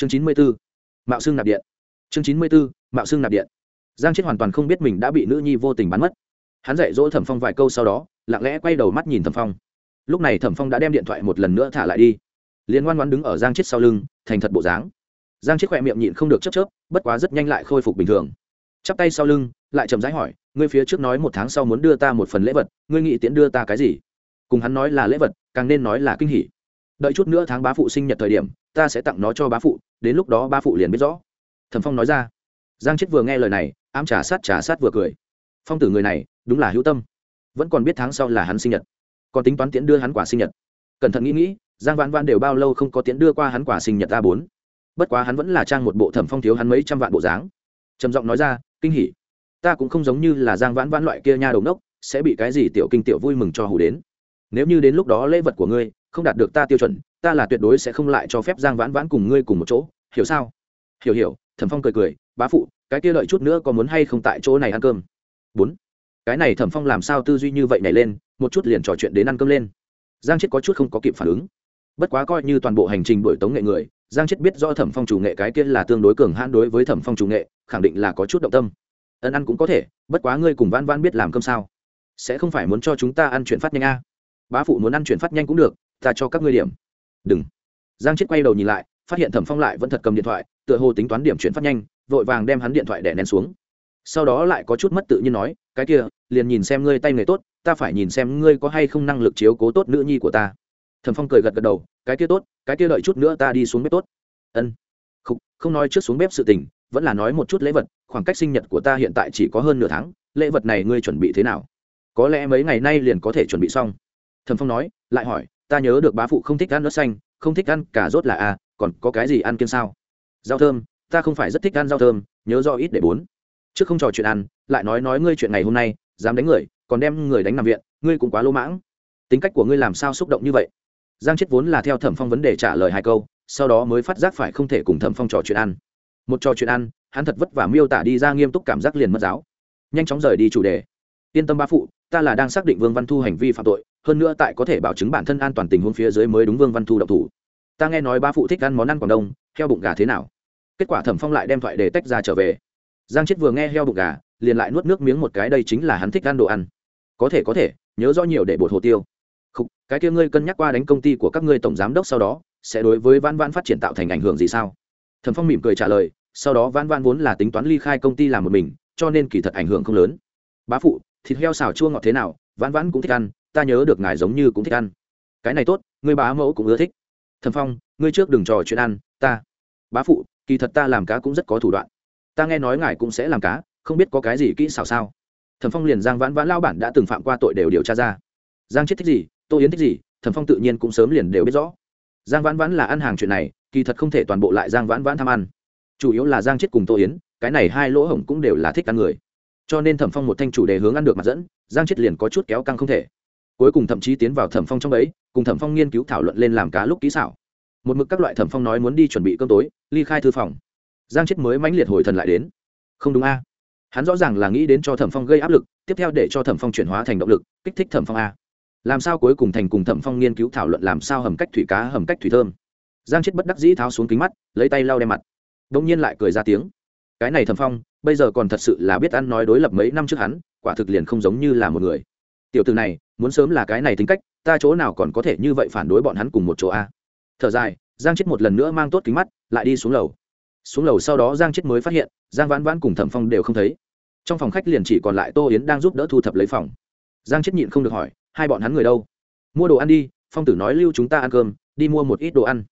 chương chín mươi b ố mạo xương nạp điện. Chương chín mươi b ố mạo xương nạp điện. Giang chết hoàn toàn không biết mình đã bị nữ nhi vô tình bắn mất. Hắn dạy dỗ thẩm phong vài câu sau đó, lặng lẽ quay đầu mắt nhìn thẩm phong. Lúc này thẩm phong đã đem điện thoại một lần nữa thả lại đi. Liền ngoan ngoan đứng ở giang chết sau lưng, thành thật bộ dáng. Giang chết khỏe miệng nhịn không được chấp chớp, bất quá rất nhanh lại khôi phục bình thường. Chắp tay sau lưng, lại chậm rãi hỏi, ngươi phía trước nói một tháng sau muốn đưa ta một phần lễ vật, ngươi nghĩ tiễn đưa ta cái gì? Cùng hắn nói là lễ vật, càng nên nói là kinh hỉ. Đợi chút nữa tháng bá phụ sinh nhật thời điểm ta sẽ tặng nó cho bá phụ, đến lúc đó bá phụ liền biết rõ. Thẩm phong nói ra. Giang chết vừa nghe lời này, ám trả sát trả sát vừa cười. Phong tử người này, đúng là hữu tâm. Vẫn còn biết tháng sau là hắn sinh nhật. Còn tính toán tiễn đưa hắn quả sinh nhật. Cẩn thận nghĩ nghĩ, giang vãn vãn đều bao lâu không có tiễn đưa qua hắn quả sinh nhật a bốn. Bất quá hắn vẫn là trang một bộ thẩm phong thiếu hắn mấy trăm vạn bộ dáng. Trầm giọng nói ra, kinh hỉ. Ta cũng không giống như là giang vãn vãn loại kia nha đầu đốc sẽ bị cái gì tiểu kinh tiểu vui mừng cho hủ đến. Nếu như đến lúc đó lễ vật của ngươi không đạt được ta tiêu chuẩn, ta là tuyệt đối sẽ không lại cho phép giang vãn vãn cùng ngươi cùng một chỗ. Hiểu sao? Hiểu hiểu, thẩm phong cười cười, bá phụ, cái kia lợi chút nữa có muốn hay không tại chỗ này ăn cơm? Bốn. Cái này thẩm phong làm sao tư duy như vậy này lên, một chút liền trò chuyện đến ăn cơm lên. Giang chết có chút không có kịp phản ứng. Bất quá coi như toàn bộ hành trình đổi tống nghệ người, giang chết biết do thẩm phong chủ nghệ cái kia là tương đối cường hãn đối với thẩm phong chủ nghệ, khẳng định là có chút động tâm. Ân ăn cũng có thể, bất quá ngươi cùng vãn vãn biết làm cơm sao? Sẽ không phải muốn cho chúng ta ăn chuyển phát nhanh a? Bá phụ muốn ăn chuyển phát nhanh cũng được ta cho các ngươi điểm. Đừng. Giang chết quay đầu nhìn lại phát hiện thẩm phong lại vẫn thật cầm điện thoại tựa hồ tính toán điểm chuyển phát nhanh vội vàng đem hắn điện thoại đè nén xuống. Sau đó lại có chút mất tự nhiên nói cái kia liền nhìn xem ngươi tay nghề tốt ta phải nhìn xem ngươi có hay không năng lực chiếu cố tốt nữ nhi của ta. Thẩm phong cười gật gật đầu cái kia tốt cái kia đợi chút nữa ta đi xuống bếp tốt. Ân. Không, không nói trước xuống bếp sự tình vẫn là nói một chút lễ vật khoảng cách sinh nhật của ta hiện tại chỉ có hơn nửa tháng lễ vật này ngươi chuẩn bị thế nào? Có lẽ mấy ngày nay liền có thể chuẩn bị xong. Thẩm phong nói lại hỏi ta nhớ được bá phụ không thích ăn nước xanh, không thích ăn cả rốt là a, còn có cái gì ăn kiêng sao? Rau thơm, ta không phải rất thích ăn rau thơm, nhớ do ít để bốn. Trước không trò chuyện ăn, lại nói nói ngươi chuyện ngày hôm nay, dám đánh người, còn đem người đánh nằm viện, ngươi cũng quá lỗ mãng. Tính cách của ngươi làm sao xúc động như vậy? Giang chết vốn là theo thẩm phong vấn đề trả lời hai câu, sau đó mới phát giác phải không thể cùng thẩm phong trò chuyện ăn. Một trò chuyện ăn, hắn thật vất vả miêu tả đi ra nghiêm túc cảm giác liền mất giáo. Nhanh chóng rời đi chủ đề. Yên tâm ba phụ, ta là đang xác định vương văn thu hành vi phạm tội hơn nữa tại có thể bảo chứng bản thân an toàn tình huống phía dưới mới đúng vương văn thu độc thủ. Ta nghe nói ba phụ thích ăn món ăn quảng đông heo bụng gà thế nào? Kết quả thẩm phong lại đem thoại để tách ra trở về. Giang chết vừa nghe heo bụng gà liền lại nuốt nước miếng một cái đây chính là hắn thích ăn đồ ăn. Có thể có thể nhớ rõ nhiều để bột hồ tiêu. Khúc, cái kia ngươi cân nhắc qua đánh công ty của các ngươi tổng giám đốc sau đó sẽ đối với vãn vãn phát triển tạo thành ảnh hưởng gì sao? Thẩm phong mỉm cười trả lời sau đó vãn vãn vốn là tính toán ly khai công ty làm một mình cho nên kỳ thật ảnh hưởng không lớn. Bá phụ thịt heo xào chua ngọt thế nào? Vãn vãn cũng thích ăn ta nhớ được ngài giống như cũng thích ăn. Cái này tốt, ngươi bá mẫu cũng ưa thích. Thẩm phong, ngươi trước đừng trò chuyện ăn, ta. Bá phụ, kỳ thật ta làm cá cũng rất có thủ đoạn. Ta nghe nói ngài cũng sẽ làm cá, không biết có cái gì kỹ xảo sao. Thẩm phong liền giang vãn vãn lao bản đã từng phạm qua tội đều điều tra ra. Giang chết thích gì, tô yến thích gì, thẩm phong tự nhiên cũng sớm liền đều biết rõ. Giang vãn vãn là ăn hàng chuyện này, kỳ thật không thể toàn bộ lại giang vãn vãn tham ăn. Chủ yếu là giang chết cùng tô yến, cái này hai lỗ hổng cũng đều là thích ăn người. Cho nên thẩm phong một thanh chủ đề hướng ăn được mặt dẫn, giang chết liền có chút kéo căng không thể cuối cùng thậm chí tiến vào thẩm phong trong ấy, cùng thẩm phong nghiên cứu thảo luận lên làm cá lúc kỹ xảo. Một mực các loại thẩm phong nói muốn đi chuẩn bị cơm tối, ly khai thư phòng. Giang chết mới mãnh liệt hồi thần lại đến. Không đúng a. Hắn rõ ràng là nghĩ đến cho thẩm phong gây áp lực, tiếp theo để cho thẩm phong chuyển hóa thành động lực, kích thích thẩm phong a. Làm sao cuối cùng thành cùng thẩm phong nghiên cứu thảo luận làm sao hầm cách thủy cá, hầm cách thủy thơm. Giang chết bất đắc dĩ tháo xuống kính mắt, lấy tay lau đem mặt. Đ ỗ n g nhiên lại cười ra tiếng. Cái này thẩm phong, bây giờ còn thật sự là biết ăn nói đối lập mấy năm trước hắn, quả thực liền không giống như là một người. Tiểu từ này muốn sớm là cái này tính cách, ta chỗ nào còn có thể như vậy phản đối bọn hắn cùng một chỗ a? Thở dài, giang chết một lần nữa mang tốt kính mắt, lại đi xuống lầu. Xuống lầu sau đó giang chết mới phát hiện, giang vãn vãn cùng thẩm phong đều không thấy. Trong phòng khách liền chỉ còn lại tô yến đang giúp đỡ thu thập lấy phòng. Giang chết nhịn không được hỏi, hai bọn hắn người đâu? Mua đồ ăn đi, phong tử nói lưu chúng ta ăn cơm, đi mua một ít đồ ăn.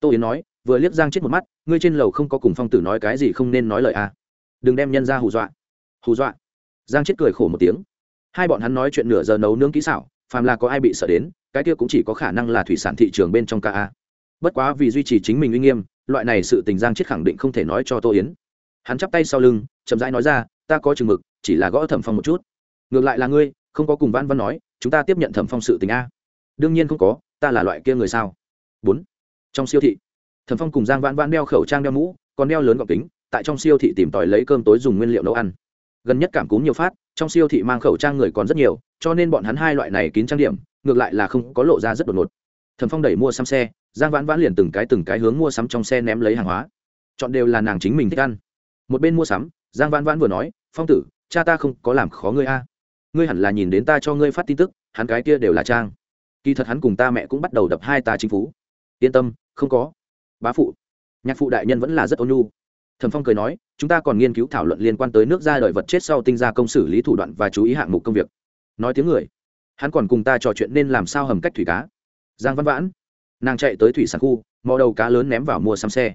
Tô yến nói, vừa liếc giang chết một mắt, ngươi trên lầu không có cùng phong tử nói cái gì không nên nói lời à. đừng đem nhân ra hù dọa. Hù dọa. Giang chết cười khổ một tiếng hai bọn hắn nói chuyện nửa giờ nấu nướng kỹ xảo, phàm là có ai bị sợ đến, cái kia cũng chỉ có khả năng là thủy sản thị trường bên trong ca a. Bất quá vì duy trì chính mình uy nghiêm, loại này sự tình giang chết khẳng định không thể nói cho tô yến. Hắn chắp tay sau lưng, chậm rãi nói ra, ta có chừng mực, chỉ là gõ thẩm phong một chút. Ngược lại là ngươi, không có cùng văn văn nói, chúng ta tiếp nhận thẩm phong sự tình a. Đương nhiên không có, ta là loại kia người sao? Bốn. Trong siêu thị, thẩm phong cùng giang vãn vãn đeo khẩu trang đeo mũ, còn đeo lớn gọc kính, tại trong siêu thị tìm tòi lấy cơm tối dùng nguyên liệu nấu ăn. Gần nhất cảm cúm nhiều phát trong siêu thị mang khẩu trang người còn rất nhiều, cho nên bọn hắn hai loại này kín trang điểm, ngược lại là không có lộ ra rất đột ngột. Thẩm phong đẩy mua xăm xe, giang vãn vãn liền từng cái từng cái hướng mua sắm trong xe ném lấy hàng hóa. Chọn đều là nàng chính mình thích ăn. Một bên mua sắm, giang vãn vãn vừa nói, phong tử, cha ta không có làm khó ngươi a. Ngươi hẳn là nhìn đến ta cho ngươi phát tin tức, hắn cái kia đều là trang. Kỳ thật hắn cùng ta mẹ cũng bắt đầu đập hai ta chính phủ yên tâm, không có. Bá phụ, nhạc phụ đại nhân vẫn là rất ôn nhu thẩm phong cười nói, chúng ta còn nghiên cứu thảo luận liên quan tới nước ra đời vật chết sau tinh gia công xử lý thủ đoạn và chú ý hạng mục công việc. Nói tiếng người, hắn còn cùng ta trò chuyện nên làm sao hầm cách thủy cá? Giang văn vãn, nàng chạy tới thủy sản khu, mò đầu cá lớn ném vào mua xăm xe.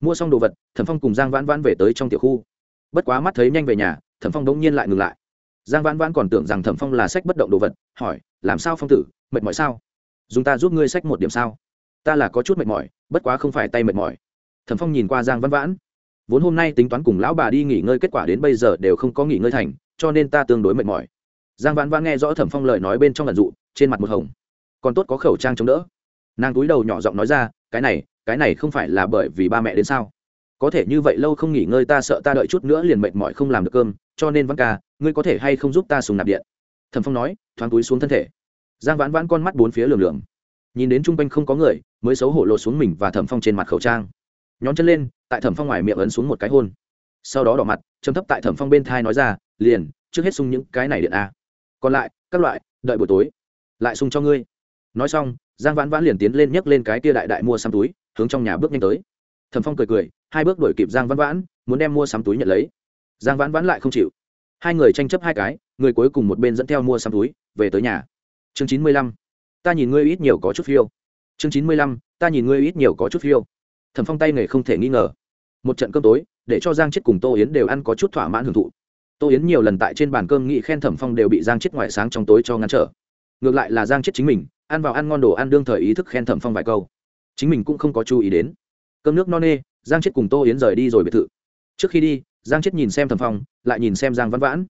Mua xong đồ vật, thẩm phong cùng giang vãn vãn về tới trong tiểu khu. Bất quá mắt thấy nhanh về nhà, thẩm phong đống nhiên lại ngừng lại. Giang vãn vãn còn tưởng rằng thẩm phong là sách bất động đồ vật, hỏi, làm sao phong tử, mệt mỏi sao? Dùng ta giúp ngươi sách một điểm sao? Ta là có chút mệt mỏi, bất quá không phải tay mệt mỏi. Thẩm phong nhìn qua giang văn vãn vốn hôm nay tính toán cùng lão bà đi nghỉ ngơi kết quả đến bây giờ đều không có nghỉ ngơi thành, cho nên ta tương đối mệt mỏi. Giang vãn vãn nghe rõ thẩm phong lời nói bên trong lần dụ, trên mặt một hồng. Còn tốt có khẩu trang chống đỡ. Nàng túi đầu nhỏ giọng nói ra, cái này cái này không phải là bởi vì ba mẹ đến sao? Có thể như vậy lâu không nghỉ ngơi ta sợ ta đợi chút nữa liền mệt mỏi không làm được cơm, cho nên văn ca, ngươi có thể hay không giúp ta sùng nạp điện? Thẩm phong nói, thoáng túi xuống thân thể. Giang vãn vãn con mắt bốn phía lường lường nhìn đến chung quanh không có người, mới xấu hổ lột xuống mình và thẩm phong trên mặt khẩu trang nhón chân lên, tại thẩm phong ngoài miệng ấn xuống một cái hôn. Sau đó đỏ mặt chấm thấp tại thẩm phong bên thai nói ra, liền, trước hết sung những cái này điện a. Còn lại, các loại, đợi buổi tối, lại sung cho ngươi. Nói xong, giang vãn vãn liền tiến lên nhấc lên cái tia đại đại mua xăm túi, hướng trong nhà bước nhanh tới. Thẩm phong cười cười, hai bước đuổi kịp giang vãn vãn, muốn đem mua sắm túi nhận lấy. Giang vãn vãn lại không chịu. Hai người tranh chấp hai cái, người cuối cùng một bên dẫn theo mua sắm túi, về tới nhà. Chương chín mươi lăm, ta nhìn ngươi ít nhiều có chút phiêu. Chương chín mươi lăm, ta nhìn ngươi ít nhiều có chút phiêu thẩm phong tay nghề không thể nghi ngờ. Một trận cơm tối, để cho giang chết cùng tô yến đều ăn có chút thỏa mãn hưởng thụ. Tô yến nhiều lần tại trên bàn cơm nghị khen thẩm phong đều bị giang chết ngoại sáng trong tối cho ngăn trở. Ngược lại là giang chết chính mình, ăn vào ăn ngon đồ ăn đương thời ý thức khen thẩm phong vài câu. Chính mình cũng không có chú ý đến. Cơm nước no nê, giang chết cùng tô yến rời đi rồi biệt thự. Trước khi đi, giang chết nhìn xem thẩm phong, lại nhìn xem giang văn vãn.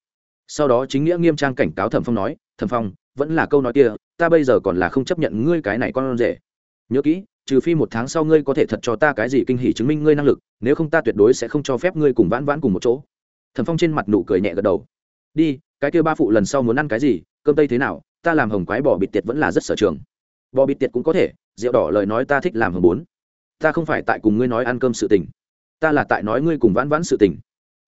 Sau đó chính nghĩa nghiêm trang cảnh cáo thẩm phong nói, thẩm phong, vẫn là câu nói kia, ta bây giờ còn là không chấp nhận ngươi cái này con rể. Nhớ kỹ trừ phi một tháng sau ngươi có thể thật cho ta cái gì kinh hỉ chứng minh ngươi năng lực, nếu không ta tuyệt đối sẽ không cho phép ngươi cùng vãn vãn cùng một chỗ. Thẩm phong trên mặt nụ cười nhẹ gật đầu. Đi, cái kia ba phụ lần sau muốn ăn cái gì, cơm tây thế nào, ta làm hồng quái bò bịt tiệt vẫn là rất sở trường. Bò bịt tiệt cũng có thể, rượu đỏ lời nói ta thích làm hồng bốn ta không phải tại cùng ngươi nói ăn cơm sự tình, ta là tại nói ngươi cùng vãn vãn sự tình.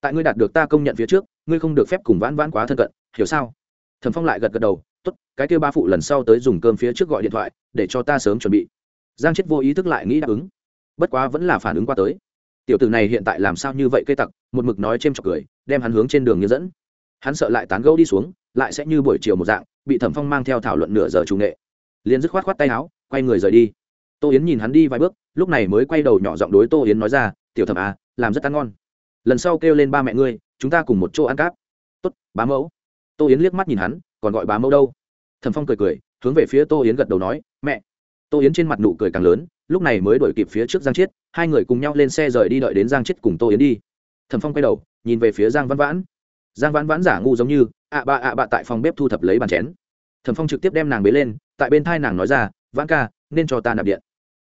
Tại ngươi đạt được ta công nhận phía trước, ngươi không được phép cùng vãn vãn quá thân cận, hiểu sao? Thẩm phong lại gật gật đầu. Tốt, cái kia ba phụ lần sau tới dùng cơm phía trước gọi điện thoại, để cho ta sớm chuẩn bị giang chết vô ý thức lại nghĩ đáp ứng. Bất quá vẫn là phản ứng qua tới. Tiểu tử này hiện tại làm sao như vậy cây tặc, một mực nói c h ê m chọc cười, đem hắn hướng trên đường như dẫn. Hắn sợ lại tán gẫu đi xuống, lại sẽ như buổi chiều một dạng, bị thẩm phong mang theo thảo luận nửa giờ chủ nghệ. Liền dứt khoát khoát tay áo, quay người rời đi. Tô yến nhìn hắn đi vài bước, lúc này mới quay đầu nhỏ giọng đối tô yến nói ra, tiểu thẩm à làm rất ăn ngon. Lần sau kêu lên ba mẹ ngươi, chúng ta cùng một chỗ ăn cáp. Tốt, bá mẫu. Tô yến liếc mắt nhìn hắn, còn gọi bá mẫu đâu? Thẩm phong cười cười, hướng về phía tô yến gật đầu nói, mẹ tô yến trên mặt nụ cười càng lớn, lúc này mới đổi kịp phía trước giang chiết, hai người cùng nhau lên xe rời đi đợi đến giang chiết cùng tô yến đi. Thẩm phong quay đầu, nhìn về phía giang văn vãn. Giang văn vãn giả ngu giống như ạ bạ ạ bạ tại phòng bếp thu thập lấy bàn chén. Thẩm phong trực tiếp đem nàng bế lên, tại bên thai nàng nói ra, vãn ca, nên cho ta nạp điện.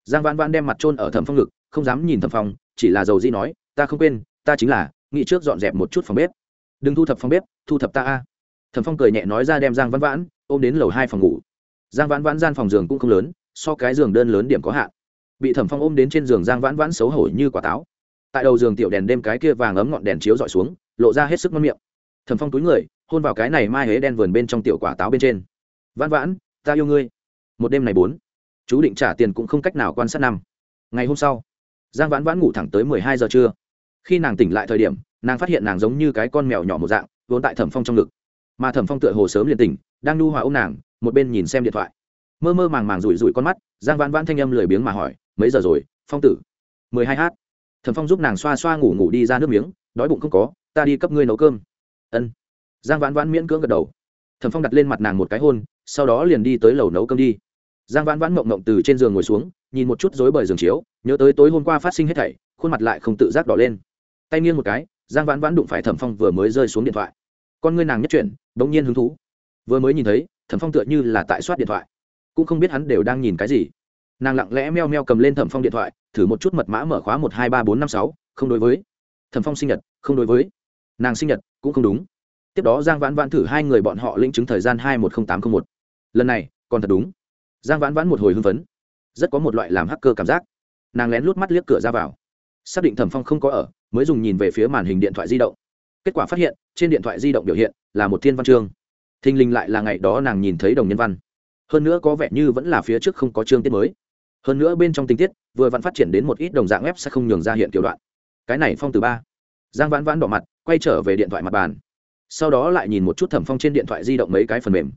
Giang văn vãn đem mặt trôn ở thẩm phong ngực, không dám nhìn thẩm phong, chỉ là dầu di nói, ta không quên, ta chính là, nghĩ trước dọn dẹp một chút phòng bếp. Đừng thu thập phòng bếp, thu thập ta a. Thẩm phong cười nhẹ nói ra đem giang văn vãn ôm đến lầu hai phòng ngủ. Giang vãn vãn gian phòng giường cũng không lớn so cái giường đơn lớn điểm có hạn. Bị thẩm phong ôm đến trên giường giang vãn vãn xấu hổ như quả táo. Tại đầu giường tiểu đèn đêm cái kia vàng ấm ngọn đèn chiếu dọi xuống, lộ ra hết sức ngon miệng. Thẩm phong túi người, hôn vào cái này mai hế đen vườn bên trong tiểu quả táo bên trên. Vãn vãn, ta yêu ngươi. Một đêm này bốn, chú định trả tiền cũng không cách nào quan sát năm. Ngày hôm sau, giang vãn vãn ngủ thẳng tới mười hai giờ trưa. Khi nàng tỉnh lại thời điểm, nàng phát hiện nàng giống như cái con mèo nhỏ một dạng, vốn tại thẩm phong trong ngực. Mà thẩm phong tựa hồ sớm liền tỉnh, đang nu hòa ô m nàng, một bên nhìn xem điện thoại mơ mơ màng màng rủi rủi con mắt, giang vãn vãn thanh âm lười biếng mà hỏi, mấy giờ rồi, phong tử? Mười hai h thẩm phong giúp nàng xoa xoa ngủ ngủ đi ra nước miếng, đói bụng không có, ta đi cấp ngươi nấu cơm. Ân. Giang vãn vãn miễn cưỡng gật đầu. Thẩm phong đặt lên mặt nàng một cái hôn, sau đó liền đi tới lầu nấu cơm đi. Giang vãn vãn mộng mộng từ trên giường ngồi xuống, nhìn một chút dối bời giường chiếu, nhớ tới tối hôm qua phát sinh hết thảy, khuôn mặt lại không tự giác đỏ lên. Tay nghiêng một cái, giang vãn vãn đụng phải thẩm phong vừa mới rơi xuống điện thoại. Con ngươi nàng nhất chuyển đ ỗ n g nhiên hứng thú. Vừa mới nhìn thấy, thẩm phong tựa như là tại soát điện thoại cũng không biết hắn đều đang nhìn cái gì. Nàng lặng lẽ meo meo cầm lên thẩm phong điện thoại, thử một chút mật mã mở khóa một hai ba bốn năm sáu, không đối với. Thẩm phong sinh nhật, không đối với. Nàng sinh nhật, cũng không đúng. Tiếp đó giang vãn vãn thử hai người bọn họ lĩnh chứng thời gian hai một không tám không một. Lần này, còn thật đúng. Giang vãn vãn một hồi hưng phấn. Rất có một loại làm hacker cảm giác. Nàng lén lút mắt liếc cửa ra vào. Xác định thẩm phong không có ở, mới dùng nhìn về phía màn hình điện thoại di động. Kết quả phát hiện, trên điện thoại di động biểu hiện là một thiên văn chương. Thình lình lại là ngày đó nàng nhìn thấy đồng nhân văn hơn nữa có vẻ như vẫn là phía trước không có chương tiết mới. Hơn nữa bên trong tình tiết, vừa vặn phát triển đến một ít đồng dạng web sẽ không nhường ra hiện kiểu đoạn. Cái này phong từ ba. Giang vãn vãn đỏ mặt, quay trở về điện thoại mặt bàn. Sau đó lại nhìn một chút thẩm phong trên điện thoại di động mấy cái phần mềm.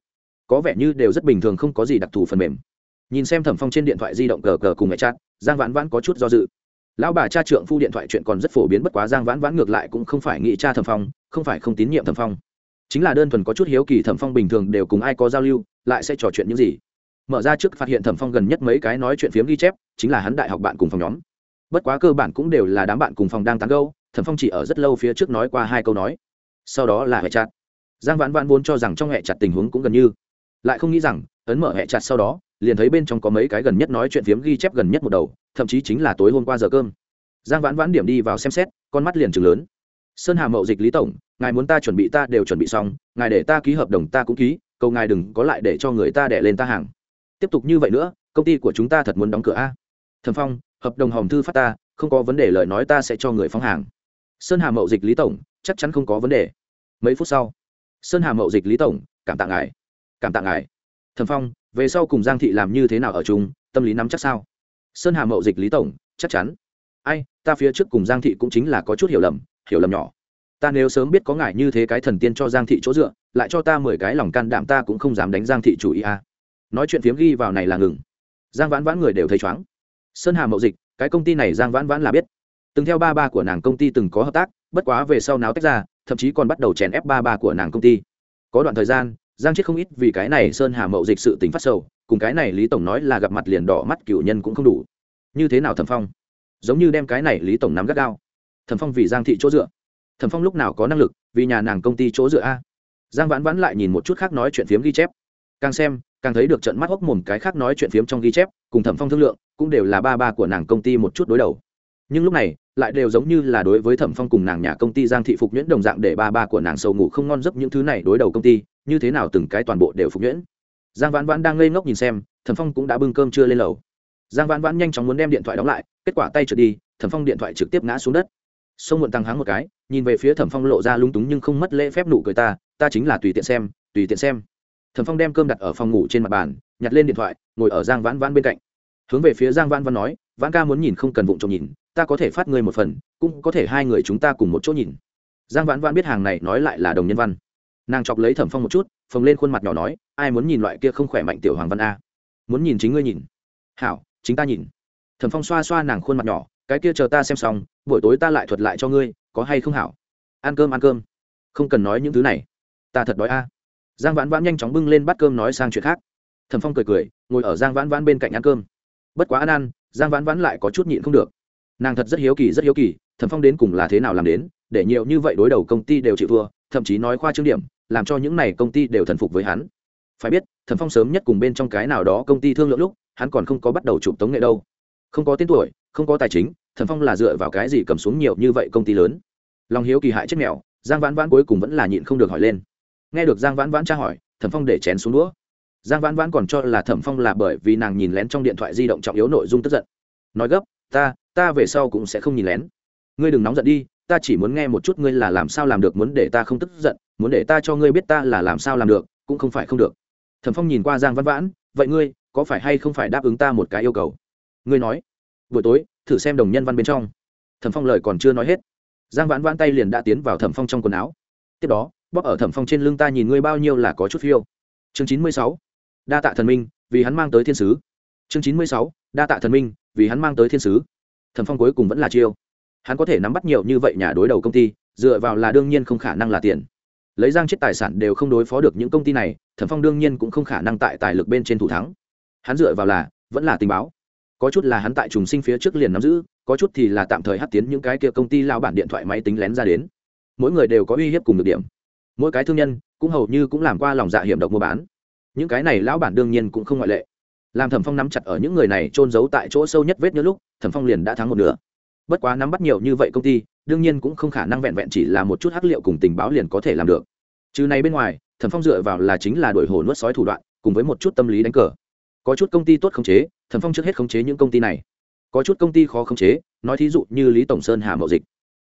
Có vẻ như đều rất bình thường, không có gì đặc thù phần mềm. Nhìn xem thẩm phong trên điện thoại di động cờ cờ cùng mẹ chát giang vãn vãn có chút do dự. Lão bà cha trượng phu điện thoại chuyện còn rất phổ biến, bất quá giang vãn vãn ngược lại cũng không phải nghĩ cha thẩm phong, không phải không tín nhiệm thẩm phong. Chính là đơn thuần có chút hiếu kỳ thẩm phong bình thường đều cùng ai có giao lưu lại sẽ trò chuyện những gì? Mở ra trước phát hiện thẩm phong gần nhất mấy cái nói chuyện phiếm ghi chép, chính là hắn đại học bạn cùng phòng nhóm. Bất quá cơ bản cũng đều là đám bạn cùng phòng đang tán gâu thẩm phong chỉ ở rất lâu phía trước nói qua hai câu nói. Sau đó là hệ chặt. Giang vãn vãn vốn cho rằng trong hệ chặt tình huống cũng gần như. Lại không nghĩ rằng, ấn mở hệ chặt sau đó, liền thấy bên trong có mấy cái gần nhất nói chuyện phiếm ghi chép gần nhất một đầu, thậm chí chính là tối hôm qua giờ cơm. Giang vãn vãn điểm đi vào xem xét, con mắt liền chừng lớn. Sơn hà mậu dịch lý tổng, ngài muốn ta chuẩn bị ta đều chuẩn bị xong, ngài để ta ký hợp đồng ta cũng ký cầu ngài đừng có lại để cho người ta đẻ lên ta hàng. Tiếp tục như vậy nữa, công ty của chúng ta thật muốn đóng cửa a. Thần phong, hợp đồng hòm thư phát ta, không có vấn đề lời nói ta sẽ cho người phóng hàng. Sơn hà mậu dịch lý tổng, chắc chắn không có vấn đề. Mấy phút sau, sơn hà mậu dịch lý tổng, cảm tạ ngài. Cảm tạ ngài. Thần phong, về sau cùng giang thị làm như thế nào ở chung, tâm lý nắm chắc sao? Sơn hà mậu dịch lý tổng, chắc chắn. Ai, ta phía trước cùng giang thị cũng chính là có chút hiểu lầm hiểu lầm nhỏ ta nếu sớm biết có ngài như thế cái thần tiên cho giang thị chỗ dựa, lại cho ta mười cái lòng can đảm ta cũng không dám đánh giang thị chủ ý a à. nói chuyện phiếm ghi vào này là ngừng. Giang vãn vãn người đều thấy chóng sơn hà mậu dịch, cái công ty này giang vãn vãn là biết. Từng theo ba ba của nàng công ty từng có hợp tác, bất quá về sau náo tách ra, thậm chí còn bắt đầu chèn ép ba ba của nàng công ty. Có đoạn thời gian, giang chết không ít vì cái này sơn hà mậu dịch sự tính phát sầu, cùng cái này lý tổng nói là gặp mặt liền đỏ mắt cựu nhân cũng không đủ. Như thế nào thẩm phong? Giống như đem cái này lý tổng nắm gắt gao. Thẩm phong vì giang thị chỗ dựa thẩm phong lúc nào có năng lực, vì nhà nàng công ty chỗ dựa a? Giang vãn vãn lại nhìn một chút khác nói chuyện phiếm ghi chép. Càng xem, càng thấy được trận mắt hốc mồm cái khác nói chuyện phiếm trong ghi chép, cùng thẩm phong thương lượng, cũng đều là ba ba của nàng công ty một chút đối đầu. Nhưng lúc này, lại đều giống như là đối với thẩm phong cùng nàng nhà công ty giang thị phục nhuyễn đồng dạng để ba ba của nàng sầu ngủ không ngon giấc những thứ này đối đầu công ty, như thế nào từng cái toàn bộ đều phục nhuyễn. Giang vãn vãn đang ngây ngốc nhìn xem, thẩm phong cũng đã bưng cơm chưa lên lầu. Giang vãn vãn nhanh chóng muốn đem điện thoại đóng lại, kết quả tay trượt đi, thẩm phong điện thoại trực tiếp ngã xuống đất sông muộn tăng háng một cái, nhìn về phía thẩm phong lộ ra lung túng nhưng không mất lễ phép nụ cười ta ta chính là tùy tiện xem, tùy tiện xem. Thẩm phong đem cơm đặt ở phòng ngủ trên mặt bàn, nhặt lên điện thoại, ngồi ở giang vãn vãn bên cạnh. Hướng về phía giang vãn vãn nói, vãn ca muốn nhìn không cần vụng trộm nhìn, ta có thể phát ngươi một phần, cũng có thể hai người chúng ta cùng một chỗ nhìn. Giang vãn vãn biết hàng này nói lại là đồng nhân văn. Nàng chọc lấy thẩm phong một chút, phồng lên khuôn mặt nhỏ nói, ai muốn nhìn loại kia không khỏe mạnh tiểu hoàng văn a? Muốn nhìn chính ngươi nhìn. Hảo, chính ta nhìn. Thẩm phong xoa xoa nàng khuôn mặt nhỏ cái kia chờ ta xem xong, buổi tối ta lại thuật lại cho ngươi, có hay không hảo? Ăn cơm ăn cơm. Không cần nói những thứ này. Ta thật đói a. Giang vãn vãn nhanh chóng bưng lên bát cơm nói sang chuyện khác. Thẩm phong cười cười, ngồi ở giang vãn vãn bên cạnh ăn cơm. Bất quá ăn ăn, giang vãn vãn lại có chút nhịn không được. Nàng thật rất hiếu kỳ, rất hiếu kỳ, thẩm phong đến cùng là thế nào làm đến, để nhiều như vậy đối đầu công ty đều chịu thua, thậm chí nói khoa trương điểm, làm cho những này công ty đều thần phục với hắn. Phải biết, thẩm phong sớm nhất cùng bên trong cái nào đó công ty thương lượng lúc, hắn còn không có bắt đầu chụp tống nghệ đâu. Không có tên tuổi không có tài chính thẩm phong là dựa vào cái gì cầm xuống nhiều như vậy công ty lớn? Lòng hiếu kỳ hại chết mèo, giang vãn vãn cuối cùng vẫn là nhịn không được hỏi lên. Nghe được giang vãn vãn tra hỏi thẩm phong để chén xuống đũa. Giang vãn vãn còn cho là thẩm phong là bởi vì nàng nhìn lén trong điện thoại di động trọng yếu nội dung tức giận. Nói gấp, ta ta về sau cũng sẽ không nhìn lén. Ngươi đừng nóng giận đi, ta chỉ muốn nghe một chút ngươi là làm sao làm được, muốn để ta không tức giận, muốn để ta cho ngươi biết ta là làm sao làm được, cũng không phải không được. Thẩm phong nhìn qua giang Vãn vãn, vậy ngươi, có phải hay không phải đáp ứng ta một cái yêu cầu? Ngươi nói buổi tối, thử xem đồng nhân văn bên trong. Thẩm phong lời còn chưa nói hết, giang vãn vãn tay liền đã tiến vào thẩm phong trong quần áo. Tiếp đó, bóp ở thẩm phong trên lưng ta nhìn ngươi bao nhiêu là có chút phiêu. Chương chín mươi sáu, đa tạ thần minh, vì hắn mang tới thiên sứ. Chương chín mươi sáu, đa tạ thần minh, vì hắn mang tới thiên sứ. Thẩm phong cuối cùng vẫn là chiêu. Hắn có thể nắm bắt nhiều như vậy nhà đối đầu công ty, dựa vào là đương nhiên không khả năng là tiền. Lấy giang chết tài sản đều không đối phó được những công ty này, thẩm phong đương nhiên cũng không khả năng tại tài lực bên trên thủ thắng. Hắn dựa vào là, vẫn là tình báo có chút là hắn tại trùng sinh phía trước liền nắm giữ, có chút thì là tạm thời hắt tiến những cái kia công ty lao bản điện thoại máy tính lén ra đến. Mỗi người đều có uy hiếp cùng được điểm. Mỗi cái thương nhân cũng hầu như cũng làm qua lòng dạ hiểm độc mua bán. Những cái này lão bản đương nhiên cũng không ngoại lệ. Làm thẩm phong nắm chặt ở những người này trôn giấu tại chỗ sâu nhất vết nhớ lúc, thẩm phong liền đã thắng một nửa. Bất quá nắm bắt nhiều như vậy công ty, đương nhiên cũng không khả năng vẹn vẹn chỉ là một chút hắc liệu cùng tình báo liền có thể làm được. Trừ này bên ngoài, thẩm phong dựa vào là chính là đổi hồ nuốt sói thủ đoạn, cùng với một chút tâm lý đánh cờ có chút công ty tốt khống chế, thẩm phong trước hết khống chế những công ty này. Có chút công ty khó khống chế, nói thí dụ như lý tổng sơn hà mậu dịch.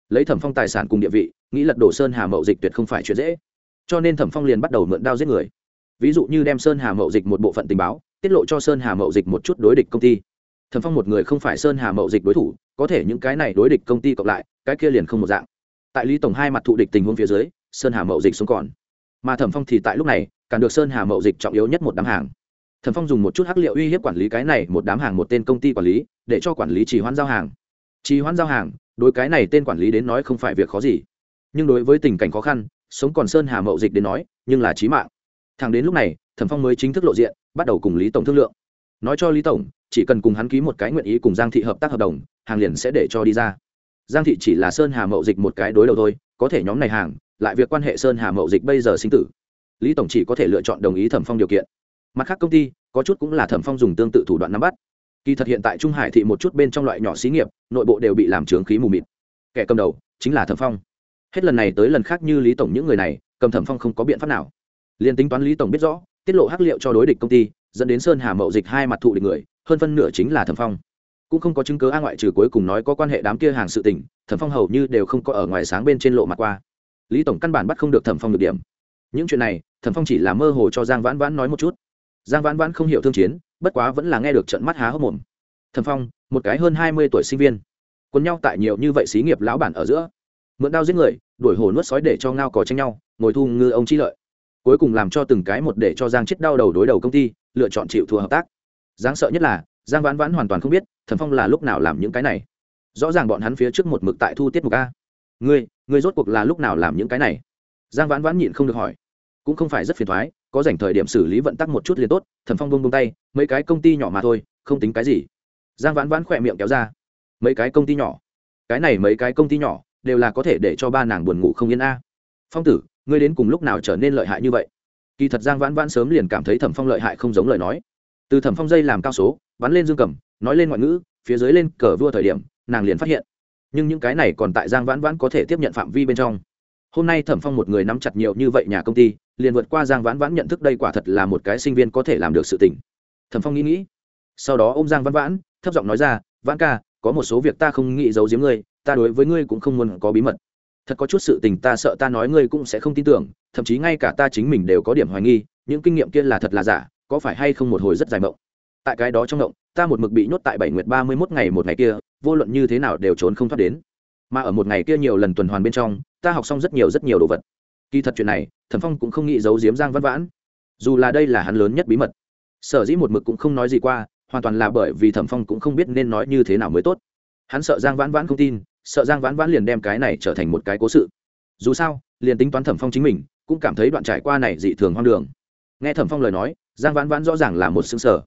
Lấy thẩm phong tài sản cùng địa vị, nghĩ lật đổ sơn hà mậu dịch tuyệt không phải chuyện dễ. Cho nên thẩm phong liền bắt đầu mượn đao giết người. Ví dụ như đem sơn hà mậu dịch một bộ phận tình báo, tiết lộ cho sơn hà mậu dịch một chút đối địch công ty. Thẩm phong một người không phải sơn hà mậu dịch đối thủ, có thể những cái này đối địch công ty cộng lại, cái kia liền không một dạng. Tại lý tổng hai mặt thụ địch tình huống phía dưới, sơn hà mậu dịch xuống còn. Mà thẩm phong thì tại lúc này, càng được sơn hà mậu dịch trọng yếu nhất một đám hàng. Thần phong dùng một chút hắc liệu uy hiếp quản lý cái này một đám hàng một tên công ty quản lý, để cho quản lý trì hoãn giao hàng. Trì hoãn giao hàng, đối cái này tên quản lý đến nói không phải việc khó gì. Nhưng đối với tình cảnh khó khăn, sống còn sơn hà mậu dịch đến nói, nhưng là trí mạng. Thẳng đến lúc này thẩm phong mới chính thức lộ diện, bắt đầu cùng lý tổng thương lượng. Nói cho lý tổng, chỉ cần cùng hắn ký một cái nguyện ý cùng giang thị hợp tác hợp đồng, hàng liền sẽ để cho đi ra. Giang thị chỉ là sơn hà mậu dịch một cái đối đầu thôi, có thể nhóm này hàng, lại việc quan hệ sơn hà mậu dịch bây giờ sinh tử. Lý tổng chỉ có thể lựa chọn đồng ý thẩm phong điều kiện mặt khác công ty, có chút cũng là thẩm phong dùng tương tự thủ đoạn nắm bắt. Kỳ thật hiện tại trung hải thị một chút bên trong loại nhỏ xí nghiệp, nội bộ đều bị làm trướng khí mù mịt. Kẻ cầm đầu chính là thẩm phong. Hết lần này tới lần khác như lý tổng những người này, cầm thẩm phong không có biện pháp nào. Liền tính toán lý tổng biết rõ, tiết lộ hắc liệu cho đối địch công ty, dẫn đến sơn hà mậu dịch hai mặt thụ địch người, hơn phân nửa chính là thẩm phong. Cũng không có chứng cớ a ngoại trừ cuối cùng nói có quan hệ đám kia hàng sự tình, thẩm phong hầu như đều không có ở ngoài sáng bên trên lộ mặt qua. Lý tổng căn bản bắt không được thẩm phong được điểm. Những chuyện này, thẩm phong chỉ là mơ hồ cho giang vãn vãn nói một chút giang vãn vãn không hiểu thương chiến, bất quá vẫn là nghe được trận mắt há hốc mồm. Thần phong, một cái hơn hai mươi tuổi sinh viên. Quân nhau tại nhiều như vậy xí nghiệp lão bản ở giữa. Mượn đao giết người, đuổi hồ nuốt sói để cho ngao cò tranh nhau, ngồi thu ngư ông chi lợi. Cuối cùng làm cho từng cái một để cho giang chết đau đầu đối đầu công ty, lựa chọn chịu thua hợp tác. Giáng sợ nhất là, giang vãn vãn hoàn toàn không biết, thẩm phong là lúc nào làm những cái này. Rõ ràng bọn hắn phía trước một mực tại thu tiết mục a. Ngươi ngươi rốt cuộc là lúc nào làm những cái này? Giang vãn vãn nhịn không được hỏi. Cũng không phải rất phiền thoái có dành thời điểm xử lý vận tắc một chút liền tốt, thẩm phong bông bông tay, mấy cái công ty nhỏ mà thôi, không tính cái gì. Giang vãn vãn khỏe miệng kéo ra. Mấy cái công ty nhỏ? Cái này mấy cái công ty nhỏ đều là có thể để cho ba nàng buồn ngủ không yên a. Phong tử, ngươi đến cùng lúc nào trở nên lợi hại như vậy? Kỳ thật giang vãn vãn sớm liền cảm thấy thẩm phong lợi hại không giống lời nói. Từ thẩm phong dây làm cao số, bắn lên dương cầm, nói lên ngoại ngữ, phía dưới lên cờ vua thời điểm, nàng liền phát hiện. Nhưng những cái này còn tại giang vãn vãn có thể tiếp nhận phạm vi bên trong hôm nay thẩm phong một người nắm chặt nhiều như vậy nhà công ty liền vượt qua giang vãn vãn nhận thức đây quả thật là một cái sinh viên có thể làm được sự tỉnh thẩm phong nghĩ nghĩ sau đó ô m giang vãn vãn thấp giọng nói ra vãn ca có một số việc ta không nghĩ giấu giếm ngươi ta đối với ngươi cũng không muốn có bí mật thật có chút sự tình ta sợ ta nói ngươi cũng sẽ không tin tưởng thậm chí ngay cả ta chính mình đều có điểm hoài nghi những kinh nghiệm kia là thật là giả có phải hay không một hồi rất dài mộng tại cái đó trong mộng ta một mực bị nhốt tại bảy nguyệt ba mươi mốt ngày một ngày kia vô luận như thế nào đều trốn không thoát đến mà ở một ngày kia nhiều lần tuần hoàn bên trong, ta học xong rất nhiều rất nhiều đồ vật. Kỳ thật chuyện này, thẩm phong cũng không nghĩ giấu giếm giang văn vãn. Dù là đây là hắn lớn nhất bí mật, sở dĩ một mực cũng không nói gì qua, hoàn toàn là bởi vì thẩm phong cũng không biết nên nói như thế nào mới tốt. Hắn sợ giang vãn vãn không tin, sợ giang vãn vãn liền đem cái này trở thành một cái cố sự. Dù sao, liền tính toán thẩm phong chính mình, cũng cảm thấy đoạn trải qua này dị thường hoang đường. Nghe thẩm phong lời nói, giang vãn vãn rõ ràng là một xương sở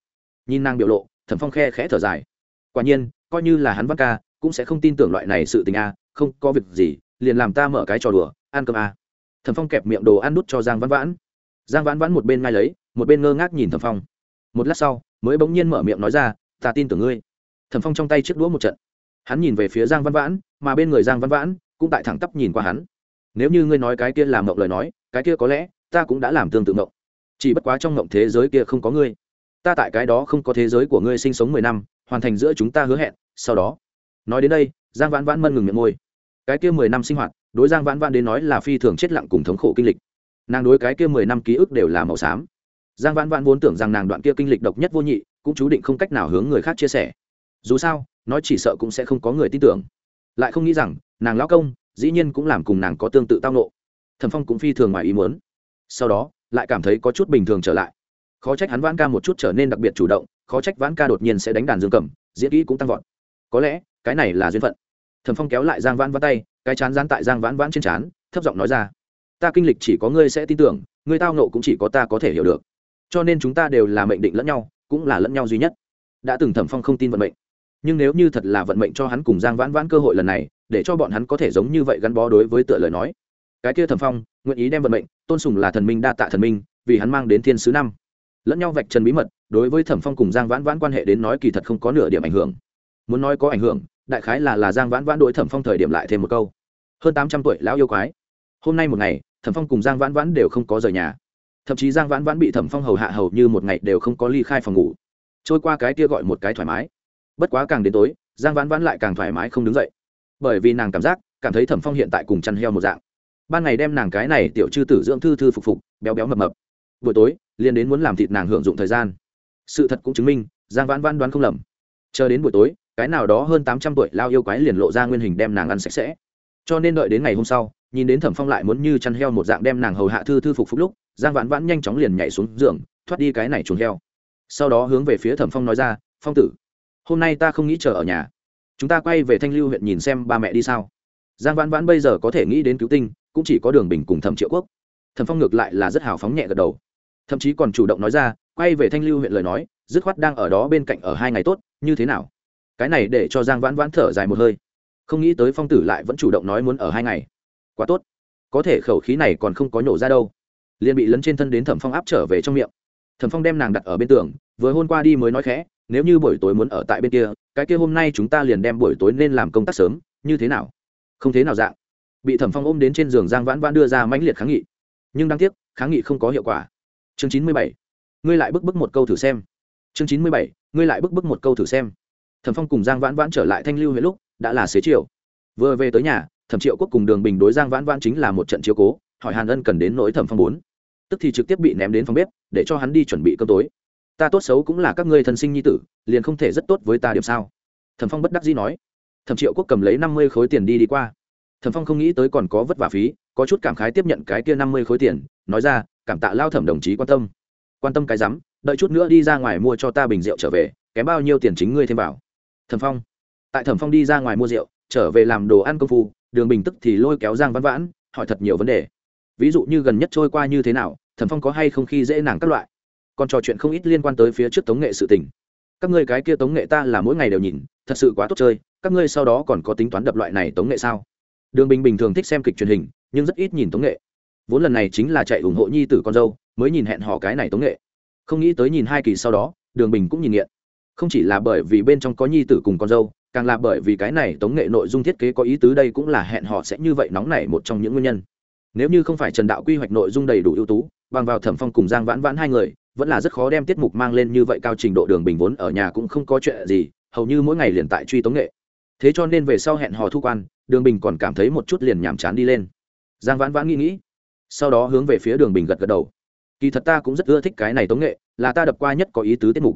nhìn nàng biểu lộ, thẩm phong khe khẽ thở dài. Quả nhiên, coi như là hắn văn ca cũng sẽ không tin tưởng loại này sự tình a, không có việc gì, liền làm ta mở cái trò đùa, ăn cơm a. Thẩm phong kẹp miệng đồ ăn nút cho giang vãn vãn. Giang vãn vãn một bên ngay lấy, một bên ngơ ngác nhìn thẩm phong. Một lát sau, mới bỗng nhiên mở miệng nói ra, ta tin tưởng ngươi. Thẩm phong trong tay chiếc đũa một trận. Hắn nhìn về phía giang văn vãn, mà bên người giang văn vãn cũng tại thẳng tắp nhìn qua hắn. Nếu như ngươi nói cái kia làm mộng lời nói, cái kia có lẽ ta cũng đã làm tương tự mộng. Chỉ bất quá trong mộng thế giới kia không có ngươi. Ta tại cái đó không có thế giới của ngươi sinh sống mười năm, hoàn thành giữa chúng ta hứa hẹn, sau đó nói đến đây, giang vãn vãn mân ngừng miệng môi cái kia mười năm sinh hoạt, đối giang vãn vãn đến nói là phi thường chết lặng cùng thống khổ kinh lịch. Nàng đối cái kia mười năm ký ức đều là màu xám. Giang vãn vãn vốn tưởng rằng nàng đoạn kia kinh lịch độc nhất vô nhị, cũng chú định không cách nào hướng người khác chia sẻ. Dù sao, nói chỉ sợ cũng sẽ không có người tin tưởng. Lại không nghĩ rằng, nàng lão công, dĩ nhiên cũng làm cùng nàng có tương tự tao nộ thẩm phong cũng phi thường ngoài ý muốn. Sau đó, lại cảm thấy có chút bình thường trở lại. Khó trách hắn vãn ca một chút trở nên đặc biệt chủ động, khó trách vãn ca đột nhiên sẽ đánh đàn dương cầm, diễn kỹ cũng tăng vọt. Có lẽ cái này là duyên phận. Thẩm phong kéo lại giang vãn vãn tay cái chán gián tại giang vãn vãn trên chán, thấp giọng nói ra ta kinh lịch chỉ có ngươi sẽ tin tưởng ngươi tao nộ cũng chỉ có ta có thể hiểu được. Cho nên chúng ta đều là mệnh định lẫn nhau cũng là lẫn nhau duy nhất. Đã từng thẩm phong không tin vận mệnh. Nhưng nếu như thật là vận mệnh cho hắn cùng giang vãn vãn cơ hội lần này để cho bọn hắn có thể giống như vậy gắn bó đối với tựa lời nói. Cái kia thẩm phong nguyện ý đem vận mệnh tôn sùng là thần minh đa tạ thần minh vì hắn mang đến thiên sứ năm. Lẫn nhau vạch trần bí mật đối với thẩm phong cùng giang vãn vãn quan hệ đến nói kỳ thật không có nửa điểm ảnh hưởng. Muốn nói có ảnh hưởng đại khái là là giang vãn vãn đối thẩm phong thời điểm lại thêm một câu. Hơn tám trăm tuổi, lão yêu quái. Hôm nay một ngày, thẩm phong cùng giang vãn vãn đều không có rời nhà. Thậm chí giang vãn vãn bị thẩm phong hầu hạ hầu như một ngày đều không có ly khai phòng ngủ. Trôi qua cái kia gọi một cái thoải mái. Bất quá càng đến tối, giang vãn vãn lại càng thoải mái không đứng dậy. Bởi vì nàng cảm giác, cảm thấy thẩm phong hiện tại cùng chăn heo một dạng. Ban ngày đem nàng cái này tiểu chư tử dưỡng thư thư phục phục, béo béo mập mập. Buổi tối, liền đến muốn làm thịt nàng hưởng dụng thời gian. Sự thật cũng chứng minh, giang vãn vãn đoán không lầm. Chờ đến buổi tối cái nào đó hơn tám trăm tuổi lao yêu quái liền lộ ra nguyên hình đem nàng ăn sạch sẽ. Cho nên đợi đến ngày hôm sau, nhìn đến thẩm phong lại muốn như chăn heo một dạng đem nàng hầu hạ thư thư phục phục lúc, giang vãn vãn nhanh chóng liền nhảy xuống giường, thoát đi cái này chuồng heo. Sau đó hướng về phía thẩm phong nói ra, phong tử, hôm nay ta không nghĩ chờ ở nhà. Chúng ta quay về thanh lưu huyện nhìn xem ba mẹ đi sao. Giang vãn vãn bây giờ có thể nghĩ đến cứu tinh, cũng chỉ có đường bình cùng thẩm triệu quốc. Thẩm phong ngược lại là rất hào phóng nhẹ gật đầu. Thậm chí còn chủ động nói ra, quay về thanh lưu huyện lời nói, dứt khoát đang ở đó bên cạnh ở hai ngày tốt, như thế nào? Cái này để cho giang vãn vãn thở dài một hơi. Không nghĩ tới phong tử lại vẫn chủ động nói muốn ở hai ngày. Quá tốt. Có thể khẩu khí này còn không có nhổ ra đâu. Liền bị lấn trên thân đến thẩm phong áp trở về trong miệng. Thẩm phong đem nàng đặt ở bên tường, vừa hôn qua đi mới nói khẽ, nếu như buổi tối muốn ở tại bên kia, cái kia hôm nay chúng ta liền đem buổi tối nên làm công tác sớm, như thế nào? Không thế nào dạng. Bị thẩm phong ôm đến trên giường, giang vãn vãn đưa ra mãnh liệt kháng nghị. Nhưng đáng tiếc, kháng nghị không có hiệu quả. Chương chín mươi bảy, ngươi lại bức bức một câu thử xem. Chương chín mươi bảy, ngươi lại bức bức một câu thử xem thẩm phong cùng giang vãn vãn trở lại thanh lưu huyện lúc, đã là xế chiều. Vừa về tới nhà, thẩm triệu quốc cùng đường bình đối giang vãn vãn chính là một trận chiếu cố, hỏi hàn ân cần đến nỗi thẩm phong bốn. Tức thì trực tiếp bị ném đến phòng bếp, để cho hắn đi chuẩn bị cơm tối. Ta tốt xấu cũng là các ngươi thân sinh nhi tử, liền không thể rất tốt với ta điểm sao? Thẩm phong bất đắc dĩ nói. Thẩm triệu quốc cầm lấy năm mươi khối tiền đi đi qua. Thẩm phong không nghĩ tới còn có vất vả phí, có chút cảm khái tiếp nhận cái kia năm mươi khối tiền, nói ra, cảm tạ lao thẩm đồng chí quan tâm. Quan tâm cái rắm, đợi chút nữa đi ra ngoài mua cho ta bình rượu trở về, kém bao nhiêu tiền chính ngươi thêm vào thẩm phong. Tại thẩm phong đi ra ngoài mua rượu, trở về làm đồ ăn công phu, đường bình tức thì lôi kéo giang văn vãn, hỏi thật nhiều vấn đề. Ví dụ như gần nhất trôi qua như thế nào, thẩm phong có hay không khi dễ nàng các loại. Còn trò chuyện không ít liên quan tới phía trước tống nghệ sự tình. Các ngươi cái kia tống nghệ ta là mỗi ngày đều nhìn, thật sự quá tốt chơi, các ngươi sau đó còn có tính toán đập loại này tống nghệ sao? Đường bình bình thường thích xem kịch truyền hình, nhưng rất ít nhìn tống nghệ. Vốn lần này chính là chạy ủng hộ nhi tử con dâu, mới nhìn hẹn họ cái này tống nghệ. Không nghĩ tới nhìn hai kỳ sau đó, đường bình cũng nhìn nghiện không chỉ là bởi vì bên trong có nhi tử cùng con dâu, càng là bởi vì cái này tống nghệ nội dung thiết kế có ý tứ đây cũng là hẹn họ sẽ như vậy nóng nảy một trong những nguyên nhân. Nếu như không phải trần đạo quy hoạch nội dung đầy đủ ưu tú, bằng vào thẩm phong cùng giang vãn vãn hai người, vẫn là rất khó đem tiết mục mang lên như vậy cao trình độ đường bình vốn ở nhà cũng không có chuyện gì, hầu như mỗi ngày liền tại truy tống nghệ. Thế cho nên về sau hẹn hò thu quan, đường bình còn cảm thấy một chút liền nhàm chán đi lên. Giang vãn vãn nghĩ nghĩ, sau đó hướng về phía đường bình gật gật đầu. Kỳ thật ta cũng rất ưa thích cái này tống nghệ, là ta đập qua nhất có ý tứ tiết mục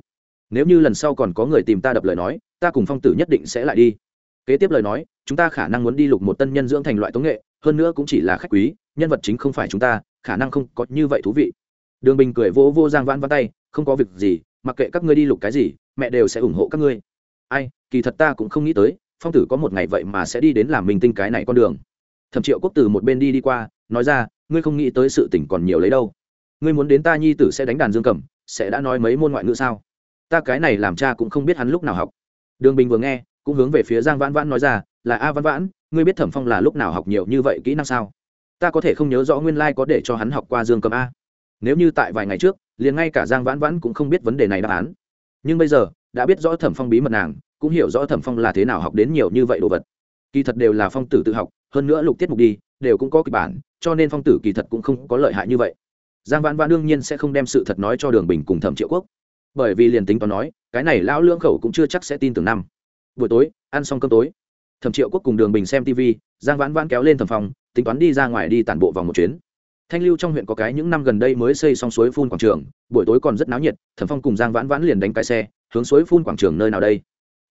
nếu như lần sau còn có người tìm ta đập lời nói, ta cùng phong tử nhất định sẽ lại đi. Kế tiếp lời nói, chúng ta khả năng muốn đi lục một tân nhân dưỡng thành loại tống nghệ, hơn nữa cũng chỉ là khách quý, nhân vật chính không phải chúng ta, khả năng không có như vậy thú vị. Đường bình cười vỗ vô giang vãn vãn tay, không có việc gì, mặc kệ các ngươi đi lục cái gì, mẹ đều sẽ ủng hộ các ngươi. Ai, kỳ thật ta cũng không nghĩ tới, phong tử có một ngày vậy mà sẽ đi đến làm minh tinh cái này con đường. Thẩm triệu quốc từ một bên đi đi qua, nói ra, ngươi không nghĩ tới sự tỉnh còn nhiều lấy đâu. Ngươi muốn đến ta nhi tử sẽ đánh đàn dương cầm, sẽ đã nói mấy môn ngoại ngữ sao? Ta cái này làm cha cũng không biết hắn lúc nào học. Đường bình vừa nghe, cũng hướng về phía giang vãn vãn nói ra, là a vãn vãn, ngươi biết thẩm phong là lúc nào học nhiều như vậy kỹ năng sao? Ta có thể không nhớ rõ nguyên lai、like、có để cho hắn học qua dương cầm a. Nếu như tại vài ngày trước, liền ngay cả giang vãn vãn cũng không biết vấn đề này đáp án. Nhưng bây giờ, đã biết rõ thẩm phong bí mật nàng, cũng hiểu rõ thẩm phong là thế nào học đến nhiều như vậy đồ vật. Kỳ thật đều là phong tử tự học, hơn nữa lục tiết mục đi, đều cũng có kịch bản, cho nên phong tử kỳ thật cũng không có lợi hại như vậy. Giang vãn vãn đương nhiên sẽ không đem sự thật nói cho đường bình cùng thẩm triệu quốc bởi vì liền tính toán nói, cái này lão lưỡng khẩu cũng chưa chắc sẽ tin tưởng năm. Buổi tối, ăn xong cơm tối, thẩm triệu quốc cùng đường bình xem tv giang vãn vãn kéo lên thẩm phòng, tính toán đi ra ngoài đi tản bộ vòng một chuyến. Thanh lưu trong huyện có cái những năm gần đây mới xây xong suối phun quảng trường, buổi tối còn rất náo nhiệt, thẩm phong cùng giang vãn vãn liền đánh cái xe, hướng suối phun quảng trường nơi nào đây?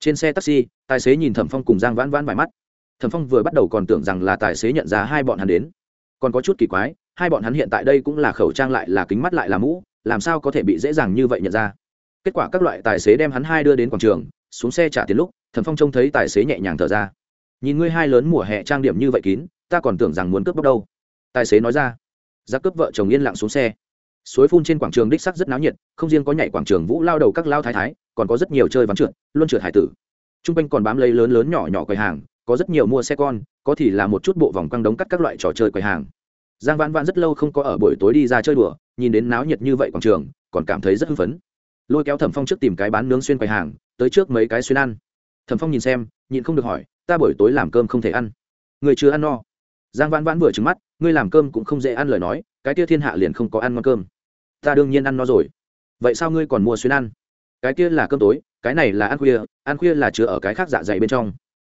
Trên xe taxi, tài xế nhìn thẩm phong cùng giang vãn vãn vài mắt. Thẩm phong vừa bắt đầu còn tưởng rằng là tài xế nhận ra hai bọn hắn đến. Còn có chút kỳ quái, hai bọn hắn hiện tại đây cũng là khẩu trang lại là kính mắt lại là mũ, làm sao có thể bị dễ dàng như vậy nhận ra? Kết quả các loại tài xế đem hắn hai đưa đến quảng trường, xuống xe trả tiền lúc, thẩm phong trông thấy tài xế nhẹ nhàng thở ra. Nhìn ngươi hai lớn mùa hè trang điểm như vậy kín, ta còn tưởng rằng muốn cướp bóc đâu. Tài xế nói ra. Ra cướp vợ chồng yên lặng xuống xe. Suối phun trên quảng trường đích sắc rất náo nhiệt, không riêng có nhảy quảng trường vũ lao đầu các lao thái thái, còn có rất nhiều chơi ván trượt luôn trượt hải tử. T r u n g quanh còn bám lấy lớn lớn nhỏ nhỏ quầy hàng, có rất nhiều mua xe con, có thì là một chút bộ vòng quăng đống cắt các loại trò chơi quầy hàng. Giang vãn vãn rất lâu không có ở buổi tối đi ra chơi đùa, nhìn đến náo nhiệt như vậy quảng trường, còn cảm thấy rất hưng phấn lôi kéo thẩm phong trước tìm cái bán nướng xuyên quầy hàng, tới trước mấy cái xuyên ăn. Thẩm phong nhìn xem, nhịn không được hỏi, ta buổi tối làm cơm không thể ăn. Người chưa ăn no. Giang vãn vãn vừa trứng mắt, ngươi làm cơm cũng không dễ ăn lời nói, cái kia thiên hạ liền không có ăn ngon cơm. Ta đương nhiên ăn no rồi. Vậy sao ngươi còn mua xuyên ăn? Cái kia là cơm tối, cái này là ăn khuya ăn khuya là chứa ở cái khác dạ dày bên trong.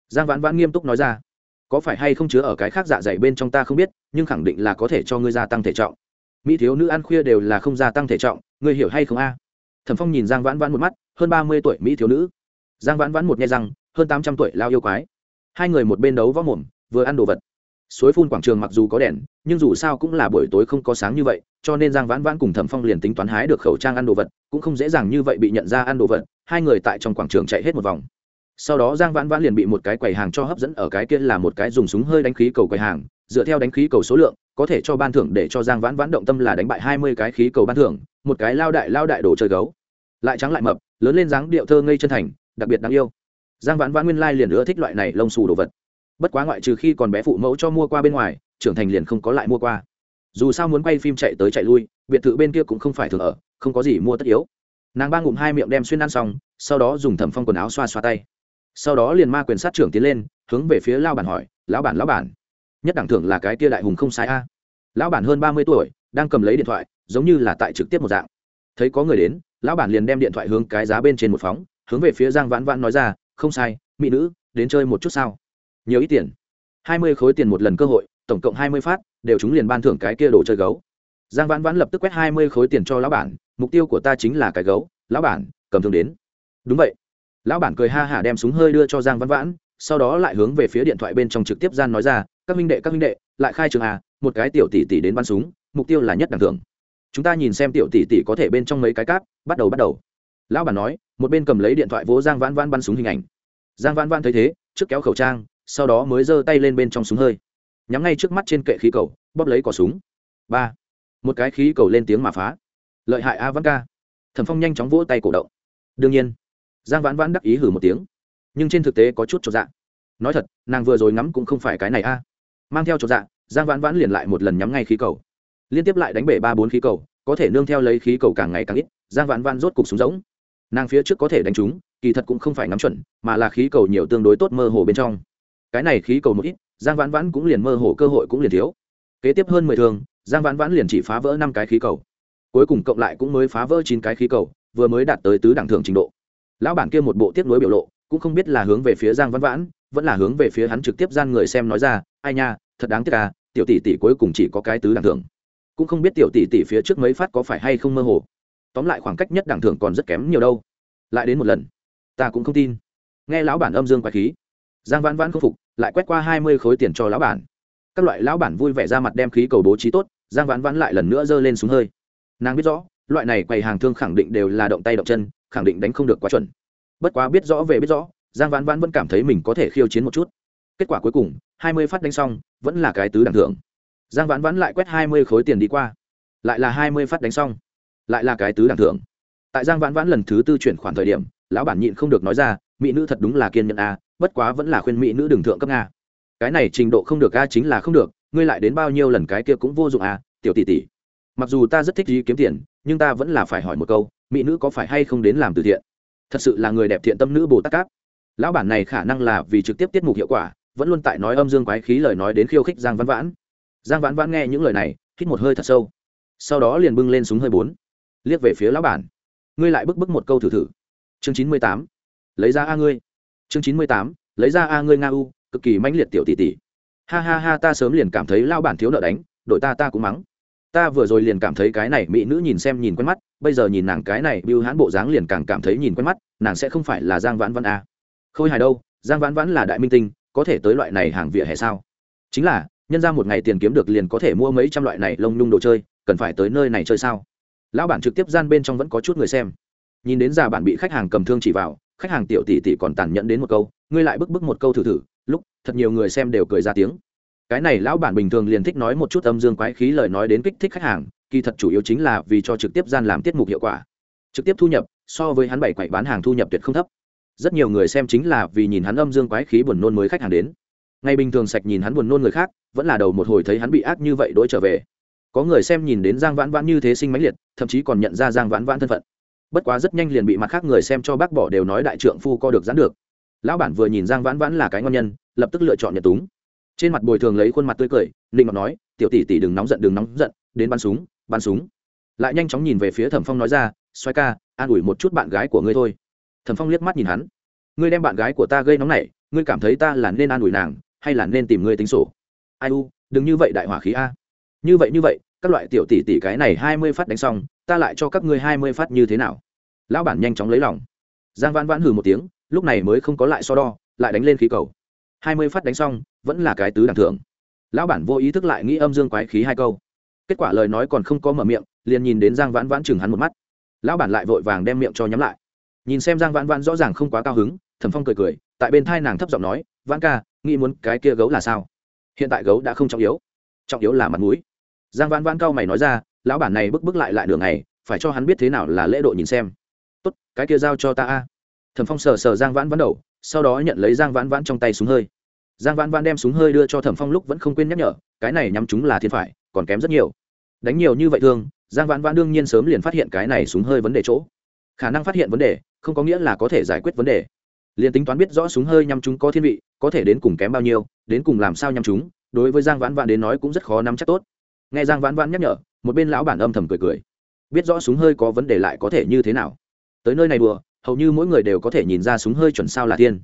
Giang vãn vãn nghiêm túc nói ra. Có phải hay không chứa ở cái khác dạ dày bên trong ta không biết, nhưng khẳng định là có thể cho ngươi gia tăng thể trọng. Mỹ thiếu nữ ăn khuya đều là không gia tăng thể trọng, ngươi hiểu hay không a? Thẩm phong nhìn giang vãn vãn một mắt, hơn ba mươi tuổi mỹ thiếu nữ. Giang vãn vãn một nghe rằng, hơn tám trăm tuổi lao yêu quái. Hai người một bên đấu võ mồm, vừa ăn đồ vật. Suối phun quảng trường mặc dù có đèn, nhưng dù sao cũng là buổi tối không có sáng như vậy, cho nên giang vãn vãn cùng thẩm phong liền tính toán hái được khẩu trang ăn đồ vật, cũng không dễ dàng như vậy bị nhận ra ăn đồ vật, hai người tại trong quảng trường chạy hết một vòng. Sau đó giang vãn vãn liền bị một cái quầy hàng cho hấp dẫn, ở cái kia là một cái dùng súng hơi đánh khí cầu quầy hàng, dựa theo đánh khí cầu số lượng, có thể cho ban thưởng để cho giang vãn vãn động tâm là đánh bại hai mươi cái khí cầu ban thưởng một cái lao đại lao đại đồ chơi gấu. Lại trắng lại mập, lớn lên dáng điệu thơ ngây chân thành, đặc biệt đáng yêu. Giang vãn vãn nguyên lai liền ưa thích loại này lông xù đồ vật. Bất quá ngoại trừ khi còn bé phụ mẫu cho mua qua bên ngoài, trưởng thành liền không có lại mua qua. Dù sao muốn quay phim chạy tới chạy lui, biệt thự bên kia cũng không phải thường ở, không có gì mua tất yếu. Nàng ba ngụm hai miệng đem xuyên ăn xong, sau đó dùng thẩm phong quần áo xoa xoa tay. Sau đó liền ma quyền sát trưởng tiến lên, hướng về phía lao bản hỏi, lão bản lão bản, nhất đẳng thưởng là cái kia đại hùng không sai a? Lão bản hơn ba mươi tuổi đang cầm lấy điện thoại, giống như là tại trực tiếp một dạng. Thấy có người đến, lão bản liền đem điện thoại hướng cái giá bên trên một phóng, hướng về phía giang vãn vãn nói ra, không sai, mỹ nữ, đến chơi một chút sao? Nhiều ít tiền. Hai mươi khối tiền một lần cơ hội, tổng cộng hai mươi phát, đều chúng liền ban thưởng cái kia đồ chơi gấu. Giang vãn vãn lập tức quét hai mươi khối tiền cho lão bản, mục tiêu của ta chính là cái gấu, lão bản, cầm thương đến. Đúng vậy. Lão bản cười ha hả đem súng hơi đưa cho giang vãn vãn, sau đó lại hướng về phía điện thoại bên trong trực tiếp gian nói ra, các minh đệ, các minh đệ, lại khai trường à một cái tiểu tỷ tỷ đến bắn súng mục tiêu là nhất đẳng thưởng. Chúng ta nhìn xem tiểu tỷ tỷ có thể bên trong mấy cái cáp, bắt đầu bắt đầu. Lão bản nói, một bên cầm lấy điện thoại vỗ giang vãn vãn bắn súng hình ảnh. Giang vãn vãn thấy thế, trước kéo khẩu trang, sau đó mới giơ tay lên bên trong súng hơi. Nhắm ngay trước mắt trên kệ khí cầu, bóp lấy cỏ súng. Ba. Một cái khí cầu lên tiếng mà phá. Lợi hại a văn ca. Thẩm phong nhanh chóng vỗ tay cổ động. Đương nhiên, giang vãn vãn đắc ý hử một tiếng. Nhưng trên thực tế có chút chột dạ. Nói thật, nàng vừa rồi ngắm cũng không phải cái này a. Mang theo chột dạ giang vãn vãn liền lại một lần nhắm ngay khí cầu liên tiếp lại đánh bể ba bốn khí cầu, có thể nương theo lấy khí cầu càng ngày càng ít, giang vãn vãn rốt cục súng giống. Nàng phía trước có thể đánh trúng kỳ thật cũng không phải ngắm chuẩn, mà là khí cầu nhiều tương đối tốt mơ hồ bên trong. Cái này khí cầu một ít, giang vãn vãn cũng liền mơ hồ cơ hội cũng liền thiếu. Kế tiếp hơn mười thường, giang vãn vãn liền chỉ phá vỡ năm cái khí cầu. Cuối cùng cộng lại cũng mới phá vỡ chín cái khí cầu, vừa mới đạt tới tứ đẳng thưởng trình độ. Lão bản kia một bộ tiếp nối biểu lộ, cũng không biết là hướng về phía giang vãn vãn, vẫn là hướng về phía hắn trực tiếp gian người xem nói ra, ai nha, thật đáng tiếc à tiểu tỷ tỷ cuối cùng chỉ có cái tứ đẳng thưởng cũng không biết tiểu tỷ tỷ phía trước mấy phát có phải hay không mơ hồ. Tóm lại khoảng cách nhất đẳng thưởng còn rất kém nhiều đâu. Lại đến một lần, ta cũng không tin. Nghe lão bản âm dương quái khí, giang vãn vãn không phục, lại quét qua hai mươi khối tiền cho lão bản. Các loại lão bản vui vẻ ra mặt đem khí cầu bố trí tốt, giang vãn vãn lại lần nữa giơ lên súng hơi. Nàng biết rõ, loại này quầy hàng thương khẳng định đều là động tay động chân, khẳng định đánh không được quá chuẩn. Bất quá biết rõ về biết rõ, giang vãn vãn vẫn cảm thấy mình có thể khiêu chiến một chút. Kết quả cuối cùng, hai mươi phát đánh xong, vẫn là cái tứ đẳng thưởng giang vãn vãn lại quét hai mươi khối tiền đi qua. Lại là hai mươi phát đánh xong. Lại là cái tứ đẳng thưởng tại giang vãn vãn lần thứ tư chuyển khoản thời điểm, lão bản nhịn không được nói ra, mỹ nữ thật đúng là kiên nhẫn a, bất quá vẫn là khuyên mỹ nữ đừng thượng cấp nga. Cái này trình độ không được a chính là không được, ngươi lại đến bao nhiêu lần cái kia cũng vô dụng a, tiểu tỷ tỷ. Mặc dù ta rất thích gì kiếm tiền, nhưng ta vẫn là phải hỏi một câu, mỹ nữ có phải hay không đến làm từ thiện? Thật sự là người đẹp thiện tâm nữ bồ tát cáp. Lão bản này khả năng là vì trực tiếp tiết mục hiệu quả, vẫn luôn tại nói âm dương quái khí lời nói đến khiêu khích giang vãn vãn giang vãn vãn nghe những lời này, hít một hơi thật sâu. Sau đó liền bưng lên súng hơi bốn, liếc về phía lão bản. Ngươi lại bức bức một câu thử thử. Chương chín mươi tám, lấy ra a ngươi. Chương chín mươi tám, lấy ra a ngươi nga u, cực kỳ mãnh liệt tiểu tỷ tỷ. Ha ha ha, ta sớm liền cảm thấy lao bản thiếu nợ đánh, đội ta ta cũng mắng. Ta vừa rồi liền cảm thấy cái này mỹ nữ nhìn xem nhìn quen mắt, bây giờ nhìn nàng cái này bưu hãn bộ dáng liền càng cảm thấy nhìn quen mắt, nàng sẽ không phải là giang vãn vãn a. Khôi hài đâu, giang vãn vãn là đại minh tinh, có thể tới loại này hàng vỉa hè sao? Chính là nhân ra một ngày tiền kiếm được liền có thể mua mấy trăm loại này lông nhung đồ chơi, cần phải tới nơi này chơi sao? Lão bản trực tiếp gian bên trong vẫn có chút người xem. Nhìn đến già bản bị khách hàng cầm thương chỉ vào, khách hàng tiểu tỷ tỷ còn tàn nhẫn đến một câu, ngươi lại bức bức một câu thử thử. Lúc, thật nhiều người xem đều cười ra tiếng. Cái này lão bản bình thường liền thích nói một chút âm dương quái khí lời nói đến kích thích khách hàng, kỳ thật chủ yếu chính là vì cho trực tiếp gian làm tiết mục hiệu quả. Trực tiếp thu nhập, so với hắn bảy quậy bán hàng thu nhập tuyệt không thấp. Rất nhiều người xem chính là vì nhìn hắn âm dương quái khí buồn nôn mới khách hàng đến ngày bình thường sạch nhìn hắn buồn nôn người khác, vẫn là đầu một hồi thấy hắn bị ác như vậy đ ố i trở về. Có người xem nhìn đến giang vãn vãn như thế sinh mãnh liệt, thậm chí còn nhận ra giang vãn vãn thân phận. Bất quá rất nhanh liền bị mặt khác người xem cho bác bỏ đều nói đại trượng phu co được giãn được. Lão bản vừa nhìn giang vãn vãn là cái ngon nhân, lập tức lựa chọn nhật túng. Trên mặt bồi thường lấy khuôn mặt tươi cười, ninh ngọc nói, tiểu tỷ tỷ đừng nóng giận, đừng nóng giận, đến bắn súng bắn súng. Lại nhanh chóng nhìn về phía thẩm phong nói ra xoay ca, an ủi một chút bạn gái của ngươi thôi. Thẩm phong liếc mắt nhìn hắn, ngươi đem bạn gái của ta gây nóng này, ngươi cảm thấy ta là nên an ủi nàng hay là nên tìm ngươi tính sổ? Ai u, đừng như vậy đại hỏa khí a. Như vậy như vậy, các loại tiểu tỷ tỷ cái này hai mươi phát đánh xong, ta lại cho các ngươi hai mươi phát như thế nào? Lão bản nhanh chóng lấy lòng. Giang vãn vãn hừ một tiếng, lúc này mới không có lại so đo, lại đánh lên khí cầu. Hai mươi phát đánh xong, vẫn là cái tứ đẳng thưởng lão bản vô ý thức lại nghĩ âm dương quái khí hai câu. Kết quả lời nói còn không có mở miệng, liền nhìn đến giang vãn vãn chừng hắn một mắt. Lão bản lại vội vàng đem miệng cho nhắm lại. Nhìn xem giang vãn vãn rõ ràng không quá cao hứng, thẩm phong cười cười, tại bên thai nàng thấp giọng nói, vãn ca nghĩ muốn cái kia gấu là sao? Hiện tại gấu đã không trọng yếu. Trọng yếu là mặt mũi. Giang vãn vãn cao mày nói ra, lão bản này bức bức lại lại đường này phải cho hắn biết thế nào là lễ độ nhìn xem. Tốt, cái kia giao cho ta a. Thẩm phong sờ sờ giang vãn vãn đầu, sau đó nhận lấy giang vãn vãn trong tay súng hơi. Giang vãn vãn đem súng hơi đưa cho thẩm phong lúc vẫn không quên nhắc nhở, cái này nhắm chúng là thiên phải, còn kém rất nhiều. Đánh nhiều như vậy thương giang vãn vãn đương nhiên sớm liền phát hiện cái này súng hơi vấn đề chỗ. Khả năng phát hiện vấn đề, không có nghĩa là có thể giải quyết vấn đề liền tính toán biết rõ súng hơi nhắm chúng có thiên vị, có thể đến cùng kém bao nhiêu, đến cùng làm sao nhắm chúng, đối với giang vãn vãn đến nói cũng rất khó nắm chắc tốt. Nghe giang vãn vãn nhắc nhở, một bên lão bản âm thầm cười cười. Biết rõ súng hơi có vấn đề lại có thể như thế nào? Tới nơi này đùa, hầu như mỗi người đều có thể nhìn ra súng hơi chuẩn sao là thiên.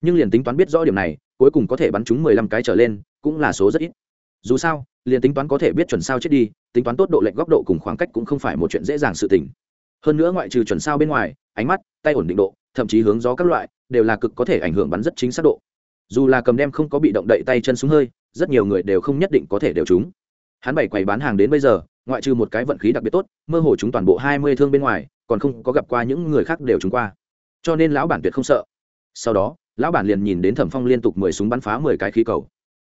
Nhưng liền tính toán biết rõ điểm này, cuối cùng có thể bắn chúng mười lăm cái trở lên, cũng là số rất ít. Dù sao, liền tính toán có thể biết chuẩn sao chết đi, tính toán tốt độ lệnh góc độ cùng khoảng cách cũng không phải một chuyện dễ dàng sự tình. Hơn nữa ngoại trừ chuẩn sao bên ngoài, ánh mắt, tay ổn định độ, thậm chí hướng gió các loại đều là cực có thể ảnh hưởng bắn rất chính xác độ. Dù là cầm đem không có bị động đậy tay chân xuống hơi, rất nhiều người đều không nhất định có thể đều chúng hắn bảy quầy bán hàng đến bây giờ, ngoại trừ một cái vận khí đặc biệt tốt, mơ hồ chúng toàn bộ hai mươi thương bên ngoài, còn không có gặp qua những người khác đều chúng qua. Cho nên lão bản tuyệt không sợ. Sau đó, lão bản liền nhìn đến thẩm phong liên tục mười súng bắn phá mười cái khí cầu.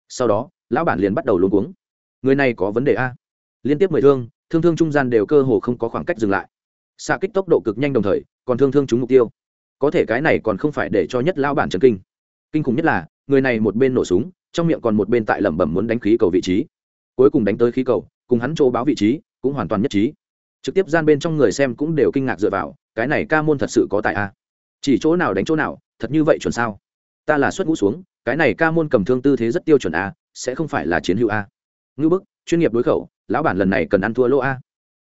Sau đó, lão bản liền bắt đầu luôn cuống. Người này có vấn đề a? Liên tiếp mười thương thương thương trung gian đều cơ hồ không có khoảng cách dừng lại. Xạ kích tốc độ cực nhanh đồng thời, còn thương thương trúng mục tiêu có thể cái này còn không phải để cho nhất lão bản trần kinh. Kinh khủng nhất là, người này một bên nổ súng, trong miệng còn một bên tại lẩm bẩm muốn đánh khí cầu vị trí. Cuối cùng đánh tới khí cầu, cùng hắn chỗ báo vị trí, cũng hoàn toàn nhất trí. Trực tiếp gian bên trong người xem cũng đều kinh ngạc dựa vào, cái này ca môn thật sự có tại a. Chỉ chỗ nào đánh chỗ nào, thật như vậy chuẩn sao? Ta là xuất ngũ xuống, cái này ca môn cầm thương tư thế rất tiêu chuẩn a, sẽ không phải là chiến hữu a. Ngưu bức, chuyên nghiệp đối khẩu, lão bản lần này cần ăn thua lỗ a.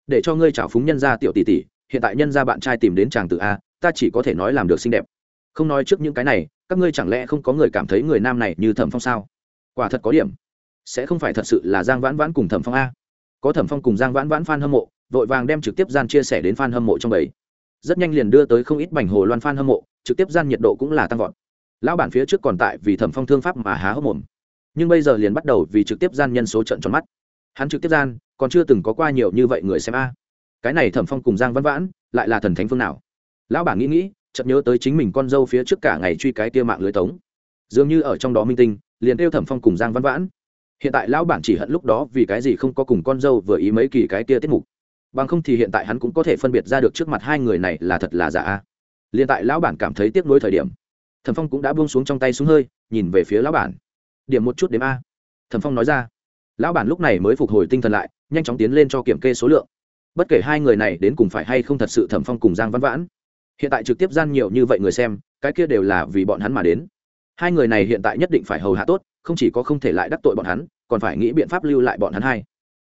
Để cho ngươi trào phúng nhân gia tiểu tỷ tỷ, hiện tại nhân gia bạn trai tìm đến chàng tự a ta chỉ có thể nói làm được xinh đẹp. Không nói trước những cái này, các ngươi chẳng lẽ không có người cảm thấy người nam này như thẩm phong sao? Quả thật có điểm. Sẽ không phải thật sự là giang vãn vãn cùng thẩm phong a. Có thẩm phong cùng giang vãn vãn f a n hâm mộ, vội vàng đem trực tiếp gian chia sẻ đến f a n hâm mộ trong bầy. Rất nhanh liền đưa tới không ít bành hồ loan f a n hâm mộ, trực tiếp gian nhiệt độ cũng là tăng vọt. Lão bản phía trước còn tại vì thẩm phong thương pháp mà há hốc mồm. Nhưng bây giờ liền bắt đầu vì trực tiếp gian nhân số trận tròn mắt. Hắn trực tiếp gian, còn chưa từng có qua nhiều như vậy người xem a. Cái này thẩm phong cùng giang vãn vãn, lại là thần thánh phương nào? Lão bản nghĩ nghĩ, chợt nhớ tới chính mình con dâu phía trước cả ngày truy cái kia mạng lưới tống. Dường như ở trong đó minh tinh, liền kêu thẩm phong cùng giang văn vãn. Hiện tại lão bản chỉ hận lúc đó vì cái gì không có cùng con dâu vừa ý mấy kỳ cái kia tiết mục. Bằng không thì hiện tại hắn cũng có thể phân biệt ra được trước mặt hai người này là thật là giả. A liền tại lão bản cảm thấy tiếc nuối thời điểm, thẩm phong cũng đã buông xuống trong tay xuống hơi, nhìn về phía lão bản. Điểm một chút đếm a. Thẩm phong nói ra. Lão bản lúc này mới phục hồi tinh thần lại, nhanh chóng tiến lên cho kiểm kê số lượng. Bất kể hai người này đến cùng phải hay không thật sự thẩm phong cùng giang văn vãn hiện tại trực tiếp gian nhiều như vậy người xem, cái kia đều là vì bọn hắn mà đến. Hai người này hiện tại nhất định phải hầu hạ tốt, không chỉ có không thể lại đắc tội bọn hắn, còn phải nghĩ biện pháp lưu lại bọn hắn hai.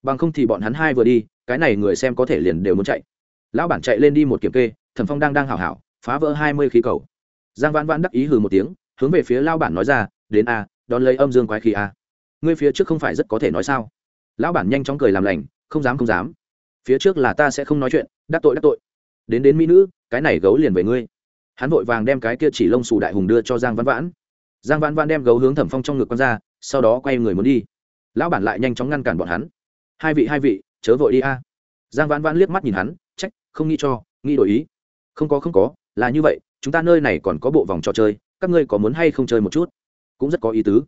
Bằng không thì bọn hắn hai vừa đi, cái này người xem có thể liền đều muốn chạy. Lão bản chạy lên đi một kiểm kê, thẩm phong đang đang hảo hảo, phá vỡ hai mươi khí cầu. Giang vãn vãn đắc ý hừ một tiếng, hướng về phía lao bản nói ra, đến a, đón lấy âm dương quái khí a. Ngươi phía trước không phải rất có thể nói sao? Lão bản nhanh chóng cười làm lành, không dám không dám. Phía trước là ta sẽ không nói chuyện, đắc tội đắc tội. Đến đến mỹ nữ cái này gấu liền về ngươi. Hắn vội vàng đem cái kia chỉ lông xù đại hùng đưa cho giang văn vãn. Giang văn vãn đem gấu hướng thẩm phong trong ngực con ra, sau đó quay người muốn đi. Lão bản lại nhanh chóng ngăn cản bọn hắn. Hai vị hai vị, chớ vội đi a. Giang vãn vãn liếc mắt nhìn hắn, trách, không nghĩ cho, nghĩ đổi ý. Không có không có, là như vậy, chúng ta nơi này còn có bộ vòng trò chơi, các ngươi có muốn hay không chơi một chút? Cũng rất có ý tứ.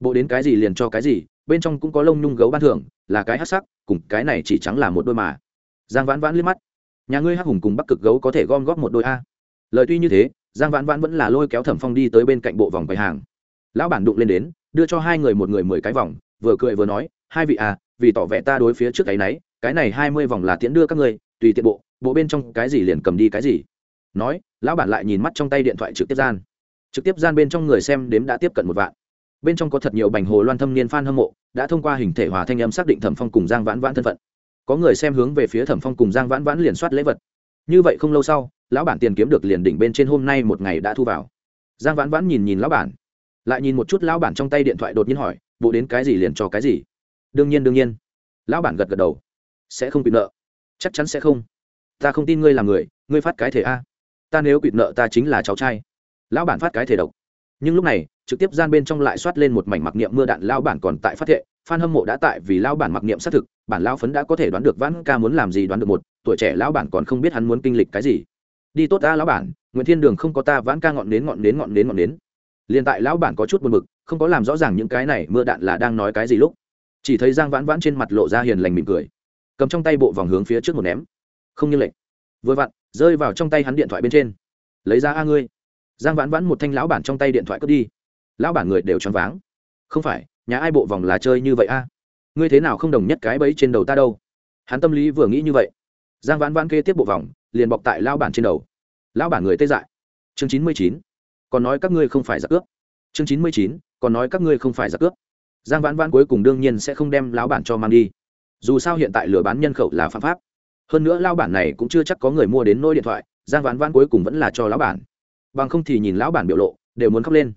Bộ đến cái gì liền cho cái gì, bên trong cũng có lông nhung gấu ban thưởng, là cái hát sắc, cùng cái này chỉ trắng là một đôi mà. Giang vãn vãn liếc mắt nhà ngươi hắc hùng cùng bắc cực gấu có thể gom góp một đôi a. Lời tuy như thế, giang vãn vãn vẫn là lôi kéo thẩm phong đi tới bên cạnh bộ vòng quầy hàng. Lão bản đụng lên đến, đưa cho hai người một người mười cái vòng, vừa cười vừa nói, hai vị à vì tỏ vẻ ta đối phía trước cái náy cái này hai mươi vòng là tiễn đưa các ngươi, tùy tiện bộ bộ bên trong cái gì liền cầm đi cái gì. Nói, lão bản lại nhìn mắt trong tay điện thoại trực tiếp gian. Trực tiếp gian bên trong người xem đếm đã tiếp cận một vạn. Bên trong có thật nhiều bành hồ loan thâm niên f a n hâm mộ, đã thông qua hình thể hòa thanh âm xác định thẩm phong cùng giang vãn vãn thân phận có người xem hướng về phía thẩm phong cùng giang vãn vãn liền soát lễ vật như vậy không lâu sau lão bản tiền kiếm được liền đỉnh bên trên hôm nay một ngày đã thu vào giang vãn vãn nhìn nhìn lão bản lại nhìn một chút lão bản trong tay điện thoại đột nhiên hỏi bộ đến cái gì liền cho cái gì đương nhiên đương nhiên lão bản gật gật đầu sẽ không bị nợ chắc chắn sẽ không ta không tin ngươi là người ngươi phát cái thể a ta nếu quỵt nợ ta chính là cháu trai lão bản phát cái thể độc nhưng lúc này trực tiếp gian bên trong lại soát lên một mảnh mặc niệm mưa đạn lao bản còn tại phát thệ phan hâm mộ đã tại vì lao bản mặc niệm xác thực, bản lao phấn đã có thể đoán được vãn ca muốn làm gì đoán được một, tuổi trẻ lão bản còn không biết hắn muốn kinh lịch cái gì. Đi tốt ta lão bản, nguyễn thiên đường không có ta, vãn ca ngọn đến ngọn đến ngọn đến ngọn đến liền tại lão bản có chút buồn bực, không có làm rõ ràng những cái này, mưa đạn là đang nói cái gì lúc. Chỉ thấy giang vãn vãn trên mặt lộ ra hiền lành mỉm cười. Cầm trong tay bộ vòng hướng phía trước một ném. Không như lệnh vừa vặn, rơi vào trong tay hắn điện thoại bên trên. Lấy ra a ngươi. Giang vãn vãn một thanh lão bản trong tay điện thoại cướp đi. Lão bản người đều choáng váng. Không phải nhà ai bộ vòng là chơi như vậy a? Ngươi thế nào không đồng nhất cái bẫy trên đầu ta đâu? Hắn tâm lý vừa nghĩ như vậy. Giang vãn vãn kê tiếp bộ vòng, liền bọc tại lao bản trên đầu. Lão bản người tê dại. Chương chín mươi chín. Còn nói các ngươi không phải giặc cướp. Chương chín mươi chín. Còn nói các ngươi không phải giặc cướp. Giang vãn vãn cuối cùng đương nhiên sẽ không đem lão bản cho mang đi. Dù sao hiện tại lừa bán nhân khẩu là phạm pháp. Hơn nữa lao bản này cũng chưa chắc có người mua đến nôi điện thoại, giang vãn vãn cuối cùng vẫn là cho lão bản. Bằng không thì nhìn lão bản biểu lộ, đều muốn khóc lên.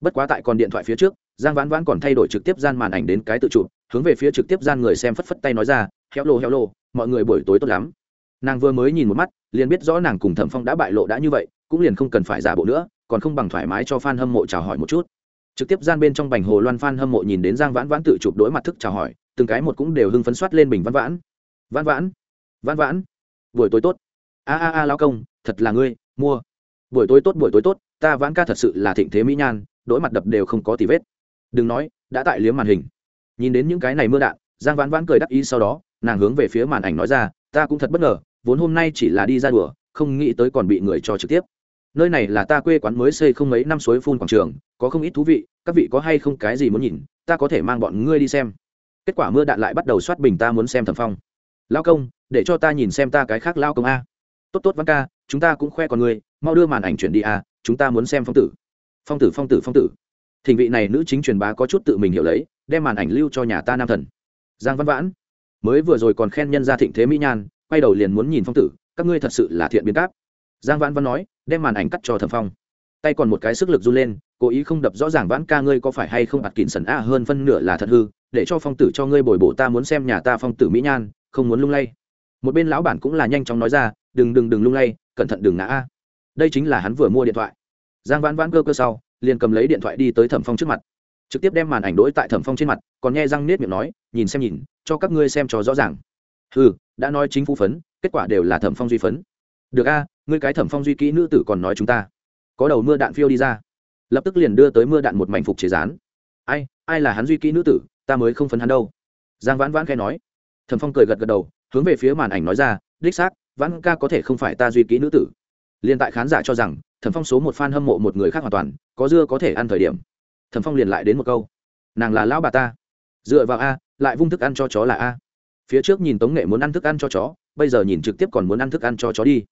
Bất quá tại còn điện thoại phía trước giang vãn vãn còn thay đổi trực tiếp gian màn ảnh đến cái tự chụp, hướng về phía trực tiếp gian người xem phất phất tay nói ra, héo lô héo lô, mọi người buổi tối tốt lắm. Nàng vừa mới nhìn một mắt, liền biết rõ nàng cùng thẩm phong đã bại lộ đã như vậy, cũng liền không cần phải giả bộ nữa, còn không bằng thoải mái cho f a n hâm mộ chào hỏi một chút. Trực tiếp gian bên trong bành hồ loan f a n hâm mộ nhìn đến giang vãn vãn tự chụp đối mặt thức chào hỏi, từng cái một cũng đều hưng phấn soát lên bình vãn vãn. Vãn vãn vãn vãn, buổi tối tốt. A a a lao công, thật là ngươi, mua. Buổi tối tốt, buổi tối tốt, ta vãn ca thật sự là thịnh thế mỹ nhan, đối mặt đập đều không có tì vết đừng nói, đã tại liếm màn hình. Nhìn đến những cái này mưa đạn, giang vãn vãn cười đắc ý sau đó, nàng hướng về phía màn ảnh nói ra, ta cũng thật bất ngờ, vốn hôm nay chỉ là đi ra đùa, không nghĩ tới còn bị người cho trực tiếp. Nơi này là ta quê quán mới xây không mấy năm suối phun quảng trường, có không ít thú vị, các vị có hay không cái gì muốn nhìn, ta có thể mang bọn ngươi đi xem. Kết quả mưa đạn lại bắt đầu soát bình ta muốn xem thẩm phong. Lao công, để cho ta nhìn xem ta cái khác lao công a. Tốt tốt văn ca, chúng ta cũng khoe con ngươi, mau đưa màn ảnh chuyển đi a, chúng ta muốn xem phong tử. Phong tử phong tử phong tử thỉnh vị này nữ chính truyền bá có chút tự mình hiểu lấy, đem màn ảnh lưu cho nhà ta nam thần. Giang văn vãn, mới vừa rồi còn khen nhân gia thịnh thế mỹ nhan, quay đầu liền muốn nhìn phong tử, các ngươi thật sự là thiện biến cáp. Giang vãn văn nói, đem màn ảnh cắt cho thẩm phong. Tay còn một cái sức lực run lên, cố ý không đập rõ ràng vãn ca ngươi có phải hay không ạt kín sần a, hơn phân nửa là thật hư, để cho phong tử cho ngươi bồi bổ ta muốn xem nhà ta phong tử mỹ nhan, không muốn lung lay. Một bên lão bản cũng là nhanh chóng nói ra, đừng đừng đừng lung lay, cẩn thận đừng ngã a. Đây chính là hắn vừa mua điện thoại. Giang vãn vãn cơ cơ sau liền cầm lấy điện thoại đi tới thẩm phong trước mặt. Trực tiếp đem màn ảnh đỗi tại thẩm phong trên mặt, còn nghe răng nết miệng nói, nhìn xem nhìn, cho các ngươi xem cho rõ ràng. Ừ đã nói chính phủ phấn, kết quả đều là thẩm phong duy phấn. Được a, ngươi cái thẩm phong duy kỹ nữ tử còn nói chúng ta. Có đầu mưa đạn phiêu đi ra. Lập tức liền đưa tới mưa đạn một mảnh phục chế rán. Ai ai là hắn duy kỹ nữ tử, ta mới không phấn hắn đâu. Giang vãn vãn khai nói. Thẩm phong cười gật gật đầu, hướng về phía màn ảnh nói ra, đích xác, vãn ca có thể không phải ta duy kỹ nữ tử liền tại khán giả cho rằng, thẩm phong số một f a n hâm mộ một người khác hoàn toàn, có dưa có thể ăn thời điểm. Thẩm phong liền lại đến một câu. Nàng là lão bà ta. Dựa vào a, lại vung thức ăn cho chó là a. Phía trước nhìn tống nghệ muốn ăn thức ăn cho chó, bây giờ nhìn trực tiếp còn muốn ăn thức ăn cho chó đi.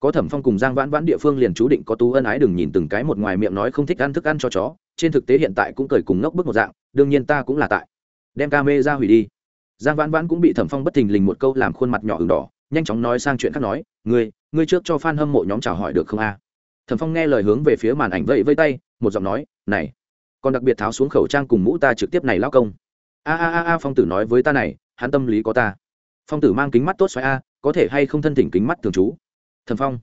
Có thẩm phong cùng giang vãn vãn địa phương liền chú định có tú ân ái đừng nhìn từng cái một ngoài miệng nói không thích ăn thức ăn cho chó, trên thực tế hiện tại cũng cười cùng ngốc bức một dạng, đương nhiên ta cũng là tại. Đem ca mê ra hủy đi. Giang vãn vãn cũng bị thẩm phong bất thình lình một câu làm khuôn mặt nhỏ ửng đỏ, nhanh chóng nói sang chuyện khác nói, ngươi ngươi trước cho fan hâm mộ nhóm chào hỏi được không a? Thẩm phong nghe lời hướng về phía màn ảnh vẫy vây tay, một giọng nói, này, còn đặc biệt tháo xuống khẩu trang cùng mũ ta trực tiếp này lao công. A a a a, phong tử nói với ta này, hắn tâm lý có ta. Phong tử mang kính mắt tốt xoáy a, có thể hay không thân thỉnh kính mắt thường trú? Thẩm phong,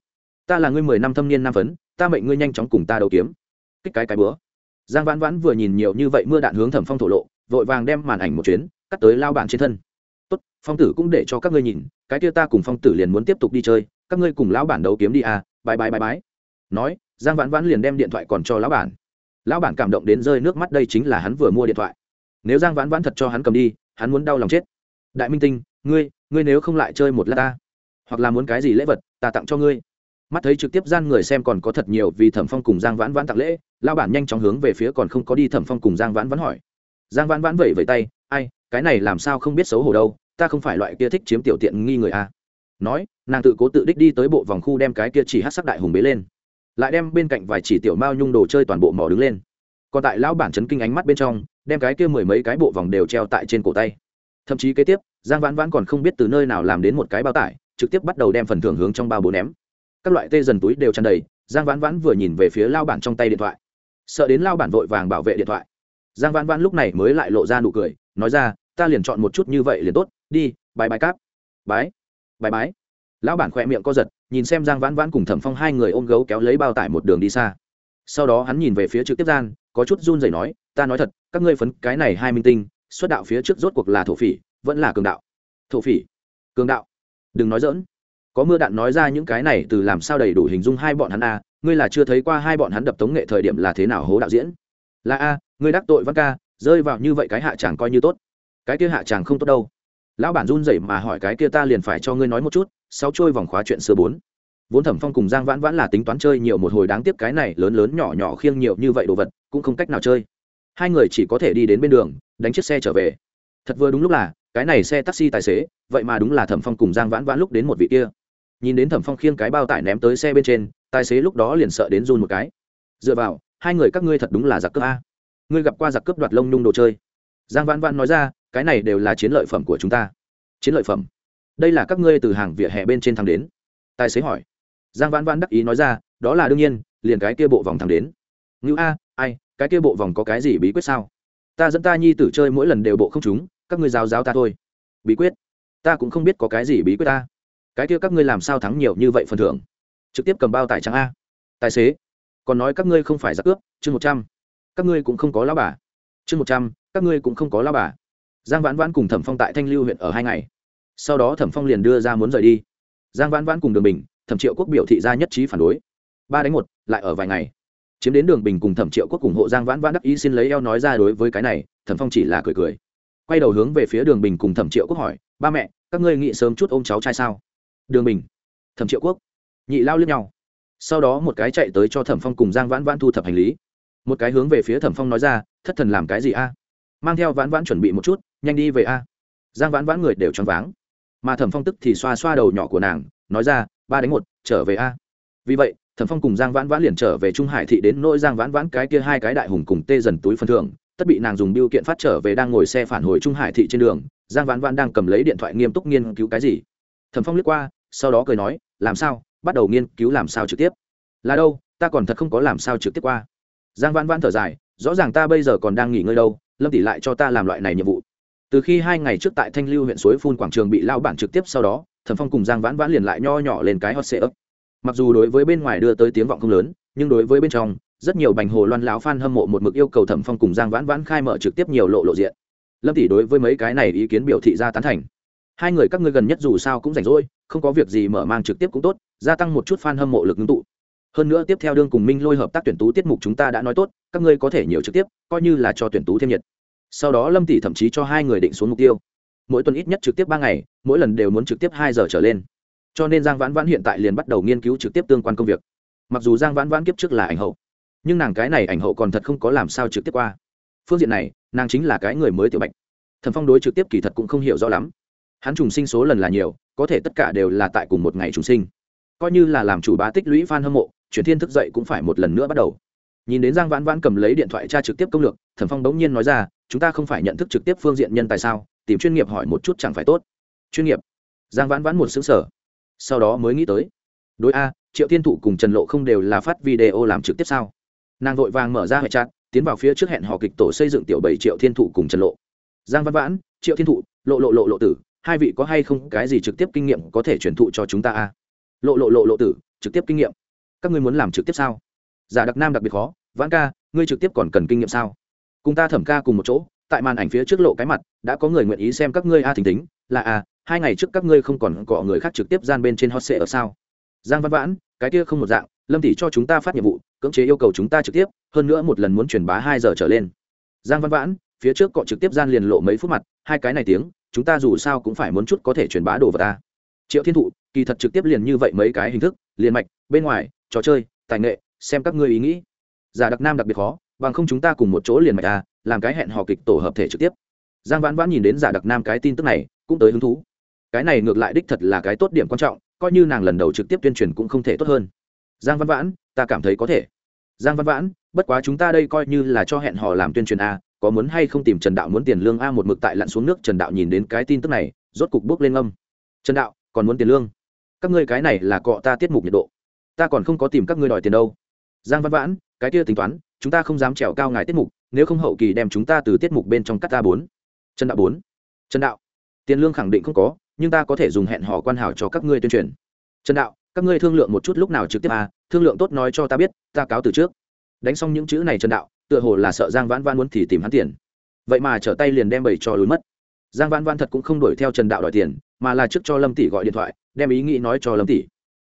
ta là ngươi mười năm thâm niên nam phấn, ta mệnh ngươi nhanh chóng cùng ta đầu kiếm. Kích cái cái bữa. Giang vãn vãn vừa nhìn nhiều như vậy mưa đạn hướng thẩm phong thổ lộ, vội vàng đem màn ảnh một chuyến, cắt tới lao bạn trên thân. Tốt, phong tử cũng để cho các ngươi nhìn, cái kia ta cùng phong tử liền muốn tiếp tục đi chơi các ngươi cùng lão bản đấu kiếm đi à bãi bãi bãi bãi nói, giang vãn vãn liền đem điện thoại còn cho lão bản. Lão bản cảm động đến rơi nước mắt đây chính là hắn vừa mua điện thoại. Nếu giang vãn vãn thật cho hắn cầm đi, hắn muốn đau lòng chết. Đại minh tinh, ngươi ngươi nếu không lại chơi một lát ta, hoặc là muốn cái gì lễ vật, ta tặng cho ngươi. Mắt thấy trực tiếp gian người xem còn có thật nhiều vì thẩm phong cùng giang vãn vãn tặng lễ lao bản nhanh chóng hướng về phía còn không có đi thẩm phong cùng giang vãn vãn hỏi. Giang vãn vãn vẩy vẫy tay, ai, cái này làm sao không biết xấu hổ đâu, ta không phải loại kia thích chiếm tiểu tiện nghi người a à. nói nàng tự cố tự đích đi tới bộ vòng khu đem cái kia chỉ hát sắc đại hùng bế lên, lại đem bên cạnh vài chỉ tiểu mao nhung đồ chơi toàn bộ mỏ đứng lên. Còn tại lão bản chấn kinh ánh mắt bên trong, đem cái kia mười mấy cái bộ vòng đều treo tại trên cổ tay. Thậm chí kế tiếp, giang vãn vãn còn không biết từ nơi nào làm đến một cái bao tải, trực tiếp bắt đầu đem phần thưởng hướng trong bao bố ném. Các loại tê dần túi đều tràn đầy, giang vãn vãn vừa nhìn về phía lao bản trong tay điện thoại. Sợ đến lao bản vội vàng bảo vệ điện thoại. Giang vãn vãn lúc này mới lại lộ ra nụ cười, nói ra, ta liền chọn một chút như vậy liền tốt, đi bài bài cáp. Bái? Bái bái? Lão bản khỏe miệng co giật, nhìn xem giang vãn vãn cùng thẩm phong hai người ôm gấu kéo lấy bao tải một đường đi xa. Sau đó hắn nhìn về phía trực tiếp gian, có chút run rẩy nói, ta nói thật, các ngươi phấn cái này hai minh tinh, xuất đạo phía trước rốt cuộc là thổ phỉ, vẫn là cường đạo. Thổ phỉ? Cường đạo? Đừng nói dỡn có mưa đạn nói ra những cái này từ làm sao đầy đủ hình dung hai bọn hắn a, ngươi là chưa thấy qua hai bọn hắn đập tống nghệ thời điểm là thế nào hố đạo diễn? Là a, ngươi đắc tội văn ca, rơi vào như vậy cái hạ chàng coi như tốt. Cái kia hạ chàng không tốt đâu. Lão bản run rẩy mà hỏi cái kia ta liền phải cho ngươi nói một chút sau trôi vòng khóa chuyện xưa bốn. Vốn thẩm phong cùng giang vãn vãn là tính toán chơi nhiều một hồi đáng tiếc cái này lớn lớn nhỏ nhỏ khiêng nhiều như vậy đồ vật, cũng không cách nào chơi. Hai người chỉ có thể đi đến bên đường, đánh chiếc xe trở về. Thật vừa đúng lúc là, cái này xe taxi tài xế, vậy mà đúng là thẩm phong cùng giang vãn vãn lúc đến một vị kia. Nhìn đến thẩm phong khiêng cái bao tải ném tới xe bên trên, tài xế lúc đó liền sợ đến run một cái. Dựa vào, hai người các ngươi thật đúng là giặc cướp a. Ngươi gặp qua giặc cướp đoạt lông nhung đồ chơi? Giang vãn vãn nói ra, cái này đều là chiến lợi phẩm của chúng ta. Chiến lợi phẩm? Đây là các ngươi từ hàng vỉa hè bên trên thang đến. Tài xế hỏi. Giang vãn vãn đắc ý nói ra, đó là đương nhiên, liền cái kia bộ vòng thang đến. Ngữ a, ai, cái kia bộ vòng có cái gì bí quyết sao? Ta dẫn ta nhi tử chơi mỗi lần đều bộ không chúng, các ngươi giáo giáo ta thôi. Bí quyết? Ta cũng không biết có cái gì bí quyết ta. Cái kia các ngươi làm sao thắng nhiều như vậy phần thưởng? Trực tiếp cầm bao tải trắng a. Tài xế, còn nói các ngươi không phải giặc cướp, chương một trăm. Các ngươi cũng không có lao bà. Chương một trăm, các ngươi cũng không có lao bà. Giang vãn vãn cùng thẩm phong tại thanh lưu huyện ở hai ngày sau đó thẩm phong liền đưa ra muốn rời đi giang vãn vãn cùng đường bình thẩm triệu quốc biểu thị ra nhất trí phản đối ba đánh một lại ở vài ngày chiếm đến đường bình cùng thẩm triệu quốc ủng hộ giang vãn vãn đắc ý xin lấy eo nói ra đối với cái này thẩm phong chỉ là cười cười quay đầu hướng về phía đường bình cùng thẩm triệu quốc hỏi ba mẹ các ngươi nghĩ sớm chút ôm cháu trai sao đường bình thẩm triệu quốc nhị lao liếc nhau sau đó một cái chạy tới cho thẩm phong cùng giang vãn vãn thu thập hành lý một cái hướng về phía thẩm phong nói ra thất thần làm cái gì a mang theo vãn vãn chuẩn bị một chút nhanh đi về a giang vãn vãn người đều choáng váng mà thẩm phong tức thì xoa xoa đầu nhỏ của nàng, nói ra, ba đánh một, trở về a. Vì vậy, thẩm phong cùng giang vãn vãn liền trở về trung hải thị đến nỗi giang vãn vãn cái kia hai cái đại hùng cùng tê dần túi phân thưởng. Tất bị nàng dùng biêu kiện phát trở về đang ngồi xe phản hồi trung hải thị trên đường, giang vãn vãn đang cầm lấy điện thoại nghiêm túc nghiên cứu cái gì. Thẩm phong liếc qua, sau đó cười nói, làm sao? Bắt đầu nghiên cứu làm sao trực tiếp? Là đâu? Ta còn thật không có làm sao trực tiếp qua. Giang vãn vãn thở dài, rõ ràng ta bây giờ còn đang nghỉ ngơi đâu, lâm tỷ lại cho ta làm loại này nhiệm vụ từ khi hai ngày trước tại thanh lưu huyện suối phun quảng trường bị lao bản trực tiếp sau đó, thẩm phong cùng giang vãn vãn liền lại nho nhỏ lên cái hot sệ ấp mặc dù đối với bên ngoài đưa tới tiếng vọng không lớn, nhưng đối với bên trong, rất nhiều bành hồ loan láo f hâm mộ một mực yêu cầu thẩm phong cùng giang vãn vãn khai mở trực tiếp nhiều lộ lộ diện. Lâm tỷ đối với mấy cái này ý kiến biểu thị ra tán thành. Hai người các ngươi gần nhất dù sao cũng rảnh rỗi, không có việc gì mở mang trực tiếp cũng tốt, gia tăng một chút f a n hâm mộ lực ngưng tụ. Hơn nữa tiếp theo đương cùng minh lôi hợp tác tuyển tú tiết mục chúng ta đã nói tốt, các ngươi có thể nhiều trực tiếp, coi như là cho tuyển tú thêm nhiệt sau đó lâm tỷ thậm chí cho hai người định xuống mục tiêu. Mỗi tuần ít nhất trực tiếp ba ngày, mỗi lần đều muốn trực tiếp hai giờ trở lên. Cho nên giang vãn vãn hiện tại liền bắt đầu nghiên cứu trực tiếp tương quan công việc. Mặc dù giang vãn vãn kiếp trước là ảnh hậu, nhưng nàng cái này ảnh hậu còn thật không có làm sao trực tiếp qua. Phương diện này, nàng chính là cái người mới tiểu bạch. Thần phong đối trực tiếp kỳ thật cũng không hiểu rõ lắm. Hắn trùng sinh số lần là nhiều, có thể tất cả đều là tại cùng một ngày trùng sinh. Coi như là làm chủ bá tích lũy f a n hâm mộ, chuyển thiên thức dậy cũng phải một lần nữa bắt đầu nhìn đến giang vãn vãn cầm lấy điện thoại tra trực tiếp công lược, Thẩm phong bỗng nhiên nói ra, chúng ta không phải nhận thức trực tiếp phương diện nhân tại sao? Tìm chuyên nghiệp hỏi một chút chẳng phải tốt? Chuyên nghiệp? Giang vãn vãn một xứng sở sau đó mới nghĩ tới, đối a, triệu thiên thụ cùng trần lộ không đều là phát video làm trực tiếp sao? Nàng vội vàng mở ra hệ chat tiến vào phía trước hẹn họ kịch tổ xây dựng tiểu bảy triệu thiên thụ cùng trần lộ. Giang văn vãn, triệu thiên thụ, lộ lộ lộ lộ tử, hai vị có hay không cái gì trực tiếp kinh nghiệm có thể truyền thụ cho chúng ta a? Lộ lộ lộ lộ tử, trực tiếp kinh nghiệm. Các ngươi muốn làm trực tiếp sao? Giả đặc nam đặc biệt khó, vãn ca, ngươi trực tiếp còn cần kinh nghiệm sao? Cùng ta thẩm ca cùng một chỗ, tại màn ảnh phía trước lộ cái mặt, đã có người nguyện ý xem các ngươi a thình tính là a hai ngày trước các ngươi không còn cọ người khác trực tiếp gian bên trên hot sệ ở sao? Giang văn vãn, cái kia không một dạng, lâm tỷ cho chúng ta phát nhiệm vụ, cưỡng chế yêu cầu chúng ta trực tiếp, hơn nữa một lần muốn truyền bá hai giờ trở lên. Giang văn vãn, phía trước cọ trực tiếp gian liền lộ mấy phút mặt, hai cái này tiếng, chúng ta dù sao cũng phải muốn chút có thể truyền bá đồ vào ta. Triệu thiên thụ, kỳ thật trực tiếp liền như vậy mấy cái hình thức, liền mạch, bên ngoài, trò chơi, tài nghệ xem các ngươi ý nghĩ. Giả đặc nam đặc biệt khó, bằng không chúng ta cùng một chỗ liền mạch a làm cái hẹn hò kịch tổ hợp thể trực tiếp. Giang vãn vãn nhìn đến giả đặc nam cái tin tức này, cũng tới hứng thú. Cái này ngược lại đích thật là cái tốt điểm quan trọng, coi như nàng lần đầu trực tiếp tuyên truyền cũng không thể tốt hơn. Giang văn vãn, ta cảm thấy có thể. Giang văn vãn, bất quá chúng ta đây coi như là cho hẹn hò làm tuyên truyền a có muốn hay không tìm trần đạo muốn tiền lương a một mực tại lặn xuống nước, trần đạo nhìn đến cái tin tức này, rốt cục bước lên âm. Trần đạo, còn muốn tiền lương? Các ngươi cái này là cọ ta tiết mục nhiệt độ. Ta còn không có tìm các ngươi đòi tiền đâu giang văn vãn, cái kia tính toán, chúng ta không dám trèo cao ngài tiết mục, nếu không hậu kỳ đem chúng ta từ tiết mục bên trong cắt ta bốn. Trần đạo bốn. Trần đạo, tiền lương khẳng định không có, nhưng ta có thể dùng hẹn hò quan hảo cho các ngươi tuyên truyền. Trần đạo, các ngươi thương lượng một chút lúc nào trực tiếp à thương lượng tốt nói cho ta biết, ta cáo từ trước. Đánh xong những chữ này trần đạo, tựa hồ là sợ giang vãn vãn muốn thì tìm hắn tiền. Vậy mà trở tay liền đem bầy trò lối mất. Giang vãn vãn thật cũng không đuổi theo trần đạo đòi tiền, mà là trước cho lâm tỷ gọi điện thoại, đem ý nghĩ nói cho lâm tỷ.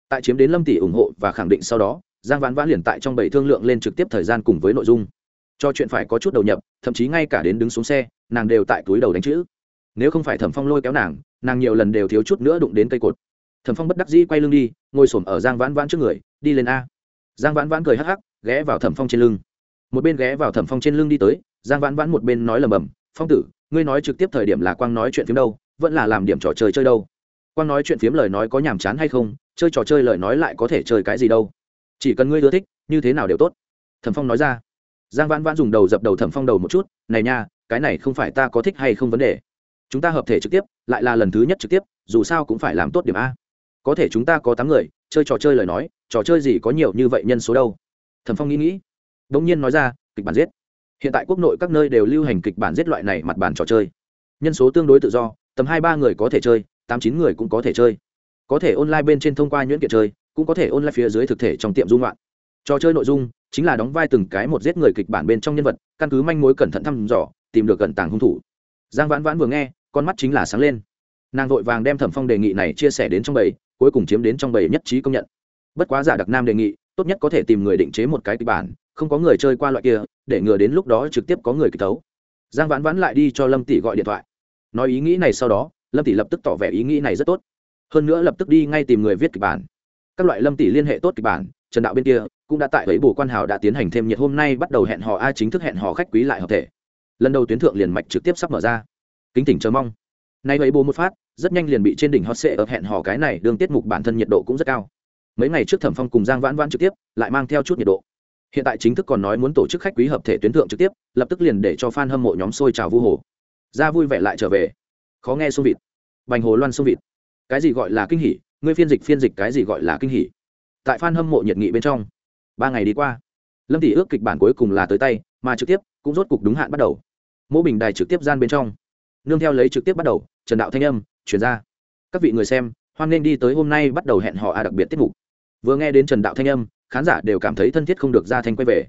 Tại chiếm đến lâm tỷ ủng hộ và khẳng định sau đó giang vãn vãn liền tại trong bảy thương lượng lên trực tiếp thời gian cùng với nội dung. Cho chuyện phải có chút đầu nhập, thậm chí ngay cả đến đứng xuống xe, nàng đều tại túi đầu đánh chữ. Nếu không phải thẩm phong lôi kéo nàng nàng nhiều lần đều thiếu chút nữa đụng đến cây cột. Thẩm phong bất đắc dĩ quay lưng đi, ngồi s ổ m ở giang vãn vãn trước người, đi lên a. Giang vãn vãn cười hắc hắc, ghé vào thẩm phong trên lưng. Một bên ghé vào thẩm phong trên lưng đi tới, giang vãn vãn một bên nói lầm bầm phong tử, ngươi nói trực tiếp thời điểm là quang nói chuyện phiếm đâu, vẫn là làm điểm trò chơi chơi đâu? Quang nói chuyện phiếm lời nói có nhàm chán hay không, chơi trò chơi lời nói lại có thể chơi cái gì đâu? Chỉ cần ngươi ưa thích, như thế nào đều tốt. Thẩm phong nói ra. Giang vãn vãn dùng đầu dập đầu thẩm phong đầu một chút, này nha, cái này không phải ta có thích hay không vấn đề. Chúng ta hợp thể trực tiếp, lại là lần thứ nhất trực tiếp, dù sao cũng phải làm tốt điểm a. Có thể chúng ta có tám người, chơi trò chơi lời nói, trò chơi gì có nhiều như vậy nhân số đâu. Thẩm phong nghĩ nghĩ. Đ ỗ n g nhiên nói ra, kịch bản giết. Hiện tại quốc nội các nơi đều lưu hành kịch bản giết loại này mặt bản trò chơi. Nhân số tương đối tự do, tầm hai ba người có thể chơi, tám chín người cũng có thể chơi. Có thể online bên trên thông qua nhuyễn kiện chơi cũng có thể online phía dưới thực thể trong tiệm dung loạn. Trò chơi nội dung chính là đóng vai từng cái một giết người kịch bản bên trong nhân vật, căn cứ manh mối cẩn thận thăm dò, tìm được cận tàng hung thủ. Giang vãn vãn vừa nghe, con mắt chính là sáng lên. Nàng vội vàng đem thẩm phong đề nghị này chia sẻ đến trong bầy, cuối cùng chiếm đến trong bầy nhất trí công nhận. Bất quá giả đặc nam đề nghị, tốt nhất có thể tìm người định chế một cái kịch bản, không có người chơi qua loại kia, để ngừa đến lúc đó trực tiếp có người kịch tấu giang vãn vãn lại đi cho lâm tỷ gọi điện thoại. Nói ý nghĩ này sau đó, lâm tỷ lập tức tỏ vẻ ý nghĩ này rất tốt. Hơn nữa lập tức đi ngay tìm người viết kịch bản các loại lâm tỷ liên hệ tốt kịch bản, trần đạo bên kia cũng đã tại ấy bù quan hào đã tiến hành thêm nhiệt hôm nay bắt đầu hẹn hò a chính thức hẹn hò khách quý lại hợp thể. Lần đầu tuyến thượng liền mạch trực tiếp sắp mở ra. Kính tỉnh chờ mong. Nay ấy bù một phát, rất nhanh liền bị trên đỉnh hot sệ ở hẹn hò cái này đường tiết mục bản thân nhiệt độ cũng rất cao. Mấy ngày trước thẩm phong cùng giang vãn vãn trực tiếp lại mang theo chút nhiệt độ. Hiện tại chính thức còn nói muốn tổ chức khách quý hợp thể tuyến thượng trực tiếp, lập tức liền để cho f a n hâm mộ nhóm xôi trào vu hồ. Ra vui vẻ lại trở về. Khó nghe sông vịt. Bành hồ loan sông vịt. Cái gì gọi là kinh hỉ? Ngươi phiên dịch phiên dịch cái gì gọi là kinh hỉ? Tại phan hâm mộ nhiệt nghị bên trong, ba ngày đi qua, lâm tỷ ước kịch bản cuối cùng là tới tay, mà trực tiếp cũng rốt cục đúng hạn bắt đầu. Mỗi bình đài trực tiếp gian bên trong, nương theo lấy trực tiếp bắt đầu, trần đạo thanh âm, chuyển ra. Các vị người xem, hoan nên đi tới hôm nay bắt đầu hẹn họ a đặc biệt tiết mục. Vừa nghe đến trần đạo thanh âm, khán giả đều cảm thấy thân thiết không được ra thanh quay về.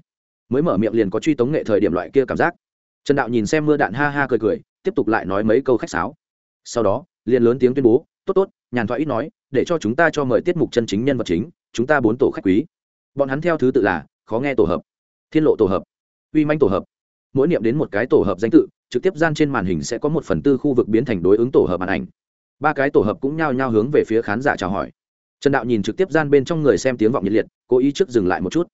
Mới mở miệng liền có truy tống nghệ thời điểm loại kia cảm giác. Trần đạo nhìn xem mưa đạn ha ha cười cười, tiếp tục lại nói mấy câu khách sáo. Sau đó, liền lớn tiếng tuyên bố tốt tốt, nhàn thoại ít nói, để cho chúng ta cho mời tiết mục chân chính nhân vật chính, chúng ta bốn tổ khách quý. Bọn hắn theo thứ tự là, khó nghe tổ hợp, thiên lộ tổ hợp, uy manh tổ hợp. Mỗi niệm đến một cái tổ hợp danh tự, trực tiếp gian trên màn hình sẽ có một phần tư khu vực biến thành đối ứng tổ hợp màn ảnh. Ba cái tổ hợp cũng nhao nhao hướng về phía khán giả chào hỏi. Trần đạo nhìn trực tiếp gian bên trong người xem tiếng vọng nhiệt liệt, cố ý trước dừng lại một chút.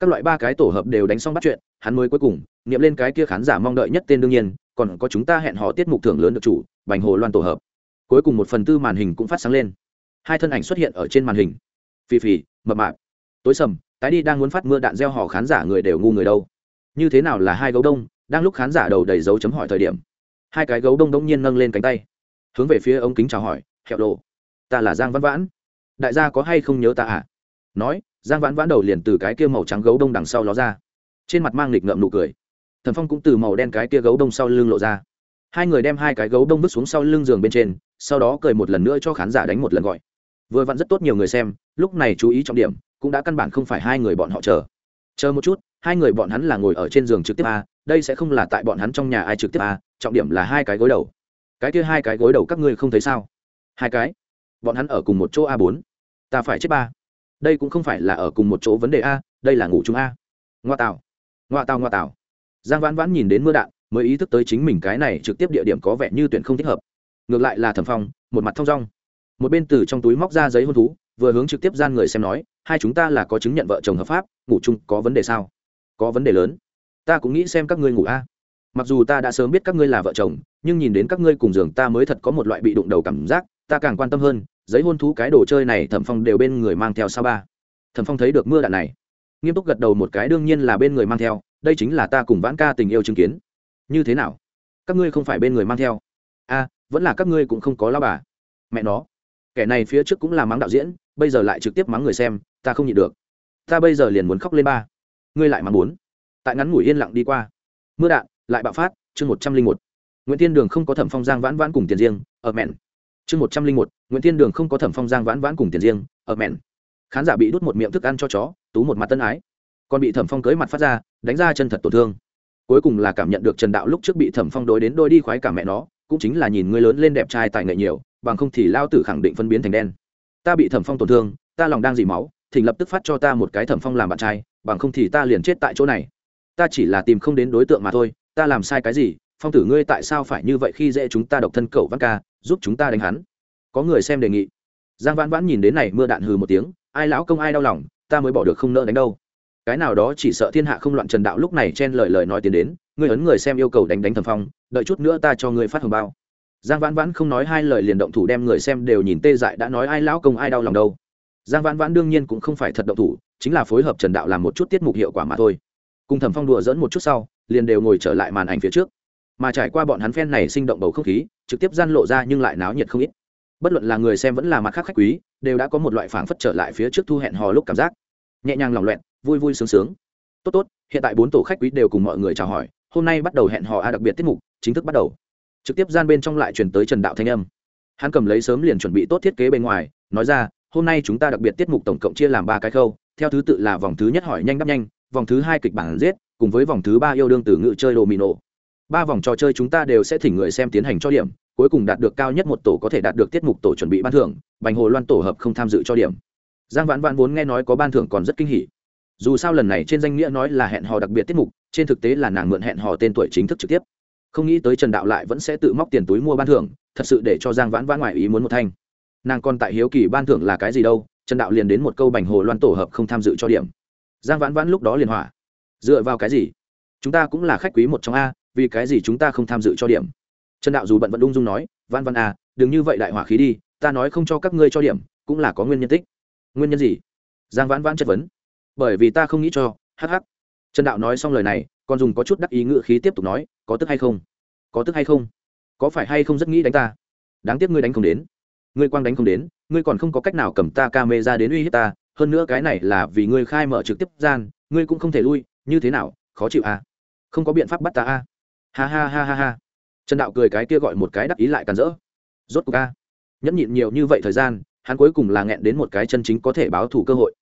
Các loại ba cái tổ hợp đều đánh xong bắt chuyện, hắn mới cuối cùng, niệm lên cái kia khán giả mong đợi nhất tên đương nhiên, còn có chúng ta hẹn họ tiết mục thưởng lớn được chủ, bành hồ loan tổ hợp cuối cùng một phần tư màn hình cũng phát sáng lên. Hai thân ảnh xuất hiện ở trên màn hình. Phì phì, mập mạp. Tối sầm, tái đi đang muốn phát mưa đạn gieo hò khán giả người đều ngu người đâu. Như thế nào là hai gấu đông, đang lúc khán giả đầu đầy dấu chấm hỏi thời điểm. Hai cái gấu đông đông nhiên nâng lên cánh tay. Hướng về phía ống kính chào hỏi, hẹo đồ, ta là giang văn vãn. Đại gia có hay không nhớ ta à nói, giang vãn vãn đầu liền từ cái kia màu trắng gấu đông đằng sau ló ra. Trên mặt mang lịch ngậm nụ cười. Thần phong cũng từ màu đen cái kia gấu đông sau lưng lộ ra hai người đem hai cái gấu đông vứt xuống sau lưng giường bên trên, sau đó cười một lần nữa cho khán giả đánh một lần gọi. Vừa vặn rất tốt nhiều người xem, lúc này chú ý trọng điểm, cũng đã căn bản không phải hai người bọn họ chờ. Chờ một chút, hai người bọn hắn là ngồi ở trên giường trực tiếp a, đây sẽ không là tại bọn hắn trong nhà ai trực tiếp a, trọng điểm là hai cái gối đầu. Cái kia hai cái gối đầu các ngươi không thấy sao? Hai cái? Bọn hắn ở cùng một chỗ a bốn. Ta phải chết ba. Đây cũng không phải là ở cùng một chỗ vấn đề a, đây là ngủ chung a. Ngoa tạo ngoa tạo ngoa tạo giang vãn vãn nhìn đến mưa đạn mới ý thức tới chính mình cái này trực tiếp địa điểm có vẻ như tuyển không thích hợp. Ngược lại là thẩm phong, một mặt thong dong. Một bên từ trong túi móc ra giấy hôn thú, vừa hướng trực tiếp gian người xem nói, hai chúng ta là có chứng nhận vợ chồng hợp pháp, ngủ chung có vấn đề sao? Có vấn đề lớn. Ta cũng nghĩ xem các ngươi ngủ a. Mặc dù ta đã sớm biết các ngươi là vợ chồng, nhưng nhìn đến các ngươi cùng giường ta mới thật có một loại bị đụng đầu cảm giác, ta càng quan tâm hơn, giấy hôn thú cái đồ chơi này thẩm phong đều bên người mang theo sao ba? Thẩm phong thấy được mưa đạn này, nghiêm túc gật đầu một cái, đương nhiên là bên người mang theo, đây chính là ta cùng vãn ca tình yêu chứng kiến như thế nào? Các ngươi không phải bên người mang theo. A vẫn là các ngươi cũng không có lao bà. Mẹ nó. Kẻ này phía trước cũng là mắng đạo diễn, bây giờ lại trực tiếp mắng người xem, ta không nhịn được. Ta bây giờ liền muốn khóc lên ba. Ngươi lại mắng muốn tại ngắn ngủi yên lặng đi qua. Mưa đạn, lại bạo phát, chương một trăm linh một. Nguyễn thiên đường không có thẩm phong giang vãn vãn cùng tiền riêng, ở mẹn. Chương một trăm linh một, nguyễn thiên đường không có thẩm phong giang vãn vãn cùng tiền riêng, ở mẹn. Khán giả bị đút một miệng thức ăn cho chó, tú một mặt tân ái. Còn bị thẩm phong cưới mặt phát ra, đánh ra chân thật tổn thương cuối cùng là cảm nhận được trần đạo lúc trước bị thẩm phong đối đến đôi đi khoái cả mẹ nó, cũng chính là nhìn ngươi lớn lên đẹp trai tài nghệ nhiều, bằng không thì lao tử khẳng định phân biến thành đen. Ta bị thẩm phong tổn thương, ta lòng đang dì máu, thỉnh lập tức phát cho ta một cái thẩm phong làm bạn trai, bằng không thì ta liền chết tại chỗ này. Ta chỉ là tìm không đến đối tượng mà thôi, ta làm sai cái gì, phong tử ngươi tại sao phải như vậy khi dễ chúng ta độc thân cậu văn ca, giúp chúng ta đánh hắn? Có người xem đề nghị. Giang vãn vãn nhìn đến này mưa đạn hừ một tiếng, ai lão công ai đau lòng, ta mới bỏ được không nỡ đánh đâu cái nào đó chỉ sợ thiên hạ không loạn trần đạo lúc này chen lời lời nói tiến đến người ấn người xem yêu cầu đánh đánh thầm phong, đợi chút nữa ta cho người phát hồng bao. Giang vãn vãn không nói hai lời liền động thủ đem người xem đều nhìn tê dại đã nói ai lão công ai đau lòng đâu. Giang vãn vãn đương nhiên cũng không phải thật động thủ, chính là phối hợp trần đạo làm một chút tiết mục hiệu quả mà thôi. Cùng thẩm phong đùa dẫn một chút sau, liền đều ngồi trở lại màn ảnh phía trước. Mà trải qua bọn hắn phen này sinh động bầu không khí, trực tiếp gian lộ ra nhưng lại náo nhiệt không ít. Bất luận là người xem vẫn là mặt khác khách quý, đều đã có một loại phảng phất trở lại phía trước thu hẹn hò lúc cảm giác. Nhẹ nhàng lòng loẹn vui vui sướng sướng. Tốt tốt, hiện tại bốn tổ khách quý đều cùng mọi người chào hỏi, hôm nay bắt đầu hẹn hò a đặc biệt tiết mục, chính thức bắt đầu. Trực tiếp gian bên trong lại chuyển tới trần đạo thanh âm. Hắn cầm lấy sớm liền chuẩn bị tốt thiết kế bên ngoài, nói ra, hôm nay chúng ta đặc biệt tiết mục tổng cộng chia làm ba cái khâu, theo thứ tự là vòng thứ nhất hỏi nhanh đáp nhanh, vòng thứ hai kịch bản giết, cùng với vòng thứ ba yêu đương từ ngự chơi đồ mì nổ ba vòng trò chơi chúng ta đều sẽ thỉnh người xem tiến hành cho điểm, cuối cùng đạt được cao nhất một tổ có thể đạt được tiết mục tổ chuẩn bị ban thưởng, bành hồ loan tổ hợp không tham dự cho điểm. Giang vãn vãn vốn nghe nói có ban thưởng còn rất kinh hỉ dù sao lần này trên danh nghĩa nói là hẹn hò đặc biệt tiết mục, trên thực tế là nàng mượn hẹn hò tên tuổi chính thức trực tiếp. Không nghĩ tới trần đạo lại vẫn sẽ tự móc tiền túi mua ban thưởng, thật sự để cho giang vãn vãn ngoài ý muốn một thanh. Nàng còn tại hiếu kỳ ban thưởng là cái gì đâu, trần đạo liền đến một câu bành hồ loan tổ hợp không tham dự cho điểm. Giang vãn vãn lúc đó liền hỏa. Dựa vào cái gì? Chúng ta cũng là khách quý một trong a, vì cái gì chúng ta không tham dự cho điểm? Trần đạo dù bận vẫn ung dung nói văn văn a, đừng như vậy đại hỏa khí đi, ta nói không cho các ngươi cho điểm, cũng là có nguyên nhân tích. Nguyên nhân gì? Giang vãn vãn chất vấn bởi vì ta không nghĩ cho hh trần đạo nói xong lời này, còn dùng có chút đắc ý ngự khí tiếp tục nói, có tức hay không? Có tức hay không? Có phải hay không rất nghĩ đánh ta? Đáng tiếc ngươi đánh không đến. Ngươi quang đánh không đến, ngươi còn không có cách nào cầm ta ca mê ra đến uy hiếp ta, hơn nữa cái này là vì ngươi khai mở trực tiếp gian, ngươi cũng không thể lui, như thế nào, khó chịu à? Không có biện pháp bắt ta à? Ha ha ha ha ha. Trần đạo cười cái kia gọi một cái đắc ý lại càn rỡ. Rốt cuộc a. Nhẫn nhịn nhiều như vậy thời gian, hắn cuối cùng là nghẹn đến một cái chân chính có thể báo thủ cơ hội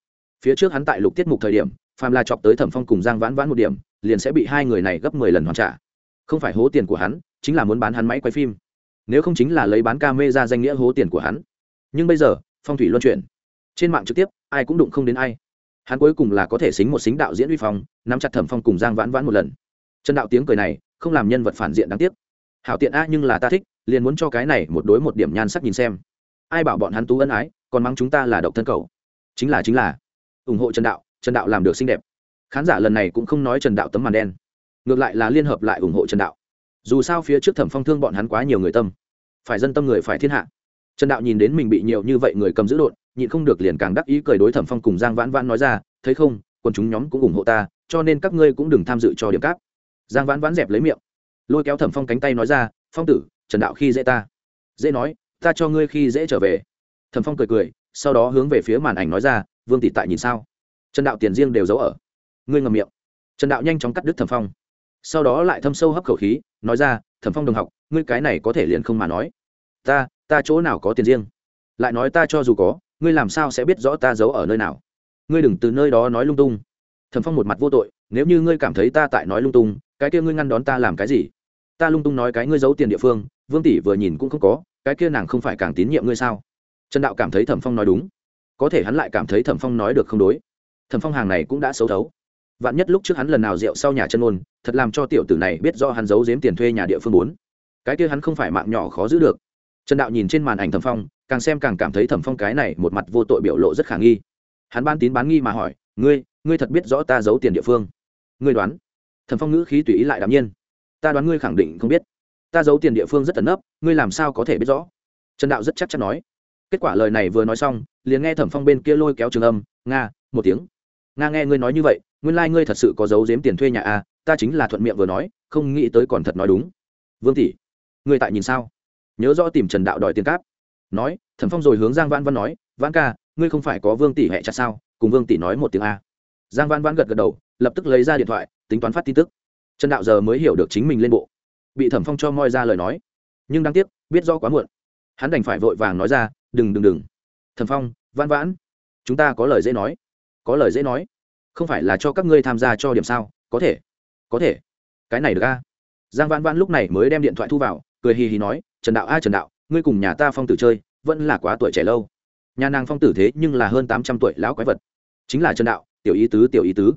phía trước hắn tại lục tiết mục thời điểm phàm là chọc tới thẩm phong cùng giang vãn vãn một điểm, liền sẽ bị hai người này gấp mười lần hoàn trả. Không phải hố tiền của hắn, chính là muốn bán hắn máy quay phim. Nếu không chính là lấy bán ca mê ra danh nghĩa hố tiền của hắn. Nhưng bây giờ, phong thủy luân chuyển. Trên mạng trực tiếp, ai cũng đụng không đến ai. Hắn cuối cùng là có thể xính một xính đạo diễn uy phong, nắm chặt thẩm phong cùng giang vãn vãn một lần. Trần đạo tiếng cười này, không làm nhân vật phản diện đáng tiếc. Hảo tiện a nhưng là ta thích, liền muốn cho cái này một đối một điểm nhan sắc nhìn xem. Ai bảo bọn hắn tú ân ái, còn mắng chúng ta là độc thân cầu. Chính là chính là ủng hộ trần đạo trần đạo làm được xinh đẹp. Khán giả lần này cũng không nói trần đạo tấm màn đen. Ngược lại là liên hợp lại ủng hộ trần đạo. Dù sao phía trước thẩm phong thương bọn hắn quá nhiều người tâm. Phải dân tâm người phải thiên hạ. Trần đạo nhìn đến mình bị nhiều như vậy người cầm giữ đột nhịn không được liền càng đắc ý cười đối thẩm phong cùng giang vãn vãn nói ra, thấy không, quần chúng nhóm cũng ủng hộ ta, cho nên các ngươi cũng đừng tham dự cho điểm cáp. Giang vãn vãn dẹp lấy miệng. Lôi kéo thẩm phong cánh tay nói ra, phong tử, trần đạo khi dễ ta. Dễ nói, ta cho ngươi khi dễ trở về. Thẩm phong cười cười, sau đó hướng về phía màn ảnh nói ra vương tỷ tại nhìn sao? Trần đạo tiền riêng đều giấu ở. Ngươi ngầm miệng. Trần đạo nhanh chóng cắt đứt thẩm phong. Sau đó lại thâm sâu hấp khẩu khí, nói ra, thẩm phong đồng học, ngươi cái này có thể liền không mà nói. Ta ta chỗ nào có tiền riêng? Lại nói ta cho dù có, ngươi làm sao sẽ biết rõ ta giấu ở nơi nào? Ngươi đừng từ nơi đó nói lung tung. Thẩm phong một mặt vô tội, nếu như ngươi cảm thấy ta tại nói lung tung, cái kia ngươi ngăn đón ta làm cái gì? Ta lung tung nói cái ngươi giấu tiền địa phương, vương tỷ vừa nhìn cũng không có, cái kia nàng không phải càng tín nhiệm ngươi sao? Trần đạo cảm thấy thẩm phong nói đúng có thể hắn lại cảm thấy thẩm phong nói được không đối. Thẩm phong hàng này cũng đã xấu thấu. Vạn nhất lúc trước hắn lần nào rượu sau nhà chân ôn, thật làm cho tiểu tử này biết do hắn giấu giếm tiền thuê nhà địa phương bốn. Cái kia hắn không phải mạng nhỏ khó giữ được. Trần đạo nhìn trên màn ảnh thẩm phong, càng xem càng cảm thấy thẩm phong cái này một mặt vô tội biểu lộ rất khả nghi. Hắn ban tín bán nghi mà hỏi, ngươi ngươi thật biết rõ ta giấu tiền địa phương? Ngươi đoán. Thẩm phong ngữ khí tùy ý lại đ nhiên. Ta đoán ngươi khẳng định không biết. Ta giấu tiền địa phương rất tấn nấp, ngươi làm sao có thể biết rõ? Trần đạo rất chắc chắn nói kết quả lời này vừa nói xong liền nghe thẩm phong bên kia lôi kéo trường âm nga một tiếng. Nga nghe ngươi nói như vậy nguyên lai、like、ngươi thật sự có giấu giếm tiền thuê nhà à, ta chính là thuận miệng vừa nói không nghĩ tới còn thật nói đúng. Vương tỷ ngươi tại nhìn sao? Nhớ rõ tìm trần đạo đòi tiền cáp. Nói thẩm phong rồi hướng giang vãn Văn nói vãn ca ngươi không phải có vương tỷ hẹ chặt sao? Cùng vương tỷ nói một tiếng a. Giang vãn vãn gật gật đầu lập tức lấy ra điện thoại tính toán phát tin tức. Trần đạo giờ mới hiểu được chính mình lên bộ. Bị thẩm phong cho moi ra lời nói. Nhưng đáng tiếc biết do quá muộn. Hắn đành phải vội vàng nói ra đừng đừng đừng. Thần phong, vãn vãn, chúng ta có lời dễ nói. Có lời dễ nói. Không phải là cho các ngươi tham gia cho điểm sao? Có thể. Có thể. Cái này được a giang vãn vãn lúc này mới đem điện thoại thu vào, cười hì hì nói, trần đạo, a trần đạo, ngươi cùng nhà ta phong tử chơi, vẫn là quá tuổi trẻ lâu. Nhà nàng phong tử thế nhưng là hơn tám trăm tuổi lão quái vật. Chính là trần đạo, tiểu ý tứ, tiểu ý tứ.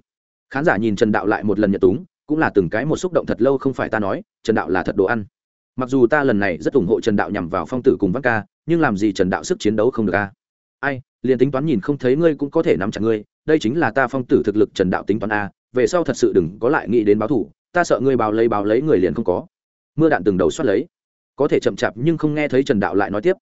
Khán giả nhìn trần đạo lại một lần nhận túng, cũng là từng cái một xúc động thật lâu không phải ta nói, trần đạo là thật đồ ăn mặc dù ta lần này rất ủng hộ trần đạo nhằm vào phong tử cùng văn ca, nhưng làm gì trần đạo sức chiến đấu không được a? Ai, liền tính toán nhìn không thấy ngươi cũng có thể nắm chặt ngươi, đây chính là ta phong tử thực lực trần đạo tính toán a, về sau thật sự đừng có lại nghĩ đến báo thủ, ta sợ ngươi báo lấy báo lấy người liền không có. Mưa đạn từng đầu xoát lấy. Có thể chậm chạp nhưng không nghe thấy trần đạo lại nói tiếp.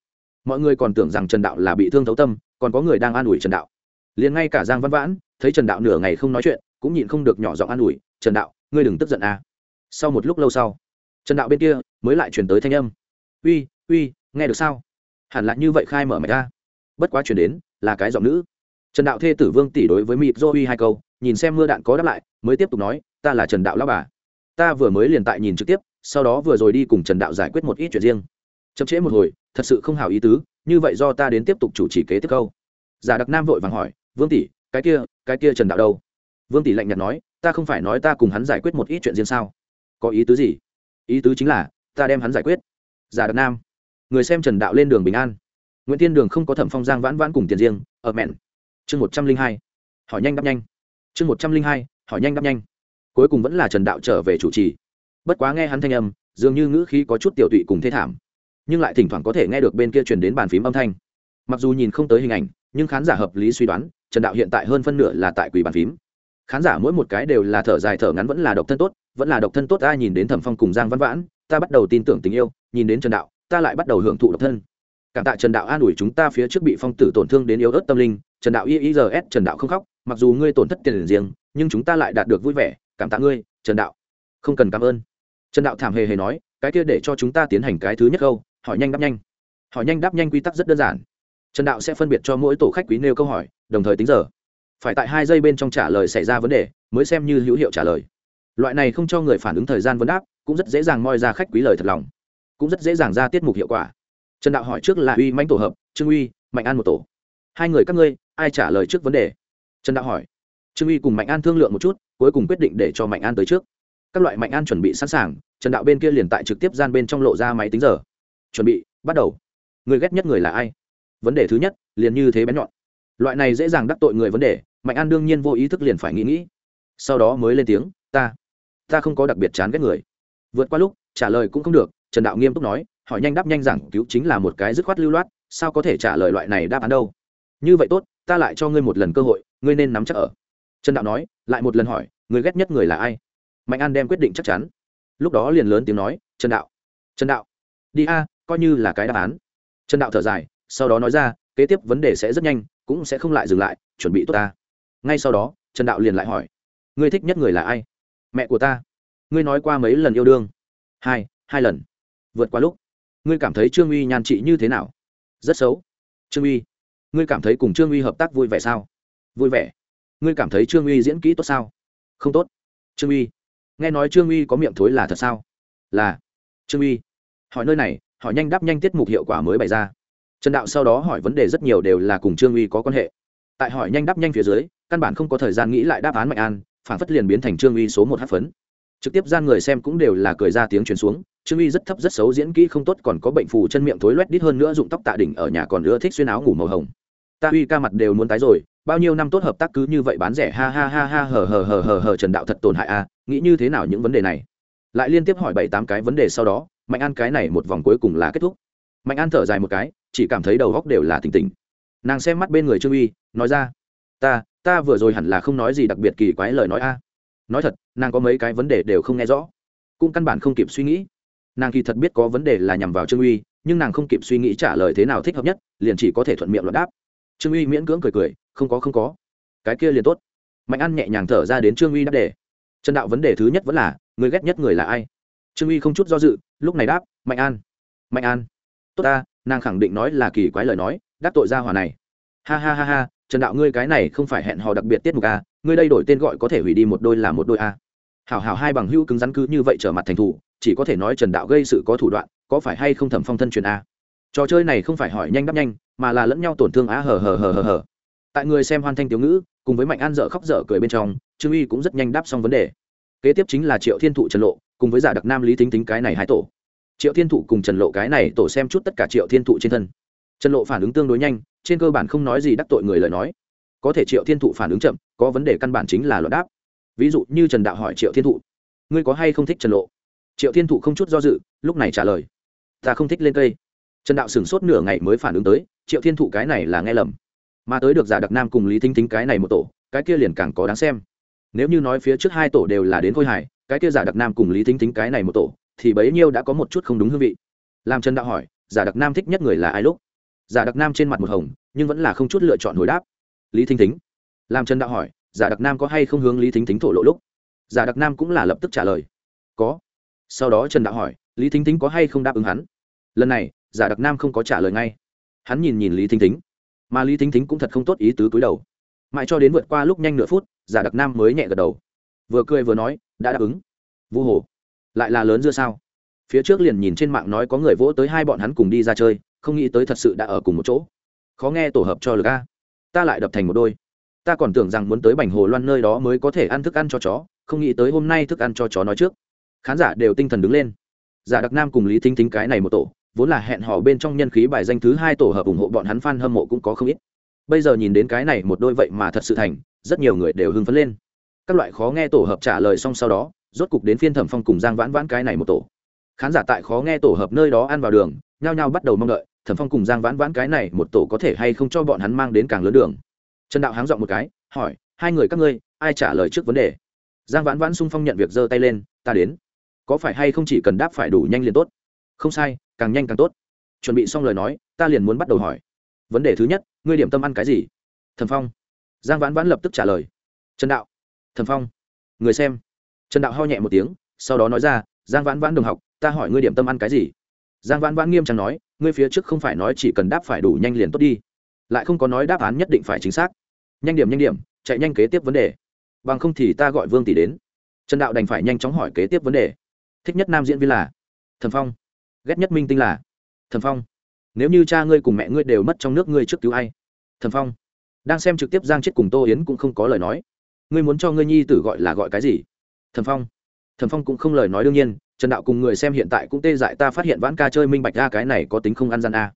Mọi người còn tưởng rằng trần đạo là bị thương thấu tâm, còn có người đang an ủi trần đạo. Liền ngay cả giang văn vãn, thấy trần đạo nửa ngày không nói chuyện, cũng nhịn không được nhỏ giọng an ủi, trần đạo, ngươi đừng tức giận a. Sau một lúc lâu sau trần đạo bên kia mới lại chuyển tới thanh âm. Uy uy, nghe được sao? Hẳn là như vậy khai mở mày ra. Bất quá chuyển đến là cái giọng nữ. Trần đạo thê tử vương tỷ đối với mịp do uy hai câu, nhìn xem mưa đạn có đáp lại, mới tiếp tục nói, ta là trần đạo lao bà. Ta vừa mới liền tại nhìn trực tiếp, sau đó vừa rồi đi cùng trần đạo giải quyết một ít chuyện riêng. Chậm trễ một hồi, thật sự không hào ý tứ, như vậy do ta đến tiếp tục chủ trì kế tiếp câu. Giả đặc nam vội vàng hỏi, vương tỷ, cái kia cái kia trần đạo đâu? Vương tỷ lạnh nhạt nói, ta không phải nói ta cùng hắn giải quyết một ít chuyện riêng sao? Có ý tứ gì? Ý tứ chính là, ta đem hắn giải quyết. Giả đặc nam, người xem trần đạo lên đường bình an. Nguyễn tiên đường không có thẩm phong giang vãn vãn cùng tiền riêng, ở mẹn. Chương một trăm linh hai, hỏi nhanh đáp nhanh. Chương một trăm linh hai, hỏi nhanh đáp nhanh. Cuối cùng vẫn là trần đạo trở về chủ trì. Bất quá nghe hắn thanh âm, dường như ngữ khí có chút tiểu tụy cùng thế thảm. Nhưng lại thỉnh thoảng có thể nghe được bên kia truyền đến bàn phím âm thanh. Mặc dù nhìn không tới hình ảnh, nhưng khán giả hợp lý suy đoán, trần đạo hiện tại hơn phân nửa là tại quỷ bàn phím khán giả mỗi một cái đều là thở dài thở ngắn vẫn là độc thân tốt, vẫn là độc thân tốt, ta nhìn đến thẩm phong cùng giang văn vãn, ta bắt đầu tin tưởng tình yêu, nhìn đến trần đạo, ta lại bắt đầu hưởng thụ độc thân. Cảm tạ trần đạo an ủi chúng ta phía trước bị phong tử tổn thương đến yếu ớt tâm linh, trần đạo iis trần đạo không khóc, mặc dù ngươi tổn thất tiền riêng, nhưng chúng ta lại đạt được vui vẻ, cảm tạ ngươi, trần đạo. Không cần cảm ơn. Trần đạo thảm hề hề nói, cái kia để cho chúng ta tiến hành cái thứ nhất câu, hỏi nhanh đáp nhanh. Hỏi nhanh đáp nhanh quy tắc rất đơn giản. Trần đạo sẽ phân biệt cho mỗi tổ khách quý nêu câu hỏi, đồng thời tính giờ phải tại hai giây bên trong trả lời xảy ra vấn đề, mới xem như hữu hiệu trả lời. Loại này không cho người phản ứng thời gian vấn đáp, cũng rất dễ dàng moi ra khách quý lời thật lòng. Cũng rất dễ dàng ra tiết mục hiệu quả. Trần đạo hỏi trước là uy mãnh tổ hợp, trương uy, mạnh an một tổ. Hai người các ngươi, ai trả lời trước vấn đề? Trần đạo hỏi. Trương uy cùng mạnh an thương lượng một chút, cuối cùng quyết định để cho mạnh an tới trước. Các loại mạnh an chuẩn bị sẵn sàng, trần đạo bên kia liền tại trực tiếp gian bên trong lộ ra máy tính giờ. Chuẩn bị, bắt đầu. Người ghét nhất người là ai? Vấn đề thứ nhất, liền như thế bén nhọn. Loại này dễ dàng đắc tội người vấn đề mạnh an đương nhiên vô ý thức liền phải nghĩ nghĩ. Sau đó mới lên tiếng, ta ta không có đặc biệt chán ghét người. Vượt qua lúc, trả lời cũng không được, trần đạo nghiêm túc nói, hỏi nhanh đáp nhanh rằng cứu chính là một cái dứt khoát lưu loát, sao có thể trả lời loại này đáp án đâu? Như vậy tốt, ta lại cho ngươi một lần cơ hội, ngươi nên nắm chắc ở. Trần đạo nói, lại một lần hỏi người ghét nhất người là ai? Mạnh an đem quyết định chắc chắn. Lúc đó liền lớn tiếng nói, trần đạo trần đạo, đi a, coi như là cái đáp án. Trần đạo thở dài, sau đó nói ra, kế tiếp vấn đề sẽ rất nhanh, cũng sẽ không lại dừng lại, chuẩn bị tốt ta ngay sau đó, trần đạo liền lại hỏi, ngươi thích nhất người là ai? Mẹ của ta. Ngươi nói qua mấy lần yêu đương? Hai hai lần. Vượt qua lúc. Ngươi cảm thấy trương uy nhan trị như thế nào? Rất xấu. Trương uy, ngươi cảm thấy cùng trương uy hợp tác vui vẻ sao? Vui vẻ. Ngươi cảm thấy trương uy diễn kỹ tốt sao? Không tốt. Trương uy, nghe nói trương uy có miệng thối là thật sao? Là. Trương uy, hỏi nơi này, hỏi nhanh đáp nhanh tiết mục hiệu quả mới bày ra. Trần đạo sau đó hỏi vấn đề rất nhiều đều là cùng trương uy có quan hệ. Tại hỏi nhanh đáp nhanh phía dưới căn bản không có thời gian nghĩ lại đáp án mạnh an phản phất liền biến thành trương uy số một hát phấn. Trực tiếp gian người xem cũng đều là cười ra tiếng truyền xuống, trương uy rất thấp rất xấu diễn kỹ không tốt còn có bệnh phù chân miệng thối loét đít hơn nữa dụng tóc tạ đỉnh ở nhà còn nữa thích xuyên áo ngủ màu hồng. Ta uy ca mặt đều muốn tái rồi, bao nhiêu năm tốt hợp tác cứ như vậy bán rẻ, ha ha ha ha, hờ hờ hờ hờ hờ, trần đạo thật tổn hại a, nghĩ như thế nào những vấn đề này? Lại liên tiếp hỏi bảy tám cái vấn đề sau đó, mạnh an cái này một vòng cuối cùng là kết thúc. Mạnh an thở dài một cái, chỉ cảm thấy đầu góc đều là tỉnh tỉnh. Nàng xem mắt bên người trương uy, nói ra, ta ta vừa rồi hẳn là không nói gì đặc biệt kỳ quái lời nói a. Nói thật, nàng có mấy cái vấn đề đều không nghe rõ, cũng căn bản không kịp suy nghĩ. Nàng kỳ thật biết có vấn đề là nhằm vào trương uy, nhưng nàng không kịp suy nghĩ trả lời thế nào thích hợp nhất, liền chỉ có thể thuận miệng luận đáp. Trương uy miễn cưỡng cười cười, không có không có. Cái kia liền tốt. Mạnh an nhẹ nhàng thở ra đến trương uy đáp đề. Trần đạo vấn đề thứ nhất vẫn là, người ghét nhất người là ai? Trương uy không chút do dự, lúc này đáp, mạnh an. Mạnh an. Tốt ta, nàng khẳng định nói là kỳ quái lời nói, đắc tội ra hòa này. Ha ha ha ha trần đạo ngươi cái này không phải hẹn hò đặc biệt tiết mục a ngươi đây đổi tên gọi có thể hủy đi một đôi là một đôi a hảo hảo hai bằng hữu cứng rắn cứ như vậy trở mặt thành thủ, chỉ có thể nói trần đạo gây sự có thủ đoạn, có phải hay không thẩm phong thân truyền a trò chơi này không phải hỏi nhanh đáp nhanh, mà là lẫn nhau tổn thương á hờ hờ hờ hờ hờ. Tại người xem hoan thanh tiểu ngữ, cùng với mạnh an dở khóc dở cười bên trong, trương uy cũng rất nhanh đáp xong vấn đề. Kế tiếp chính là triệu thiên thụ trần lộ, cùng với giả đặc nam lý tính tính cái này hai tổ. Triệu thiên thụ cùng trần lộ cái này tổ xem chút tất cả triệu thiên thụ trên thân. Trần lộ phản ứng tương đối nhanh trên cơ bản không nói gì đắc tội người lời nói. Có thể triệu thiên thụ phản ứng chậm, có vấn đề căn bản chính là luận đáp. Ví dụ như trần đạo hỏi triệu thiên thụ, ngươi có hay không thích trần lộ? Triệu thiên thụ không chút do dự, lúc này trả lời, ta không thích lên cây. Trần đạo sửng sốt nửa ngày mới phản ứng tới, triệu thiên thụ cái này là nghe lầm. Mà tới được giả đặc nam cùng lý thính thính cái này một tổ, cái kia liền càng có đáng xem. Nếu như nói phía trước hai tổ đều là đến khôi hải cái kia giả đặc nam cùng lý thính thính cái này một tổ, thì bấy nhiêu đã có một chút không đúng hương vị. Làm trần đạo hỏi, giả đặc nam thích nhất người là ai lúc? Giả đặc nam trên mặt một hồng, nhưng vẫn là không chút lựa chọn hồi đáp. Lý thính thính làm trần đạo hỏi, giả đặc nam có hay không hướng lý thính thính thổ lộ lúc? Giả đặc nam cũng là lập tức trả lời, có. Sau đó trần đạo hỏi, lý thính thính có hay không đáp ứng hắn? Lần này, giả đặc nam không có trả lời ngay. Hắn nhìn nhìn lý thính thính, mà lý thính thính cũng thật không tốt ý tứ cúi đầu. Mãi cho đến vượt qua lúc nhanh nửa phút, giả đặc nam mới nhẹ gật đầu. Vừa cười vừa nói, đã đáp ứng. Vu hồ, lại là lớn dưa sao? Phía trước liền nhìn trên mạng nói có người vỗ tới hai bọn hắn cùng đi ra chơi không nghĩ tới thật sự đã ở cùng một chỗ. Khó nghe tổ hợp cho lực a. Ta lại đập thành một đôi. Ta còn tưởng rằng muốn tới bành hồ loan nơi đó mới có thể ăn thức ăn cho chó, không nghĩ tới hôm nay thức ăn cho chó nói trước. Khán giả đều tinh thần đứng lên. Giả đặc nam cùng lý thính thính cái này một tổ, vốn là hẹn hò bên trong nhân khí bài danh thứ hai tổ hợp ủng hộ bọn hắn f a n hâm mộ cũng có không ít. Bây giờ nhìn đến cái này một đôi vậy mà thật sự thành, rất nhiều người đều hưng phấn lên. Các loại khó nghe tổ hợp trả lời xong sau đó, rốt cục đến phiên thẩm phong cùng giang vãn vãn cái này một tổ. Khán giả tại khó nghe tổ hợp nơi đó ăn vào đường, nhao nhao bắt đầu mong đợi thẩm phong cùng giang vãn vãn cái này một tổ có thể hay không cho bọn hắn mang đến càng lớn đường? Trần đạo háng dọn một cái, hỏi, hai người các ngươi, ai trả lời trước vấn đề? Giang vãn vãn sung phong nhận việc giơ tay lên, ta đến. Có phải hay không chỉ cần đáp phải đủ nhanh liền tốt? Không sai, càng nhanh càng tốt. Chuẩn bị xong lời nói, ta liền muốn bắt đầu hỏi. Vấn đề thứ nhất, ngươi điểm tâm ăn cái gì? Thần phong. Giang vãn vãn lập tức trả lời. Trần đạo. Thần phong. Người xem. Trần đạo ho nhẹ một tiếng, sau đó nói ra, giang vãn vãn đồng học, ta hỏi ngươi điểm tâm ăn cái gì? Giang vãn vãn nghiêm trọng nói ngươi phía trước không phải nói chỉ cần đáp phải đủ nhanh liền tốt đi. Lại không có nói đáp án nhất định phải chính xác. Nhanh điểm nhanh điểm, chạy nhanh kế tiếp vấn đề. Bằng không thì ta gọi vương tỷ đến. Trần đạo đành phải nhanh chóng hỏi kế tiếp vấn đề. Thích nhất nam diễn viên là thần phong. Ghét nhất minh tinh là thần phong. Nếu như cha ngươi cùng mẹ ngươi đều mất trong nước ngươi trước cứu ai? Thần phong. Đang xem trực tiếp giang chết cùng tô yến cũng không có lời nói. Ngươi muốn cho ngươi nhi tử gọi là gọi cái gì? Thần phong. Thần phong cũng không lời nói đương nhiên trần đạo cùng người xem hiện tại cũng tê dại, ta phát hiện vãn ca chơi minh bạch ra cái này có tính không ăn gian a.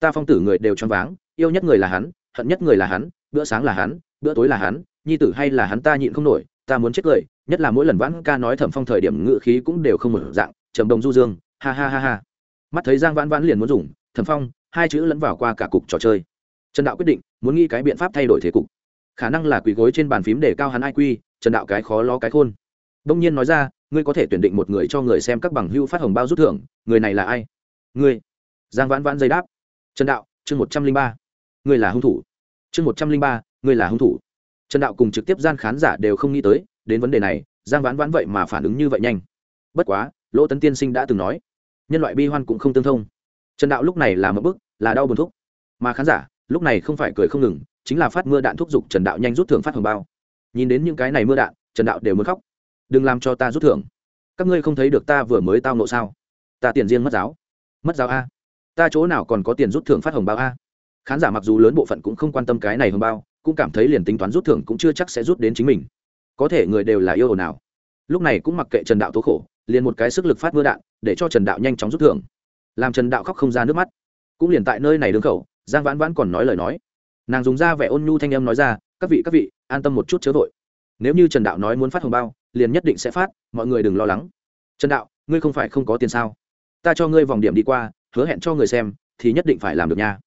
Ta phong tử người đều choáng váng, yêu nhất người là hắn, hận nhất người là hắn, bữa sáng là hắn, bữa tối là hắn, nhi tử hay là hắn ta nhịn không nổi, ta muốn chết cười, nhất là mỗi lần vãn ca nói thẩm phong thời điểm ngự khí cũng đều không một dạng, trầm đồng du dương, ha ha ha ha. Mắt thấy giang vãn vãn liền muốn dùng thẩm phong, hai chữ lẫn vào qua cả cục trò chơi. Trần đạo quyết định, muốn nghĩ cái biện pháp thay đổi thế cục. Khả năng là quỳ gối trên bàn phím để cao hắn ai quy trần đạo cái khó lo cái khôn đông nhiên nói ra, ngươi có thể tuyển định một người cho người xem các bằng hưu phát hồng bao rút thưởng, người này là ai? Ngươi. Giang vãn vãn dây đáp. Trần đạo, chương một trăm linh ba. Ngươi là hung thủ. Chương một trăm linh ba, ngươi là hung thủ. Trần đạo cùng trực tiếp gian khán giả đều không nghĩ tới, đến vấn đề này, giang vãn vãn vậy mà phản ứng như vậy nhanh. Bất quá, lỗ tấn tiên sinh đã từng nói, nhân loại bi hoan cũng không tương thông. Trần đạo lúc này là một bức, là đau buồn thúc. Mà khán giả, lúc này không phải cười không ngừng, chính là phát mưa đạn thúc giục trần đạo nhanh rút thưởng phát hồng bao. Nhìn đến những cái này mưa đạn, trần đạo đều muốn khóc đừng làm cho ta rút thưởng. Các ngươi không thấy được ta vừa mới tao nộ sao? Ta tiền riêng mất giáo. Mất giáo a. Ta chỗ nào còn có tiền rút thưởng phát hồng bao a? Khán giả mặc dù lớn bộ phận cũng không quan tâm cái này hồng bao, cũng cảm thấy liền tính toán rút thưởng cũng chưa chắc sẽ rút đến chính mình. Có thể người đều là yêu ồn nào lúc này cũng mặc kệ trần đạo tố khổ, liền một cái sức lực phát mưa đạn, để cho trần đạo nhanh chóng rút thưởng. Làm trần đạo khóc không ra nước mắt. Cũng liền tại nơi này đứng khẩu, giang vãn vãn còn nói lời nói. Nàng dùng ra vẻ ôn nhu thanh âm nói ra, các vị các vị, an tâm một chút chớ vội nếu như trần đạo nói muốn phát hồng bao, liền nhất định sẽ phát, mọi người đừng lo lắng. Trần đạo, ngươi không phải không có tiền sao? Ta cho ngươi vòng điểm đi qua, hứa hẹn cho người xem, thì nhất định phải làm được nha.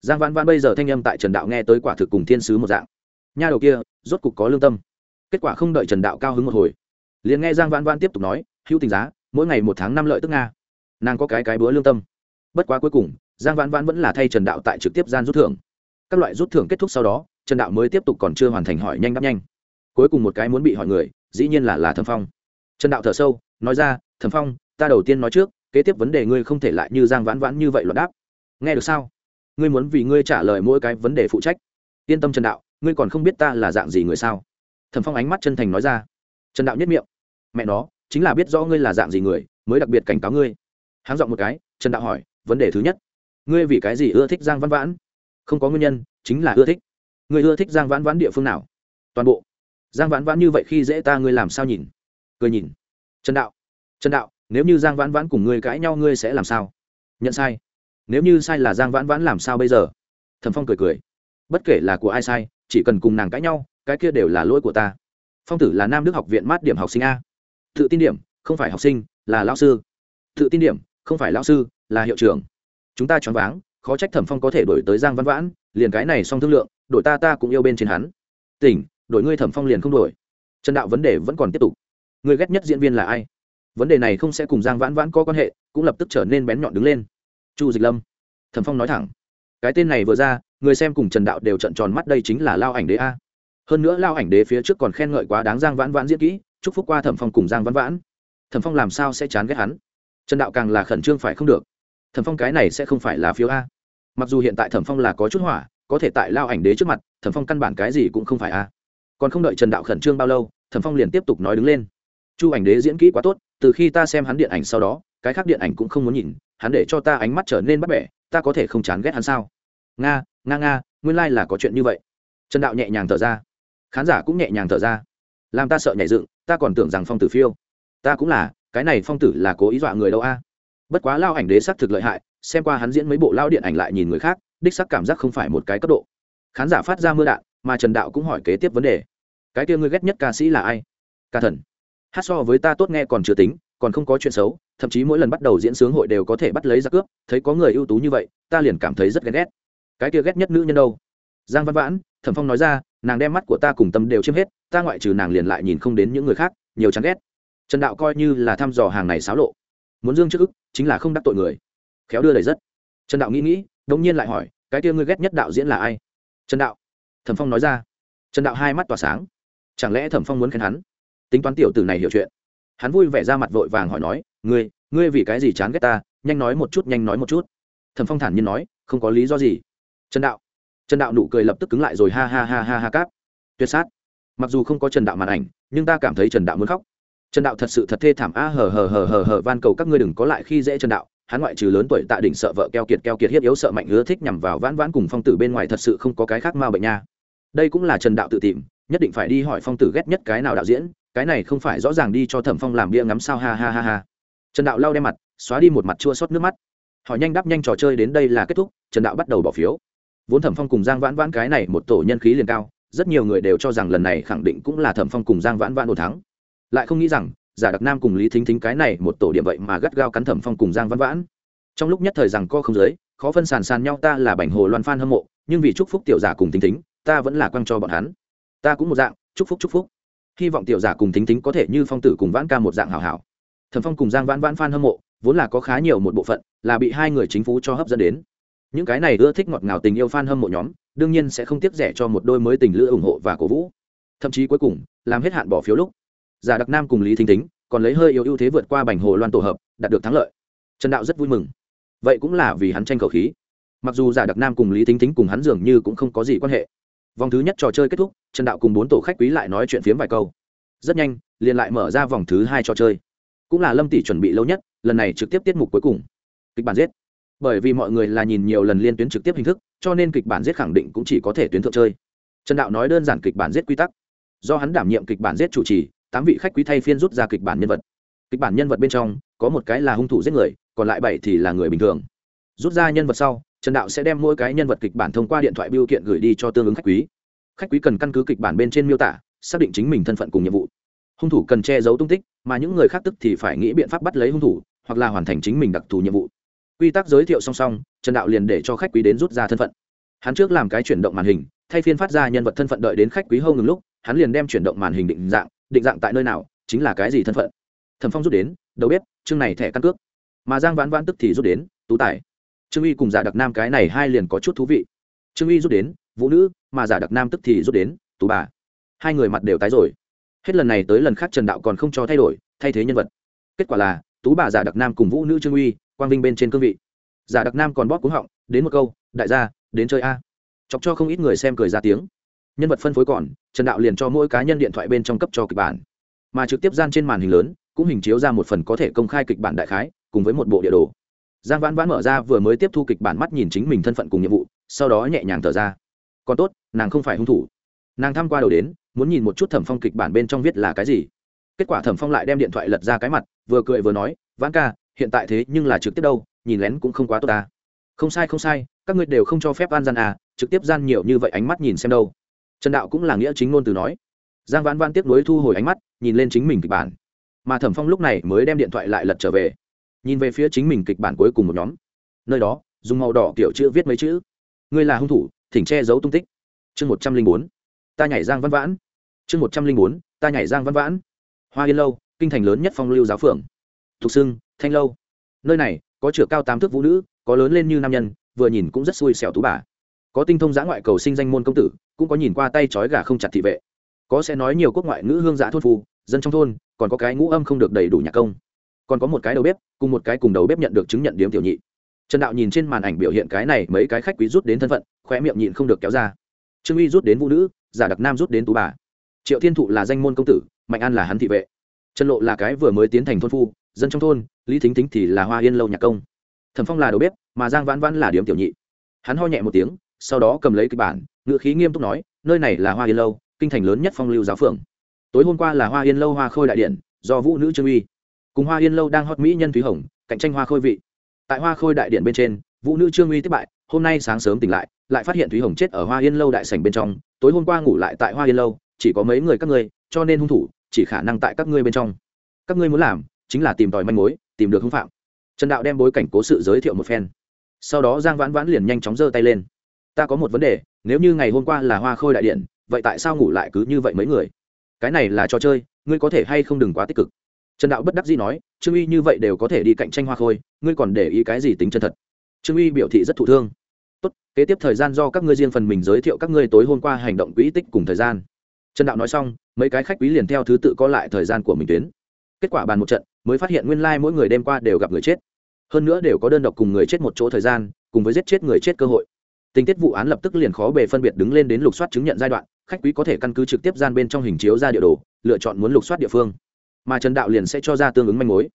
Giang vãn vãn bây giờ thanh âm tại trần đạo nghe tới quả thực cùng thiên sứ một dạng. Nha đầu kia, rốt cục có lương tâm. Kết quả không đợi trần đạo cao hứng một hồi, liền nghe giang vãn vãn tiếp tục nói, hữu tình giá, mỗi ngày một tháng năm lợi tức nga. Nàng có cái cái bữa lương tâm. Bất quá cuối cùng, giang vãn vãn vẫn là thay trần đạo tại trực tiếp gian rút thưởng. Các loại rút thưởng kết thúc sau đó, trần đạo mới tiếp tục còn chưa hoàn thành hỏi nhanh đáp nhanh cuối cùng một cái muốn bị hỏi người, dĩ nhiên là là thẩm phong. Trần đạo thở sâu, nói ra, thẩm phong, ta đầu tiên nói trước, kế tiếp vấn đề ngươi không thể lại như giang vãn vãn như vậy loạn đáp. Nghe được sao? Ngươi muốn vì ngươi trả lời mỗi cái vấn đề phụ trách. Yên tâm trần đạo, ngươi còn không biết ta là dạng gì người sao? Thẩm phong ánh mắt chân thành nói ra. Trần đạo nhất miệng. Mẹ nó, chính là biết rõ ngươi là dạng gì người, mới đặc biệt cảnh cáo ngươi. Háng dọn một cái, trần đạo hỏi, vấn đề thứ nhất, ngươi vì cái gì ưa thích giang văn vãn? Không có nguyên nhân, chính là ưa thích. Ngươi ưa thích giang vãn vãn địa phương nào? Toàn bộ giang vãn vãn như vậy khi dễ ta ngươi làm sao nhìn? Cười nhìn. Trần đạo trần đạo, nếu như giang vãn vãn cùng ngươi cãi nhau ngươi sẽ làm sao? Nhận sai. Nếu như sai là giang vãn vãn làm sao bây giờ? Thẩm phong cười cười. Bất kể là của ai sai, chỉ cần cùng nàng cãi nhau, cái kia đều là lỗi của ta. Phong tử là nam đức học viện mát điểm học sinh a. Tự tin điểm, không phải học sinh, là lão sư. Tự tin điểm, không phải lão sư, là hiệu trưởng. Chúng ta choáng váng, khó trách thẩm phong có thể đổi tới giang văn vãn, liền cái này xong thương lượng, đổi ta ta cũng yêu bên trên hắn. Tỉnh đổi ngươi thẩm phong liền không đổi. Trần đạo vấn đề vẫn còn tiếp tục. Người ghét nhất diễn viên là ai? Vấn đề này không sẽ cùng giang vãn vãn có quan hệ, cũng lập tức trở nên bén nhọn đứng lên. Chu dịch lâm. Thẩm phong nói thẳng. Cái tên này vừa ra, người xem cùng trần đạo đều trận tròn mắt đây chính là lao ảnh đế a. Hơn nữa lao ảnh đế phía trước còn khen ngợi quá đáng giang vãn vãn diễn kỹ, chúc phúc qua thẩm phong cùng giang vãn vãn. Thẩm phong làm sao sẽ chán ghét hắn? Trần đạo càng là khẩn trương phải không được. Thẩm phong cái này sẽ không phải là phiếu a. Mặc dù hiện tại thẩm phong là có chút hỏa, có thể tại lao ảnh đế trước mặt, thẩm phong căn bản cái gì cũng không phải a còn không đợi trần đạo khẩn trương bao lâu, thẩm phong liền tiếp tục nói đứng lên. Chu ảnh đế diễn kỹ quá tốt, từ khi ta xem hắn điện ảnh sau đó, cái khác điện ảnh cũng không muốn nhìn, hắn để cho ta ánh mắt trở nên bắt bẻ, ta có thể không chán ghét hắn sao? Nga nga nga, nguyên lai、like、là có chuyện như vậy. Trần đạo nhẹ nhàng thở ra. Khán giả cũng nhẹ nhàng thở ra. Làm ta sợ nhảy dựng, ta còn tưởng rằng phong tử phiêu. Ta cũng là, cái này phong tử là cố ý dọa người đâu a. Bất quá lao ảnh đế sắc thực lợi hại, xem qua hắn diễn mấy bộ lao điện ảnh lại nhìn người khác, đích sắc cảm giác không phải một cái cấp độ. Khán giả phát ra mưa đạn, mà trần đạo cũng hỏi kế tiếp vấn đề cái kia ngươi ghét nhất ca sĩ là ai? Ca thần. Hát so với ta tốt nghe còn chưa tính, còn không có chuyện xấu, thậm chí mỗi lần bắt đầu diễn sướng hội đều có thể bắt lấy ra cướp, thấy có người ưu tú như vậy, ta liền cảm thấy rất ghét ghét. Cái kia ghét nhất nữ nhân đâu? Giang văn vãn, thẩm phong nói ra, nàng đem mắt của ta cùng tâm đều chiếm hết, ta ngoại trừ nàng liền lại nhìn không đến những người khác, nhiều chán ghét. Trần đạo coi như là thăm dò hàng này xáo lộ. Muốn dương trước ức, chính là không đắc tội người. Khéo đưa đầy rất. Trần đạo nghĩ nghĩ, đống nhiên lại hỏi, cái kia ngươi ghét nhất đạo diễn là ai? Trần đạo. Thẩm phong nói ra. Trần đạo hai mắt tỏa sáng chẳng lẽ thẩm phong muốn khen hắn? Tính toán tiểu tử này hiểu chuyện. Hắn vui vẻ ra mặt vội vàng hỏi nói, ngươi ngươi vì cái gì chán ghét ta? Nhanh nói một chút, nhanh nói một chút. Thẩm phong thản nhiên nói, không có lý do gì. Trần đạo. Trần đạo nụ cười lập tức cứng lại rồi, ha ha ha ha ha cáp. Tuyệt sát. Mặc dù không có trần đạo màn ảnh, nhưng ta cảm thấy trần đạo muốn khóc. Trần đạo thật sự thật thê thảm. A, hờ hờ hờ hờ hờ, van cầu các ngươi đừng có lại khi dễ trần đạo. Hắn ngoại trừ lớn tuổi tạ đỉnh sợ vợ keo kiệt keo kiệt hiếp yếu sợ mạnh hứa thích nhằm vào vãn vãn cùng phong tử bên ngoài thật sự không có cái khác ma bệnh nha. Đây cũng là trần đạo tự tìm nhất định phải đi hỏi phong tử ghét nhất cái nào đạo diễn, cái này không phải rõ ràng đi cho thẩm phong làm bia ngắm sao, ha ha ha ha. Trần đạo lau đem mặt, xóa đi một mặt chua xót nước mắt. Hỏi nhanh đáp nhanh trò chơi đến đây là kết thúc, trần đạo bắt đầu bỏ phiếu. Vốn thẩm phong cùng giang vãn vãn cái này một tổ nhân khí liền cao, rất nhiều người đều cho rằng lần này khẳng định cũng là thẩm phong cùng giang vãn vãn ổ thắng. Lại không nghĩ rằng, giả đặc nam cùng lý thính thính cái này một tổ điểm vậy mà gắt gao cắn thẩm phong cùng giang vãn vãn. Trong lúc nhất thời rằng co không giới, khó phân sàn sàn nhau ta là bảnh hồ loan phan hâm mộ, nhưng vì chúc phúc tiểu giả cùng thính thính, ta vẫn là quăng cho bọn hắn ta cũng một dạng, chúc phúc chúc phúc. Hy vọng tiểu giả cùng thính thính có thể như phong tử cùng vãn ca một dạng hảo hảo. Thẩm phong cùng giang vãn vãn phan hâm mộ, vốn là có khá nhiều một bộ phận là bị hai người chính phủ cho hấp dẫn đến. Những cái này ưa thích ngọt ngào tình yêu phan hâm mộ nhóm, đương nhiên sẽ không tiếc rẻ cho một đôi mới tình lữ ủng hộ và cổ vũ. Thậm chí cuối cùng, làm hết hạn bỏ phiếu lúc, giả đặc nam cùng lý thính thính còn lấy hơi yếu ưu thế vượt qua bành hồ loan tổ hợp, đạt được thắng lợi. Trần đạo rất vui mừng. Vậy cũng là vì hắn tranh khẩu khí. Mặc dù giả đặc nam cùng lý thính thính cùng hắn dường như cũng không có gì quan hệ vòng thứ nhất trò chơi kết thúc, trần đạo cùng bốn tổ khách quý lại nói chuyện phiếm vài câu. Rất nhanh, liền lại mở ra vòng thứ hai trò chơi. Cũng là lâm tỷ chuẩn bị lâu nhất, lần này trực tiếp tiết mục cuối cùng. Kịch bản giết. Bởi vì mọi người là nhìn nhiều lần liên tuyến trực tiếp hình thức, cho nên kịch bản giết khẳng định cũng chỉ có thể tuyến thượng chơi. Trần đạo nói đơn giản kịch bản giết quy tắc. Do hắn đảm nhiệm kịch bản giết chủ trì, tám vị khách quý thay phiên rút ra kịch bản nhân vật. Kịch bản nhân vật bên trong, có một cái là hung thủ giết người, còn lại bảy thì là người bình thường. Rút ra nhân vật sau trần đạo sẽ đem mỗi cái nhân vật kịch bản thông qua điện thoại biêu kiện gửi đi cho tương ứng khách quý. Khách quý cần căn cứ kịch bản bên trên miêu tả, xác định chính mình thân phận cùng nhiệm vụ. Hung thủ cần che giấu tung tích, mà những người khác tức thì phải nghĩ biện pháp bắt lấy hung thủ, hoặc là hoàn thành chính mình đặc thù nhiệm vụ. Quy tắc giới thiệu song song, trần đạo liền để cho khách quý đến rút ra thân phận. Hắn trước làm cái chuyển động màn hình, thay phiên phát ra nhân vật thân phận đợi đến khách quý hâu ngừng lúc, hắn liền đem chuyển động màn hình định dạng định dạng tại nơi nào, chính là cái gì thân phận. Thẩm phong rút đến, đầu bếp, chương này thẻ căn cước. Mà giang vãn vãn tức thì rút đến, tú tài trương uy cùng giả đặc nam cái này hai liền có chút thú vị. Trương uy rút đến, vũ nữ, mà giả đặc nam tức thì rút đến, tú bà. Hai người mặt đều tái rồi. Hết lần này tới lần khác trần đạo còn không cho thay đổi, thay thế nhân vật. Kết quả là, tú bà giả đặc nam cùng vũ nữ trương uy quang vinh bên trên cương vị. Giả đặc nam còn bóp cúng họng, đến một câu, đại gia, đến chơi a. Chọc cho không ít người xem cười ra tiếng. Nhân vật phân phối còn, trần đạo liền cho mỗi cá nhân điện thoại bên trong cấp cho kịch bản. Mà trực tiếp gian trên màn hình lớn, cũng hình chiếu ra một phần có thể công khai kịch bản đại khái, cùng với một bộ địa đồ giang vãn vãn mở ra vừa mới tiếp thu kịch bản mắt nhìn chính mình thân phận cùng nhiệm vụ, sau đó nhẹ nhàng thở ra. Còn tốt, nàng không phải hung thủ. Nàng thăm qua đầu đến, muốn nhìn một chút thẩm phong kịch bản bên trong viết là cái gì. Kết quả thẩm phong lại đem điện thoại lật ra cái mặt, vừa cười vừa nói, vãn ca, hiện tại thế nhưng là trực tiếp đâu, nhìn lén cũng không quá tốt ta. Không sai không sai, các ngươi đều không cho phép an gian à trực tiếp gian nhiều như vậy ánh mắt nhìn xem đâu. Trần đạo cũng là nghĩa chính ngôn từ nói. Giang vãn vãn tiếp nối thu hồi ánh mắt, nhìn lên chính mình kịch bản. Mà thẩm phong lúc này mới đem điện thoại lại lật trở về nhìn về phía chính mình kịch bản cuối cùng một nhóm. Nơi đó, dùng màu đỏ kiểu chữ viết mấy chữ. Ngươi là hung thủ, thỉnh che giấu tung tích. Chương một trăm linh bốn. Ta nhảy giang văn vãn. Chương một trăm linh bốn, ta nhảy giang văn vãn. Hoa yên lâu, kinh thành lớn nhất phong lưu giáo phường. Thục sưng, thanh lâu. Nơi này, có chửa cao tám thước vũ nữ, có lớn lên như nam nhân, vừa nhìn cũng rất xui xẻo tú bà. Có tinh thông giã ngoại cầu sinh danh môn công tử, cũng có nhìn qua tay trói gà không chặt thị vệ. Có sẽ nói nhiều quốc ngoại ngữ hương giã thôn phù, dân trong thôn, còn có cái ngũ âm không được đầy đủ nhạc công còn có một cái đầu bếp, cùng một cái cùng đầu bếp nhận được chứng nhận điếm tiểu nhị. Trần đạo nhìn trên màn ảnh biểu hiện cái này, mấy cái khách quý rút đến thân phận, khóe miệng nhịn không được kéo ra. Trương uy rút đến vũ nữ, giả đặc nam rút đến tú bà. Triệu thiên thụ là danh môn công tử, mạnh an là hắn thị vệ. Trần lộ là cái vừa mới tiến thành thôn phu, dân trong thôn, lý thính thính thì là hoa yên lâu nhạc công. Thẩm phong là đầu bếp, mà giang vãn vãn là điếm tiểu nhị. Hắn ho nhẹ một tiếng, sau đó cầm lấy kịch bản, ngựa khí nghiêm túc nói, nơi này là hoa yên lâu, kinh thành lớn nhất phong lưu giáo phường. Tối hôm qua là hoa yên lâu hoa khôi đại điện, do vũ nữ trương uy cùng hoa yên lâu đang hot mỹ nhân thúy hồng, cạnh tranh hoa khôi vị. Tại hoa khôi đại điện bên trên, vũ nữ trương uy thất bại, hôm nay sáng sớm tỉnh lại lại phát hiện thúy hồng chết ở hoa yên lâu đại sảnh bên trong, tối hôm qua ngủ lại tại hoa yên lâu, chỉ có mấy người các ngươi, cho nên hung thủ, chỉ khả năng tại các ngươi bên trong. Các ngươi muốn làm, chính là tìm tòi manh mối, tìm được hung phạm. Trần đạo đem bối cảnh cố sự giới thiệu một phen. Sau đó giang vãn vãn liền nhanh chóng giơ tay lên. Ta có một vấn đề, nếu như ngày hôm qua là hoa khôi đại điện, vậy tại sao ngủ lại cứ như vậy mấy người? Cái này là trò chơi, ngươi có thể hay không đừng quá tích cực? Trần đạo bất đắc dĩ nói, trương uy như vậy đều có thể đi cạnh tranh hoa khôi, ngươi còn để ý cái gì tính chân thật? Trương uy biểu thị rất thụ thương. Tốt, kế tiếp thời gian do các ngươi riêng phần mình giới thiệu các ngươi tối hôm qua hành động quỹ tích cùng thời gian. Trần đạo nói xong, mấy cái khách quý liền theo thứ tự có lại thời gian của mình tuyến. Kết quả bàn một trận, mới phát hiện nguyên lai、like、mỗi người đêm qua đều gặp người chết. Hơn nữa đều có đơn độc cùng người chết một chỗ thời gian, cùng với giết chết người chết cơ hội. Tình tiết vụ án lập tức liền khó bề phân biệt đứng lên đến lục soát chứng nhận giai đoạn, khách quý có thể căn cứ trực tiếp gian bên trong hình chiếu ra địa đồ, lựa chọn muốn lục soát địa phương mà trần đạo liền sẽ cho ra tương ứng manh mối.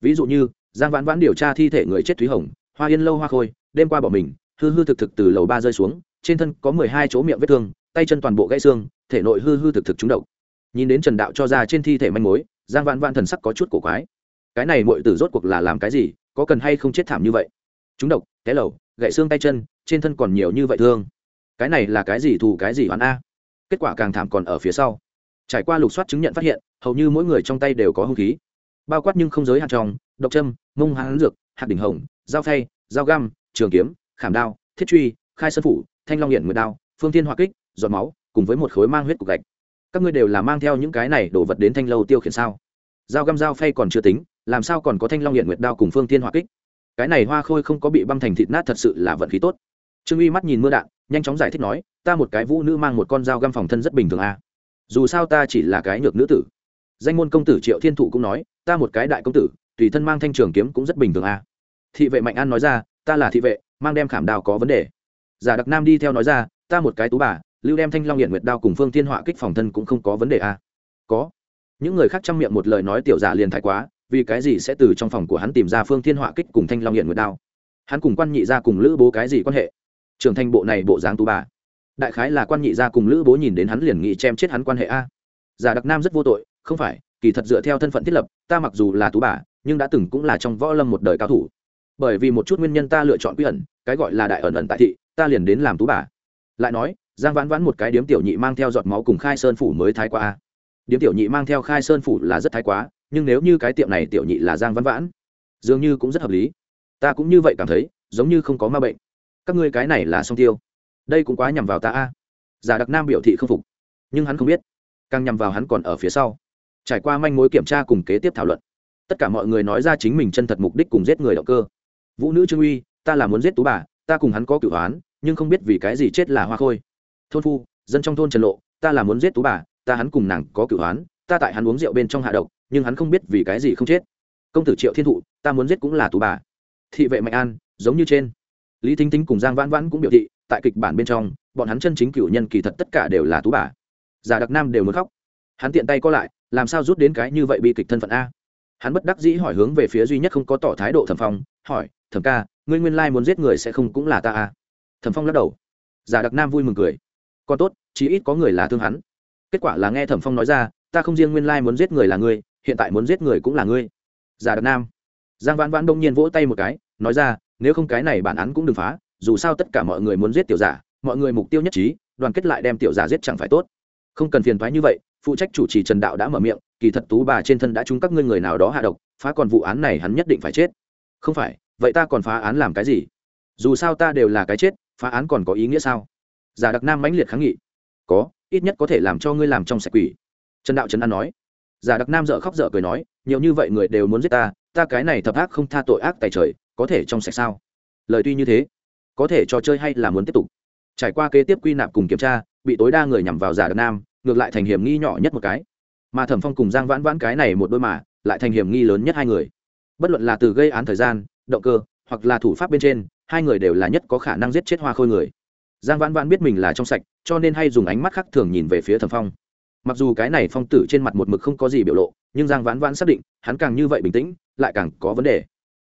Ví dụ như, giang vãn vãn điều tra thi thể người chết thúy hồng, hoa yên lâu hoa khôi, đêm qua bỏ mình, hư hư thực thực từ lầu ba rơi xuống, trên thân có mười hai chỗ miệng vết thương, tay chân toàn bộ gãy xương, thể nội hư hư thực thực trúng độc. Nhìn đến trần đạo cho ra trên thi thể manh mối, giang vãn vãn thần sắc có chút cổ quái. Cái này mọi tử rốt cuộc là làm cái gì, có cần hay không chết thảm như vậy? Trúng độc, té lầu, gãy xương tay chân, trên thân còn nhiều như vậy thương. Cái này là cái gì thù cái gì oán a? Kết quả càng thảm còn ở phía sau trải qua lục soát chứng nhận phát hiện, hầu như mỗi người trong tay đều có hung khí. Bao quát nhưng không giới hạn trong, độc châm, mông hán dược, hạt đỉnh hồng, dao phay, dao găm, trường kiếm, khảm đao, thiết truy, khai sơn phủ, thanh long hiển nguyệt đao, phương thiên hoa kích, giọt máu, cùng với một khối mang huyết cục gạch. Các ngươi đều là mang theo những cái này đổ vật đến thanh lâu tiêu khiển sao? Dao găm, dao phay còn chưa tính, làm sao còn có thanh long hiển nguyệt đao cùng phương thiên hoa kích? Cái này hoa khôi không có bị băm thành thịt nát thật sự là vận khí tốt. Trương uy mắt nhìn mưa đạn, nhanh chóng giải thích nói, ta một cái vũ nữ mang một con dao găm phòng thân rất bình thường à dù sao ta chỉ là cái nhược nữ tử. Danh môn công tử triệu thiên thụ cũng nói, ta một cái đại công tử, tùy thân mang thanh trường kiếm cũng rất bình thường à. thị vệ mạnh an nói ra, ta là thị vệ, mang đem khảm đào có vấn đề. Giả đặc nam đi theo nói ra, ta một cái tú bà, lưu đem thanh long hiện nguyệt đao cùng phương thiên họa kích phòng thân cũng không có vấn đề à. có. Những người khác chăm miệng một lời nói tiểu giả liền thái quá, vì cái gì sẽ từ trong phòng của hắn tìm ra phương thiên họa kích cùng thanh long hiện nguyệt đao? Hắn cùng quan nhị ra cùng lữ bố cái gì quan hệ? Trưởng thành bộ này bộ dáng tú bà đại khái là quan nhị gia cùng lữ bố nhìn đến hắn liền nghĩ chém chết hắn quan hệ a. Giả đặc nam rất vô tội, không phải, kỳ thật dựa theo thân phận thiết lập, ta mặc dù là tú bà, nhưng đã từng cũng là trong võ lâm một đời cao thủ. Bởi vì một chút nguyên nhân ta lựa chọn quy ẩn, cái gọi là đại ẩn ẩn tại thị, ta liền đến làm tú bà. Lại nói, giang vãn vãn một cái điếm tiểu nhị mang theo giọt máu cùng khai sơn phủ mới thái quá a. Điếm tiểu nhị mang theo khai sơn phủ là rất thái quá, nhưng nếu như cái tiệm này tiểu nhị là giang vãn vãn, dường như cũng rất hợp lý. Ta cũng như vậy cảm thấy, giống như không có ma bệnh. Các ngươi cái này là song tiêu đây cũng quá nhằm vào ta a. Giả đặc nam biểu thị không phục, nhưng hắn không biết, càng nhằm vào hắn còn ở phía sau. Trải qua manh mối kiểm tra cùng kế tiếp thảo luận, tất cả mọi người nói ra chính mình chân thật mục đích cùng giết người động cơ. Vũ nữ trương uy, ta là muốn giết tú bà, ta cùng hắn có cửu hoán, nhưng không biết vì cái gì chết là hoa khôi. Thôn phu, dân trong thôn trần lộ, ta là muốn giết tú bà, ta hắn cùng nàng có cửu hoán, ta tại hắn uống rượu bên trong hạ độc, nhưng hắn không biết vì cái gì không chết. Công tử triệu thiên thụ, ta muốn giết cũng là tú bà. Thị vệ mạnh an, giống như trên. Lý thính thính cùng giang vãn vãn cũng biểu thị tại kịch bản bên trong, bọn hắn chân chính cựu nhân kỳ thật tất cả đều là tú bà. Giả đặc nam đều muốn khóc. Hắn tiện tay co lại, làm sao rút đến cái như vậy bị kịch thân phận a? Hắn bất đắc dĩ hỏi hướng về phía duy nhất không có tỏ thái độ thẩm phong, hỏi, thẩm ca, ngươi nguyên lai muốn giết người sẽ không cũng là ta a? Thẩm phong lắc đầu. Giả đặc nam vui mừng cười. Còn tốt, chí ít có người là thương hắn. Kết quả là nghe thẩm phong nói ra, ta không riêng nguyên lai muốn giết người là ngươi, hiện tại muốn giết người cũng là ngươi. Giả đặc nam. Giang vãn vãn đông nhiên vỗ tay một cái, nói ra, nếu không cái này bản án cũng đừng phá dù sao tất cả mọi người muốn giết tiểu giả, mọi người mục tiêu nhất trí, đoàn kết lại đem tiểu giả giết chẳng phải tốt. Không cần phiền thoái như vậy, phụ trách chủ trì trần đạo đã mở miệng, kỳ thật tú bà trên thân đã trúng các ngươi người nào đó hạ độc, phá còn vụ án này hắn nhất định phải chết. Không phải, vậy ta còn phá án làm cái gì? Dù sao ta đều là cái chết, phá án còn có ý nghĩa sao? Giả đặc nam mãnh liệt kháng nghị. Có, ít nhất có thể làm cho ngươi làm trong sạch quỷ. Trần đạo trần an nói. Giả đặc nam dợ khóc dở cười nói, nhiều như vậy người đều muốn giết ta ta cái này thập ác không tha tội ác tại trời, có thể trong sạch sao? Lời tuy như thế có thể trò chơi hay là muốn tiếp tục. Trải qua kế tiếp quy nạp cùng kiểm tra, bị tối đa người nhằm vào giả đàn nam, ngược lại thành hiểm nghi nhỏ nhất một cái. Mà thẩm phong cùng giang vãn vãn cái này một đôi mà, lại thành hiểm nghi lớn nhất hai người. Bất luận là từ gây án thời gian, động cơ, hoặc là thủ pháp bên trên, hai người đều là nhất có khả năng giết chết hoa khôi người. Giang vãn vãn biết mình là trong sạch, cho nên hay dùng ánh mắt khác thường nhìn về phía thẩm phong. Mặc dù cái này phong tử trên mặt một mực không có gì biểu lộ, nhưng giang vãn vãn xác định, hắn càng như vậy bình tĩnh, lại càng có vấn đề.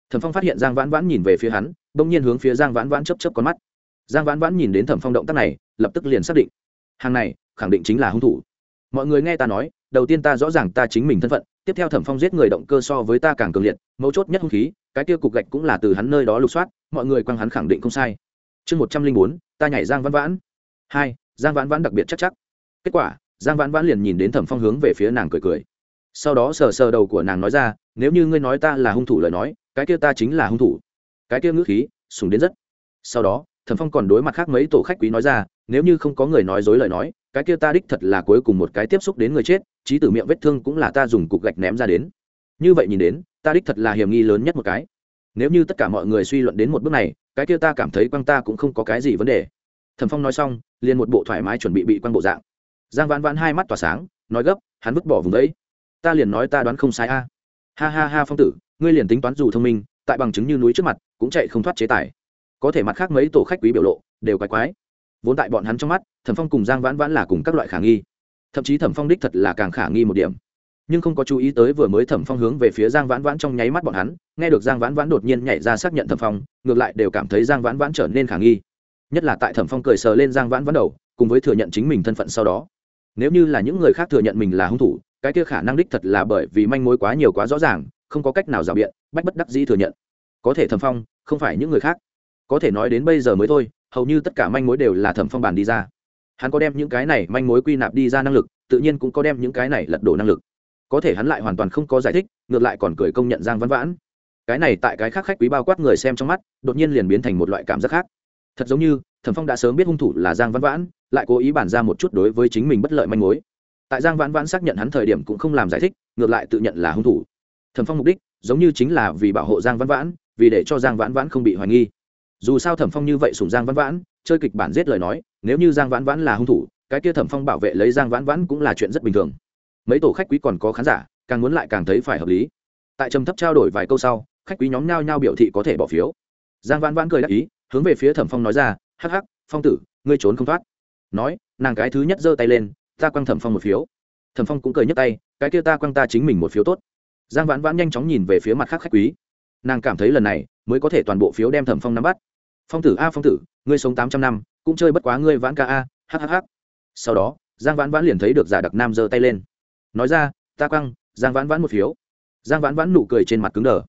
Thẩm phong phát hiện giang vãn vãn nhìn về phía hắn bỗng nhiên hướng phía giang vãn vãn chấp chấp con mắt. Giang vãn vãn nhìn đến thẩm phong động tác này, lập tức liền xác định. Hàng này, khẳng định chính là hung thủ. Mọi người nghe ta nói, đầu tiên ta rõ ràng ta chính mình thân phận, tiếp theo thẩm phong giết người động cơ so với ta càng cường liệt, mấu chốt nhất hung khí, cái kia cục gạch cũng là từ hắn nơi đó lục soát, mọi người quăng hắn khẳng định không sai. Chương một trăm linh bốn, ta nhảy giang vãn vãn. Hai, giang vãn vãn đặc biệt chắc chắc. Kết quả, giang vãn vãn liền nhìn đến thẩm phong hướng về phía nàng cười cười. Sau đó sờ sờ đầu của nàng nói ra, nếu như ngươi nói ta là hung thủ lời nói, cái kia ta chính là hung thủ cái kia ngữ khí, sùng đến rất. Sau đó, thẩm phong còn đối mặt khác mấy tổ khách quý nói ra, nếu như không có người nói dối lời nói, cái kia ta đích thật là cuối cùng một cái tiếp xúc đến người chết trí tử miệng vết thương cũng là ta dùng cục gạch ném ra đến. Như vậy nhìn đến, ta đích thật là hiểm nghi lớn nhất một cái. Nếu như tất cả mọi người suy luận đến một bước này, cái kia ta cảm thấy quăng ta cũng không có cái gì vấn đề. Thẩm phong nói xong, liền một bộ thoải mái chuẩn bị bị quăng bộ dạng. Giang vãn vãn hai mắt tỏa sáng, nói gấp, hắn vứt bỏ vùng đấy. Ta liền nói ta đoán không sai a. Ha ha ha phong tử, ngươi liền tính toán dù thông minh tại bằng chứng như núi trước mặt, cũng chạy không thoát chế tài. Có thể mặt khác mấy tổ khách quý biểu lộ, đều quái quái. Vốn tại bọn hắn trong mắt, thẩm phong cùng giang vãn vãn là cùng các loại khả nghi. Thậm chí thẩm phong đích thật là càng khả nghi một điểm. Nhưng không có chú ý tới vừa mới thẩm phong hướng về phía giang vãn vãn trong nháy mắt bọn hắn, nghe được giang vãn vãn đột nhiên nhảy ra xác nhận thẩm phong, ngược lại đều cảm thấy giang vãn vãn trở nên khả nghi. Nhất là tại thẩm phong cười sờ lên giang vãn vãn đầu, cùng với thừa nhận chính mình thân phận sau đó. Nếu như là những người khác thừa nhận mình là hung thủ, cái kia khả năng đích thật là bởi vì manh mối quá nhiều quá rõ ràng, không có cách nào rào biện bách bất đắc dĩ thừa nhận. Có thể thẩm phong, không phải những người khác. Có thể nói đến bây giờ mới thôi, hầu như tất cả manh mối đều là thẩm phong bàn đi ra. Hắn có đem những cái này manh mối quy nạp đi ra năng lực, tự nhiên cũng có đem những cái này lật đổ năng lực. Có thể hắn lại hoàn toàn không có giải thích, ngược lại còn cười công nhận giang văn vãn. Cái này tại cái khác khách quý bao quát người xem trong mắt, đột nhiên liền biến thành một loại cảm giác khác. Thật giống như, thẩm phong đã sớm biết hung thủ là giang văn vãn, lại cố ý bản ra một chút đối với chính mình bất lợi manh mối. Tại giang vãn vãn xác nhận hắn thời điểm cũng không làm giải thích, ngược lại tự nhận là hung thủ. Thẩm phong mục đích giống như chính là vì bảo hộ giang vãn vãn, vì để cho giang vãn vãn không bị hoài nghi. Dù sao thẩm phong như vậy sùng giang vãn vãn, chơi kịch bản giết lời nói, nếu như giang vãn vãn là hung thủ, cái kia thẩm phong bảo vệ lấy giang vãn vãn cũng là chuyện rất bình thường. Mấy tổ khách quý còn có khán giả, càng muốn lại càng thấy phải hợp lý. Tại trầm thấp trao đổi vài câu sau, khách quý nhóm nhao nhao biểu thị có thể bỏ phiếu. Giang vãn vãn cười đáp ý, hướng về phía thẩm phong nói ra, hắc hắc, phong tử, ngươi trốn không thoát. Nói, nàng cái thứ nhất giơ tay lên, ta quăng thẩm phong một phiếu. Thẩm phong cũng cười nhấc tay, cái kia ta quăng ta chính mình một phiếu tốt giang vãn vãn nhanh chóng nhìn về phía mặt khác khách quý. Nàng cảm thấy lần này mới có thể toàn bộ phiếu đem thẩm phong nắm bắt. Phong tử, a, phong tử, ngươi sống tám trăm năm, cũng chơi bất quá ngươi vãn ca a hhh sau đó, giang vãn vãn liền thấy được giả đặc nam giơ tay lên. Nói ra, ta quăng, giang vãn vãn một phiếu. Giang vãn vãn nụ cười trên mặt cứng đờ.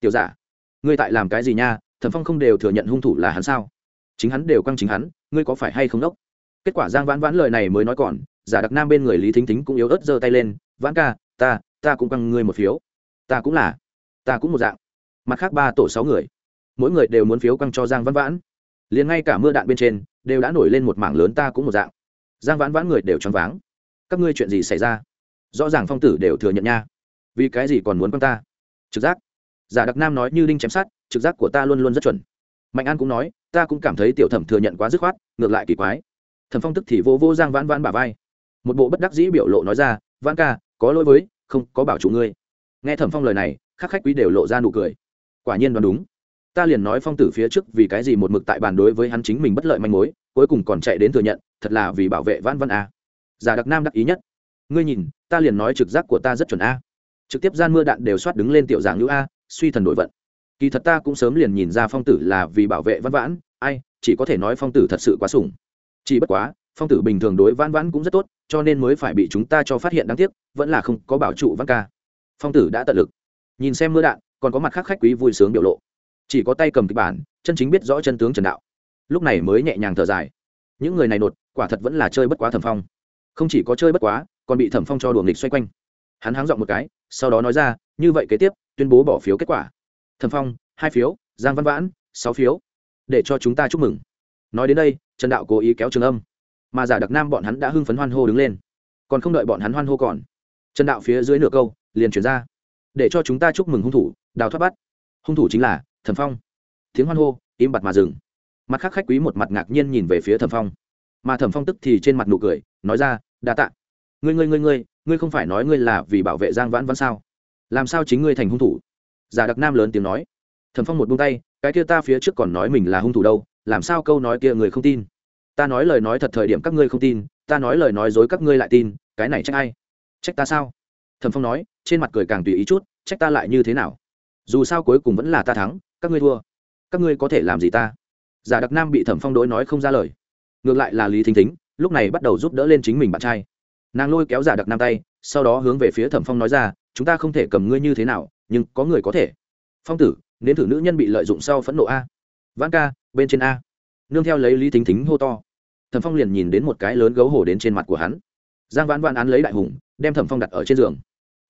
Tiểu giả, ngươi tại làm cái gì nha? Thẩm phong không đều thừa nhận hung thủ là hắn sao? Chính hắn đều quăng chính hắn, ngươi có phải hay không đốc? Kết quả giang vãn vãn lời này mới nói còn, giả đặc nam bên người lý thính thính cũng yếu ớt giơ tay lên, vãn ca, ta ta cũng quăng ngươi một phiếu ta cũng là, ta cũng một dạng. Mặt khác ba tổ sáu người, mỗi người đều muốn phiếu căng cho giang Văn vãn. Liền ngay cả mưa đạn bên trên, đều đã nổi lên một mảng lớn, ta cũng một dạng. Giang vãn vãn người đều choáng váng. Các ngươi chuyện gì xảy ra? Rõ ràng phong tử đều thừa nhận nha. Vì cái gì còn muốn con ta? Trực giác. Giả đặc nam nói như đinh chém sát trực giác của ta luôn luôn rất chuẩn. Mạnh an cũng nói, ta cũng cảm thấy tiểu thẩm thừa nhận quá dứt khoát, ngược lại kỳ quái. Thẩm phong tức thì vô vô giang vãn vãn bả vai. Một bộ bất đắc dĩ biểu lộ nói ra, vãn ca, có lỗi với, không có bảo chủ ngươi nghe thẩm phong lời này, khắc khách quý đều lộ ra nụ cười. Quả nhiên đoán đúng. Ta liền nói phong tử phía trước vì cái gì một mực tại bàn đối với hắn chính mình bất lợi manh mối, cuối cùng còn chạy đến thừa nhận, thật là vì bảo vệ vãn văn a. Giả đặc nam đắc ý nhất. Ngươi nhìn, ta liền nói trực giác của ta rất chuẩn a. Trực tiếp gian mưa đạn đều soát đứng lên tiểu giảng hữu a, suy thần đổi vận. Kỳ thật ta cũng sớm liền nhìn ra phong tử là vì bảo vệ văn vãn, ai, chỉ có thể nói phong tử thật sự quá sủng. Chỉ bất quá, phong tử bình thường đối văn vãn cũng rất tốt, cho nên mới phải bị chúng ta cho phát hiện đáng tiếc, vẫn là không có bảo trụ văn ca phong tử đã tận lực. Nhìn xem mưa đạn, còn có mặt khác khách quý vui sướng biểu lộ. Chỉ có tay cầm kịch bản, chân chính biết rõ chân tướng trần đạo. Lúc này mới nhẹ nhàng thở dài. Những người này nột, quả thật vẫn là chơi bất quá thẩm phong. Không chỉ có chơi bất quá, còn bị thẩm phong cho đuồng nghịch xoay quanh. Hắn háng dọn một cái, sau đó nói ra, như vậy kế tiếp, tuyên bố bỏ phiếu kết quả. Thẩm phong, hai phiếu, giang văn vãn, sáu phiếu. Để cho chúng ta chúc mừng. Nói đến đây, trần đạo cố ý kéo trường âm. Mà giả đặc nam bọn hắn đã hưng phấn hoan hô đứng lên. Còn không đợi bọn hắn hoan hô còn, trần đạo phía dưới nửa câu liền chuyển ra. Để cho chúng ta chúc mừng hung thủ, đào thoát bắt. Hung thủ chính là thẩm phong. Tiếng hoan hô, im bặt mà dừng. Mặt khác khách quý một mặt ngạc nhiên nhìn về phía thẩm phong. Mà thẩm phong tức thì trên mặt nụ cười, nói ra, đa tạ. Ngươi ngươi ngươi ngươi ngươi không phải nói ngươi là vì bảo vệ giang vãn vãn sao? Làm sao chính ngươi thành hung thủ? Giả đặc nam lớn tiếng nói. Thẩm phong một buông tay, cái kia ta phía trước còn nói mình là hung thủ đâu, làm sao câu nói kia người không tin? Ta nói lời nói thật thời điểm các ngươi không tin, ta nói lời nói dối các ngươi lại tin, cái này trách ai? Trách ta sao? Thẩm phong nói, trên mặt cười càng tùy ý chút, trách ta lại như thế nào? Dù sao cuối cùng vẫn là ta thắng, các ngươi thua. Các ngươi có thể làm gì ta? Giả đặc nam bị thẩm phong đối nói không ra lời. Ngược lại là lý thính thính, lúc này bắt đầu giúp đỡ lên chính mình bạn trai. Nàng lôi kéo giả đặc nam tay, sau đó hướng về phía thẩm phong nói ra, chúng ta không thể cầm ngươi như thế nào, nhưng có người có thể. Phong tử, nếm thử nữ nhân bị lợi dụng sau phẫn nộ a. Vãn ca, bên trên a. Nương theo lấy lý thính thính hô to. Thẩm phong liền nhìn đến một cái lớn gấu hổ đến trên mặt của hắn giang vãn vãn án lấy đại hùng, đem thẩm phong đặt ở trên giường.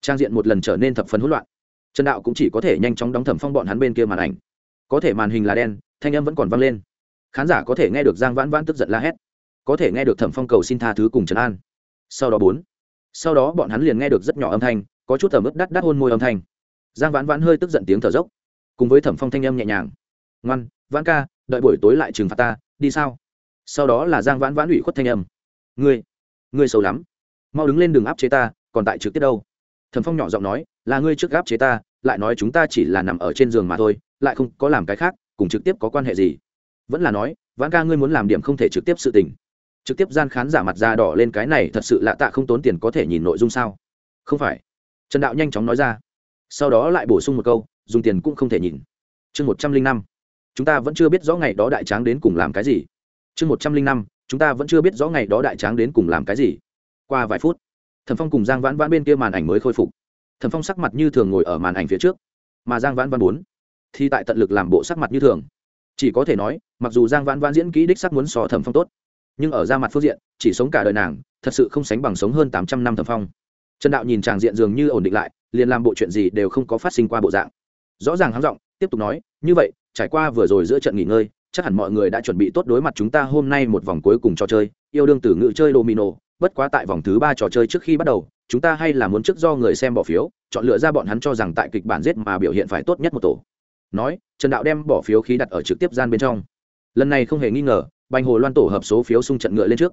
Trang diện một lần trở nên thập phần hỗn loạn. Trần đạo cũng chỉ có thể nhanh chóng đóng thẩm phong bọn hắn bên kia màn ảnh. Có thể màn hình là đen, thanh âm vẫn còn vang lên. Khán giả có thể nghe được giang vãn vãn tức giận la hét. Có thể nghe được thẩm phong cầu xin tha thứ cùng Trần an. Sau đó bốn, sau đó bọn hắn liền nghe được rất nhỏ âm thanh, có chút thẩm ướp đắt đắt hôn môi âm thanh. Giang vãn vãn hơi tức giận tiếng thở dốc. Cùng với thẩm phong thanh âm nhẹ nhàng. Ngoan, vãn ca, đợi buổi tối lại trừng phạt ta, đi sao? Sau đó là giang vãn vãn ủy khuất thanh âm. Ngươi ngươi xấu lắm. Mau đứng lên đường áp chế ta, còn tại trực tiếp đâu. Thẩm phong nhỏ giọng nói, là ngươi trước áp chế ta, lại nói chúng ta chỉ là nằm ở trên giường mà thôi, lại không có làm cái khác, cùng trực tiếp có quan hệ gì? Vẫn là nói, vãn ca ngươi muốn làm điểm không thể trực tiếp sự tình. Trực tiếp gian khán giả mặt da đỏ lên cái này thật sự lạ tạ không tốn tiền có thể nhìn nội dung sao? Không phải. Trần đạo nhanh chóng nói ra. Sau đó lại bổ sung một câu, dùng tiền cũng không thể nhìn. Chương một trăm linh năm. Chúng ta vẫn chưa biết rõ ngày đó đại tráng đến cùng làm cái gì. Chương một trăm linh năm chúng ta vẫn chưa biết rõ ngày đó đại tráng đến cùng làm cái gì. Qua vài phút thần phong cùng giang vãn vãn bên kia màn ảnh mới khôi phục. Thần phong sắc mặt như thường ngồi ở màn ảnh phía trước, mà giang vãn vãn bốn thì tại tận lực làm bộ sắc mặt như thường. Chỉ có thể nói, mặc dù giang vãn vãn diễn kỹ đích sắc muốn so thẩm phong tốt, nhưng ở ra mặt phương diện, chỉ sống cả đời nàng, thật sự không sánh bằng sống hơn tám trăm năm thẩm phong. Trần đạo nhìn tràng diện dường như ổn định lại, liền làm bộ chuyện gì đều không có phát sinh qua bộ dạng. Rõ ràng hắng giọng, tiếp tục nói, như vậy, trải qua vừa rồi giữa trận nghỉ ngơi chắc hẳn mọi người đã chuẩn bị tốt đối mặt chúng ta hôm nay một vòng cuối cùng trò chơi, yêu đương từ ngữ chơi domino. Bất quá tại vòng thứ ba trò chơi trước khi bắt đầu, chúng ta hay là muốn trước do người xem bỏ phiếu, chọn lựa ra bọn hắn cho rằng tại kịch bản giết mà biểu hiện phải tốt nhất một tổ. Nói, trần đạo đem bỏ phiếu khí đặt ở trực tiếp gian bên trong. Lần này không hề nghi ngờ, bành hồ loan tổ hợp số phiếu xung trận ngựa lên trước.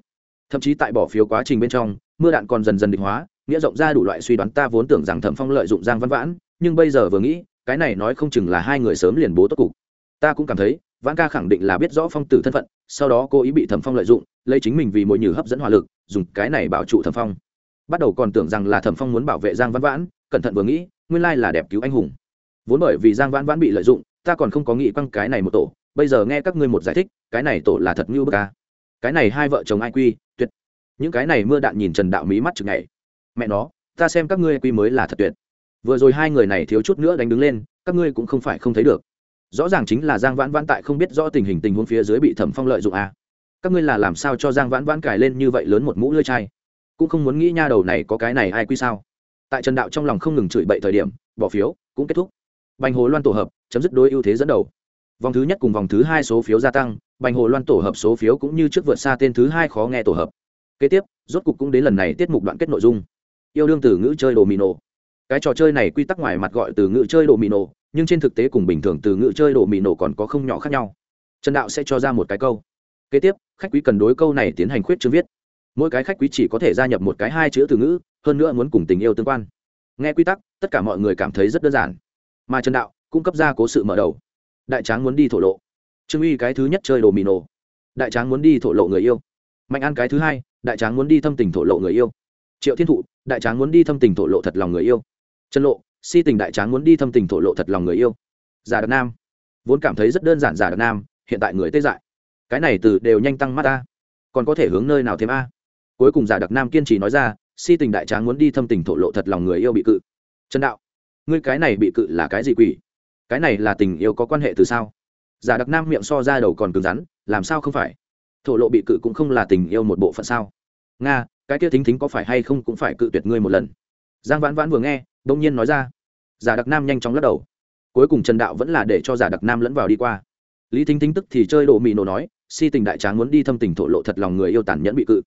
Thậm chí tại bỏ phiếu quá trình bên trong, mưa đạn còn dần dần định hóa, nghĩa rộng ra đủ loại suy đoán ta vốn tưởng rằng thẩm phong lợi dụng giang văn vãn, nhưng bây giờ vừa nghĩ, cái này nói không chừng là hai người sớm liền bố tốt cục. Ta cũng cảm thấy vãn ca khẳng định là biết rõ phong tử thân phận, sau đó cô ý bị thẩm phong lợi dụng, lấy chính mình vì mồi nhử hấp dẫn hỏa lực, dùng cái này bảo trụ thẩm phong. Bắt đầu còn tưởng rằng là thẩm phong muốn bảo vệ giang văn vãn, cẩn thận vừa nghĩ, nguyên lai là đẹp cứu anh hùng. Vốn bởi vì giang văn vãn bị lợi dụng, ta còn không có nghĩ quăng cái này một tổ, bây giờ nghe các ngươi một giải thích, cái này tổ là thật ngưu bức ca cái này hai vợ chồng ai quy, tuyệt. Những cái này mưa đạn nhìn trần đạo mỹ mắt chừng ngày mẹ nó, ta xem các ngươi quy mới là thật tuyệt. Vừa rồi hai người này thiếu chút nữa đánh đứng lên, các ngươi cũng không phải không thấy được rõ ràng chính là giang vãn vãn tại không biết rõ tình hình tình huống phía dưới bị thẩm phong lợi dụng à. các ngươi là làm sao cho giang vãn vãn cài lên như vậy lớn một mũ lưỡi chai? Cũng không muốn nghĩ nha đầu này có cái này ai quy sao. Tại trần đạo trong lòng không ngừng chửi bậy thời điểm, bỏ phiếu, cũng kết thúc. Bành hồ loan tổ hợp, chấm dứt đôi ưu thế dẫn đầu. Vòng thứ nhất cùng vòng thứ hai số phiếu gia tăng, bành hồ loan tổ hợp số phiếu cũng như trước vượt xa tên thứ hai khó nghe tổ hợp. Kế tiếp, rốt cục cũng đến lần này tiết mục đoạn kết nội dung. Yêu đương từ ngữ chơi đồ mì nổ. Cái trò chơi này quy tắc ngoài mặt gọi từ ngữ chơi đồ mì nổ nhưng trên thực tế cùng bình thường từ ngữ chơi đồ mì nổ còn có không nhỏ khác nhau. Trần đạo sẽ cho ra một cái câu. Kế tiếp, khách quý cần đối câu này tiến hành khuyết chương viết. Mỗi cái khách quý chỉ có thể gia nhập một cái hai chữ từ ngữ, hơn nữa muốn cùng tình yêu tương quan. Nghe quy tắc, tất cả mọi người cảm thấy rất đơn giản. Mà trần đạo cung cấp ra cố sự mở đầu. Đại tráng muốn đi thổ lộ. Trương uy cái thứ nhất chơi đồ mì nổ. Đại tráng muốn đi thổ lộ người yêu. Mạnh an cái thứ hai, đại tráng muốn đi thâm tình thổ lộ người yêu. Triệu thiên thụ, đại tráng muốn đi thâm tình thổ lộ thật lòng người yêu. Trần lộ si tình đại tráng muốn đi thâm tình thổ lộ thật lòng người yêu. Giả đặc nam. Vốn cảm thấy rất đơn giản giả đặc nam, hiện tại người tê dại. Cái này từ đều nhanh tăng mắt ta. Còn có thể hướng nơi nào thêm a? Cuối cùng giả đặc nam kiên trì nói ra, si tình đại tráng muốn đi thâm tình thổ lộ thật lòng người yêu bị cự. Trần đạo, ngươi cái này bị cự là cái gì quỷ? Cái này là tình yêu có quan hệ từ sao? Giả đặc nam miệng so ra đầu còn cứng rắn, làm sao không phải? Thổ lộ bị cự cũng không là tình yêu một bộ phận sao? Nga, cái kia thính thính có phải hay không cũng phải cự tuyệt ngươi một lần giang vãn vãn vừa nghe bỗng nhiên nói ra. Giả đặc nam nhanh chóng lắc đầu. Cuối cùng trần đạo vẫn là để cho giả đặc nam lẫn vào đi qua. Lý thính thính tức thì chơi độ mị nổ nói, si tình đại tráng muốn đi thâm tình thổ lộ thật lòng người yêu tàn nhẫn bị cự.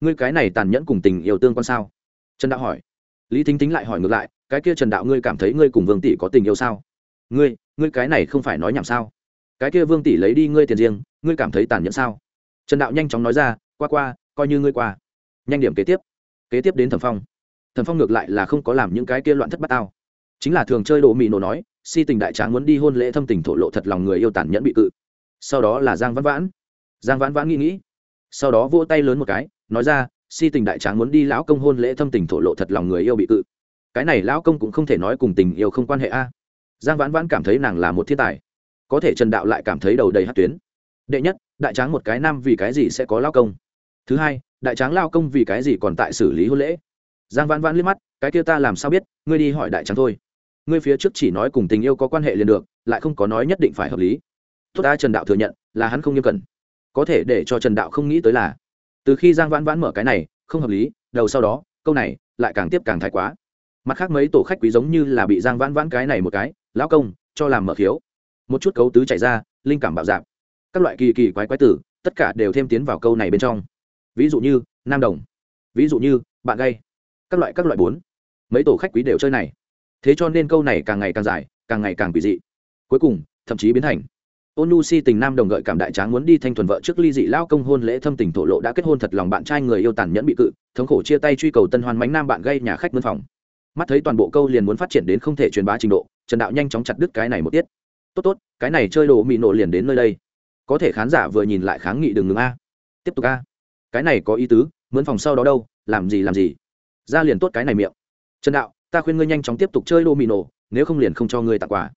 Ngươi cái này tàn nhẫn cùng tình yêu tương quan sao? Trần đạo hỏi. Lý thính thính lại hỏi ngược lại, cái kia trần đạo ngươi cảm thấy ngươi cùng vương tỷ có tình yêu sao? Ngươi ngươi cái này không phải nói nhảm sao? Cái kia vương tỷ lấy đi ngươi tiền riêng, ngươi cảm thấy tàn nhẫn sao? Trần đạo nhanh chóng nói ra, qua qua, coi như ngươi qua. Nhanh điểm kế tiếp. Kế tiếp đến thẩm phong thần phong ngược lại là không có làm những cái kia loạn thất bát tao. Chính là thường chơi đồ mì nổ nói, si tình đại tráng muốn đi hôn lễ thâm tình thổ lộ thật lòng người yêu tàn nhẫn bị cự. Sau đó là giang văn vãn. Giang văn vãn nghĩ nghĩ, sau đó vỗ tay lớn một cái, nói ra, si tình đại tráng muốn đi lão công hôn lễ thâm tình thổ lộ thật lòng người yêu bị cự. Cái này lão công cũng không thể nói cùng tình yêu không quan hệ a. Giang vãn vãn cảm thấy nàng là một thiên tài. Có thể trần đạo lại cảm thấy đầu đầy hát tuyến. Đệ nhất, đại tráng một cái nam vì cái gì sẽ có lao công? Thứ hai, đại tráng lao công vì cái gì còn tại xử lý hôn lễ? Giang vãn vãn liếc mắt, cái kia ta làm sao biết, ngươi đi hỏi đại tráng thôi. Ngươi phía trước chỉ nói cùng tình yêu có quan hệ liền được, lại không có nói nhất định phải hợp lý. Tốt ta trần đạo thừa nhận, là hắn không nghiêm cẩn. Có thể để cho trần đạo không nghĩ tới là, từ khi giang vãn vãn mở cái này, không hợp lý, đầu sau đó, câu này lại càng tiếp càng thái quá. Mặt khác mấy tổ khách quý giống như là bị giang vãn vãn cái này một cái, lão công, cho làm mở khiếu. Một chút cấu tứ chảy ra, linh cảm bạo dạp. Các loại kỳ kỳ quái quái tử, tất cả đều thêm tiến vào câu này bên trong. Ví dụ như, nam đồng. Ví dụ như, bạn gay các loại các loại bốn. Mấy tổ khách quý đều chơi này. Thế cho nên câu này càng ngày càng dài, càng ngày càng quỷ dị. Cuối cùng, thậm chí biến thành. Ôn nhu si tình nam đồng gợi cảm đại tráng muốn đi thanh thuần vợ trước ly dị lao công hôn lễ thâm tình thổ lộ đã kết hôn thật lòng bạn trai người yêu tàn nhẫn bị cự, thống khổ chia tay truy cầu tân hoan mánh nam bạn gây nhà khách mân phòng. Mắt thấy toàn bộ câu liền muốn phát triển đến không thể truyền bá trình độ, trần đạo nhanh chóng chặt đứt cái này một tiết. Tốt tốt, cái này chơi đồ mị nổ liền đến nơi đây. Có thể khán giả vừa nhìn lại kháng nghị đừng ngừng a. Tiếp tục a. Cái này có ý tứ, mướn phòng sau đó đâu, làm gì làm gì ra liền tốt cái này miệng. Trần đạo ta khuyên ngươi nhanh chóng tiếp tục chơi đồ mị nổ nếu không liền không cho ngươi tặng quà.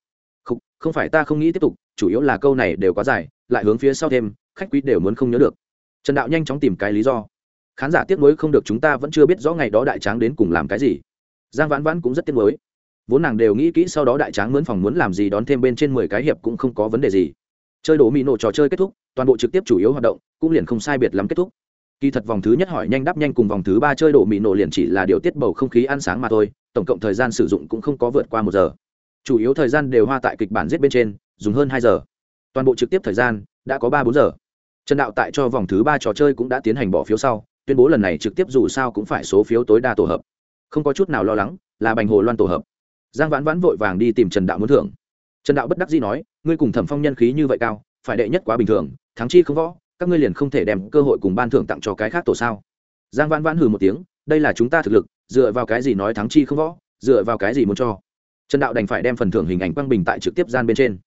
Không, không phải ta không nghĩ tiếp tục chủ yếu là câu này đều quá dài lại hướng phía sau thêm khách quý đều muốn không nhớ được. Trần đạo nhanh chóng tìm cái lý do. Khán giả tiếc nuối không được chúng ta vẫn chưa biết rõ ngày đó đại tráng đến cùng làm cái gì. Giang vãn vãn cũng rất tiếc nuối. Vốn nàng đều nghĩ kỹ sau đó đại tráng mướn phòng muốn làm gì đón thêm bên trên mười cái hiệp cũng không có vấn đề gì. Chơi đổ mỹ nổ trò chơi kết thúc toàn bộ trực tiếp chủ yếu hoạt động cũng liền không sai biệt lắm kết thúc kỳ thật vòng thứ nhất hỏi nhanh đáp nhanh cùng vòng thứ ba chơi đổ mỹ nổ liền chỉ là điều tiết bầu không khí ăn sáng mà thôi, tổng cộng thời gian sử dụng cũng không có vượt qua một giờ. Chủ yếu thời gian đều hoa tại kịch bản giết bên trên, dùng hơn hai giờ. Toàn bộ trực tiếp thời gian đã có ba bốn giờ. Trần đạo tại cho vòng thứ ba trò chơi cũng đã tiến hành bỏ phiếu sau, tuyên bố lần này trực tiếp dù sao cũng phải số phiếu tối đa tổ hợp. Không có chút nào lo lắng, là bành hồ loan tổ hợp. Giang vãn vãn vội vàng đi tìm trần đạo muốn thưởng. Trần đạo bất đắc dĩ nói, ngươi cùng thẩm phong nhân khí như vậy cao, phải đệ nhất quá bình thường, thắng chi không võ các ngươi liền không thể đem cơ hội cùng ban thưởng tặng cho cái khác tổ sao? Giang vãn vãn hừ một tiếng, đây là chúng ta thực lực, dựa vào cái gì nói thắng chi không võ, dựa vào cái gì muốn cho? Trần đạo đành phải đem phần thưởng hình ảnh quang bình tại trực tiếp gian bên trên.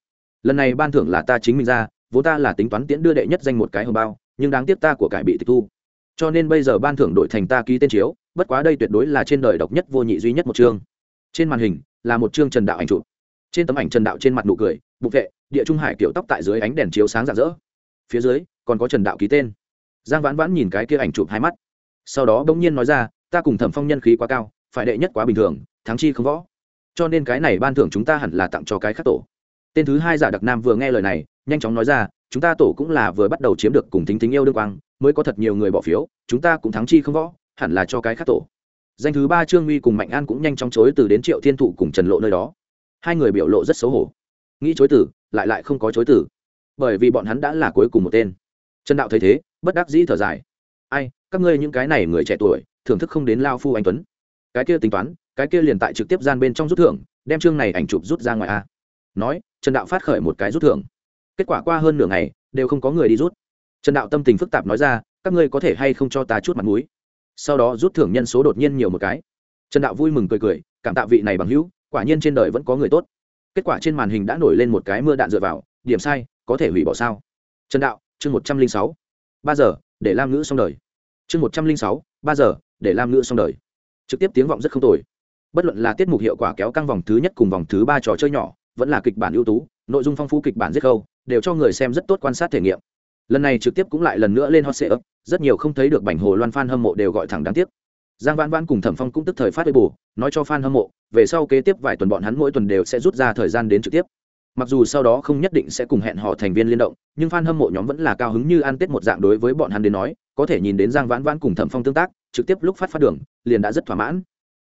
Lần này ban thưởng là ta chính mình ra, vốn ta là tính toán tiễn đưa đệ nhất danh một cái hồng bao, nhưng đáng tiếc ta của cải bị tịch thu. Cho nên bây giờ ban thưởng đổi thành ta ký tên chiếu, bất quá đây tuyệt đối là trên đời độc nhất vô nhị duy nhất một chương. Trên màn hình, là một chương trần đạo ảnh chụp. Trên tấm ảnh trần đạo trên mặt nụ cười bục vệ, địa trung hải kiểu tóc tại dưới ánh đèn chiếu sáng rạng rỡ. Phía dưới còn có trần đạo ký tên. Giang vãn vãn nhìn cái kia ảnh chụp hai mắt. Sau đó bỗng nhiên nói ra, ta cùng thẩm phong nhân khí quá cao, phải đệ nhất quá bình thường, thắng chi không võ. Cho nên cái này ban thưởng chúng ta hẳn là tặng cho cái khác tổ. Tên thứ hai giả đặc nam vừa nghe lời này, nhanh chóng nói ra, chúng ta tổ cũng là vừa bắt đầu chiếm được cùng thính thính yêu đương quang, mới có thật nhiều người bỏ phiếu, chúng ta cũng thắng chi không võ, hẳn là cho cái khác tổ. Danh thứ ba trương uy cùng mạnh an cũng nhanh chóng chối từ đến triệu thiên thụ cùng trần lộ nơi đó. Hai người biểu lộ rất xấu hổ. Nghĩ chối từ, lại lại không có chối từ. Bởi vì bọn hắn đã là cuối cùng một tên trần đạo thấy thế, bất đắc dĩ thở dài. Ai, các ngươi những cái này người trẻ tuổi, thưởng thức không đến lao phu anh tuấn. Cái kia tính toán, cái kia liền tại trực tiếp gian bên trong rút thưởng, đem chương này ảnh chụp rút ra ngoài a. Nói, trần đạo phát khởi một cái rút thưởng. Kết quả qua hơn nửa ngày, đều không có người đi rút. Trần đạo tâm tình phức tạp nói ra, các ngươi có thể hay không cho ta chút mặt mũi? Sau đó rút thưởng nhân số đột nhiên nhiều một cái. Trần đạo vui mừng cười cười, cảm tạ vị này bằng hữu, quả nhiên trên đời vẫn có người tốt. Kết quả trên màn hình đã nổi lên một cái mưa đạn dựa vào, điểm sai, có thể hủy bỏ sao? Trần đạo chương một trăm linh sáu, ba giờ, để lam ngữ xong đời. Chương một trăm linh sáu, ba giờ, để lam ngữ xong đời. Trực tiếp tiếng vọng rất không tồi. Bất luận là tiết mục hiệu quả kéo căng vòng thứ nhất cùng vòng thứ ba trò chơi nhỏ, vẫn là kịch bản ưu tú, nội dung phong phú kịch bản giết khâu, đều cho người xem rất tốt quan sát thể nghiệm. Lần này trực tiếp cũng lại lần nữa lên hot sale rất nhiều không thấy được bảnh hồ loan fan hâm mộ đều gọi thẳng đáng tiếc. Giang vãn vãn cùng thẩm phong cũng tức thời phát với bù nói cho fan hâm mộ, về sau kế tiếp vài tuần bọn hắn mỗi tuần đều sẽ rút ra thời gian đến trực tiếp mặc dù sau đó không nhất định sẽ cùng hẹn hò thành viên liên động, nhưng fan hâm mộ nhóm vẫn là cao hứng như ăn tết một dạng đối với bọn hắn đến nói, có thể nhìn đến giang vãn vãn cùng thẩm phong tương tác, trực tiếp lúc phát phát đường, liền đã rất thỏa mãn.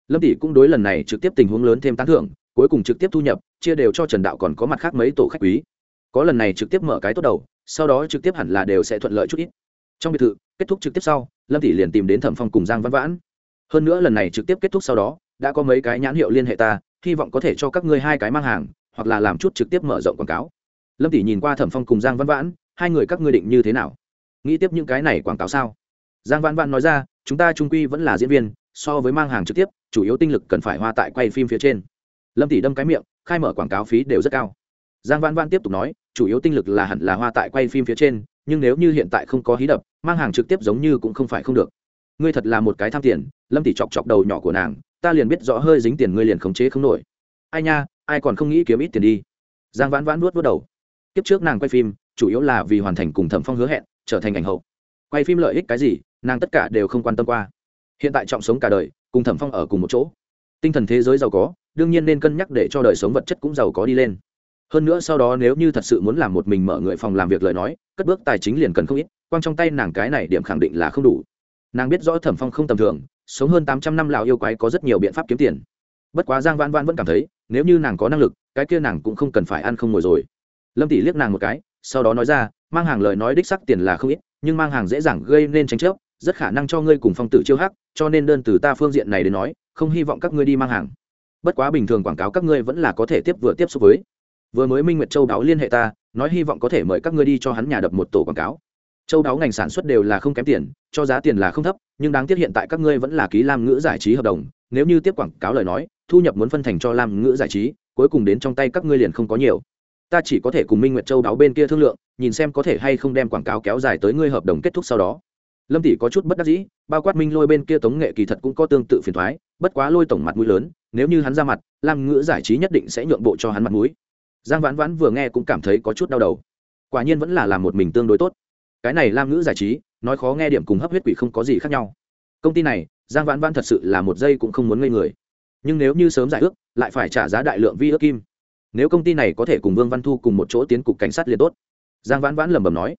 Lâm tỷ cũng đối lần này trực tiếp tình huống lớn thêm tán thưởng, cuối cùng trực tiếp thu nhập, chia đều cho trần đạo còn có mặt khác mấy tổ khách quý. Có lần này trực tiếp mở cái tốt đầu, sau đó trực tiếp hẳn là đều sẽ thuận lợi chút ít. Trong biệt thự, kết thúc trực tiếp sau, lâm tỷ liền tìm đến thẩm phong cùng giang vãn vãn. Hơn nữa lần này trực tiếp kết thúc sau đó, đã có mấy cái nhãn hiệu liên hệ ta, hy vọng có thể cho các ngươi hai cái mang hàng hoặc là làm chút trực tiếp mở rộng quảng cáo. Lâm tỷ nhìn qua thẩm phong cùng giang văn vãn, hai người các ngươi định như thế nào? Nghĩ tiếp những cái này quảng cáo sao? Giang văn vãn nói ra, chúng ta trung quy vẫn là diễn viên, so với mang hàng trực tiếp, chủ yếu tinh lực cần phải hoa tại quay phim phía trên. Lâm tỷ đâm cái miệng, khai mở quảng cáo phí đều rất cao. Giang văn văn tiếp tục nói, chủ yếu tinh lực là hẳn là hoa tại quay phim phía trên, nhưng nếu như hiện tại không có hí đập, mang hàng trực tiếp giống như cũng không phải không được. Ngươi thật là một cái tham tiền, lâm tỷ chọc chọc đầu nhỏ của nàng, ta liền biết rõ hơi dính tiền ngươi liền khống chế không nổi. Ai nha ai còn không nghĩ kiếm ít tiền đi. Giang vãn vãn vuốt vuốt đầu. Kiếp trước nàng quay phim, chủ yếu là vì hoàn thành cùng thẩm phong hứa hẹn, trở thành ảnh hậu. Quay phim lợi ích cái gì, nàng tất cả đều không quan tâm qua. Hiện tại trọng sống cả đời, cùng thẩm phong ở cùng một chỗ. Tinh thần thế giới giàu có, đương nhiên nên cân nhắc để cho đời sống vật chất cũng giàu có đi lên. Hơn nữa sau đó nếu như thật sự muốn làm một mình mở người phòng làm việc lời nói, cất bước tài chính liền cần không ít, quang trong tay nàng cái này điểm khẳng định là không đủ. Nàng biết rõ thẩm phong không tầm thường, sống hơn tám trăm năm lào yêu quái có rất nhiều biện pháp kiếm tiền bất quá giang vãn vãn vẫn cảm thấy, nếu như nàng có năng lực, cái kia nàng cũng không cần phải ăn không ngồi rồi. Lâm tỷ liếc nàng một cái, sau đó nói ra, mang hàng lời nói đích sắc tiền là không ít, nhưng mang hàng dễ dàng gây nên tranh chấp, rất khả năng cho ngươi cùng phong tử chiêu hắc, cho nên đơn từ ta phương diện này đến nói, không hy vọng các ngươi đi mang hàng. Bất quá bình thường quảng cáo các ngươi vẫn là có thể tiếp vừa tiếp xúc với. Vừa mới minh nguyệt châu đáo liên hệ ta, nói hy vọng có thể mời các ngươi đi cho hắn nhà đập một tổ quảng cáo. Châu đáo ngành sản xuất đều là không kém tiền, cho giá tiền là không thấp, nhưng đáng tiếc hiện tại các ngươi vẫn là ký lam ngữ giải trí hợp đồng, nếu như tiếp quảng cáo lời nói thu nhập muốn phân thành cho lam ngữ giải trí, cuối cùng đến trong tay các ngươi liền không có nhiều. Ta chỉ có thể cùng minh nguyệt châu đáo bên kia thương lượng, nhìn xem có thể hay không đem quảng cáo kéo dài tới ngươi hợp đồng kết thúc sau đó. Lâm tỷ có chút bất đắc dĩ, bao quát minh lôi bên kia tống nghệ kỳ thật cũng có tương tự phiền thoái, bất quá lôi tổng mặt mũi lớn, nếu như hắn ra mặt, lam ngữ giải trí nhất định sẽ nhượng bộ cho hắn mặt mũi. Giang vãn vãn vừa nghe cũng cảm thấy có chút đau đầu. Quả nhiên vẫn là làm một mình tương đối tốt. Cái này lam ngữ giải trí, nói khó nghe điểm cùng hấp huyết quỷ không có gì khác nhau. Công ty này, giang vãn vãn thật sự là một giây cũng không muốn ngây người nhưng nếu như sớm giải ước, lại phải trả giá đại lượng vi ước kim. Nếu công ty này có thể cùng vương văn thu cùng một chỗ tiến cục cảnh sát liền tốt. Giang vãn vãn lẩm bẩm nói.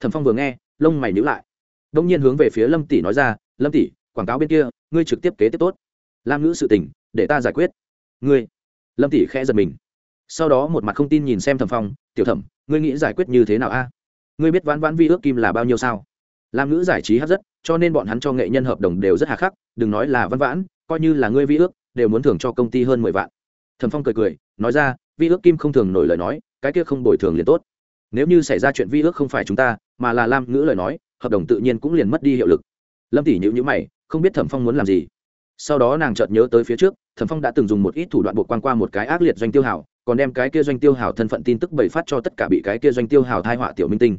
Thẩm phong vừa nghe, lông mày nhữ lại. Đông nhiên hướng về phía lâm tỷ nói ra, lâm tỷ, quảng cáo bên kia, ngươi trực tiếp kế tiếp tốt. Lam ngữ sự tình, để ta giải quyết. Ngươi? Lâm tỷ khẽ giật mình. Sau đó một mặt không tin nhìn xem thẩm phong, tiểu thẩm, ngươi nghĩ giải quyết như thế nào a? Ngươi biết vãn vãn vi ước kim là bao nhiêu sao? Lam ngữ giải trí hấp rất cho nên bọn hắn cho nghệ nhân hợp đồng đều rất hà khắc, đừng nói là văn vãn, coi như là ngươi vi ước đều muốn thưởng cho công ty hơn mười vạn. Thẩm phong cười cười, nói ra, vi ước kim không thường nổi lời nói, cái kia không bồi thường liền tốt. Nếu như xảy ra chuyện vi ước không phải chúng ta, mà là lam ngữ lời nói, hợp đồng tự nhiên cũng liền mất đi hiệu lực. Lâm tỷ nhữ nhữ mày, không biết thẩm phong muốn làm gì. Sau đó nàng chợt nhớ tới phía trước, thẩm phong đã từng dùng một ít thủ đoạn buộc quan qua một cái ác liệt doanh tiêu hảo còn đem cái kia doanh tiêu hảo thân phận tin tức bày phát cho tất cả bị cái kia doanh tiêu hảo thai họa tiểu minh tinh.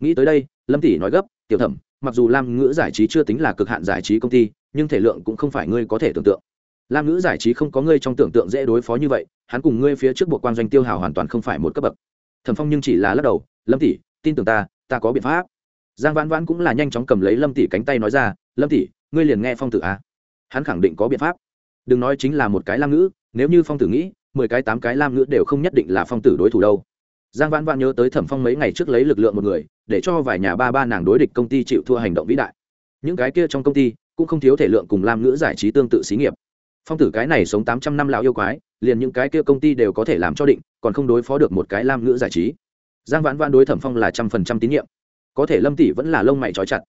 Nghĩ tới đây, lâm tỷ nói gấp, tiểu thẩm, mặc dù lam ngữ giải trí chưa tính là cực hạn giải trí công ty, nhưng thể lượng cũng không phải ngươi có thể tưởng tượng lam ngữ giải trí không có ngươi trong tưởng tượng dễ đối phó như vậy, hắn cùng ngươi phía trước buộc quan doanh tiêu hào hoàn toàn không phải một cấp bậc. Thẩm phong nhưng chỉ là lắc đầu, lâm tỷ, tin tưởng ta ta có biện pháp. Giang vãn vãn cũng là nhanh chóng cầm lấy lâm tỷ cánh tay nói ra, lâm tỷ, ngươi liền nghe phong tử à. hắn khẳng định có biện pháp. Đừng nói chính là một cái lam ngữ, nếu như phong tử nghĩ, mười cái tám cái lam ngữ đều không nhất định là phong tử đối thủ đâu. Giang vãn vãn nhớ tới thẩm phong mấy ngày trước lấy lực lượng một người, để cho vài nhà ba ba nàng đối địch công ty chịu thua hành động vĩ đại. Những cái kia trong công ty cũng không thiếu thể lượng cùng lam ngữ giải trí tương tự xí nghiệp phong tử cái này sống tám trăm năm lão yêu quái, liền những cái kia công ty đều có thể làm cho định, còn không đối phó được một cái lam ngữ giải trí. Giang vãn vãn đối thẩm phong là trăm phần trăm tín nhiệm. Có thể lâm tỷ vẫn là lông mày trói chặt.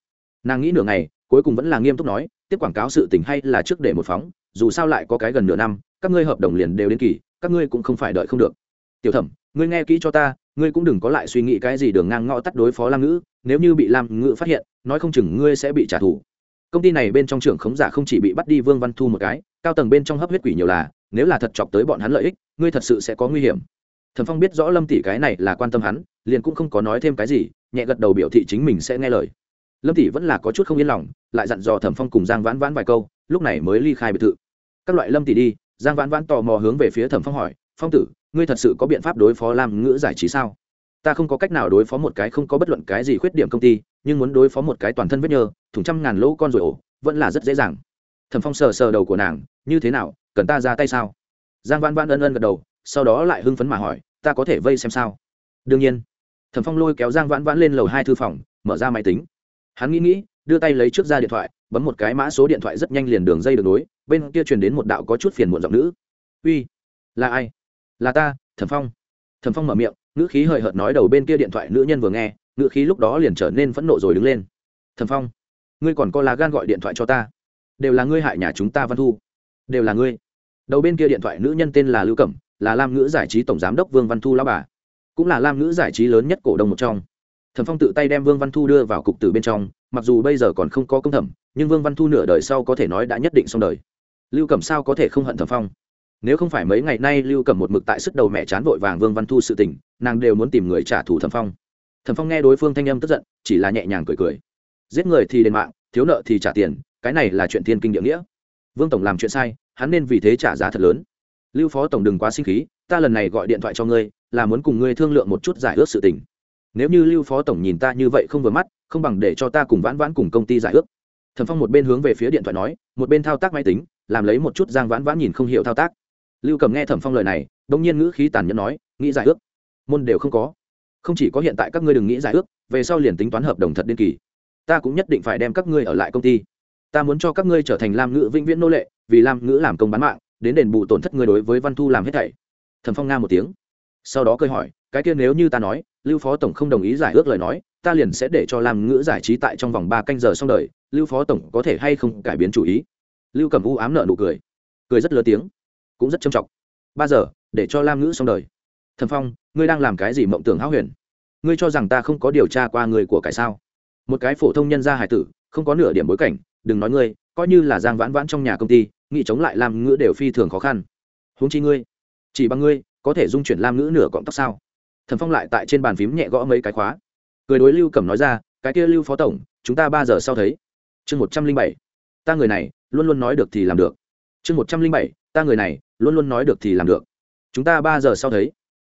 Nàng nghĩ nửa ngày, cuối cùng vẫn là nghiêm túc nói, tiếp quảng cáo sự tình hay là trước để một phóng, dù sao lại có cái gần nửa năm, các ngươi hợp đồng liền đều đến kỳ, các ngươi cũng không phải đợi không được. Tiểu thẩm, ngươi nghe kỹ cho ta, ngươi cũng đừng có lại suy nghĩ cái gì đường ngang ngõ tắt đối phó lam ngữ, nếu như bị lam ngữ phát hiện, nói không chừng ngươi sẽ bị trả thù. Công ty này bên trong trưởng khống giả không chỉ bị bắt đi vương văn thu một cái cao tầng bên trong hấp huyết quỷ nhiều là, nếu là thật chọc tới bọn hắn lợi ích, ngươi thật sự sẽ có nguy hiểm. Thẩm phong biết rõ lâm tỷ cái này là quan tâm hắn, liền cũng không có nói thêm cái gì, nhẹ gật đầu biểu thị chính mình sẽ nghe lời. Lâm tỷ vẫn là có chút không yên lòng, lại dặn dò thẩm phong cùng giang vãn vãn vài câu, lúc này mới ly khai biệt thự. Các loại lâm tỷ đi, giang vãn vãn tò mò hướng về phía thẩm phong hỏi, phong tử, ngươi thật sự có biện pháp đối phó làm ngữ giải trí sao? Ta không có cách nào đối phó một cái không có bất luận cái gì khuyết điểm công ty, nhưng muốn đối phó một cái toàn thân vết nhơ, thủng trăm ngàn lỗ con rồi ổ, vẫn là rất dễ dàng thẩm phong sờ sờ đầu của nàng, như thế nào, cần ta ra tay sao? Giang văn văn ân ân gật đầu, sau đó lại hưng phấn mà hỏi, ta có thể vây xem sao? Đương nhiên. Thẩm phong lôi kéo giang vãn vãn lên lầu hai thư phòng, mở ra máy tính. Hắn nghĩ nghĩ, đưa tay lấy trước ra điện thoại, bấm một cái mã số điện thoại rất nhanh liền đường dây được nối, bên kia truyền đến một đạo có chút phiền muộn giọng nữ. Uy, là ai? Là ta, thẩm phong. Thẩm phong mở miệng, ngữ khí hời hợt nói đầu bên kia điện thoại nữ nhân vừa nghe, ngữ khí lúc đó liền trở nên phẫn nộ rồi đứng lên. Thẩm phong, ngươi còn có lá gan gọi điện thoại cho ta đều là ngươi hại nhà chúng ta văn thu. Đều là ngươi. Đầu bên kia điện thoại nữ nhân tên là lưu cẩm, là lam ngữ giải trí tổng giám đốc vương văn thu lao bà. Cũng là lam ngữ giải trí lớn nhất cổ đông một trong. Thẩm phong tự tay đem vương văn thu đưa vào cục tử bên trong, mặc dù bây giờ còn không có công thẩm, nhưng vương văn thu nửa đời sau có thể nói đã nhất định xong đời. Lưu cẩm sao có thể không hận thẩm phong? Nếu không phải mấy ngày nay lưu cẩm một mực tại sức đầu mẹ chán vội vàng vương văn thu sự tình, nàng đều muốn tìm người trả thù thẩm phong. Thẩm phong nghe đối phương thanh âm tức giận, chỉ là nhẹ nhàng cười cười. Giết người thì đền mạng, thiếu nợ thì trả tiền cái này là chuyện thiên kinh địa nghĩa. Vương tổng làm chuyện sai, hắn nên vì thế trả giá thật lớn. Lưu phó tổng đừng quá sinh khí, ta lần này gọi điện thoại cho ngươi, là muốn cùng ngươi thương lượng một chút giải ước sự tình. Nếu như lưu phó tổng nhìn ta như vậy không vừa mắt, không bằng để cho ta cùng vãn vãn cùng công ty giải ước. Thẩm phong một bên hướng về phía điện thoại nói, một bên thao tác máy tính, làm lấy một chút giang vãn vãn nhìn không hiểu thao tác. Lưu cầm nghe thẩm phong lời này đông nhiên ngữ khí tàn nhẫn nói, nghĩ giải ước? Môn đều không có. Không chỉ có hiện tại các ngươi đừng nghĩ giải ước, về sau liền tính toán hợp đồng thật điên kỳ. Ta cũng nhất định phải đem các ngươi ở lại công ty ta muốn cho các ngươi trở thành lam ngữ vĩnh viễn nô lệ, vì lam ngữ làm công bán mạng, đến đền bù tổn thất ngươi đối với văn thu làm hết thảy. Thẩm phong nga một tiếng. Sau đó cơi hỏi, cái kia nếu như ta nói, lưu phó tổng không đồng ý giải ước lời nói, ta liền sẽ để cho lam ngữ giải trí tại trong vòng ba canh giờ xong đời, lưu phó tổng có thể hay không cải biến chủ ý? Lưu cầm u ám nợ nụ cười. Cười rất lớn tiếng. Cũng rất trầm trọng. Ba giờ, để cho lam ngữ xong đời. Thần phong, ngươi đang làm cái gì mộng tưởng háo huyền? Ngươi cho rằng ta không có điều tra qua người của cái sao? Một cái phổ thông nhân gia hải tử, không có nửa điểm bối cảnh đừng nói ngươi, coi như là giang vãn vãn trong nhà công ty nghị chống lại lam ngữ đều phi thường khó khăn. Huống chi ngươi, chỉ bằng ngươi, có thể dung chuyển lam ngữ nửa cọng tóc sao? Thần phong lại tại trên bàn phím nhẹ gõ mấy cái khóa. Cười đối lưu cẩm nói ra, cái kia lưu phó tổng, chúng ta ba giờ sau thấy. Chương một trăm linh bảy, ta người này, luôn luôn nói được thì làm được. Chương một trăm linh bảy, ta người này, luôn luôn nói được thì làm được. Chúng ta ba giờ sau thấy.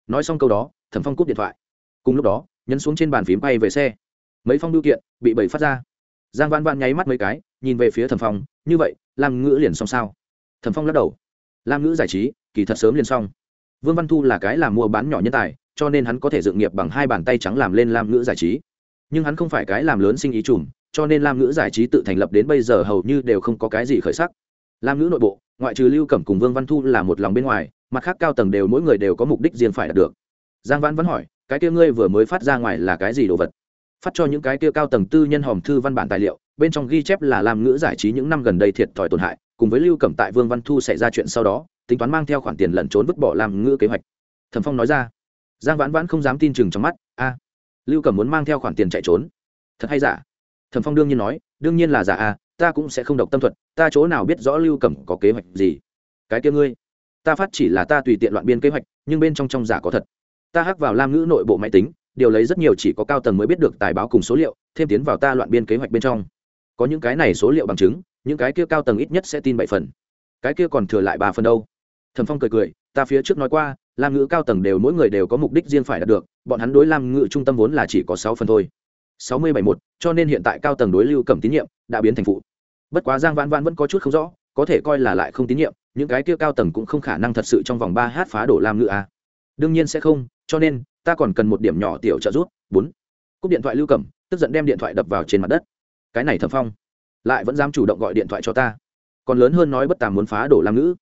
Nói xong câu đó, thẩm phong cúp điện thoại. Cùng lúc đó, nhấn xuống trên bàn phím bay về xe. Mấy phong biêu kiện bị bẩy phát ra giang văn văn nháy mắt mấy cái, nhìn về phía thẩm phong, như vậy, lam ngữ liền xong sao? Thẩm phong lắc đầu. Lam ngữ giải trí, kỳ thật sớm liền xong. Vương văn thu là cái làm mua bán nhỏ nhân tài, cho nên hắn có thể dựng nghiệp bằng hai bàn tay trắng làm lên lam ngữ giải trí. Nhưng hắn không phải cái làm lớn sinh ý chùm, cho nên lam ngữ giải trí tự thành lập đến bây giờ hầu như đều không có cái gì khởi sắc. Lam ngữ nội bộ, ngoại trừ lưu cẩm cùng vương văn thu là một lòng bên ngoài, mặt khác cao tầng đều mỗi người đều có mục đích riêng phải đạt được. Giang văn vẫn hỏi, cái kia ngươi vừa mới phát ra ngoài là cái gì đồ vật? Phát cho những cái kia cao tầng tư nhân hòm thư văn bản tài liệu, bên trong ghi chép là làm ngữ giải trí những năm gần đây thiệt thòi tổn hại, cùng với lưu cẩm tại vương văn thu xảy ra chuyện sau đó, tính toán mang theo khoản tiền lẩn trốn vứt bỏ làm ngữ kế hoạch. Thẩm phong nói ra. Giang vãn vãn không dám tin chừng trong mắt, a, lưu cẩm muốn mang theo khoản tiền chạy trốn. Thật hay giả? Thẩm phong đương nhiên nói, đương nhiên là giả, a, ta cũng sẽ không độc tâm thuật, ta chỗ nào biết rõ lưu cẩm có kế hoạch gì? Cái kia ngươi, ta phát chỉ là ta tùy tiện loạn biên kế hoạch, nhưng bên trong trong giả có thật. Ta hắc vào lam ngữ nội bộ máy tính điều lấy rất nhiều chỉ có cao tầng mới biết được tài báo cùng số liệu, thêm tiến vào ta loạn biên kế hoạch bên trong. Có những cái này số liệu bằng chứng, những cái kia cao tầng ít nhất sẽ tin bảy phần. Cái kia còn thừa lại ba phần đâu. Thẩm phong cười cười, ta phía trước nói qua, lam ngữ cao tầng đều mỗi người đều có mục đích riêng phải đạt được, bọn hắn đối lam ngữ trung tâm vốn là chỉ có sáu phần thôi. Sáu mươi bảy một cho nên hiện tại cao tầng đối lưu cầm tín nhiệm đã biến thành phụ. Bất quá giang vãn vãn vẫn có chút không rõ, có thể coi là lại không tín nhiệm, những cái kia cao tầng cũng không khả năng thật sự trong vòng ba h phá đổ lam ngữ a đương nhiên sẽ không, cho nên ta còn cần một điểm nhỏ tiểu trợ giúp, bốn. Cúp điện thoại lưu cầm tức giận đem điện thoại đập vào trên mặt đất. Cái này thẩm phong, lại vẫn dám chủ động gọi điện thoại cho ta. Còn lớn hơn nói bất tàm muốn phá đổ lam ngữ.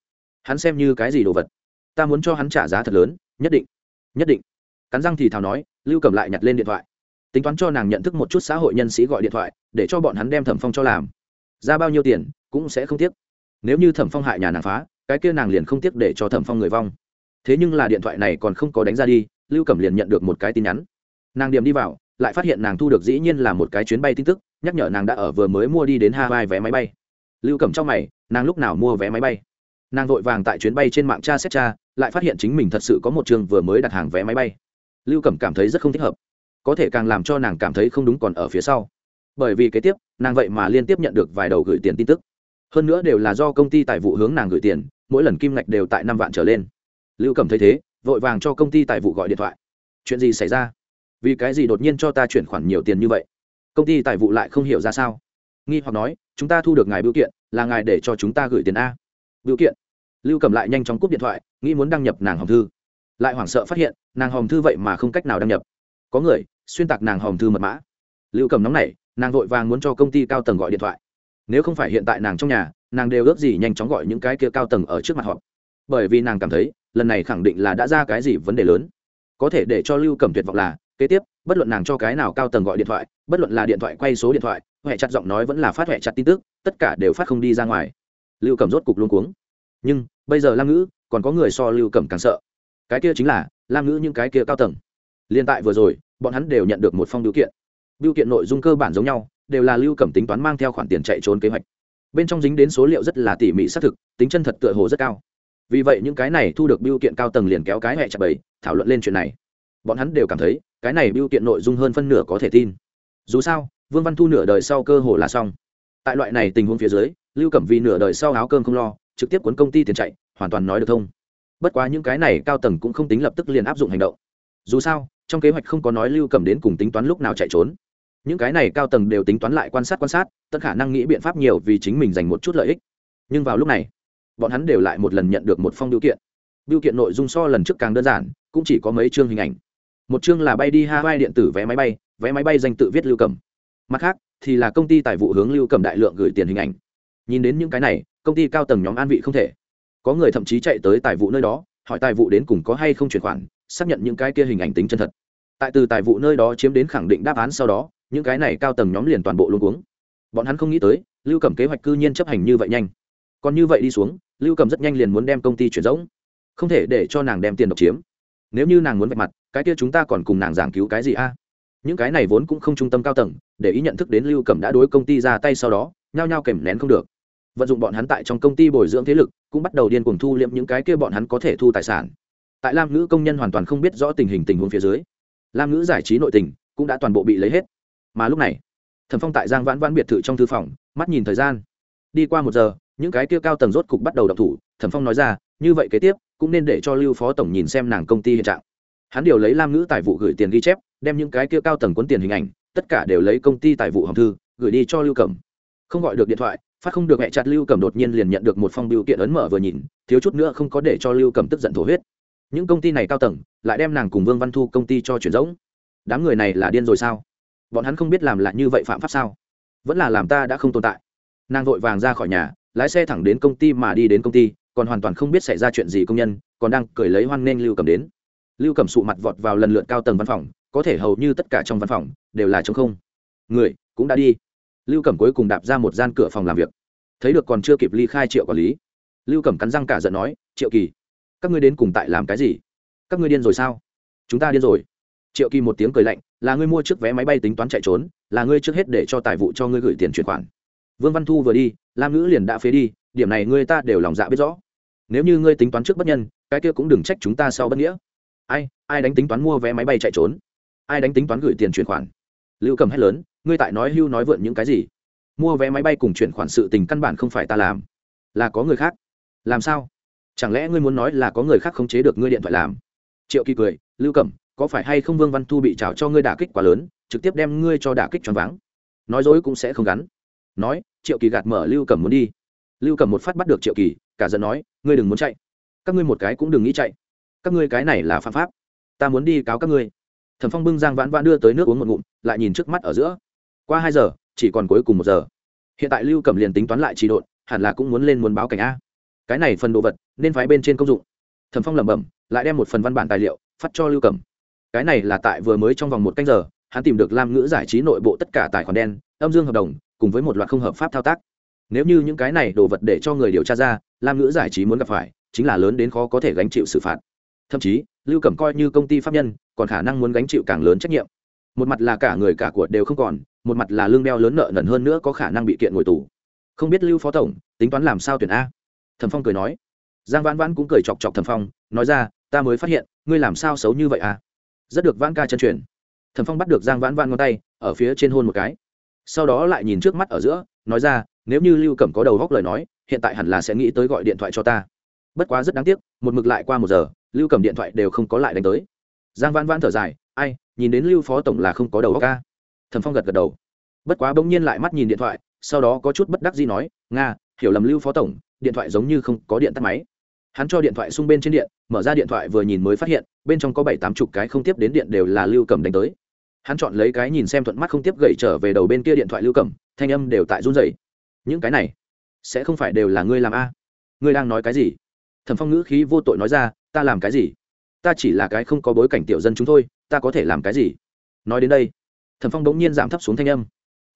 Hắn xem như cái gì đồ vật? Ta muốn cho hắn trả giá thật lớn, nhất định nhất định. Cắn răng thì thào nói, lưu cầm lại nhặt lên điện thoại. Tính toán cho nàng nhận thức một chút xã hội nhân sĩ gọi điện thoại, để cho bọn hắn đem thẩm phong cho làm. Ra bao nhiêu tiền, cũng sẽ không tiếc. Nếu như thẩm phong hại nhà nàng phá, cái kia nàng liền không tiếc để cho thẩm phong người vong. Thế nhưng là điện thoại này còn không có đánh ra đi lưu cẩm liền nhận được một cái tin nhắn. Nàng điểm đi vào, lại phát hiện nàng thu được dĩ nhiên là một cái chuyến bay tin tức, nhắc nhở nàng đã ở vừa mới mua đi đến hawaii vé máy bay. Lưu cẩm trong mày, nàng lúc nào mua vé máy bay? Nàng vội vàng tại chuyến bay trên mạng cha xét cha lại phát hiện chính mình thật sự có một trường vừa mới đặt hàng vé máy bay. Lưu cẩm cảm thấy rất không thích hợp. Có thể càng làm cho nàng cảm thấy không đúng còn ở phía sau. Bởi vì kế tiếp, nàng vậy mà liên tiếp nhận được vài đầu gửi tiền tin tức. Hơn nữa đều là do công ty tài vụ hướng nàng gửi tiền, mỗi lần kim ngạch đều tại năm vạn trở lên. Lưu cẩm thấy thế vội vàng cho công ty tài vụ gọi điện thoại. Chuyện gì xảy ra? Vì cái gì đột nhiên cho ta chuyển khoản nhiều tiền như vậy? Công ty tài vụ lại không hiểu ra sao. Nghi hoặc nói, chúng ta thu được ngài biểu kiện, là ngài để cho chúng ta gửi tiền a. Biểu kiện. Lưu cầm lại nhanh chóng cúp điện thoại, nghĩ muốn đăng nhập nàng hòm thư. Lại hoảng sợ phát hiện, nàng hòm thư vậy mà không cách nào đăng nhập. Có người, xuyên tạc nàng hòm thư mật mã. Lưu cầm nóng nảy, nàng vội vàng muốn cho công ty cao tầng gọi điện thoại. Nếu không phải hiện tại nàng trong nhà, nàng đều ước gì nhanh chóng gọi những cái kia cao tầng ở trước mặt họ. Bởi vì nàng cảm thấy lần này khẳng định là đã ra cái gì vấn đề lớn. Có thể để cho lưu cầm tuyệt vọng là, kế tiếp, bất luận nàng cho cái nào cao tầng gọi điện thoại, bất luận là điện thoại quay số điện thoại huệ chặt giọng nói vẫn là phát huệ chặt tin tức, tất cả đều phát không đi ra ngoài. Lưu cầm rốt cục luôn cuống. Nhưng, bây giờ lam ngữ, còn có người so lưu cầm càng sợ. Cái kia chính là, lam ngữ những cái kia cao tầng. Liên tại vừa rồi, bọn hắn đều nhận được một phong biểu kiện. Biểu kiện nội dung cơ bản giống nhau, đều là lưu cầm tính toán mang theo khoản tiền chạy trốn kế hoạch. Bên trong dính đến số liệu rất là tỉ mỉ xác thực, tính chân thật tựa hồ rất cao vì vậy những cái này thu được biêu kiện cao tầng liền kéo cái hẹ chặt bầy thảo luận lên chuyện này. Bọn hắn đều cảm thấy, cái này biêu kiện nội dung hơn phân nửa có thể tin. Dù sao, vương văn thu nửa đời sau cơ hồ là xong. Tại loại này tình huống phía dưới, lưu cẩm vì nửa đời sau áo cơm không lo, trực tiếp cuốn công ty tiền chạy, hoàn toàn nói được thông. Bất quá những cái này cao tầng cũng không tính lập tức liền áp dụng hành động. Dù sao, trong kế hoạch không có nói lưu cẩm đến cùng tính toán lúc nào chạy trốn. Những cái này cao tầng đều tính toán lại quan sát quan sát tất khả năng nghĩ biện pháp nhiều vì chính mình dành một chút lợi ích. Nhưng vào lúc này bọn hắn đều lại một lần nhận được một phong biểu kiện. Biểu kiện nội dung so lần trước càng đơn giản, cũng chỉ có mấy chương hình ảnh. Một chương là bay đi hawaii điện tử vé máy bay, vé máy bay danh tự viết lưu cầm mặt khác, thì là công ty tài vụ hướng lưu cầm đại lượng gửi tiền hình ảnh. Nhìn đến những cái này, công ty cao tầng nhóm an vị không thể. Có người thậm chí chạy tới tài vụ nơi đó, hỏi tài vụ đến cùng có hay không chuyển khoản, xác nhận những cái kia hình ảnh tính chân thật. Tại từ tài vụ nơi đó chiếm đến khẳng định đáp án sau đó, những cái này cao tầng nhóm liền toàn bộ luôn cuống. Bọn hắn không nghĩ tới, lưu cầm kế hoạch cư nhiên chấp hành như vậy nhanh còn như vậy đi xuống, lưu cầm rất nhanh liền muốn đem công ty chuyển rỗng. Không thể để cho nàng đem tiền độc chiếm. Nếu như nàng muốn vạch mặt, cái kia chúng ta còn cùng nàng giảng cứu cái gì a? Những cái này vốn cũng không trung tâm cao tầng, để ý nhận thức đến lưu cầm đã đối công ty ra tay sau đó, nhao nhao kèm nén không được. Vận dụng bọn hắn tại trong công ty bồi dưỡng thế lực, cũng bắt đầu điên cuồng thu liệm những cái kia bọn hắn có thể thu tài sản. Tại lam ngữ công nhân hoàn toàn không biết rõ tình hình tình huống phía dưới, lam ngữ giải trí nội tình cũng đã toàn bộ bị lấy hết. Mà lúc này, thần phong tại giang vãn vãn biệt thự trong thư phòng, mắt nhìn thời gian. Đi qua một giờ những cái kia cao tầng rốt cục bắt đầu đọc thủ, Thẩm phong nói ra, như vậy kế tiếp, cũng nên để cho lưu phó tổng nhìn xem nàng công ty hiện trạng. Hắn điều lấy lam ngữ tài vụ gửi tiền ghi chép, đem những cái kia cao tầng cuốn tiền hình ảnh, tất cả đều lấy công ty tài vụ hòm thư, gửi đi cho lưu cẩm. Không gọi được điện thoại, phát không được mẹ chặt lưu cẩm đột nhiên liền nhận được một phong biểu kiện ấn mở vừa nhìn, thiếu chút nữa không có để cho lưu cẩm tức giận thổ huyết. Những công ty này cao tầng, lại đem nàng cùng vương văn thu công ty cho chuyển rỗng. Đám người này là điên rồi sao? Bọn hắn không biết làm lại như vậy phạm pháp sao? Vẫn là làm ta đã không tồn tại. Nàng vội vàng ra khỏi nhà lái xe thẳng đến công ty mà đi đến công ty, còn hoàn toàn không biết xảy ra chuyện gì công nhân, còn đang cười lấy hoan nghênh lưu cầm đến. Lưu cầm sụ mặt vọt vào lần lượt cao tầng văn phòng, có thể hầu như tất cả trong văn phòng đều là t không. Người, cũng đã đi. Lưu cầm cuối cùng đạp ra một gian cửa phòng làm việc. Thấy được còn chưa kịp ly khai triệu quản lý, lưu cầm cắn răng cả giận nói, triệu kỳ, các ngươi đến cùng tại làm cái gì? Các ngươi điên rồi sao? Chúng ta điên rồi. Triệu kỳ một tiếng cười lạnh, là ngươi mua chiếc vé máy bay tính toán chạy trốn, là ngươi trước hết để cho tài vụ cho ngươi gửi tiền chuyển khoản vương văn thu vừa đi, lam ngữ liền đã phế đi, điểm này ngươi ta đều lòng dạ biết rõ. Nếu như ngươi tính toán trước bất nhân, cái kia cũng đừng trách chúng ta sau bất nghĩa. Ai ai đánh tính toán mua vé máy bay chạy trốn? Ai đánh tính toán gửi tiền chuyển khoản? Lưu cầm hét lớn, ngươi tại nói hưu nói vượn những cái gì? Mua vé máy bay cùng chuyển khoản sự tình căn bản không phải ta làm. Là có người khác. Làm sao? Chẳng lẽ ngươi muốn nói là có người khác khống chế được ngươi điện thoại làm? Triệu kỳ cười, lưu cẩm có phải hay không vương văn thu bị trào cho ngươi đả kích quá lớn, trực tiếp đem ngươi cho đả kích choáng váng? Nói dối cũng sẽ không gắn nói, triệu kỳ gạt mở lưu cẩm muốn đi. Lưu cẩm một phát bắt được triệu kỳ, cả giận nói, ngươi đừng muốn chạy. Các ngươi một cái cũng đừng nghĩ chạy. Các ngươi cái này là phạm pháp. Ta muốn đi cáo các ngươi. Thẩm phong bưng giang vãn vãn đưa tới nước uống một ngụm, lại nhìn trước mắt ở giữa. Qua hai giờ, chỉ còn cuối cùng một giờ. Hiện tại lưu cẩm liền tính toán lại trị độn, hẳn là cũng muốn lên muốn báo cảnh a. Cái này phần đồ vật, nên phái bên trên công dụng. Thẩm phong lẩm bẩm, lại đem một phần văn bản tài liệu phát cho lưu cẩm. Cái này là tại vừa mới trong vòng một canh giờ, hắn tìm được lam ngữ giải trí nội bộ tất cả tài khoản đen, âm dương hợp đồng cùng với một loạt không hợp pháp thao tác. Nếu như những cái này đồ vật để cho người điều tra ra, lam ngữ giải trí muốn gặp phải, chính là lớn đến khó có thể gánh chịu xử phạt. Thậm chí, lưu cẩm coi như công ty pháp nhân, còn khả năng muốn gánh chịu càng lớn trách nhiệm. Một mặt là cả người cả của đều không còn, một mặt là lương đeo lớn nợ nần hơn nữa có khả năng bị kiện ngồi tù. Không biết lưu phó tổng, tính toán làm sao tuyển a? Thẩm phong cười nói. Giang vãn vãn cũng cười chọc chọc thẩm phong, nói ra, ta mới phát hiện, ngươi làm sao xấu như vậy à rất được vãn ca chân truyền. Thẩm phong bắt được giang vãn vãn ngón tay, ở phía trên hôn một cái sau đó lại nhìn trước mắt ở giữa, nói ra, nếu như lưu cẩm có đầu góc lời nói, hiện tại hẳn là sẽ nghĩ tới gọi điện thoại cho ta. Bất quá rất đáng tiếc, một mực lại qua một giờ, lưu Cẩm điện thoại đều không có lại đánh tới. Giang vãn vãn thở dài, ai, nhìn đến lưu phó tổng là không có đầu góc ca thẩm phong gật gật đầu. Bất quá bỗng nhiên lại mắt nhìn điện thoại, sau đó có chút bất đắc gì nói, nga, hiểu lầm lưu phó tổng, điện thoại giống như không có điện tắt máy. Hắn cho điện thoại xung bên trên điện, mở ra điện thoại vừa nhìn mới phát hiện, bên trong có bảy tám chục cái không tiếp đến điện đều là lưu cầm đánh tới hắn chọn lấy cái nhìn xem thuận mắt không tiếp gậy trở về đầu bên kia điện thoại lưu cầm, thanh âm đều tại run rẩy. Những cái này, sẽ không phải đều là ngươi làm a? Ngươi đang nói cái gì? Thẩm phong ngữ khí vô tội nói ra, ta làm cái gì? Ta chỉ là cái không có bối cảnh tiểu dân chúng thôi, ta có thể làm cái gì? Nói đến đây, thẩm phong bỗng nhiên giảm thấp xuống thanh âm.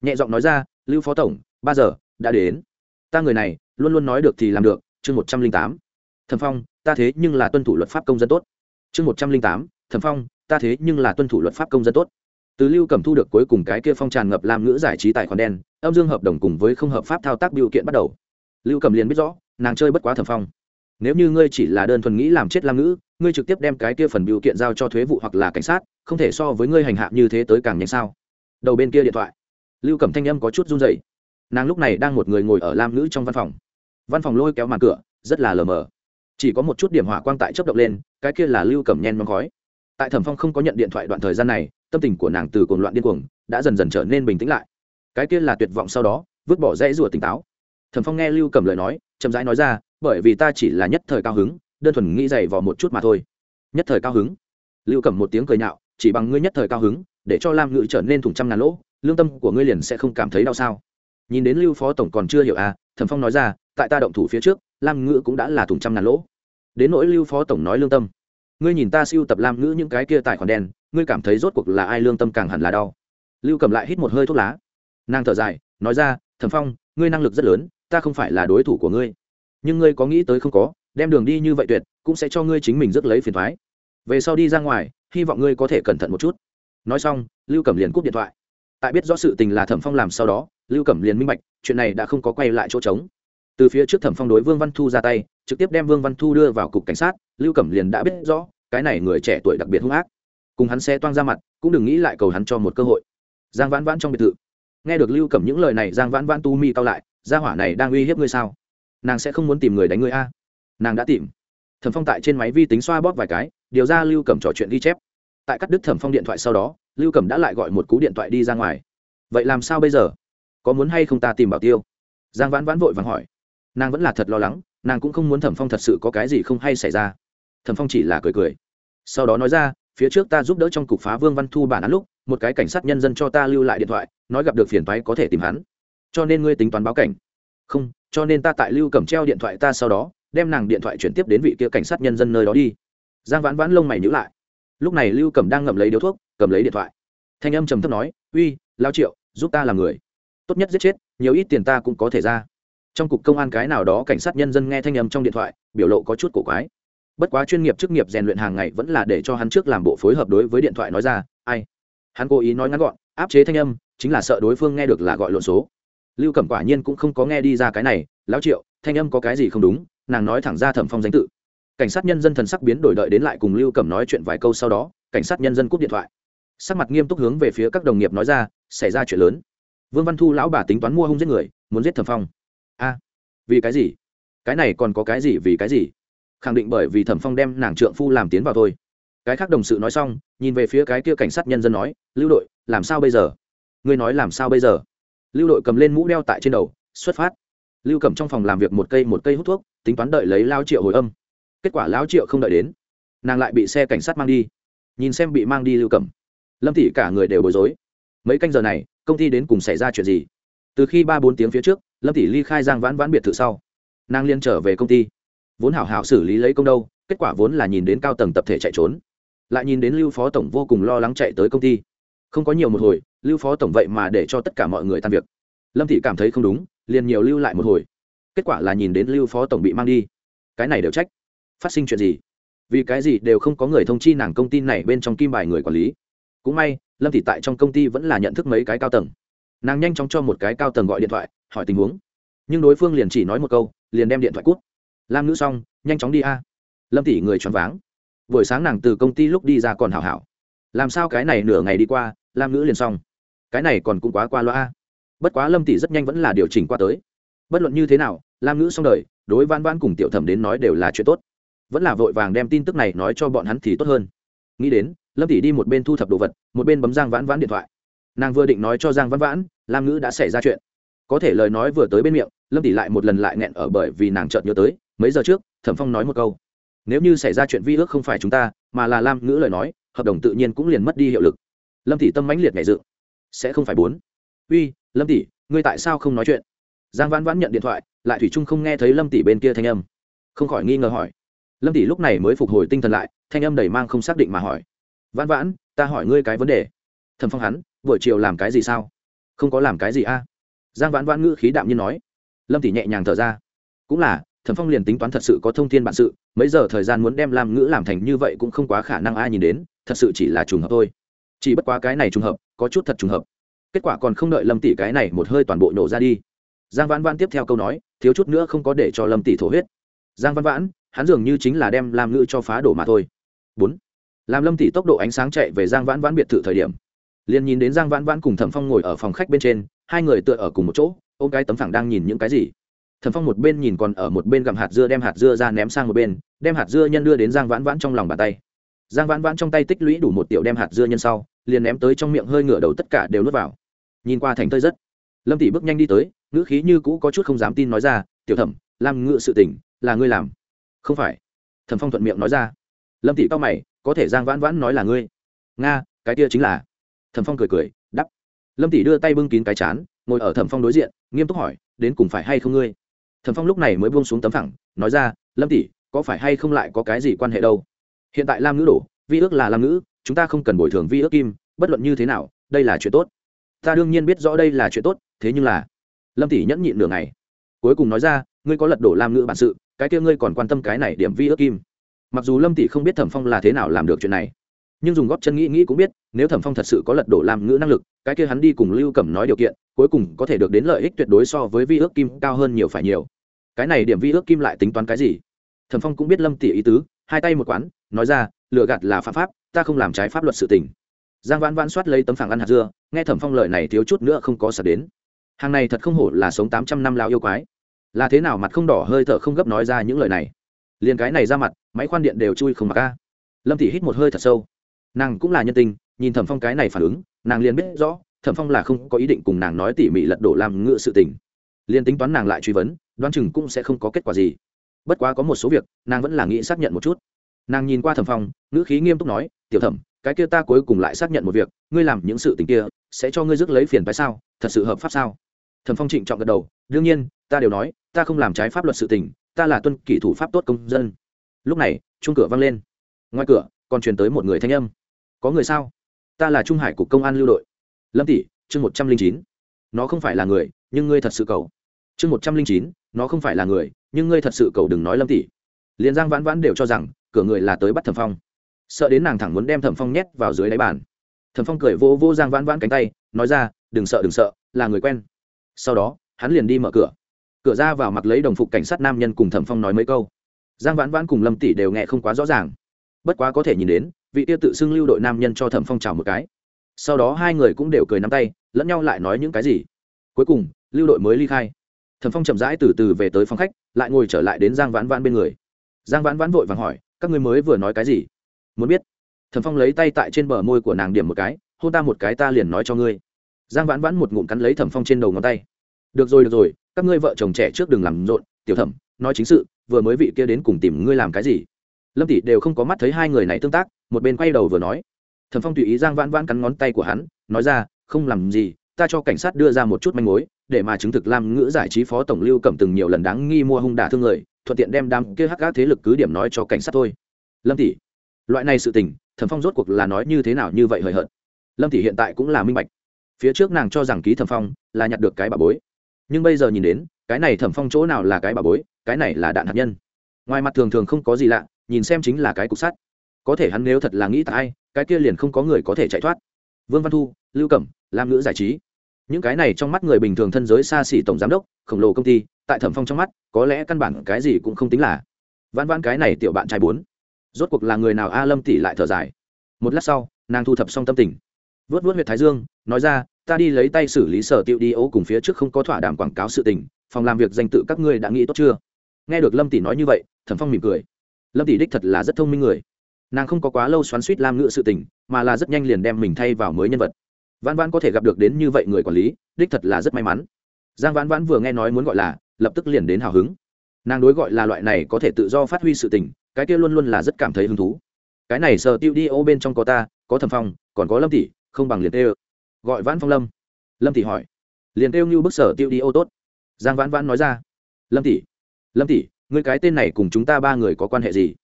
Nhẹ giọng nói ra, lưu phó tổng, ba giờ, đã đến. Ta người này, luôn luôn nói được thì làm được. Chương một trăm linh tám. Thẩm phong, ta thế nhưng là tuân thủ luật pháp công dân tốt. Chương một trăm linh tám. Thẩm phong, ta thế nhưng là tuân thủ luật pháp công dân tốt từ lưu cẩm thu được cuối cùng cái kia phong tràn ngập làm ngữ giải trí tài khoản đen, âm dương hợp đồng cùng với không hợp pháp thao tác biểu kiện bắt đầu. Lưu cẩm liền biết rõ, nàng chơi bất quá thẩm phong. Nếu như ngươi chỉ là đơn thuần nghĩ làm chết lam ngữ, ngươi trực tiếp đem cái kia phần biểu kiện giao cho thuế vụ hoặc là cảnh sát, không thể so với ngươi hành hạ như thế tới càng nhanh sao? Đầu bên kia điện thoại. Lưu cẩm thanh âm có chút run dậy nàng lúc này đang một người ngồi ở lam ngữ trong văn phòng. Văn phòng lôi kéo màn cửa, rất là lờ mờ. Chỉ có một chút điểm hỏa quang tại chấp động lên, cái kia là lưu cẩm nhen mong khói. Tại thẩm phong không có nhận điện thoại đoạn thời gian này tâm tình của nàng từ cuồng loạn điên cuồng đã dần dần trở nên bình tĩnh lại. Cái kia là tuyệt vọng sau đó, vứt bỏ rẽ rùa tỉnh táo. Thẩm phong nghe lưu cầm lời nói, chậm rãi nói ra, bởi vì ta chỉ là nhất thời cao hứng, đơn thuần nghĩ dày vò một chút mà thôi. Nhất thời cao hứng? Lưu cầm một tiếng cười nhạo, chỉ bằng ngươi nhất thời cao hứng, để cho lam ngự trở nên thủng trăm ngàn lỗ, lương tâm của ngươi liền sẽ không cảm thấy đau sao? Nhìn đến lưu phó tổng còn chưa hiểu à thẩm phong nói ra, tại ta động thủ phía trước, lam ngự cũng đã là thủng trăm ngàn lỗ. Đến nỗi lưu phó tổng nói lương tâm. Ngươi nhìn ta siêu tập lam ngữ những cái kia tài khoản đen ngươi cảm thấy rốt cuộc là ai lương tâm càng hẳn là đau. Lưu cầm lại hít một hơi thuốc lá. Nàng thở dài, nói ra, thẩm phong, ngươi năng lực rất lớn, ta không phải là đối thủ của ngươi. Nhưng ngươi có nghĩ tới không có, đem đường đi như vậy tuyệt, cũng sẽ cho ngươi chính mình rất lấy phiền thoái về sau đi ra ngoài, hy vọng ngươi có thể cẩn thận một chút. Nói xong, lưu cẩm liền cúp điện thoại. Tại biết rõ sự tình là thẩm phong làm sau đó, lưu cẩm liền minh bạch, chuyện này đã không có quay lại chỗ trống. Từ phía trước thẩm phong đối vương văn thu ra tay, trực tiếp đem vương văn thu đưa vào cục cảnh sát, lưu cẩm liền đã biết rõ, cái này người trẻ tuổi đặc biệt hung ác cùng hắn xe toang ra mặt, cũng đừng nghĩ lại cầu hắn cho một cơ hội. Giang vãn vãn trong biệt thự. Nghe được lưu cẩm những lời này, giang vãn vãn tu mi cao lại, gia hỏa này đang uy hiếp ngươi sao? Nàng sẽ không muốn tìm người đánh ngươi a? Nàng đã tìm. Thẩm phong tại trên máy vi tính xoa bóp vài cái, điều ra lưu cẩm trò chuyện ghi chép. Tại cắt đứt thẩm phong điện thoại sau đó, lưu cẩm đã lại gọi một cú điện thoại đi ra ngoài. Vậy làm sao bây giờ? Có muốn hay không ta tìm bảo tiêu? Giang vãn vãn vội vàng hỏi. Nàng vẫn là thật lo lắng, nàng cũng không muốn thẩm phong thật sự có cái gì không hay xảy ra. Thẩm phong chỉ là cười cười. Sau đó nói ra phía trước ta giúp đỡ trong cục phá vương văn thu bản án lúc, một cái cảnh sát nhân dân cho ta lưu lại điện thoại, nói gặp được phiền thoái có thể tìm hắn. Cho nên ngươi tính toán báo cảnh. Không, cho nên ta tại lưu cầm treo điện thoại ta sau đó, đem nàng điện thoại chuyển tiếp đến vị kia cảnh sát nhân dân nơi đó đi. Giang vãn vãn lông mày nhữ lại. Lúc này lưu cầm đang ngậm lấy điếu thuốc, cầm lấy điện thoại. Thanh âm trầm thấp nói, uy, lao triệu, giúp ta làm người. Tốt nhất giết chết, nhiều ít tiền ta cũng có thể ra. Trong cục công an cái nào đó cảnh sát nhân dân nghe thanh âm trong điện thoại, biểu lộ có chút cổ quái bất quá chuyên nghiệp chức nghiệp rèn luyện hàng ngày vẫn là để cho hắn trước làm bộ phối hợp đối với điện thoại nói ra, ai? Hắn cố ý nói ngắn gọn, áp chế thanh âm, chính là sợ đối phương nghe được là gọi lộn số. Lưu cẩm quả nhiên cũng không có nghe đi ra cái này, lão triệu, thanh âm có cái gì không đúng? Nàng nói thẳng ra thẩm phong danh tự. Cảnh sát nhân dân thần sắc biến đổi đợi đến lại cùng lưu cẩm nói chuyện vài câu sau đó, cảnh sát nhân dân cúp điện thoại. Sắc mặt nghiêm túc hướng về phía các đồng nghiệp nói ra, xảy ra chuyện lớn. Vương văn thu lão bà tính toán mua hung giết người, muốn giết thẩm phong. A, vì cái gì? Cái này còn có cái gì vì cái gì? Khẳng định bởi vì thẩm phong đem nàng trượng phu làm tiến vào thôi. Cái khác đồng sự nói xong, nhìn về phía cái kia cảnh sát nhân dân nói, lưu đội, làm sao bây giờ? Ngươi nói làm sao bây giờ? Lưu đội cầm lên mũ đeo tại trên đầu, xuất phát. Lưu cầm trong phòng làm việc một cây một cây hút thuốc, tính toán đợi lấy lao triệu hồi âm. Kết quả lao triệu không đợi đến, nàng lại bị xe cảnh sát mang đi. Nhìn xem bị mang đi lưu cầm lâm thị cả người đều bối rối. Mấy canh giờ này, công ty đến cùng xảy ra chuyện gì? Từ khi ba bốn tiếng phía trước, lâm tỷ ly khai giang vãn vãn biệt thự sau, nàng liên trở về công ty vốn hảo hảo xử lý lấy công đâu, kết quả vốn là nhìn đến cao tầng tập thể chạy trốn, lại nhìn đến lưu phó tổng vô cùng lo lắng chạy tới công ty. Không có nhiều một hồi, lưu phó tổng vậy mà để cho tất cả mọi người tan việc. Lâm thị cảm thấy không đúng, liền nhiều lưu lại một hồi. Kết quả là nhìn đến lưu phó tổng bị mang đi. Cái này đều trách. Phát sinh chuyện gì? Vì cái gì đều không có người thông chi nàng công ty này bên trong kim bài người quản lý? Cũng may, lâm thị tại trong công ty vẫn là nhận thức mấy cái cao tầng. Nàng nhanh chóng cho một cái cao tầng gọi điện thoại, hỏi tình huống. Nhưng đối phương liền chỉ nói một câu, liền đem điện thoại cút lam nữ xong, nhanh chóng đi a. Lâm tỷ người choáng váng. Buổi sáng nàng từ công ty lúc đi ra còn hảo hảo. Làm sao cái này nửa ngày đi qua, lam ngữ liền xong. Cái này còn cũng quá qua loa bất quá lâm tỷ rất nhanh vẫn là điều chỉnh qua tới. Bất luận như thế nào, lam ngữ xong đời, đối van van cùng tiểu thẩm đến nói đều là chuyện tốt. Vẫn là vội vàng đem tin tức này nói cho bọn hắn thì tốt hơn. Nghĩ đến, lâm tỷ đi một bên thu thập đồ vật, một bên bấm giang vãn vãn điện thoại. Nàng vừa định nói cho giang vãn vãn, lam ngữ đã xảy ra chuyện. Có thể lời nói vừa tới bên miệng, lâm tỷ lại một lần lại nghẹn ở bởi vì nàng chợt nhớ tới mấy giờ trước, thẩm phong nói một câu. Nếu như xảy ra chuyện vi ước không phải chúng ta, mà là lam ngữ lời nói, hợp đồng tự nhiên cũng liền mất đi hiệu lực. Lâm tỷ tâm mãnh liệt ngày dự sẽ không phải bốn. Uy, lâm tỷ, ngươi tại sao không nói chuyện? Giang vãn vãn nhận điện thoại, lại thủy trung không nghe thấy lâm tỷ bên kia thanh âm. Không khỏi nghi ngờ hỏi. Lâm tỷ lúc này mới phục hồi tinh thần lại, thanh âm đầy mang không xác định mà hỏi. Vãn vãn, ta hỏi ngươi cái vấn đề. Thẩm phong hắn, buổi chiều làm cái gì sao? Không có làm cái gì a? Giang vãn vãn ngữ khí đạm nhiên nói. Lâm tỷ nhẹ nhàng thở ra. Cũng là thẩm phong liền tính toán thật sự có thông tin bản sự, mấy giờ thời gian muốn đem lam ngữ làm thành như vậy cũng không quá khả năng ai nhìn đến, thật sự chỉ là trùng hợp thôi. Chỉ bất quá cái này trùng hợp, có chút thật trùng hợp. Kết quả còn không đợi lâm tỷ cái này một hơi toàn bộ nổ ra đi. Giang vãn vãn tiếp theo câu nói, thiếu chút nữa không có để cho lâm tỷ thổ huyết. Giang vãn vãn, hắn dường như chính là đem lam ngữ cho phá đổ mà thôi. Bốn, làm lâm tỷ tốc độ ánh sáng chạy về giang vãn vãn biệt thự thời điểm, liền nhìn đến giang vãn vãn cùng thẩm phong ngồi ở phòng khách bên trên, hai người tựa ở cùng một chỗ, ôm cái tấm phẳng đang nhìn những cái gì. Thần phong một bên nhìn còn ở một bên gặm hạt dưa đem hạt dưa ra ném sang một bên, đem hạt dưa nhân đưa đến giang vãn vãn trong lòng bàn tay. Giang vãn vãn trong tay tích lũy đủ một tiểu đem hạt dưa nhân sau, liền ném tới trong miệng hơi ngửa đầu tất cả đều nuốt vào. Nhìn qua thành tơi rất. Lâm tỷ bước nhanh đi tới, ngữ khí như cũ có chút không dám tin nói ra, tiểu thẩm, làm ngự sự tỉnh là ngươi làm. Không phải. Thẩm phong thuận miệng nói ra. Lâm tỷ cao mày, có thể giang vãn vãn nói là ngươi. Nga, cái kia chính là. Thẩm phong cười cười đắp lâm tỷ đưa tay bưng kín cái chán, ngồi ở thẩm phong đối diện, nghiêm túc hỏi, đến cùng phải hay không ngươi? Thẩm phong lúc này mới buông xuống tấm phẳng, nói ra, lâm tỷ, có phải hay không lại có cái gì quan hệ đâu? Hiện tại lam ngữ đổ, vi ước là lam ngữ, chúng ta không cần bồi thường vi ước kim, bất luận như thế nào, đây là chuyện tốt. Ta đương nhiên biết rõ đây là chuyện tốt, thế nhưng là lâm tỷ nhẫn nhịn nửa ngày. Cuối cùng nói ra, ngươi có lật đổ lam ngữ bản sự, cái kia ngươi còn quan tâm cái này điểm vi ước kim. Mặc dù lâm tỷ không biết thẩm phong là thế nào làm được chuyện này, nhưng dùng góp chân nghĩ nghĩ cũng biết, nếu thẩm phong thật sự có lật đổ lam ngữ năng lực, cái kia hắn đi cùng lưu cẩm nói điều kiện, cuối cùng có thể được đến lợi ích tuyệt đối so với vi ước kim cao hơn nhiều phải nhiều cái này điểm vi ước kim lại tính toán cái gì? Thẩm phong cũng biết lâm tỷ ý tứ, hai tay một quán, nói ra lựa gạt là phạm pháp, ta không làm trái pháp luật sự tình. Giang vãn vãn soát lấy tấm phẳng ăn hạt dưa, nghe thẩm phong lời này thiếu chút nữa không có sập đến. Hàng này thật không hổ là sống tám trăm năm lao yêu quái. Là thế nào mặt không đỏ hơi thở không gấp nói ra những lời này? Liền cái này ra mặt, máy khoan điện đều chui không mặc ca lâm tỷ hít một hơi thật sâu. Nàng cũng là nhân tình, nhìn thẩm phong cái này phản ứng, nàng liền biết rõ, thẩm phong là không có ý định cùng nàng nói tỉ mỉ lật đổ làm ngựa sự tình. Liền tính toán nàng lại truy vấn đoán chừng cũng sẽ không có kết quả gì. Bất quá có một số việc, nàng vẫn là nghĩ xác nhận một chút. Nàng nhìn qua thẩm phong, ngữ khí nghiêm túc nói, tiểu thẩm, cái kia ta cuối cùng lại xác nhận một việc, ngươi làm những sự tình kia, sẽ cho ngươi rước lấy phiền phái sao? Thật sự hợp pháp sao? Thẩm phong trịnh trọng gật đầu, đương nhiên, ta đều nói, ta không làm trái pháp luật sự tình, ta là tuân kỷ thủ pháp tốt công dân. Lúc này chung cửa văng lên. Ngoài cửa, còn truyền tới một người thanh âm. Có người sao? Ta là trung hải cục công an lưu đội. Lâm tỷ, chương một trăm linh chín. Nó không phải là người, nhưng ngươi thật sự cầu. Chương một trăm linh chín nó không phải là người, nhưng ngươi thật sự cầu đừng nói lâm tỷ. Liền giang vãn vãn đều cho rằng, cửa người là tới bắt thẩm phong. Sợ đến nàng thẳng muốn đem thẩm phong nhét vào dưới đáy bàn. Thẩm phong cười vô vô giang vãn vãn cánh tay, nói ra, đừng sợ đừng sợ, là người quen. Sau đó, hắn liền đi mở cửa. Cửa ra vào mặc lấy đồng phục cảnh sát nam nhân cùng thẩm phong nói mấy câu. Giang vãn vãn cùng lâm tỷ đều nghe không quá rõ ràng. Bất quá có thể nhìn đến, vị tiêu tự xưng lưu đội nam nhân cho thẩm phong chào một cái. Sau đó hai người cũng đều cười nắm tay, lẫn nhau lại nói những cái gì. Cuối cùng, lưu đội mới ly khai thẩm phong chậm rãi từ từ về tới phòng khách, lại ngồi trở lại đến giang vãn vãn bên người. Giang vãn vãn vội vàng hỏi, các ngươi mới vừa nói cái gì? Muốn biết. Thẩm phong lấy tay tại trên bờ môi của nàng điểm một cái, hôn ta một cái ta liền nói cho ngươi. Giang vãn vãn một ngụm cắn lấy thẩm phong trên đầu ngón tay. Được rồi được rồi, các ngươi vợ chồng trẻ trước đừng làm rộn, tiểu thẩm, nói chính sự, vừa mới vị kia đến cùng tìm ngươi làm cái gì? Lâm tỷ đều không có mắt thấy hai người này tương tác, một bên quay đầu vừa nói. Thẩm phong tùy ý giang vãn vãn cắn ngón tay của hắn, nói ra, không làm gì ta cho cảnh sát đưa ra một chút manh mối, để mà chứng thực lam ngữ giải trí phó tổng lưu cầm từng nhiều lần đáng nghi mua hung đả thương người, thuận tiện đem đám kia hắc các thế lực cứ điểm nói cho cảnh sát thôi. Lâm tỷ, loại này sự tình, thẩm phong rốt cuộc là nói như thế nào như vậy hời hợt? Lâm tỷ hiện tại cũng là minh bạch. Phía trước nàng cho rằng ký thẩm phong là nhặt được cái bà bối. Nhưng bây giờ nhìn đến, cái này thẩm phong chỗ nào là cái bà bối, cái này là đạn hạt nhân. Ngoài mặt thường thường không có gì lạ, nhìn xem chính là cái cục sắt. Có thể hắn nếu thật là nghĩ tại cái kia liền không có người có thể chạy thoát. Vương văn thu, lưu cẩm, lam ngữ giải trí những cái này trong mắt người bình thường thân giới xa xỉ tổng giám đốc, khổng lồ công ty, tại thẩm phong trong mắt, có lẽ căn bản cái gì cũng không tính là. Vãn vãn cái này tiểu bạn trai bốn. Rốt cuộc là người nào a lâm tỷ lại thở dài. Một lát sau, nàng thu thập xong tâm tình. Vớt vớt huyệt thái dương, nói ra, ta đi lấy tay xử lý sở tiệu đi ô cùng phía trước không có thỏa đàm quảng cáo sự tình, phòng làm việc danh tự các ngươi đã nghĩ tốt chưa? Nghe được lâm tỷ nói như vậy, thẩm phong mỉm cười. Lâm tỷ đích thật là rất thông minh người. Nàng không có quá lâu xoắn suýt lam ngự sự tình, mà là rất nhanh liền đem mình thay vào mới nhân vật vãn vãn có thể gặp được đến như vậy người quản lý, đích thật là rất may mắn. Giang vãn vãn vừa nghe nói muốn gọi là, lập tức liền đến hào hứng. Nàng đối gọi là loại này có thể tự do phát huy sự tình, cái kia luôn luôn là rất cảm thấy hứng thú. Cái này sờ tiêu đi ô bên trong có ta, có thẩm phong, còn có lâm tỷ, không bằng liền tê gọi vãn phong lâm. Lâm tỷ hỏi. Liền kêu như bức sở tiêu đi ô tốt. Giang vãn vãn nói ra. Lâm tỷ. Lâm tỷ người cái tên này cùng chúng ta ba người có quan hệ gì?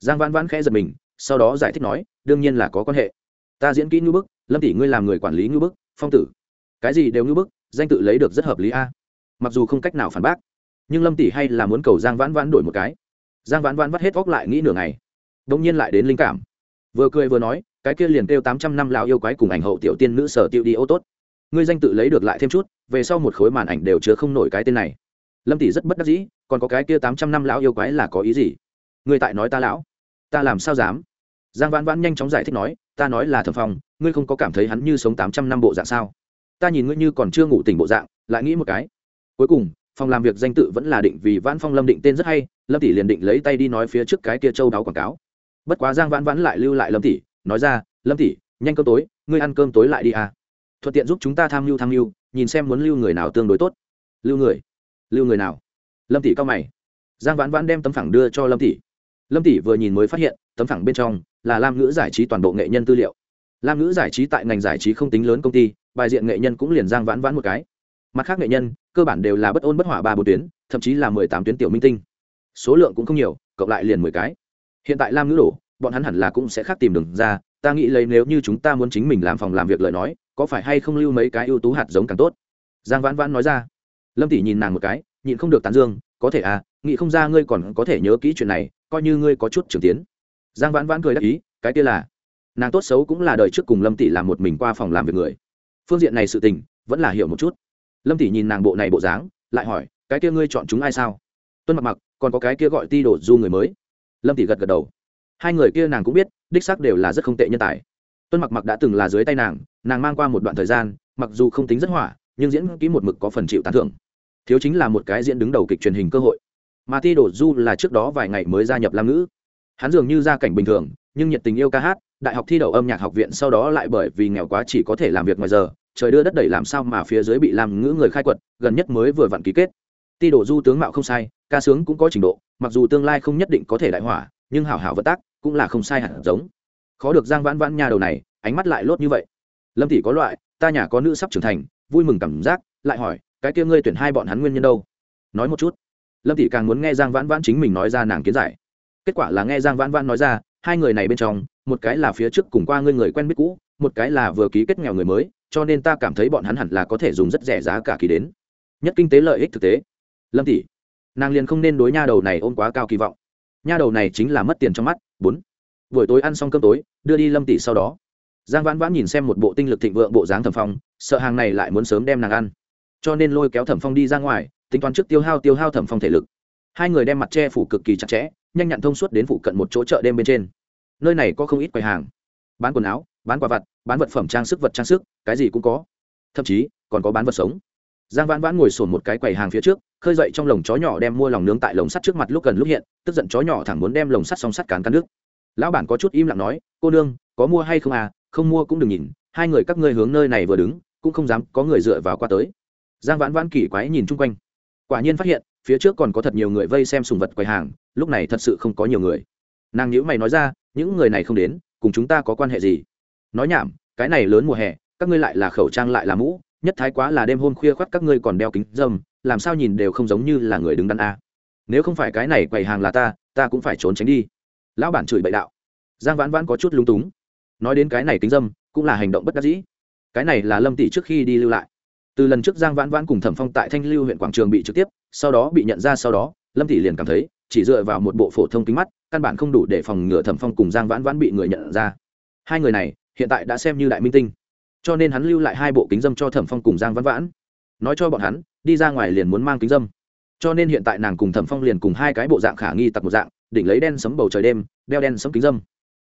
Giang vãn vãn khẽ giật mình, sau đó giải thích nói, đương nhiên là có quan hệ. Ta diễn kỹ như bức lâm tỷ ngươi làm người quản lý ngư bức, phong tử. Cái gì đều ngư bức, danh tự lấy được rất hợp lý a. Mặc dù không cách nào phản bác, nhưng lâm tỷ hay là muốn cầu giang vãn vãn đổi một cái. Giang vãn vãn vắt hết vóc lại nghĩ nửa ngày đ ỗ n g nhiên lại đến linh cảm. Vừa cười vừa nói, cái kia liền kêu tám trăm năm lao yêu quái cùng ảnh hậu tiểu tiên nữ sở tiêu đi ô tốt. Ngươi danh tự lấy được lại thêm chút, về sau một khối màn ảnh đều chứa không nổi cái tên này. Lâm tỷ rất bất đắc dĩ, còn có cái kia tám trăm năm lão yêu quái là có ý gì? Ngươi tại nói ta lão, ta làm sao dám? Giang vãn vãn nhanh chóng giải thích nói, ta nói là thẩm phong, ngươi không có cảm thấy hắn như sống tám trăm năm bộ dạng sao? Ta nhìn ngươi như còn chưa ngủ tỉnh bộ dạng, lại nghĩ một cái. Cuối cùng, phòng làm việc danh tự vẫn là định vì vãn phong lâm định tên rất hay, lâm tỷ liền định lấy tay đi nói phía trước cái kia châu đáo quảng cáo. Bất quá giang vãn vãn lại lưu lại lâm tỷ, nói ra, lâm tỷ, nhanh cơm tối, ngươi ăn cơm tối lại đi à. Thuận tiện giúp chúng ta tham mưu tham mưu, nhìn xem muốn lưu người nào tương đối tốt. Lưu người? Lưu người nào? Lâm tỷ cao mày. Giang vãn vãn đem tấm phẳng đưa cho lâm tỷ. Lâm tỷ vừa nhìn mới phát hiện, tấm phẳng bên trong là lam ngữ giải trí toàn bộ nghệ nhân tư liệu. Lam ngữ giải trí tại ngành giải trí không tính lớn công ty, bài diện nghệ nhân cũng liền giang vãn vãn một cái. Mặt khác nghệ nhân, cơ bản đều là bất ôn bất hỏa ba bốn tuyến, thậm chí là mười tám tuyến tiểu minh tinh. Số lượng cũng không nhiều, cộng lại liền mười cái. Hiện tại lam ngữ đổ, bọn hắn hẳn là cũng sẽ khác tìm đường ra, ta nghĩ lấy nếu như chúng ta muốn chính mình làm phòng làm việc lời nói, có phải hay không lưu mấy cái ưu tú hạt giống càng tốt? Giang vãn vãn nói ra. Lâm tỷ nhìn nàng một cái, nhịn không được tán dương, có thể à nghĩ không ra ngươi còn có thể nhớ kỹ chuyện này, coi như ngươi có chút trưởng tiến giang vãn vãn cười đáp ý, cái kia là, nàng tốt xấu cũng là đời trước cùng lâm tỷ làm một mình qua phòng làm việc người. Phương diện này sự tình, vẫn là hiểu một chút. Lâm tỷ nhìn nàng bộ này bộ dáng, lại hỏi, cái kia ngươi chọn chúng ai sao? Tuân mặc mặc, còn có cái kia gọi ti đổ du người mới. Lâm tỷ gật gật đầu. Hai người kia nàng cũng biết, đích xác đều là rất không tệ nhân tài. Tuân mặc mặc đã từng là dưới tay nàng nàng mang qua một đoạn thời gian, mặc dù không tính rất hỏa, nhưng diễn kỹ một mực có phần chịu tán thưởng. Thiếu chính là một cái diễn đứng đầu kịch truyền hình cơ hội. Mà ti đổ du là trước đó vài ngày mới gia nhập lam ngữ hắn dường như gia cảnh bình thường, nhưng nhiệt tình yêu ca hát, đại học thi đậu âm nhạc học viện sau đó lại bởi vì nghèo quá chỉ có thể làm việc ngoài giờ, trời đưa đất đẩy làm sao mà phía dưới bị làm ngữ người khai quật, gần nhất mới vừa vặn ký kết. Ti đổ du tướng mạo không sai, ca sướng cũng có trình độ, mặc dù tương lai không nhất định có thể đại hỏa, nhưng hảo hảo vận tác cũng là không sai hẳn giống. Khó được giang vãn vãn nhà đầu này, ánh mắt lại lốt như vậy. Lâm tỷ có loại, ta nhà có nữ sắp trưởng thành, vui mừng cảm giác, lại hỏi, cái kia ngươi tuyển hai bọn hắn nguyên nhân đâu? Nói một chút. Lâm tỷ càng muốn nghe giang vãn vãn chính mình nói ra nàng kiến giải kết quả là nghe giang vãn vãn nói ra, hai người này bên trong, một cái là phía trước cùng qua ngươi người quen biết cũ, một cái là vừa ký kết nghèo người mới, cho nên ta cảm thấy bọn hắn hẳn là có thể dùng rất rẻ giá cả kỳ đến. Nhất kinh tế lợi ích thực tế. Lâm tỷ, nàng liền không nên đối nha đầu này ôm quá cao kỳ vọng. Nha đầu này chính là mất tiền trong mắt. Bốn, buổi tối ăn xong cơm tối, đưa đi lâm tỷ sau đó. Giang vãn vãn nhìn xem một bộ tinh lực thịnh vượng bộ dáng thẩm phong, sợ hàng này lại muốn sớm đem nàng ăn. Cho nên lôi kéo thẩm phong đi ra ngoài, tính toán trước tiêu hao tiêu hao thẩm phong thể lực. Hai người đem mặt che phủ cực kỳ chặt chẽ nhanh nhặn thông suốt đến phụ cận một chỗ chợ đêm bên trên. Nơi này có không ít quầy hàng. Bán quần áo, bán quà vặt, bán vật phẩm trang sức vật trang sức, cái gì cũng có. Thậm chí, còn có bán vật sống. Giang vãn vãn ngồi sồn một cái quầy hàng phía trước, khơi dậy trong lồng chó nhỏ đem mua lòng nướng tại lồng sắt trước mặt lúc gần lúc hiện, tức giận chó nhỏ thẳng muốn đem lồng sắt song sắt cán cán nước. Lão bản có chút im lặng nói, cô nương, có mua hay không à? Không mua cũng đừng nhìn, hai người các ngươi hướng nơi này vừa đứng, cũng không dám có người dựa vào qua tới. Giang vãn vãn kỳ quái nhìn chung quanh. Quả nhiên phát hiện phía trước còn có thật nhiều người vây xem sùng vật quầy hàng, lúc này thật sự không có nhiều người. Nàng nhữ mày nói ra, những người này không đến, cùng chúng ta có quan hệ gì? Nói nhảm, cái này lớn mùa hè, các ngươi lại là khẩu trang lại là mũ, nhất thái quá là đêm hôm khuya khoắt các ngươi còn đeo kính dâm làm sao nhìn đều không giống như là người đứng đắn a. Nếu không phải cái này quầy hàng là ta ta cũng phải trốn tránh đi. Lão bản chửi bậy đạo. Giang vãn vãn có chút lung túng. Nói đến cái này kính dâm cũng là hành động bất đắc dĩ. Cái này là lâm tỷ trước khi đi lưu lại. Từ lần trước giang vãn vãn cùng thẩm phong tại thanh lưu huyện quảng trường bị trực tiếp sau đó bị nhận ra sau đó, lâm tỷ liền cảm thấy, chỉ dựa vào một bộ phổ thông kính mắt, căn bản không đủ để phòng ngừa thẩm phong cùng giang vãn vãn bị người nhận ra. Hai người này, hiện tại đã xem như đại minh tinh. Cho nên hắn lưu lại hai bộ kính dâm cho thẩm phong cùng giang vãn vãn. Nói cho bọn hắn, đi ra ngoài liền muốn mang kính dâm. Cho nên hiện tại nàng cùng thẩm phong liền cùng hai cái bộ dạng khả nghi tặc một dạng, đỉnh lấy đen sấm bầu trời đêm, đeo đen sấm kính dâm.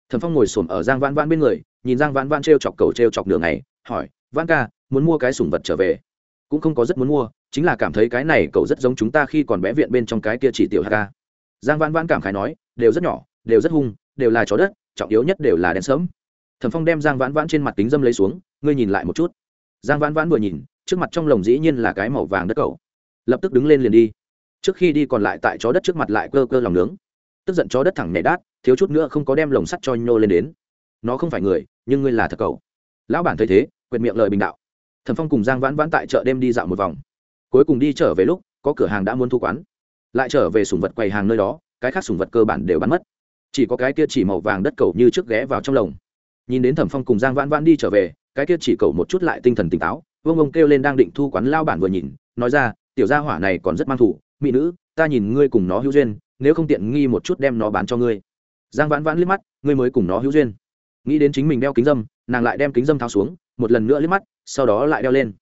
Thẩm phong ngồi s ổ m ở giang vãn vãn bên người, nhìn giang vãn vãn t r e o chọc cầu t r e o chọc đường này, hỏi, vãn ca, muốn mua cái sủng vật trở về? Cũng không có rất muốn mua, chính là cảm thấy cái này cậu rất giống chúng ta khi còn bé viện bên trong cái kia chỉ tiểu hk giang vãn vãn cảm khái nói, đều rất nhỏ, đều rất hung, đều là chó đất, trọng yếu nhất đều là đen sớm thẩm phong đem giang vãn vãn trên mặt kính dâm lấy xuống, ngươi nhìn lại một chút. Giang vãn vãn vừa nhìn, trước mặt trong lồng dĩ nhiên là cái màu vàng đất cầu lập tức đứng lên liền đi. Trước khi đi còn lại tại chó đất trước mặt lại cơ cơ lòng nướng. Tức giận chó đất thẳng nhảy đát, thiếu chút nữa không có đem lồng sắt cho nhô lên đến. Nó không phải người, nhưng ngươi là thật cầu lão bản thấy thế quyệt miệng lời bình đạo thần phong cùng giang vãn vãn tại chợ đêm đi dạo một vòng. Cuối cùng đi trở về lúc, có cửa hàng đã muốn thu quán. Lại trở về sùng vật quầy hàng nơi đó, cái khác sùng vật cơ bản đều bắn mất. Chỉ có cái kia chỉ màu vàng đất cầu như trước ghé vào trong lồng. Nhìn đến thẩm phong cùng giang vãn vãn đi trở về, cái kia chỉ cầu một chút lại tinh thần tỉnh táo, vương ông kêu lên đang định thu quán lao bản vừa nhìn, nói ra, tiểu gia hỏa này còn rất mang thủ, mỹ nữ, ta nhìn ngươi cùng nó hữu duyên, nếu không tiện nghi một chút đem nó bán cho ngươi. Giang vãn vãn liếc mắt, ngươi mới cùng nó hữu duyên. Nghĩ đến chính mình đeo kính dâm, nàng lại đem kính dâm tháo xuống một lần nữa liếc mắt, sau đó lại đeo lên.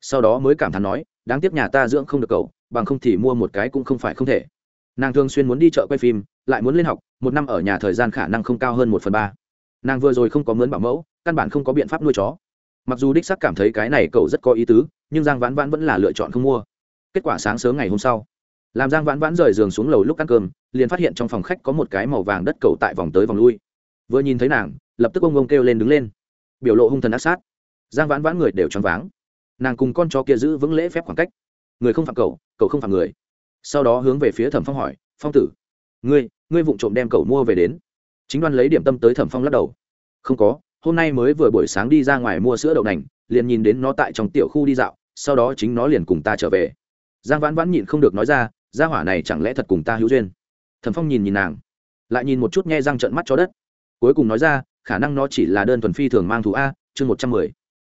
Sau đó mới cảm thán nói, đáng tiếc nhà ta dưỡng không được cậu, bằng không thì mua một cái cũng không phải không thể. Nàng thường xuyên muốn đi chợ quay phim, lại muốn lên học, một năm ở nhà thời gian khả năng không cao hơn một phần ba. Nàng vừa rồi không có mướn bảo mẫu, căn bản không có biện pháp nuôi chó. Mặc dù đích sắc cảm thấy cái này cậu rất có ý tứ, nhưng giang vãn vãn vẫn là lựa chọn không mua. Kết quả sáng sớm ngày hôm sau, làm giang vãn vãn rời giường xuống lầu lúc ăn cơm, liền phát hiện trong phòng khách có một cái màu vàng đất cầu tại vòng tới vòng lui. Vừa nhìn thấy nàng, lập tức ông ông kêu lên đứng lên. Biểu lộ hung thần ác sát giang vãn vãn người đều choáng váng. Nàng cùng con chó kia giữ vững lễ phép khoảng cách. Người không phạm cậu, cậu không phạm người. Sau đó hướng về phía thẩm phong hỏi phong tử ngươi ngươi vụng trộm đem cậu mua về đến. Chính đoan lấy điểm tâm tới thẩm phong lắc đầu. Không có hôm nay mới vừa buổi sáng đi ra ngoài mua sữa đậu nành liền nhìn đến nó tại trong tiểu khu đi dạo sau đó chính nó liền cùng ta trở về. Giang vãn vãn nhịn không được nói ra gia hỏa này chẳng lẽ thật cùng ta hữu duyên? Thẩm phong nhìn nhìn nàng lại nhìn một chút nghe răng trận mắt cho đất. Cuối cùng nói ra khả năng nó chỉ là đơn thuần phi thường mang thù a chương một trăm mười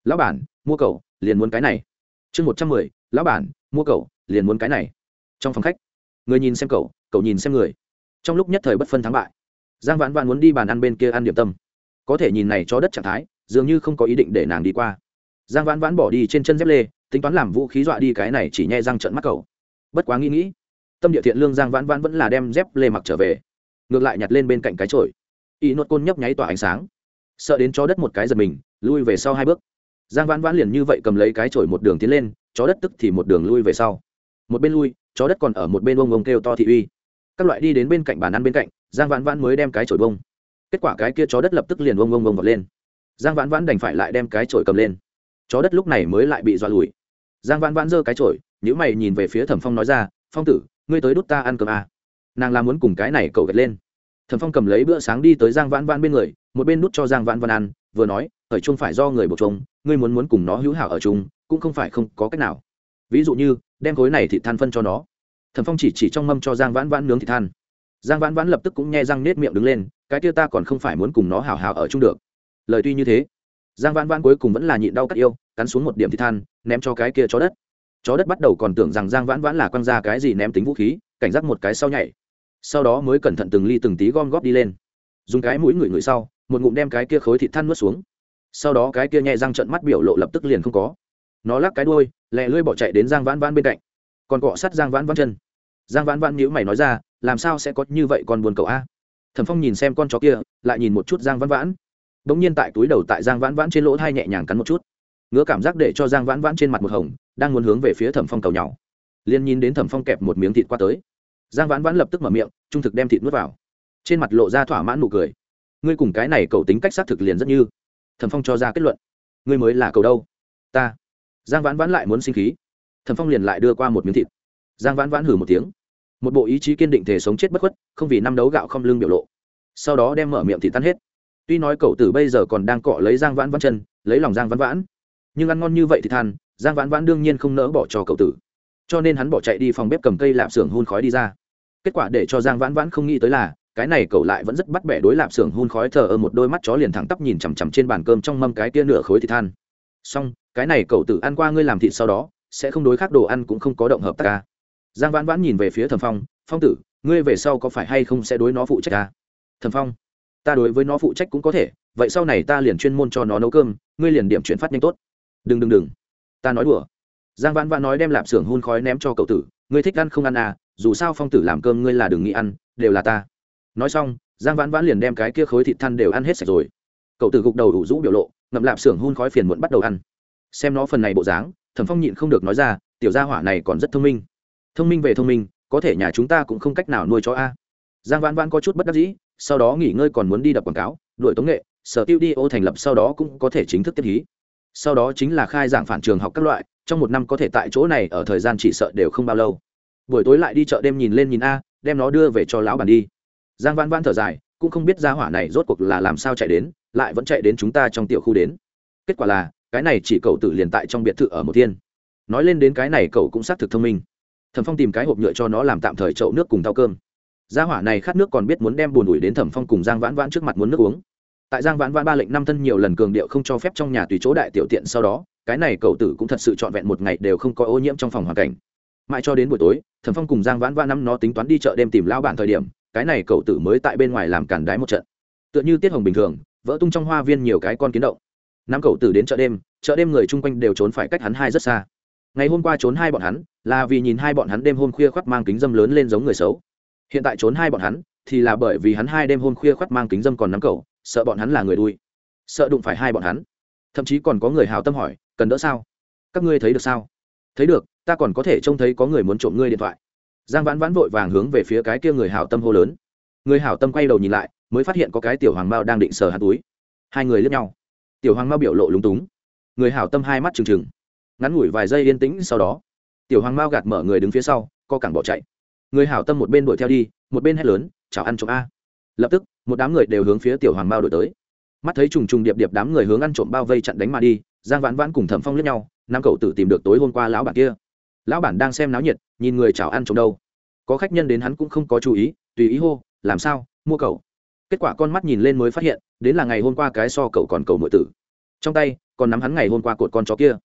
lão bản, mua cậu, liền muốn cái này. Chương một trăm mười, lão bản, mua cậu, liền muốn cái này. Trong phòng khách, người nhìn xem cậu cậu nhìn xem người. Trong lúc nhất thời bất phân thắng bại, giang vãn vãn muốn đi bàn ăn bên kia ăn điểm tâm. Có thể nhìn này cho đất trạng thái, dường như không có ý định để nàng đi qua. Giang vãn vãn bỏ đi trên chân dép lê, tính toán làm vũ khí dọa đi cái này chỉ nhẹ răng trận mắt cầu bất quá nghĩ nghĩ, tâm địa thiện lương giang vãn vãn vẫn là đem dép lê mặc trở về, ngược lại nhặt lên bên cạnh cái trội y nốt côn nhấp nháy tỏa ánh sáng. Sợ đến cho đất một cái giật mình, lui về sau hai bước giang vãn vãn liền như vậy cầm lấy cái chổi một đường tiến lên chó đất tức thì một đường lui về sau. Một bên lui chó đất còn ở một bên bông bông kêu to thị uy. Các loại đi đến bên cạnh bàn ăn bên cạnh giang vãn vãn mới đem cái chổi bông. Kết quả cái kia chó đất lập tức liền bông bông bông vọt lên. Giang vãn vãn đành phải lại đem cái chổi cầm lên. Chó đất lúc này mới lại bị dọa lùi. Giang vãn vãn giơ cái chổi, nhữ mày nhìn về phía thẩm phong nói ra phong tử ngươi tới đút ta ăn cơm à. nàng làm muốn cùng cái này cậu gật lên. Thẩm phong cầm lấy bữa sáng đi tới giang vãn vãn bên người một bên đút cho giang vãn vãn ăn vừa nói ở chung phải do người buộc trông ngươi muốn muốn cùng nó hữu hảo ở chung, cũng không phải không có cách nào. Ví dụ như, đem khối này thịt than phân cho nó. Thẩm phong chỉ chỉ trong mâm cho giang vãn vãn nướng thịt than. Giang vãn vãn lập tức cũng nghe răng nết miệng đứng lên, cái kia ta còn không phải muốn cùng nó hào hào ở chung được. Lời tuy như thế, giang vãn vãn cuối cùng vẫn là nhịn đau cắt yêu, cắn xuống một điểm thịt than, ném cho cái kia chó đất. Chó đất bắt đầu còn tưởng rằng giang vãn vãn là quăng ra cái gì ném tính vũ khí, cảnh giác một cái sau nhảy. Sau đó mới cẩn thận từng ly từng tí gom góp đi lên. Dùng cái mũi ngửi ngửi sau một ngụm đem cái kia khối thịt than nuốt xuống. Sau đó cái kia nhẹ răng trận mắt biểu lộ lập tức liền không có. Nó lắc cái đuôi, lẹ lưỡi bỏ chạy đến giang vãn vãn bên cạnh. Còn cọ sát giang vãn vãn chân. Giang vãn vãn nhữ mày nói ra, làm sao sẽ có như vậy còn buồn cậu a? Thẩm phong nhìn xem con chó kia, lại nhìn một chút giang vãn vãn. Đ ỗ n g nhiên tại túi đầu tại giang vãn vãn trên lỗ thai nhẹ nhàng cắn một chút. Ngứa cảm giác để cho giang vãn vãn trên mặt một hồng, đang muốn hướng về phía thẩm phong cầu nhau liền nhìn đến thẩm phong kẹp một miếng thịt qua tới. Giang vãn vãn lập tức mở miệng, trung thực đem thịt nuốt vào. Trên mặt lộ ra thỏa mãn nụ cười ngươi cùng cái này cậu tính cách xác thực liền rất như. Thẩm phong cho ra kết luận. Ngươi mới là cậu đâu? Ta. Giang vãn vãn lại muốn sinh khí. Thẩm phong liền lại đưa qua một miếng thịt. Giang vãn vãn hử một tiếng. Một bộ ý chí kiên định thể sống chết bất khuất, không vì năm đấu gạo không lưng biểu lộ. Sau đó đem mở miệng thì tan hết. Tuy nói cậu tử bây giờ còn đang cọ lấy giang vãn vãn chân, lấy lòng giang vãn vãn, nhưng ăn ngon như vậy thì than, giang vãn vãn đương nhiên không nỡ bỏ cho cậu tử. Cho nên hắn bỏ chạy đi phòng bếp cầm cây lạp xưởng hôn khói đi ra. Kết quả để cho giang vãn vãn không nghĩ tới là cái này cậu lại vẫn rất bắt bẻ đối lạp xưởng hun khói thờ ơ một đôi mắt chó liền thẳng tắp nhìn chằm chằm trên bàn cơm trong mâm cái tia nửa khối thịt than. Xong, cái này cậu tử ăn qua ngươi làm thịt sau đó, sẽ không đối khác đồ ăn cũng không có động hợp tác ca giang vãn vãn nhìn về phía thẩm phong phong tử, ngươi về sau có phải hay không sẽ đối nó phụ trách ca thẩm phong, ta đối với nó phụ trách cũng có thể, vậy sau này ta liền chuyên môn cho nó nấu cơm, ngươi liền điểm chuyển phát nhanh tốt. Đừng đừng đừng, ta nói đùa. Giang vãn vãn nói đem lạp xưởng hun khói ném cho cậu tử, ngươi thích ăn không ăn à dù sao phong tử làm cơm ngươi là đừng nghĩ ăn, đều là ta nói xong, giang vãn vãn liền đem cái kia khối thịt than đều ăn hết sạch rồi. Cậu từ gục đầu đủ rũ biểu lộ, ngậm lạp xưởng hun khói phiền muộn bắt đầu ăn. Xem nó phần này bộ dáng, thẩm phong nhịn không được nói ra, tiểu gia hỏa này còn rất thông minh. Thông minh về thông minh, có thể nhà chúng ta cũng không cách nào nuôi chó a. Giang vãn vãn có chút bất đắc dĩ, sau đó nghỉ ngơi còn muốn đi đập quảng cáo đội tống nghệ, sở tiêu đi ô thành lập sau đó cũng có thể chính thức tiếp hí. Sau đó chính là khai giảng phản trường học các loại, trong một năm có thể tại chỗ này ở thời gian chỉ sợ đều không bao lâu. Buổi tối lại đi chợ đêm nhìn lên nhìn a, đem nó đưa về cho lão bản đi giang vãn vãn thở dài, cũng không biết gia hỏa này rốt cuộc là làm sao chạy đến, lại vẫn chạy đến chúng ta trong tiểu khu đến. Kết quả là, cái này chỉ cậu tử liền tại trong biệt thự ở một thiên. Nói lên đến cái này cậu cũng xác thực thông minh. Thẩm phong tìm cái hộp nhựa cho nó làm tạm thời chậu nước cùng thao cơm. Gia hỏa này khát nước còn biết muốn đem bùn ủi đến thẩm phong cùng giang vãn vãn trước mặt muốn nước uống. Tại giang vãn vãn ba lệnh năm thân nhiều lần cường điệu không cho phép trong nhà tùy chỗ đại tiểu tiện sau đó, cái này cậu tử cũng thật sự trọn vẹn một ngày đều không có ô nhiễm trong phòng hoàn cảnh. Mãi cho đến buổi tối, thẩm phong cùng giang vãn vãn năm nó tính toán đi chợ đêm tìm lao bản thời điểm cái này cậu tử mới tại bên ngoài làm cản đái một trận. Tựa như tiết hồng bình thường, vỡ tung trong hoa viên nhiều cái con kiến động. Năm cậu tử đến chợ đêm chợ đêm người chung quanh đều trốn phải cách hắn hai rất xa. Ngày hôm qua trốn hai bọn hắn, là vì nhìn hai bọn hắn đêm hôm khuya khoác mang kính dâm lớn lên giống người xấu. Hiện tại trốn hai bọn hắn, thì là bởi vì hắn hai đêm hôm khuya khoác mang kính dâm còn nắm cậu, sợ bọn hắn là người đuôi. Sợ đụng phải hai bọn hắn. Thậm chí còn có người hào tâm hỏi, cần đỡ sao? Các ngươi thấy được sao? Thấy được, ta còn có thể trông thấy có người muốn trộm ngươi điện thoại giang vãn vãn vội vàng hướng về phía cái kia người hảo tâm hô lớn. Người hảo tâm quay đầu nhìn lại, mới phát hiện có cái tiểu hoàng mao đang định sờ hạt túi. Hai người lướt nhau. Tiểu hoàng mao biểu lộ lúng túng. Người hảo tâm hai mắt trừng trừng. Ngắn ngủi vài giây yên tĩnh sau đó, tiểu hoàng mao gạt mở người đứng phía sau, co cẳng bỏ chạy. Người hảo tâm một bên đuổi theo đi, một bên hét lớn, chào ăn trộm a. Lập tức, một đám người đều hướng phía tiểu hoàng mao đổi tới. Mắt thấy trùng trùng điệp điệp đám người hướng ăn trộm bao vây chặn đánh mà đi, giang vãn vãn cùng thẩm phong lướt nhau, nam cậu tự tìm được tối hôm qua lão bạc kia lão bản đang xem náo nhiệt, nhìn người chào ăn trồng đâu. Có khách nhân đến hắn cũng không có chú ý, tùy ý hô, làm sao? Mua cậu? Kết quả con mắt nhìn lên mới phát hiện, đến là ngày hôm qua cái so cậu còn cậu nội tử. Trong tay, còn nắm hắn ngày hôm qua cột con chó kia.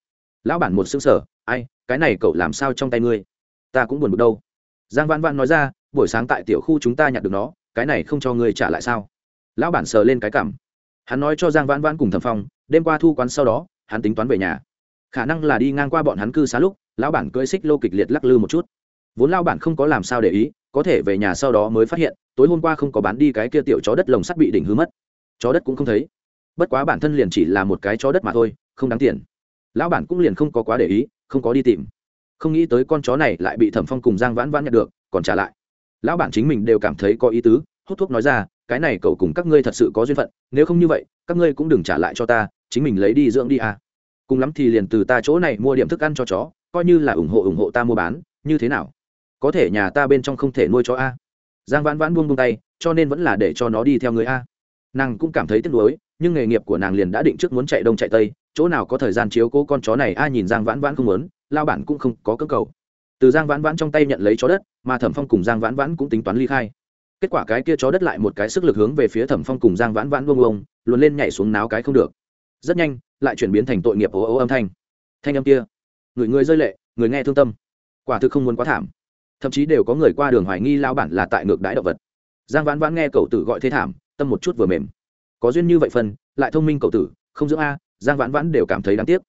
Lão bản một xứng sở ai, cái này cậu làm sao trong tay ngươi? Ta cũng buồn bực đâu. Giang vãn vãn nói ra, buổi sáng tại tiểu khu chúng ta nhặt được nó, cái này không cho ngươi trả lại sao? Lão bản sờ lên cái cảm. Hắn nói cho giang vãn vãn cùng thẩm phong, đêm qua thu quán sau đó, hắn tính toán về nhà khả năng là đi ngang qua bọn hắn cư xá lúc, lão bản cưỡi xích lô kịch liệt lắc lư một chút. Vốn lão bản không có làm sao để ý, có thể về nhà sau đó mới phát hiện, tối hôm qua không có bán đi cái kia tiểu chó đất lồng sắt bị đỉnh hư mất. Chó đất cũng không thấy. Bất quá bản thân liền chỉ là một cái chó đất mà thôi, không đáng tiền. Lão bản cũng liền không có quá để ý, không có đi tìm. Không nghĩ tới con chó này lại bị thẩm phong cùng giang vãn vãn nhận được, còn trả lại. Lão bản chính mình đều cảm thấy có ý tứ, hút thuốc nói ra, cái này cậu cùng các ngươi thật sự có duyên phận, nếu không như vậy, các ngươi cũng đừng trả lại cho ta, chính mình lấy đi dưỡng đi à cùng lắm thì liền từ ta chỗ này mua điểm thức ăn cho chó, coi như là ủng hộ ủng hộ ta mua bán, như thế nào? Có thể nhà ta bên trong không thể nuôi chó a. Giang vãn vãn buông buông tay, cho nên vẫn là để cho nó đi theo người a. Nàng cũng cảm thấy tiếc nuối, nhưng nghề nghiệp của nàng liền đã định trước muốn chạy đông chạy tây, chỗ nào có thời gian chiếu cố con chó này a, nhìn giang vãn vãn không muốn, lao bản cũng không có cơ cầu. Từ giang vãn vãn trong tay nhận lấy chó đất, mà thẩm phong cùng giang vãn vãn cũng tính toán ly khai. Kết quả cái kia chó đất lại một cái sức lực hướng về phía thẩm phong cùng giang vãn vãn vông vông luôn lên nhảy xuống náo cái không được. Rất nhanh lại chuyển biến thành tội nghiệp ố ố âm thanh. Thanh âm kia, người người rơi lệ, người nghe thương tâm. Quả thực không muốn quá thảm. Thậm chí đều có người qua đường hoài nghi lao bản là tại ngược đãi động vật. Giang vãn vãn nghe cậu tử gọi thế thảm, tâm một chút vừa mềm. Có duyên như vậy phân, lại thông minh cậu tử, không dưỡng a, giang vãn vãn đều cảm thấy đáng tiếc.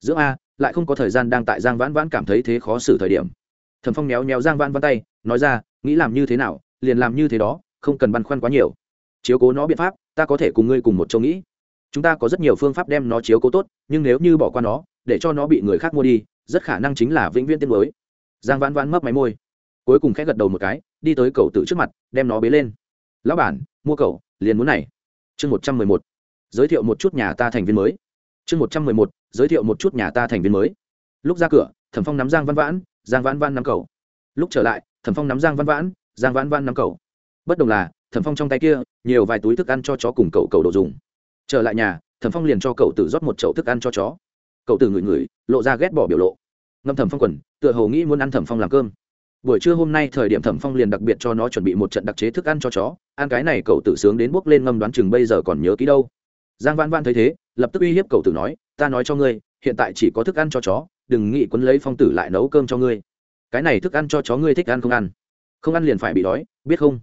Dưỡng a, lại không có thời gian đang tại giang vãn vãn cảm thấy thế khó xử thời điểm. Thẩm phong méo méo giang vãn vãn tay, nói ra, nghĩ làm như thế nào, liền làm như thế đó, không cần băn khoăn quá nhiều. Chiếu cố nó biện pháp, ta có thể cùng ngươi cùng một chỗ nghĩ chúng ta có rất nhiều phương pháp đem nó chiếu cố tốt, nhưng nếu như bỏ qua nó, để cho nó bị người khác mua đi, rất khả năng chính là vĩnh viễn tiên mới giang vãn vãn mấp máy môi, cuối cùng khẽ gật đầu một cái, đi tới cầu tự trước mặt, đem nó bế lên. Lão bản, mua cầu liền muốn này. Chương một trăm mười một, giới thiệu một chút nhà ta thành viên mới. Chương một trăm mười một, giới thiệu một chút nhà ta thành viên mới. Lúc ra cửa, thẩm phong nắm giang văn vãn, giang vãn vãn nắm cầu lúc trở lại, thẩm phong nắm giang văn vãn, giang vãn vãn nắm cầu bất đồng là, thẩm phong trong tay kia, nhiều vài túi thức ăn cho chó cùng cậu cầu đồ dùng trở lại nhà, thẩm phong liền cho cậu tử rót một chậu thức ăn cho chó. Cậu tử ngửi ngửi, lộ ra ghét bỏ biểu lộ. Ngâm thẩm phong quần, tựa hồ nghĩ muốn ăn thẩm phong làm cơm. Buổi trưa hôm nay thời điểm thẩm phong liền đặc biệt cho nó chuẩn bị một trận đặc chế thức ăn cho chó. Ăn cái này cậu tử sướng đến bốc lên ngâm đoán chừng bây giờ còn nhớ ký đâu. Giang văn văn thấy thế, lập tức uy hiếp cậu tử nói, ta nói cho ngươi, hiện tại chỉ có thức ăn cho chó, đừng nghĩ quấn lấy phong tử lại nấu cơm cho ngươi. Cái này thức ăn cho chó ngươi thích ăn không ăn. Không ăn liền phải bị đói, biết không?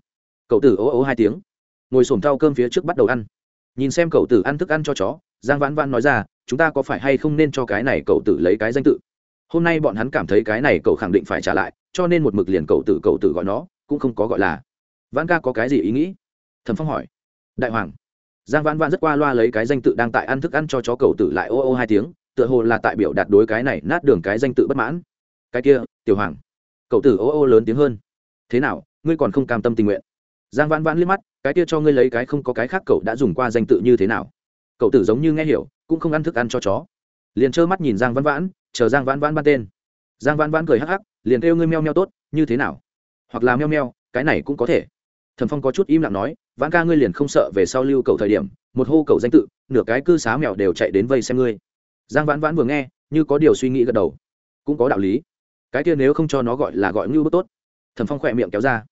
Cậu tử ố ố hai tiếng, ngồi s thau cơm phía trước bắt đầu ăn nhìn xem cậu tử ăn thức ăn cho chó, giang vãn vãn nói ra, chúng ta có phải hay không nên cho cái này cậu tử lấy cái danh tự? Hôm nay bọn hắn cảm thấy cái này cậu khẳng định phải trả lại, cho nên một mực liền cậu tử cậu tử gọi nó, cũng không có gọi là. Vãn ca có cái gì ý nghĩ? Thẩm phong hỏi. Đại hoàng. Giang vãn vãn rất qua loa lấy cái danh tự đang tại ăn thức ăn cho chó cậu tử lại ô ô hai tiếng, tựa hồ là tại biểu đạt đối cái này nát đường cái danh tự bất mãn. Cái kia, tiểu hoàng. Cậu tử ô ô lớn tiếng hơn. Thế nào, ngươi còn không cam tâm tình nguyện? Giang vãn vãn liếc mắt cái kia cho ngươi lấy cái không có cái khác cậu đã dùng qua danh tự như thế nào? Cậu tử giống như nghe hiểu, cũng không ăn thức ăn cho chó. Liền trơ mắt nhìn giang Văn vãn, chờ giang vãn vãn ban tên. Giang vãn vãn cười hắc hắc, liền kêu ngươi meo meo tốt, như thế nào? Hoặc là meo meo, cái này cũng có thể. Thẩm phong có chút im lặng nói, vãn ca ngươi liền không sợ về sau lưu cầu thời điểm, một hô cầu danh tự, nửa cái cư xá mèo đều chạy đến vây xem ngươi. Giang vãn vãn vừa nghe, như có điều suy nghĩ gật đầu. Cũng có đạo lý. Cái kia nếu không cho nó gọi là gọi ngưu bức tốt. Thẩm phong khỏe miệng kéo ra.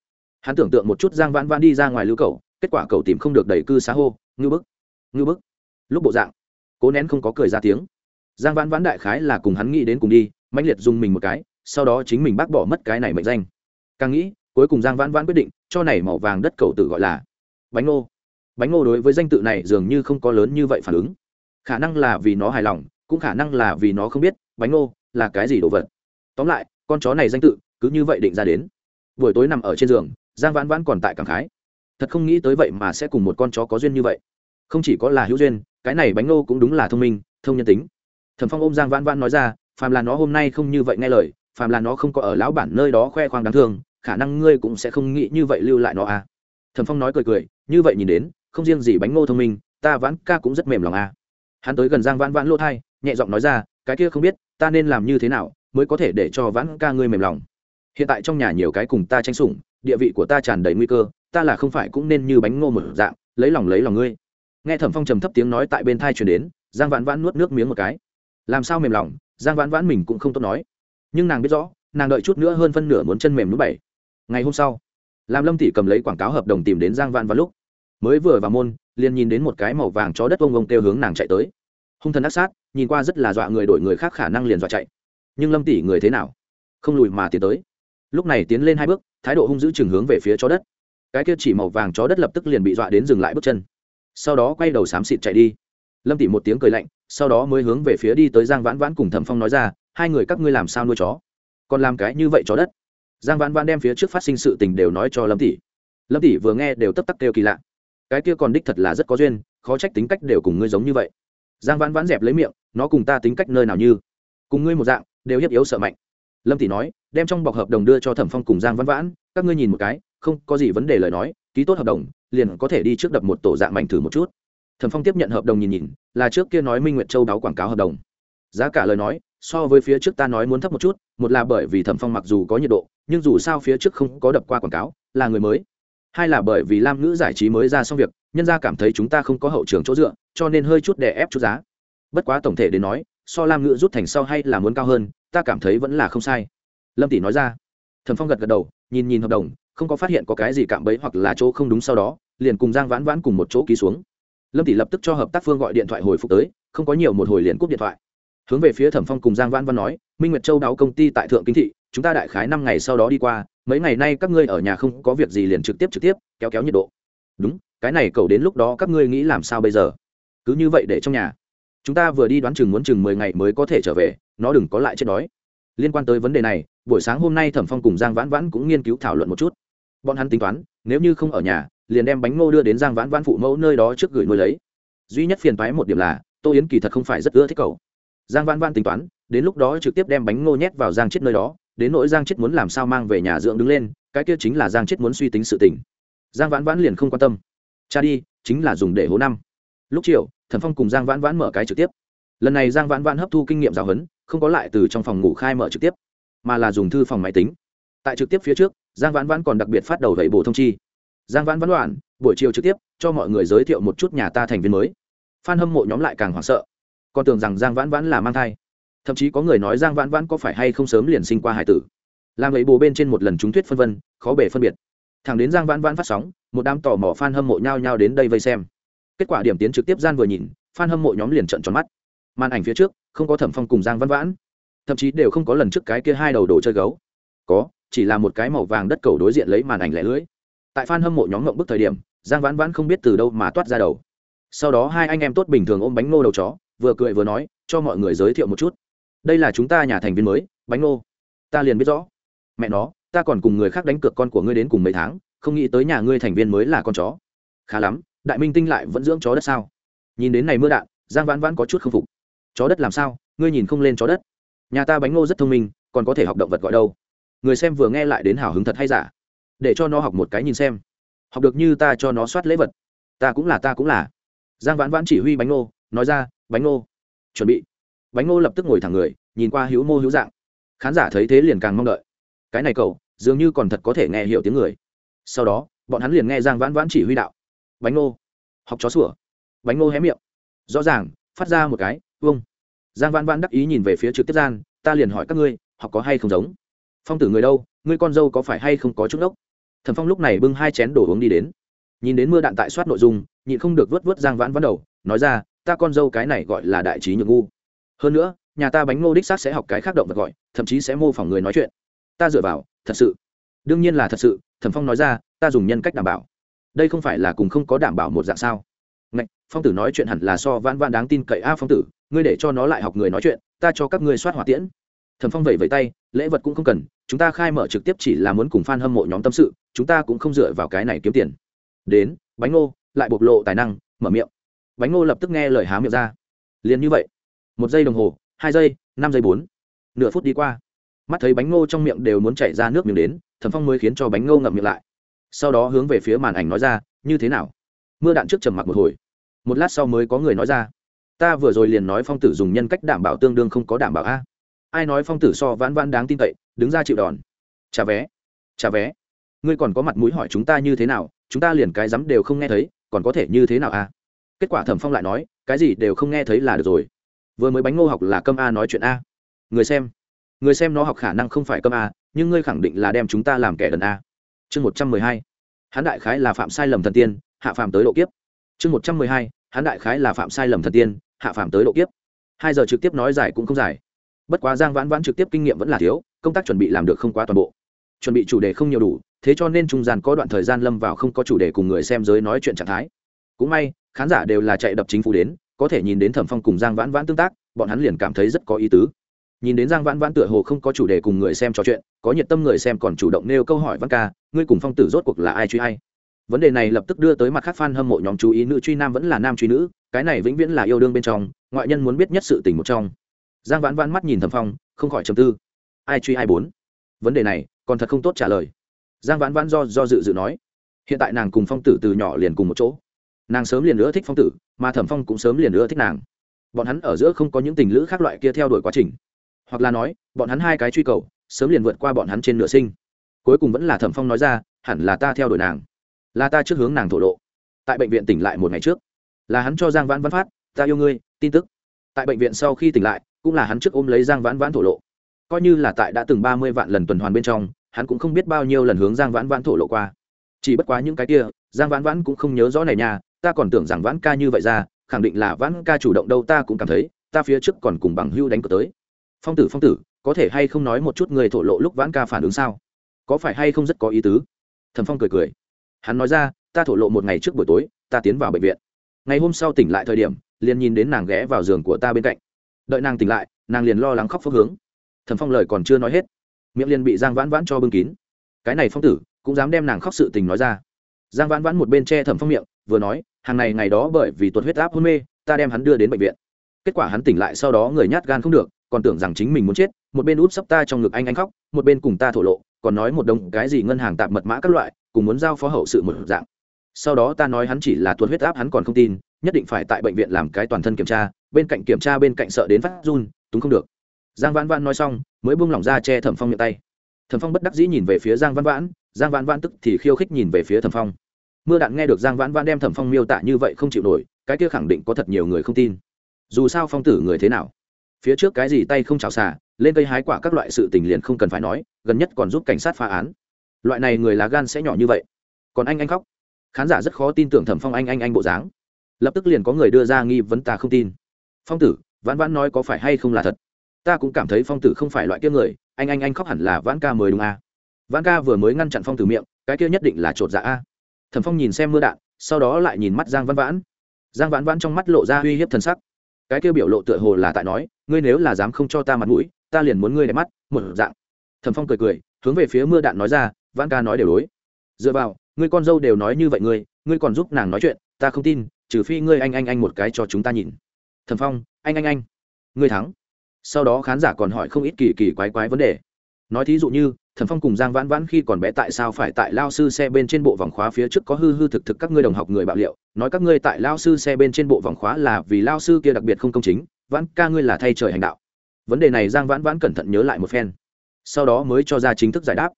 Hắn tưởng tượng một chút giang vãn vãn đi ra ngoài lưu cầu kết quả cầu tìm không được đẩy cư xá hô, ngư bức ngư bức. Lúc bộ dạng, cố nén không có cười ra tiếng. Giang vãn vãn đại khái là cùng hắn nghĩ đến cùng đi, mãnh liệt dùng mình một cái, sau đó chính mình bác bỏ mất cái này mệnh danh. Càng nghĩ, cuối cùng giang vãn vãn quyết định, cho này màu vàng đất cầu tự gọi là bánh ngô. Bánh ngô đối với danh tự này dường như không có lớn như vậy phản ứng. Khả năng là vì nó hài lòng, cũng khả năng là vì nó không biết bánh ngô là cái gì đồ vật. Tóm lại, con chó này danh tự cứ như vậy định ra đến. Buổi tối nằm ở trên giường, giang vãn vãn còn tại cảm khái thật không nghĩ tới vậy mà sẽ cùng một con chó có duyên như vậy. Không chỉ có là hữu duyên, cái này bánh nô cũng đúng là thông minh, thông nhân tính. Thẩm phong ôm giang vãn vãn nói ra, phàm là nó hôm nay không như vậy nghe lời, phàm là nó không có ở lão bản nơi đó khoe khoang đáng thương, khả năng ngươi cũng sẽ không nghĩ như vậy lưu lại nó à. Thẩm phong nói cười cười, như vậy nhìn đến, không riêng gì bánh ngô thông minh, ta vãn ca cũng rất mềm lòng à. Hắn tới gần giang vãn vãn lỗ thai, nhẹ giọng nói ra, cái kia không biết, ta nên làm như thế nào mới có thể để cho vãn ca ngươi mềm lòng? Hiện tại trong nhà nhiều cái cùng ta tranh sủng địa vị của ta tràn đầy nguy cơ, ta là không phải cũng nên như bánh ngô một dạng, lấy lòng lấy lòng ngươi. Nghe thẩm phong trầm thấp tiếng nói tại bên thai truyền đến, giang vãn vãn nuốt nước miếng một cái. Làm sao mềm lòng, giang vãn vãn mình cũng không tốt nói. Nhưng nàng biết rõ, nàng đợi chút nữa hơn phân nửa muốn chân mềm núi bảy. Ngày hôm sau làm lâm tỷ cầm lấy quảng cáo hợp đồng tìm đến giang vãn vãn lúc, mới vừa vào môn, liền nhìn đến một cái màu vàng chó đất ông ông kêu hướng nàng chạy tới. Hung thần ác sát, nhìn qua rất là dọa người đổi người khác khả năng liền dọa chạy. Nhưng lâm tỷ người thế nào? Không lùi mà tiến tới lúc này tiến lên hai bước, thái độ hung dữ chừng hướng về phía chó đất. Cái kia chỉ màu vàng chó đất lập tức liền bị dọa đến dừng lại bước chân. Sau đó quay đầu xám xịt chạy đi. Lâm tỷ một tiếng cười lạnh, sau đó mới hướng về phía đi tới giang vãn vãn cùng thẩm phong nói ra, hai người các ngươi làm sao nuôi chó? Còn làm cái như vậy chó đất? Giang vãn vãn đem phía trước phát sinh sự tình đều nói cho lâm tỷ lâm tỷ vừa nghe đều tấp tắc kêu kỳ lạ. Cái kia còn đích thật là rất có duyên, khó trách tính cách đều cùng ngươi giống như vậy. Giang vãn vãn dẹp lấy miệng, nó cùng ta tính cách nơi nào như? Cùng ngươi một dạng, đều hiếp yếu sợ mạnh lâm tỷ nói, đem trong bọc hợp đồng đưa cho thẩm phong cùng giang Văn vãn, các ngươi nhìn một cái, không có gì vấn đề lời nói, ký tốt hợp đồng, liền có thể đi trước đập một tổ dạng mảnh thử một chút. Thẩm phong tiếp nhận hợp đồng nhìn nhìn, là trước kia nói minh nguyệt châu báo quảng cáo hợp đồng. Giá cả lời nói, so với phía trước ta nói muốn thấp một chút, một là bởi vì thẩm phong mặc dù có nhiệt độ, nhưng dù sao phía trước không có đập qua quảng cáo, là người mới. Hai là bởi vì lam ngữ giải trí mới ra xong việc, nhân ra cảm thấy chúng ta không có hậu trường chỗ dựa, cho nên hơi chút đè ép chút giá. Bất quá tổng thể đến nói so lam ngữ rút thành sau hay là muốn cao hơn, ta cảm thấy vẫn là không sai. Lâm tỷ nói ra. Thẩm phong gật gật đầu, nhìn nhìn hợp đồng, không có phát hiện có cái gì cạm bẫy hoặc là chỗ không đúng sau đó, liền cùng giang vãn vãn cùng một chỗ ký xuống. Lâm tỷ lập tức cho hợp tác phương gọi điện thoại hồi phục tới, không có nhiều một hồi liền cúp điện thoại. Hướng về phía thẩm phong cùng giang vãn vãn nói, minh nguyệt châu đáo công ty tại thượng kinh thị, chúng ta đại khái năm ngày sau đó đi qua, mấy ngày nay các ngươi ở nhà không có việc gì liền trực tiếp trực tiếp, kéo kéo nhiệt độ. Đúng, cái này cầu đến lúc đó các ngươi nghĩ làm sao bây giờ? Cứ như vậy để trong nhà chúng ta vừa đi đoán chừng muốn chừng mười ngày mới có thể trở về, nó đừng có lại chết đói. Liên quan tới vấn đề này, buổi sáng hôm nay thẩm phong cùng giang vãn vãn cũng nghiên cứu thảo luận một chút. Bọn hắn tính toán, nếu như không ở nhà, liền đem bánh ngô đưa đến giang vãn vãn phụ mẫu nơi đó trước gửi nuôi lấy. Duy nhất phiền toái một điểm là, tô yến kỳ thật không phải rất ưa thích cậu. giang vãn vãn tính toán, đến lúc đó trực tiếp đem bánh ngô nhét vào giang chết nơi đó, đến nỗi giang chết muốn làm sao mang về nhà dưỡng đứng lên, cái kia chính là giang chết muốn suy tính sự tình. Giang vãn vãn liền không quan tâm. Cha đi, chính là dùng để hố năm. Lúc chiều thần phong cùng giang vãn vãn mở cái trực tiếp. Lần này giang vãn vãn hấp thu kinh nghiệm giáo huấn, không có lại từ trong phòng ngủ khai mở trực tiếp, mà là dùng thư phòng máy tính. Tại trực tiếp phía trước, giang vãn vãn còn đặc biệt phát đầu vậy bổ thông chi. Giang vãn vãn đoạn buổi chiều trực tiếp, cho mọi người giới thiệu một chút nhà ta thành viên mới. F hâm mộ nhóm lại càng hoảng sợ. Còn tưởng rằng giang vãn vãn là mang thai. Thậm chí có người nói giang vãn vãn có phải hay không sớm liền sinh qua hải tử. Làm ấy bồ bên trên một lần trúng thuyết phân vân, khó bể phân biệt. Thẳng đến giang vãn vãn phát sóng, một đám tò mò f a n hâm mộ nhau nhau đến đây vây xem kết quả điểm tiến trực tiếp gian vừa nhìn f hâm mộ nhóm liền trận tròn mắt. Màn ảnh phía trước, không có thẩm phong cùng giang văn vãn. Thậm chí đều không có lần trước cái kia hai đầu đồ chơi gấu. Có, chỉ là một cái màu vàng đất cầu đối diện lấy màn ảnh lẻ lưới. Tại f hâm mộ nhóm ngộng bức thời điểm, giang vãn vãn không biết từ đâu mà toát ra đầu. Sau đó hai anh em tốt bình thường ôm bánh ngô đầu chó, vừa cười vừa nói, cho mọi người giới thiệu một chút. Đây là chúng ta nhà thành viên mới, bánh ngô. Ta liền biết rõ. Mẹ nó, ta còn cùng người khác đánh cược con của ngươi đến cùng mấy tháng, không nghĩ tới nhà ngươi thành viên mới là con chó. Khá lắm đại minh tinh lại vẫn dưỡng chó đất sao? Nhìn đến này mưa đạn, giang vãn vãn có chút k phục. Chó đất làm sao? Ngươi nhìn không lên chó đất. Nhà ta bánh ngô rất thông minh, còn có thể học động vật gọi đâu? Người xem vừa nghe lại đến hào hứng thật hay giả. Để cho nó học một cái nhìn xem. Học được như ta cho nó soát lễ vật. Ta cũng là, ta cũng là. Giang vãn vãn chỉ huy bánh ngô, nói ra, bánh ngô, chuẩn bị. Bánh ngô lập tức ngồi thẳng người, nhìn qua hữu mô hữu dạng. Khán giả thấy thế liền càng mong đợi. Cái này cậu, dường như còn thật có thể nghe hiểu tiếng người. Sau đó, bọn hắn liền nghe giang vãn vãn chỉ huy đạo bánh ngô. Học chó sủa. Bánh ngô hé miệng. Rõ ràng, phát ra một cái vông giang vãn vãn đắc ý nhìn về phía trực tiếp gian, ta liền hỏi các ngươi, học có hay không giống? Phong tử người đâu, ngươi con dâu có phải hay không có chút ốc thẩm phong lúc này bưng hai chén đồ uống đi đến. Nhìn đến mưa đạn tại soát nội dung, nhịn không được vớt vớt giang vãn vãn đầu, nói ra, ta con dâu cái này gọi là đại trí nhược ngu. Hơn nữa, nhà ta bánh ngô đích xác sẽ học cái khác động vật gọi, thậm chí sẽ mô phỏng người nói chuyện. Ta dựa vào, thật sự. Đương nhiên là thật sự, thẩm phong nói ra, ta dùng nhân cách đảm bảo đây không phải là cùng không có đảm bảo một dạng sao? Ngạch, phong tử nói chuyện hẳn là so vãn vãn đáng tin cậy a phong tử ngươi để cho nó lại học người nói chuyện ta cho các ngươi soát hỏa tiễn. Thẩm phong vẩy vẩy tay lễ vật cũng không cần chúng ta khai mở trực tiếp chỉ là muốn cùng f a n hâm mộ nhóm tâm sự chúng ta cũng không dựa vào cái này kiếm tiền. Đến bánh ngô lại bộc lộ tài năng mở miệng. Bánh ngô lập tức nghe lời há miệng ra. Liền như vậy một giây đồng hồ hai giây năm giây bốn nửa phút đi qua. Mắt thấy bánh ngô trong miệng đều muốn chảy ra nước miệng đến thẩm phong mới khiến cho bánh ngô ngậm miệng lại sau đó hướng về phía màn ảnh nói ra, như thế nào? Mưa đạn trước trầm mặc một hồi. Một lát sau mới có người nói ra, ta vừa rồi liền nói phong tử dùng nhân cách đảm bảo tương đương không có đảm bảo a. Ai nói phong tử so vãn vãn đáng tin cậy, đứng ra chịu đòn. Trả vé trả vé. Ngươi còn có mặt mũi hỏi chúng ta như thế nào, chúng ta liền cái rắm đều không nghe thấy, còn có thể như thế nào a? Kết quả thẩm phong lại nói, cái gì đều không nghe thấy là được rồi. Vừa mới bánh ngô học là cơm a nói chuyện a. Người xem người xem nó học khả năng không phải cơm a, nhưng ngươi khẳng định là đem chúng ta làm kẻ đần a. Chương một trăm mười hai hắn đại khái là phạm sai lầm thần tiên, hạ phạm tới độ kiếp. Chương một trăm mười hai, hắn đại khái là phạm sai lầm thần tiên, hạ phạm tới độ kiếp. Hai giờ trực tiếp nói dài cũng không dài. Bất quá giang vãn vãn trực tiếp kinh nghiệm vẫn là thiếu, công tác chuẩn bị làm được không quá toàn bộ. Chuẩn bị chủ đề không nhiều đủ, thế cho nên trung gian có đoạn thời gian lâm vào không có chủ đề cùng người xem giới nói chuyện trạng thái. Cũng may, khán giả đều là chạy đập chính phủ đến, có thể nhìn đến thẩm phong cùng giang vãn vãn tương tác, bọn hắn liền cảm thấy rất có ý tứ nhìn đến giang vãn vãn tựa hồ không có chủ đề cùng người xem trò chuyện, có nhiệt tâm người xem còn chủ động nêu câu hỏi văn ca, ngươi cùng phong tử rốt cuộc là ai truy hay vấn đề này lập tức đưa tới mặt khác f a n hâm mộ nhóm chú ý nữ truy nam vẫn là nam truy nữ, cái này vĩnh viễn là yêu đương bên trong, ngoại nhân muốn biết nhất sự tình một trong. Giang vãn vãn mắt nhìn thẩm phong, không khỏi chầm tư. Ai truy ai bốn? Vấn đề này, còn thật không tốt trả lời. Giang vãn vãn do do dự dự nói. Hiện tại nàng cùng phong tử từ nhỏ liền cùng một chỗ. Nàng sớm liền nữa thích phong tử, mà thẩm phong cũng sớm liền nữa thích nàng. Bọn hắn ở giữa không có những tình lữ khác loại kia theo đuổi quá trình hoặc là nói, bọn hắn hai cái truy cầu, sớm liền vượt qua bọn hắn trên nửa sinh. Cuối cùng vẫn là thẩm phong nói ra, hẳn là ta theo đuổi nàng, là ta trước hướng nàng thổ lộ. Tại bệnh viện tỉnh lại một ngày trước, là hắn cho giang vãn văn phát, ta yêu ngươi, tin tức. Tại bệnh viện sau khi tỉnh lại, cũng là hắn trước ôm lấy giang vãn vãn thổ lộ. Coi như là tại đã từng ba mươi vạn lần tuần hoàn bên trong, hắn cũng không biết bao nhiêu lần hướng giang vãn vãn thổ lộ qua. Chỉ bất quá những cái kia, giang vãn vãn cũng không nhớ rõ này nha, ta còn tưởng rằng vãn ca như vậy ra, khẳng định là vãn ca chủ động đâu ta cũng cảm thấy, ta phía trước còn cùng bằng hưu đánh cờ tới phong tử phong tử, có thể hay không nói một chút người thổ lộ lúc vãn ca phản ứng sao? Có phải hay không rất có ý tứ? Thẩm phong cười cười. Hắn nói ra, ta thổ lộ một ngày trước buổi tối, ta tiến vào bệnh viện. Ngày hôm sau tỉnh lại thời điểm, liền nhìn đến nàng ghé vào giường của ta bên cạnh. Đợi nàng tỉnh lại, nàng liền lo lắng khóc phước hướng. Thẩm phong lời còn chưa nói hết, miệng liền bị giang vãn vãn cho bưng kín. Cái này phong tử, cũng dám đem nàng khóc sự tình nói ra. Giang vãn vãn một bên che thẩm phong miệng, vừa nói, hàng này ngày đó bởi vì tuột huyết áp hôn mê, ta đem hắn đưa đến bệnh viện. Kết quả hắn tỉnh lại sau đó người nhát gan không được còn tưởng rằng chính mình muốn chết, một bên úp sấp ta trong ngực anh anh khóc, một bên cùng ta thổ lộ, còn nói một đồng cái gì ngân hàng tạm mật mã các loại, cùng muốn giao phó hậu sự một dạng. Sau đó ta nói hắn chỉ là tuột huyết áp, hắn còn không tin, nhất định phải tại bệnh viện làm cái toàn thân kiểm tra, bên cạnh kiểm tra bên cạnh sợ đến phát run, túng không được. Giang vãn vãn nói xong, mới buông lỏng ra che thẩm phong miệng tay. Thẩm phong bất đắc dĩ nhìn về phía giang vãn vãn, giang vãn vãn tức thì khiêu khích nhìn về phía thẩm phong. Mưa đạn nghe được giang vãn vãn đem thẩm phong miêu tả như vậy không chịu nổi, cái kia khẳng định có thật nhiều người không tin. Dù sao phong tử người thế nào? Phía trước cái gì tay không chào xà lên cây hái quả các loại sự tình liền không cần phải nói, gần nhất còn giúp cảnh sát phá án. Loại này người lá gan sẽ nhỏ như vậy. Còn anh anh khóc. Khán giả rất khó tin tưởng thẩm phong anh anh anh bộ dáng. Lập tức liền có người đưa ra nghi vấn ta không tin. Phong tử, vãn vãn nói có phải hay không là thật? Ta cũng cảm thấy phong tử không phải loại kia người, anh anh anh khóc hẳn là vãn ca mới đúng à. vãn ca vừa mới ngăn chặn phong tử miệng, cái kia nhất định là chột dạ a. Thẩm phong nhìn xem mưa đạn, sau đó lại nhìn mắt giang văn vãn. Giang vãn vãn trong mắt lộ ra uy hiếp thân sắc cái kia biểu lộ tựa hồ là tại nói, ngươi nếu là dám không cho ta mặt mũi, ta liền muốn ngươi đẹp mắt, một dạng. Thẩm phong cười cười, hướng về phía mưa đạn nói ra, vãn ca nói đều đối. Dựa vào, ngươi con dâu đều nói như vậy ngươi ngươi còn giúp nàng nói chuyện, ta không tin, trừ phi ngươi anh anh anh một cái cho chúng ta nhìn. Thẩm phong, anh anh anh. Ngươi thắng. Sau đó khán giả còn hỏi không ít kỳ kỳ quái quái vấn đề. Nói thí dụ như, thẩm phong cùng giang vãn vãn khi còn bé tại sao phải tại lao sư xe bên trên bộ vòng khóa phía trước có hư hư thực thực các ngươi đồng học người bạo liệu nói các ngươi tại lao sư xe bên trên bộ vòng khóa là vì lao sư kia đặc biệt không công chính, vãn ca ngươi là thay trời hành đạo. Vấn đề này giang vãn vãn cẩn thận nhớ lại một phen. Sau đó mới cho ra chính thức giải đáp.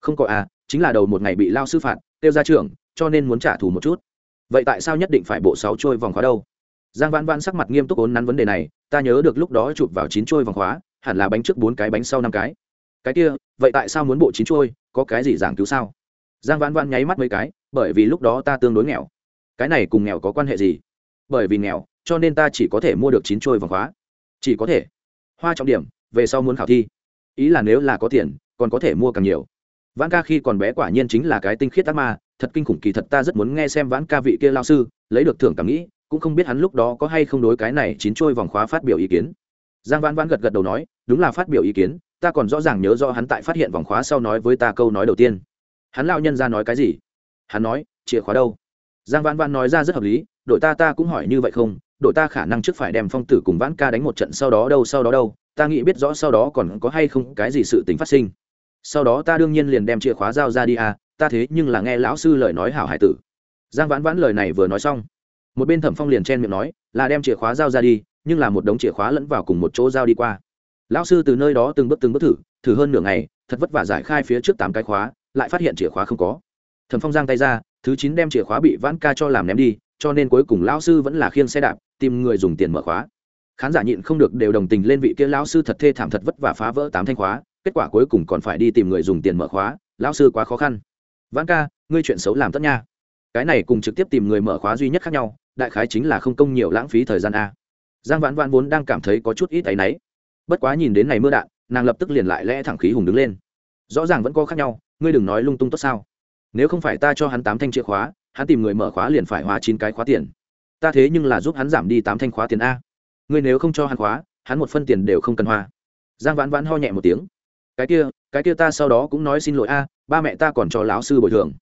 Không có à chính là đầu một ngày bị lao sư phạt, kêu ra trường cho nên muốn trả thù một chút. Vậy tại sao nhất định phải bộ sáu trôi vòng khóa đâu? Giang vãn vãn sắc mặt nghiêm túc ốn nắn vấn đề này, ta nhớ được lúc đó chụp vào chín trôi vòng khóa, hẳn là bánh trước bốn cái bánh sau năm cái. Cái kia, vậy tại sao muốn bộ chín trôi, có cái gì giảng cứu sao? Giang vãn vãn nháy mắt mấy cái, bởi vì lúc đó ta tương đối nghèo cái này cùng nghèo có quan hệ gì? Bởi vì nghèo, cho nên ta chỉ có thể mua được chín trôi vòng khóa. Chỉ có thể. Hoa trọng điểm, về sau muốn khảo thi. Ý là nếu là có tiền, còn có thể mua càng nhiều. Vãn ca khi còn bé quả nhiên chính là cái tinh khiết ác ma, thật kinh khủng kỳ thật ta rất muốn nghe xem vãn ca vị kia lao sư, lấy được thưởng cảm nghĩ, cũng không biết hắn lúc đó có hay không đối cái này chín trôi vòng khóa phát biểu ý kiến. Giang vãn vãn gật gật đầu nói, đúng là phát biểu ý kiến, ta còn rõ ràng nhớ do hắn tại phát hiện vòng khóa sau nói với ta câu nói đầu tiên. Hắn lao nhân ra nói cái gì? Hắn nói, chìa khóa đâu? Giang vãn vãn nói ra rất hợp lý, đội ta ta cũng hỏi như vậy không? Đội ta khả năng trước phải đem phong tử cùng vãn ca đánh một trận, sau đó đâu, sau đó đâu? Ta nghĩ biết rõ sau đó còn có hay không cái gì sự tính phát sinh. Sau đó ta đương nhiên liền đem chìa khóa giao ra đi à ta thế nhưng là nghe lão sư lời nói hảo hải tử. Giang vãn vãn lời này vừa nói xong, một bên thẩm phong liền chen miệng nói, là đem chìa khóa giao ra đi, nhưng là một đống chìa khóa lẫn vào cùng một chỗ giao đi qua. Lão sư từ nơi đó từng bước từng bước thử thử hơn nửa ngày, thật vất vả giải khai phía trước tám cái khóa, lại phát hiện chìa khóa không có. Thẩm phong giang tay ra thứ chín đem chìa khóa bị vãn ca cho làm ném đi, cho nên cuối cùng lão sư vẫn là khiêng xe đạp, tìm người dùng tiền mở khóa. Khán giả nhịn không được đều đồng tình lên vị kia lão sư thật thê thảm thật vất vả phá vỡ tám thanh khóa, kết quả cuối cùng còn phải đi tìm người dùng tiền mở khóa, lão sư quá khó khăn. Vãn ca, ngươi chuyện xấu làm tất nha. Cái này cùng trực tiếp tìm người mở khóa duy nhất khác nhau, đại khái chính là không công nhiều lãng phí thời gian a. Giang vãn vãn vốn đang cảm thấy có chút ít áy náy. Bất quá nhìn đến này mưa đạn, nàng lập tức liền lại lẽ thẳng khí hùng đứng lên. Rõ ràng vẫn có khác nhau, ngươi đừng nói lung tung tốt sao nếu không phải ta cho hắn tám thanh chìa khóa, hắn tìm người mở khóa liền phải hóa chín cái khóa tiền. Ta thế nhưng là giúp hắn giảm đi tám thanh khóa tiền a. Ngươi nếu không cho hắn khóa, hắn một phân tiền đều không cần hoa. Giang vãn vãn ho nhẹ một tiếng. Cái kia cái kia ta sau đó cũng nói xin lỗi a, ba mẹ ta còn cho lão sư bồi thường.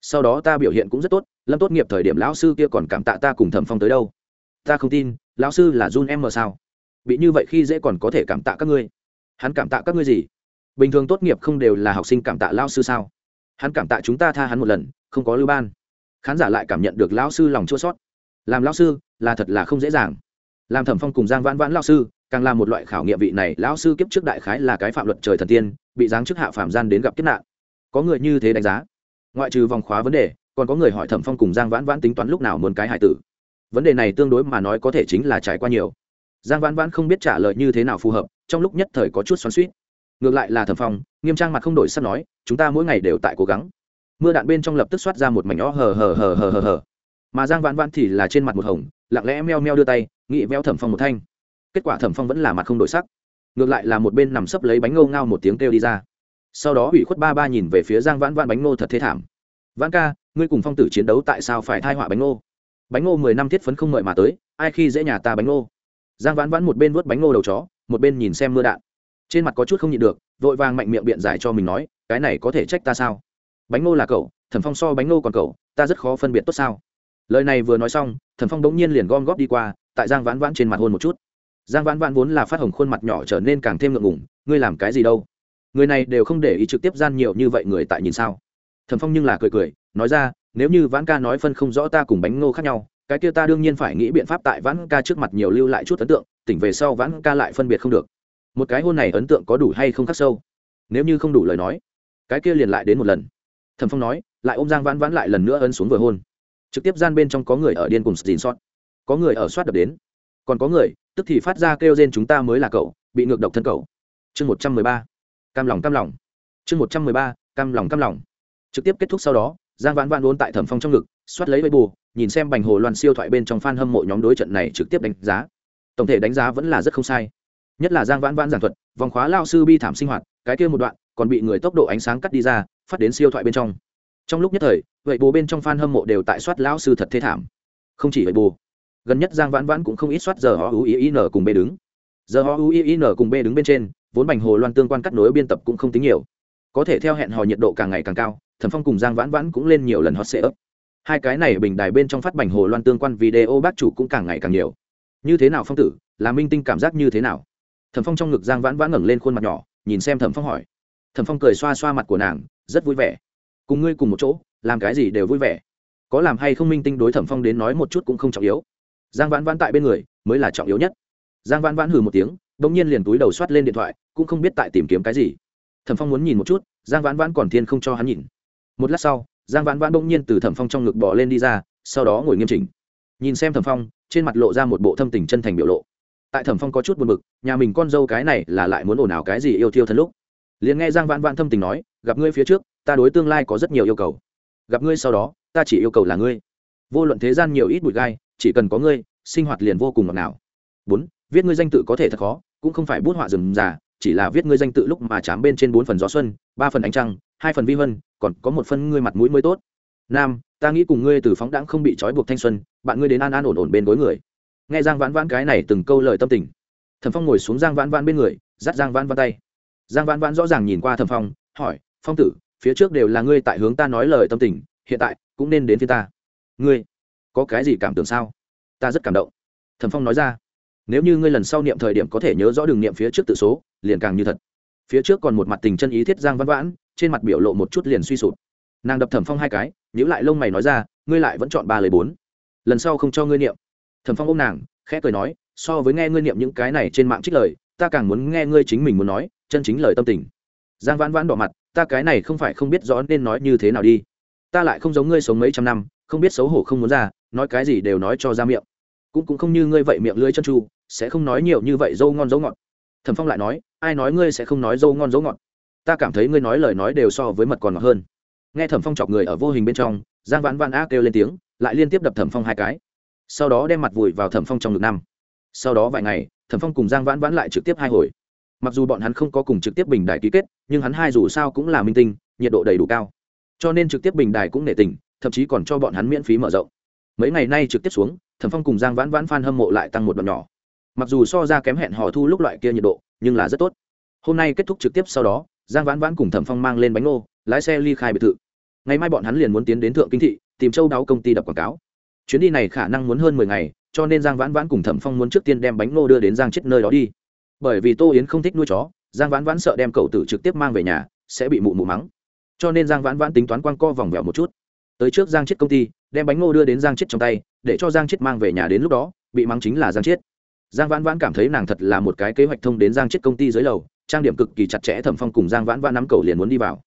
Sau đó ta biểu hiện cũng rất tốt, lâm tốt nghiệp thời điểm lão sư kia còn cảm tạ ta cùng thẩm phong tới đâu. Ta không tin, lão sư là jun em mờ sao? Bị như vậy khi dễ còn có thể cảm tạ các ngươi. Hắn cảm tạ các ngươi gì? Bình thường tốt nghiệp không đều là học sinh cảm tạ lão sư sao? Hắn cảm tạ chúng ta tha hắn một lần, không có lưu ban. Khán giả lại cảm nhận được lão sư lòng chua sót làm lão sư là thật là không dễ dàng. Làm thẩm phong cùng giang vãn vãn lão sư càng là một loại khảo nghiệm vị này, lão sư kiếp trước đại khái là cái phạm luật trời thần tiên, bị giáng chức hạ phạm gian đến gặp kiếp nạn. Có người như thế đánh giá. Ngoại trừ vòng khóa vấn đề, còn có người hỏi thẩm phong cùng giang vãn vãn tính toán lúc nào muốn cái hải tử. Vấn đề này tương đối mà nói có thể chính là trải qua nhiều. Giang vãn vãn không biết trả lời như thế nào phù hợp, trong lúc nhất thời có chút xoắn suýt ngược lại là thẩm phong, nghiêm trang mặt không đổi sắp nói, chúng ta mỗi ngày đều tại cố gắng. Mưa đạn bên trong lập tức xoát ra một mảnh ó hờ hờ hờ hờ hờ hờ. Mà giang vãn vãn thì là trên mặt một hồng, lặng lẽ meo meo đưa tay nghị veo thẩm phong một thanh. Kết quả thẩm phong vẫn là mặt không đổi sắc. Ngược lại là một bên nằm sấp lấy bánh ngô ngao một tiếng kêu đi ra. Sau đó ủy khuất ba ba nhìn về phía giang vãn vãn bánh ngô thật thế thảm. Vãn ca, ngươi cùng phong tử chiến đấu tại sao phải thai họa bánh ngô? Bánh ngô mười năm thiết phấn không mời mà tới, ai khi dễ nhà ta bánh ngô? Giang vãn vãn một bên vớt bánh ngô đầu chó, một bên nhìn xem mưa đạn trên mặt có chút không nhịn được, vội vàng mạnh miệng biện giải cho mình nói, cái này có thể trách ta sao? Bánh ngô là cậu, thẩm phong so bánh ngô còn cậu, ta rất khó phân biệt tốt sao? Lời này vừa nói xong, thẩm phong bỗng nhiên liền gom góp đi qua, tại giang vãn vãn trên mặt hôn một chút. Giang vãn vãn vốn là phát hồng khuôn mặt nhỏ trở nên càng thêm ngượng ngủng ngươi làm cái gì đâu? Người này đều không để ý trực tiếp gian nhiều như vậy người tại nhìn sao? Thẩm phong nhưng là cười cười, nói ra, nếu như vãn ca nói phân không rõ ta cùng bánh ngô khác nhau, cái kia ta đương nhiên phải nghĩ biện pháp tại vãn ca trước mặt nhiều lưu lại chút ấn tượng, tỉnh về sau vãn ca lại phân biệt không được một cái hôn này ấn tượng có đủ hay không khắc sâu? Nếu như không đủ lời nói, cái kia liền lại đến một lần. Thẩm phong nói, lại ôm giang vãn vãn lại lần nữa ấn xuống vừa hôn. Trực tiếp gian bên trong có người ở điên cùng dìn sót. Có người ở soát đập đến. Còn có người, tức thì phát ra kêu rên chúng ta mới là cậu, bị ngược độc thân cậu. Chương một trăm mười ba, cam lòng cam lòng. Chương một trăm mười ba, cam lòng cam lòng. Trực tiếp kết thúc sau đó, giang vãn vãn vốn tại thẩm phong trong ngực xoát lấy bê bù nhìn xem bành hồ loan siêu thoại bên trong f a n hâm mộ nhóm đối trận này trực tiếp đánh giá. Tổng thể đánh giá vẫn là rất không sai nhất là giang vãn vãn giảng thuật, vòng khóa lao sư bi thảm sinh hoạt, cái kia một đoạn, còn bị người tốc độ ánh sáng cắt đi ra, phát đến siêu thoại bên trong. Trong lúc nhất thời, vậy bố bên trong f a n hâm mộ đều tại soát lão sư thật thê thảm. Không chỉ vậy bù gần nhất giang vãn vãn cũng không ít soát giờ họ ui cùng b đứng. Giờ họ ui cùng b đứng bên trên, vốn bành hồ loan tương quan cắt nối biên tập cũng không tính nhiều. Có thể theo hẹn hò nhiệt độ càng ngày càng cao, thẩm phong cùng giang vãn vãn cũng lên nhiều lần hot sệ ấp hai cái này bình đài bên trong phát bành hồ loan tương quan video bác chủ cũng càng ngày càng nhiều. Như thế nào phong tử, là minh tinh cảm giác như thế nào? Thẩm phong trong ngực giang vãn vãn ngẩng lên khuôn mặt nhỏ, nhìn xem thẩm phong hỏi. Thẩm phong cười xoa xoa mặt của nàng, rất vui vẻ. Cùng ngươi cùng một chỗ, làm cái gì đều vui vẻ. Có làm hay không minh tinh đối thẩm phong đến nói một chút cũng không trọng yếu. Giang vãn vãn tại bên người, mới là trọng yếu nhất. Giang vãn vãn hừ một tiếng đ ỗ n g nhiên liền túi đầu soát lên điện thoại, cũng không biết tại tìm kiếm cái gì. Thẩm phong muốn nhìn một chút, giang vãn vãn còn thiên không cho hắn nhìn. Một lát sau, giang vãn vãn bỗng nhiên từ thẩm phong trong ngực bỏ lên đi ra, sau đó ngồi nghiêm chỉnh. Nhìn xem thẩm phong, trên mặt lộ ra một bộ thâm tình chân thành biểu lộ tại thẩm phong có chút buồn b ự c nhà mình con dâu cái này là lại muốn ồn ào cái gì yêu thiêu thân lúc. Liền nghe giang vãn vãn thâm tình nói, gặp ngươi phía trước, ta đối tương lai có rất nhiều yêu cầu. Gặp ngươi sau đó, ta chỉ yêu cầu là ngươi. Vô luận thế gian nhiều ít bụi gai, chỉ cần có ngươi, sinh hoạt liền vô cùng ngọt ngào. Bốn, viết ngươi danh tự có thể thật khó, cũng không phải bút họa rừng già chỉ là viết ngươi danh tự lúc mà chám bên trên bốn phần gió xuân, ba phần ánh trăng, hai phần vi vân, còn có một phần ngươi mặt mũi mới tốt. Nam ta nghĩ cùng ngươi từ phóng đãng không bị trói buộc thanh xuân, bạn ngươi đến an an ổn ổn bên gối người nghe giang vãn vãn cái này từng câu lời tâm tình. Thẩm phong ngồi xuống giang vãn vãn bên người, dắt giang vãn vãn tay. Giang vãn vãn rõ ràng nhìn qua thẩm phong, hỏi, phong tử, phía trước đều là ngươi tại hướng ta nói lời tâm tình, hiện tại cũng nên đến phía ta. Ngươi, có cái gì cảm tưởng sao? Ta rất cảm động. Thẩm phong nói ra. Nếu như ngươi lần sau niệm thời điểm có thể nhớ rõ đường niệm phía trước tự số, liền càng như thật. Phía trước còn một mặt tình chân ý thiết giang văn vãn, trên mặt biểu lộ một chút liền suy sụp. Nàng đập thẩm phong hai cái nhữ lại lông mày nói ra, ngươi lại vẫn chọn ba lời bốn. Lần sau không cho ngươi niệm thẩm phong ôm nàng, khẽ cười nói, so với nghe ngươi niệm những cái này trên mạng trích lời, ta càng muốn nghe ngươi chính mình muốn nói, chân chính lời tâm tình. Giang vãn vãn đỏ mặt, ta cái này không phải không biết rõ nên nói như thế nào đi. Ta lại không giống ngươi sống mấy trăm năm, không biết xấu hổ không muốn ra, nói cái gì đều nói cho ra miệng. Cũng cũng không như ngươi vậy miệng lưỡi chân tru, sẽ không nói nhiều như vậy dâu ngon dấu ngọt. Thẩm phong lại nói, ai nói ngươi sẽ không nói dâu ngon dấu ngọt? Ta cảm thấy ngươi nói lời nói đều so với mật còn ngọt hơn. Nghe thẩm phong chọc người ở vô hình bên trong, giang vãn vãn á kêu lên tiếng, lại liên tiếp đập thẩm phong hai cái sau đó đem mặt vùi vào thẩm phong trong ngực năm. Sau đó vài ngày, thẩm phong cùng giang vãn vãn lại trực tiếp hai hồi. Mặc dù bọn hắn không có cùng trực tiếp bình đài ký kết, nhưng hắn hai dù sao cũng là minh tinh, nhiệt độ đầy đủ cao. Cho nên trực tiếp bình đài cũng nể tình, thậm chí còn cho bọn hắn miễn phí mở rộng. Mấy ngày nay trực tiếp xuống, thẩm phong cùng giang vãn vãn f hâm mộ lại tăng một đoạn nhỏ. Mặc dù so ra kém hẹn hò thu lúc loại kia nhiệt độ, nhưng là rất tốt. Hôm nay kết thúc trực tiếp sau đó, giang vãn vãn cùng thẩm phong mang lên bánh ngô, lái xe ly khai biệt thự. Ngày mai bọn hắn liền muốn tiến đến thượng kinh thị, tìm châu đáo công ty đập quảng cáo chuyến đi này khả năng muốn hơn mười ngày, cho nên giang vãn vãn cùng thẩm phong muốn trước tiên đem bánh ngô đưa đến giang chết nơi đó đi. Bởi vì tô yến không thích nuôi chó, giang vãn vãn sợ đem cậu tử trực tiếp mang về nhà, sẽ bị mụ mụ mắng. Cho nên giang vãn vãn tính toán quăng co vòng vèo một chút. Tới trước giang chết công ty, đem bánh ngô đưa đến giang chết trong tay, để cho giang chết mang về nhà đến lúc đó, bị mắng chính là giang chết. Giang vãn vãn cảm thấy nàng thật là một cái kế hoạch thông đến giang chết công ty dưới lầu, trang điểm cực kỳ chặt chẽ thẩm phong cùng giang vãn vãn nắm cầu liền muốn đi vào.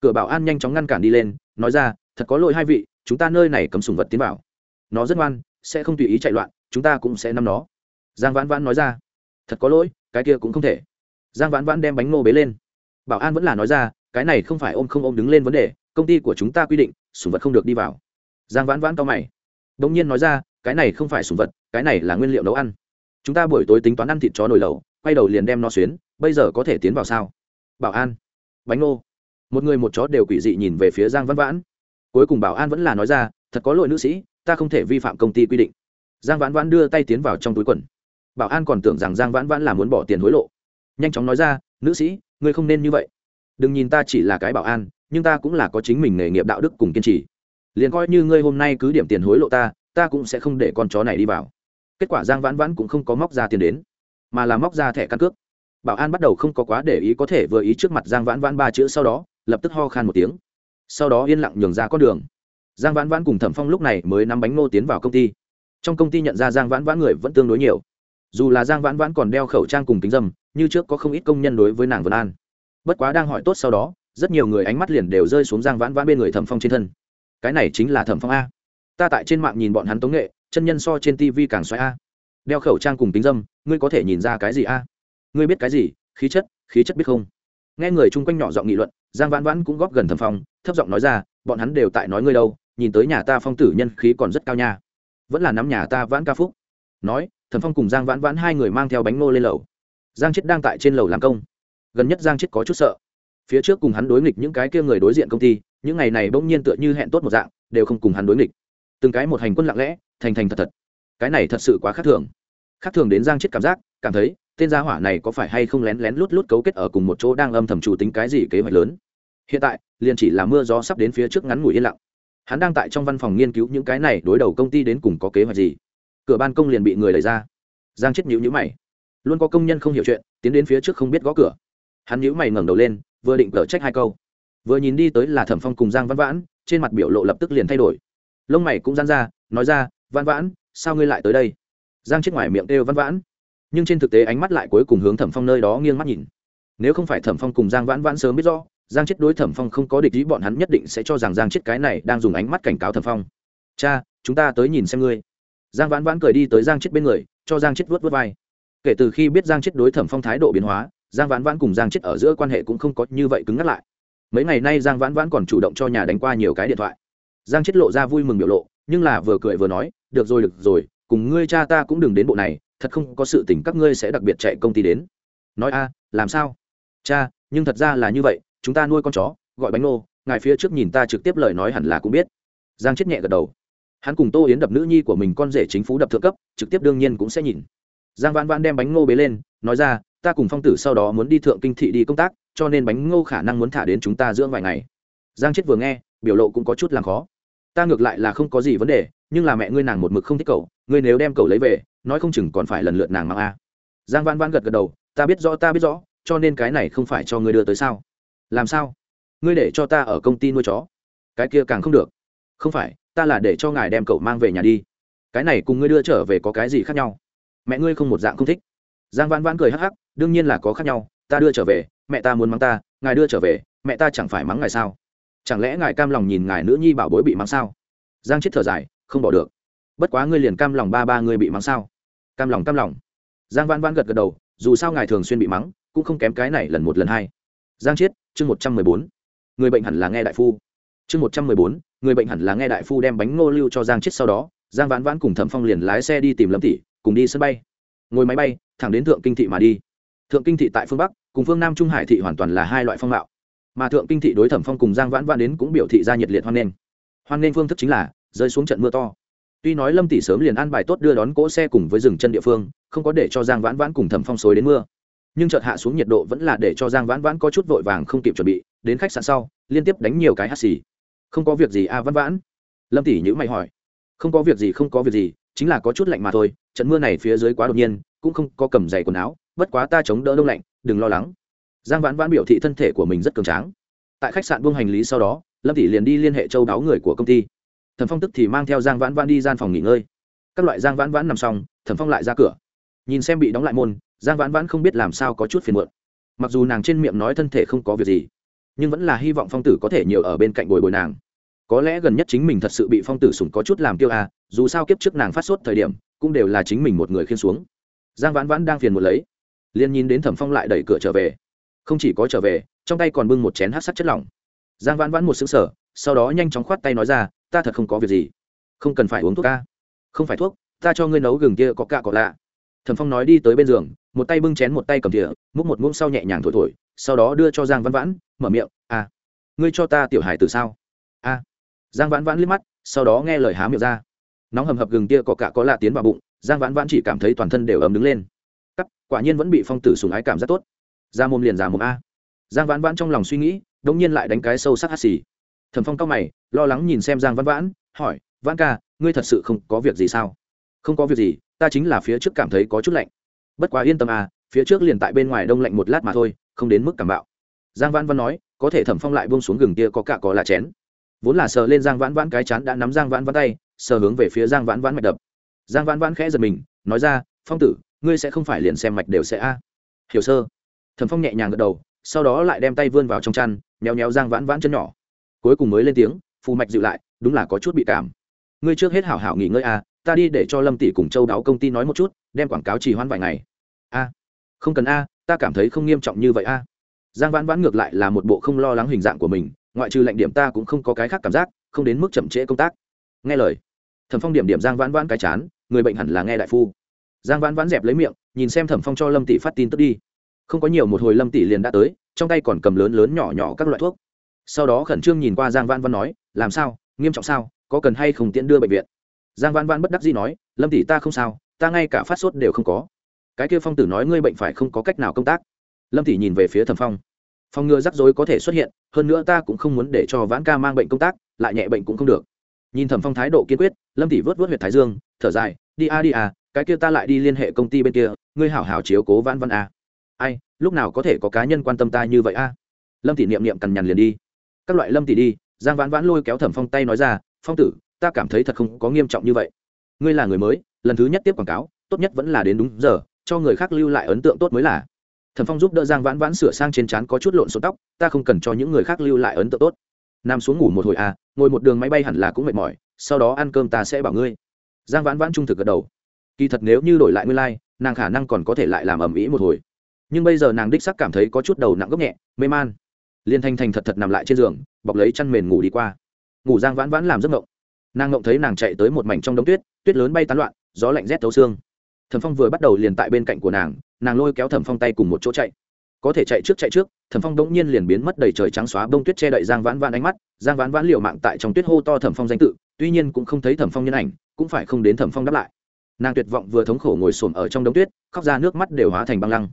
Cửa bảo an nhanh chóng ngăn cản đi lên, nói ra, thật có lỗi hai vị, chúng ta nơi này cấm sùng vật tiến vào nó rất ngoan, sẽ không tùy ý chạy loạn, chúng ta cũng sẽ nắm nó. Giang vãn vãn nói ra. Thật có lỗi, cái kia cũng không thể. Giang vãn vãn đem bánh ngô bế lên. Bảo an vẫn là nói ra, cái này không phải ôm không ôm đứng lên vấn đề, công ty của chúng ta quy định sùng vật không được đi vào. Giang vãn vãn cao mày. Đông nhiên nói ra, cái này không phải sùng vật, cái này là nguyên liệu nấu ăn. Chúng ta buổi tối tính toán ăn thịt chó nồi lẩu, quay đầu liền đem nó xuyến, bây giờ có thể tiến vào sao? Bảo an. Bánh ngô. Một người một chó đều quỷ dị nhìn về phía giang vãn vãn. Cuối cùng bảo an vẫn là nói ra, thật có lỗi nữ sĩ ta không thể vi phạm công ty quy định. Giang vãn vãn đưa tay tiến vào trong túi quần. Bảo an còn tưởng rằng giang vãn vãn là muốn bỏ tiền hối lộ. Nhanh chóng nói ra, nữ sĩ, ngươi không nên như vậy. Đừng nhìn ta chỉ là cái bảo an, nhưng ta cũng là có chính mình nghề nghiệp đạo đức cùng kiên trì. Liền coi như ngươi hôm nay cứ điểm tiền hối lộ ta ta cũng sẽ không để con chó này đi vào. Kết quả giang vãn vãn cũng không có móc ra tiền đến, mà là móc ra thẻ căn cước. Bảo an bắt đầu không có quá để ý có thể vừa ý trước mặt giang vãn vãn ba chữ sau đó, lập tức ho khan một tiếng. Sau đó yên lặng nhường ra con đường giang vãn vãn cùng thẩm phong lúc này mới nắm bánh ngô tiến vào công ty. Trong công ty nhận ra giang vãn vãn người vẫn tương đối nhiều. Dù là giang vãn vãn còn đeo khẩu trang cùng kính dâm, như trước có không ít công nhân đối với nàng vân an. Bất quá đang hỏi tốt sau đó, rất nhiều người ánh mắt liền đều rơi xuống giang vãn vãn bên người thẩm phong trên thân. Cái này chính là thẩm phong a. Ta tại trên mạng nhìn bọn hắn tống nghệ, chân nhân so trên tv càng xoáy a. Đeo khẩu trang cùng tính dâm, ngươi có thể nhìn ra cái gì a? Ngươi biết cái gì? Khí chất khí chất biết không? Nghe người chung quanh nhỏ giọng nghị luận, giang vãn vãn cũng góp gần thẩm phong, thấp giọng nói ra, bọn hắn đều tại nói ngươi đâu nhìn tới nhà ta phong tử nhân khí còn rất cao nha. Vẫn là nắm nhà ta vãn ca phúc. Nói thần phong cùng giang vãn vãn hai người mang theo bánh ngô lên lầu. Giang chết đang tại trên lầu làm công. Gần nhất giang chết có chút sợ. Phía trước cùng hắn đối nghịch những cái kia người đối diện công ty, những ngày này bỗng nhiên tựa như hẹn tốt một dạng, đều không cùng hắn đối nghịch. Từng cái một hành quân lặng lẽ, thành thành thật thật. Cái này thật sự quá khác thường. Khác thường đến giang chết cảm giác, cảm thấy, tên gia hỏa này có phải hay không lén lén lút lút cấu kết ở cùng một chỗ đang âm thầm chủ tính cái gì kế hoạch lớn. Hiện tại, liền chỉ là mưa gió sắp đến phía trước ngắn ngủi yên lặng hắn đang tại trong văn phòng nghiên cứu những cái này, đối đầu công ty đến cùng có kế hoạch gì. Cửa ban công liền bị người đẩy ra. Giang chết nhữ nhữ mày. Luôn có công nhân không hiểu chuyện, tiến đến phía trước không biết gõ cửa. Hắn nhữ mày ngẩng đầu lên, vừa định cở trách hai câu. Vừa nhìn đi tới là thẩm phong cùng giang văn vãn, trên mặt biểu lộ lập tức liền thay đổi. Lông mày cũng gian ra, nói ra, văn vãn, sao ngươi lại tới đây? Giang chết ngoài miệng kêu văn vãn. Nhưng trên thực tế ánh mắt lại cuối cùng hướng thẩm phong nơi đó nghiêng mắt nhìn. Nếu không phải thẩm phong cùng giang vãn vãn sớm biết rõ giang chết đối thẩm phong không có địch ý, bọn hắn nhất định sẽ cho rằng giang chết cái này đang dùng ánh mắt cảnh cáo thẩm phong. Cha, chúng ta tới nhìn xem ngươi. Giang vãn vãn cười đi tới giang chết bên người, cho giang chết vớt vớt vai. Kể từ khi biết giang chết đối thẩm phong thái độ biến hóa, giang vãn vãn cùng giang chết ở giữa quan hệ cũng không có như vậy cứng ngắt lại. Mấy ngày nay giang vãn vãn còn chủ động cho nhà đánh qua nhiều cái điện thoại. Giang chết lộ ra vui mừng biểu lộ, nhưng là vừa cười vừa nói, được rồi được rồi, cùng ngươi cha ta cũng đừng đến bộ này, thật không có sự tình các ngươi sẽ đặc biệt chạy công ty đến. Nói, a, làm sao? Cha, nhưng thật ra là như vậy chúng ta nuôi con chó, gọi bánh nô, ngài phía trước nhìn ta trực tiếp lời nói hẳn là cũng biết. Giang chết nhẹ gật đầu. Hắn cùng tô yến đập nữ nhi của mình con rể chính phủ đập thượng cấp, trực tiếp đương nhiên cũng sẽ nhìn. Giang vãn vãn đem bánh ngô bế lên, nói ra, ta cùng phong tử sau đó muốn đi thượng kinh thị đi công tác, cho nên bánh ngô khả năng muốn thả đến chúng ta dưỡng vài ngày. Giang chết vừa nghe, biểu lộ cũng có chút làm khó. Ta ngược lại là không có gì vấn đề, nhưng là mẹ ngươi nàng một mực không thích cậu, ngươi nếu đem cậu lấy về, nói không chừng còn phải lần lượt nàng mang a. Giang văn văn gật gật đầu, ta biết rõ, ta biết rõ, cho nên cái này không phải cho ngươi đưa tới sao? Làm sao? Ngươi để cho ta ở công ty nuôi chó. Cái kia càng không được. Không phải, ta là để cho ngài đem cậu mang về nhà đi. Cái này cùng ngươi đưa trở về có cái gì khác nhau? Mẹ ngươi không một dạng không thích. Giang văn văn cười hắc hắc, đương nhiên là có khác nhau, ta đưa trở về, mẹ ta muốn mắng ta, ngài đưa trở về, mẹ ta chẳng phải mắng ngài sao? Chẳng lẽ ngài cam lòng nhìn ngài nữ nhi bảo bối bị mắng sao? Giang chết thở dài, không bỏ được. Bất quá ngươi liền cam lòng ba ba ngươi bị mắng sao? Cam lòng cam lòng. Giang văn văn gật gật đầu, dù sao ngài thường xuyên bị mắng, cũng không kém cái này lần một, lần hai. Giang chết chương một trăm mười bốn, người bệnh hẳn là nghe đại phu. Chương một trăm mười bốn, người bệnh hẳn là nghe đại phu đem bánh ngô lưu cho giang chiết sau đó, giang vãn vãn cùng thẩm phong liền lái xe đi tìm lâm tỷ, cùng đi sân bay. Ngồi máy bay, thẳng đến thượng kinh thị mà đi. Thượng kinh thị tại phương bắc, cùng phương nam trung hải thị hoàn toàn là hai loại phong mạo. Mà thượng kinh thị đối thẩm phong cùng giang vãn vãn đến cũng biểu thị ra nhiệt liệt hoan nghênh. Hoan nghênh phương thức chính là rơi xuống trận mưa to. Tuy nói lâm tỷ sớm liền an bài tốt đưa đón cỗ xe cùng với dừng chân địa phương, không có để cho giang vãn vãn cùng thẩm phong xối đến mưa nhưng chợt hạ xuống nhiệt độ vẫn là để cho giang vãn vãn có chút vội vàng không kịp chuẩn bị, đến khách sạn sau, liên tiếp đánh nhiều cái hắt xì. Không có việc gì à vãn vãn? Lâm tỷ nhữ mày hỏi. Không có việc gì, không có việc gì, chính là có chút lạnh mà thôi, trận mưa này phía dưới quá đột nhiên, cũng không có cầm giày quần áo, bất quá ta chống đỡ đông lạnh, đừng lo lắng. Giang vãn vãn biểu thị thân thể của mình rất cường tráng. Tại khách sạn buông hành lý sau đó, lâm tỷ liền đi liên hệ châu đáo người của công ty. Thẩm phong tức thì mang theo giang vãn vãn đi gian phòng nghỉ ngơi. Các loại giang vãn vãn nằm xong, thẩm phong lại ra cửa nhìn xem bị đóng lại môn, giang vãn vãn không biết làm sao có chút phiền muộn. Mặc dù nàng trên miệng nói thân thể không có việc gì, nhưng vẫn là hy vọng phong tử có thể nhiều ở bên cạnh bồi bồi nàng. Có lẽ gần nhất chính mình thật sự bị phong tử sủng có chút làm tiêu à dù sao kiếp trước nàng phát sốt thời điểm, cũng đều là chính mình một người khiên xuống. Giang vãn vãn đang phiền một lấy, liền nhìn đến thẩm phong lại đẩy cửa trở về. Không chỉ có trở về, trong tay còn bưng một chén hát sắc chất lỏng. Giang vãn vãn một xứng sở sau đó nhanh chóng khoát tay nói ra, ta thật không có việc gì. Không cần phải uống thuốc ca. Không phải thuốc, ta cho ngươi nấu gừng kia có cạ có lạ thẩm phong nói đi tới bên giường, một tay bưng chén một tay cầm thìa, múc một ngụm sau nhẹ nhàng thổi thổi, sau đó đưa cho giang Văn vãn, mở miệng à ngươi cho ta tiểu hài từ sao? A à. giang vãn vãn liếc mắt, sau đó nghe lời há miệng ra. Nóng hầm hập gừng kia có cạ có lạ tiến vào bụng, giang vãn vãn chỉ cảm thấy toàn thân đều ấm đứng lên. Cắt, quả nhiên vẫn bị phong tử sùng ái cảm rất tốt. Ra mồm liền giả mồm a. Giang vãn vãn trong lòng suy nghĩ, đống nhiên lại đánh cái sâu sắc hắt xì. Thẩm phong cao mày, lo lắng nhìn xem giang vãn vãn, hỏi, vãn ca, ngươi thật sự không có việc gì sao? Không có việc gì ta chính là phía trước cảm thấy có chút lạnh. Bất quá yên tâm à phía trước liền tại bên ngoài đông lạnh một lát mà thôi, không đến mức cảm bạo. Giang vãn vãn nói, có thể thẩm phong lại buông xuống gừng kia có cả có là chén. Vốn là sờ lên giang vãn vãn cái chán đã nắm giang vãn vãn tay, sờ hướng về phía giang vãn vãn mạch đập. Giang vãn vãn khẽ giật mình, nói ra, phong tử, ngươi sẽ không phải liền xem mạch đều sẽ a. Hiểu, sơ. Thẩm phong nhẹ nhàng gật đầu, sau đó lại đem tay vươn vào trong chăn, méo méo giang vãn vãn chân nhỏ. Cuối cùng mới lên tiếng, phù mạch dịu lại, đúng là có chút bị cảm. Ngươi trước hết hảo hảo nghỉ ngơi a ta đi để cho lâm tỷ cùng châu đáo công ty nói một chút, đem quảng cáo trì hoãn vài ngày. A, không cần a, ta cảm thấy không nghiêm trọng như vậy a. Giang vãn vãn ngược lại là một bộ không lo lắng hình dạng của mình, ngoại trừ lệnh điểm ta cũng không có cái khác cảm giác, không đến mức chậm trễ công tác. Nghe lời. Thẩm phong điểm điểm giang vãn vãn cái chán, người bệnh hẳn là nghe đại phu. Giang vãn vãn dẹp lấy miệng, nhìn xem thẩm phong cho lâm tỷ phát tin tức đi. Không có nhiều một hồi lâm tỷ liền đã tới, trong tay còn cầm lớn lớn nhỏ nhỏ các loại thuốc. Sau đó khẩn trương nhìn qua giang vãn vãn nói, làm sao? Nghiêm trọng sao? Có cần hay không tiễn đưa bệnh viện? Giang vãn vãn bất đắc dĩ nói, lâm tỷ ta không sao, ta ngay cả phát sốt đều không có. Cái kia phong tử nói ngươi bệnh phải không có cách nào công tác. Lâm tỷ nhìn về phía thẩm phong. Phong ngừa rắc rối có thể xuất hiện, hơn nữa ta cũng không muốn để cho vãn ca mang bệnh công tác, lại nhẹ bệnh cũng không được. Nhìn thẩm phong thái độ kiên quyết, lâm tỷ vớt vớt huyệt thái dương, thở dài, đi a đi a, cái kia ta lại đi liên hệ công ty bên kia, ngươi hảo hảo chiếu cố vãn Văn a. Ai, lúc nào có thể có cá nhân quan tâm ta như vậy a? Lâm tỷ niệm niệm cằn nhằn liền đi. Các loại lâm tỷ đi. Giang vãn vãn lôi kéo thẩm phong tay nói ra, phong tử ta cảm thấy thật không có nghiêm trọng như vậy. Ngươi là người mới lần thứ nhất tiếp quảng cáo tốt nhất vẫn là đến đúng giờ cho người khác lưu lại ấn tượng tốt mới là. Thẩm phong giúp đỡ giang vãn vãn sửa sang trên trán có chút lộn số tóc ta không cần cho những người khác lưu lại ấn tượng tốt. Nằm xuống ngủ một hồi à ngồi một đường máy bay hẳn là cũng mệt mỏi sau đó ăn cơm ta sẽ bảo ngươi. Giang vãn vãn trung thực gật đầu. Kỳ thật nếu như đổi lại nguyên lai、like, nàng khả năng còn có thể lại làm ầm ĩ một hồi. Nhưng bây giờ nàng đích sắc cảm thấy có chút đầu nặng gốc nhẹ mê man. Liên thanh thành thật thật nằm lại trên giường bọc lấy chăn mền ngủ đi qua. Ngủ giang vãn vãn làm giấc ngộng nàng ngộng thấy nàng chạy tới một mảnh trong đống tuyết tuyết lớn bay tán loạn, gió lạnh rét thấu xương. Thẩm phong vừa bắt đầu liền tại bên cạnh của nàng nàng lôi kéo thẩm phong tay cùng một chỗ chạy. Có thể chạy trước chạy trước, thẩm phong đống nhiên liền biến mất đầy trời trắng xóa, bông tuyết che đậy giang vãn vãn ánh mắt, giang vãn vãn liều mạng tại trong tuyết hô to thẩm phong danh tự, tuy nhiên cũng không thấy thẩm phong nhân ảnh, cũng phải không đến thẩm phong đáp lại. Nàng tuyệt vọng vừa thống khổ ngồi xổm ở trong đống tuyết, khóc ra nước mắt đều hóa thành băng lăng.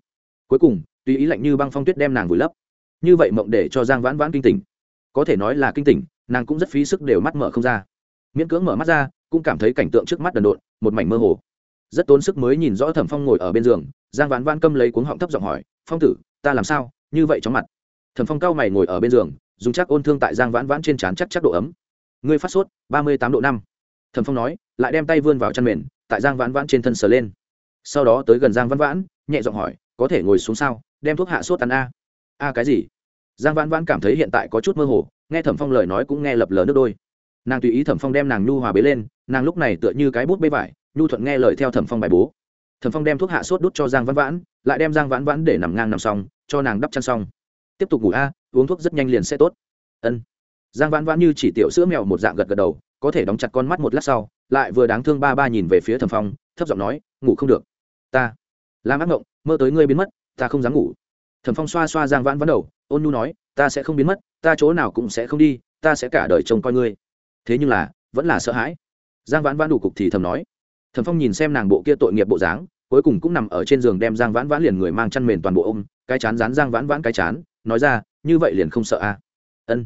Cuối cùng, tùy ý lạnh như băng phong tuyết đem nàng vùi lấp. Như vậy mộng để cho giang vãn vãn kinh tỉnh. Có thể nói là kinh tỉnh, nàng cũng rất phí sức đều mắt mở không ra miễn cưỡng mở mắt ra, cũng cảm thấy cảnh tượng trước mắt đần độn, một mảnh mơ hồ. Rất tốn sức mới nhìn rõ thẩm phong ngồi ở bên giường, giang vãn vãn câm lấy cuống họng thấp giọng hỏi, phong tử, ta làm sao? Như vậy chóng mặt. Thẩm phong cao mày ngồi ở bên giường, dùng chắc ôn thương tại giang vãn vãn trên trán chắc chắc độ ấm. Ngươi phát sốt, ba mươi tám độ năm. Thẩm phong nói, lại đem tay vươn vào chăn mền, tại giang vãn vãn trên thân sờ lên. Sau đó tới gần giang vãn vãn, nhẹ giọng hỏi, có thể ngồi xuống sao? Đem thuốc hạ sốt ăn a. A, cái gì? Giang vãn vãn cảm thấy hiện tại có chút mơ hồ, nghe thẩm phong lời nói cũng nghe lập lờ nước đôi nàng tùy ý thẩm phong đem nàng nhu hòa bế lên, nàng lúc này tựa như cái bút bê vải, nhu thuận nghe lời theo thẩm phong bài bố. Thẩm phong đem thuốc hạ sốt đút cho giang vãn vãn, lại đem giang vãn vãn để nằm ngang nằm xong, cho nàng đắp chăn xong. Tiếp tục ngủ a, uống thuốc rất nhanh liền sẽ tốt. Ân. Giang vãn vãn như chỉ tiểu sữa mèo một dạng gật gật đầu, có thể đóng chặt con mắt một lát sau, lại vừa đáng thương ba ba nhìn về phía thẩm phong, thấp giọng nói, ngủ không được. Ta. Làm ác mộng, mơ tới ngươi biến mất, ta không dám ngủ. Thẩm phong xoa xoa giang vãn vãn đầu, ôn nhu nói, ta sẽ không biến mất, ta chỗ nào cũng sẽ không đi, ta sẽ cả đời trông coi ngươi thế nhưng là, vẫn là sợ hãi. Giang vãn vãn đủ cục thì thầm nói. Thầm phong nhìn xem nàng bộ kia tội nghiệp bộ dáng, cuối cùng cũng nằm ở trên giường đem giang vãn vãn liền người mang chăn mền toàn bộ ôm, cái chán dán giang vãn vãn cái chán, nói ra, như vậy liền không sợ à. ân.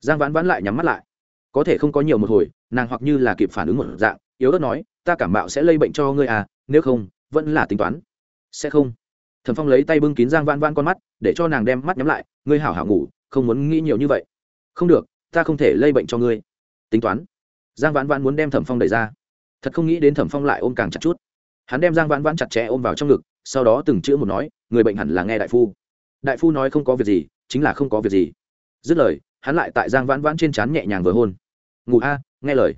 Giang vãn vãn lại nhắm mắt lại. Có thể không có nhiều một hồi, nàng hoặc như là kịp phản ứng một dạng, yếu ớt nói, ta cảm mạo sẽ lây bệnh cho ngươi à nếu không, vẫn là tính toán. Sẽ không. Thẩm phong lấy tay bưng kín giang vãn vãn con mắt, để cho nàng đem mắt nhắm lại, ngươi hảo hảo ngủ, không muốn nghĩ nhiều như vậy. Không được, ta không thể lây bệnh cho ngươi tính toán. Giang vãn vãn muốn đem thẩm phong đẩy ra. Thật không nghĩ đến thẩm phong lại ôm càng chặt chút. Hắn đem giang vãn vãn chặt chẽ ôm vào trong ngực, sau đó từng chữ một nói, người bệnh hẳn là nghe đại phu. Đại phu nói không có việc gì, chính là không có việc gì. Dứt lời, hắn lại tại giang vãn vãn trên trán nhẹ nhàng vừa hôn. Ngủ a, nghe lời.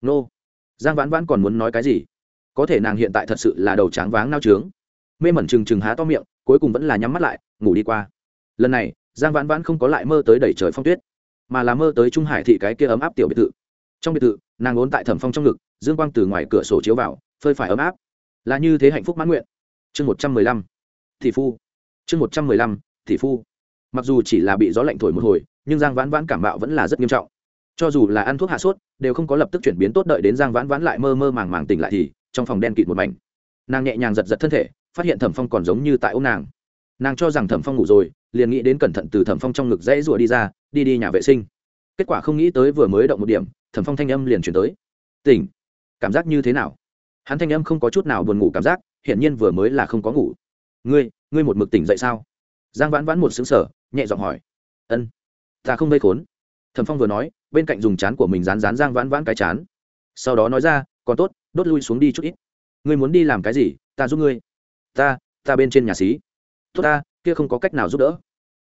Nô. Giang vãn vãn còn muốn nói cái gì? Có thể nàng hiện tại thật sự là đầu tráng váng nao trướng. Mê mẩn trừng trừng há to miệng, cuối cùng vẫn là nhắm mắt lại, ngủ đi qua. Lần này, giang vãn vãn không có lại mơ tới đẩy trời phong tuyết mà là mơ tới trung hải thị cái kia ấm áp tiểu biệt thự. Trong biệt thự, nàng ốn tại thẩm phong trong ngực, dương quang từ ngoài cửa sổ chiếu vào, phơi phải ấm áp. Là như thế hạnh phúc mãn nguyện. Chương một trăm mười lăm, thị phu. Chương một trăm mười lăm, thị phu. Mặc dù chỉ là bị gió lạnh thổi một hồi, nhưng giang vãn vãn cảm bạo vẫn là rất nghiêm trọng. Cho dù là ăn thuốc hạ sốt, đều không có lập tức chuyển biến tốt đợi đến giang vãn vãn lại mơ mơ màng màng tỉnh lại thì, trong phòng đen kịt một mảnh. Nàng nhẹ nhàng giật giật thân thể, phát hiện thẩm phong còn giống như tại ô nàng. Nàng cho rằng thẩm phong ngủ rồi, liền nghĩ đến cẩn thận từ thẩm phong trong ngực dãy rủa đi ra đi đi nhà vệ sinh. Kết quả không nghĩ tới vừa mới động một điểm, thẩm phong thanh âm liền chuyển tới. Tỉnh, cảm giác như thế nào? Hắn thanh âm không có chút nào buồn ngủ cảm giác, hiển nhiên vừa mới là không có ngủ. Ngươi ngươi một mực tỉnh dậy sao? Giang vãn vãn một xứng sở nhẹ giọng hỏi. Ân, ta không vây khốn. Thẩm phong vừa nói, bên cạnh dùng chán của mình rán rán giang vãn vãn cái chán. Sau đó nói ra, còn tốt, đốt lui xuống đi chút ít. Ngươi muốn đi làm cái gì, ta giúp ngươi. Ta ta bên trên nhà xí. Tốt ta, kia không có cách nào giúp đỡ.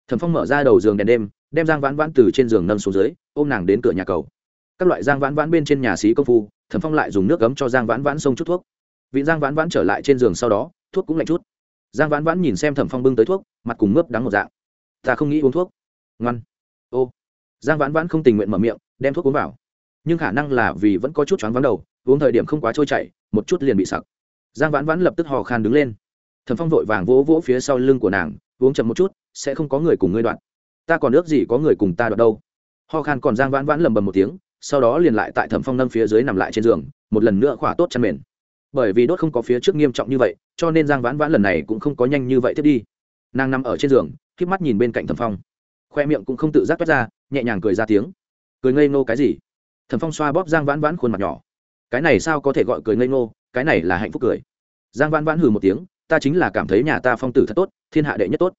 Thẩm phong mở ra đầu giường đèn đêm đem giang vãn vãn từ trên giường nâng xuống dưới, ôm nàng đến cửa nhà cầu. Các loại giang vãn vãn bên trên nhà xí công phu, thẩm phong lại dùng nước cấm cho giang vãn vãn xông chút thuốc. Vị giang vãn vãn trở lại trên giường sau đó, thuốc cũng lạnh chút. Giang vãn vãn nhìn xem thẩm phong bưng tới thuốc, mặt cùng mướp đắng một dạng. Ta không nghĩ uống thuốc. Ngoan. Ô. Giang vãn vãn không tình nguyện mở miệng, đem thuốc uống vào. Nhưng khả năng là vì vẫn có chút choáng vắng đầu, uống thời điểm không quá trôi chảy, một chút liền bị sặc. Giang vãn vãn lập tức hò khan đứng lên. Thẩm phong vội vàng vỗ vỗ phía sau lưng của nàng, uống chậm một chút, sẽ không có người cùng ngươi đoạn ta còn ước gì có người cùng ta đoạt đâu. Ho khan còn giang vãn vãn lầm bầm một tiếng, sau đó liền lại tại thẩm phong nâng phía dưới nằm lại trên giường, một lần nữa khỏa tốt chăn mền. Bởi vì đốt không có phía trước nghiêm trọng như vậy, cho nên giang vãn vãn lần này cũng không có nhanh như vậy tiếp đi. Nàng nằm ở trên giường k mắt nhìn bên cạnh thẩm phong. Khoe miệng cũng không tự giác toát ra, nhẹ nhàng cười ra tiếng. Cười ngây ngô cái gì? Thẩm phong xoa bóp giang vãn vãn khuôn mặt nhỏ. Cái này sao có thể gọi cười ngây ngô, cái này là hạnh phúc cười. Giang vãn vãn hừ một tiếng, ta chính là cảm thấy nhà ta phong tử thật tốt, thiên hạ đệ nhất tốt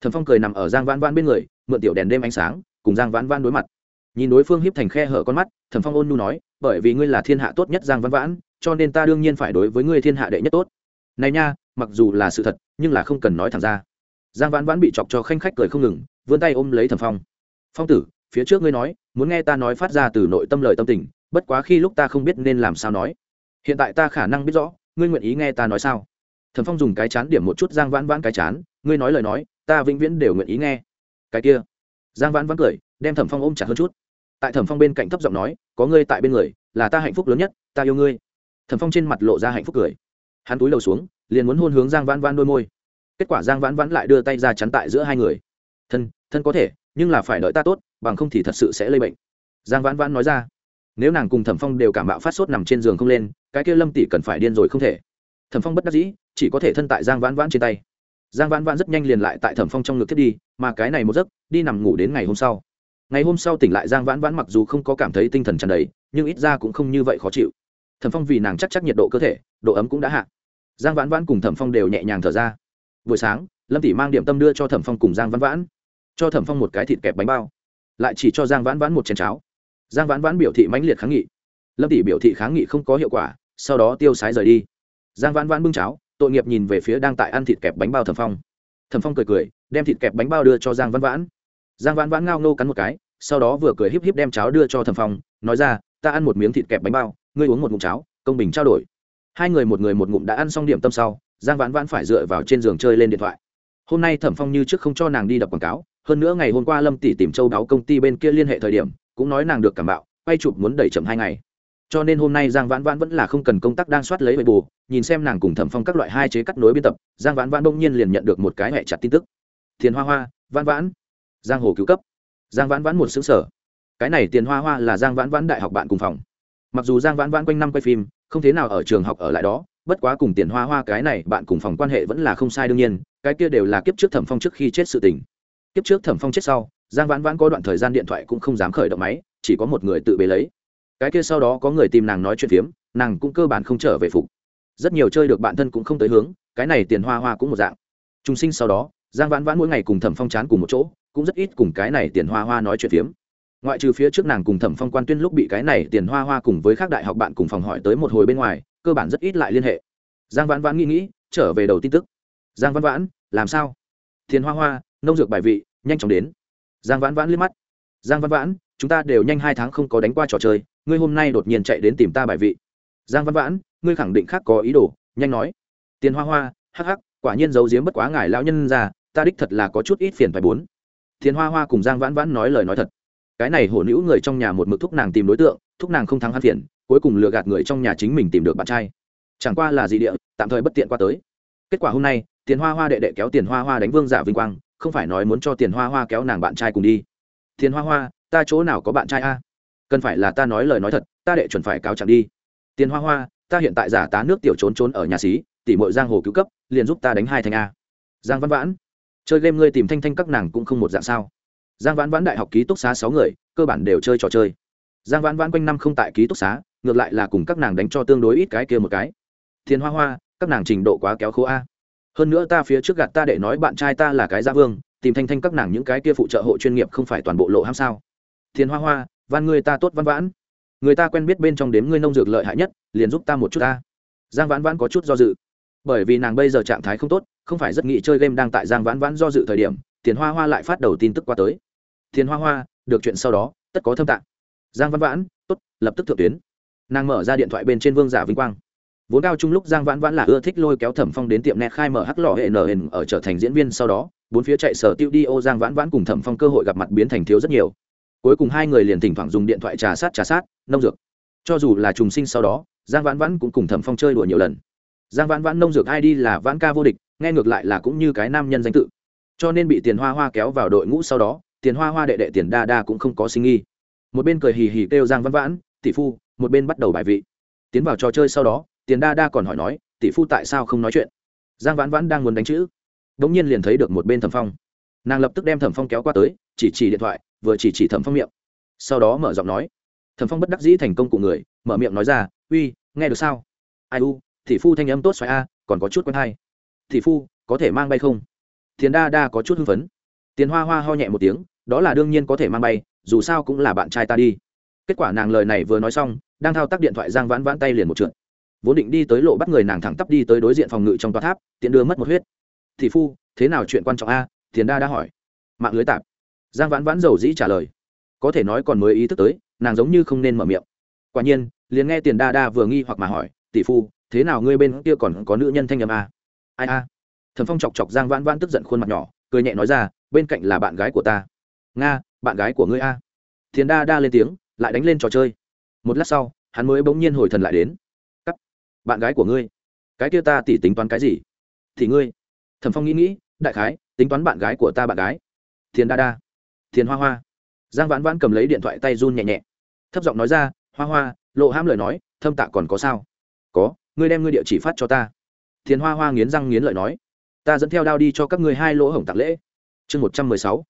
thẩm phong cười nằm ở giang vãn vãn bên người, mượn tiểu đèn đêm ánh sáng, cùng giang vãn vãn đối mặt. Nhìn đối phương hiếp thành khe hở con mắt, thẩm phong ôn nhu nói, bởi vì ngươi là thiên hạ tốt nhất giang vãn vãn, cho nên ta đương nhiên phải đối với ngươi thiên hạ đệ nhất tốt. Này nha, mặc dù là sự thật, nhưng là không cần nói thẳng ra. Giang vãn vãn bị chọc cho khanh khách cười không ngừng, vươn tay ôm lấy thẩm phong. Phong tử, phía trước ngươi nói, muốn nghe ta nói phát ra từ nội tâm lời tâm tình, bất quá khi lúc ta không biết nên làm sao nói. Hiện tại ta khả năng biết rõ, ngươi nguyện ý nghe ta nói sao? Thẩm phong dùng cái chán điểm một chút giang vãn vãn cái chán, ngươi nói lời nói ta vĩnh viễn đều nguyện ý nghe. Cái kia. Giang vãn vãn cười, đem thẩm phong ôm chặt hơn chút. Tại thẩm phong bên cạnh thấp giọng nói, có ngươi tại bên người, là ta hạnh phúc lớn nhất, ta yêu ngươi. Thẩm phong trên mặt lộ ra hạnh phúc cười. Hắn túi đầu xuống, liền muốn hôn hướng giang vãn vãn đôi môi. Kết quả giang vãn vãn lại đưa tay ra chắn tại giữa hai người. Thân thân có thể, nhưng là phải đợi ta tốt, bằng không thì thật sự sẽ lây bệnh. Giang vãn vãn nói ra. Nếu nàng cùng thẩm phong đều cảm bạo phát sốt nằm trên giường không lên, cái kia lâm tỷ cần phải điên rồi không thể. Thẩm phong bất đắc dĩ, chỉ có thể thân tại giang vãn vãn trên tay giang vãn vãn rất nhanh liền lại tại thẩm phong trong ngực thiết đi, mà cái này một giấc, đi nằm ngủ đến ngày hôm sau. Ngày hôm sau tỉnh lại, giang vãn vãn mặc dù không có cảm thấy tinh thần tràn đầy, nhưng ít ra cũng không như vậy khó chịu. Thẩm phong vì nàng chắc chắc nhiệt độ cơ thể, độ ấm cũng đã hạ. Giang vãn vãn cùng thẩm phong đều nhẹ nhàng thở ra. Buổi sáng, lâm tỷ mang điểm tâm đưa cho thẩm phong cùng giang vãn vãn. Cho thẩm phong một cái thịt kẹp bánh bao. Lại chỉ cho giang vãn vãn một chén cháo. Giang vãn vãn biểu thị mãnh liệt kháng nghị. Lâm tỷ biểu thị kháng nghị không có hiệu quả, sau đó tiêu sái rời đi. Giang vãn vãn bưng cháo tội nghiệp nhìn về phía đang tại ăn thịt kẹp bánh bao thẩm phong. Thẩm phong cười cười, đem thịt kẹp bánh bao đưa cho giang Văn vãn. Giang Văn vãn ngao nô cắn một cái, sau đó vừa cười híp híp đem cháo đưa cho thẩm phong, nói ra, ta ăn một miếng thịt kẹp bánh bao, ngươi uống một ngụm cháo, công bình trao đổi. Hai người một người một ngụm đã ăn xong điểm tâm sau, giang vãn vãn phải dựa vào trên giường chơi lên điện thoại. Hôm nay thẩm phong như trước không cho nàng đi đập quảng cáo, hơn nữa ngày hôm qua lâm tỷ tìm châu đáo công ty bên kia liên hệ thời điểm, cũng nói nàng được cảm bạo, quay chụp muốn đẩy chậm hai ngày cho nên hôm nay giang vãn vãn vẫn là không cần công tác đang soát lấy bề bù nhìn xem nàng cùng thẩm phong các loại hai chế cắt nối biên tập, giang vãn vãn đông nhiên liền nhận được một cái hẹ chặt tin tức. Tiền hoa hoa, vãn vãn. Giang hồ cứu cấp. Giang vãn vãn một xứ sở. Cái này tiền hoa hoa là giang vãn vãn đại học bạn cùng phòng. Mặc dù giang vãn vãn quanh năm quay phim, không thế nào ở trường học ở lại đó, bất quá cùng tiền hoa hoa cái này bạn cùng phòng quan hệ vẫn là không sai đương nhiên, cái kia đều là kiếp trước thẩm phong trước khi chết sự tình. Kiếp trước thẩm phong chết sau, giang vãn vãn có đoạn thời gian điện thoại cũng không dám khởi động máy, chỉ có một người tự bế lấy cái kia sau đó có người tìm nàng nói chuyện phiếm, nàng cũng cơ bản không trở về phục. Rất nhiều chơi được bạn thân cũng không tới hướng, cái này tiền hoa hoa cũng một dạng. Trung sinh sau đó, giang vãn vãn mỗi ngày cùng thẩm phong chán cùng một chỗ, cũng rất ít cùng cái này tiền hoa hoa nói chuyện phiếm. Ngoại trừ phía trước nàng cùng thẩm phong quan tuyên lúc bị cái này tiền hoa hoa cùng với các đại học bạn cùng phòng hỏi tới một hồi bên ngoài, cơ bản rất ít lại liên hệ. Giang vãn vãn nghĩ nghĩ, trở về đầu tin tức. Giang vãn vãn, làm sao? Tiền hoa hoa, nông dược bài vị, nhanh chóng đến. Giang vãn vãn liếc mắt. Giang vãn vãn chúng ta đều nhanh hai tháng không có đánh qua trò chơi, ngươi hôm nay đột nhiên chạy đến tìm ta bài vị. Giang văn vãn, ngươi khẳng định khác có ý đồ, nhanh nói. Tiền hoa hoa, hắc hắc, quả nhiên giấu giếm bất quá ngài lão nhân ra, ta đích thật là có chút ít phiền phải bốn. Tiền hoa hoa cùng giang vãn vãn nói lời nói thật. Cái này hổ nữ người trong nhà một mực thúc nàng tìm đối tượng, thúc nàng không thắng hắn phiền, cuối cùng lừa gạt người trong nhà chính mình tìm được bạn trai. Chẳng qua là gì địa, tạm thời bất tiện qua tới. Kết quả hôm nay, tiền hoa hoa đệ đệ kéo tiền hoa hoa đánh vương giả vinh quang, không phải nói muốn cho tiền hoa hoa kéo nàng bạn trai cùng đi. Tiền hoa hoa ta chỗ nào có bạn trai a? Cần phải là ta nói lời nói thật, ta đệ chuẩn phải cáo chẳng đi. Tiền hoa hoa, ta hiện tại giả tá nước tiểu trốn trốn ở nhà xí, tỉ mọi giang hồ cứu cấp, liền giúp ta đánh hai thành a. Giang văn vãn, chơi game ngươi tìm thanh thanh các nàng cũng không một dạng sao? Giang vãn vãn đại học ký túc xá sáu người, cơ bản đều chơi trò chơi. Giang vãn vãn quanh năm không tại ký túc xá, ngược lại là cùng các nàng đánh cho tương đối ít cái kia một cái. Thiên hoa hoa, các nàng trình độ quá kéo khô a. Hơn nữa ta phía trước gạt ta để nói bạn trai ta là cái gia vương, tìm thanh thanh các nàng những cái kia phụ trợ hộ chuyên nghiệp không phải toàn bộ lộ ham sao? Thiên hoa hoa, van ngươi ta tốt văn vãn. Người ta quen biết bên trong đếm ngươi nông dược lợi hại nhất, liền giúp ta một chút ta. Giang vãn vãn có chút do dự. Bởi vì nàng bây giờ trạng thái không tốt, không phải rất nghĩ chơi game đang tại giang vãn vãn do dự thời điểm tiền hoa hoa lại phát đầu tin tức qua tới. Tiền hoa hoa, được chuyện sau đó, tất có thâm tạng. Giang văn vãn, tốt, lập tức thượng tuyến. Nàng mở ra điện thoại bên trên vương giả vinh quang. Vốn cao trung lúc giang vãn vãn là ưa thích lôi kéo thẩm phong đến tiệm net khai mở hắc lò hệ nở hình ở trở thành diễn viên sau đó, bốn phía chạy sở tiêu đi ô giang vãn vãn cùng thẩm phong cơ hội gặp mặt biến thành thiếu rất nhiều cuối cùng hai người liền thỉnh thoảng dùng điện thoại trà sát trà sát, nông dược. Cho dù là trùng sinh sau đó, giang vãn vãn cũng cùng thẩm phong chơi đùa nhiều lần. Giang vãn vãn nông dược id là vãn ca vô địch, nghe ngược lại là cũng như cái nam nhân danh tự. Cho nên bị tiền hoa hoa kéo vào đội ngũ sau đó, tiền hoa hoa đệ đệ tiền đa đa cũng không có sinh nghi. Một bên cười hì hì kêu giang Vãn vãn, tỷ phu, một bên bắt đầu bài vị. Tiến vào trò chơi sau đó, tiền đa đa còn hỏi nói, tỷ phu tại sao không nói chuyện? Giang vãn vãn đang muốn đánh chữ đ ỗ n g nhiên liền thấy được một bên thẩm phong. Nàng lập tức đem thẩm phong kéo qua tới, chỉ chỉ điện thoại vừa chỉ chỉ thẩm phong miệng. Sau đó mở giọng nói. Thẩm phong bất đắc dĩ thành công cụ người, mở miệng nói ra, uy, nghe được sao? Ai u, thị phu thanh âm tốt xoáy a, còn có chút quen hay. Thị phu, có thể mang bay không? Thiền đa đa có chút hưng phấn. Tiền hoa hoa ho nhẹ một tiếng, đó là đương nhiên có thể mang bay, dù sao cũng là bạn trai ta đi. Kết quả nàng lời này vừa nói xong, đang thao tác điện thoại giang vãn vãn tay liền một trượt. Vốn định đi tới lộ bắt người nàng thẳng tắp đi tới đối diện phòng ngự trong tòa tháp, tiện đưa mất một huyết. Thị phu, thế nào chuyện quan trọng a? Tiền đa đã hỏi. Mạng lưới tạp giang vãn vãn dầu dĩ trả lời. Có thể nói còn mới ý thức tới, nàng giống như không nên mở miệng. Quả nhiên, liền nghe tiền đa đa vừa nghi hoặc mà hỏi, tỷ phu, thế nào ngươi bên kia còn có nữ nhân thanh âm a? Ai a? Thần phong chọc chọc giang vãn vãn tức giận khuôn mặt nhỏ, cười nhẹ nói ra, bên cạnh là bạn gái của ta. Nga, bạn gái của ngươi a? Tiền đa đa lên tiếng, lại đánh lên trò chơi. Một lát sau, hắn mới bỗng nhiên hồi thần lại đến. Cắt bạn gái của ngươi, cái kia ta tỷ tính toán cái gì? Thì ngươi. Thẩm phong nghĩ nghĩ, đại khái, tính toán bạn gái của ta bạn gái. Thiền đa đa thiền hoa hoa. Giang vãn vãn cầm lấy điện thoại tay run nhẹ nhẹ. Thấp giọng nói ra hoa hoa lộ hãm lời nói thâm tạ còn có sao? Có ngươi đem ngươi địa chỉ phát cho ta. Thiền hoa hoa nghiến răng nghiến lợi nói ta dẫn theo đao đi cho các ngươi hai lỗ hổng tặng lễ. Chương một trăm mười sáu.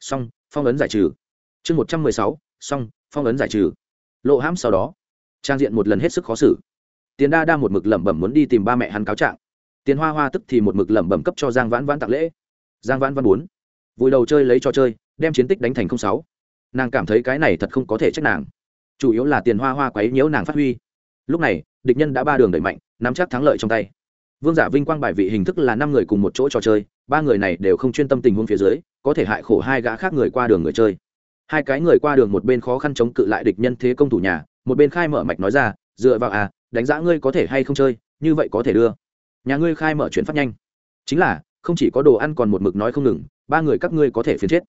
Xong phong ấn giải trừ. Chương một trăm mười sáu. Xong phong ấn giải trừ. Lộ hãm sau đó trang diện một lần hết sức khó xử. Tiền đa đa một mực lẩm bẩm muốn đi tìm ba mẹ hắn cáo trạng. Tiền hoa hoa tức thì một mực lẩm bẩm cấp cho giang vãn vãn tặng lễ. Giang vãn vãn muốn, vùi đầu chơi lấy cho chơi đem chiến tích đánh thành không sáu. Nàng cảm thấy cái này thật không có thể trách nàng. Chủ yếu là tiền hoa hoa quấy nhiễu nàng phát huy. Lúc này, địch nhân đã ba đường đẩy mạnh, nắm chắc thắng lợi trong tay. Vương giả vinh quang bài vị hình thức là năm người cùng một chỗ trò chơi, ba người này đều không chuyên tâm tình huống phía dưới, có thể hại khổ hai gã khác người qua đường người chơi. Hai cái người qua đường một bên khó khăn chống cự lại địch nhân thế công thủ nhà, một bên khai mở mạch nói ra, dựa vào à đánh giá ngươi có thể hay không chơi, như vậy có thể đưa. Nhà ngươi khai mở chuyển phát nhanh. Chính là, không chỉ có đồ ăn còn một mực nói không ngừng, ba người các ngươi có thể phiền chết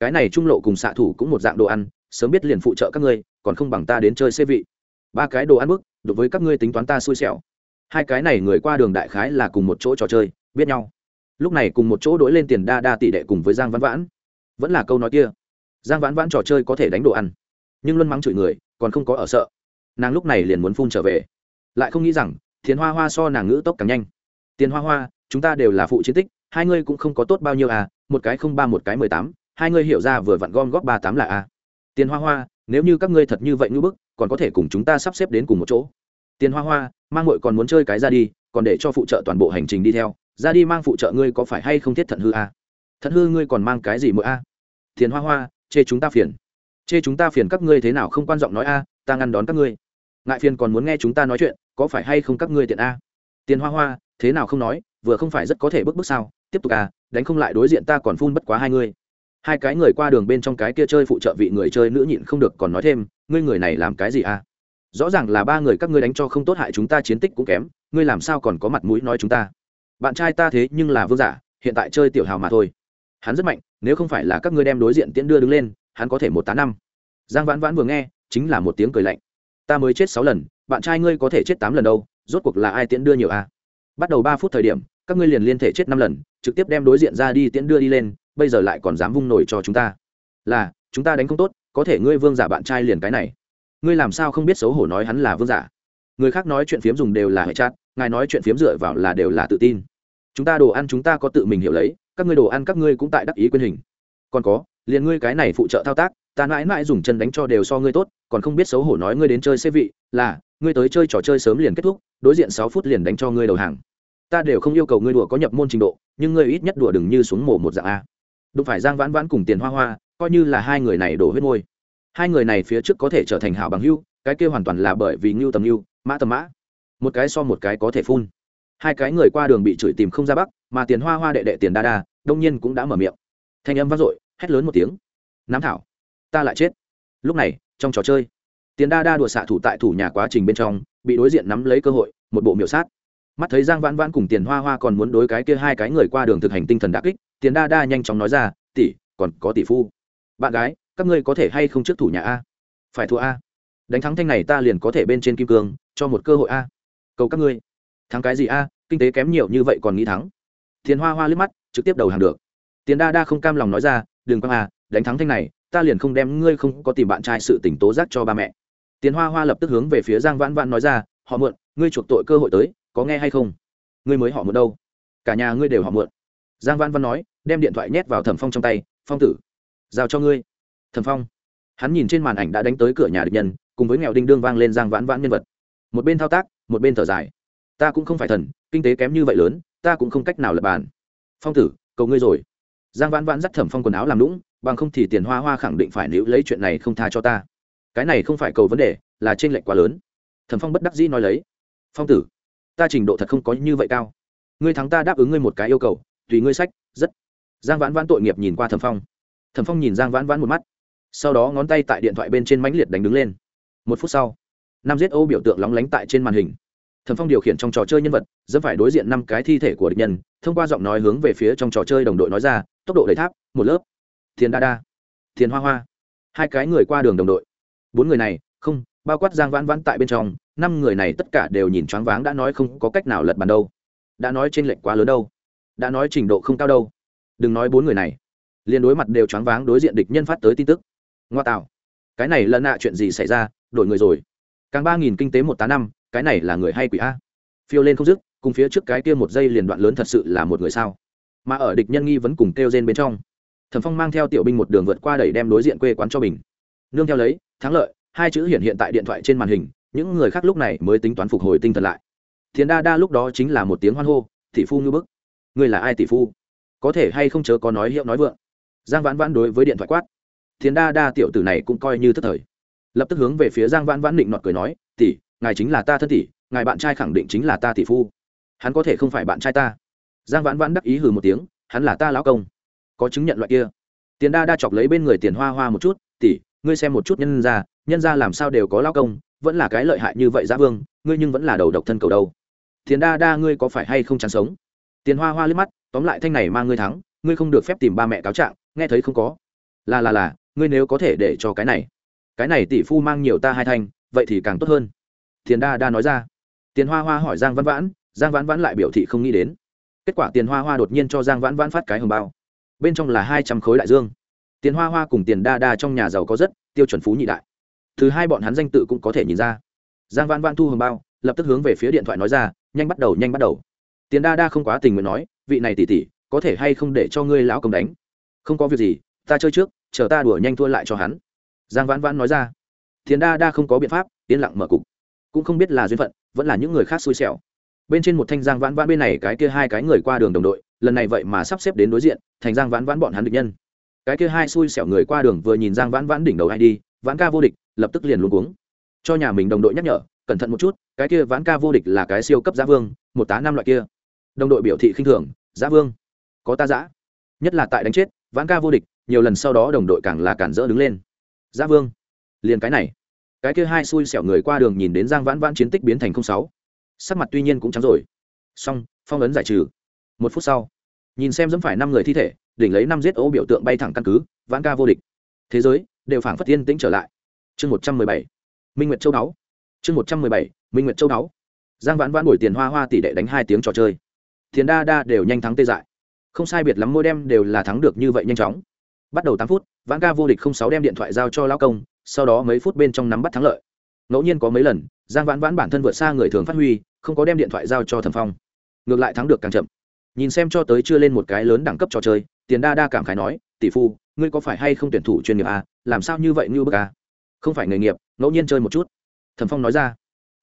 cái này trung lộ cùng xạ thủ cũng một dạng đồ ăn, sớm biết liền phụ trợ các ngươi, còn không bằng ta đến chơi xê vị. Ba cái đồ ăn bức, đối với các ngươi tính toán ta xui xẻo. Hai cái này người qua đường đại khái là cùng một chỗ trò chơi, biết nhau. Lúc này cùng một chỗ đ ố i lên tiền đa đa tỷ đệ cùng với giang vãn vãn. Vẫn là câu nói kia. Giang vãn vãn trò chơi có thể đánh đồ ăn, nhưng luân mắng chửi người, còn không có ở sợ. Nàng lúc này liền muốn phun trở về. Lại không nghĩ rằng thiền hoa hoa so nàng ngữ tốc càng nhanh. Tiền hoa hoa, chúng ta đều là phụ chiến tích, hai ngươi cũng không có tốt bao nhiêu à một cái không ba, một cái mười tám hai ngươi hiểu ra vừa vặn gom góp ba tám là a. Tiền hoa hoa, nếu như các ngươi thật như vậy ngưỡng bức, còn có thể cùng chúng ta sắp xếp đến cùng một chỗ. Tiền hoa hoa, mang ngội còn muốn chơi cái ra đi, còn để cho phụ trợ toàn bộ hành trình đi theo. Ra đi mang phụ trợ ngươi có phải hay không thiết thận hư a? Thận hư ngươi còn mang cái gì mỗi a? Tiền hoa hoa, chê chúng ta phiền. Chê chúng ta phiền các ngươi thế nào không quan trọng nói a, ta ngăn đón các ngươi. Ngại phiền còn muốn nghe chúng ta nói chuyện, có phải hay không các ngươi tiện a? Tiền hoa hoa, thế nào không nói, vừa không phải rất có thể bức bức sao? Tiếp tục à đánh không lại đối diện ta còn phun bất quá hai ngươi hai cái người qua đường bên trong cái kia chơi phụ trợ vị người chơi nữ nhịn không được còn nói thêm, ngươi người này làm cái gì à? Rõ ràng là ba người các ngươi đánh cho không tốt hại chúng ta chiến tích cũng kém, ngươi làm sao còn có mặt mũi nói chúng ta? Bạn trai ta thế nhưng là vương giả, hiện tại chơi tiểu hào mà thôi. Hắn rất mạnh, nếu không phải là các ngươi đem đối diện tiễn đưa đứng lên, hắn có thể một tá năm. Giang vãn vãn vừa nghe, chính là một tiếng cười lạnh. Ta mới chết sáu lần, bạn trai ngươi có thể chết tám lần đâu, rốt cuộc là ai tiễn đưa nhiều à? Bắt đầu ba phút thời điểm, các ngươi liền liên thể chết năm lần, trực tiếp đem đối diện ra đi tiễn đưa đi lên bây giờ lại còn dám vung nổi cho chúng ta. Là, chúng ta đánh không tốt, có thể ngươi vương giả bạn trai liền cái này. Ngươi làm sao không biết xấu hổ nói hắn là vương giả? Người khác nói chuyện phiếm dùng đều là hệ chát ngài nói chuyện phiếm dựa vào là đều là tự tin. Chúng ta đồ ăn chúng ta có tự mình hiểu lấy, các ngươi đồ ăn các ngươi cũng tại đắc ý quyền hình. Còn có, liền ngươi cái này phụ trợ thao tác, ta mãi mãi dùng chân đánh cho đều so ngươi tốt, còn không biết xấu hổ nói ngươi đến chơi xế vị, là, ngươi tới chơi trò chơi sớm liền kết thúc, đối diện sáu phút liền đánh cho ngươi đầu hàng. Ta đều không yêu cầu ngươi đùa có nhập môn trình độ, nhưng ngươi ít nhất đùa đừng như xuống mổ một dạng a đụng phải giang vãn vãn cùng tiền hoa hoa, coi như là hai người này đổ huyết môi. Hai người này phía trước có thể trở thành hảo bằng hưu cái kia hoàn toàn là bởi vì ngưu tầm ngưu, mã tầm mã. Một cái so một cái có thể phun. Hai cái người qua đường bị chửi tìm không ra bắc, mà tiền hoa hoa đệ đệ tiền đa đa, đông nhiên cũng đã mở miệng. Thanh âm vang dội, hét lớn một tiếng. Nám thảo, ta lại chết. Lúc này, trong trò chơi, tiền đa đa đùa xạ thủ tại thủ nhà quá trình bên trong, bị đối diện nắm lấy cơ hội, một bộ miểu sát. Mắt thấy giang vãn vãn cùng tiền hoa hoa còn muốn đối cái kia hai cái người qua đường thực hành tinh thần đà kích tiền đa đa nhanh chóng nói ra, tỷ, còn có tỷ phu. Bạn gái, các ngươi có thể hay không trước thủ nhà a? Phải thua a. Đánh thắng thanh này ta liền có thể bên trên kim cương, cho một cơ hội a. Cầu các ngươi. Thắng cái gì a? Kinh tế kém nhiều như vậy còn nghĩ thắng? Tiền hoa hoa liếc mắt, trực tiếp đầu hàng được. Tiền đa đa không cam lòng nói ra, đừng quăng a, đánh thắng thanh này, ta liền không đem ngươi không có tìm bạn trai sự tỉnh tố giác cho ba mẹ. Tiền hoa hoa lập tức hướng về phía giang vãn vãn nói ra, họ mượn ngươi chuộc tội cơ hội tới, có nghe hay không? Ngươi mới họ mượn đâu. Cả nhà ngươi đều họ mượn giang Văn Văn nói, đem điện thoại nhét vào thẩm phong trong tay, phong tử, giao cho ngươi. Thẩm phong, hắn nhìn trên màn ảnh đã đánh tới cửa nhà địch nhân, cùng với nghèo đinh đương vang lên giang vãn vãn nhân vật. Một bên thao tác, một bên thở dài. Ta cũng không phải thần, kinh tế kém như vậy lớn, ta cũng không cách nào lập bàn. Phong tử, cầu ngươi rồi. Giang vãn vãn dắt thẩm phong quần áo làm lũng bằng không thì tiền hoa hoa khẳng định phải níu lấy chuyện này không tha cho ta. Cái này không phải cầu vấn đề, là t r ê n lệch quá lớn. Thẩm phong bất đắc dĩ nói lấy, phong tử, ta trình độ thật không có như vậy cao. Ngươi thắng ta đáp ứng ngươi một cái yêu cầu tùy ngươi sách, rất. Giang vãn vãn tội nghiệp nhìn qua thẩm phong. Thẩm phong nhìn giang vãn vãn một mắt. Sau đó ngón tay tại điện thoại bên trên mãnh liệt đánh đứng lên. Một phút sau, năm giết ô biểu tượng lóng lánh tại trên màn hình. Thẩm phong điều khiển trong trò chơi nhân vật dẫn phải đối diện năm cái thi thể của địch nhân, thông qua giọng nói hướng về phía trong trò chơi đồng đội nói ra, tốc độ đầy tháp, một lớp. Thiền đa đa thiền hoa hoa. Hai cái người qua đường đồng đội. Bốn người này, không, bao quát giang vãn vãn tại bên trong, năm người này tất cả đều nhìn choáng váng đã nói không có cách nào lật bàn đâu. Đã nói trên lệnh quá lớn đâu đã nói trình độ không cao đâu. Đừng nói bốn người này. Liền đối mặt đều choáng váng đối diện địch nhân phát tới tin tức. Ngoa tạo. Cái này lần nạ chuyện gì xảy ra đổi người rồi. Càng ba nghìn kinh tế một tá năm cái này là người hay quỷ a? Phiêu lên không dứt cùng phía trước cái kia một giây liền đoạn lớn thật sự là một người sao? Mà ở địch nhân nghi vẫn cùng kêu rên bên trong thẩm phong mang theo tiểu binh một đường vượt qua đẩy đem đối diện quê quán cho mình, nương theo lấy thắng lợi hai chữ hiện hiện tại điện thoại trên màn hình những người khác lúc này mới tính toán phục hồi tinh thần lại. Thiền đa đa lúc đó chính là một tiếng hoan hô thị phu ngư bức ngươi là ai tỷ phu? Có thể hay không chớ có nói hiệu nói vượng? Giang vãn vãn đối với điện thoại quát. Thiền đa đa tiểu tử này cũng coi như thất thời. Lập tức hướng về phía giang vãn vãn định nọt cười nói, tỷ, ngài chính là ta thân tỷ, ngài bạn trai khẳng định chính là ta tỷ phu. Hắn có thể không phải bạn trai ta. Giang vãn vãn đắc ý hừ một tiếng, hắn là ta lão công. Có chứng nhận loại kia. Tiền đa đa chọc lấy bên người tiền hoa hoa một chút, tỷ, ngươi xem một chút nhân ra nhân ra làm sao đều có lão công, vẫn là cái lợi hại như vậy giá vương, ngươi nhưng vẫn là đầu độc thân cầu đâu. Tiền đa đa, ngươi có phải hay không chán sống? Tiền hoa hoa liếc mắt, tóm lại thanh này mang ngươi thắng, ngươi không được phép tìm ba mẹ cáo trạng, nghe thấy không có? Là là là, ngươi nếu có thể để cho cái này cái này tỷ phu mang nhiều ta hai thanh, vậy thì càng tốt hơn. Tiền đa đa nói ra. Tiền hoa hoa hỏi giang Văn vãn, giang vãn vãn lại biểu thị không nghĩ đến. Kết quả tiền hoa hoa đột nhiên cho giang vãn vãn phát cái hồng bao. Bên trong là hai trăm khối đại dương. Tiền hoa hoa cùng tiền đa đa trong nhà giàu có rất, tiêu chuẩn phú nhị đại. Thứ hai bọn hắn danh tự cũng có thể nhìn ra. Giang vãn vãn thu hồng bao, lập tức hướng về phía điện thoại nói ra, nhanh bắt đầu, nhanh bắt đầu tiền đa đa không quá tình nguyện nói, vị này tỉ tỉ có thể hay không để cho ngươi lão công đánh? Không có việc gì, ta chơi trước, chờ ta đùa nhanh thua lại cho hắn. Giang vãn vãn nói ra. Tiền đa đa không có biện pháp, yên lặng mở cục. Cũng không biết là duyên phận, vẫn là những người khác xui xẻo. Bên trên một thanh giang vãn vãn bên này cái kia hai cái người qua đường đồng đội, lần này vậy mà sắp xếp đến đối diện, thành giang vãn vãn bọn hắn địch nhân. Cái kia hai xui xẻo người qua đường vừa nhìn giang vãn vãn đỉnh đầu ai đi, vãn ca vô địch, lập tức liền luôn cuống. Cho nhà mình đồng đội nhắc nhở, cẩn thận một chút, cái kia vãn ca vô địch là cái siêu cấp giá vương, một tá năm loại kia đồng đội biểu thị khinh thường, giã vương, có ta giã. Nhất là tại đánh chết, vãn ca vô địch, nhiều lần sau đó đồng đội càng là cản rỡ đứng lên. Giã vương, liền cái này. Cái kia hai xui xẻo người qua đường nhìn đến giang vãn vãn chiến tích biến thành không sáu. Sắc mặt tuy nhiên cũng trắng rồi. Xong, phong ấn giải trừ. Một phút sau, nhìn xem dẫm phải năm người thi thể, đỉnh lấy năm giết ô biểu tượng bay thẳng căn cứ, vãn ca vô địch. Thế giới đều phảng phất yên tĩnh trở lại. Chương một trăm mười bảy, minh nguyệt châu đáo. Chương một trăm mười bảy, minh nguyệt châu đáo. Giang vãn vãn buổi tiền hoa hoa tỷ đệ đánh hai tiếng trò chơi tiền đa đa đều nhanh thắng tê dại. Không sai biệt lắm mỗi đem đều là thắng được như vậy nhanh chóng. Bắt đầu tám phút, vãn ca vô địch không sáu đem điện thoại giao cho lao công, sau đó mấy phút bên trong nắm bắt thắng lợi. Ngẫu nhiên có mấy lần, giang vãn vãn bản thân vượt xa người thường phát huy, không có đem điện thoại giao cho thẩm phong. Ngược lại thắng được càng chậm. Nhìn xem cho tới chưa lên một cái lớn đẳng cấp trò chơi, tiền đa đa cảm khái nói, tỷ phu, ngươi có phải hay không tuyển thủ chuyên nghiệp à? làm sao như vậy như bức à? không phải nghề nghiệp, ngẫu nhiên chơi một chút. Thẩm phong nói ra.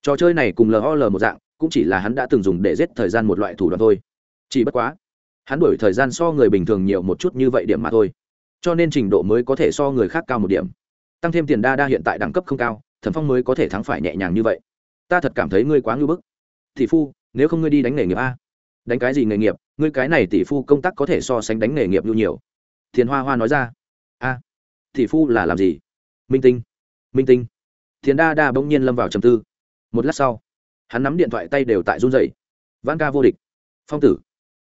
Trò chơi này cùng lol một dạng cũng chỉ là hắn đã từng dùng để giết thời gian một loại thủ đoạn thôi. Chỉ bất quá, hắn đổi thời gian so người bình thường nhiều một chút như vậy điểm mà thôi. Cho nên trình độ mới có thể so người khác cao một điểm. Tăng thêm tiền đa đa hiện tại đẳng cấp không cao, thần phong mới có thể thắng phải nhẹ nhàng như vậy. Ta thật cảm thấy ngươi quá ngưỡng bức. Tỷ phu, nếu không ngươi đi đánh nghề nghiệp a. Đánh cái gì nghề nghiệp? Ngươi cái này tỷ phu công tác có thể so sánh đánh nghề nghiệp lưu nhiều. Thiền hoa hoa nói ra. A. Tỷ phu là làm gì? Minh tinh. Minh tinh. Thiền đa đa bỗng nhiên lâm vào trầm tư. Một lát sau hắn nắm điện thoại tay đều tại run dày vãn ca vô địch. Phong tử,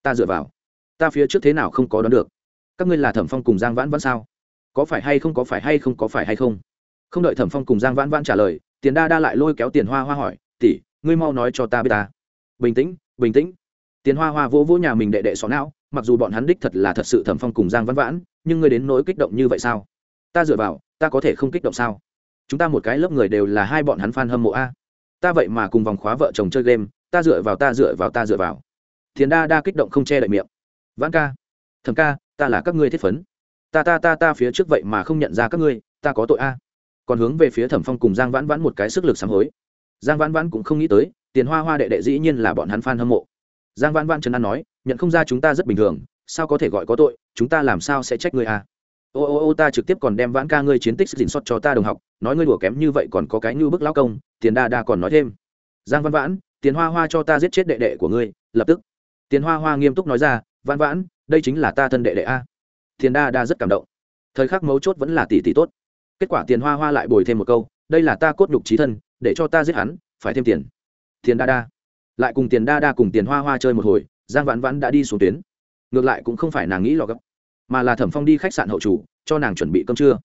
ta dựa vào. Ta phía trước thế nào không có đoán được. Các ngươi là thẩm phong cùng giang vãn vãn sao? Có phải hay không, có phải hay không, có phải hay không? Không đợi thẩm phong cùng giang vãn vãn trả lời, tiền đa đa lại lôi kéo tiền hoa hoa hỏi, tỷ, ngươi mau nói cho ta biết ta. Bình tĩnh bình tĩnh. Tiền hoa hoa vỗ vỗ nhà mình đệ đệ xó não, mặc dù bọn hắn đích thật là thật sự thẩm phong cùng giang vãn vãn, nhưng ngươi đến nỗi kích động như vậy sao? Ta dựa vào, ta có thể không kích động sao? Chúng ta một cái lớp người đều là hai bọn hắn f a n hâm mộ a ta vậy mà cùng vòng khóa vợ chồng chơi game, ta dựa vào, ta dựa vào, ta dựa vào. Thiền đa đa kích động không che đậy miệng. Vãn ca thầm ca, ta là các ngươi thiết phấn. Ta ta ta ta phía trước vậy mà không nhận ra các ngươi, ta có tội a. Còn hướng về phía thẩm phong cùng giang vãn vãn một cái sức lực sám hối. Giang vãn vãn cũng không nghĩ tới, tiền hoa hoa đệ đệ dĩ nhiên là bọn hắn f a n hâm mộ. Giang vãn vãn trấn an nói, nhận không ra chúng ta rất bình thường, sao có thể gọi có tội, chúng ta làm sao sẽ trách ngươi à ô ô ô, ta trực tiếp còn đem vãn ca ngươi chiến tích xin xót cho ta đồng học nói ngươi đùa kém như vậy còn có cái như bức lao công, tiền đa đa còn nói thêm. Giang văn vãn, tiền hoa hoa cho ta giết chết đệ đệ của ngươi, lập tức. Tiền hoa hoa nghiêm túc nói ra, văn vãn, đây chính là ta thân đệ đệ a. Tiền đa đa rất cảm động. Thời khắc mấu chốt vẫn là tỷ tỷ tốt. Kết quả tiền hoa hoa lại bồi thêm một câu, đây là ta cốt nhục trí thân, để cho ta giết hắn, phải thêm tiền. Tiền đa đa. Lại cùng tiền đa đa cùng tiền hoa hoa chơi một hồi, giang vãn vãn đã đi xuống tuyến. Ngược lại cũng không phải nàng nghĩ lò gấp, mà là thẩm phong đi khách sạn hậu chủ, cho nàng chuẩn bị cơm trưa.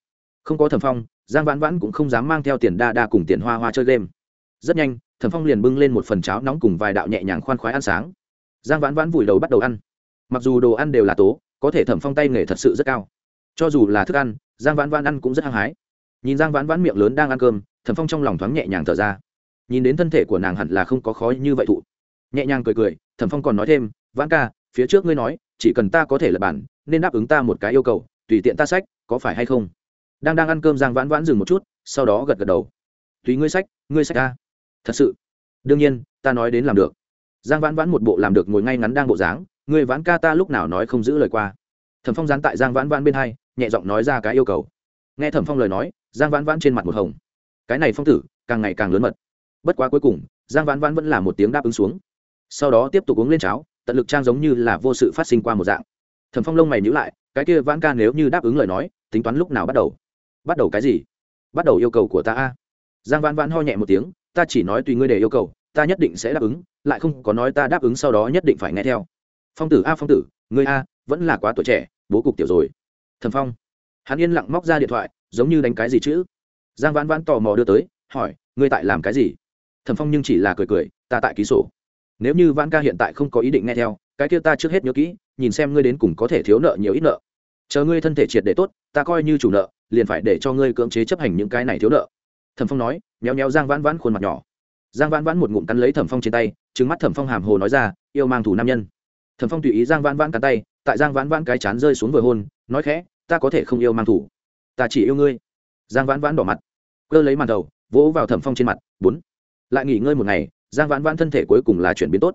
Không có thẩm phong giang vãn vãn cũng không dám mang theo tiền đa đa cùng tiền hoa hoa chơi game. Rất nhanh, thẩm phong liền bưng lên một phần cháo nóng cùng vài đạo nhẹ nhàng khoan khoái ăn sáng. Giang vãn vãn vùi đầu bắt đầu ăn. Mặc dù đồ ăn đều là tố, có thể thẩm phong tay nghề thật sự rất cao. Cho dù là thức ăn, giang vãn vãn ăn cũng rất hăng hái. Nhìn giang vãn vãn miệng lớn đang ăn cơm, thẩm phong trong lòng thoáng nhẹ nhàng thở ra. Nhìn đến thân thể của nàng hẳn là không có khó như vậy thụ. Nhẹ nhàng cười cười, thẩm phong còn nói thêm, vãn ca, phía trước ngươi nói, chỉ cần ta có thể lập bản, nên đáp ứng ta một cái yêu cầu, tùy tiện ta sách, có phải hay không? Đang đang ăn cơm giang vãn vãn dừng một chút, sau đó gật gật đầu. Tùy ngươi sách ngươi sách ta. Thật sự? Đương nhiên, ta nói đến làm được. Giang vãn vãn một bộ làm được ngồi ngay ngắn đang bộ dáng người vãn ca ta lúc nào nói không giữ lời qua? Thẩm phong dán tại giang vãn vãn bên hai, nhẹ giọng nói ra cái yêu cầu. Nghe thẩm phong lời nói, giang vãn vãn trên mặt một hồng. Cái này phong tử, càng ngày càng lớn mật. Bất quá cuối cùng, giang vãn vãn vẫn là một tiếng đáp ứng xuống. Sau đó tiếp tục uống lên cháo, tận lực trang giống như là vô sự phát sinh qua một dạng. Thẩm phong lông mày nhữ lại, cái kia vãn ca nếu như đáp ứng lời nói, tính toán lúc nào bắt đầu? Bắt đầu cái gì? Bắt đầu yêu cầu của ta a. Giang vãn vãn ho nhẹ một tiếng, ta chỉ nói tùy ngươi để yêu cầu, ta nhất định sẽ đáp ứng, lại không có nói ta đáp ứng sau đó nhất định phải nghe theo. Phong tử a, phong tử, ngươi a, vẫn là quá tuổi trẻ, bố cục tiểu rồi. Thần phong, hắn yên lặng móc ra điện thoại, giống như đánh cái gì chữ. Giang vãn vãn tò mò đưa tới, hỏi, ngươi tại làm cái gì? Thần phong nhưng chỉ là cười cười, ta tại ký sổ. Nếu như vãn ca hiện tại không có ý định nghe theo, cái kia ta trước hết nhớ kỹ, nhìn xem ngươi đến cùng có thể thiếu nợ nhiều ít nợ chờ ngươi thân thể triệt để tốt, ta coi như chủ nợ, liền phải để cho ngươi cưỡng chế chấp hành những cái này thiếu nợ. Thẩm phong nói, méo méo giang vãn vãn khuôn mặt nhỏ. Giang vãn vãn một ngụm cắn lấy thẩm phong trên tay trứng mắt thẩm phong hàm hồ nói ra, yêu mang thủ nam nhân. Thẩm phong tùy ý giang vãn vãn cắn tay, tại giang vãn vãn cái chán rơi xuống vừa hôn, nói khẽ, ta có thể không yêu mang thủ ta chỉ yêu ngươi. Giang vãn vãn đỏ mặt, cơ lấy màn đầu, vỗ vào thẩm phong trên mặt, bốn. Lại nghỉ ngơi một ngày, giang vãn vãn thân thể cuối cùng là chuyển biến tốt.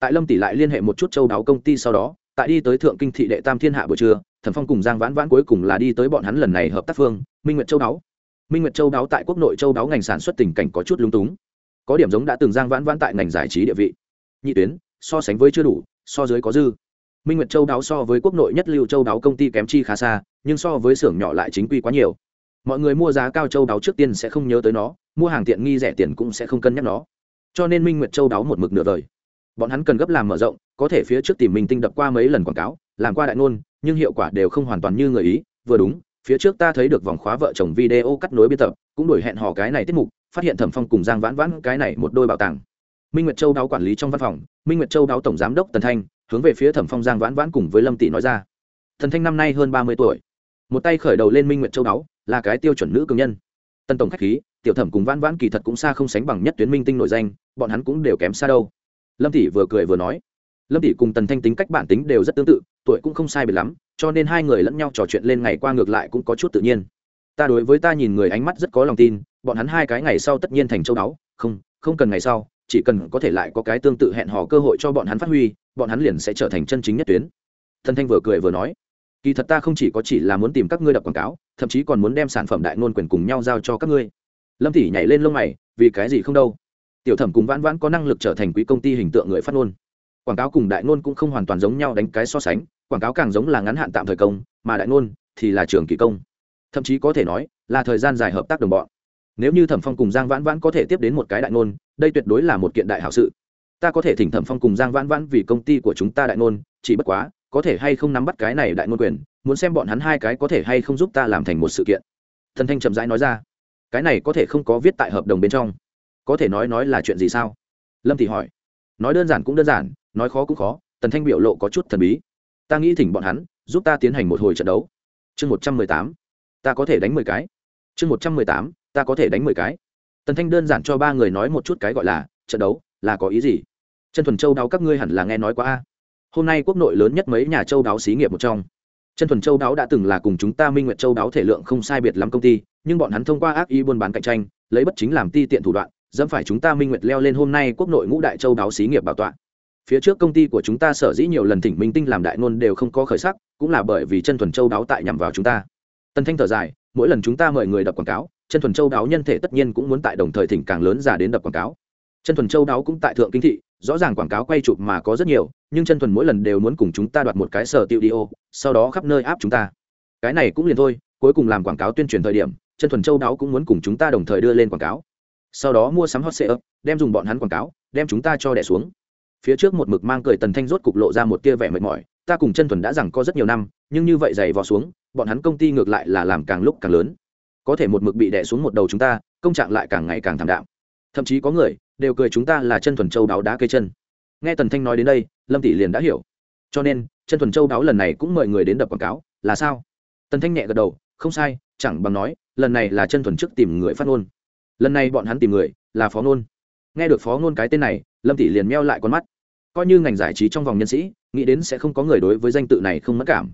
Tại lâm tỷ lại liên hệ một chút châu đáo công ty sau đó, tại đi tới thượng kinh thị đệ tam thiên hạ buổi trưa thẩm phong cùng giang vãn vãn cuối cùng là đi tới bọn hắn lần này hợp tác phương, minh nguyệt châu đáo. Minh nguyệt châu đáo tại quốc nội châu đáo ngành sản xuất tình cảnh có chút lung túng. Có điểm giống đã từng giang vãn vãn tại ngành giải trí địa vị. Nhị tuyến, so sánh với chưa đủ, so dưới có dư. Minh nguyệt châu đáo so với quốc nội nhất lưu châu đáo công ty kém chi khá xa, nhưng so với xưởng nhỏ lại chính quy quá nhiều. Mọi người mua giá cao châu đáo trước tiên sẽ không nhớ tới nó, mua hàng tiện nghi rẻ tiền cũng sẽ không cân nhắc nó. Cho nên minh nguyệt châu đáo một mực nửa đời. Bọn hắn cần gấp làm mở rộng, có thể phía trước tìm mình tinh đập qua mấy lần quảng cáo làm qua đại ngôn, nhưng hiệu quả đều không hoàn toàn như người ý. Vừa đúng, phía trước ta thấy được vòng khóa vợ chồng video cắt nối biên tập, cũng đổi hẹn hò cái này tiết mục, phát hiện thẩm phong cùng giang vãn vãn cái này một đôi bảo tàng. Minh nguyệt châu đáo quản lý trong văn phòng, minh nguyệt châu đáo tổng giám đốc tần thanh, hướng về phía thẩm phong giang vãn vãn cùng với lâm tỷ nói ra. Thần thanh năm nay hơn ba mươi tuổi. Một tay khởi đầu lên minh nguyệt châu đáo, là cái tiêu chuẩn nữ cường nhân. Tân tổng khách khí, tiểu thẩm cùng vãn vãn kỳ thật cũng xa không sánh bằng nhất tuyến minh tinh nội danh, bọn hắn cũng đều kém xa đâu. Lâm tỷ vừa cười vừa nói. Lâm tỷ cùng tần thanh tính cách bản tính đều rất tương tự tuổi cũng không sai biệt lắm, cho nên hai người lẫn nhau trò chuyện lên ngày qua ngược lại cũng có chút tự nhiên. Ta đối với ta nhìn người ánh mắt rất có lòng tin, bọn hắn hai cái ngày sau tất nhiên thành châu đáo không không cần ngày sau, chỉ cần có thể lại có cái tương tự hẹn hò cơ hội cho bọn hắn phát huy, bọn hắn liền sẽ trở thành chân chính nhất tuyến. Thần thanh vừa cười vừa nói, kỳ thật ta không chỉ có chỉ là muốn tìm các ngươi đập quảng cáo, thậm chí còn muốn đem sản phẩm đại ngôn quyền cùng nhau giao cho các ngươi. Lâm thị nhảy lên lông mày, vì cái gì không đâu? Tiểu thẩm cùng vãn vãn có năng lực trở thành quỹ công ty hình tượng người phát ngôn. Quảng cáo cùng đại ngôn cũng không hoàn toàn giống nhau đánh cái so sánh quảng cáo càng giống là ngắn hạn tạm thời công, mà đại ngôn thì là trường kỳ công. Thậm chí có thể nói là thời gian dài hợp tác đồng bọn. Nếu như thẩm phong cùng giang vãn vãn có thể tiếp đến một cái đại ngôn, đây tuyệt đối là một kiện đại hảo sự. Ta có thể thỉnh thẩm phong cùng giang vãn vãn vì công ty của chúng ta đại ngôn, chỉ bất quá, có thể hay không nắm bắt cái này đại ngôn quyền, muốn xem bọn hắn hai cái có thể hay không giúp ta làm thành một sự kiện. Thần thanh chậm rãi nói ra. Cái này có thể không có viết tại hợp đồng bên trong. Có thể nói nói là chuyện gì sao? Lâm thì hỏi. Nói đơn giản cũng đơn giản, nói khó cũng khó, tần thanh biểu lộ có chút thần bí ta nghĩ thỉnh bọn hắn, giúp ta tiến hành một hồi trận đấu. Chương một trăm mười tám. Ta có thể đánh mười cái. Chương một trăm mười tám, ta có thể đánh mười cái. Tần thanh đơn giản cho ba người nói một chút cái gọi là trận đấu, là có ý gì? Chân thuần châu đáo các ngươi hẳn là nghe nói quá a. Hôm nay quốc nội lớn nhất mấy nhà châu đáo xí nghiệp một trong. Chân thuần châu đáo đã từng là cùng chúng ta minh nguyệt châu đáo thể lượng không sai biệt lắm công ty, nhưng bọn hắn thông qua ác ý buôn bán cạnh tranh, lấy bất chính làm ti tiện thủ đoạn, dẫm phải chúng ta minh nguyệt leo lên hôm nay quốc nội ngũ đại châu đáo xí nghiệp bảo tọa phía trước công ty của chúng ta sở dĩ nhiều lần thỉnh minh tinh làm đại ngôn đều không có khởi sắc, cũng là bởi vì chân thuần châu đáo tại nhằm vào chúng ta. Tân thanh thở dài, mỗi lần chúng ta mời người đập quảng cáo chân thuần châu đáo nhân thể tất nhiên cũng muốn tại đồng thời thỉnh càng lớn giả đến đập quảng cáo. Chân thuần châu đáo cũng tại thượng kinh thị, rõ ràng quảng cáo quay chụp mà có rất nhiều, nhưng chân thuần mỗi lần đều muốn cùng chúng ta đoạt một cái sở tiêu đi ô, sau đó khắp nơi áp chúng ta. Cái này cũng liền thôi, cuối cùng làm quảng cáo tuyên truyền thời điểm chân thuần châu đáo cũng muốn cùng chúng ta đồng thời đưa lên quảng cáo. Sau đó mua sắm hot sale đem dùng bọn hắn quảng cáo, đem chúng ta cho đẻ xuống phía trước một mực mang cười tần thanh rốt cục lộ ra một tia vẻ mệt mỏi, ta cùng chân thuần đã rằng có rất nhiều năm, nhưng như vậy dày vò xuống, bọn hắn công ty ngược lại là làm càng lúc càng lớn. Có thể một mực bị đẻ xuống một đầu chúng ta, công trạng lại càng ngày càng thảm đạm. Thậm chí có người đều cười chúng ta là chân thuần châu đáo đá cây chân. Nghe tần thanh nói đến đây, lâm tỷ liền đã hiểu. Cho nên, chân thuần châu đáo lần này cũng mời người đến đập quảng cáo, là sao? Tần thanh nhẹ gật đầu, không sai, chẳng bằng nói, lần này là chân thuần trước tìm người phát ngôn. Lần này bọn hắn tìm người là phó ngôn nghe được phó ngôn cái tên này lâm tỷ liền meo lại con mắt. Coi như ngành giải trí trong vòng nhân sĩ, nghĩ đến sẽ không có người đối với danh tự này không mất cảm.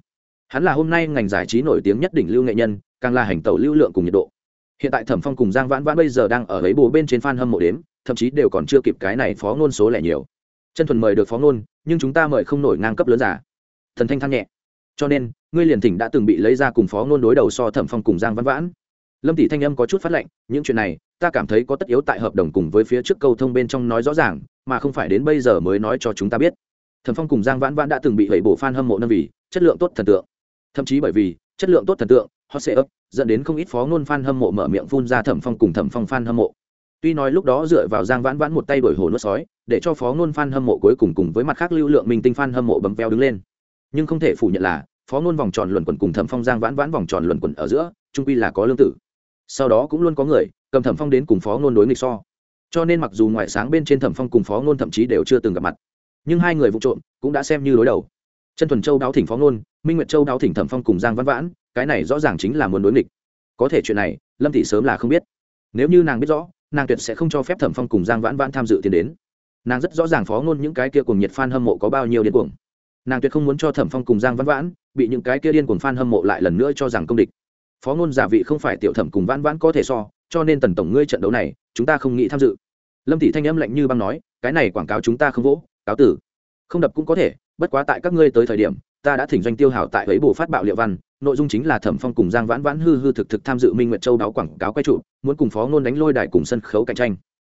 Hắn là hôm nay ngành giải trí nổi tiếng nhất đỉnh lưu nghệ nhân, càng là hành tẩu lưu lượng cùng nhiệt độ. Hiện tại thẩm phong cùng giang vãn vãn bây giờ đang ở ấy bồ bên trên f a n hâm mộ đếm, thậm chí đều còn chưa kịp cái này phó ngôn số lẻ nhiều. Chân thuần mời được phó ngôn, nhưng chúng ta mời không nổi ngang cấp lớn giả. Thần thanh than nhẹ. Cho nên, ngươi liền thỉnh đã từng bị lấy ra cùng phó ngôn đối đầu so thẩm phong cùng giang vãn vãn. Lâm tỷ thanh âm có chút phát lệnh, những chuyện này ta cảm thấy có tất yếu tại hợp đồng cùng với phía trước câu thông bên trong nói rõ ràng, mà không phải đến bây giờ mới nói cho chúng ta biết. Thẩm phong cùng giang vãn vãn đã từng bị hẩy bổ f a n hâm mộ nâng vì, chất lượng tốt thần tượng. Thậm chí bởi vì, chất lượng tốt thần tượng, hot sệ ấp dẫn đến không ít phó ngôn f a n hâm mộ mở miệng phun ra thẩm phong cùng thẩm phong f a n hâm mộ. Tuy nói lúc đó dựa vào giang vãn vãn một tay đổi hồ nuốt sói, để cho phó ngôn f a n hâm mộ cuối cùng cùng với mặt khác lưu lượng minh tinh f a n hâm mộ bấm veo đứng lên. Nhưng không thể phủ nhận là, phó ngôn vòng tròn luẩn quẩn cùng thẩm phong giang vãn vãn vòng tròn luẩn quẩn ở giữa, trung quy là có lương tử sau đó cũng luôn có người, cầm thẩm phong đến cùng phó ngôn đối nghịch so. Cho nên mặc dù ngoại sáng bên trên thẩm phong cùng phó ngôn thậm chí đều chưa từng gặp mặt, nhưng hai người vụ trộm cũng đã xem như đối đầu. Chân thuần châu đáo thỉnh phó ngôn, minh nguyệt châu đáo thỉnh thẩm phong cùng giang văn vãn, cái này rõ ràng chính là muốn đối nghịch. Có thể chuyện này, lâm thị sớm là không biết. Nếu như nàng biết rõ, nàng tuyệt sẽ không cho phép thẩm phong cùng giang vãn vãn tham dự tiến đến. Nàng rất rõ ràng phó ngôn những cái kia cùng nhiệt f a n hâm mộ có bao nhiêu điên cuồng. Nàng tuyệt không muốn cho thẩm phong cùng giang vãn vãn bị những cái kia điên cuồng f a n hâm mộ lại lần nữa cho rằng công địch phó ngôn giả vị không phải tiểu thẩm cùng vãn vãn có thể so, cho nên tần tổng ngươi trận đấu này, chúng ta không nghĩ tham dự. Lâm thị thanh âm lạnh như băng nói, cái này quảng cáo chúng ta không vỗ, cáo tử. Không đập cũng có thể, bất quá tại các ngươi tới thời điểm, ta đã thỉnh doanh tiêu hảo tại ấy bổ phát bạo liệu văn, nội dung chính là thẩm phong cùng giang vãn vãn hư hư thực thực tham dự minh nguyệt châu đáo quảng cáo quay trụ, muốn cùng phó ngôn đánh lôi đài cùng sân khấu cạnh tranh.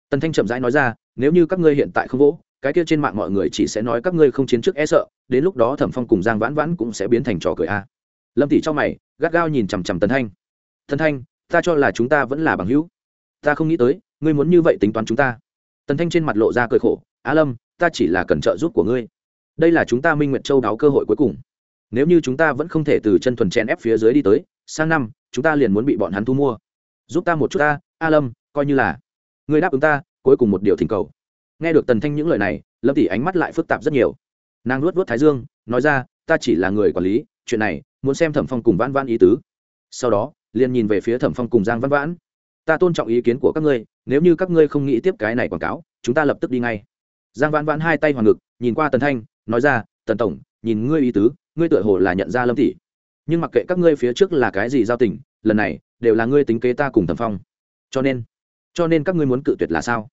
Tần thanh chậm rãi nói ra, nếu như các ngươi hiện tại không vỗ, cái kia trên mạng mọi người chỉ sẽ nói các ngươi không chiến trước e sợ, đến lúc đó thẩm phong cùng giang vãn vãn cũng sẽ biến thành trò cười a lâm tỷ cho mày, gắt gao nhìn chằm chằm tần thanh. Tần thanh, ta cho là chúng ta vẫn là bằng hữu. Ta không nghĩ tới, ngươi muốn như vậy tính toán chúng ta. Tần thanh trên mặt lộ ra cười khổ á lâm, ta chỉ là cần trợ giúp của ngươi. Đây là chúng ta minh nguyệt châu đáo cơ hội cuối cùng. Nếu như chúng ta vẫn không thể từ chân thuần chen ép phía dưới đi tới, sang năm, chúng ta liền muốn bị bọn hắn thu mua. Giúp ta một chút ta, a lâm, coi như là. Ngươi đáp ứng ta, cuối cùng một điều thỉnh cầu. Nghe được tần thanh những lời này, lâm tỷ ánh mắt lại phức tạp rất nhiều. Nàng luốt vớt thái dương, nói ra, ta chỉ là người quản lý, chuyện này muốn xem thẩm phong cùng vãn vãn ý tứ. Sau đó, liền nhìn về phía thẩm phong cùng giang vãn vãn. Ta tôn trọng ý kiến của các ngươi, nếu như các ngươi không nghĩ tiếp cái này quảng cáo, chúng ta lập tức đi ngay. Giang vãn vãn hai tay hoàng ngực, nhìn qua tần thanh, nói ra, tần tổng, nhìn ngươi ý tứ, ngươi tựa hồ là nhận ra lâm tỷ nhưng mặc kệ các ngươi phía trước là cái gì giao tình, lần này, đều là ngươi tính kế ta cùng thẩm phong. Cho nên cho nên các ngươi muốn cự tuyệt là sao?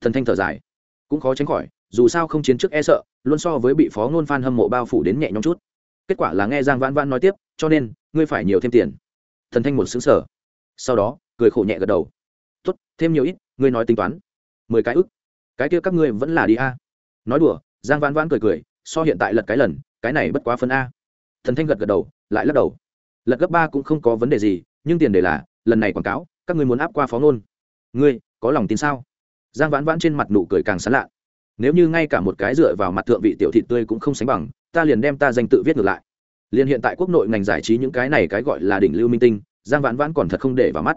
Thần thanh thở dài. Cũng khó tránh khỏi, dù sao không chiến trước e sợ, luôn so với bị phó ngôn phan hâm mộ bao phủ đến nhẹ nhõm chút kết quả là nghe giang vãn vãn nói tiếp, cho nên, ngươi phải nhiều thêm tiền. Thần thanh một xứng sở sau đó, cười khổ nhẹ gật đầu. Tốt, thêm nhiều ít, ngươi nói tính toán. Mười cái ức. Cái kia các ngươi vẫn là đi a. Nói đùa, giang vãn vãn cười cười, so hiện tại lật cái lần, cái này bất quá phân a. Thần thanh gật gật đầu, lại lắc đầu. Lật gấp ba cũng không có vấn đề gì, nhưng tiền đề là, lần này quảng cáo, các ngươi muốn áp qua phó ngôn. Ngươi, có lòng tin sao? Giang vãn vãn trên mặt nụ cười càng sán lạ. Nếu như ngay cả một cái dựa vào mặt thượng vị tiểu thị tươi cũng không sánh bằng ta liền đem ta danh tự viết ngược lại. Liền hiện tại quốc nội ngành giải trí những cái này cái gọi là đỉnh lưu minh tinh, giang vãn vãn còn thật không để vào mắt.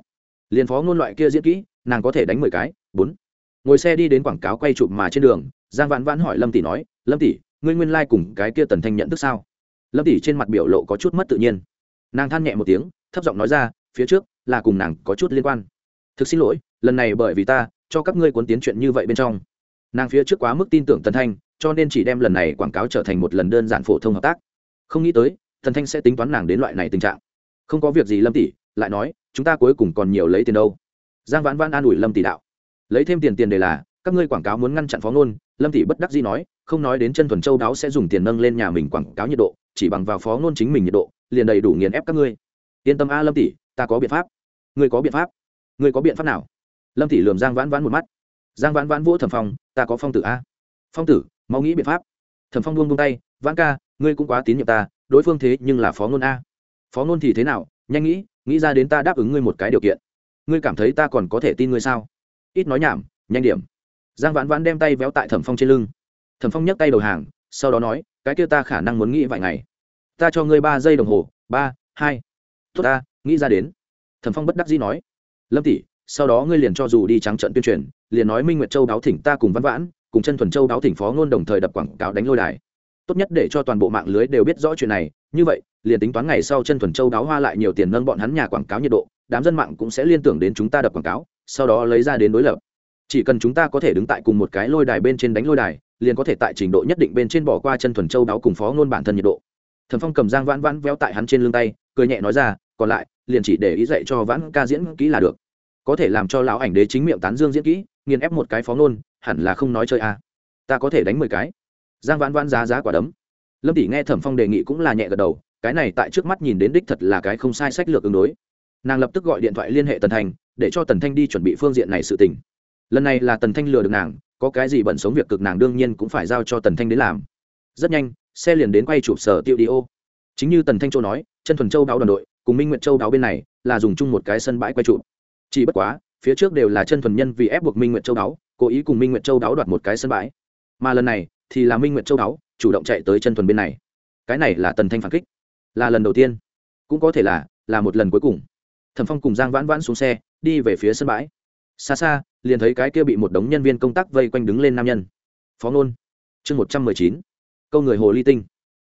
Liền phó ngôn loại kia diễn kỹ, nàng có thể đánh mười cái, bốn. Ngồi xe đi đến quảng cáo quay chụp mà trên đường, giang vãn vãn hỏi lâm tỷ nói, lâm tỷ, ngươi nguyên lai、like、cùng cái kia tần thanh nhận thức sao? Lâm tỷ trên mặt biểu lộ có chút mất tự nhiên. Nàng than nhẹ một tiếng, thấp giọng nói ra, phía trước là cùng nàng có chút liên quan. Thực xin lỗi, lần này bởi vì ta, cho các ngươi cuốn tiến chuyện như vậy bên trong. Nàng phía trước quá mức tin tưởng tần thanh cho nên chỉ đem lần này quảng cáo trở thành một lần đơn giản phổ thông hợp tác. Không nghĩ tới, thần thanh sẽ tính toán nàng đến loại này tình trạng. Không có việc gì lâm tỷ, lại nói, chúng ta cuối cùng còn nhiều lấy tiền đâu. Giang vãn vãn an ủi lâm tỷ đạo. Lấy thêm tiền tiền đề là, các ngươi quảng cáo muốn ngăn chặn phó ngôn, lâm tỷ bất đắc dĩ nói, không nói đến chân thuần châu đáo sẽ dùng tiền nâng lên nhà mình quảng cáo nhiệt độ, chỉ bằng vào phó ngôn chính mình nhiệt độ, liền đầy đủ nghiền ép các ngươi. Yên tâm a, lâm tỷ, ta có biện pháp. Ngươi có biện pháp? Ngươi có biện pháp nào? Lâm tỷ lườm giang vãn vãn một mắt. Giang vãn vãn vỗ thẩm phong, ta có phong tử a. Phong tử mau nghĩ biện pháp. Thẩm phong buông buông tay, vãn ca, ngươi cũng quá tín nhiệm ta, đối phương thế nhưng là phó ngôn a. Phó ngôn thì thế nào? Nhanh nghĩ nghĩ ra đến ta đáp ứng ngươi một cái điều kiện. Ngươi cảm thấy ta còn có thể tin ngươi sao? Ít nói nhảm, nhanh điểm. Giang vãn vãn đem tay véo tại thẩm phong trên lưng. Thẩm phong nhấc tay đầu hàng, sau đó nói, cái kia ta khả năng muốn nghĩ vài ngày. Ta cho ngươi ba giây đồng hồ, ba, hai. Tốt ta, nghĩ ra đến. Thẩm phong bất đắc dĩ nói, lâm tỷ sau đó ngươi liền cho dù đi trắng trận tuyên truyền, liền nói minh nguyệt châu đáo thỉnh ta cùng văn vãn, cùng chân thuần châu đáo thỉnh phó ngôn đồng thời đập quảng cáo đánh lôi đài. Tốt nhất để cho toàn bộ mạng lưới đều biết rõ chuyện này, như vậy, liền tính toán ngày sau chân thuần châu đáo hoa lại nhiều tiền nâng bọn hắn nhà quảng cáo nhiệt độ, đám dân mạng cũng sẽ liên tưởng đến chúng ta đập quảng cáo, sau đó lấy ra đến đối lập. Chỉ cần chúng ta có thể đứng tại cùng một cái lôi đài bên trên đánh lôi đài, liền có thể tại trình độ nhất định bên trên bỏ qua chân thuần châu đáo cùng phó ngôn bản thân nhiệt độ. Thần phong cầm giang vãn vãn véo tại hắn trên lưng tay, cười nhẹ nói ra, còn lại, liền chỉ để ý dạy cho vãn ca diễn kỹ là được có thể làm cho lão ảnh đế chính miệng tán dương diễn kỹ, nghiền ép một cái phó ngôn, hẳn là không nói chơi à. ta có thể đánh mười cái. Giang vãn vãn giá giá quả đấm. Lâm tỷ nghe thẩm phong đề nghị cũng là nhẹ gật đầu, cái này tại trước mắt nhìn đến đích thật là cái không sai sách lược ứng đối. Nàng lập tức gọi điện thoại liên hệ tần thanh để cho tần thanh đi chuẩn bị phương diện này sự tình. Lần này là tần thanh lừa được nàng, có cái gì bận sống việc cực nàng đương nhiên cũng phải giao cho tần thanh đến làm. Rất nhanh, xe liền đến quay chụp sở tiêu đi ô. Chính như tần thanh châu nói chân thuần châu đáo đoàn đội, cùng minh nguyện châu đáo bên này là dùng chung một cái sân bãi quay chụp chỉ bất quá, phía trước đều là chân thuần nhân vì ép buộc minh nguyện châu đáo, cố ý cùng minh nguyện châu đáo đoạt một cái sân bãi. Mà lần này, thì là minh nguyện châu đáo, chủ động chạy tới chân thuần bên này. Cái này là tần thanh phản kích. Là lần đầu tiên. Cũng có thể là là một lần cuối cùng. Thẩm phong cùng giang vãn vãn xuống xe, đi về phía sân bãi. Xa xa, liền thấy cái kia bị một đống nhân viên công tác vây quanh đứng lên nam nhân. Phó ngôn chương một trăm mười chín. Câu người hồ ly tinh.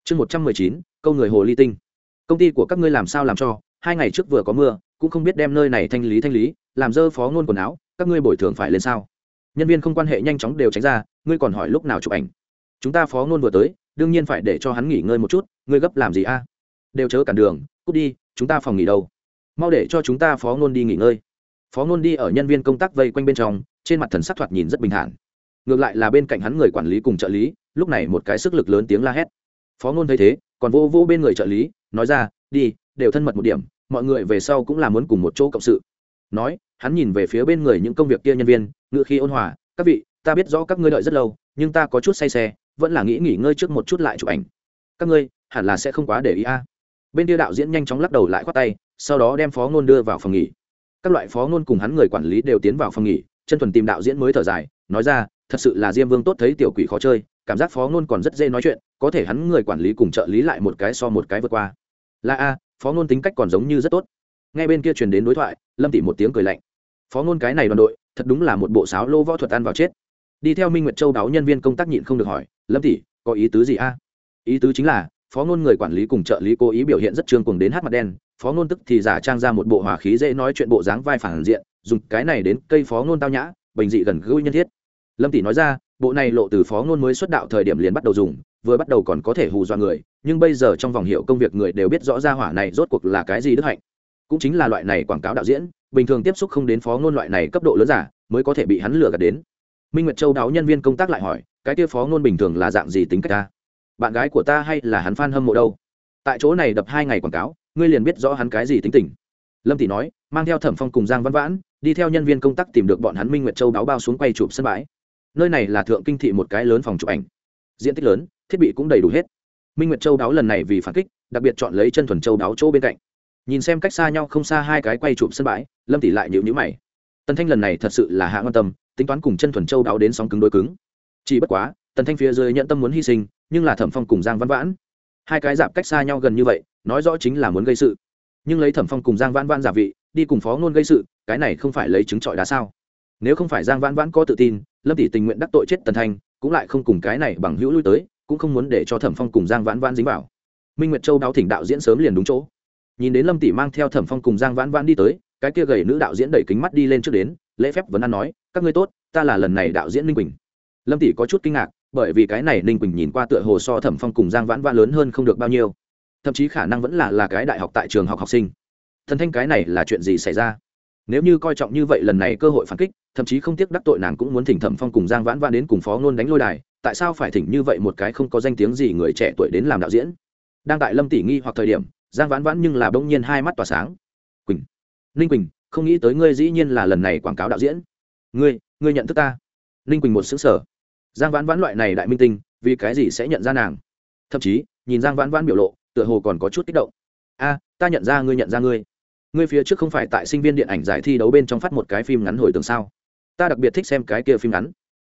Chương một trăm mười chín, câu người hồ ly tinh. Công ty của các ngươi làm sao làm cho? Hai ngày trước vừa có mưa cũng không biết đem nơi này thanh lý thanh lý, làm dơ phó ngôn quần áo, các ngươi bồi thường phải lên sao? Nhân viên không quan hệ nhanh chóng đều tránh ra, ngươi còn hỏi lúc nào chụp ảnh? Chúng ta phó ngôn vừa tới, đương nhiên phải để cho hắn nghỉ ngơi một chút, ngươi gấp làm gì a? Đều chớ cản đường, cút đi, chúng ta phòng nghỉ đâu? Mau để cho chúng ta phó ngôn đi nghỉ ngơi. Phó ngôn đi ở nhân viên công tác vây quanh bên trong, trên mặt thần sắc thoạt nhìn rất bình thản. Ngược lại là bên cạnh hắn người quản lý cùng trợ lý, lúc này một cái sức lực lớn tiếng la hét. Phó ngôn thấy thế, còn vô vô bên người trợ lý, nói ra, đi, đều thân mật một điểm mọi người về sau cũng là muốn cùng một chỗ cộng sự. Nói, hắn nhìn về phía bên người những công việc kia nhân viên, ngựa khi ôn hòa, các vị, ta biết rõ các ngươi đợi rất lâu, nhưng ta có chút say xe, vẫn là nghĩ nghỉ ngơi trước một chút lại chụp ảnh. Các ngươi, hẳn là sẽ không quá để ý a. Bên kia đạo diễn nhanh chóng lắc đầu lại khoát tay, sau đó đem phó ngôn đưa vào phòng nghỉ. Các loại phó ngôn cùng hắn người quản lý đều tiến vào phòng nghỉ, chân thuần tìm đạo diễn mới thở dài, nói ra, thật sự là diêm vương tốt thấy tiểu quỷ khó chơi, cảm giác phó ngôn còn rất dễ nói chuyện, có thể hắn người quản lý cùng trợ lý lại một cái so một cái vượt qua. Là a phó ngôn tính cách còn giống như rất tốt. Ngay bên kia truyền đến đối thoại, lâm tỷ một tiếng cười lạnh. Phó ngôn cái này đoàn đội, thật đúng là một bộ sáo lô võ thuật ăn vào chết. Đi theo minh nguyệt châu đáo nhân viên công tác nhịn không được hỏi, lâm tỷ có ý tứ gì a? Ý tứ chính là, phó ngôn người quản lý cùng trợ lý cố ý biểu hiện rất trương cùng đến hát mặt đen, phó ngôn tức thì giả trang ra một bộ hòa khí dễ nói chuyện bộ dáng vai phản diện, dùng cái này đến cây phó ngôn tao nhã, bình dị gần gũi nhân thiết. Lâm tỷ nói ra bộ này lộ từ phó ngôn mới xuất đạo thời điểm liền bắt đầu dùng, vừa bắt đầu còn có thể hù dọa người, nhưng bây giờ trong vòng hiệu công việc người đều biết rõ ra hỏa này rốt cuộc là cái gì đức hạnh. Cũng chính là loại này quảng cáo đạo diễn, bình thường tiếp xúc không đến phó ngôn loại này cấp độ lớn giả, mới có thể bị hắn lừa gạt đến. Minh nguyệt châu đáo nhân viên công tác lại hỏi, cái kia phó ngôn bình thường là dạng gì tính cách ta? Bạn gái của ta hay là hắn f a n hâm mộ đâu? Tại chỗ này đập hai ngày quảng cáo, ngươi liền biết rõ hắn cái gì tính tình. Lâm tỷ nói, mang theo thẩm phong cùng giang văn vãn, đi theo nhân viên công tác tìm được bọn hắn minh nguyệt châu đáo bao xuống quay chụp sân bãi nơi này là thượng kinh thị một cái lớn phòng chụp ảnh. Diện tích lớn, thiết bị cũng đầy đủ hết. Minh nguyệt châu đáo lần này vì phản kích, đặc biệt chọn lấy chân thuần châu đáo chỗ bên cạnh. Nhìn xem cách xa nhau không xa hai cái quay chụp sân bãi, lâm tỷ lại nhịu nhữ mày. Tần thanh lần này thật sự là hạ quan tâm, tính toán cùng chân thuần châu đáo đến sóng cứng đôi cứng. Chỉ bất quá, tần thanh phía dưới nhận tâm muốn hy sinh, nhưng là thẩm phong cùng giang văn vãn. Hai cái dạp cách xa nhau gần như vậy, nói rõ chính là muốn gây sự. Nhưng lấy thẩm phong cùng giang vãn vãn giả vị, đi cùng phó ngôn gây sự, cái này không phải lấy chứng trọi đá sao? Nếu không phải giang vãn vãn có tự tin lâm tỷ tình nguyện đắc tội chết tần thanh, cũng lại không cùng cái này bằng hữu lui tới, cũng không muốn để cho thẩm phong cùng giang vãn vãn dính vào. Minh nguyệt châu đáo thỉnh đạo diễn sớm liền đúng chỗ. Nhìn đến lâm tỷ mang theo thẩm phong cùng giang vãn vãn đi tới, cái kia gầy nữ đạo diễn đẩy kính mắt đi lên trước đến, lễ phép vấn an nói, các ngươi tốt, ta là lần này đạo diễn ninh quỳnh. Lâm tỷ có chút kinh ngạc, bởi vì cái này ninh quỳnh nhìn qua tựa hồ so thẩm phong cùng giang vãn vãn lớn hơn không được bao nhiêu. Thậm chí khả năng vẫn là là cái đại học tại trường học học sinh. Thần thanh cái này là chuyện gì xảy ra? Nếu như coi trọng như vậy lần này cơ hội phản kích, thậm chí không tiếc đắc tội nàng cũng muốn thỉnh thẩm phong cùng giang vãn vãn đến cùng phó ngôn đánh lôi đài, tại sao phải thỉnh như vậy một cái không có danh tiếng gì người trẻ tuổi đến làm đạo diễn? Đang tại lâm tỷ nghi hoặc thời điểm, giang vãn vãn nhưng là bỗng nhiên hai mắt tỏa sáng. Quỳnh, ninh quỳnh, không nghĩ tới ngươi dĩ nhiên là lần này quảng cáo đạo diễn. Ngươi ngươi nhận thức ta. Ninh quỳnh một xứng sở giang vãn vãn loại này đại minh tinh, vì cái gì sẽ nhận ra nàng? Thậm chí, nhìn giang vãn vãn biểu lộ, tựa hồ còn có chút kích động. A, ta nhận ra ngươi, nhận ra ngươi ngươi phía trước không phải tại sinh viên điện ảnh giải thi đấu bên trong phát một cái phim ngắn hồi tường sao? Ta đặc biệt thích xem cái kia phim ngắn.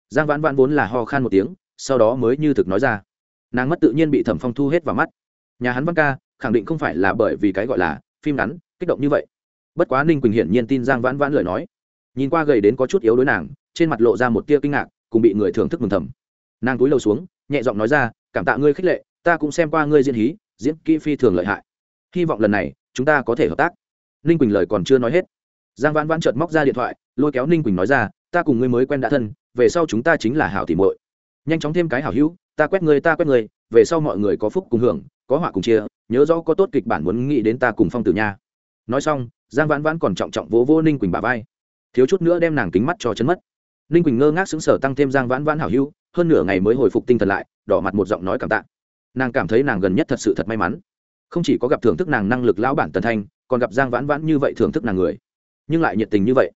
Giang vãn vãn vốn là ho khan một tiếng, sau đó mới như thực nói ra. Nàng mất tự nhiên bị thẩm phong thu hết vào mắt. Nhà hắn văn ca, khẳng định không phải là bởi vì cái gọi là phim ngắn, kích động như vậy. Bất quá ninh quỳnh hiển nhiên tin giang vãn vãn lời nói. Nhìn qua gầy đến có chút yếu đối nàng, trên mặt lộ ra một tia kinh ngạc, cùng bị người thưởng thức mừng thầm. Nàng cúi đầu xuống, nhẹ giọng nói ra, cảm tạ ngươi khích lệ, ta cũng xem qua ngươi diễn hí, diễn kỹ phi thường lợi hại. Hy vọng lần này, chúng ta có thể hợp tác ninh quỳnh lời còn chưa nói hết. Giang vãn vãn chợt móc ra điện thoại, lôi kéo ninh quỳnh nói ra, ta cùng ngươi mới quen đã thân, về sau chúng ta chính là hảo tìm muội. Nhanh chóng thêm cái hảo hữu, ta quét ngươi, ta quét ngươi, về sau mọi người có phúc cùng hưởng, có họa cùng chia, nhớ rõ có tốt kịch bản muốn nghĩ đến ta cùng phong tử nha. Nói xong, giang vãn vãn còn trọng trọng vỗ vô ninh quỳnh bà vai. Thiếu chút nữa đem nàng kính mắt cho chấn mất. Ninh quỳnh ngơ ngác xứng sở tăng thêm giang vãn vãn hảo hữu, hơn nửa ngày mới hồi phục tinh thần lại, đỏ mặt một giọng nói cảm tạ. Nàng cảm thấy nàng gần nhất thật sự thật may mắn. Không chỉ có gặp thưởng thức nàng năng lực lão bản tần thanh còn gặp giang vãn vãn như vậy thưởng thức nàng người. Nhưng lại nhiệt tình như vậy.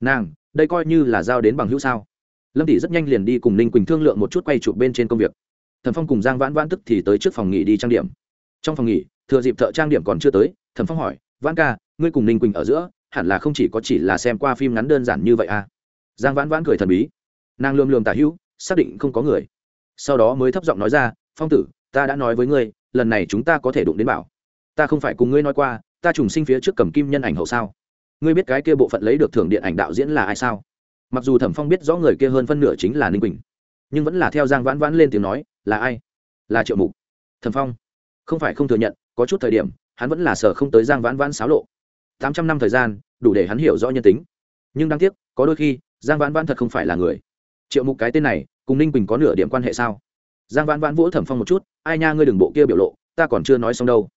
Nàng, đây coi như là giao đến bằng hữu sao? Lâm tỷ rất nhanh liền đi cùng ninh quỳnh thương lượng một chút quay chụp bên trên công việc. Thẩm phong cùng giang vãn vãn tức thì tới trước phòng nghỉ đi trang điểm. Trong phòng nghỉ, thừa dịp thợ trang điểm còn chưa tới, thẩm phong hỏi, vãn ca, ngươi cùng ninh quỳnh ở giữa, hẳn là không chỉ có chỉ là xem qua phim ngắn đơn giản như vậy à? Giang vãn vãn cười thần bí. Nàng lườm lườm tả hữu, xác định không có người. Sau đó mới thấp giọng nói ra, phong tử, ta đã nói với ngươi, lần này chúng ta có thể đụng đến bảo. Ta không phải cùng ngươi nói qua ta trùng sinh phía trước cầm kim nhân ảnh hậu sao? Ngươi biết cái kia bộ phận lấy được thưởng điện ảnh đạo diễn là ai sao? Mặc dù thẩm phong biết rõ người kia hơn phân nửa chính là ninh quỳnh, nhưng vẫn là theo giang vãn vãn lên tiếng nói, là ai? Là triệu mục. Thẩm phong, không phải không thừa nhận, có chút thời điểm, hắn vẫn là sở không tới giang vãn vãn xáo lộ. Tám trăm năm thời gian, đủ để hắn hiểu rõ nhân tính. Nhưng đáng tiếc, có đôi khi, giang vãn vãn thật không phải là người. Triệu mục cái tên này, cùng ninh quỳnh có nửa điểm quan hệ sao? Giang vãn vãn vỗ thẩm phong một chút, ai nha, ngươi đừng bộ kia biểu lộ, ta còn chưa nói xong đâu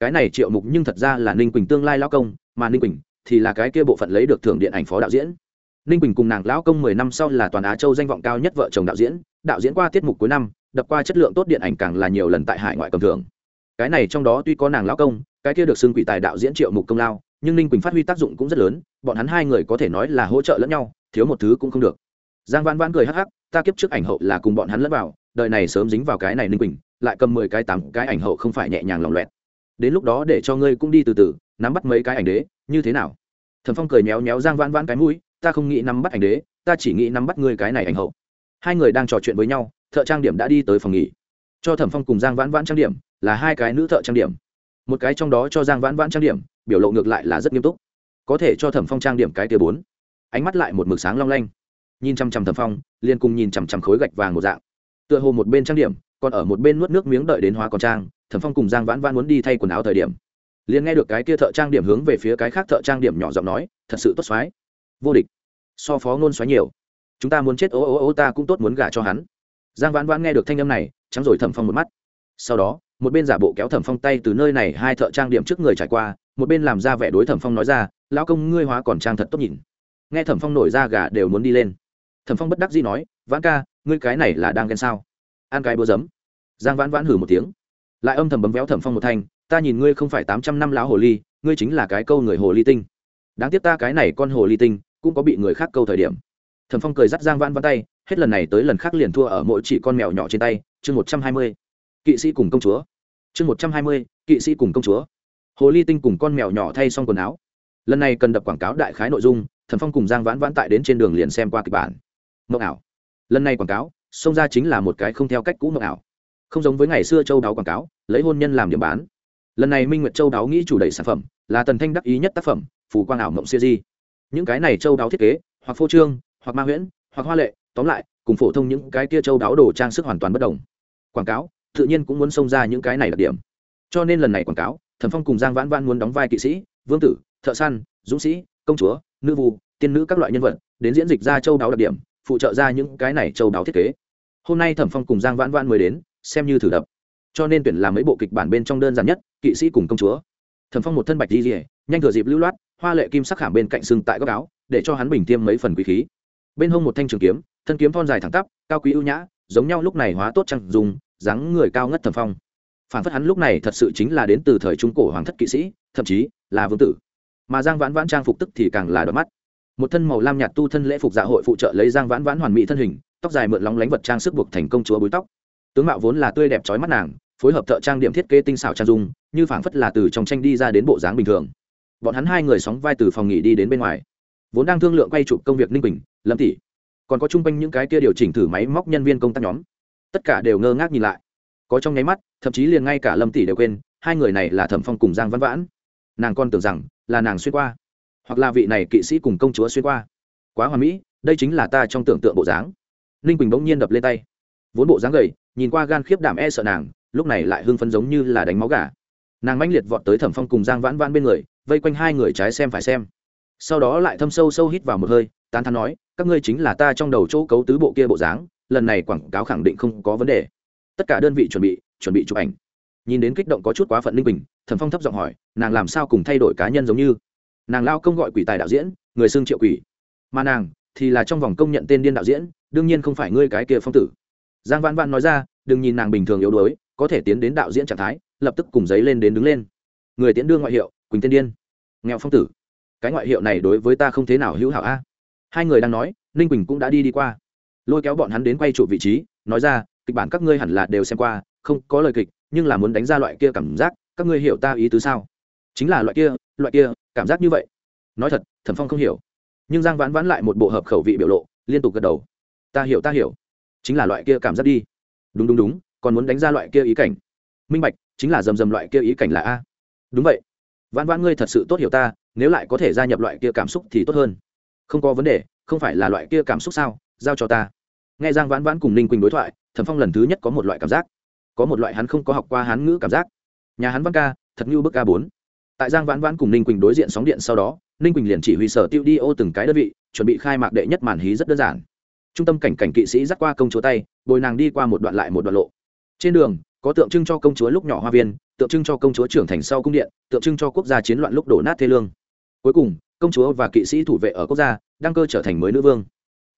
cái này triệu mục nhưng thật ra là ninh quỳnh tương lai lao công, mà ninh quỳnh thì là cái kia bộ phận lấy được thưởng điện ảnh phó đạo diễn. Ninh quỳnh cùng nàng lão công mười năm sau là toàn á châu danh vọng cao nhất vợ chồng đạo diễn đạo diễn qua tiết mục cuối năm, đập qua chất lượng tốt điện ảnh càng là nhiều lần tại hải ngoại cầm thưởng. Cái này trong đó tuy có nàng lão công, cái kia được xưng quỷ tài đạo diễn triệu mục công lao, nhưng ninh quỳnh phát huy tác dụng cũng rất lớn, bọn hắn hai người có thể nói là hỗ trợ lẫn nhau, thiếu một thứ cũng không được. Giang văn văn cười hắc hắc, ta kiếp trước ảnh hậu là cùng bọn hắn lẫn vào đợi này sớm dính vào cái này ninh quỳnh, lại cầm mười cái tám cái ảnh hậu không phải nhẹ nhàng lòng loẹt đến lúc đó để cho ngươi cũng đi từ từ, nắm bắt mấy cái ảnh đế, như thế nào? Thẩm phong cười méo méo giang vãn vãn cái mũi, ta không nghĩ nắm bắt ảnh đế, ta chỉ nghĩ nắm bắt ngươi cái này ảnh hậu. Hai người đang trò chuyện với nhau, thợ trang điểm đã đi tới phòng nghỉ. Cho thẩm phong cùng giang vãn vãn trang điểm, là hai cái nữ thợ trang điểm. Một cái trong đó cho giang vãn vãn trang điểm, biểu lộ ngược lại là rất nghiêm túc. Có thể cho thẩm phong trang điểm cái tia bốn. Ánh mắt lại một mực sáng long lanh. Nhìn chằm chằm thẩm phong, liền cùng nhìn chằm chằm khối gạch vàng một dạng. Tựa hồ một bên trang điểm, còn ở một bên nuốt nước miếng đợi đến hóa còn trang thẩm phong cùng giang vãn vãn muốn đi thay quần áo thời điểm, liền nghe được cái kia thợ trang điểm hướng về phía cái khác thợ trang điểm nhỏ giọng nói, thật sự tốt xoái. Vô địch. So phó ngôn xoái nhiều. Chúng ta muốn chết, ô ô ô, ta cũng tốt muốn gả cho hắn. Giang vãn vãn nghe được thanh âm này, trắng rồi thẩm phong một mắt. Sau đó, một bên giả bộ kéo thẩm phong tay từ nơi này hai thợ trang điểm trước người trải qua, một bên làm ra vẻ đối thẩm phong nói ra, lão công ngươi hóa còn trang thật tốt nhìn. Nghe thẩm phong nổi ra gà đều muốn đi lên. Thẩm phong bất đắc dĩ nói, vãn ca, ngươi cái này là đang ghen sao? Ăn cái búa giấm. Giang vãn vãn hử một tiếng lại âm thầm bấm véo thẩm phong một thanh, ta nhìn ngươi không phải tám trăm năm lão hồ ly, ngươi chính là cái câu người hồ ly tinh. Đáng tiếc ta cái này con hồ ly tinh cũng có bị người khác câu thời điểm. Thẩm phong cười dắt giang vãn vãn tay, hết lần này tới lần khác liền thua ở mỗi chỉ con mèo nhỏ trên tay, chương một trăm hai mươi, kỵ sĩ cùng công chúa. Chương một trăm hai mươi, kỵ sĩ cùng công chúa. Hồ ly tinh cùng con mèo nhỏ thay xong quần áo. Lần này cần đập quảng cáo đại khái nội dung, thẩm phong cùng giang vãn vãn tại đến trên đường liền xem qua kịch bản. Mộng ảo. Lần này quảng cáo, xông ra chính là một cái không theo cách cũ mộng ảo không giống với ngày xưa châu đáo quảng cáo, lấy hôn nhân làm điểm bán. Lần này minh nguyệt châu đáo nghĩ chủ đầy sản phẩm, là tần thanh đắc ý nhất tác phẩm, phù quang ảo mộng siêu di. Những cái này châu đáo thiết kế, hoặc phô trương, hoặc ma huyễn, hoặc hoa lệ, tóm lại, cùng phổ thông những cái kia châu đáo đồ trang sức hoàn toàn bất đồng. Quảng cáo, tự nhiên cũng muốn xông ra những cái này đặc điểm. Cho nên lần này quảng cáo, thẩm phong cùng giang vãn vãn muốn đóng vai kỵ sĩ, vương tử, thợ săn, dũng sĩ, công chúa, nữ vu tiên nữ các loại nhân vật, đến diễn dịch ra châu đáo đặc điểm, phụ trợ ra những cái này châu đáo thiết kế. Hôm nay thẩm phong cùng giang vãn vãn mới đến xem như thử đập. Cho nên tuyển làm mấy bộ kịch bản bên trong đơn giản nhất, kỵ sĩ cùng công chúa. Thần phong một thân bạch di rỉa nhanh thừa dịp lưu loát, hoa lệ kim sắc khảm bên cạnh sưng tại góc áo, để cho hắn bình tiêm mấy phần quý khí. Bên hông một thanh trường kiếm, thân kiếm thon dài thẳng tắp, cao quý ưu nhã, giống nhau lúc này hóa tốt chẳng dùng dáng người cao ngất thần phong. Phản phất hắn lúc này thật sự chính là đến từ thời trung cổ hoàng thất kỵ sĩ, thậm chí là vương tử. Mà giang vãn vãn trang phục tức thì càng là đỏ mắt. Một thân màu lam nhạt tu thân lễ phục dạ hội phụ trợ lấy giang vãn vãn hoàn mỹ thân hình, tóc dài mượn lóng lánh vật trang sức buộc thành công chúa búi tóc tướng mạo vốn là tươi đẹp trói mắt nàng, phối hợp thợ trang điểm thiết kế tinh xảo trang dung, như phảng phất là từ trong tranh đi ra đến bộ dáng bình thường. Bọn hắn hai người sóng vai từ phòng nghỉ đi đến bên ngoài. Vốn đang thương lượng quay chụp công việc ninh bình lâm tỷ. Còn có chung quanh những cái kia điều chỉnh thử máy móc nhân viên công tác nhóm. Tất cả đều ngơ ngác nhìn lại. Có trong nháy mắt, thậm chí liền ngay cả lâm tỷ đều quên, hai người này là thẩm phong cùng giang văn vãn. Nàng còn tưởng rằng là nàng xuyên qua, hoặc là vị này kỵ sĩ cùng công chúa xuyên qua. Quá hoàn mỹ, đây chính là ta trong tưởng tượng bộ dáng. Ninh bình bỗng nhiên đập lên tay. Vốn bộ dáng gầy nhìn qua gan khiếp đảm e sợ nàng, lúc này lại hưng phấn giống như là đánh máu gà. Nàng mãnh liệt vọt tới thẩm phong cùng giang vãn vãn bên người, vây quanh hai người trái xem phải xem. Sau đó lại thâm sâu sâu hít vào một hơi, tán thắn nói, các ngươi chính là ta trong đầu chỗ cấu tứ bộ kia bộ dáng, lần này quảng cáo khẳng định không có vấn đề. Tất cả đơn vị chuẩn bị chuẩn bị chụp ảnh. Nhìn đến kích động có chút quá phận linh bình thẩm phong thấp giọng hỏi, nàng làm sao cùng thay đổi cá nhân giống như? Nàng lao công gọi quỷ tài đạo diễn, người xưng triệu quỷ. Mà nàng thì là trong vòng công nhận tên điên đạo diễn, đương nhiên không phải ngươi cái kia phong tử giang văn văn nói ra, đừng nhìn nàng bình thường yếu đuối, có thể tiến đến đạo diễn trạng thái, lập tức cùng giấy lên đến đứng lên. Người tiến đưa ngoại hiệu, quỳnh tiên điên. Nghèo phong tử. Cái ngoại hiệu này đối với ta không thế nào hữu hảo a. Hai người đang nói, ninh quỳnh cũng đã đi đi qua. Lôi kéo bọn hắn đến quay trụ vị trí, nói ra, kịch bản các ngươi hẳn là đều xem qua, không có lời kịch, nhưng là muốn đánh ra loại kia cảm giác, các ngươi hiểu ta ý tứ sao? Chính là loại kia loại kia, cảm giác như vậy. Nói thật, thẩm phong không hiểu. Nhưng giang vãn vãn lại một bộ hợp khẩu vị biểu lộ, liên tục gật đầu. Ta hiểu ta hiểu chính là loại kia cảm giác đi. Đúng đúng đúng, còn muốn đánh ra loại kia ý cảnh. Minh bạch, chính là dầm dầm loại kia ý cảnh là a. Đúng vậy. Vãn vãn ngươi thật sự tốt hiểu ta, nếu lại có thể gia nhập loại kia cảm xúc thì tốt hơn. Không có vấn đề, không phải là loại kia cảm xúc sao? Giao cho ta. Nghe giang vãn vãn cùng ninh quỳnh đối thoại, thẩm phong lần thứ nhất có một loại cảm giác. Có một loại hắn không có học qua hán ngữ cảm giác. Nhà hắn văn ca, thật như bức ca bốn. Tại giang vãn vãn cùng ninh quỳnh đối diện sóng điện sau đó, ninh quỳnh liền chỉ huy sở tiêu đi ô từng cái đơn vị, chuẩn bị khai mạc đệ nhất màn hí rất đơn giản trung tâm cảnh cảnh kỵ sĩ dắt qua công chúa tay, bồi nàng đi qua một đoạn lại một đoạn lộ. Trên đường, có tượng trưng cho công chúa lúc nhỏ hoa viên, tượng trưng cho công chúa trưởng thành sau cung điện, tượng trưng cho quốc gia chiến loạn lúc đổ nát thê lương. Cuối cùng, công chúa và kỵ sĩ thủ vệ ở quốc gia, đăng cơ trở thành mới nữ vương.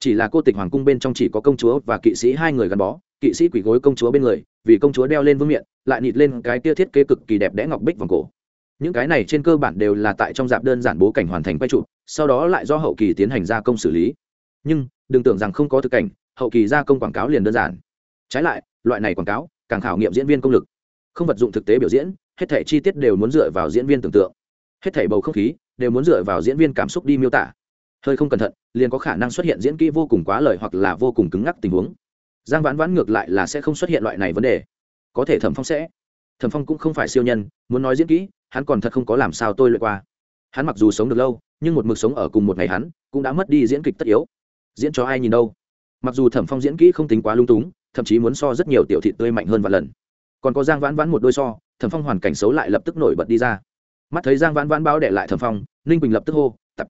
Chỉ là cô tịch hoàng cung bên trong chỉ có công chúa và kỵ sĩ hai người gắn bó, kỵ sĩ quỷ gối công chúa bên người, vì công chúa đeo lên vương miện, lại nịt lên cái tia thiết kế cực kỳ đẹp đẽ ngọc bích vòng cổ. Những cái này trên cơ bản đều là tại trong dạp đơn giản bố cảnh hoàn thành quay trụ sau đó lại do hậu kỳ tiến hành gia công xử lý nhưng đừng tưởng rằng không có thực cảnh, hậu kỳ gia công quảng cáo liền đơn giản. Trái lại, loại này quảng cáo, càng khảo nghiệm diễn viên công lực. Không vật dụng thực tế biểu diễn, hết thể chi tiết đều muốn dựa vào diễn viên tưởng tượng. Hết thể bầu không khí, đều muốn dựa vào diễn viên cảm xúc đi miêu tả. Hơi không cẩn thận, liền có khả năng xuất hiện diễn kỹ vô cùng quá lời hoặc là vô cùng cứng ngắc tình huống. Giang vãn vãn ngược lại là sẽ không xuất hiện loại này vấn đề. Có thể thẩm phong sẽ. Thẩm phong cũng không phải siêu nhân, muốn nói diễn kỹ, hắn còn thật không có làm sao tôi lượt qua. Hắn mặc dù sống được lâu, nhưng một mực sống ở cùng một ngày hắn, cũng đã mất đi diễn kịch tất yếu diễn cho ai nhìn đâu. Mặc dù thẩm phong diễn kỹ không tính quá lung túng, thậm chí muốn so rất nhiều tiểu thị tươi mạnh hơn vài lần. Còn có giang vãn vãn một đôi so, thẩm phong hoàn cảnh xấu lại lập tức nổi bật đi ra. Mắt thấy giang vãn vãn báo để lại thẩm phong, ninh bình lập tức hô, tập.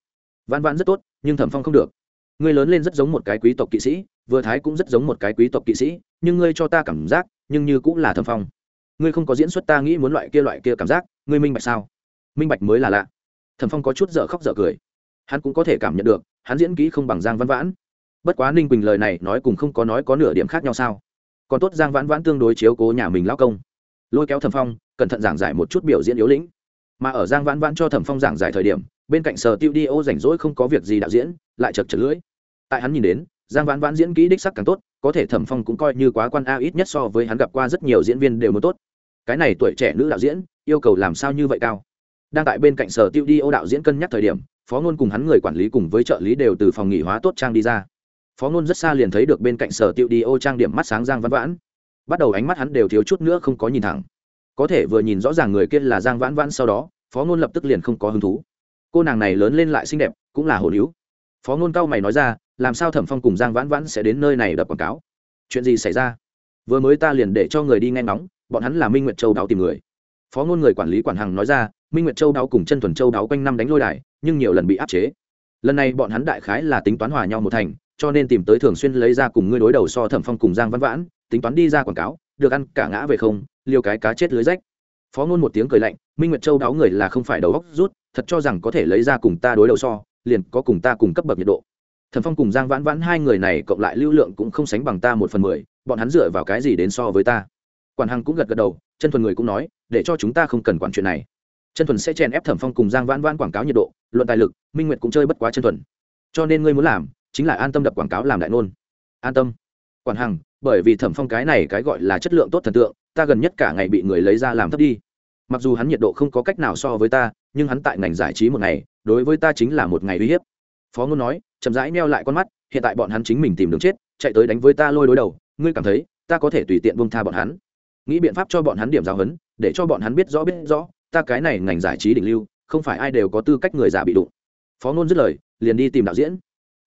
Vãn vãn rất tốt, nhưng thẩm phong không được. Ngươi lớn lên rất giống một cái quý tộc kỵ sĩ, vừa thái cũng rất giống một cái quý tộc kỵ sĩ, nhưng ngươi cho ta cảm giác, nhưng như cũng là thẩm phong. Ngươi không có diễn xuất ta nghĩ muốn loại kia loại kia cảm giác, ngươi minh bạch sao? Minh bạch mới là lạ. Thẩm phong có chút dở khóc dở cười. Hắn cũng có thể cảm nhận được hắn diễn kỹ không bằng giang văn vãn. Bất quá ninh quỳnh lời này nói cùng không có nói có nửa điểm khác nhau sao? Còn tốt giang vãn vãn tương đối chiếu cố nhà mình lao công. Lôi kéo thẩm phong, cẩn thận giảng giải một chút biểu diễn yếu lĩnh. Mà ở giang vãn vãn cho thẩm phong giảng giải thời điểm, bên cạnh sở tiêu đi ô rảnh rỗi không có việc gì đạo diễn, lại chật chật lưỡi. Tại hắn nhìn đến, giang vãn vãn diễn kỹ đích sắc càng tốt, có thể thẩm phong cũng coi như quá quan a ít nhất so với hắn gặp qua rất nhiều diễn viên đều muốn tốt. Cái này tuổi trẻ nữ đạo diễn, yêu cầu làm sao như vậy cao? Đang tại bên cạnh sở tiêu đi ô đạo diễn cân nhắc thời điểm phó ngôn cùng hắn người quản lý cùng với trợ lý đều từ phòng nghỉ hóa tốt trang đi ra. Phó ngôn rất xa liền thấy được bên cạnh sở tiêu đi ô trang điểm mắt sáng giang văn vãn. Bắt đầu ánh mắt hắn đều thiếu chút nữa không có nhìn thẳng. Có thể vừa nhìn rõ ràng người kia là giang vãn vãn sau đó, phó ngôn lập tức liền không có hứng thú. Cô nàng này lớn lên lại xinh đẹp, cũng là hồn yếu phó ngôn cao mày nói ra, làm sao thẩm phong cùng giang vãn vãn sẽ đến nơi này đập quảng cáo? Chuyện gì xảy ra? Vừa mới ta liền để cho người đi nghe ngóng, bọn hắn là minh nguyệt châu đáo tìm người. Phó ngôn người quản lý quản hàng nói ra minh nguyệt châu đáo cùng chân thuần châu đáo quanh năm đánh lôi đài, nhưng nhiều lần bị áp chế. Lần này bọn hắn đại khái là tính toán hòa nhau một thành, cho nên tìm tới thường xuyên lấy ra cùng ngươi đối đầu so thẩm phong cùng giang văn vãn, tính toán đi ra quảng cáo, được ăn cả ngã về không, liều cái cá chết lưới rách. Phó ngôn một tiếng cười lạnh, minh nguyệt châu đáo người là không phải đầu góc rút, thật cho rằng có thể lấy ra cùng ta đối đầu so, liền có cùng ta cùng cấp bậc nhiệt độ. Thần phong cùng giang vãn vãn hai người này cộng lại lưu lượng cũng không sánh bằng ta một phần mười, bọn hắn dựa vào cái gì đến so với ta? Quản hằng cũng gật gật đầu, chân thuần người cũng nói, để cho chúng ta không cần quản chuyện này chân thuần sẽ chèn ép thẩm phong cùng giang vãn vãn quảng cáo nhiệt độ, luận tài lực, minh nguyệt cũng chơi bất quá chân thuần. Cho nên ngươi muốn làm, chính là an tâm đập quảng cáo làm đại nôn an tâm. Quản hằng, bởi vì thẩm phong cái này cái gọi là chất lượng tốt thần tượng, ta gần nhất cả ngày bị người lấy ra làm thấp đi. Mặc dù hắn nhiệt độ không có cách nào so với ta, nhưng hắn tại ngành giải trí một ngày, đối với ta chính là một ngày uy hiếp. Phó ngôn nói, chậm rãi neo lại con mắt, hiện tại bọn hắn chính mình tìm đường chết, chạy tới đánh với ta lôi đối đầu, ngươi cảm thấy, ta có thể tùy tiện buông tha bọn hắn. Nghĩ biện pháp cho bọn hắn điểm giáo huấn, để cho bọn hắn biết rõ biết rõ ta cái này ngành giải trí đỉnh lưu, không phải ai đều có tư cách người giả bị đụng. Phó ngôn dứt lời, liền đi tìm đạo diễn.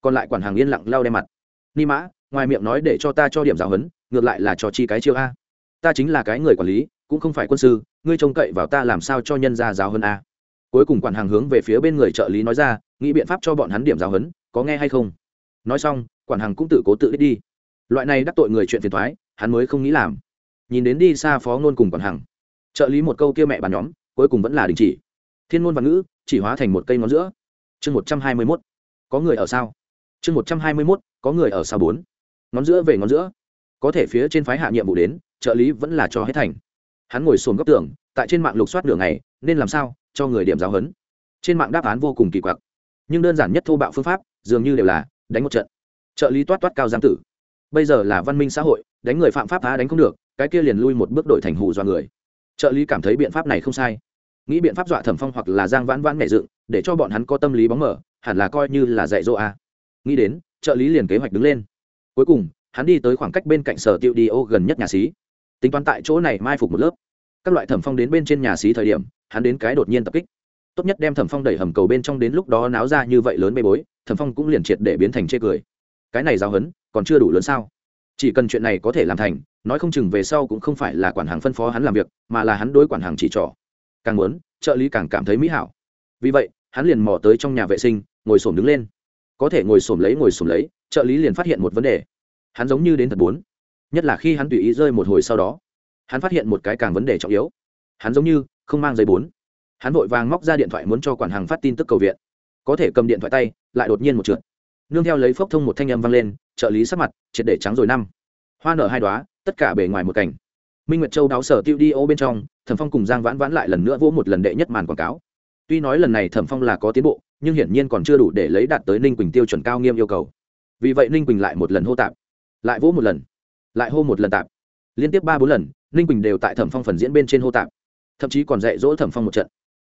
Còn lại quản hàng yên lặng lau đe mặt. Ni mã, ngoài miệng nói để cho ta cho điểm giáo huấn, ngược lại là cho chi cái chiêu a. Ta chính là cái người quản lý, cũng không phải quân sư, ngươi trông cậy vào ta làm sao cho nhân ra giáo hơn a. Cuối cùng quản hàng hướng về phía bên người trợ lý nói ra, nghĩ biện pháp cho bọn hắn điểm giáo huấn, có nghe hay không? Nói xong, quản hàng cũng tự cố tự đi. Loại này đắc tội người chuyện phiền thoái, hắn mới không nghĩ làm. Nhìn đến đi xa phó ngôn cùng quản hàng, trợ lý một câu kia mẹ bàn nhóm cuối cùng vẫn là đình chỉ. Thiên ngôn văn ngữ chỉ hóa thành một cây ngón giữa. Chương một trăm hai mươi mốt. Có người ở sao? Chương một trăm hai mươi mốt, có người ở sao bốn? Ngón giữa về ngón giữa. Có thể phía trên phái hạ nhiệm vụ đến, trợ lý vẫn là cho hết thành. Hắn ngồi xồm góc tường, tại trên mạng lục soát đường này nên làm sao cho người điểm giáo hấn? trên mạng đáp án vô cùng kỳ quặc. Nhưng đơn giản nhất thô bạo phương pháp, dường như đều là đánh một trận. Trợ lý toát toát cao giang tử. Bây giờ là văn minh xã hội, đánh người phạm pháp phá đánh không được, cái kia liền lui một bước đổi thành hù do người trợ lý cảm thấy biện pháp này không sai. Nghĩ biện pháp dọa thẩm phong hoặc là giang vãn vãn mẹ dựng, để cho bọn hắn có tâm lý bóng mở, hẳn là coi như là dạy dỗ a. Nghĩ đến, trợ lý liền kế hoạch đứng lên. Cuối cùng, hắn đi tới khoảng cách bên cạnh sở tiêu đi ô gần nhất nhà xí. Tính toán tại chỗ này mai phục một lớp. Các loại thẩm phong đến bên trên nhà xí thời điểm, hắn đến cái đột nhiên tập kích. Tốt nhất đem thẩm phong đẩy hầm cầu bên trong đến lúc đó náo ra như vậy lớn bê bối, thẩm phong cũng liền triệt để biến thành chê cười. Cái này giao hấn còn chưa đủ lớn sao? Chỉ cần chuyện này có thể làm thành nói không chừng về sau cũng không phải là quản hàng phân phó hắn làm việc, mà là hắn đối quản hàng chỉ trỏ. Càng muốn, trợ lý càng cảm thấy mỹ hảo. Vì vậy, hắn liền mò tới trong nhà vệ sinh, ngồi xổm đứng lên. Có thể ngồi xổm lấy ngồi xổm lấy, trợ lý liền phát hiện một vấn đề. Hắn giống như đến thật bốn nhất là khi hắn tùy ý rơi một hồi sau đó, hắn phát hiện một cái càng vấn đề trọng yếu. Hắn giống như không mang giấy bốn. Hắn vội vàng móc ra điện thoại muốn cho quản hàng phát tin tức cầu viện. Có thể cầm điện thoại tay, lại đột nhiên một trượt. Nương theo lấy phốc thông một thanh âm vang lên, trợ lý sắc mặt triệt để trắng rồi năm hoa nở hai đoá, tất cả bề ngoài một cảnh. Minh nguyệt châu đáo sở tiêu đi ô bên trong, thẩm phong cùng giang vãn vãn lại lần nữa vỗ một lần đệ nhất màn quảng cáo. Tuy nói lần này thẩm phong là có tiến bộ, nhưng hiển nhiên còn chưa đủ để lấy đạt tới ninh quỳnh tiêu chuẩn cao nghiêm yêu cầu. Vì vậy ninh quỳnh lại một lần hô tạp, lại vỗ một lần, lại hô một lần tạp. Liên tiếp ba bốn lần, ninh quỳnh đều tại thẩm phong phần diễn bên trên hô tạp. Thậm chí còn dạy dỗ thẩm phong một trận.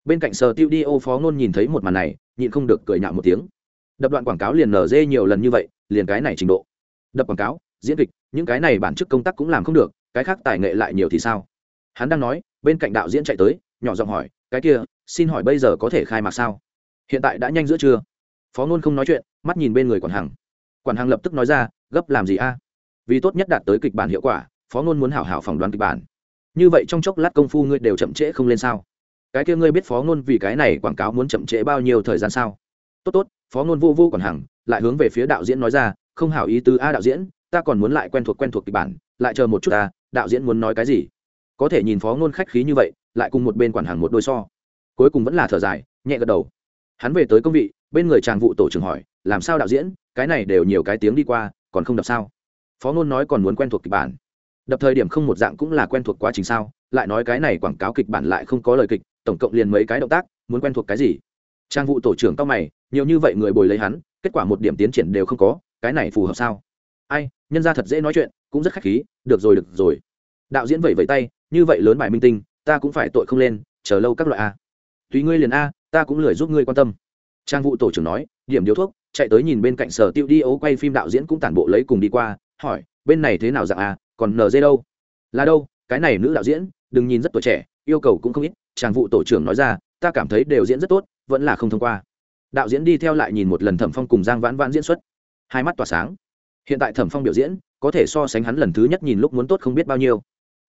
Bên cạnh sở tiêu đi ô phó ngôn nhìn thấy một màn này, nhịn không được cười nhạo một tiếng. Đập đoạn quảng cáo liền nở dê nhiều lần như vậy, liền cái này trình độ. Đập quảng cáo diễn kịch, những cái này bản chức công tác cũng làm không được, cái khác tài nghệ lại nhiều thì sao? Hắn đang nói, bên cạnh đạo diễn chạy tới, nhỏ giọng hỏi, cái kia, xin hỏi bây giờ có thể khai mạc sao? Hiện tại đã nhanh giữa trưa. Phó ngôn không nói chuyện, mắt nhìn bên người quản hằng quản hằng lập tức nói ra, gấp làm gì a? Vì tốt nhất đạt tới kịch bản hiệu quả, phó ngôn muốn hảo hảo phỏng đoán kịch bản. Như vậy trong chốc lát công phu ngươi đều chậm trễ không lên sao? Cái kia ngươi biết phó ngôn vì cái này quảng cáo muốn chậm trễ bao nhiêu thời gian sao? Tốt tốt. Phó ngôn vô vô quản hằng lại hướng về phía đạo diễn nói ra, không hảo ý tứ a đạo diễn ta còn muốn lại quen thuộc quen thuộc kịch bản, lại chờ một chút ta, đạo diễn muốn nói cái gì? Có thể nhìn phó ngôn khách khí như vậy, lại cùng một bên quản hàng một đôi so. Cuối cùng vẫn là thở dài, nhẹ gật đầu. Hắn về tới công vị, bên người tràng vụ tổ trưởng hỏi, làm sao đạo diễn? Cái này đều nhiều cái tiếng đi qua, còn không đọc sao? Phó ngôn nói còn muốn quen thuộc kịch bản. Đập thời điểm không một dạng cũng là quen thuộc quá trình sao, lại nói cái này quảng cáo kịch bản lại không có lời kịch, tổng cộng liền mấy cái động tác, muốn quen thuộc cái gì? Trang vụ tổ trưởng cao mày, nhiều như vậy người bồi lấy hắn, kết quả một điểm tiến triển đều không có, cái này phù hợp sao? Ai, nhân ra thật dễ nói chuyện, cũng rất khách khí, được rồi được rồi. Đạo diễn vẩy vẩy tay, như vậy lớn bài minh tinh, ta cũng phải tội không lên, chờ lâu các loại a. Tùy ngươi liền a, ta cũng lười giúp ngươi quan tâm. Trang vụ tổ trưởng nói, điểm điếu thuốc, chạy tới nhìn bên cạnh sở tiêu đi, ấu quay phim đạo diễn cũng tản bộ lấy cùng đi qua, hỏi, bên này thế nào dạng a, còn nd đâu? Là đâu, cái này nữ đạo diễn, đừng nhìn rất tuổi trẻ, yêu cầu cũng không ít. Trang vụ tổ trưởng nói ra, ta cảm thấy đều diễn rất tốt, vẫn là không thông qua. Đạo diễn đi theo lại nhìn một lần thẩm phong cùng giang vãn vãn diễn xuất. Hai mắt tỏa sáng hiện tại thẩm phong biểu diễn, có thể so sánh hắn lần thứ nhất nhìn lúc muốn tốt không biết bao nhiêu.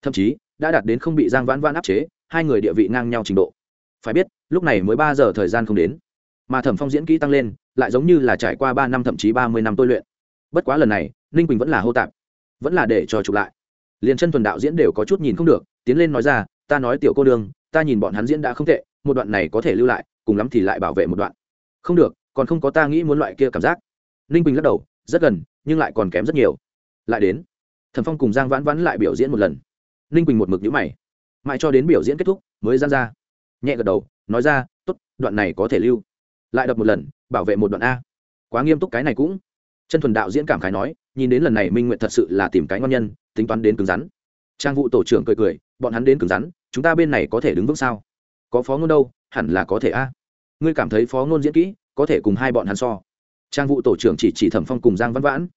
Thậm chí, đã đạt đến không bị giang vãn vãn áp chế, hai người địa vị ngang nhau trình độ. Phải biết, lúc này mới ba giờ thời gian không đến. Mà thẩm phong diễn kỹ tăng lên, lại giống như là trải qua ba năm thậm chí ba mươi năm tôi luyện. Bất quá lần này, ninh quỳnh vẫn là hô tạp, vẫn là để cho chụp lại. Liền chân thuần đạo diễn đều có chút nhìn không được, tiến lên nói ra, ta nói tiểu cô đường ta nhìn bọn hắn diễn đã không tệ, một đoạn này có thể lưu lại, cùng lắm thì lại bảo vệ một đoạn. Không được, còn không có ta nghĩ muốn loại kia cảm giác. Ninh quỳnh lắc đầu, rất gần nhưng lại còn kém rất nhiều. Lại đến thần phong cùng giang vãn vãn lại biểu diễn một lần. Ninh quỳnh một mực nhữ mày. Mãi cho đến biểu diễn kết thúc, mới gian ra. Nhẹ gật đầu, nói ra t ố t đoạn này có thể lưu. Lại đập một lần, bảo vệ một đoạn a. Quá nghiêm túc cái này cũng. Chân thuần đạo diễn cảm khái nói, nhìn đến lần này minh nguyện thật sự là tìm cái ngon nhân, tính toán đến cứng rắn. Trang vụ tổ trưởng cười cười, bọn hắn đến cứng rắn, chúng ta bên này có thể đứng vững sao? Có phó ngôn đâu, hẳn là có thể a. Ngươi cảm thấy phó ngôn diễn kỹ, có thể cùng hai bọn hắn so trang vụ tổ trưởng chỉ chỉ thẩm phong cùng giang văn vãn.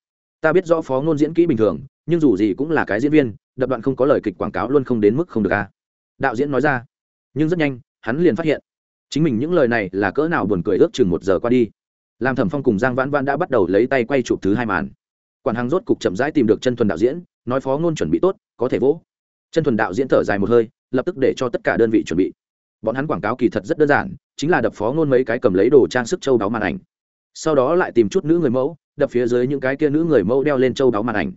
Ta biết rõ phó ngôn diễn kỹ bình thường, nhưng dù gì cũng là cái diễn viên, đập đoạn không có lời kịch quảng cáo luôn không đến mức không được a. Đạo diễn nói ra. Nhưng rất nhanh, hắn liền phát hiện, chính mình những lời này là cỡ nào buồn cười ước chừng một giờ qua đi. Làm thẩm phong cùng giang vãn vãn đã bắt đầu lấy tay quay chụp thứ hai màn. Quản hàng rốt cục chậm rãi tìm được chân thuần đạo diễn, nói phó ngôn chuẩn bị tốt, có thể vỗ. Chân thuần đạo diễn thở dài một hơi, lập tức để cho tất cả đơn vị chuẩn bị. Bọn hắn quảng cáo kỳ thật rất đơn giản, chính là đập phó ngôn mấy cái cầm lấy đồ trang sức châu đáo màn ảnh sau đó lại tìm chút nữ người mẫu, đập phía dưới những cái kia nữ người mẫu đeo lên châu đáo màn ảnh.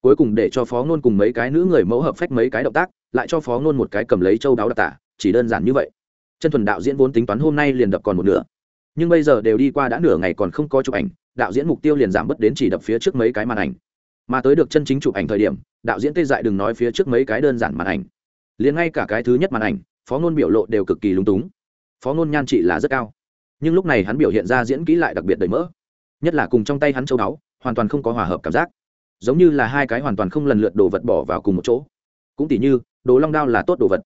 Cuối cùng để cho phó ngôn cùng mấy cái nữ người mẫu hợp phách mấy cái động tác, lại cho phó ngôn một cái cầm lấy châu đáo đặc tả, chỉ đơn giản như vậy. Chân thuần đạo diễn vốn tính toán hôm nay liền đập còn một nửa. Nhưng bây giờ đều đi qua đã nửa ngày còn không có chụp ảnh, đạo diễn mục tiêu liền giảm bớt đến chỉ đập phía trước mấy cái màn ảnh. Mà tới được chân chính chụp ảnh thời điểm, đạo diễn tê dại đừng nói phía trước mấy cái đơn giản màn ảnh. Liền ngay cả cái thứ nhất màn ảnh, phó ngôn biểu lộ đều cực kỳ lúng túng. Phó ngôn nhan trị là rất cao nhưng lúc này hắn biểu hiện ra diễn kỹ lại đặc biệt đầy mỡ. Nhất là cùng trong tay hắn châu đáo hoàn toàn không có hòa hợp cảm giác. Giống như là hai cái hoàn toàn không lần lượt đồ vật bỏ vào cùng một chỗ. Cũng tỉ như, đồ long đao là tốt đồ vật.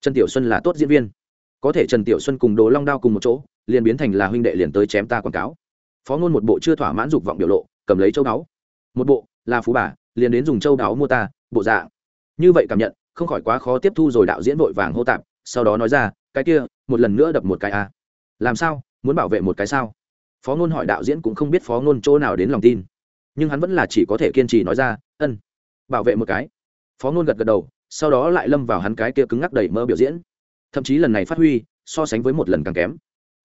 Trần tiểu xuân là tốt diễn viên. Có thể trần tiểu xuân cùng đồ long đao cùng một chỗ, liền biến thành là huynh đệ liền tới chém ta quảng cáo. Phó ngôn một bộ chưa thỏa mãn dục vọng biểu lộ, cầm lấy châu đáo một bộ, là phú bà, liền đến dùng châu đáo mua ta, bộ dạ như vậy cảm nhận, không khỏi quá khó tiếp thu rồi đạo diễn vội vàng hô tạp, sau đó nói ra, cái kia, một lần nữa đập một cái a. À. làm sao? Muốn bảo vệ một cái sao? Phó ngôn hỏi đạo diễn cũng không biết phó ngôn chỗ nào đến lòng tin. Nhưng hắn vẫn là chỉ có thể kiên trì nói ra, ân, bảo vệ một cái. Phó ngôn gật gật đầu, sau đó lại lâm vào hắn cái kia cứng ngắc đầy mơ biểu diễn. Thậm chí lần này phát huy, so sánh với một lần càng kém.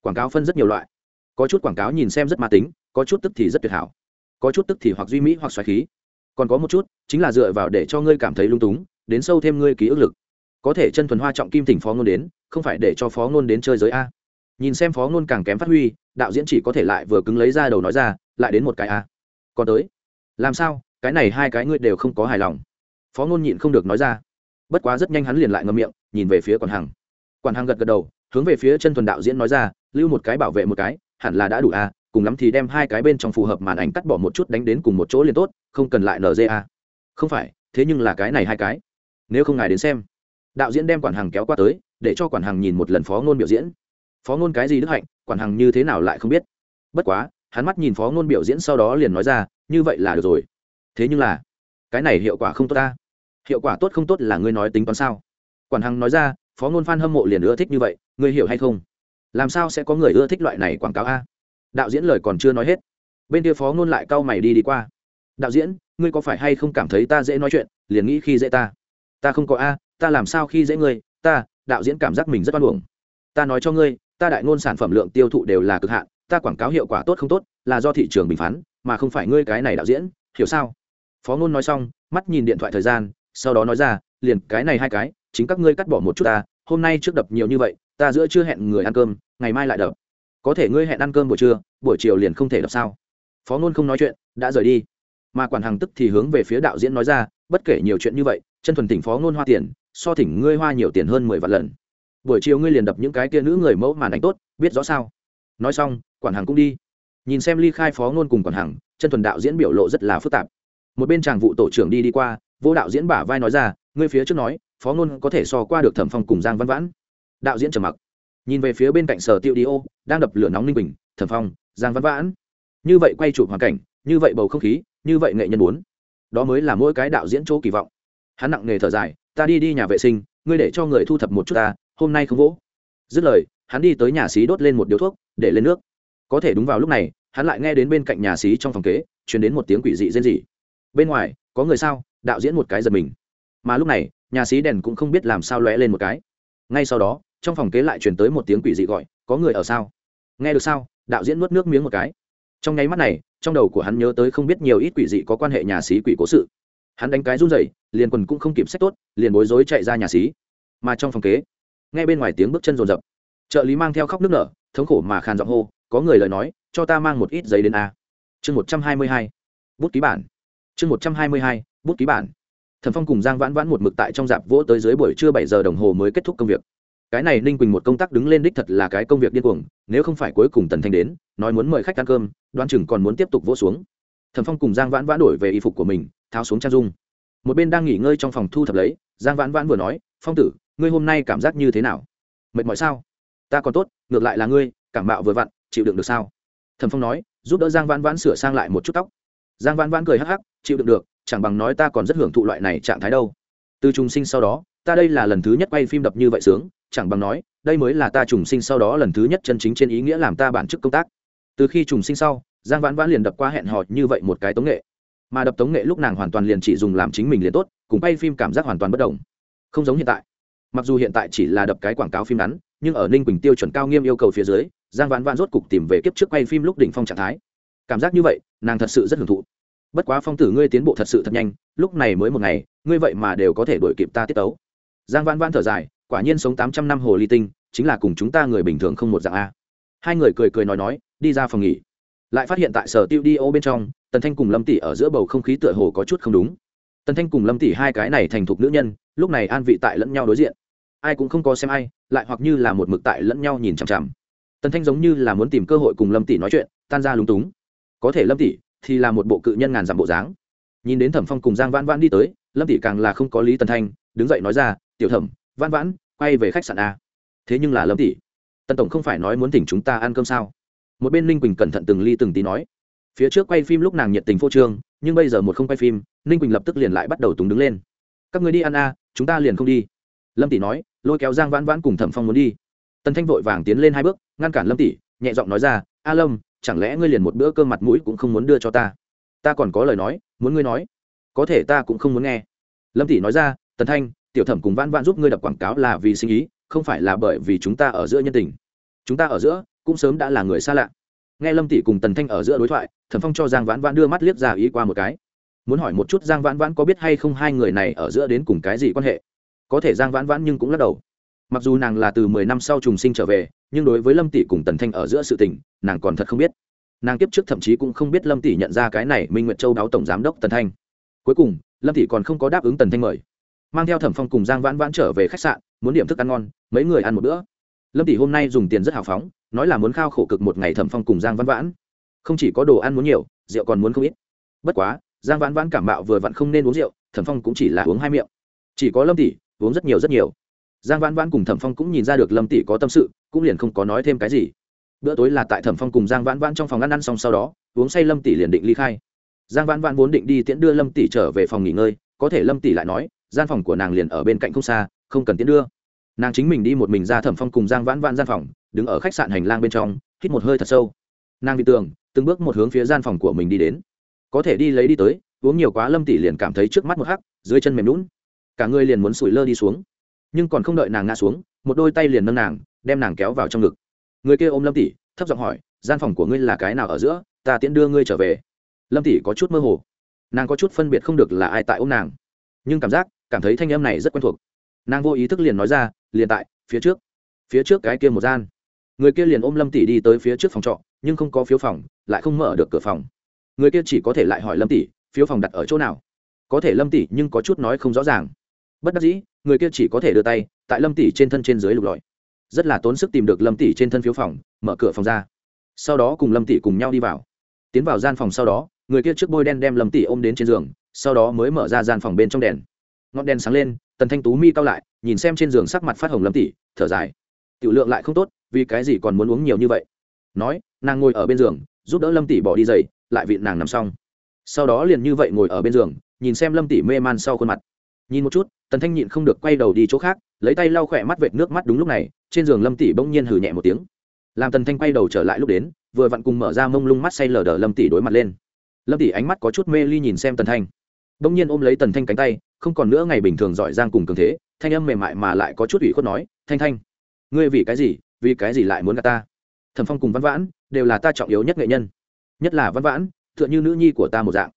Quảng cáo phân rất nhiều loại. Có chút quảng cáo nhìn xem rất ma tính, có chút tức thì rất tuyệt hảo. Có chút tức thì hoặc duy mỹ hoặc xoáy khí. Còn có một chút, chính là dựa vào để cho ngươi cảm thấy lung túng, đến sâu thêm ngươi ký ức lực. Có thể chân thuần hoa trọng kim thỉnh phó ngôn đến, không phải để cho phó ngôn đến chơi giới a nhìn xem phó ngôn càng kém phát huy, đạo diễn chỉ có thể lại vừa cứng lấy ra đầu nói ra, lại đến một cái a. Còn tới. Làm sao? Cái này hai cái ngươi đều không có hài lòng. Phó ngôn nhịn không được nói ra. Bất quá rất nhanh hắn liền lại ngậm miệng, nhìn về phía quản hằng. Quản hằng gật gật đầu, hướng về phía chân thuần đạo diễn nói ra, lưu một cái bảo vệ một cái, hẳn là đã đủ a, cùng lắm thì đem hai cái bên trong phù hợp màn ảnh cắt bỏ một chút đánh đến cùng một chỗ liền tốt, không cần lại nja không phải, thế nhưng là cái này hai cái. Nếu không ngài đến xem. Đạo diễn đem quản hàng kéo qua tới, để cho quản hàng nhìn một lần phó ngôn biểu diễn phó ngôn cái gì đức hạnh, quản hằng như thế nào lại không biết. Bất quá, hắn mắt nhìn phó ngôn biểu diễn sau đó liền nói ra, như vậy là được rồi. Thế nhưng là, cái này hiệu quả không tốt ta. Hiệu quả tốt không tốt là ngươi nói tính toán sao? Quản hằng nói ra, phó ngôn f a n hâm mộ liền ưa thích như vậy, ngươi hiểu hay không? Làm sao sẽ có người ưa thích loại này quảng cáo a? Đạo diễn lời còn chưa nói hết, bên kia phó ngôn lại cau mày đi đi qua. Đạo diễn, ngươi có phải hay không cảm thấy ta dễ nói chuyện, liền nghĩ khi dễ ta? Ta không có a, ta làm sao khi dễ ngươi, ta, đạo diễn cảm giác mình rất oan uổng. Ta nói cho ngươi ta đại ngôn sản phẩm lượng tiêu thụ đều là cực hạn, ta quảng cáo hiệu quả tốt không tốt, là do thị trường bình phán, mà không phải ngươi cái này đạo diễn, hiểu sao? Phó ngôn nói xong, mắt nhìn điện thoại thời gian, sau đó nói ra, liền cái này hai cái, chính các ngươi cắt bỏ một chút ta, hôm nay trước đập nhiều như vậy, ta giữa chưa hẹn người ăn cơm, ngày mai lại đập. Có thể ngươi hẹn ăn cơm buổi trưa, buổi chiều liền không thể đập sao? Phó ngôn không nói chuyện, đã rời đi. Mà quản hàng tức thì hướng về phía đạo diễn nói ra, bất kể nhiều chuyện như vậy, chân thuần tỉnh phó ngôn hoa tiền, so thỉnh ngươi hoa nhiều tiền hơn mười vạn lần buổi chiều ngươi liền đập những cái kia nữ người mẫu màn ảnh tốt, biết rõ sao? Nói xong, quản hàng cũng đi. Nhìn xem ly khai phó ngôn cùng quản hàng chân thuần đạo diễn biểu lộ rất là phức tạp. Một bên chàng vụ tổ trưởng đi đi qua, vô đạo diễn bả vai nói ra, ngươi phía trước nói, phó ngôn có thể so qua được thẩm phong cùng giang văn vãn. Đạo diễn trầm mặc. Nhìn về phía bên cạnh sở tiêu đi ô, đang đập lửa nóng ninh bình, thẩm phong, giang văn vãn. Như vậy quay chụp hoàn cảnh, như vậy bầu không khí, như vậy nghệ nhân muốn. Đó mới là mỗi cái đạo diễn chỗ kỳ vọng. Hắn nặng nề thở dài, ta đi đi nhà vệ sinh, ngươi để cho người thu thập một chút ta hôm nay không vỗ. Dứt lời, hắn đi tới nhà xí đốt lên một điếu thuốc, để lên nước. Có thể đúng vào lúc này, hắn lại nghe đến bên cạnh nhà xí trong phòng kế chuyển đến một tiếng quỷ dị rên rỉ. Bên ngoài, có người sao? Đạo diễn một cái giật mình. Mà lúc này, nhà xí đèn cũng không biết làm sao lóe lên một cái. Ngay sau đó, trong phòng kế lại truyền tới một tiếng quỷ dị gọi, có người ở sao? Nghe được sao? Đạo diễn nuốt nước miếng một cái. Trong nháy mắt này, trong đầu của hắn nhớ tới không biết nhiều ít quỷ dị có quan hệ nhà xí quỷ cố sự. Hắn đánh cái run rẩy, liền quần cũng không kịp sách tốt, liền bối rối chạy ra nhà xí. Mà trong phòng kế nghe bên ngoài tiếng bước chân rồn rập. Trợ lý mang theo khóc nước nở, thống khổ mà khàn giọng hô, có người lời nói, cho ta mang một ít giấy đến a. Chương một trăm hai mươi hai, bút ký bản. Chương một trăm hai mươi hai, bút ký bản. Thần phong cùng giang vãn vãn một mực tại trong dạp vỗ tới dưới buổi trưa bảy giờ đồng hồ mới kết thúc công việc. Cái này ninh quỳnh một công tác đứng lên đích thật là cái công việc điên cuồng, nếu không phải cuối cùng tần thanh đến, nói muốn mời khách ăn cơm đoan chừng còn muốn tiếp tục vỗ xuống. Thần phong cùng giang vãn vãn đổi về y phục của mình, tháo xuống trang dung. Một bên đang nghỉ ngơi trong phòng thu thập lấy, giang vãn vãn vừa nói, phong tử ngươi hôm nay cảm giác như thế nào? Mệt mỏi sao? Ta còn tốt, ngược lại là ngươi, cảm bạo vừa vặn, chịu đựng được sao? Thẩm phong nói, giúp đỡ giang vãn vãn sửa sang lại một chút tóc. Giang vãn vãn cười hắc hắc, chịu đựng được, chẳng bằng nói ta còn rất hưởng thụ loại này trạng thái đâu. Từ trùng sinh sau đó, ta đây là lần thứ nhất quay phim đập như vậy sướng, chẳng bằng nói, đây mới là ta trùng sinh sau đó lần thứ nhất chân chính trên ý nghĩa làm ta bản chức công tác. Từ khi trùng sinh sau, giang vãn vãn liền đập qua hẹn hò như vậy một cái tống nghệ. Mà đập tống nghệ lúc nàng hoàn toàn liền chỉ dùng làm chính mình liền tốt, cùng quay phim cảm giác hoàn toàn bất đồng. Không giống hiện tại mặc dù hiện tại chỉ là đập cái quảng cáo phim ngắn, nhưng ở ninh quỳnh tiêu chuẩn cao nghiêm yêu cầu phía dưới, giang vãn vãn rốt cục tìm về kiếp trước quay phim lúc đỉnh phong trạng thái. Cảm giác như vậy, nàng thật sự rất hưởng thụ. Bất quá phong tử ngươi tiến bộ thật sự thật nhanh, lúc này mới một ngày, ngươi vậy mà đều có thể đổi kịp ta tiết tấu. Giang vãn vãn thở dài, quả nhiên sống tám trăm năm hồ ly tinh, chính là cùng chúng ta người bình thường không một dạng a. Hai người cười cười nói nói, đi ra phòng nghỉ. Lại phát hiện tại sở tiêu đi ô bên trong, tần thanh cùng lâm tỷ ở giữa bầu không khí tựa hồ có chút không đúng. Tần thanh cùng lâm tỷ hai cái này thành thục nữ nhân, lúc này an vị tại lẫn nhau đối diện ai cũng không có xem ai, lại hoặc như là một mực tại lẫn nhau nhìn chằm chằm. Tần thanh giống như là muốn tìm cơ hội cùng lâm tỷ nói chuyện, tan ra lúng túng. Có thể lâm tỷ thì là một bộ cự nhân ngàn dặm bộ dáng. Nhìn đến thẩm phong cùng giang vãn vãn đi tới, lâm tỷ càng là không có lý tần thanh, đứng dậy nói ra, tiểu thẩm, vãn vãn, quay về khách sạn a. Thế nhưng là lâm tỷ, tần tổng không phải nói muốn tỉnh chúng ta ăn cơm sao? Một bên ninh quỳnh cẩn thận từng ly từng tí nói. Phía trước quay phim lúc nàng nhiệt tình phô trương, nhưng bây giờ một không quay phim, ninh quỳnh lập tức liền lại bắt đầu túng đứng lên. Các người đi ăn a, chúng ta liền không đi lâm tỷ nói, lôi kéo giang vãn vãn cùng thẩm phong muốn đi. Tần thanh vội vàng tiến lên hai bước, ngăn cản lâm tỷ, nhẹ giọng nói ra, a lâm, chẳng lẽ ngươi liền một bữa cơm mặt mũi cũng không muốn đưa cho ta? Ta còn có lời nói, muốn ngươi nói. Có thể ta cũng không muốn nghe. Lâm tỷ nói ra, tần thanh, tiểu thẩm cùng vãn vãn giúp ngươi đập quảng cáo là vì sinh ý, không phải là bởi vì chúng ta ở giữa nhân tình. Chúng ta ở giữa, cũng sớm đã là người xa lạ. Nghe lâm tỷ cùng tần thanh ở giữa đối thoại, thẩm phong cho giang vãn vãn đưa mắt liếc ra ý qua một cái. Muốn hỏi một chút giang vãn vãn có biết hay không hai người này ở giữa đến cùng cái gì quan hệ? Có thể giang vãn vãn nhưng cũng lắc đầu. Mặc dù nàng là từ mười năm sau trùng sinh trở về, nhưng đối với lâm tỷ cùng tần thanh ở giữa sự tình, nàng còn thật không biết. Nàng kiếp trước thậm chí cũng không biết lâm tỷ nhận ra cái này minh nguyệt châu đáo tổng giám đốc tần thanh. Cuối cùng, lâm tỷ còn không có đáp ứng tần thanh mời. Mang theo thẩm phong cùng giang vãn vãn trở về khách sạn, muốn điểm thức ăn ngon, mấy người ăn một bữa. Lâm tỷ hôm nay dùng tiền rất hào phóng, nói là muốn khao khổ cực một ngày thẩm phong cùng giang vãn vãn. Không chỉ có đồ ăn muốn nhiều, rượu còn muốn không ít. Bất quá, giang vãn vãn cảm bạo vừa vặn không nên uống rượu, thẩm phong cũng chỉ là uống hai miệng. Chỉ có lâm tỷ uống rất nhiều rất nhiều. Giang vãn vãn cùng thẩm phong cũng nhìn ra được lâm tỷ có tâm sự, cũng liền không có nói thêm cái gì. Bữa tối là tại thẩm phong cùng giang vãn vãn trong phòng ăn ăn xong sau đó, uống say lâm tỷ liền định ly khai. Giang vãn vãn vốn định đi tiễn đưa lâm tỷ trở về phòng nghỉ ngơi, có thể lâm tỷ lại nói, gian phòng của nàng liền ở bên cạnh không xa, không cần tiễn đưa. Nàng chính mình đi một mình ra thẩm phong cùng giang vãn vãn gian phòng, đứng ở khách sạn hành lang bên trong, hít một hơi thật sâu. Nàng bị tường, từng bước một hướng phía gian phòng của mình đi đến. Có thể đi lấy đi tới, uống nhiều quá lâm tỷ liền cảm thấy trước mắt một hắc, dưới chân mềm lún cả người liền muốn sủi lơ đi xuống. Nhưng còn không đợi nàng ngã xuống, một đôi tay liền nâng nàng, đem nàng kéo vào trong ngực. Người kia ôm lâm tỷ, thấp giọng hỏi, gian phòng của ngươi là cái nào ở giữa? Ta tiễn đưa ngươi trở về. Lâm tỷ có chút mơ hồ. Nàng có chút phân biệt không được là ai tại ôm nàng. Nhưng cảm giác, cảm thấy thanh âm này rất quen thuộc. Nàng vô ý thức liền nói ra, liền tại, phía trước. Phía trước cái kia một gian. Người kia liền ôm lâm tỷ đi tới phía trước phòng trọ, nhưng không có phiếu phòng, lại không mở được cửa phòng. Người kia chỉ có thể lại hỏi lâm tỷ, phiếu phòng đặt ở chỗ nào? Có thể lâm tỷ nhưng có chút nói không rõ ràng bất đắc dĩ, người kia chỉ có thể đưa tay, tại lâm tỷ trên thân trên dưới lục lọi. Rất là tốn sức tìm được lâm tỷ trên thân phiếu phòng, mở cửa phòng ra. Sau đó cùng lâm tỷ cùng nhau đi vào. Tiến vào gian phòng sau đó, người kia trước bôi đen đem lâm tỷ ôm đến trên giường, sau đó mới mở ra gian phòng bên trong đèn. Ngọn đèn sáng lên, tần thanh tú mi cao lại, nhìn xem trên giường sắc mặt phát hồng lâm tỷ, thở dài. Tiểu lượng lại không tốt, vì cái gì còn muốn uống nhiều như vậy? Nói, nàng ngồi ở bên giường, giúp đỡ lâm tỷ bỏ đi giày, lại vịn nàng nằm xong. Sau đó liền như vậy ngồi ở bên giường, nhìn xem lâm tỷ mê man sau khuôn mặt. Nhìn một chút tần thanh nhịn không được quay đầu đi chỗ khác, lấy tay lau khỏe mắt vệt nước mắt đúng lúc này, trên giường lâm tỷ bỗng nhiên hừ nhẹ một tiếng. Làm tần thanh quay đầu trở lại lúc đến, vừa vặn cùng mở ra mông lung mắt say lờ đờ lâm tỷ đối mặt lên. Lâm tỷ ánh mắt có chút mê ly nhìn xem tần thanh. Bỗng nhiên ôm lấy tần thanh cánh tay, không còn nữa ngày bình thường giỏi giang cùng cường thế, thanh âm mềm mại mà lại có chút ủy khuất nói, thanh thanh, ngươi vì cái gì, vì cái gì lại muốn gạt ta? Thẩm phong cùng văn vãn đều là ta trọng yếu nhất nghệ nhân. Nhất là văn vãn, tựa như nữ nhi của ta một dạng.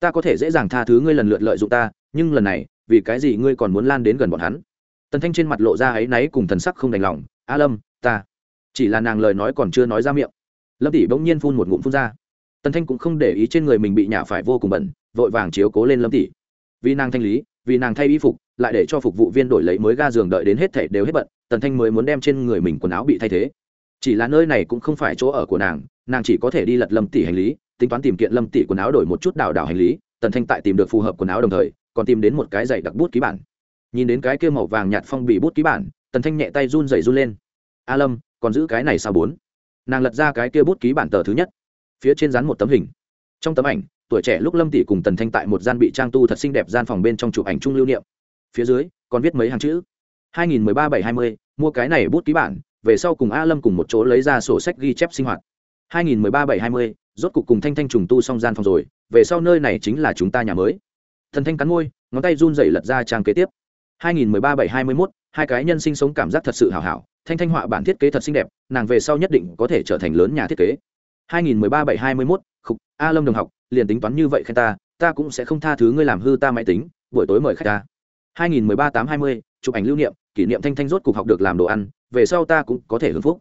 Ta có thể dễ dàng tha thứ ngươi lần lượt lợi dụng ta, nhưng lần này vì cái gì ngươi còn muốn lan đến gần bọn hắn? Tần thanh trên mặt lộ ra áy náy cùng thần sắc không đành lòng. A lâm, ta. Chỉ là nàng lời nói còn chưa nói ra miệng. Lâm tỷ bỗng nhiên phun một ngụm phun ra. Tần thanh cũng không để ý trên người mình bị nhả phải vô cùng bẩn, vội vàng chiếu cố lên lâm tỷ. Vì nàng thanh lý, vì nàng thay y phục, lại để cho phục vụ viên đổi lấy mới ga giường đợi đến hết thể đều hết bận, tần thanh mới muốn đem trên người mình quần áo bị thay thế. Chỉ là nơi này cũng không phải chỗ ở của nàng nàng chỉ có thể đi lật lâm tỷ hành lý, tính toán tìm kiện lâm tỷ quần áo đổi một chút đào đảo hành lý, tần thanh tại tìm được phù hợp quần áo đồng thời còn tìm đến một cái giày đặc bút ký bản. Nhìn đến cái kia màu vàng nhạt phong bị bút ký bản tần thanh nhẹ tay run rẩy run lên. A lâm còn giữ cái này sao bốn? Nàng lật ra cái kia bút ký bản tờ thứ nhất. Phía trên dán một tấm hình. Trong tấm ảnh tuổi trẻ lúc lâm tỷ cùng tần thanh tại một gian bị trang tu thật xinh đẹp gian phòng bên trong chụp ảnh chung lưu niệm. Phía dưới còn viết mấy hàng chữ. 2013-720, mua cái này bút ký bản về sau cùng a lâm cùng một chỗ lấy ra sổ sách ghi chép sinh hoạt. 2013-720, rốt cục cùng thanh thanh trùng tu xong gian phòng rồi về sau nơi này chính là chúng ta nhà mới thần thanh cắn môi ngón tay run rẩy lật ra trang kế tiếp. 2013-721, hai cái nhân sinh sống cảm giác thật sự hảo hảo thanh thanh họa bản thiết kế thật xinh đẹp nàng về sau nhất định có thể trở thành lớn nhà thiết kế. 2013-721, khục a lâm đồng học liền tính toán như vậy khen ta ta cũng sẽ không tha thứ ngươi làm hư ta máy tính buổi tối mời khách ta. 2013-820, chụp ảnh lưu niệm kỷ niệm thanh thanh rốt cục học được làm đồ ăn về sau ta cũng có thể hưởng phúc.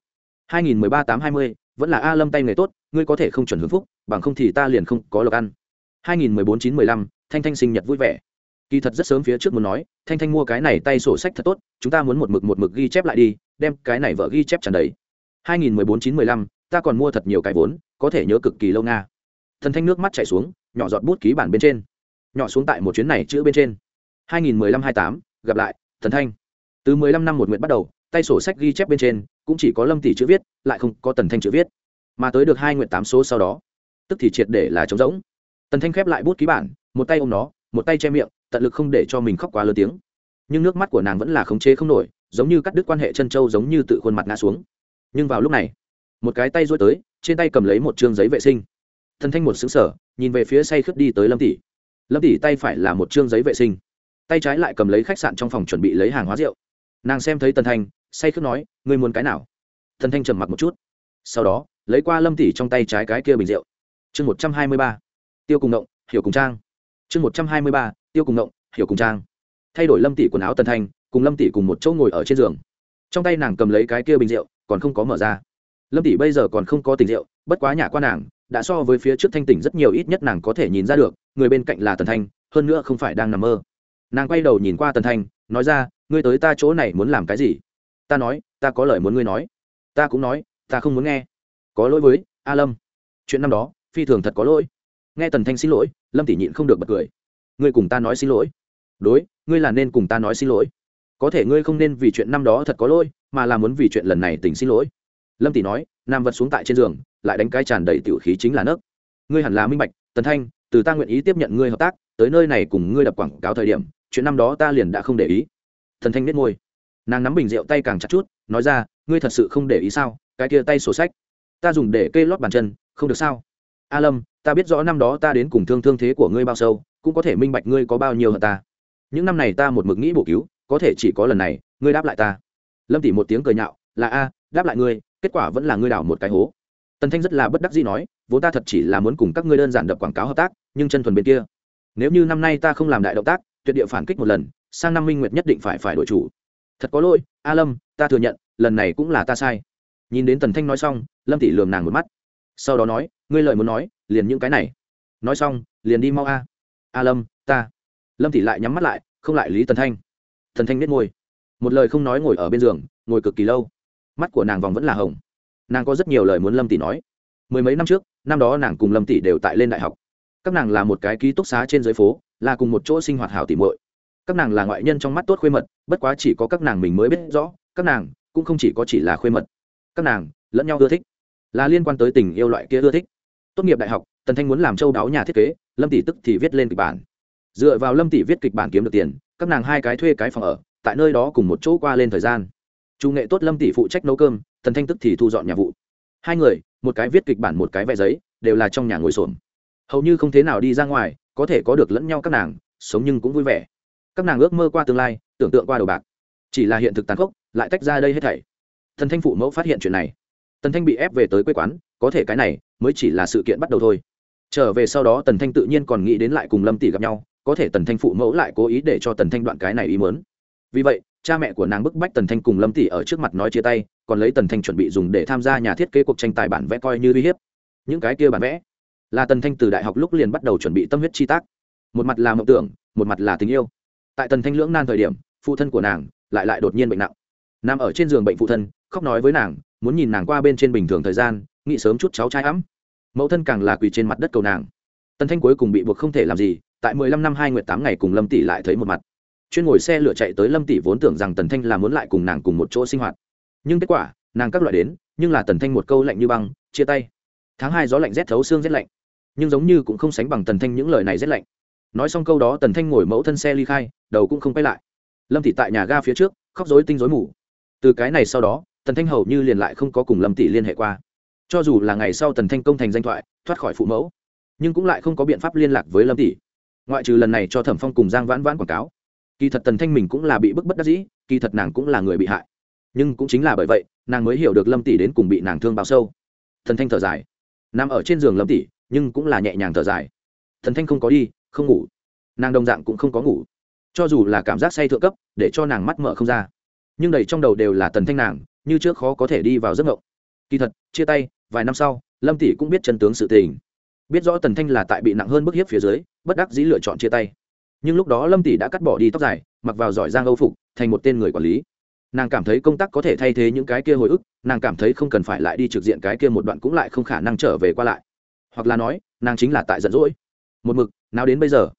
2013-820, vẫn là a lâm tay nghề tốt ngươi có thể không chuẩn hưởng phúc bằng không thì ta liền không có lộc ăn. 2014-915, thanh thanh sinh nhật vui vẻ. Kỳ thật rất sớm phía trước muốn nói thanh thanh mua cái này tay sổ sách thật tốt chúng ta muốn một mực một mực ghi chép lại đi đem cái này vợ ghi chép tràn đầy. 2014-915, ta còn mua thật nhiều cái vốn có thể nhớ cực kỳ lâu nga. Thần thanh nước mắt chảy xuống nhỏ giọt bút ký bản bên trên. Nhỏ xuống tại một chuyến này chữ bên trên. 2015-28, gặp lại thần thanh. Từ 15 năm một nguyện bắt đầu tay sổ sách ghi chép bên trên cũng chỉ có lâm tỷ chữ viết lại không có tần thanh chữ viết. Mà tới được hai nguyện tám số sau đó tức thì triệt để là trống rỗng. Tần thanh khép lại bút ký bản một tay ôm nó, một tay che miệng, tận lực không để cho mình khóc quá lớn tiếng. Nhưng nước mắt của nàng vẫn là khống chế không nổi, giống như cắt đứt quan hệ chân trâu giống như tự khuôn mặt ngã xuống. Nhưng vào lúc này, một cái tay rối tới, trên tay cầm lấy một chương giấy vệ sinh. Thần thanh một xứng sở nhìn về phía say khướt đi tới lâm tỷ. Lâm tỷ tay phải là một chương giấy vệ sinh. Tay trái lại cầm lấy khách sạn trong phòng chuẩn bị lấy hàng hóa rượu. Nàng xem thấy tần thanh, say khướt nói, ngươi muốn cái nào? Thần thanh trầm mặc một chút. Sau đó, lấy qua lâm tỷ trong tay trái cái kia bình rượu. Chương một trăm hai mươi ba. Tiêu cùng động hiểu cùng trang chương một trăm hai mươi ba, tiêu cùng động hiểu cùng trang. Thay đổi lâm tỷ quần áo tần thanh cùng lâm tỷ cùng một chỗ ngồi ở trên giường. Trong tay nàng cầm lấy cái kia bình rượu, còn không có mở ra. Lâm tỷ bây giờ còn không có tình rượu, bất quá nhà qua nàng, đã so với phía trước thanh tỉnh rất nhiều ít nhất nàng có thể nhìn ra được, người bên cạnh là tần thanh hơn nữa không phải đang nằm mơ. Nàng quay đầu nhìn qua tần thanh nói ra, ngươi tới ta chỗ này muốn làm cái gì? Ta nói, ta có lời muốn ngươi nói. Ta cũng nói, ta không muốn nghe. Có lỗi với a lâm. Chuyện năm đó, phi thường thật có lỗi. Nghe tần thanh xin lỗi lâm tỷ nhịn không được bật cười. Ngươi cùng ta nói xin lỗi. Đối, ngươi là nên cùng ta nói xin lỗi. Có thể ngươi không nên vì chuyện năm đó thật có lỗi, mà là muốn vì chuyện lần này tỉnh xin lỗi. Lâm tỷ nói, nam vật xuống tại trên giường, lại đánh cái tràn đầy tiểu khí chính là nấc. Ngươi hẳn là minh bạch, tần thanh, từ ta nguyện ý tiếp nhận ngươi hợp tác, tới nơi này cùng ngươi đập quảng cáo thời điểm, chuyện năm đó ta liền đã không để ý. Thần thanh nết môi. Nàng nắm bình rượu tay càng chặt chút, nói ra, ngươi thật sự không để ý sao? Cái kia tay sổ sách. Ta dùng để kê lót bàn chân, không được sao? A lâm ta biết rõ năm đó ta đến cùng thương thương thế của ngươi bao sâu, cũng có thể minh bạch ngươi có bao nhiêu hơn ta. Những năm này ta một mực nghĩ bổ cứu, có thể chỉ có lần này, ngươi đáp lại ta. Lâm Tỷ một tiếng cười nhạo, là a, đáp lại ngươi, kết quả vẫn là ngươi đảo một cái hố. Tần thanh rất là bất đắc dĩ nói, vốn ta thật chỉ là muốn cùng các ngươi đơn giản đập quảng cáo hợp tác, nhưng chân thuần bên kia. Nếu như năm nay ta không làm đại động tác, tuyệt địa phản kích một lần, sang năm minh nguyệt nhất định phải phải đổi chủ. Thật có lỗi, a lâm, ta thừa nhận, lần này cũng là ta sai. Nhìn đến tần thanh nói xong, lâm tỷ lườm nàng một mắt sau đó nói, ngươi lời muốn nói, liền những cái này. Nói xong, liền đi mau a. A lâm, ta. Lâm tỷ lại nhắm mắt lại, không lại lý tần thanh. Thần thanh biết ngồi một lời không nói ngồi ở bên giường, ngồi cực kỳ lâu. Mắt của nàng vòng vẫn là hồng. Nàng có rất nhiều lời muốn lâm tỷ nói. Mười mấy năm trước, năm đó nàng cùng lâm tỷ đều tại lên đại học. Các nàng là một cái ký túc xá trên dưới phố, là cùng một chỗ sinh hoạt hảo tỉ muội. Các nàng là ngoại nhân trong mắt tốt khuê mật, bất quá chỉ có các nàng mình mới biết rõ, các nàng cũng không chỉ có chỉ là khuê mật. Các nàng lẫn nhau ưa thích là liên quan tới tình yêu loại kia ưa thích. Tốt nghiệp đại học, tần thanh muốn làm châu đáo nhà thiết kế, lâm tỷ tức thì viết lên kịch bản. Dựa vào lâm tỷ viết kịch bản kiếm được tiền, các nàng hai cái thuê cái phòng ở, tại nơi đó cùng một chỗ qua lên thời gian. Chủ nghệ tốt lâm tỷ phụ trách nấu cơm, tần thanh tức thì thu dọn nhà vụ. Hai người, một cái viết kịch bản một cái vẽ giấy, đều là trong nhà ngồi xổm. Hầu như không thế nào đi ra ngoài, có thể có được lẫn nhau các nàng, sống nhưng cũng vui vẻ. Các nàng ước mơ qua tương lai, tưởng tượng qua đầu bạc. Chỉ là hiện thực tàn khốc, lại tách ra đây hết thảy. Thần thanh phụ mẫu phát hiện chuyện này tần thanh bị ép về tới quê quán, có thể cái này mới chỉ là sự kiện bắt đầu thôi. Trở về sau đó tần thanh tự nhiên còn nghĩ đến lại cùng lâm tỷ gặp nhau, có thể tần thanh phụ mẫu lại cố ý để cho tần thanh đoạn cái này ý mớn vì vậy, cha mẹ của nàng bức bách tần thanh cùng lâm tỷ ở trước mặt nói chia tay, còn lấy tần thanh chuẩn bị dùng để tham gia nhà thiết kế cuộc tranh tài bản vẽ coi như uy hiếp. Những cái kia bản vẽ là tần thanh từ đại học lúc liền bắt đầu chuẩn bị tâm huyết chi tác. Một mặt là mộng tưởng, một mặt là tình yêu. Tại tần thanh lưỡng nan thời điểm, phụ thân của nàng lại lại đột nhiên bệnh nặng. Nằm ở trên giường bệnh phụ thân, khóc nói với nàng muốn nhìn nàng qua bên trên bình thường thời gian, nghĩ sớm chút cháu trai ấm. Mẫu thân càng là quỳ trên mặt đất cầu nàng. Tần thanh cuối cùng bị buộc không thể làm gì, tại mười lăm năm hai nguyệt tám ngày cùng lâm tỷ lại thấy một mặt. Chuyên ngồi xe lửa chạy tới lâm tỷ vốn tưởng rằng tần thanh là muốn lại cùng nàng cùng một chỗ sinh hoạt. Nhưng kết quả, nàng các loại đến, nhưng là tần thanh một câu lạnh như băng, chia tay. Tháng hai gió lạnh rét thấu xương rét lạnh. Nhưng giống như cũng không sánh bằng tần thanh những lời này rét lạnh. Nói xong câu đó, tần thanh ngồi mẫu thân xe ly khai, đầu cũng không quay lại. Lâm tỷ tại nhà ga phía trước, khóc dối tinh dối mù. Từ cái này sau đó tần thanh hầu như liền lại không có cùng lâm tỷ liên hệ qua cho dù là ngày sau tần thanh công thành danh thoại thoát khỏi phụ mẫu nhưng cũng lại không có biện pháp liên lạc với lâm tỷ ngoại trừ lần này cho thẩm phong cùng giang vãn vãn quảng cáo kỳ thật tần thanh mình cũng là bị bức bất đắc dĩ kỳ thật nàng cũng là người bị hại nhưng cũng chính là bởi vậy nàng mới hiểu được lâm tỷ đến cùng bị nàng thương bao sâu thần thanh thở dài nằm ở trên giường lâm tỷ nhưng cũng là nhẹ nhàng thở dài thần thanh không có đi không ngủ nàng đồng dạng cũng không có ngủ cho dù là cảm giác say thượng cấp để cho nàng mắt mở không ra nhưng đầy trong đầu đều là tần thanh nàng như trước khó có thể đi vào giấc ngộng. Kỳ thật, chia tay, vài năm sau, lâm tỷ cũng biết chân tướng sự tình. Biết rõ tần thanh là tại bị nặng hơn bức hiếp phía dưới, bất đắc dĩ lựa chọn chia tay. Nhưng lúc đó lâm tỷ đã cắt bỏ đi tóc dài, mặc vào giỏi giang âu phục, thành một tên người quản lý. Nàng cảm thấy công tác có thể thay thế những cái kia hồi ức, nàng cảm thấy không cần phải lại đi trực diện cái kia một đoạn cũng lại không khả năng trở về qua lại. Hoặc là nói, nàng chính là tại giận dỗi. Một mực, nào đến bây giờ,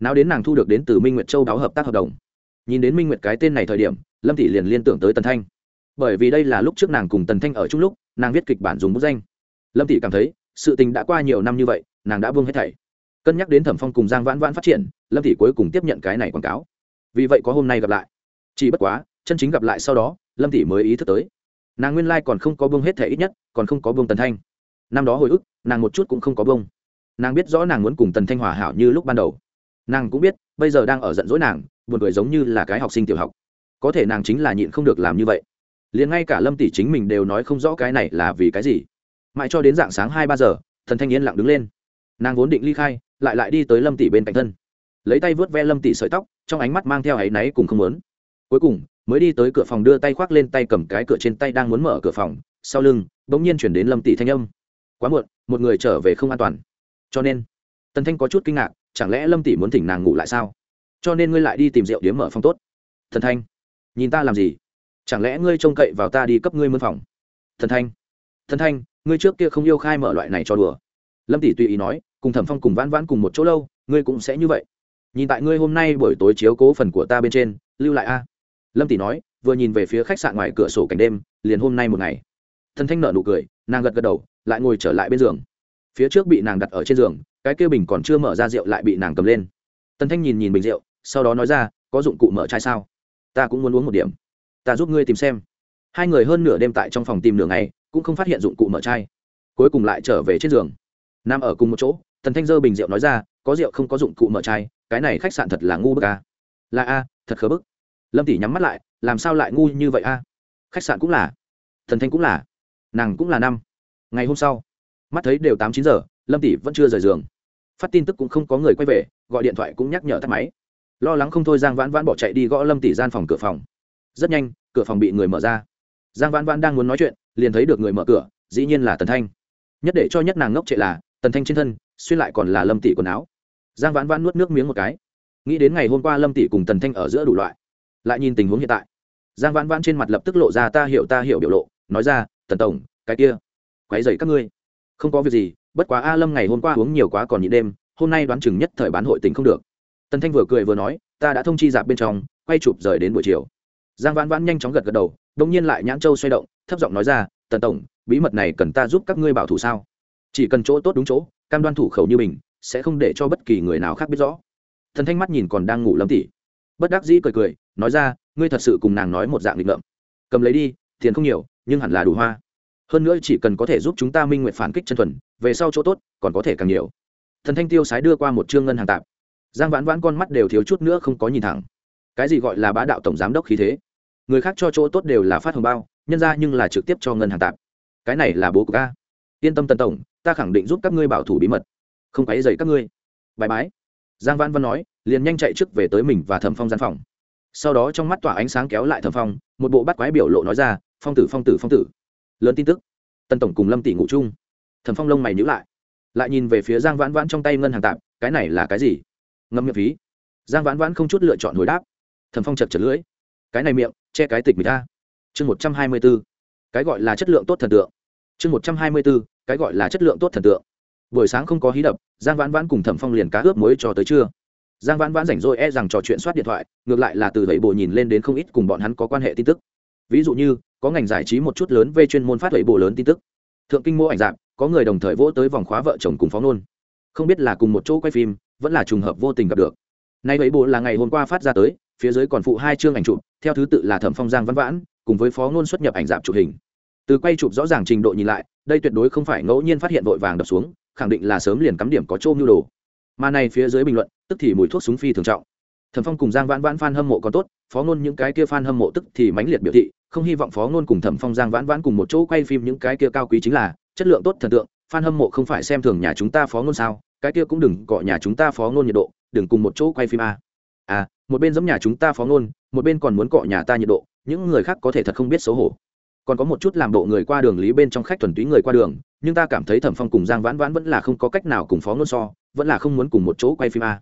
nào đến nàng thu được đến từ minh nguyệt châu đáo hợp tác hợp đồng. Nhìn đến minh nguyệt cái tên này thời điểm, lâm tỷ liền liên tưởng tới tần thanh bởi vì đây là lúc trước nàng cùng tần thanh ở chung lúc, nàng viết kịch bản dùng bút danh. Lâm tỷ cảm thấy, sự tình đã qua nhiều năm như vậy, nàng đã vương hết thảy. Cân nhắc đến thẩm phong cùng giang vãn vãn phát triển, lâm tỷ cuối cùng tiếp nhận cái này quảng cáo. Vì vậy có hôm nay gặp lại. Chỉ bất quá, chân chính gặp lại sau đó, lâm tỷ mới ý thức tới. Nàng nguyên lai còn không có bông hết thảy ít nhất, còn không có bông tần thanh. Năm đó hồi ức, nàng một chút cũng không có bông nàng biết rõ nàng muốn cùng tần thanh hòa hảo như lúc ban đầu. Nàng cũng biết, bây giờ đang ở giận dỗi nàng, buồn cười giống như là cái học sinh tiểu học. Có thể nàng chính là nhịn không được làm như vậy liền ngay cả lâm tỷ chính mình đều nói không rõ cái này là vì cái gì. Mãi cho đến dạng sáng hai ba giờ, thần thanh yên lặng đứng lên. Nàng vốn định ly khai, lại lại đi tới lâm tỷ bên cạnh thân. Lấy tay vớt ve lâm tỷ sợi tóc, trong ánh mắt mang theo áy náy cùng không muốn. Cuối cùng, mới đi tới cửa phòng đưa tay khoác lên tay cầm cái cửa trên tay đang muốn mở cửa phòng. Sau lưng, bỗng nhiên chuyển đến lâm tỷ thanh âm. Quá muộn, một người trở về không an toàn. Cho nên, tần thanh có chút kinh ngạc, chẳng lẽ lâm tỷ muốn thỉnh nàng ngủ lại sao? Cho nên ngươi lại đi tìm rượu điếm mở phòng tốt. Thần thanh, nhìn ta làm gì? Chẳng lẽ ngươi trông cậy vào ta đi cấp ngươi mân phòng? Thần thanh thần thanh, ngươi trước kia không yêu khai mở loại này cho đùa. Lâm tỷ tùy ý nói, cùng thẩm phong cùng vãn vãn cùng một chỗ lâu, ngươi cũng sẽ như vậy. Nhìn tại ngươi hôm nay buổi tối chiếu cố phần của ta bên trên, lưu lại a. Lâm tỷ nói, vừa nhìn về phía khách sạn ngoài cửa sổ cảnh đêm, liền hôm nay một ngày. Thần thanh nợ nụ cười, nàng gật gật đầu, lại ngồi trở lại bên giường. Phía trước bị nàng đặt ở trên giường, cái kia bình còn chưa mở ra rượu lại bị nàng cầm lên. Tần thanh nhìn nhìn bình rượu, sau đó nói ra, có dụng cụ mở chai sao? Ta cũng muốn uống một điểm ta giúp ngươi tìm xem. Hai người hơn nửa đêm tại trong phòng tìm nửa ngày, cũng không phát hiện dụng cụ mở chai. Cuối cùng lại trở về trên giường. Nam ở cùng một chỗ, tần thanh dơ bình rượu nói ra, có rượu không có dụng cụ mở chai, cái này khách sạn thật là ngu bức a. Là a, thật khớ bức. Lâm tỷ nhắm mắt lại, làm sao lại ngu như vậy a? Khách sạn cũng là. Thần thanh cũng là. Nàng cũng là năm. Ngày hôm sau, mắt thấy đều tám chín giờ, lâm tỷ vẫn chưa rời giường. Phát tin tức cũng không có người quay về, gọi điện thoại cũng nhắc nhở tắt máy. Lo lắng không thôi giang vãn vãn bỏ chạy đi gõ lâm tỷ gian phòng cửa phòng. Rất nhanh cửa phòng bị người mở ra. Giang vãn vãn đang muốn nói chuyện, liền thấy được người mở cửa, dĩ nhiên là tần thanh. Nhất để cho nhất nàng ngốc trệ là, tần thanh trên thân, xuyên lại còn là lâm tỷ quần áo. Giang vãn vãn nuốt nước miếng một cái. Nghĩ đến ngày hôm qua lâm tỷ cùng tần thanh ở giữa đủ loại, lại nhìn tình huống hiện tại. Giang vãn vãn trên mặt lập tức lộ ra ta hiểu ta hiểu biểu lộ, nói ra, tần tổng, cái kia quáy dày các ngươi. Không có việc gì, bất quá a lâm ngày hôm qua uống nhiều quá còn nhịn đêm, hôm nay đoán chừng nhất thời bán hội tình không được. Tần thanh vừa cười vừa nói, ta đã thông chi dạp bên trong, quay chụp rời đến buổi chiều giang vãn vãn nhanh chóng gật gật đầu đông nhiên lại nhãn châu xoay động, thấp giọng nói ra, tần tổng, bí mật này cần ta giúp các ngươi bảo thủ sao? Chỉ cần chỗ tốt đúng chỗ, cam đoan thủ khẩu như mình, sẽ không để cho bất kỳ người nào khác biết rõ. Thần thanh mắt nhìn còn đang ngủ lâm tỉ bất đắc dĩ cười cười, nói ra, ngươi thật sự cùng nàng nói một dạng định ngợm. Cầm lấy đi, tiền không nhiều, nhưng hẳn là đủ hoa. Hơn nữa chỉ cần có thể giúp chúng ta minh nguyện phản kích chân thuần, về sau chỗ tốt, còn có thể càng nhiều. Thần thanh tiêu sái đưa qua một chương ngân hàng tạp. Giang vãn vãn con mắt đều thiếu chút nữa không có nhìn thẳng. Cái gì gọi là bá đạo tổng giám đốc khí thế? Người khác cho chỗ tốt đều là phát hồng bao, nhân ra nhưng là trực tiếp cho ngân hàng tạp. Cái này là bố của ca yên tâm tần tổng, ta khẳng định giúp các ngươi bảo thủ bí mật. Không quấy dày các ngươi. Bài bái. Giang văn văn nói, liền nhanh chạy trước về tới mình và thẩm phong gian phòng. Sau đó trong mắt tỏa ánh sáng kéo lại thẩm phong, một bộ bắt quái biểu lộ nói ra, phong tử phong tử phong tử. Lớn tin tức. Tân tổng cùng lâm tỷ ngủ chung. Thẩm phong lông mày nhữ lại lại nhìn về phía giang vãn vãn trong tay ngân hàng tạm cái này là cái gì? Ngâm miệng phí. Giang vãn vãn không chút lựa chọn hồi đáp. Thẩm phong chật chật lưỡi cái này miệng, che cái tịch mịch ta chương một trăm hai mươi b ố cái gọi là chất lượng tốt thần tượng. Chương một trăm hai mươi b ố cái gọi là chất lượng tốt thần tượng. Buổi sáng không có hí đập, giang vãn vãn cùng thẩm phong liền cá ướp mới cho tới trưa. Giang vãn vãn rảnh rỗi e rằng trò chuyện soát điện thoại, ngược lại là từ vậy bộ nhìn lên đến không ít cùng bọn hắn có quan hệ tin tức. Ví dụ như, có ngành giải trí một chút lớn về chuyên môn phát vậy bộ lớn tin tức. Thượng kinh mô ảnh dạng, có người đồng thời vỗ tới vòng khóa vợ chồng cùng phóng nôn không biết là cùng một chỗ quay phim, vẫn là trùng hợp vô tình gặp được. Nay vậy bộ là ngày hôm qua phát ra tới phía dưới còn phụ hai chương ảnh chụp, theo thứ tự là thẩm phong giang văn vãn, cùng với phó ngôn xuất nhập ảnh dạp chụp hình. Từ quay chụp rõ ràng trình độ nhìn lại, đây tuyệt đối không phải ngẫu nhiên phát hiện vội vàng đập xuống, khẳng định là sớm liền cắm điểm có trôm nhu đồ. Mà này phía dưới bình luận, tức thì mùi thuốc súng phi thường trọng. Thẩm phong cùng giang vãn vãn phan hâm mộ còn tốt, phó ngôn những cái kia phan hâm mộ tức thì mãnh liệt biểu thị, không hy vọng phó ngôn cùng thẩm phong giang vãn vãn cùng một chỗ quay phim những cái kia cao quý chính là chất lượng tốt thần tượng phan hâm mộ không phải xem thường nhà chúng ta phó ngôn sao, cái kia cũng đừng cọ nhà chúng ta phó ngôn nhiệt độ, đừng cùng một chỗ quay phim a. à một bên giống nhà chúng ta phó ngôn, một bên còn muốn cọ nhà ta nhiệt độ, những người khác có thể thật không biết xấu hổ. Còn có một chút làm bộ người qua đường lý bên trong khách thuần túy người qua đường, nhưng ta cảm thấy thẩm phong cùng giang vãn vãn vẫn là không có cách nào cùng phó ngôn so, vẫn là không muốn cùng một chỗ quay phim a.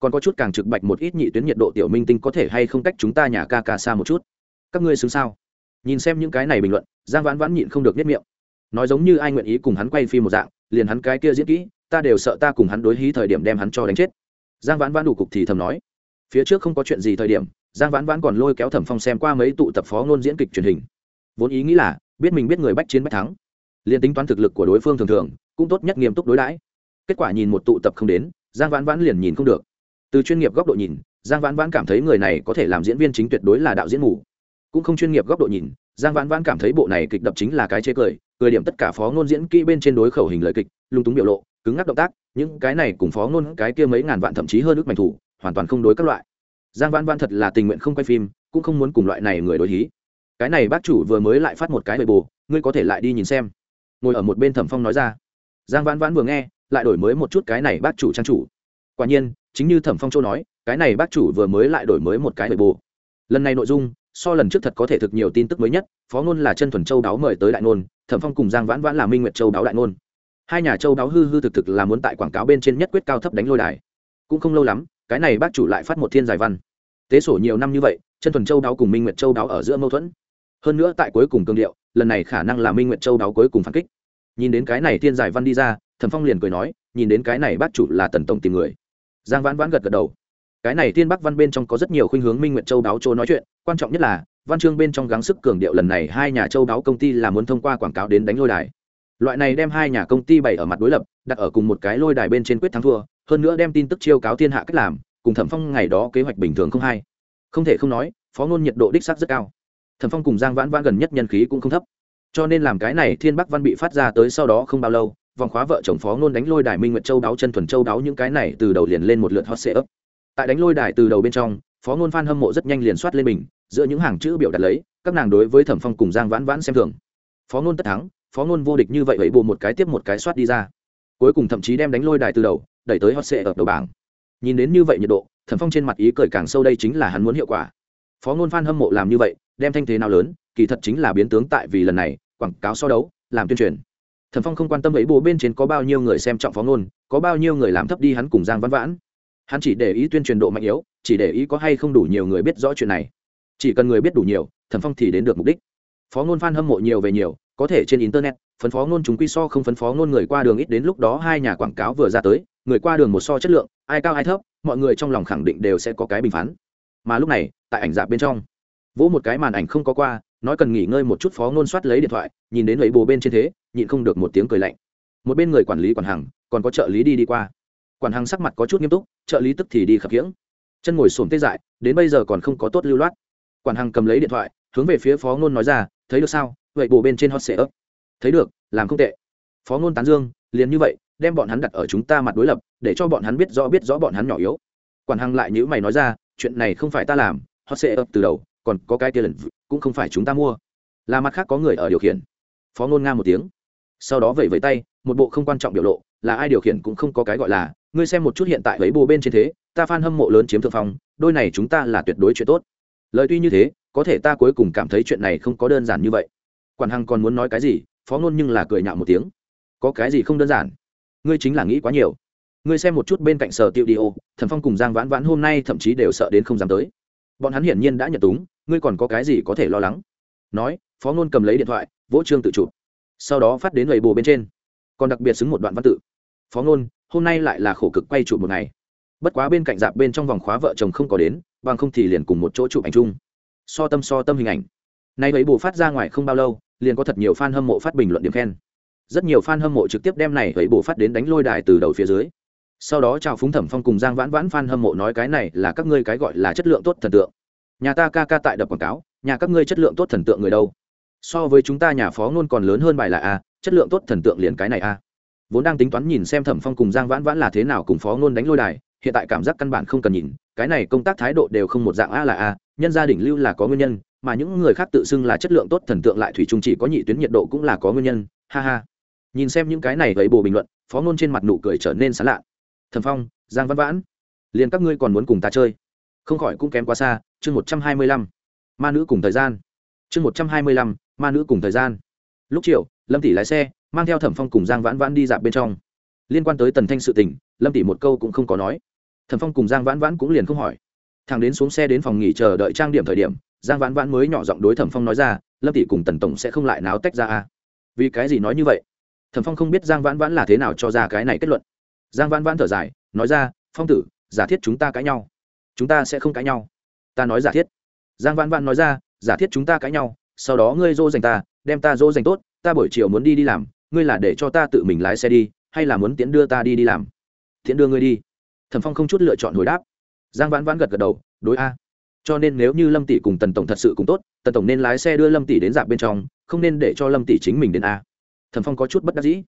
Còn có chút càng trực bạch một ít nhị tuyến nhiệt độ tiểu minh tinh có thể hay không cách chúng ta nhà ca ca xa một chút. Các ngươi xứng sao? Nhìn xem những cái này bình luận, giang vãn vãn nhịn không được nhất miệng. Nói giống như ai nguyện ý cùng hắn quay phim một dạng, liền hắn cái kia diễn kỹ, ta đều sợ ta cùng hắn đối hí thời điểm đem hắn cho đánh chết. Giang vãn vãn đủ cục thì thầm nói phía trước không có chuyện gì thời điểm, giang vãn vãn còn lôi kéo thẩm phong xem qua mấy tụ tập phó ngôn diễn kịch truyền hình. Vốn ý nghĩ là, biết mình biết người bách chiến bách thắng. Liền tính toán thực lực của đối phương thường thường, cũng tốt nhất nghiêm túc đối đãi. Kết quả nhìn một tụ tập không đến, giang vãn vãn liền nhìn không được. Từ chuyên nghiệp góc độ nhìn, giang vãn vãn cảm thấy người này có thể làm diễn viên chính tuyệt đối là đạo diễn mù. Cũng không chuyên nghiệp góc độ nhìn, giang vãn vãn cảm thấy bộ này kịch đập chính là cái chế cười cười điểm tất cả phó ngôn diễn kỹ bên trên đối khẩu hình lời kịch, lung túng biểu lộ, cứng ngắc động tác, những cái này cùng phó ngôn cái kia mấy ngàn vạn thậm chí hơn ước mảnh thủ hoàn toàn không đối các loại. Giang vãn vãn thật là tình nguyện không quay phim cũng không muốn cùng loại này người đối hí. Cái này bác chủ vừa mới lại phát một cái bề bù, ngươi có thể lại đi nhìn xem. Ngồi ở một bên thẩm phong nói ra. Giang vãn vãn vừa nghe lại đổi mới một chút cái này bác chủ trang chủ. Quả nhiên chính như thẩm phong châu nói cái này bác chủ vừa mới lại đổi mới một cái bề bù. lần này nội dung so lần trước thật có thể thực nhiều tin tức mới nhất phó ngôn là chân thuần châu đáo mời tới đại ngôn thẩm phong cùng giang vãn vãn là minh nguyệt châu đáo đại ngôn. Hai nhà châu đáo hư hư thực thực là muốn tại quảng cáo bên trên nhất quyết cao thấp đánh lôi đài. Cũng không lâu lắm cái này bác chủ lại phát một thiên giải văn. Tế sổ nhiều năm như vậy, chân thuần châu đáo cùng minh nguyệt châu đáo ở giữa mâu thuẫn. Hơn nữa tại cuối cùng cương điệu, lần này khả năng là minh nguyệt châu đáo cuối cùng phản kích. Nhìn đến cái này thiên giải văn đi ra, thẩm phong liền cười nói, nhìn đến cái này bác chủ là tần tổng tìm người. Giang vãn vãn gật gật đầu. Cái này thiên bắc văn bên trong có rất nhiều khuynh hướng minh nguyệt châu đáo chỗ nói chuyện, quan trọng nhất là, văn chương bên trong gắng sức cường điệu lần này hai nhà châu đáo công ty là muốn thông qua quảng cáo đến đánh lôi đài loại này đem hai nhà công ty bày ở mặt đối lập, đặt ở cùng một cái lôi đài bên trên quyết thắng thua, hơn nữa đem tin tức chiêu cáo thiên hạ cách làm, cùng thẩm phong ngày đó kế hoạch bình thường không hay. Không thể không nói, phó ngôn nhiệt độ đích sắc rất cao. Thẩm phong cùng giang vãn vãn gần nhất nhân khí cũng không thấp. Cho nên làm cái này thiên bắc văn bị phát ra tới sau đó không bao lâu, vòng khóa vợ chồng phó ngôn đánh lôi đài minh nguyệt châu đáo chân thuần châu đáo những cái này từ đầu liền lên một lượt hot sệ ấp tại đánh lôi đài từ đầu bên trong, phó ngôn phan hâm mộ rất nhanh liền soát lên mình, giữa những hàng chữ biểu đặt lấy, các nàng đối với thẩm phong cùng giang vãn vãn xem thường. Phó ngôn tất thắng phó ngôn vô địch như vậy vậy bộ một cái tiếp một cái soát đi ra. Cuối cùng thậm chí đem đánh lôi đài từ đầu, đẩy tới hot sệ ở đầu bảng. Nhìn đến như vậy nhiệt độ, thẩm phong trên mặt ý cười càng sâu đây chính là hắn muốn hiệu quả. Phó ngôn phan hâm mộ làm như vậy, đem thanh thế nào lớn, kỳ thật chính là biến tướng tại vì lần này, quảng cáo so đấu, làm tuyên truyền. Thẩm phong không quan tâm ấy bộ bên trên có bao nhiêu người xem trọng phó ngôn, có bao nhiêu người làm thấp đi hắn cùng giang văn vãn. Hắn chỉ để ý tuyên truyền độ mạnh yếu, chỉ để ý có hay không đủ nhiều người biết rõ chuyện này. Chỉ cần người biết đủ nhiều, thẩm phong thì đến được mục đích. Phó ngôn phan hâm mộ nhiều về nhiều có thể trên internet phân phó ngôn chúng quy so không phân phó ngôn người qua đường ít đến lúc đó hai nhà quảng cáo vừa ra tới, người qua đường một so chất lượng, ai cao ai thấp, mọi người trong lòng khẳng định đều sẽ có cái bình phán. Mà lúc này, tại ảnh dạp bên trong, vỗ một cái màn ảnh không có qua, nói cần nghỉ ngơi một chút phó ngôn soát lấy điện thoại, nhìn đến lấy bồ bên trên thế, nhịn không được một tiếng cười lạnh. Một bên người quản lý quản hàng còn có trợ lý đi đi qua. Quản hàng sắc mặt có chút nghiêm túc, trợ lý tức thì đi khập khiễng. Chân ngồi xổm tê dại, đến bây giờ còn không có tốt lưu loát. Quản hàng cầm lấy điện thoại, hướng về phía phó ngôn nói ra, thấy được sao? Vậy bồ bên trên hot sệ ấp thấy được, làm không tệ. Phó ngôn tán dương, liền như vậy, đem bọn hắn đặt ở chúng ta mặt đối lập, để cho bọn hắn biết rõ biết rõ bọn hắn nhỏ yếu. Quản hằng lại nhữ mày nói ra, chuyện này không phải ta làm, hot sệ ấp từ đầu, còn có cái tiền lần cũng không phải chúng ta mua. Là mặt khác có người ở điều khiển. Phó ngôn nga một tiếng. Sau đó vẩy vẩy tay, một bộ không quan trọng biểu lộ, là ai điều khiển cũng không có cái gọi là, ngươi xem một chút hiện tại ấy bồ bên trên thế, ta f hâm mộ lớn chiếm thượng phong, đôi này chúng ta là tuyệt đối chuyện tốt. Lời tuy như thế, có thể ta cuối cùng cảm thấy chuyện này không có đơn giản như vậy quản hằng còn muốn nói cái gì, phó ngôn nhưng là cười nhạo một tiếng. Có cái gì không đơn giản? Ngươi chính là nghĩ quá nhiều. Ngươi xem một chút bên cạnh sở tiệu đi ô thần phong cùng giang vãn vãn hôm nay thậm chí đều sợ đến không dám tới. Bọn hắn hiển nhiên đã nhận túng, ngươi còn có cái gì có thể lo lắng? Nói, phó ngôn cầm lấy điện thoại, vỗ trương tự chụp. Sau đó phát đến lầy bồ bên trên. Còn đặc biệt xứng một đoạn văn tự. Phó ngôn hôm nay lại là khổ cực quay chụp một ngày. Bất quá bên cạnh dạp bên trong vòng khóa vợ chồng không có đến, bằng không thì liền cùng một chỗ chụp ảnh chung. So tâm so tâm hình ảnh. Nay ấy bù phát ra ngoài không bao lâu liền có thật nhiều fan hâm mộ phát bình luận điểm khen. Rất nhiều fan hâm mộ trực tiếp đem này ấy bổ phát đến đánh lôi đài từ đầu phía dưới. Sau đó chào phúng thẩm phong cùng giang vãn vãn fan hâm mộ nói cái này là các ngươi cái gọi là chất lượng tốt thần tượng. Nhà ta ca ca tại đập quảng cáo, nhà các ngươi chất lượng tốt thần tượng người đâu? So với chúng ta nhà phó ngôn còn lớn hơn bài là a, chất lượng tốt thần tượng liền cái này a. Vốn đang tính toán nhìn xem thẩm phong cùng giang vãn vãn là thế nào cùng phó ngôn đánh lôi đài, hiện tại cảm giác căn bản không cần nhìn, cái này công tác thái độ đều không một dạng a là a, nhân gia đình lưu là có nguyên nhân mà những người khác tự xưng là chất lượng tốt thần tượng lại thủy chung chỉ có nhị tuyến nhiệt độ cũng là có nguyên nhân, ha ha. Nhìn xem những cái này gầy bồ bình luận, phó ngôn trên mặt nụ cười trở nên sán lạ. Thần phong, giang văn vãn, liền các ngươi còn muốn cùng ta chơi? Không khỏi cũng kém quá xa, chương một trăm hai mươi lăm, ma nữ cùng thời gian. Chương một trăm hai mươi lăm, ma nữ cùng thời gian. Lúc chiều, lâm tỷ lái xe, mang theo thẩm phong cùng giang vãn vãn đi dạp bên trong. Liên quan tới tần thanh sự tình, lâm tỷ một câu cũng không có nói. Thẩm phong cùng giang vãn vãn cũng liền không hỏi. Thằng đến xuống xe đến phòng nghỉ chờ đợi trang điểm thời điểm giang vãn vãn mới nhỏ giọng đối thẩm phong nói ra, lâm tỷ cùng tần tổng sẽ không lại náo tách ra à. vì cái gì nói như vậy? Thẩm phong không biết giang vãn vãn là thế nào cho ra cái này kết luận. Giang vãn vãn thở dài, nói ra, phong tử, giả thiết chúng ta cãi nhau. Chúng ta sẽ không cãi nhau. Ta nói giả thiết. Giang vãn vãn nói ra, giả thiết chúng ta cãi nhau, sau đó ngươi dô dành ta, đem ta dô dành tốt, ta buổi chiều muốn đi đi làm, ngươi là để cho ta tự mình lái xe đi, hay là muốn tiễn đưa ta đi đi làm? Tiễn đưa ngươi đi. Thẩm phong không chút lựa chọn hồi đáp. Giang vãn vãn gật gật đầu, đối a cho nên nếu như lâm tỷ cùng tần tổng thật sự cùng tốt, tần tổng nên lái xe đưa lâm tỷ đến dạp bên trong, không nên để cho lâm tỷ chính mình đến a. Thẩm phong có chút bất đắc dĩ.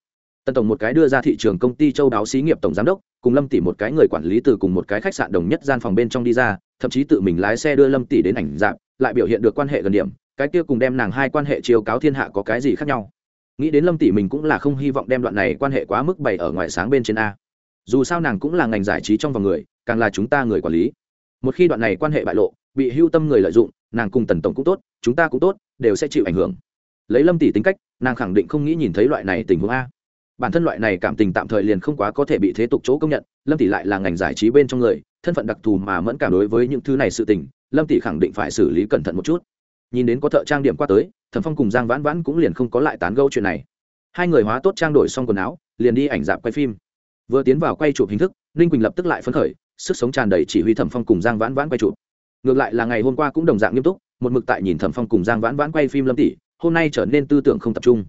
Tần tổng một cái đưa ra thị trường công ty châu đáo xí nghiệp tổng giám đốc, cùng lâm tỷ một cái người quản lý từ cùng một cái khách sạn đồng nhất gian phòng bên trong đi ra, thậm chí tự mình lái xe đưa lâm tỷ đến ảnh dạp, lại biểu hiện được quan hệ gần điểm, cái kia cùng đem nàng hai quan hệ chiều cáo thiên hạ có cái gì khác nhau. Nghĩ đến lâm tỷ mình cũng là không hy vọng đem đoạn này quan hệ quá mức bày ở ngoài sáng bên trên a. Dù sao nàng cũng là ngành giải trí trong vòng người, càng là chúng ta người quản lý. Một khi đoạn này quan hệ bại lộ bị hưu tâm người lợi dụng, nàng cùng tần tổng cũng tốt, chúng ta cũng tốt, đều sẽ chịu ảnh hưởng. Lấy lâm tỷ tính cách, nàng khẳng định không nghĩ nhìn thấy loại này tình huống a. Bản thân loại này cảm tình tạm thời liền không quá có thể bị thế tục chỗ công nhận, lâm tỷ lại là ngành giải trí bên trong người, thân phận đặc thù mà mẫn cảm đối với những thứ này sự tình, lâm tỷ khẳng định phải xử lý cẩn thận một chút. Nhìn đến có thợ trang điểm qua tới, thẩm phong cùng giang vãn vãn cũng liền không có lại tán gâu chuyện này. Hai người hóa tốt trang đổi xong quần áo, liền đi ảnh dạp quay phim. Vừa tiến vào quay chụp hình thức, ninh quỳnh lập tức lại phấn khởi, sức sống tràn đầy chỉ huy thẩm phong cùng giang vãn vãn quay chụp ngược lại là ngày hôm qua cũng đồng dạng nghiêm túc, một mực tại nhìn thẩm phong cùng giang vãn vãn quay phim lâm tỷ, hôm nay trở nên tư tưởng không tập trung.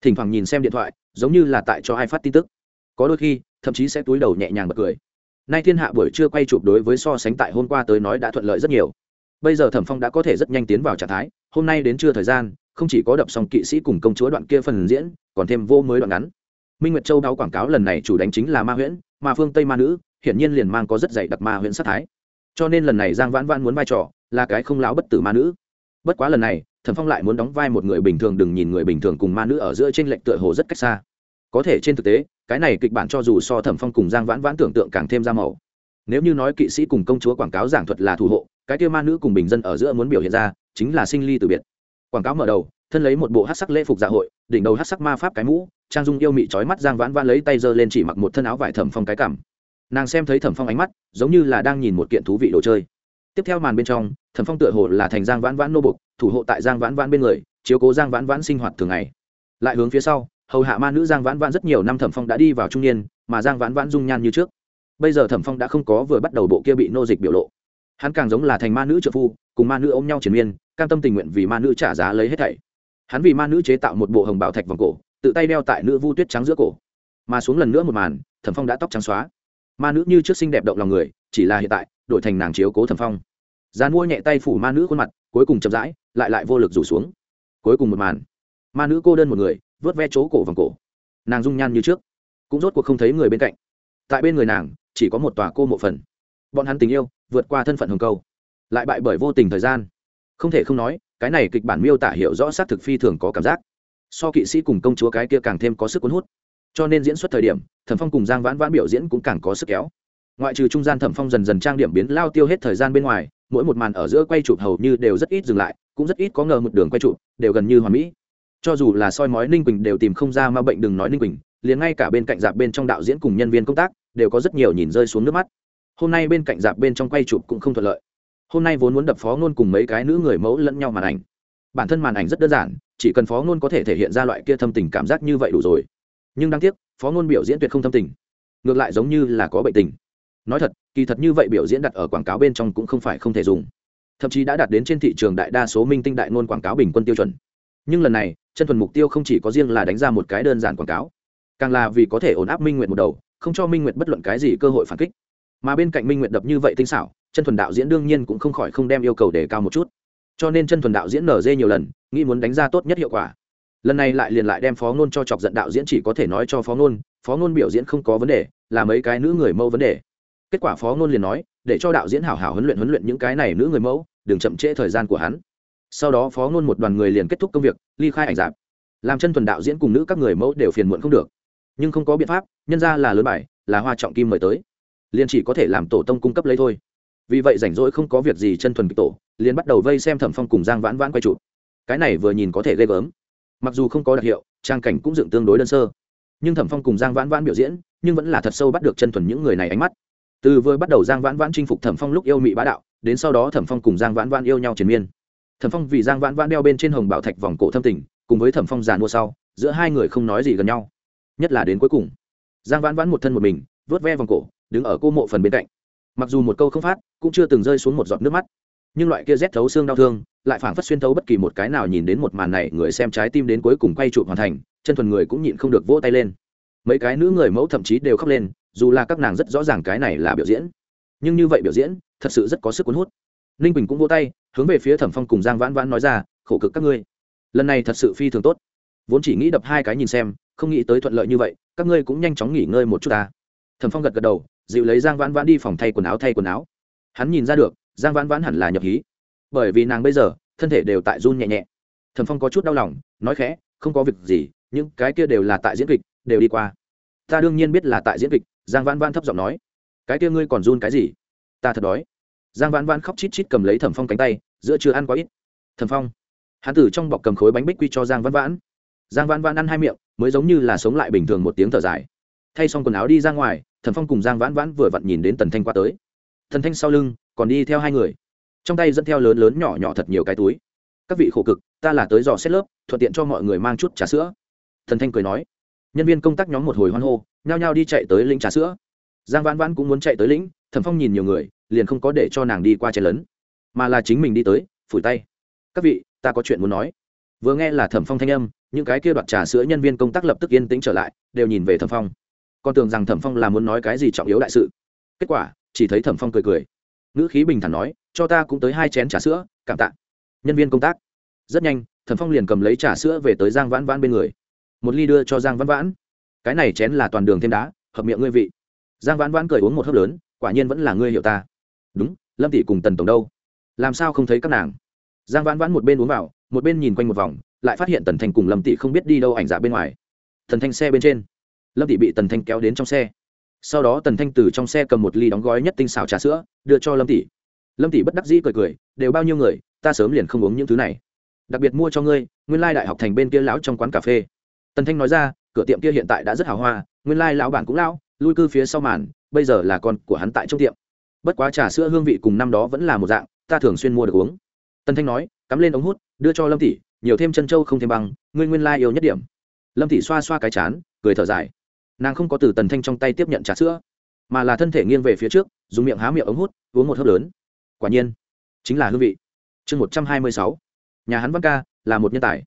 Thỉnh thoảng nhìn xem điện thoại, giống như là tại cho ai phát tin tức. Có đôi khi, thậm chí sẽ túi đầu nhẹ nhàng bật cười. Nay thiên hạ buổi trưa quay chụp đối với so sánh tại hôm qua tới nói đã thuận lợi rất nhiều. Bây giờ thẩm phong đã có thể rất nhanh tiến vào trạng thái, hôm nay đến trưa thời gian, không chỉ có đập xong kỵ sĩ cùng công chúa đoạn kia phần diễn, còn thêm vô mới đoạn ngắn. Minh nguyệt châu đau quảng cáo lần này chủ đánh chính là ma huyễn mà phương tây ma nữ, hiển nhiên liền mang có rất dày đặc ma huyễn sát thái cho nên lần này giang vãn vãn muốn vai trò là cái không láo bất tử ma nữ. Bất quá lần này, thẩm phong lại muốn đóng vai một người bình thường, đừng nhìn người bình thường cùng ma nữ ở giữa t r ê n lệch tựa hồ rất cách xa. Có thể trên thực tế, cái này kịch bản cho dù so thẩm phong cùng giang vãn vãn tưởng tượng càng thêm ra màu. Nếu như nói kỵ sĩ cùng công chúa quảng cáo giảng thuật là thủ hộ, cái kia ma nữ cùng bình dân ở giữa muốn biểu hiện ra, chính là sinh ly từ biệt. Quảng cáo mở đầu, thân lấy một bộ hát sắc lễ phục dạ hội, đỉnh đầu hát sắc ma pháp cái mũ, trang dung yêu mị trói mắt giang vãn vãn lấy tay giơ lên chỉ mặc một thân áo vải thẩm phong cái cảm nàng xem thấy thẩm phong ánh mắt, giống như là đang nhìn một kiện thú vị đồ chơi. Tiếp theo màn bên trong, thẩm phong tựa hồ là thành giang vãn vãn nô bục thủ hộ tại giang vãn vãn bên người, chiếu cố giang vãn vãn sinh hoạt thường ngày. Lại hướng phía sau, hầu hạ ma nữ giang vãn vãn rất nhiều năm thẩm phong đã đi vào trung niên, mà giang vãn vãn dung nhan như trước. Bây giờ thẩm phong đã không có vừa bắt đầu bộ kia bị nô dịch biểu lộ. Hắn càng giống là thành ma nữ trợ phu, cùng ma nữ ôm nhau triền miên, cam tâm tình nguyện vì ma nữ trả giá lấy hết thảy. Hắn vì ma nữ chế tạo một bộ hồng bảo thạch vòng cổ, tự tay đeo tại nữ vu tuyết trắng giữa cổ. Mà xuống lần nữa một màn, thẩm phong đã tóc trắng xóa ma nữ như trước xinh đẹp động lòng người, chỉ là hiện tại, đổi thành nàng chiếu cố thẩm phong. Gian mua nhẹ tay phủ ma nữ khuôn mặt, cuối cùng chậm rãi, lại lại vô lực rủ xuống. Cuối cùng một màn, ma nữ cô đơn một người, vớt ve chỗ cổ vòng cổ. Nàng dung nhan như trước, cũng rốt cuộc không thấy người bên cạnh. Tại bên người nàng, chỉ có một tòa cô mộ phần. Bọn hắn tình yêu, vượt qua thân phận hồng câu, lại bại bởi vô tình thời gian. Không thể không nói, cái này kịch bản miêu tả hiểu rõ xác thực phi thường có cảm giác. So kỵ sĩ cùng công chúa cái kia càng thêm có sức cuốn hút cho nên diễn xuất thời điểm, thẩm phong cùng giang vãn vãn biểu diễn cũng càng có sức kéo. Ngoại trừ trung gian thẩm phong dần dần trang điểm biến lao tiêu hết thời gian bên ngoài, mỗi một màn ở giữa quay chụp hầu như đều rất ít dừng lại, cũng rất ít có ngờ một đường quay chụp, đều gần như hoàn mỹ. Cho dù là soi mói ninh quỳnh đều tìm không ra mà bệnh đừng nói ninh quỳnh, liền ngay cả bên cạnh dạp bên trong đạo diễn cùng nhân viên công tác đều có rất nhiều nhìn rơi xuống nước mắt. Hôm nay bên cạnh dạp bên trong quay chụp cũng không thuận lợi. Hôm nay vốn muốn đập phó ngôn cùng mấy cái nữ người mẫu lẫn nhau màn ảnh. Bản thân màn ảnh rất đơn giản, chỉ cần phó ngôn có thể thể hiện ra loại kia thâm tình cảm giác như vậy đủ rồi nhưng đáng tiếc, phó ngôn biểu diễn tuyệt không thâm tình. Ngược lại giống như là có bệnh tình. Nói thật, kỳ thật như vậy biểu diễn đặt ở quảng cáo bên trong cũng không phải không thể dùng. Thậm chí đã đạt đến trên thị trường đại đa số minh tinh đại ngôn quảng cáo bình quân tiêu chuẩn. Nhưng lần này, chân thuần mục tiêu không chỉ có riêng là đánh ra một cái đơn giản quảng cáo, càng là vì có thể ổn áp minh nguyện một đầu, không cho minh nguyện bất luận cái gì cơ hội phản kích. Mà bên cạnh minh nguyện đập như vậy tinh xảo, chân thuần đạo diễn đương nhiên cũng không khỏi không đem yêu cầu đề cao một chút. Cho nên chân thuần đạo diễn nở dê nhiều lần, nghĩ muốn đánh ra tốt nhất hiệu quả lần này lại liền lại đem phó ngôn cho chọc giận đạo diễn chỉ có thể nói cho phó ngôn phó ngôn biểu diễn không có vấn đề, là mấy cái nữ người mẫu vấn đề. Kết quả phó ngôn liền nói, để cho đạo diễn hảo hảo huấn luyện huấn luyện những cái này nữ người mẫu, đừng chậm trễ thời gian của hắn. Sau đó phó ngôn một đoàn người liền kết thúc công việc, ly khai ảnh dạp làm chân thuần đạo diễn cùng nữ các người mẫu đều phiền muộn không được. Nhưng không có biện pháp, nhân ra là lớn bài, là hoa trọng kim mời tới. Liền chỉ có thể làm tổ tông cung cấp lấy thôi. Vì vậy rảnh rỗi không có việc gì chân thuần kịch tổ, liền bắt đầu vây xem thẩm phong cùng giang vãn vãn quay chụp. Cái này vừa nhìn có thể ghê gớm mặc dù không có đặc hiệu, trang cảnh cũng dựng tương đối đơn sơ. Nhưng thẩm phong cùng giang vãn vãn biểu diễn, nhưng vẫn là thật sâu bắt được chân thuần những người này ánh mắt. Từ vừa bắt đầu giang vãn vãn chinh phục thẩm phong lúc yêu mị bá đạo, đến sau đó thẩm phong cùng giang vãn vãn yêu nhau triền miên. Thẩm phong vì giang vãn vãn đeo bên trên hồng bảo thạch vòng cổ thâm tình, cùng với thẩm phong giàn mua sau, giữa hai người không nói gì gần nhau. Nhất là đến cuối cùng, giang vãn vãn một thân một mình, vớt ve vòng cổ, đứng ở cô mộ phần bên cạnh. Mặc dù một câu không phát, cũng chưa từng rơi xuống một giọt nước mắt. Nhưng loại kia rét thấu xương đau thương lại phảng phất xuyên thấu bất kỳ một cái nào nhìn đến một màn này, người xem trái tim đến cuối cùng quay trụ hoàn thành, chân thuần người cũng nhịn không được vỗ tay lên. Mấy cái nữ người mẫu thậm chí đều khóc lên, dù là các nàng rất rõ ràng cái này là biểu diễn. Nhưng như vậy biểu diễn, thật sự rất có sức cuốn hút. Ninh quỳnh cũng vỗ tay, hướng về phía thẩm phong cùng giang vãn vãn nói ra, khổ cực các ngươi. Lần này thật sự phi thường tốt. Vốn chỉ nghĩ đập hai cái nhìn xem, không nghĩ tới thuận lợi như vậy, các ngươi cũng nhanh chóng nghỉ ngơi một chút ta. Thẩm phong gật gật đầu, dịu lấy giang vãn vãn đi phòng thay quần áo, thay quần áo. Hắn nhìn ra được, giang vãn vãn hẳn là nhập hí bởi vì nàng bây giờ, thân thể đều tại run nhẹ nhẹ. Thẩm phong có chút đau lòng, nói khẽ, không có việc gì, những cái kia đều là tại diễn kịch, đều đi qua. Ta đương nhiên biết là tại diễn kịch, giang vãn vãn thấp giọng nói. Cái kia ngươi còn run cái gì? Ta thật đói. Giang vãn vãn khóc chít chít cầm lấy thẩm phong cánh tay, giữa chưa ăn quá ít. Thẩm phong. Hắn từ trong bọc cầm khối bánh bích quy cho giang vãn vãn. Giang vãn vãn ăn hai miệng, mới giống như là sống lại bình thường một tiếng thở dài. Thay xong quần áo đi ra ngoài thần phong cùng giang vãn vãn vừa vặn nhìn đến tần thanh qua tới. Thần thanh sau lưng, còn đi theo hai người trong tay dẫn theo lớn lớn nhỏ nhỏ thật nhiều cái túi. Các vị khổ cực, ta là tới dò xét lớp, thuận tiện cho mọi người mang chút trà sữa. Thần thanh cười nói. Nhân viên công tác nhóm một hồi hoan hô, nhao nhao đi chạy tới lĩnh trà sữa. Giang vãn vãn cũng muốn chạy tới lĩnh thần phong nhìn nhiều người, liền không có để cho nàng đi qua chen lấn mà là chính mình đi tới, phủi tay. Các vị, ta có chuyện muốn nói. Vừa nghe là thẩm phong thanh âm, những cái kia đoạt trà sữa nhân viên công tác lập tức yên tĩnh trở lại, đều nhìn về thẩm phong. Còn tưởng rằng thẩm phong là muốn nói cái gì trọng yếu đại sự. Kết quả, chỉ thấy thẩm phong cười cười ngữ khí bình thản nói, cho ta cũng tới hai chén trà sữa, cảm tạ. Nhân viên công tác. Rất nhanh thẩm phong liền cầm lấy trà sữa về tới giang vãn vãn bên người. Một ly đưa cho giang vãn vãn. Cái này chén là toàn đường thêm đá, hợp miệng ngươi vị. Giang vãn vãn cười uống một hớp lớn, quả nhiên vẫn là ngươi hiểu ta. Đúng, lâm tỷ cùng tần tổng đâu? Làm sao không thấy các nàng? Giang vãn vãn một bên uống vào, một bên nhìn quanh một vòng, lại phát hiện tần thanh cùng lâm tỷ không biết đi đâu ảnh giả bên ngoài. Thần thanh xe bên trên. Lâm tỷ bị tần thanh kéo đến trong xe sau đó tần thanh từ trong xe cầm một ly đóng gói nhất tinh xào trà sữa, đưa cho lâm tỷ. Lâm tỷ bất đắc dĩ cười cười, đều bao nhiêu người, ta sớm liền không uống những thứ này. Đặc biệt mua cho ngươi, nguyên lai đại học thành bên kia lão trong quán cà phê. Tần thanh nói ra, cửa tiệm kia hiện tại đã rất hào hoa, nguyên lai lão bản cũng lão, lui cư phía sau màn, bây giờ là con của hắn tại trong tiệm. Bất quá trà sữa hương vị cùng năm đó vẫn là một dạng, ta thường xuyên mua được uống. Tần thanh nói, cắm lên ống hút, đưa cho lâm tỷ, nhiều thêm chân trâu không thêm bằng ngươi nguyên lai yêu nhất điểm. Lâm tỷ xoa xoa cái chán, cười thở dài nàng không có từ tần thanh trong tay tiếp nhận trà sữa, mà là thân thể nghiêng về phía trước, dùng miệng há miệng ống hút, uống một hớp lớn. Quả nhiên, chính là hương vị. Chương một trăm hai mươi sáu, nhà hắn văn ca là một nhân tài.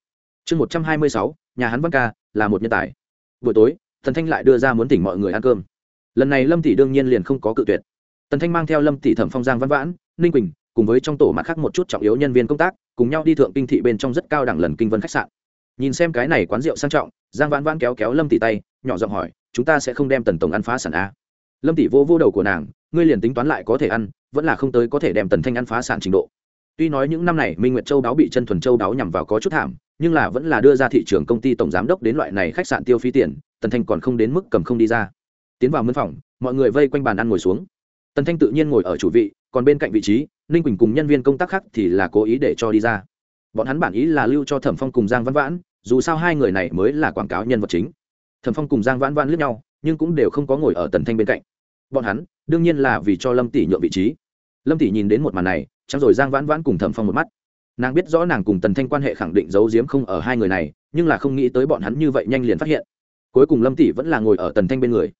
Chương một trăm hai mươi sáu, nhà hắn văn ca là một nhân tài. Buổi tối, tần thanh lại đưa ra muốn tỉnh mọi người ăn cơm. Lần này lâm tỷ đương nhiên liền không có cự tuyệt. Tần thanh mang theo lâm tỷ thẩm phong giang văn vãn, ninh quỳnh, cùng với trong tổ mặt khác một chút trọng yếu nhân viên công tác, cùng nhau đi thượng kinh thị bên trong rất cao đẳng lần kinh vân khách sạn. Nhìn xem cái này quán rượu sang trọng, giang vãn vãn kéo kéo lâm tỷ tay, nhỏ giọng hỏi chúng ta sẽ không đem tần tổng ăn phá sản a. Lâm tỷ vô vô đầu của nàng, ngươi liền tính toán lại có thể ăn, vẫn là không tới có thể đem tần thanh ăn phá sản trình độ. Tuy nói những năm này minh nguyệt châu đáo bị chân thuần châu đáo nhằm vào có chút thảm, nhưng là vẫn là đưa ra thị trường công ty tổng giám đốc đến loại này khách sạn tiêu phí tiền, tần thanh còn không đến mức cầm không đi ra. Tiến vào mân phòng, mọi người vây quanh bàn ăn ngồi xuống. Tần thanh tự nhiên ngồi ở chủ vị, còn bên cạnh vị trí, ninh quỳnh cùng nhân viên công tác khác thì là cố ý để cho đi ra. Bọn hắn bản ý là lưu cho thẩm phong cùng giang văn vãn, dù sao hai người này mới là quảng cáo nhân vật chính thẩm phong cùng giang vãn vãn lướt nhau, nhưng cũng đều không có ngồi ở tần thanh bên cạnh. Bọn hắn, đương nhiên là vì cho lâm tỷ nhượng vị trí. Lâm tỷ nhìn đến một màn này chẳng rồi giang vãn vãn cùng thẩm phong một mắt. Nàng biết rõ nàng cùng tần thanh quan hệ khẳng định giấu giếm không ở hai người này, nhưng là không nghĩ tới bọn hắn như vậy nhanh liền phát hiện. Cuối cùng lâm tỷ vẫn là ngồi ở tần thanh bên người.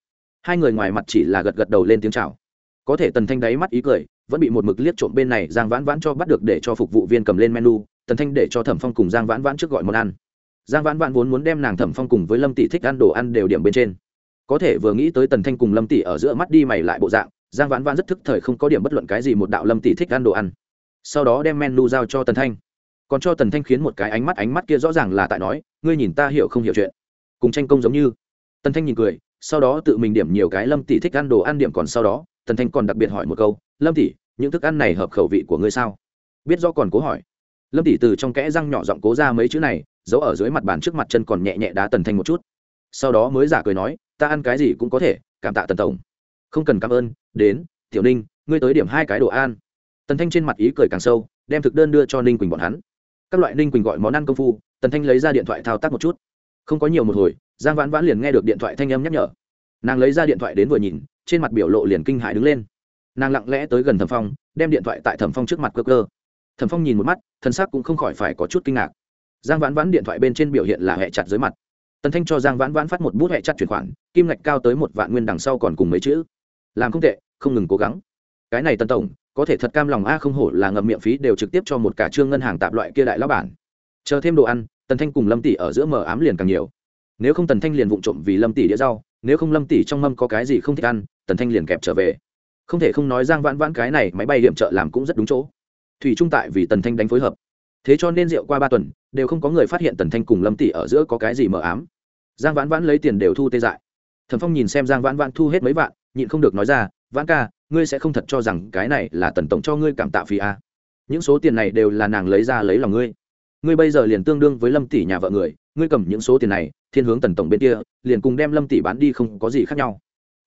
Hai người ngoài mặt chỉ là gật gật đầu lên tiếng chào. Có thể tần thanh đáy mắt ý cười, vẫn bị một mực liếc trộm bên này giang vãn vãn cho bắt được để cho phục vụ viên cầm lên menu, tần thanh để cho thẩm phong cùng giang vãn vãn trước gọi món ăn giang vãn vãn vốn muốn đem nàng thẩm phong cùng với lâm tỷ thích ăn đồ ăn đều điểm bên trên. Có thể vừa nghĩ tới tần thanh cùng lâm tỷ ở giữa mắt đi mày lại bộ dạng, giang vãn vãn rất thức thời không có điểm bất luận cái gì một đạo lâm tỷ thích ăn đồ ăn. Sau đó đem menu giao cho tần thanh. Còn cho tần thanh khiến một cái ánh mắt ánh mắt kia rõ ràng là tại nói, ngươi nhìn ta hiểu không hiểu chuyện? Cùng tranh công giống như. Tần thanh nhìn cười, sau đó tự mình điểm nhiều cái lâm tỷ thích ăn đồ ăn điểm còn sau đó, tần thanh còn đặc biệt hỏi một câu, lâm tỷ, những thức ăn này hợp khẩu vị của ngươi sao? Biết do còn cố hỏi. Lâm tỷ từ trong kẽ răng nhỏ giọng cố ra mấy chữ này giấu ở dưới mặt bàn trước mặt chân còn nhẹ nhẹ đá tần thanh một chút. Sau đó mới giả cười nói, ta ăn cái gì cũng có thể, cảm tạ tần tổng. Không cần cảm ơn, đến, tiểu ninh, ngươi tới điểm hai cái đồ ăn. Tần thanh trên mặt ý cười càng sâu, đem thực đơn đưa cho ninh quỳnh bọn hắn. Các loại ninh quỳnh gọi món ăn công phu, tần thanh lấy ra điện thoại thao tác một chút. Không có nhiều một hồi, giang vãn vãn liền nghe được điện thoại thanh âm nhắc nhở. Nàng lấy ra điện thoại đến vừa nhìn, trên mặt biểu lộ liền kinh hại đứng lên. Nàng lặng lẽ tới gần thẩm phong, đem điện thoại tại thẩm phong trước mặt cơ cơ thẩm phong nhìn một mắt, thân xác cũng không khỏi phải có chút kinh ngạc giang vãn vãn điện thoại bên trên biểu hiện là hẹ chặt dưới mặt. Tần thanh cho giang vãn vãn phát một bút hẹ chặt chuyển khoản, kim ngạch cao tới một vạn nguyên đằng sau còn cùng mấy chữ. Làm không tệ, không ngừng cố gắng. Cái này tần tổng, có thể thật cam lòng a, không hổ là ngậm miệng phí đều trực tiếp cho một cả trương ngân hàng tạp loại kia đại lão bản. Chờ thêm đồ ăn, tần thanh cùng lâm tỷ ở giữa mờ ám liền càng nhiều. Nếu không tần thanh liền vụng trộm vì lâm tỷ đĩa rau, nếu không lâm tỷ trong mâm có cái gì không thích ăn, tần thanh liền kẹp trở về. Không thể không nói giang vãn vãn cái này máy bay hiểm trợ làm cũng rất đúng chỗ. Thủy trung tại vì tần thanh đánh phối hợp thế cho nên rượu qua ba tuần, đều không có người phát hiện tần thanh cùng lâm tỷ ở giữa có cái gì mờ ám. Giang vãn vãn lấy tiền đều thu tê dại. Thần phong nhìn xem giang vãn vãn thu hết mấy vạn, nhịn không được nói ra, vãn ca, ngươi sẽ không thật cho rằng cái này là tần tổng cho ngươi cảm tạ phí a những số tiền này đều là nàng lấy ra lấy lòng ngươi. Ngươi bây giờ liền tương đương với lâm tỷ nhà vợ người, ngươi cầm những số tiền này, thiên hướng tần tổng bên kia, liền cùng đem lâm tỷ bán đi không có gì khác nhau.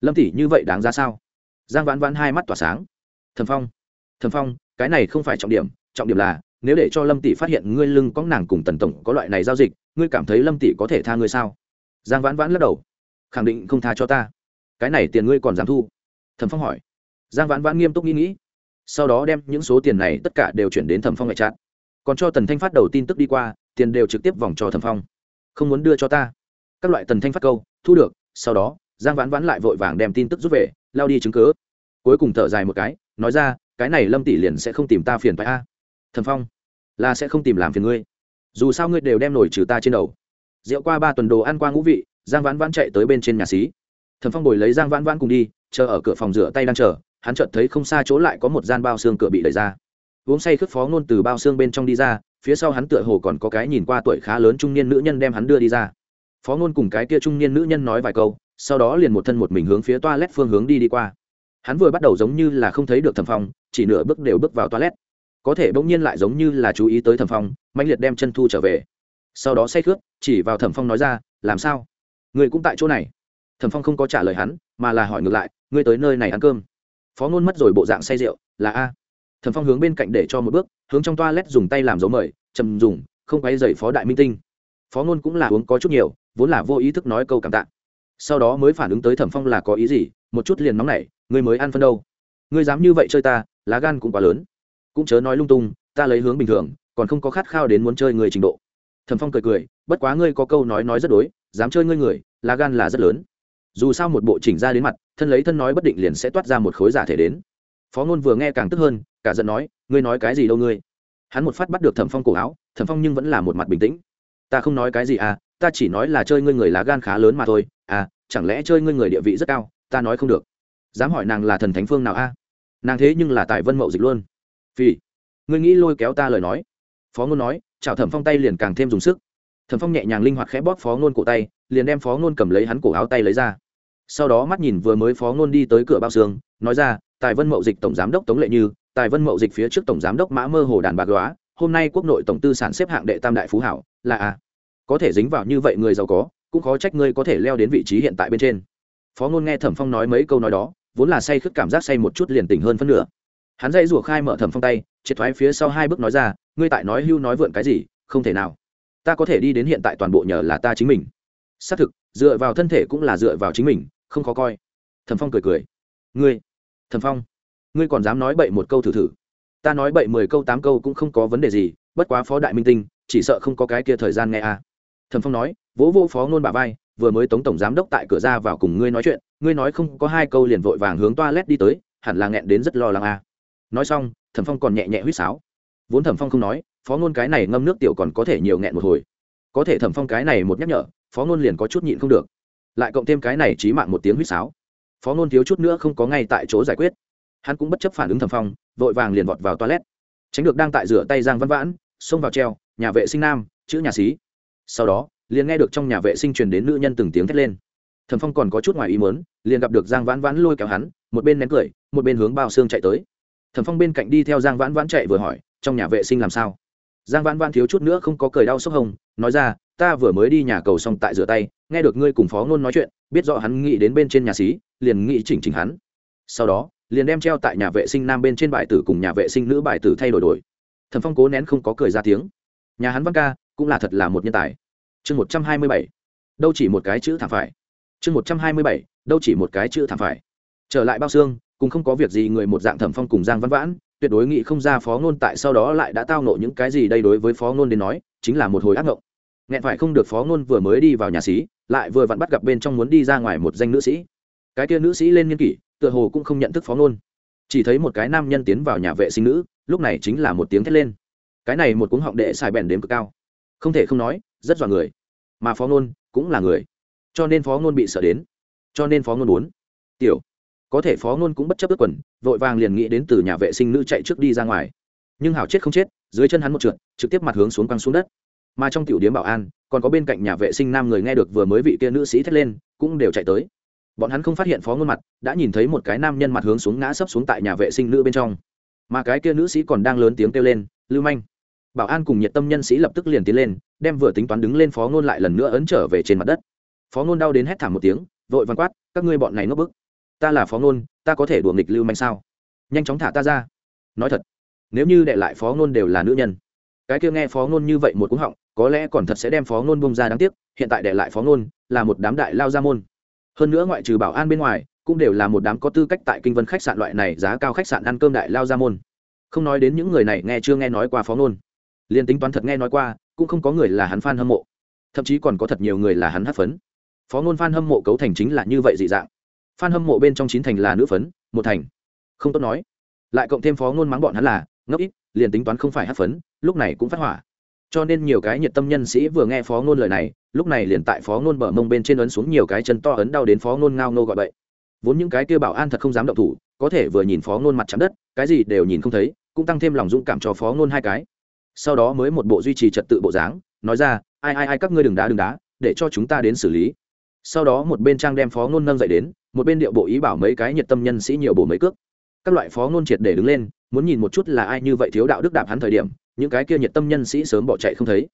Lâm tỷ, như vậy đáng ra sao? Giang vãn vãn hai mắt tỏa sáng. Thần phong thần phong, cái này không phải trọng điểm trọng điểm là nếu để cho lâm tỷ phát hiện ngươi lưng có nàng cùng tần tổng có loại này giao dịch, ngươi cảm thấy lâm tỷ có thể tha ngươi sao? Giang vãn vãn lắc đầu. Khẳng định không tha cho ta. Cái này tiền ngươi còn dám thu? Thẩm phong hỏi. Giang vãn vãn nghiêm túc nghĩ nghĩ. Sau đó đem những số tiền này tất cả đều chuyển đến thẩm phong ngoại trát. Còn cho tần thanh phát đầu tin tức đi qua, tiền đều trực tiếp vòng cho thẩm phong. Không muốn đưa cho ta. Các loại tần thanh phát câu, thu được. Sau đó, giang vãn vãn lại vội vàng đem tin tức rút về, lao đi chứng cứ. cuối cùng thở dài một cái, nói ra, cái này lâm tỷ liền sẽ không tìm ta phiền phải a. Thẩm phong là sẽ không tìm làm phiền ngươi. Dù sao ngươi đều đem nổi trừ ta trên đầu. Rượu qua ba tuần đồ ăn qua ngũ vị, giang vãn vãn chạy tới bên trên nhà xí. Thẩm phong bồi lấy giang vãn vãn cùng đi, chờ ở cửa phòng rửa tay đang chờ, hắn chợt thấy không xa chỗ lại có một gian bao xương cửa bị đẩy ra. Uống say khướt phó ngôn từ bao xương bên trong đi ra, phía sau hắn tựa hồ còn có cái nhìn qua tuổi khá lớn trung niên nữ nhân đem hắn đưa đi ra. Phó ngôn cùng cái kia trung niên nữ nhân nói vài câu, sau đó liền một thân một mình hướng phía toilet phương hướng đi đi qua. Hắn vừa bắt đầu giống như là không thấy được thẩm phong, chỉ nửa bước đều bước vào toilet có thể bỗng nhiên lại giống như là chú ý tới thẩm phong mạnh liệt đem chân thu trở về. Sau đó say khướt, chỉ vào thẩm phong nói ra, làm sao? Người cũng tại chỗ này. Thẩm phong không có trả lời hắn, mà là hỏi ngược lại, ngươi tới nơi này ăn cơm? Phó ngôn mất rồi bộ dạng say rượu, là a. Thẩm phong hướng bên cạnh để cho một bước, hướng trong toa lét dùng tay làm dấu mời trầm dùng, không quay dậy phó đại minh tinh. Phó ngôn cũng là uống có chút nhiều, vốn là vô ý thức nói câu cảm tạ. Sau đó mới phản ứng tới thẩm phong là có ý gì, một chút liền nóng nảy, ngươi mới ăn phân đâu? Ngươi dám như vậy chơi ta, lá gan cũng quá lớn cũng chớ nói lung tung, ta lấy hướng bình thường, còn không có khát khao đến muốn chơi người trình độ. Thẩm phong cười cười, bất quá ngươi có câu nói nói rất đối, dám chơi ngươi người, lá gan là rất lớn. Dù sao một bộ chỉnh ra đến mặt, thân lấy thân nói bất định liền sẽ toát ra một khối giả thể đến. Phó ngôn vừa nghe càng tức hơn, cả giận nói, ngươi nói cái gì đâu ngươi? Hắn một phát bắt được thẩm phong cổ áo, thẩm phong nhưng vẫn là một mặt bình tĩnh. Ta không nói cái gì à ta chỉ nói là chơi ngươi người lá gan khá lớn mà thôi à chẳng lẽ chơi ngươi người địa vị rất cao, ta nói không được. Dám hỏi nàng là thần thánh phương nào a? À? nàng thế nhưng là tài vân mậu dịch luôn vì ngươi nghĩ lôi kéo ta lời nói. Phó ngôn nói chào thẩm phong tay liền càng thêm dùng sức. Thẩm phong nhẹ nhàng linh hoạt khẽ bóp phó ngôn cổ tay, liền đem phó ngôn cầm lấy hắn cổ áo tay lấy ra. Sau đó mắt nhìn vừa mới phó ngôn đi tới cửa bao xương, nói ra, tài vân mậu dịch tổng giám đốc tống lệ như, tài vân mậu dịch phía trước tổng giám đốc mã mơ hồ đàn bạc đoá, hôm nay quốc nội tổng tư sản xếp hạng đệ tam đại phú hảo, là a. Có thể dính vào như vậy người giàu có, cũng khó trách ngươi có thể leo đến vị trí hiện tại bên trên. Phó ngôn nghe thẩm phong nói mấy câu nói đó, vốn là say khướt cảm giác say một chút liền tỉnh hơn phân nửa hắn dãy rủa khai mở thẩm phong tay, triệt thoái phía sau hai bước nói ra, ngươi tại nói hưu nói vượn cái gì, không thể nào. Ta có thể đi đến hiện tại toàn bộ nhờ là ta chính mình. Xác thực, dựa vào thân thể cũng là dựa vào chính mình, không khó coi. Thẩm phong cười cười. Ngươi, thẩm phong, ngươi còn dám nói bậy một câu thử thử? Ta nói bậy mười câu tám câu cũng không có vấn đề gì, bất quá phó đại minh tinh, chỉ sợ không có cái kia thời gian nghe à. thẩm phong nói, vỗ vô phó ngôn bà vai, vừa mới tống tổng giám đốc tại cửa ra vào cùng ngươi nói chuyện, ngươi nói không có hai câu liền vội vàng hướng toilet đi tới, hẳn là nghẹn đến rất lo lắng à nói xong, thẩm phong còn nhẹ nhẹ huýt sáo. Vốn thẩm phong không nói, phó ngôn cái này ngâm nước tiểu còn có thể nhiều nghẹn một hồi. Có thể thẩm phong cái này một nhắc nhở, phó ngôn liền có chút nhịn không được. Lại cộng thêm cái này trí mạng một tiếng huýt sáo. Phó ngôn thiếu chút nữa không có ngay tại chỗ giải quyết. Hắn cũng bất chấp phản ứng thẩm phong, vội vàng liền vọt vào toilet. Tránh được đang tại rửa tay giang văn vãn, xông vào treo, nhà vệ sinh nam, chữ nhà xí. Sau đó, liền nghe được trong nhà vệ sinh truyền đến nữ nhân từng tiếng thét lên. Thẩm phong còn có chút ngoài ý mớn liền gặp được giang vãn vãn lôi kéo hắn, một bên nén cười, một bên hướng bao xương chạy tới thẩm phong bên cạnh đi theo giang vãn vãn chạy vừa hỏi, trong nhà vệ sinh làm sao? Giang vãn vãn thiếu chút nữa không có cười đau sốc hồng, nói ra, ta vừa mới đi nhà cầu xong tại rửa tay, nghe được ngươi cùng phó ngôn nói chuyện, biết rõ hắn nghĩ đến bên trên nhà xí, liền nghĩ chỉnh chỉnh hắn. Sau đó, liền đem treo tại nhà vệ sinh nam bên trên bài tử cùng nhà vệ sinh nữ bài tử thay đổi đổi. Thẩm phong cố nén không có cười ra tiếng. Nhà hắn văn ca, cũng là thật là một nhân tài. Chương một trăm hai mươi bảy, đâu chỉ một cái chữ thảm phải. Chương một trăm hai mươi bảy, đâu chỉ một cái chữ thảm phải. Trở lại bao xương cùng không có việc gì người một dạng thẩm phong cùng giang văn vãn, tuyệt đối nghĩ không ra phó ngôn tại sau đó lại đã tao nộ những cái gì đây đối với phó ngôn đến nói, chính là một hồi ác ngộng. Nghẹn phải không được phó ngôn vừa mới đi vào nhà sĩ lại vừa vặn bắt gặp bên trong muốn đi ra ngoài một danh nữ sĩ. Cái kia nữ sĩ lên nghiên kỷ, tựa hồ cũng không nhận thức phó ngôn. Chỉ thấy một cái nam nhân tiến vào nhà vệ sinh nữ, lúc này chính là một tiếng thét lên. Cái này một cuống họng đệ xài bèn đếm cực cao. Không thể không nói, rất dọa người. Mà phó ngôn cũng là người. Cho nên phó ngôn bị sợ đến. Cho nên phó ngôn muốn. Tiểu có thể phó ngôn cũng bất chấp ước quần, vội vàng liền nghĩ đến từ nhà vệ sinh nữ chạy trước đi ra ngoài. Nhưng hảo chết không chết, dưới chân hắn một trượt, trực tiếp mặt hướng xuống quăng xuống đất. Mà trong tiểu điếm bảo an, còn có bên cạnh nhà vệ sinh nam người nghe được vừa mới vị kia nữ sĩ thét lên, cũng đều chạy tới. Bọn hắn không phát hiện phó ngôn mặt, đã nhìn thấy một cái nam nhân mặt hướng xuống ngã sấp xuống tại nhà vệ sinh nữ bên trong. Mà cái kia nữ sĩ còn đang lớn tiếng kêu lên, lưu manh. Bảo an cùng nhiệt tâm nhân sĩ lập tức liền tiến lên, đem vừa tính toán đứng lên phó ngôn lại lần nữa ấn trở về trên mặt đất. Phó ngôn đau đến hét thảm một tiếng, vội văn quát, các ngươi bọn này ngốc bức ta là phó ngôn, ta có thể đùa nghịch lưu manh sao? Nhanh chóng thả ta ra. Nói thật, nếu như đệ lại phó ngôn đều là nữ nhân, cái kia nghe phó ngôn như vậy một cú họng, có lẽ còn thật sẽ đem phó ngôn bông ra đáng tiếc, hiện tại đệ lại phó ngôn là một đám đại lao gia môn. Hơn nữa ngoại trừ bảo an bên ngoài, cũng đều là một đám có tư cách tại kinh vân khách sạn loại này giá cao khách sạn ăn cơm đại lao gia môn. Không nói đến những người này nghe chưa nghe nói qua phó ngôn. Liền tính toán thật nghe nói qua, cũng không có người là hắn f hâm mộ. Thậm chí còn có thật nhiều người là hắn hát phấn. Phó ngôn f hâm mộ cấu thành chính là như vậy dị dạng f hâm mộ bên trong chín thành là nữ phấn, một thành. Không tốt nói. Lại cộng thêm phó ngôn mắng bọn hắn là, ngốc ít, liền tính toán không phải hát phấn, lúc này cũng phát hỏa. Cho nên nhiều cái nhiệt tâm nhân sĩ vừa nghe phó ngôn lời này, lúc này liền tại phó ngôn bờ mông bên trên ấn xuống nhiều cái chân to ấn đau đến phó ngôn ngao ngô gọi bậy. Vốn những cái kia bảo an thật không dám động thủ, có thể vừa nhìn phó ngôn mặt chạm đất, cái gì đều nhìn không thấy, cũng tăng thêm lòng dũng cảm cho phó ngôn hai cái. Sau đó mới một bộ duy trì trật tự bộ dáng, nói ra, ai ai ai, các ngươi đừng đá đừng đá, để cho chúng ta đến xử lý. Sau đó một bên trang đem phó ngôn nâng dậy đến một bên điệu bộ ý bảo mấy cái nhiệt tâm nhân sĩ nhiều bổ mấy cước. Các loại phó ngôn triệt để đứng lên, muốn nhìn một chút là ai như vậy thiếu đạo đức đạp hắn thời điểm, những cái kia nhiệt tâm nhân sĩ sớm bỏ chạy không thấy.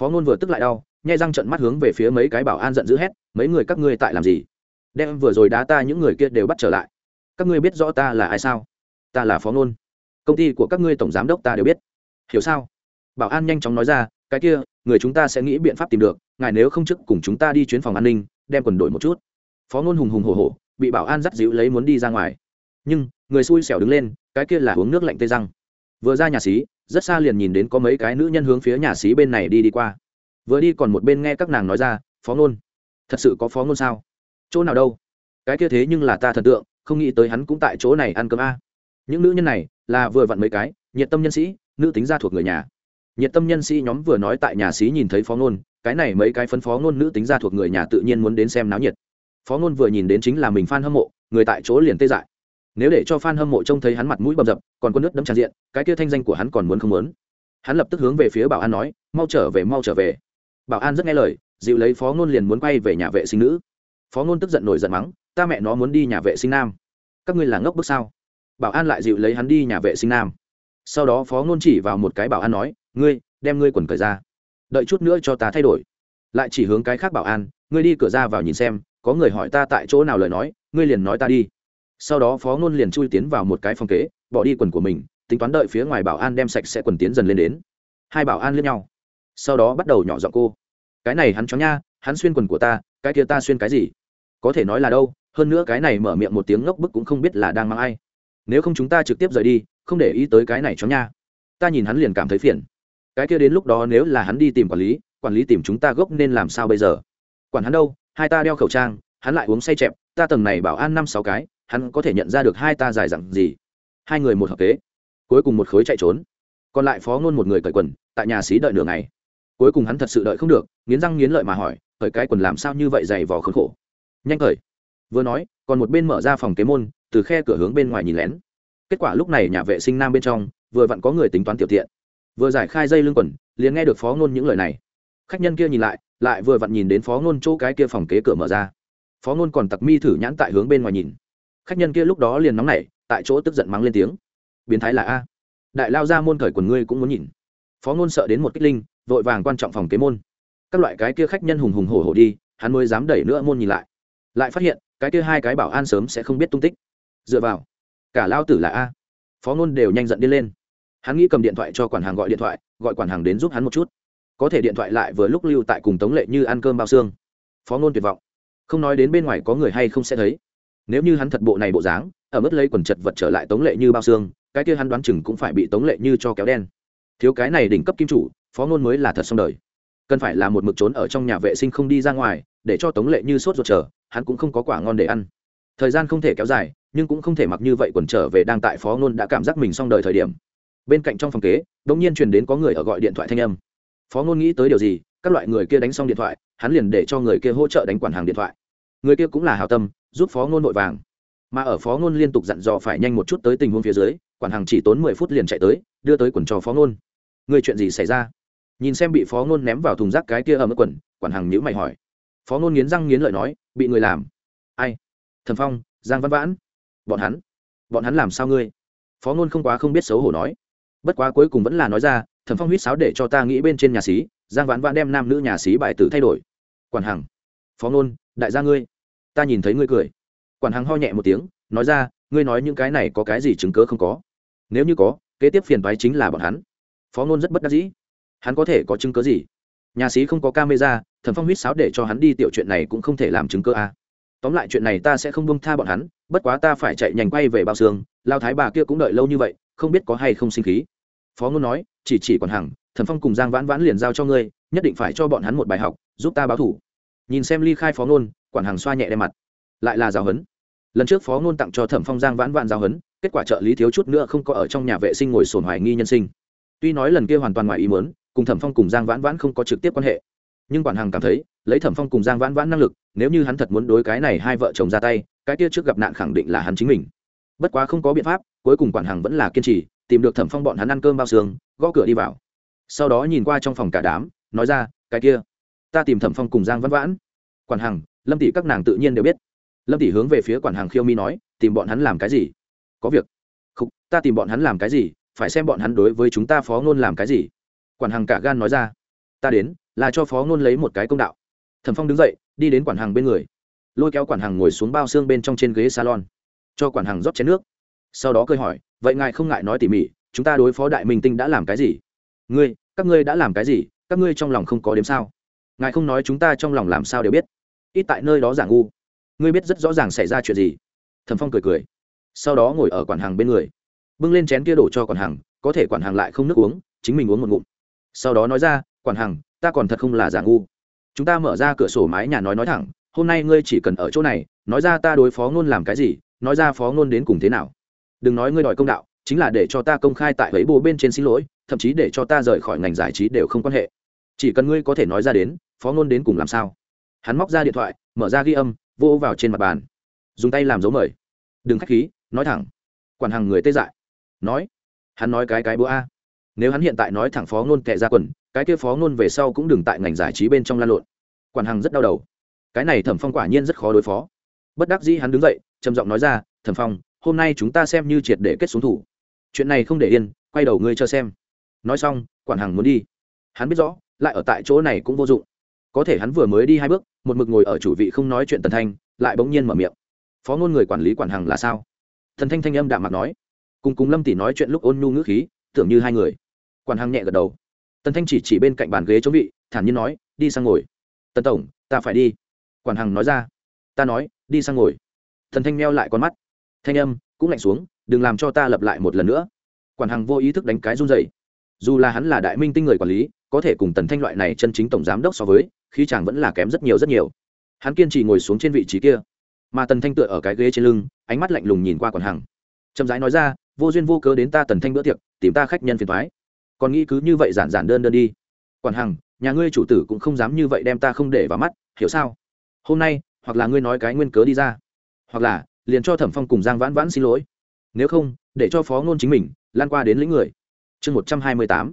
Phó ngôn vừa tức lại đau, nhai răng trận mắt hướng về phía mấy cái bảo an giận dữ hét, mấy người các ngươi tại làm gì? Đem vừa rồi đá ta những người kia đều bắt trở lại. Các ngươi biết rõ ta là ai sao? Ta là phó ngôn. Công ty của các ngươi tổng giám đốc ta đều biết. Hiểu sao? Bảo an nhanh chóng nói ra, cái kia, người chúng ta sẽ nghĩ biện pháp tìm được, ngài nếu không chức cùng chúng ta đi chuyến phòng an ninh, đem quần đổi một chút. Phó ngôn hùng hùng hổ hổ bị bảo an dắt dịu lấy muốn đi ra ngoài. Nhưng, người xui xẻo đứng lên, cái kia là uống nước lạnh tê răng. Vừa ra nhà xí, rất xa liền nhìn đến có mấy cái nữ nhân hướng phía nhà xí bên này đi đi qua. Vừa đi còn một bên nghe các nàng nói ra, phó ngôn thật sự có phó ngôn sao? Chỗ nào đâu? Cái kia thế nhưng là ta thần tượng, không nghĩ tới hắn cũng tại chỗ này ăn cơm a. Những nữ nhân này là vừa vặn mấy cái, nhiệt tâm nhân sĩ, nữ tính gia thuộc người nhà. Nhiệt tâm nhân sĩ nhóm vừa nói tại nhà xí nhìn thấy phó ngôn cái này mấy cái phân phó ngôn nữ tính gia thuộc người nhà tự nhiên muốn đến xem náo nhiệt phó ngôn vừa nhìn đến chính là mình f a n hâm mộ, người tại chỗ liền tê dại. Nếu để cho f a n hâm mộ trông thấy hắn mặt mũi bầm dập, còn có nước đấm tràn diện, cái kia thanh danh của hắn còn muốn không muốn. Hắn lập tức hướng về phía bảo an nói, mau trở về, mau trở về. Bảo an rất nghe lời, dịu lấy phó ngôn liền muốn quay về nhà vệ sinh nữ. Phó ngôn tức giận nổi giận mắng, ta mẹ nó muốn đi nhà vệ sinh nam. Các ngươi là ngốc bước sao? Bảo an lại dịu lấy hắn đi nhà vệ sinh nam. Sau đó phó ngôn chỉ vào một cái bảo an nói, ngươi, đem ngươi quần cởi ra. Đợi chút nữa cho ta thay đổi. Lại chỉ hướng cái khác bảo an, ngươi đi cửa ra vào nhìn xem có người hỏi ta tại chỗ nào lời nói, ngươi liền nói ta đi. Sau đó phó ngôn liền chui tiến vào một cái phòng kế, bỏ đi quần của mình, tính toán đợi phía ngoài bảo an đem sạch sẽ quần tiến dần lên đến. Hai bảo an lên nhau. Sau đó bắt đầu nhỏ giọng cô. Cái này hắn chó nha, hắn xuyên quần của ta, cái kia ta xuyên cái gì? Có thể nói là đâu, hơn nữa cái này mở miệng một tiếng ngốc bức cũng không biết là đang mang ai. Nếu không chúng ta trực tiếp rời đi, không để ý tới cái này chó nha. Ta nhìn hắn liền cảm thấy phiền. Cái kia đến lúc đó nếu là hắn đi tìm quản lý quản lý tìm chúng ta gốc nên làm sao bây giờ? Quản hắn đâu hai ta đeo khẩu trang, hắn lại uống say chẹp, ta tầng này bảo an năm sáu cái, hắn có thể nhận ra được hai ta dài dặn gì. Hai người một hợp kế, cuối cùng một khối chạy trốn. Còn lại phó ngôn một người cởi quần, tại nhà xí đợi nửa ngày. Cuối cùng hắn thật sự đợi không được, nghiến răng nghiến lợi mà hỏi, cởi cái quần làm sao như vậy dày vò khốn khổ? Nhanh cởi. Vừa nói, còn một bên mở ra phòng kế môn, từ khe cửa hướng bên ngoài nhìn lén. Kết quả lúc này nhà vệ sinh nam bên trong, vừa vặn có người tính toán tiểu tiện. Vừa giải khai dây lưng quần, liền nghe được phó ngôn những lời này khách nhân kia nhìn lại lại vừa vặn nhìn đến phó ngôn chỗ cái kia phòng kế cửa mở ra. Phó ngôn còn tặc mi thử nhãn tại hướng bên ngoài nhìn. Khách nhân kia lúc đó liền nóng nảy, tại chỗ tức giận mắng lên tiếng. Biến thái là a. Đại lao ra môn khởi quần ngươi cũng muốn nhìn. Phó ngôn sợ đến một kích linh, vội vàng quan trọng phòng kế môn. Các loại cái kia khách nhân hùng hùng hổ hổ đi, hắn mới dám đẩy nữa môn nhìn lại. Lại phát hiện, cái kia hai cái bảo an sớm sẽ không biết tung tích. Dựa vào, cả lao tử là a. Phó ngôn đều nhanh giận đi lên. Hắn nghĩ cầm điện thoại cho quản hàng gọi điện thoại, gọi quản hàng đến giúp hắn một chút có thể điện thoại lại vừa lúc lưu tại cùng tống lệ như ăn cơm bao xương. Phó ngôn tuyệt vọng. Không nói đến bên ngoài có người hay không sẽ thấy. Nếu như hắn thật bộ này bộ dáng, ở mức lấy quần chật vật trở lại tống lệ như bao xương, cái kia hắn đoán chừng cũng phải bị tống lệ như cho kéo đen. Thiếu cái này đỉnh cấp kim chủ, phó ngôn mới là thật xong đời. Cần phải là một mực trốn ở trong nhà vệ sinh không đi ra ngoài, để cho tống lệ như sốt ruột chờ hắn cũng không có quả ngon để ăn. Thời gian không thể kéo dài, nhưng cũng không thể mặc như vậy quần trở về đang tại phó ngôn đã cảm giác mình xong đời thời điểm. Bên cạnh trong phòng kế đ ỗ n g nhiên truyền đến có người ở gọi điện thoại thanh âm phó ngôn nghĩ tới điều gì, các loại người kia đánh xong điện thoại, hắn liền để cho người kia hỗ trợ đánh quản hàng điện thoại. Người kia cũng là hào tâm, giúp phó ngôn vội vàng. Mà ở phó ngôn liên tục dặn dò phải nhanh một chút tới tình huống phía dưới, quản hàng chỉ tốn mười phút liền chạy tới, đưa tới quần cho phó ngôn. Người chuyện gì xảy ra? Nhìn xem bị phó ngôn ném vào thùng rác cái kia ở mức quần, quản hàng nhữ mày hỏi. Phó ngôn nghiến răng nghiến lợi nói, bị người làm. Ai? Thần phong, giang văn vãn. Bọn hắn? Bọn hắn làm sao ngươi? Phó ngôn không quá không biết xấu hổ nói. Bất quá cuối cùng vẫn là nói ra thần phong huýt sáo để cho ta nghĩ bên trên nhà xí, giang vãn vãn đem nam nữ nhà xí bài tử thay đổi. Quản hằng, phó ngôn, đại gia ngươi. Ta nhìn thấy ngươi cười. Quản hằng ho nhẹ một tiếng, nói ra, ngươi nói những cái này có cái gì chứng cớ không có? Nếu như có, kế tiếp phiền toái chính là bọn hắn. Phó ngôn rất bất đắc dĩ. Hắn có thể có chứng cớ gì? Nhà sĩ không có camera thần phong huýt sáo để cho hắn đi tiểu chuyện này cũng không thể làm chứng cơ a à. tóm lại chuyện này ta sẽ không bông tha bọn hắn, bất quá ta phải chạy nhanh quay về bao xương, lao thái bà kia cũng đợi lâu như vậy, không biết có hay không sinh khí. Phó ngôn nói chỉ chỉ còn hằng, thần phong cùng giang vãn vãn liền giao cho ngươi, nhất định phải cho bọn hắn một bài học, giúp ta báo thủ. Nhìn xem ly khai phó ngôn, quản hàng xoa nhẹ đe mặt. Lại là giáo huấn. Lần trước phó ngôn tặng cho thẩm phong giang vãn vãn giáo huấn, kết quả trợ lý thiếu chút nữa không có ở trong nhà vệ sinh ngồi sồn hoài nghi nhân sinh. Tuy nói lần kia hoàn toàn ngoài ý muốn, cùng thẩm phong cùng giang vãn vãn không có trực tiếp quan hệ. Nhưng quản hằng cảm thấy, lấy thẩm phong cùng giang vãn vãn năng lực, nếu như hắn thật muốn đối cái này hai vợ chồng ra tay, cái kia trước gặp nạn khẳng định là hắn chính mình. Bất quá không có biện pháp, cuối cùng quản hằng vẫn là kiên trì tìm được thẩm phong bọn hắn ăn cơm bao xương, gõ cửa đi vào. Sau đó nhìn qua trong phòng cả đám, nói ra, cái kia, ta tìm thẩm phong cùng giang văn vãn. Quản hằng, lâm tỷ các nàng tự nhiên đều biết. Lâm tỷ hướng về phía quản hằng khiêu mi nói, tìm bọn hắn làm cái gì? Có việc. Không ta tìm bọn hắn làm cái gì? Phải xem bọn hắn đối với chúng ta phó ngôn làm cái gì. Quản hằng cả gan nói ra, ta đến, là cho phó ngôn lấy một cái công đạo. Thẩm phong đứng dậy, đi đến quản hàng bên người. Lôi kéo quản hàng ngồi xuống bao xương bên trong trên ghế salon, cho quản hàng rót chén nước. Sau đó cơi hỏi vậy ngài không ngại nói tỉ mỉ, chúng ta đối phó đại minh tinh đã làm cái gì? Ngươi, các ngươi đã làm cái gì? Các ngươi trong lòng không có đếm sao? Ngài không nói chúng ta trong lòng làm sao đều biết. Ít tại nơi đó giả ngu. Ngươi biết rất rõ ràng xảy ra chuyện gì. Thẩm phong cười cười. Sau đó ngồi ở quản hàng bên người. Bưng lên chén kia đổ cho quản hàng, có thể quản hàng lại không nước uống, chính mình uống một ngụm. Sau đó nói ra, quản hàng, ta còn thật không là giả ngu. Chúng ta mở ra cửa sổ mái nhà nói nói thẳng, hôm nay ngươi chỉ cần ở chỗ này, nói ra ta đối phó ngôn làm cái gì, nói ra phó ngôn đến cùng thế nào đừng nói ngươi đòi công đạo, chính là để cho ta công khai tại ấy bồ bên trên xin lỗi, thậm chí để cho ta rời khỏi ngành giải trí đều không quan hệ. Chỉ cần ngươi có thể nói ra đến, phó ngôn đến cùng làm sao? Hắn móc ra điện thoại, mở ra ghi âm, vô vào trên mặt bàn. Dùng tay làm dấu mời. Đừng k h á c h khí, nói thẳng. Quản hàng người tê dại. Nói. Hắn nói cái cái bữa a. Nếu hắn hiện tại nói thẳng phó ngôn kệ ra quần, cái kia phó ngôn về sau cũng đừng tại ngành giải trí bên trong lan lộn. Quản hàng rất đau đầu. Cái này thẩm phong quả nhiên rất khó đối phó. Bất đắc dĩ hắn đứng dậy, trầm giọng nói ra, thẩm phong hôm nay chúng ta xem như triệt để kết xuống thủ. Chuyện này không để yên, quay đầu ngươi cho xem. Nói xong, quản hằng muốn đi. Hắn biết rõ, lại ở tại chỗ này cũng vô dụng. Có thể hắn vừa mới đi hai bước, một mực ngồi ở chủ vị không nói chuyện tần thanh, lại bỗng nhiên mở miệng. Phó ngôn người quản lý quản hằng là sao? Thần thanh thanh âm đạm mặt nói. Cùng cùng lâm tỷ nói chuyện lúc ôn nhu ngữ khí, tưởng như hai người. Quản hằng nhẹ gật đầu. Tần thanh chỉ chỉ bên cạnh bàn ghế chống vị, thản nhiên nói, đi sang ngồi. Tần tổng, ta phải đi. Quản hằng nói ra. Ta nói, đi sang ngồi. Thần thanh meo lại con mắt thanh âm cũng lạnh xuống, đừng làm cho ta lập lại một lần nữa. Quản hằng vô ý thức đánh cái run dày dù là hắn là đại minh tinh người quản lý, có thể cùng tần thanh loại này chân chính tổng giám đốc so với, khí chàng vẫn là kém rất nhiều rất nhiều. Hắn kiên trì ngồi xuống trên vị trí kia. Mà tần thanh tựa ở cái ghế trên lưng, ánh mắt lạnh lùng nhìn qua quản hằng. Chậm rãi nói ra, vô duyên vô cớ đến ta tần thanh bữa tiệc, tìm ta khách nhân phiền thoái còn nghĩ cứ như vậy giản giản đơn đơn đi. Quản hằng, nhà ngươi chủ tử cũng không dám như vậy đem ta không để vào mắt, hiểu sao? Hôm nay, hoặc là ngươi nói cái nguyên cớ đi ra, hoặc là liền cho thẩm phong cùng giang vãn vãn xin lỗi nếu không để cho phó ngôn chính mình lan qua đến lĩnh người chương một trăm hai mươi tám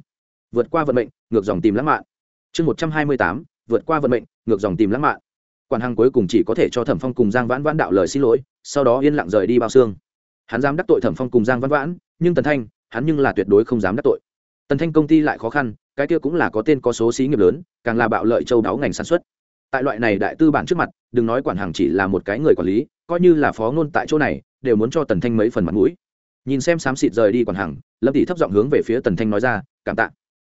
vượt qua vận mệnh ngược dòng tìm lãng mạn chương một trăm hai mươi tám vượt qua vận mệnh ngược dòng tìm lãng mạn quản hằng cuối cùng chỉ có thể cho thẩm phong cùng giang vãn vãn đạo lời xin lỗi sau đó yên lặng rời đi bao xương hắn dám đắc tội thẩm phong cùng giang vãn vãn nhưng tần thanh hắn nhưng là tuyệt đối không dám đắc tội tần thanh công ty lại khó khăn cái kia cũng là có tên có số xí nghiệp lớn càng là bạo lợi châu đáo ngành sản xuất tại loại này đại tư bản trước mặt, đừng nói quản hàng chỉ là một cái người quản lý, coi như là phó ngôn tại chỗ này, đều muốn cho tần thanh mấy phần mặt mũi. Nhìn xem xám xịt rời đi quản hàng, lâm tỷ thấp giọng hướng về phía tần thanh nói ra, cảm tạ.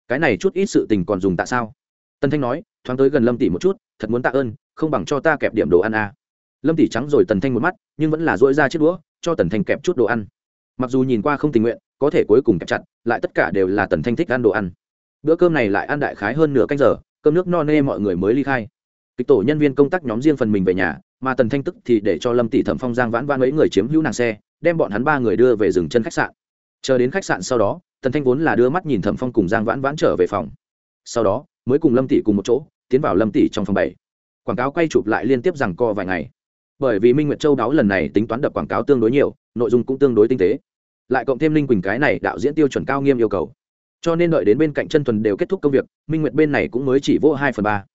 Cái này chút ít sự tình còn dùng tạ sao? Tần thanh nói, thoáng tới gần lâm tỷ một chút, thật muốn tạ ơn, không bằng cho ta kẹp điểm đồ ăn à. lâm tỷ trắng rồi tần thanh một mắt, nhưng vẫn là dỗi ra chiếc đũa, cho tần thanh kẹp chút đồ ăn. Mặc dù nhìn qua không tình nguyện, có thể cuối cùng kẹp chặt, lại tất cả đều là tần thanh thích ăn đồ ăn. Bữa cơm này lại ăn đại khái hơn nửa canh giờ, cơm nước no nê mọi người mới ly khai kịch tổ nhân viên công tác nhóm riêng phần mình về nhà, mà tần thanh tức thì để cho lâm tỷ thẩm phong giang vãn vãn mấy người chiếm hữu nàng xe, đem bọn hắn ba người đưa về rừng chân khách sạn. Chờ đến khách sạn sau đó, tần thanh vốn là đưa mắt nhìn thẩm phong cùng giang vãn vãn trở về phòng. Sau đó, mới cùng lâm tỷ cùng một chỗ, tiến vào lâm tỷ trong phòng bảy. Quảng cáo quay chụp lại liên tiếp rằng co vài ngày. Bởi vì minh nguyệt châu đáo lần này tính toán đập quảng cáo tương đối nhiều, nội dung cũng tương đối tinh tế. Lại cộng thêm linh quỳnh cái này đạo diễn tiêu chuẩn cao nghiêm yêu cầu. Cho nên đợi đến bên cạnh chân thuần đều kết thúc công việc, minh nguyệt bên này cũng mới chỉ vô hai phần ba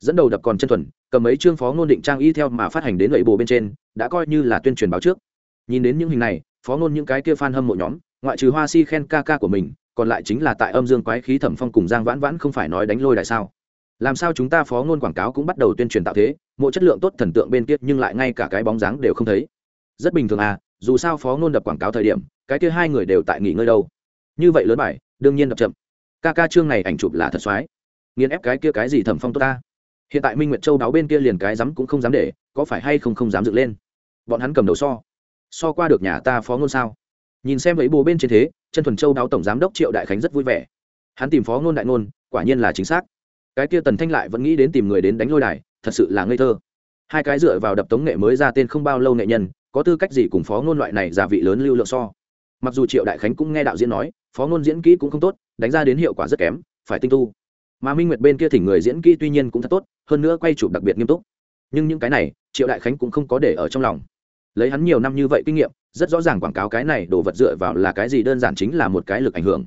dẫn đầu đập còn chân thuần, cầm mấy chương phó ngôn định trang y theo mà phát hành đến lệ bồ bên trên, đã coi như là tuyên truyền báo trước. Nhìn đến những hình này, phó ngôn những cái kia fan hâm mộ nhóm, ngoại trừ hoa si khen ca ca của mình, còn lại chính là tại âm dương quái khí thẩm phong cùng giang vãn vãn không phải nói đánh lôi đại sao? Làm sao chúng ta phó ngôn quảng cáo cũng bắt đầu tuyên truyền tạo thế, mộ chất lượng tốt thần tượng bên kia nhưng lại ngay cả cái bóng dáng đều không thấy. Rất bình thường à dù sao phó ngôn đập quảng cáo thời điểm, cái kia hai người đều tại nghỉ ngơi đâu. Như vậy lớn bài, đương nhiên đập chậm. Ca ca chương này ảnh chụp là thật soái nghiền ép cái kia cái gì thẩm phong tốt ta? Hiện tại minh nguyệt châu đáo bên kia liền cái dám cũng không dám để, có phải hay không không dám dựng lên? Bọn hắn cầm đầu so. So qua được nhà ta phó ngôn sao? Nhìn xem ấy bồ bên trên thế chân thuần châu đáo tổng giám đốc triệu đại khánh rất vui vẻ. Hắn tìm phó ngôn đại ngôn, quả nhiên là chính xác. Cái kia tần thanh lại vẫn nghĩ đến tìm người đến đánh lôi đài, thật sự là ngây thơ. Hai cái dựa vào đập tống nghệ mới ra tên không bao lâu nghệ nhân, có tư cách gì cùng phó ngôn loại này giả vị lớn lưu lượng so? Mặc dù triệu đại khánh cũng nghe đạo diễn nói, phó ngôn diễn kỹ cũng không tốt, đánh ra đến hiệu quả rất kém, phải tinh tu mà minh nguyệt bên kia thỉnh người diễn kỹ tuy nhiên cũng thật tốt, hơn nữa quay chụp đặc biệt nghiêm túc. Nhưng những cái này, triệu đại khánh cũng không có để ở trong lòng. Lấy hắn nhiều năm như vậy kinh nghiệm, rất rõ ràng quảng cáo cái này đồ vật dựa vào là cái gì đơn giản chính là một cái lực ảnh hưởng.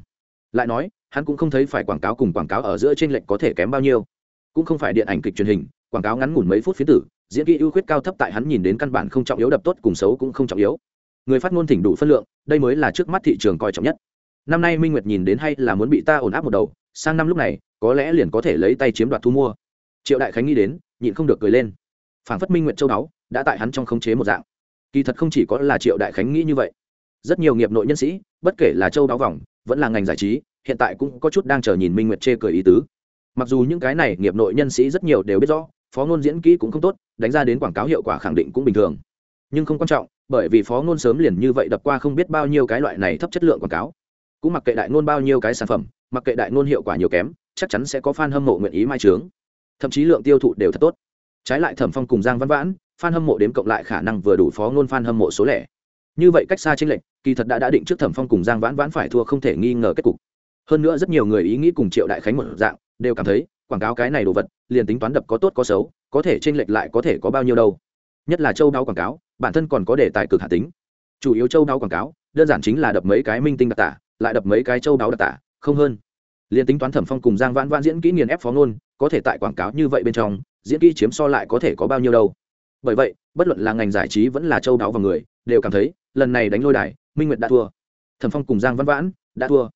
Lại nói, hắn cũng không thấy phải quảng cáo cùng quảng cáo ở giữa trên lệnh có thể kém bao nhiêu. Cũng không phải điện ảnh kịch truyền hình, quảng cáo ngắn ngủn mấy phút phía tử, diễn kỹ ưu khuyết cao thấp tại hắn nhìn đến căn bản không trọng yếu đập tốt cùng xấu cũng không trọng yếu. Người phát ngôn thỉnh đủ phân lượng, đây mới là trước mắt thị trường coi trọng nhất. Năm nay minh nguyệt nhìn đến hay là muốn bị ta ổn áp một đầu, sang năm lúc này có lẽ liền có thể lấy tay chiếm đoạt thu mua. Triệu đại khánh nghĩ đến, nhịn không được cười lên. Phản phất minh nguyệt châu đáo, đã tại hắn trong khống chế một dạng. Kỳ thật không chỉ có là triệu đại khánh nghĩ như vậy. Rất nhiều nghiệp nội nhân sĩ, bất kể là châu đáo vòng, vẫn là ngành giải trí, hiện tại cũng có chút đang chờ nhìn minh nguyệt chê cười ý tứ. Mặc dù những cái này nghiệp nội nhân sĩ rất nhiều đều biết rõ, phó ngôn diễn kỹ cũng không tốt, đánh ra đến quảng cáo hiệu quả khẳng định cũng bình thường. Nhưng không quan trọng, bởi vì phó ngôn sớm liền như vậy đập qua không biết bao nhiêu cái loại này thấp chất lượng quảng cáo. Cũng mặc kệ đại ngôn bao nhiêu cái sản phẩm, mặc kệ đại ngôn hiệu quả nhiều kém chắc chắn sẽ có fan hâm mộ nguyện ý mai trướng. Thậm chí lượng tiêu thụ đều thật tốt. Trái lại thẩm phong cùng giang văn vãn fan hâm mộ đếm cộng lại khả năng vừa đủ phó ngôn fan hâm mộ số lẻ. Như vậy cách xa chênh lệch, kỳ thật đã đã định trước thẩm phong cùng giang vãn vãn phải thua không thể nghi ngờ kết cục. Hơn nữa rất nhiều người ý nghĩ cùng triệu đại khánh một dạng, đều cảm thấy, quảng cáo cái này đồ vật, liền tính toán đập có tốt có xấu, có thể chênh lệch lại có thể có bao nhiêu đâu. Nhất là châu đáo quảng cáo, bản thân còn có đề tài cực hạ tính. Chủ yếu châu đáo quảng cáo, đơn giản chính là đập mấy cái minh tinh đặc tả, lại đập mấy cái châu đáo đặc tả, không hơn liền tính toán thẩm phong cùng giang vãn vãn diễn kỹ nghiền ép phó ngôn, có thể tại quảng cáo như vậy bên trong, diễn kỹ chiếm so lại có thể có bao nhiêu đâu. Bởi vậy, bất luận là ngành giải trí vẫn là châu đáo và người, đều cảm thấy, lần này đánh lôi đài, minh nguyệt đã thua. Thẩm phong cùng giang vãn vãn đã thua.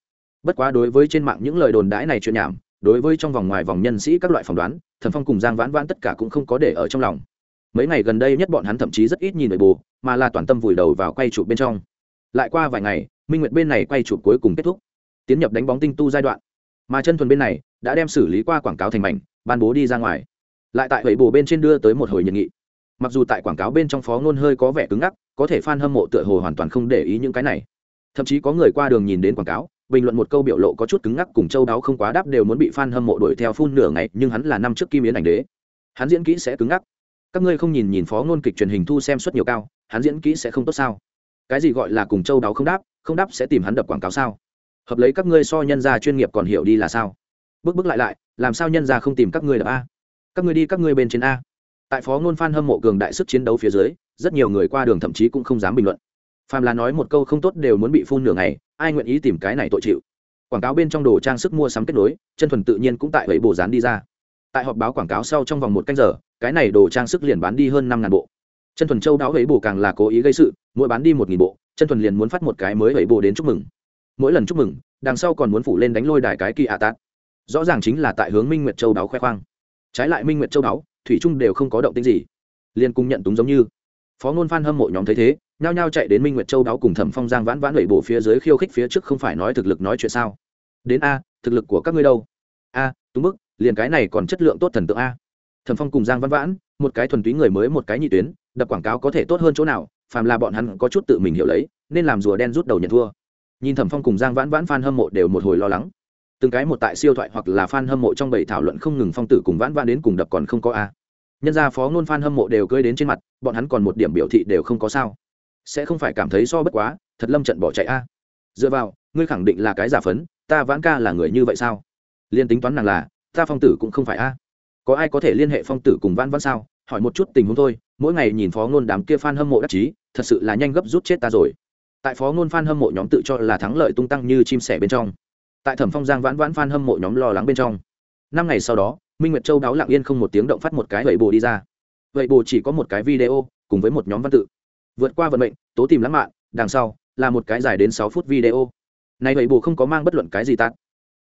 Bất quá đối với trên mạng những lời đồn đãi này chuyện nhảm, đối với trong vòng ngoài vòng nhân sĩ các loại phỏng đoán, thẩm phong cùng giang vãn vãn tất cả cũng không có để ở trong lòng. Mấy ngày gần đây nhất bọn hắn thậm chí rất ít nhìn nội bù mà là toàn tâm vùi đầu vào quay chụp bên trong. Lại qua vài ngày, minh nguyệt bên này quay chụp cuối cùng kết thúc. Tiến nhập đánh bóng tinh tu giai đoạn mà chân thuần bên này đã đem xử lý qua quảng cáo thành mảnh, ban bố đi ra ngoài. Lại tại vậy bồ bên trên đưa tới một hồi nhiệt nghị. Mặc dù tại quảng cáo bên trong phó ngôn hơi có vẻ cứng ngắc, có thể f a n hâm mộ tựa hồ hoàn toàn không để ý những cái này. Thậm chí có người qua đường nhìn đến quảng cáo, bình luận một câu biểu lộ có chút cứng ngắc cùng châu đáo không quá đáp đều muốn bị f a n hâm mộ đuổi theo phun nửa ngày, nhưng hắn là năm trước kim yến ảnh đế. Hắn diễn kỹ sẽ cứng ngắc. Các ngươi không nhìn nhìn phó ngôn kịch truyền hình thu xem suất nhiều cao, hắn diễn kỹ sẽ không tốt sao? Cái gì gọi là cùng châu đáo không đáp không đáp sẽ tìm hắn đập quảng cáo sao? Hợp lấy các ngươi so nhân gia chuyên nghiệp còn hiểu đi là sao? Bước bước lại lại, làm sao nhân gia không tìm các ngươi đập a? Các ngươi đi các ngươi bên trên a. Tại phó ngôn phan hâm mộ cường đại sức chiến đấu phía dưới, rất nhiều người qua đường thậm chí cũng không dám bình luận. Phàm là nói một câu không tốt đều muốn bị phun nửa ngày, ai nguyện ý tìm cái này tội chịu? Quảng cáo bên trong đồ trang sức mua sắm kết nối, chân thuần tự nhiên cũng tại vậy bổ dán đi ra. Tại họp báo quảng cáo sau trong vòng một canh giờ, cái này đồ trang sức liền bán đi hơn năm ngàn bộ. Chân thuần châu đáo ấy bổ càng là cố ý gây sự, mỗi bán đi một nghìn bộ, chân thuần liền muốn phát một cái mới ấy bổ đến chúc mừng mỗi lần chúc mừng, đằng sau còn muốn phủ lên đánh lôi đài cái kỳ ạ tát. Rõ ràng chính là tại hướng minh nguyệt châu đáo khoe khoang. Trái lại minh nguyệt châu đáo, thủy trung đều không có động tĩnh gì. Liên cung nhận túng giống như. Phó ngôn phan hâm mộ nhóm thấy thế, nhao nhao chạy đến minh nguyệt châu đáo cùng thẩm phong giang vãn vãn lẩy bổ phía dưới khiêu khích phía trước không phải nói thực lực nói chuyện sao. Đến a, thực lực của các ngươi đâu? A, túng bức, liền cái này còn chất lượng tốt thần tượng a. Thẩm phong cùng giang vãn vãn, một cái thuần túy người mới một cái nhị tuyến, đập quảng cáo có thể tốt hơn chỗ nào, phàm là bọn hắn có chút tự mình hiểu lấy, nên làm rùa đen rút đầu nhận thua nhìn thẩm phong cùng giang vãn vãn f hâm mộ đều một hồi lo lắng. Từng cái một tại siêu thoại hoặc là f hâm mộ trong bầy thảo luận không ngừng phong tử cùng vãn vãn đến cùng đập còn không có a. Nhân gia phó ngôn f hâm mộ đều cơi đến trên mặt, bọn hắn còn một điểm biểu thị đều không có sao. Sẽ không phải cảm thấy so bất quá, thật lâm trận bỏ chạy a. Dựa vào, ngươi khẳng định là cái giả phấn, ta vãn ca là người như vậy sao? Liên tính toán nàng là, ta phong tử cũng không phải a. Có ai có thể liên hệ phong tử cùng vãn vãn sao? Hỏi một chút tình huống thôi, mỗi ngày nhìn phó ngôn đám kia f a n hâm mộ đắc chí, thật sự là nhanh gấp rút chết ta rồi tại phó ngôn f a n hâm mộ nhóm tự cho là thắng lợi tung tăng như chim sẻ bên trong. Tại thẩm phong giang vãn vãn f a n hâm mộ nhóm lo lắng bên trong. Năm ngày sau đó, minh nguyệt châu đáo lặng yên không một tiếng động phát một cái vậy bồ đi ra. Vậy bồ chỉ có một cái video, cùng với một nhóm văn tự. Vượt qua vận mệnh, tố tìm lãng mạn, đằng sau, là một cái dài đến sáu phút video. Này vậy bồ không có mang bất luận cái gì tạt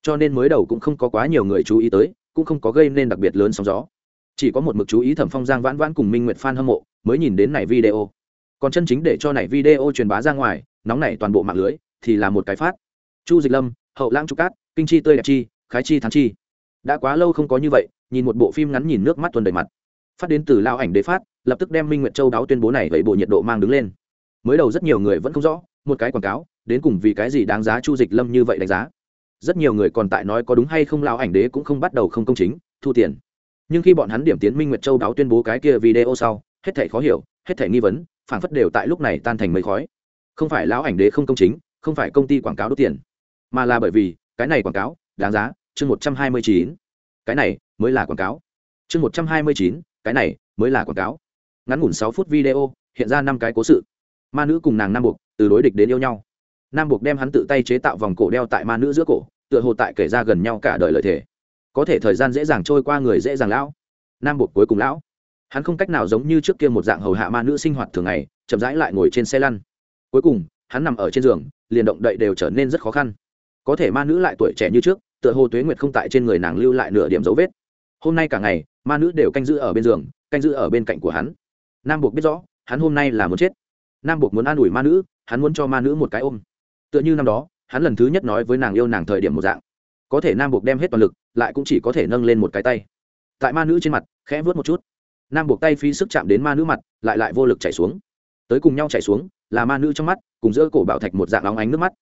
cho nên mới đầu cũng không có quá nhiều người chú ý tới, cũng không có gây nên đặc biệt lớn sóng gió. Chỉ có một mực chú ý thẩm phong giang vãn vãn cùng minh nguyệt phan hâm mộ, mới nhìn đến này video. Còn chân chính để cho này video truyền bá ra ngoài nóng này toàn bộ mạng lưới, thì là một cái phát. Chu dịch lâm, hậu lãng trục cát, kinh chi tươi đẹp chi, khái chi thắng chi. Đã quá lâu không có như vậy, nhìn một bộ phim ngắn nhìn nước mắt tuần đầy mặt. Phát đến từ lao ảnh đế phát, lập tức đem minh nguyệt châu đáo tuyên bố này vậy bộ nhiệt độ mang đứng lên. Mới đầu rất nhiều người vẫn không rõ, một cái quảng cáo, đến cùng vì cái gì đáng giá chu dịch lâm như vậy đánh giá. Rất nhiều người còn tại nói có đúng hay không lao ảnh đế cũng không bắt đầu không công chính, thu tiền. Nhưng khi bọn hắn điểm tiến minh nguyệt châu đáo tuyên bố cái kia video sau, hết thảy khó hiểu, hết thảy nghi vấn phản phất đều tại lúc này tan thành mây khói không phải lão ảnh đế không công chính, không phải công ty quảng cáo đốt tiền, mà là bởi vì cái này quảng cáo, đáng giá, chương một trăm hai mươi chín. Cái này mới là quảng cáo. Chương một trăm hai mươi chín, cái này mới là quảng cáo. Ngắn ngủn sáu phút video, hiện ra năm cái cố sự. Ma nữ cùng nàng nam buộc, từ đối địch đến yêu nhau. Nam buộc đem hắn tự tay chế tạo vòng cổ đeo tại ma nữ giữa cổ, tựa hồ tại kể ra gần nhau cả đời lợi thể có thể thời gian dễ dàng trôi qua người dễ dàng lão. Nam buộc cuối cùng lão. Hắn không cách nào giống như trước kia một dạng hầu hạ ma nữ sinh hoạt thường ngày, chậm rãi lại ngồi trên xe lăn cuối cùng, hắn nằm ở trên giường, liền động đậy đều trở nên rất khó khăn. Có thể ma nữ lại tuổi trẻ như trước, tựa hồ tuế nguyệt không tại trên người nàng lưu lại nửa điểm dấu vết. Hôm nay cả ngày, ma nữ đều canh giữ ở bên giường, canh giữ ở bên cạnh của hắn. Nam buộc biết rõ, hắn hôm nay là muốn chết. Nam buộc muốn an ủi ma nữ, hắn muốn cho ma nữ một cái ôm. Tựa như năm đó, hắn lần thứ nhất nói với nàng yêu nàng thời điểm một dạng. Có thể nam buộc đem hết toàn lực, lại cũng chỉ có thể nâng lên một cái tay. Tại ma nữ trên mặt, khẽ vớt một chút. Nam buộc tay phí sức chạm đến ma nữ mặt, lại lại vô lực chảy xuống. Tới cùng nhau chảy xuống là ma nữ trong mắt, cùng giữa cổ bảo thạch một dạng óng ánh nước mắt.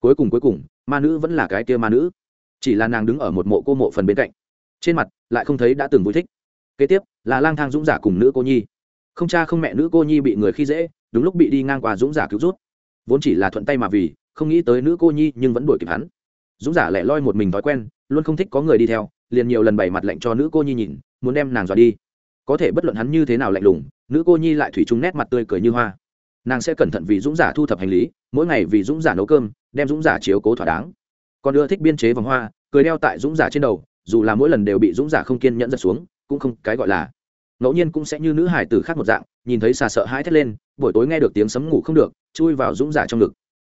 Cuối cùng cuối cùng, ma nữ vẫn là cái kia ma nữ. Chỉ là nàng đứng ở một mộ cô mộ phần bên cạnh. Trên mặt, lại không thấy đã từng vui thích. Kế tiếp, là lang thang dũng giả cùng nữ cô nhi. Không cha không mẹ nữ cô nhi bị người khi dễ, đúng lúc bị đi ngang qua dũng giả cứu rút. Vốn chỉ là thuận tay mà vì, không nghĩ tới nữ cô nhi nhưng vẫn đuổi kịp hắn. Dũng giả lẻ loi một mình thói quen, luôn không thích có người đi theo, liền nhiều lần bày mặt lạnh cho nữ cô nhi nhìn, muốn đem nàng dọa đi. Có thể bất luận hắn như thế nào lạnh lùng, nữ cô nhi lại thủy chung nét mặt tươi cười như hoa nàng sẽ cẩn thận vì dũng giả thu thập hành lý, mỗi ngày vì dũng giả nấu cơm, đem dũng giả chiếu cố thỏa đáng. Còn ưa thích biên chế vòng hoa, cười đeo tại dũng giả trên đầu, dù là mỗi lần đều bị dũng giả không kiên nhẫn giật xuống, cũng không cái gọi là. Ngẫu nhiên cũng sẽ như nữ hải tử khác một dạng, nhìn thấy xà sợ hãi thét lên, buổi tối nghe được tiếng sấm ngủ không được, chui vào dũng giả trong ngực.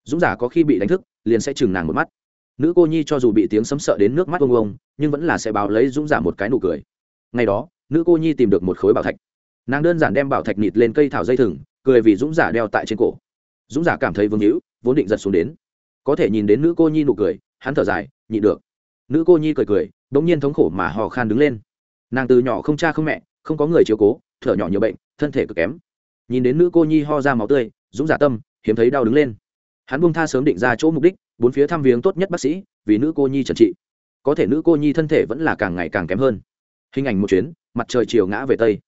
Dũng giả có khi bị đánh thức, liền sẽ chừng nàng một mắt. Nữ cô nhi cho dù bị tiếng sấm sợ đến nước mắt ông ông nhưng vẫn là sẽ báo lấy dũng giả một cái nụ cười. Ngày đó, nữ cô nhi tìm được một khối bảo thạch. Nàng đơn giản đem bảo thạch nịt lên cây thảo dây thừng cười vì dũng giả đeo tại trên cổ. Dũng giả cảm thấy vương hữu, vốn định giật xuống đến. Có thể nhìn đến nữ cô nhi nụ cười, hắn thở dài, nhịn được. Nữ cô nhi cười cười đ ỗ n g nhiên thống khổ mà hò khan đứng lên. Nàng từ nhỏ không cha không mẹ, không có người chiều cố, thở nhỏ nhiều bệnh, thân thể cực kém. Nhìn đến nữ cô nhi ho ra máu tươi, dũng giả tâm, hiếm thấy đau đứng lên. Hắn buông tha sớm định ra chỗ mục đích, bốn phía thăm viếng tốt nhất bác sĩ, vì nữ cô nhi trần trị. Có thể nữ cô nhi thân thể vẫn là càng ngày càng kém hơn. Hình ảnh một chuyến, mặt trời chiều ngã về tây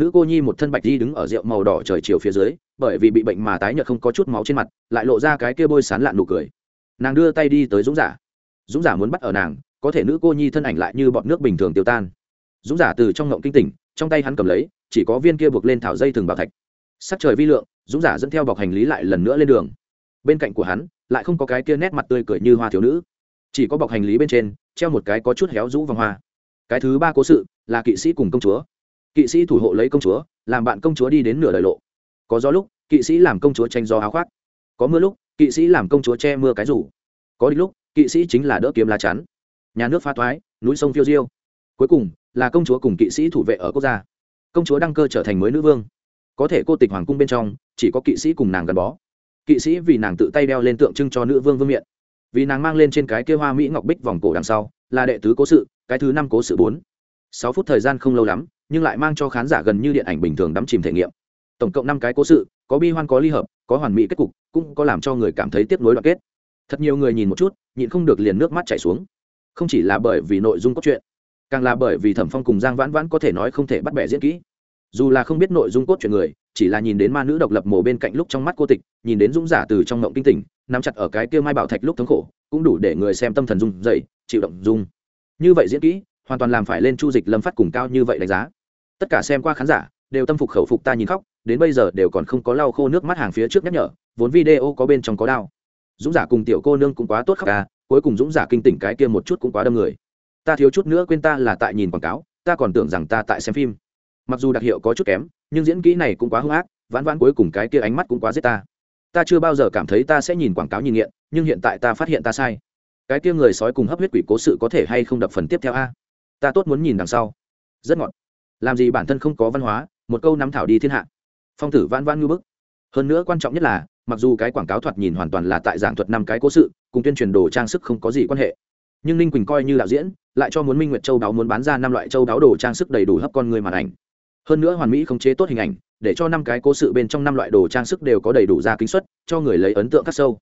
nữ cô nhi một thân bạch di đứng ở rượu màu đỏ trời chiều phía dưới, bởi vì bị bệnh mà tái nhợt không có chút máu trên mặt, lại lộ ra cái kia bôi sán lạn nụ cười. Nàng đưa tay đi tới dũng giả. Dũng giả muốn bắt ở nàng, có thể nữ cô nhi thân ảnh lại như bọn nước bình thường tiêu tan. Dũng giả từ trong ngộng kinh tỉnh, trong tay hắn cầm lấy, chỉ có viên kia buộc lên thảo dây thừng bảo thạch. Sắc trời vi lượng, dũng giả dẫn theo bọc hành lý lại lần nữa lên đường. Bên cạnh của hắn, lại không có cái kia nét mặt tươi cười như hoa thiếu nữ. Chỉ có bọc hành lý bên trên, treo một cái có chút héo rũ vòng hoa. Cái thứ ba cố sự, là kỵ sĩ cùng công chúa kỵ sĩ thủ hộ lấy công chúa, làm bạn công chúa đi đến nửa đời lộ. Có gió lúc, kỵ sĩ làm công chúa tranh gió áo khoác. Có mưa lúc, kỵ sĩ làm công chúa che mưa cái rủ. Có đi lúc, kỵ sĩ chính là đỡ kiếm lá chắn. Nhà nước pha toái núi sông phiêu diêu. Cuối cùng, là công chúa cùng kỵ sĩ thủ vệ ở quốc gia. Công chúa đăng cơ trở thành mới nữ vương. Có thể cô tịch hoàng cung bên trong, chỉ có kỵ sĩ cùng nàng gắn bó. Kỵ sĩ vì nàng tự tay đeo lên tượng trưng cho nữ vương vương miện. Vì nàng mang lên trên cái kia hoa mỹ ngọc bích vòng cổ đằng sau, là đệ tứ cố sự, cái thứ năm cố sự bốn. Sáu phút thời gian không lâu lắm nhưng lại mang cho khán giả gần như điện ảnh bình thường đắm chìm thể nghiệm. Tổng cộng năm cái cố sự, có bi hoan có ly hợp, có hoàn mỹ kết cục, cũng có làm cho người cảm thấy tiếc nuối đoạn kết. Thật nhiều người nhìn một chút, nhịn không được liền nước mắt chảy xuống. Không chỉ là bởi vì nội dung cốt truyện, càng là bởi vì thẩm phong cùng giang vãn vãn có thể nói không thể bắt bẻ diễn kỹ. Dù là không biết nội dung cốt truyện người, chỉ là nhìn đến ma nữ độc lập mổ bên cạnh lúc trong mắt cô tịch, nhìn đến dũng giả từ trong ngộng kinh tỉnh, nắm chặt ở cái kia mai bảo thạch lúc thống khổ, cũng đủ để người xem tâm thần dung dậy, chịu động dung như vậy diễn kỹ, hoàn toàn làm phải lên chu dịch lâm phát cùng cao như vậy đánh giá tất cả xem qua khán giả, đều tâm phục khẩu phục ta nhìn khóc, đến bây giờ đều còn không có lau khô nước mắt hàng phía trước nhắc nhở, vốn video có bên trong có đao dũng giả cùng tiểu cô nương cũng quá tốt khóc ca cuối cùng dũng giả kinh tỉnh cái kia một chút cũng quá đâm người. Ta thiếu chút nữa quên ta là tại nhìn quảng cáo, ta còn tưởng rằng ta tại xem phim. Mặc dù đặc hiệu có chút kém, nhưng diễn kỹ này cũng quá hung ác, vãn vãn cuối cùng cái kia ánh mắt cũng quá giết ta. Ta chưa bao giờ cảm thấy ta sẽ nhìn quảng cáo nhìn nghiện, nhưng hiện tại ta phát hiện ta sai. Cái kia người sói cùng hấp huyết quỷ cố sự có thể hay không đập phần tiếp theo a? Ta tốt muốn nhìn đằng sau. Rất ngọt làm gì bản thân không có văn hóa, một câu nắm thảo đi thiên hạ. Phong tử vãn vãn ngư bức. Hơn nữa quan trọng nhất là, mặc dù cái quảng cáo thoạt nhìn hoàn toàn là tại giảng thuật năm cái cố sự, cùng tuyên truyền đồ trang sức không có gì quan hệ. Nhưng ninh quỳnh coi như đạo diễn, lại cho muốn minh nguyệt châu đáo muốn bán ra năm loại châu đáo đồ trang sức đầy đủ hấp con người màn ảnh. Hơn nữa hoàn mỹ không chế tốt hình ảnh, để cho năm cái cố sự bên trong năm loại đồ trang sức đều có đầy đủ ra kính xuất cho người lấy ấn tượng khắc sâu.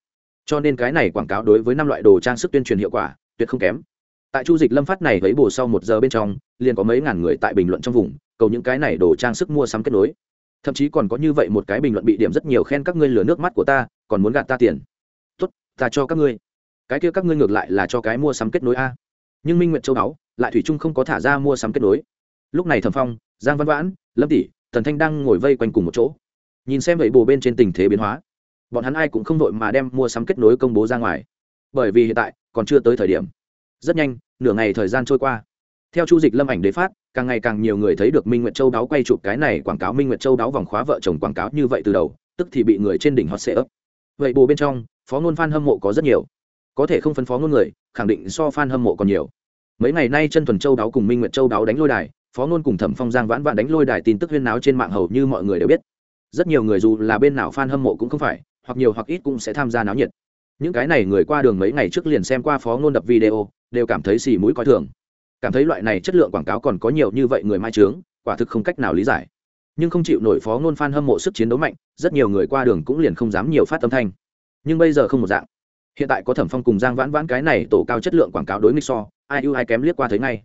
Cho nên cái này quảng cáo đối với năm loại đồ trang sức tuyên truyền hiệu quả, tuyệt không kém tại chu dịch lâm phát này lấy bổ sau một giờ bên trong, liền có mấy ngàn người tại bình luận trong vùng, cầu những cái này đồ trang sức mua sắm kết nối. Thậm chí còn có như vậy một cái bình luận bị điểm rất nhiều khen các ngươi lừa nước mắt của ta, còn muốn gạt ta tiền. Tốt, ta cho các ngươi. Cái kia các ngươi ngược lại là cho cái mua sắm kết nối a. Nhưng minh nguyệt châu đáo lại thủy trung không có thả ra mua sắm kết nối. Lúc này thẩm phong, giang văn vãn, lâm tỷ Trần thanh đang ngồi vây quanh cùng một chỗ. Nhìn xem vậy bồ bên trên tình thế biến hóa, bọn hắn ai cũng không đội mà đem mua sắm kết nối công bố ra ngoài. Bởi vì hiện tại, còn chưa tới thời điểm rất nhanh, nửa ngày thời gian trôi qua. Theo chu dịch lâm ảnh đế phát, càng ngày càng nhiều người thấy được minh nguyệt châu đáo quay chụp cái này quảng cáo minh nguyệt châu đáo vòng khóa vợ chồng quảng cáo như vậy từ đầu, tức thì bị người trên đỉnh hot sệ ấp vậy bù bên trong, phó ngôn f hâm mộ có rất nhiều. Có thể không phân phó ngôn người, khẳng định so f hâm mộ còn nhiều. Mấy ngày nay chân thuần châu đáo cùng minh nguyệt châu đáo đánh lôi đài, phó ngôn cùng thẩm phong giang vãn vãn đánh lôi đài tin tức huyên náo trên mạng hầu như mọi người đều biết. Rất nhiều người dù là bên nào f a n hâm mộ cũng không phải, hoặc nhiều hoặc ít cũng sẽ tham gia náo nhiệt. Những cái này người qua đường mấy ngày trước liền xem qua phó ngôn đập video đều cảm thấy xì mũi coi thường. Cảm thấy loại này chất lượng quảng cáo còn có nhiều như vậy người mai trướng, quả thực không cách nào lý giải. Nhưng không chịu nổi phó ngôn f hâm mộ sức chiến đấu mạnh, rất nhiều người qua đường cũng liền không dám nhiều phát âm thanh. Nhưng bây giờ không một dạng. Hiện tại có thẩm phong cùng giang vãn vãn cái này tổ cao chất lượng quảng cáo đối nghịch so, ai ưu ai kém liếc qua thấy ngay.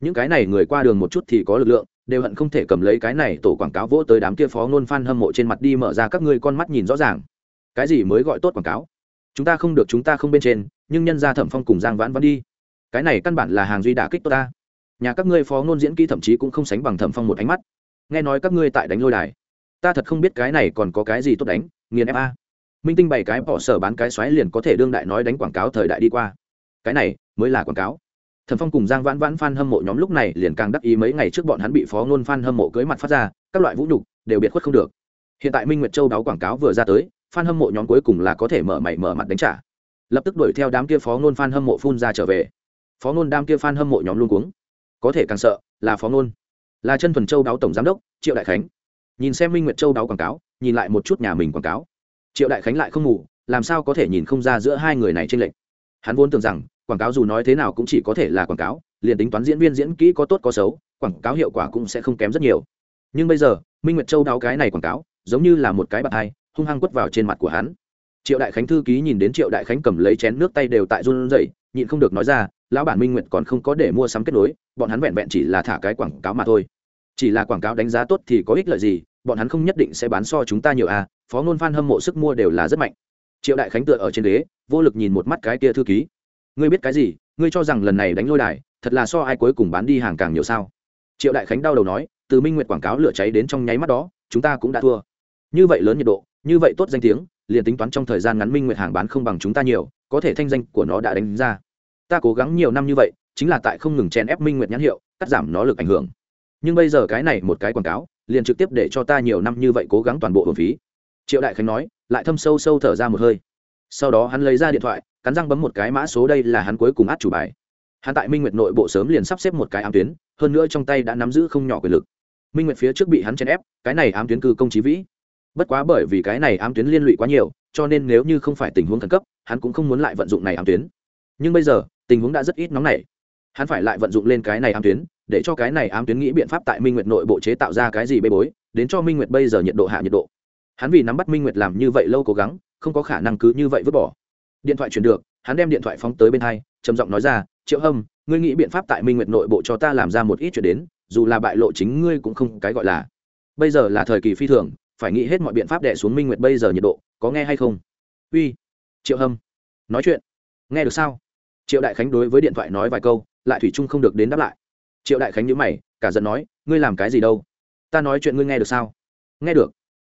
Những cái này người qua đường một chút thì có lực lượng, đều hận không thể cầm lấy cái này tổ quảng cáo vỗ tới đám kia phó ngôn f hâm mộ trên mặt đi mở ra các ngươi con mắt nhìn rõ ràng. Cái gì mới gọi tốt quảng cáo? Chúng ta không được, chúng ta không bên trên, nhưng nhân ra thẩm phong cùng giang vãn vãn đi cái này căn bản là hàng duy đả kích tốt ta. Nhà các ngươi phó ngôn diễn kỹ thậm chí cũng không sánh bằng thẩm phong một ánh mắt. Nghe nói các ngươi tại đánh lôi đài. Ta thật không biết cái này còn có cái gì tốt đánh, nghiền fa minh tinh bày cái bỏ sở bán cái xoáy liền có thể đương đại nói đánh quảng cáo thời đại đi qua. Cái này mới là quảng cáo. Thẩm phong cùng giang vãn vãn f hâm mộ nhóm lúc này liền càng đắc ý mấy ngày trước bọn hắn bị phó ngôn f hâm mộ cưới mặt phát ra, các loại vũ nhục đều biệt khuất không được. Hiện tại minh nguyệt châu đáo quảng cáo vừa ra tới f hâm mộ nhóm cuối cùng là có thể mở mày mở mặt đánh trả. Lập tức đuổi theo đám kia phó ngôn phan hâm mộ phun ra trở về phó ngôn đam kia phan hâm mộ nhóm luôn cuống. Có thể càng sợ là phó ngôn. Là chân thuần châu đáo tổng giám đốc, triệu đại khánh. Nhìn xem minh nguyệt châu đáo quảng cáo, nhìn lại một chút nhà mình quảng cáo. Triệu đại khánh lại không ngủ, làm sao có thể nhìn không ra giữa hai người này trên lệnh hắn vốn tưởng rằng, quảng cáo dù nói thế nào cũng chỉ có thể là quảng cáo, liền tính toán diễn viên diễn kỹ có tốt có xấu, quảng cáo hiệu quả cũng sẽ không kém rất nhiều. Nhưng bây giờ, minh nguyệt châu đáo cái này quảng cáo, giống như là một cái bạt hai, hung hăng quất vào trên mặt của hắn. Triệu đại khánh thư ký nhìn đến triệu đại khánh cầm lấy chén nước tay đều tại run rẩy, nhịn không được nói ra lão bản minh nguyệt còn không có để mua sắm kết nối, bọn hắn vẹn vẹn chỉ là thả cái quảng cáo mà thôi. Chỉ là quảng cáo đánh giá tốt thì có ích lợi gì, bọn hắn không nhất định sẽ bán so chúng ta nhiều à phó ngôn phan hâm mộ sức mua đều là rất mạnh. Triệu đại khánh tựa ở trên ghế, vô lực nhìn một mắt cái kia thư ký. Ngươi biết cái gì, ngươi cho rằng lần này đánh lôi đài, thật là so ai cuối cùng bán đi hàng càng nhiều sao? Triệu đại khánh đau đầu nói, từ minh nguyệt quảng cáo lửa cháy đến trong nháy mắt đó, chúng ta cũng đã thua. Như vậy lớn nhiệt độ, như vậy tốt danh tiếng, liền tính toán trong thời gian ngắn minh nguyệt hàng bán không bằng chúng ta nhiều, có thể thanh danh của nó đã đánh ra ta cố gắng nhiều năm như vậy, chính là tại không ngừng chen ép minh nguyệt nhãn hiệu, cắt giảm nó lực ảnh hưởng. Nhưng bây giờ cái này một cái quảng cáo, liền trực tiếp để cho ta nhiều năm như vậy cố gắng toàn bộ hồn phí. Triệu đại khánh nói, lại thâm sâu sâu thở ra một hơi. Sau đó hắn lấy ra điện thoại, cắn răng bấm một cái mã số đây là hắn cuối cùng át chủ bài. Hắn tại minh nguyệt nội bộ sớm liền sắp xếp một cái ám tuyến, hơn nữa trong tay đã nắm giữ không nhỏ quyền lực. Minh nguyệt phía trước bị hắn chèn ép, cái này ám tuyến cư công trí vĩ. Bất quá bởi vì cái này ám tuyến liên lụy quá nhiều, cho nên nếu như không phải tình huống khẩn cấp, hắn cũng không muốn lại vận dụng này ám tuyến nhưng bây giờ, tình huống đã rất ít nóng nảy. Hắn phải lại vận dụng lên cái này ám tuyến, để cho cái này ám tuyến nghĩ biện pháp tại minh nguyệt nội bộ chế tạo ra cái gì bê bối, đến cho minh nguyệt bây giờ nhiệt độ hạ nhiệt độ. Hắn vì nắm bắt minh nguyệt làm như vậy lâu cố gắng, không có khả năng cứ như vậy vứt bỏ. Điện thoại chuyển được, hắn đem điện thoại phóng tới bên hai, trầm giọng nói ra, triệu hâm, ngươi nghĩ biện pháp tại minh nguyệt nội bộ cho ta làm ra một ít chuyện đến, dù là bại lộ chính ngươi cũng không cái gọi là. Bây giờ là thời kỳ phi thường, phải nghĩ hết mọi biện pháp đẻ xuống minh nguyệt bây giờ nhiệt độ, có nghe hay không? Uy. Triệu hâm, nói chuyện. Nghe được sao? Triệu đại khánh đối với điện thoại nói vài câu, lại thủy trung không được đến đáp lại. Triệu đại khánh nhữ mày, cả giận nói, ngươi làm cái gì đâu? Ta nói chuyện ngươi nghe được sao? Nghe được.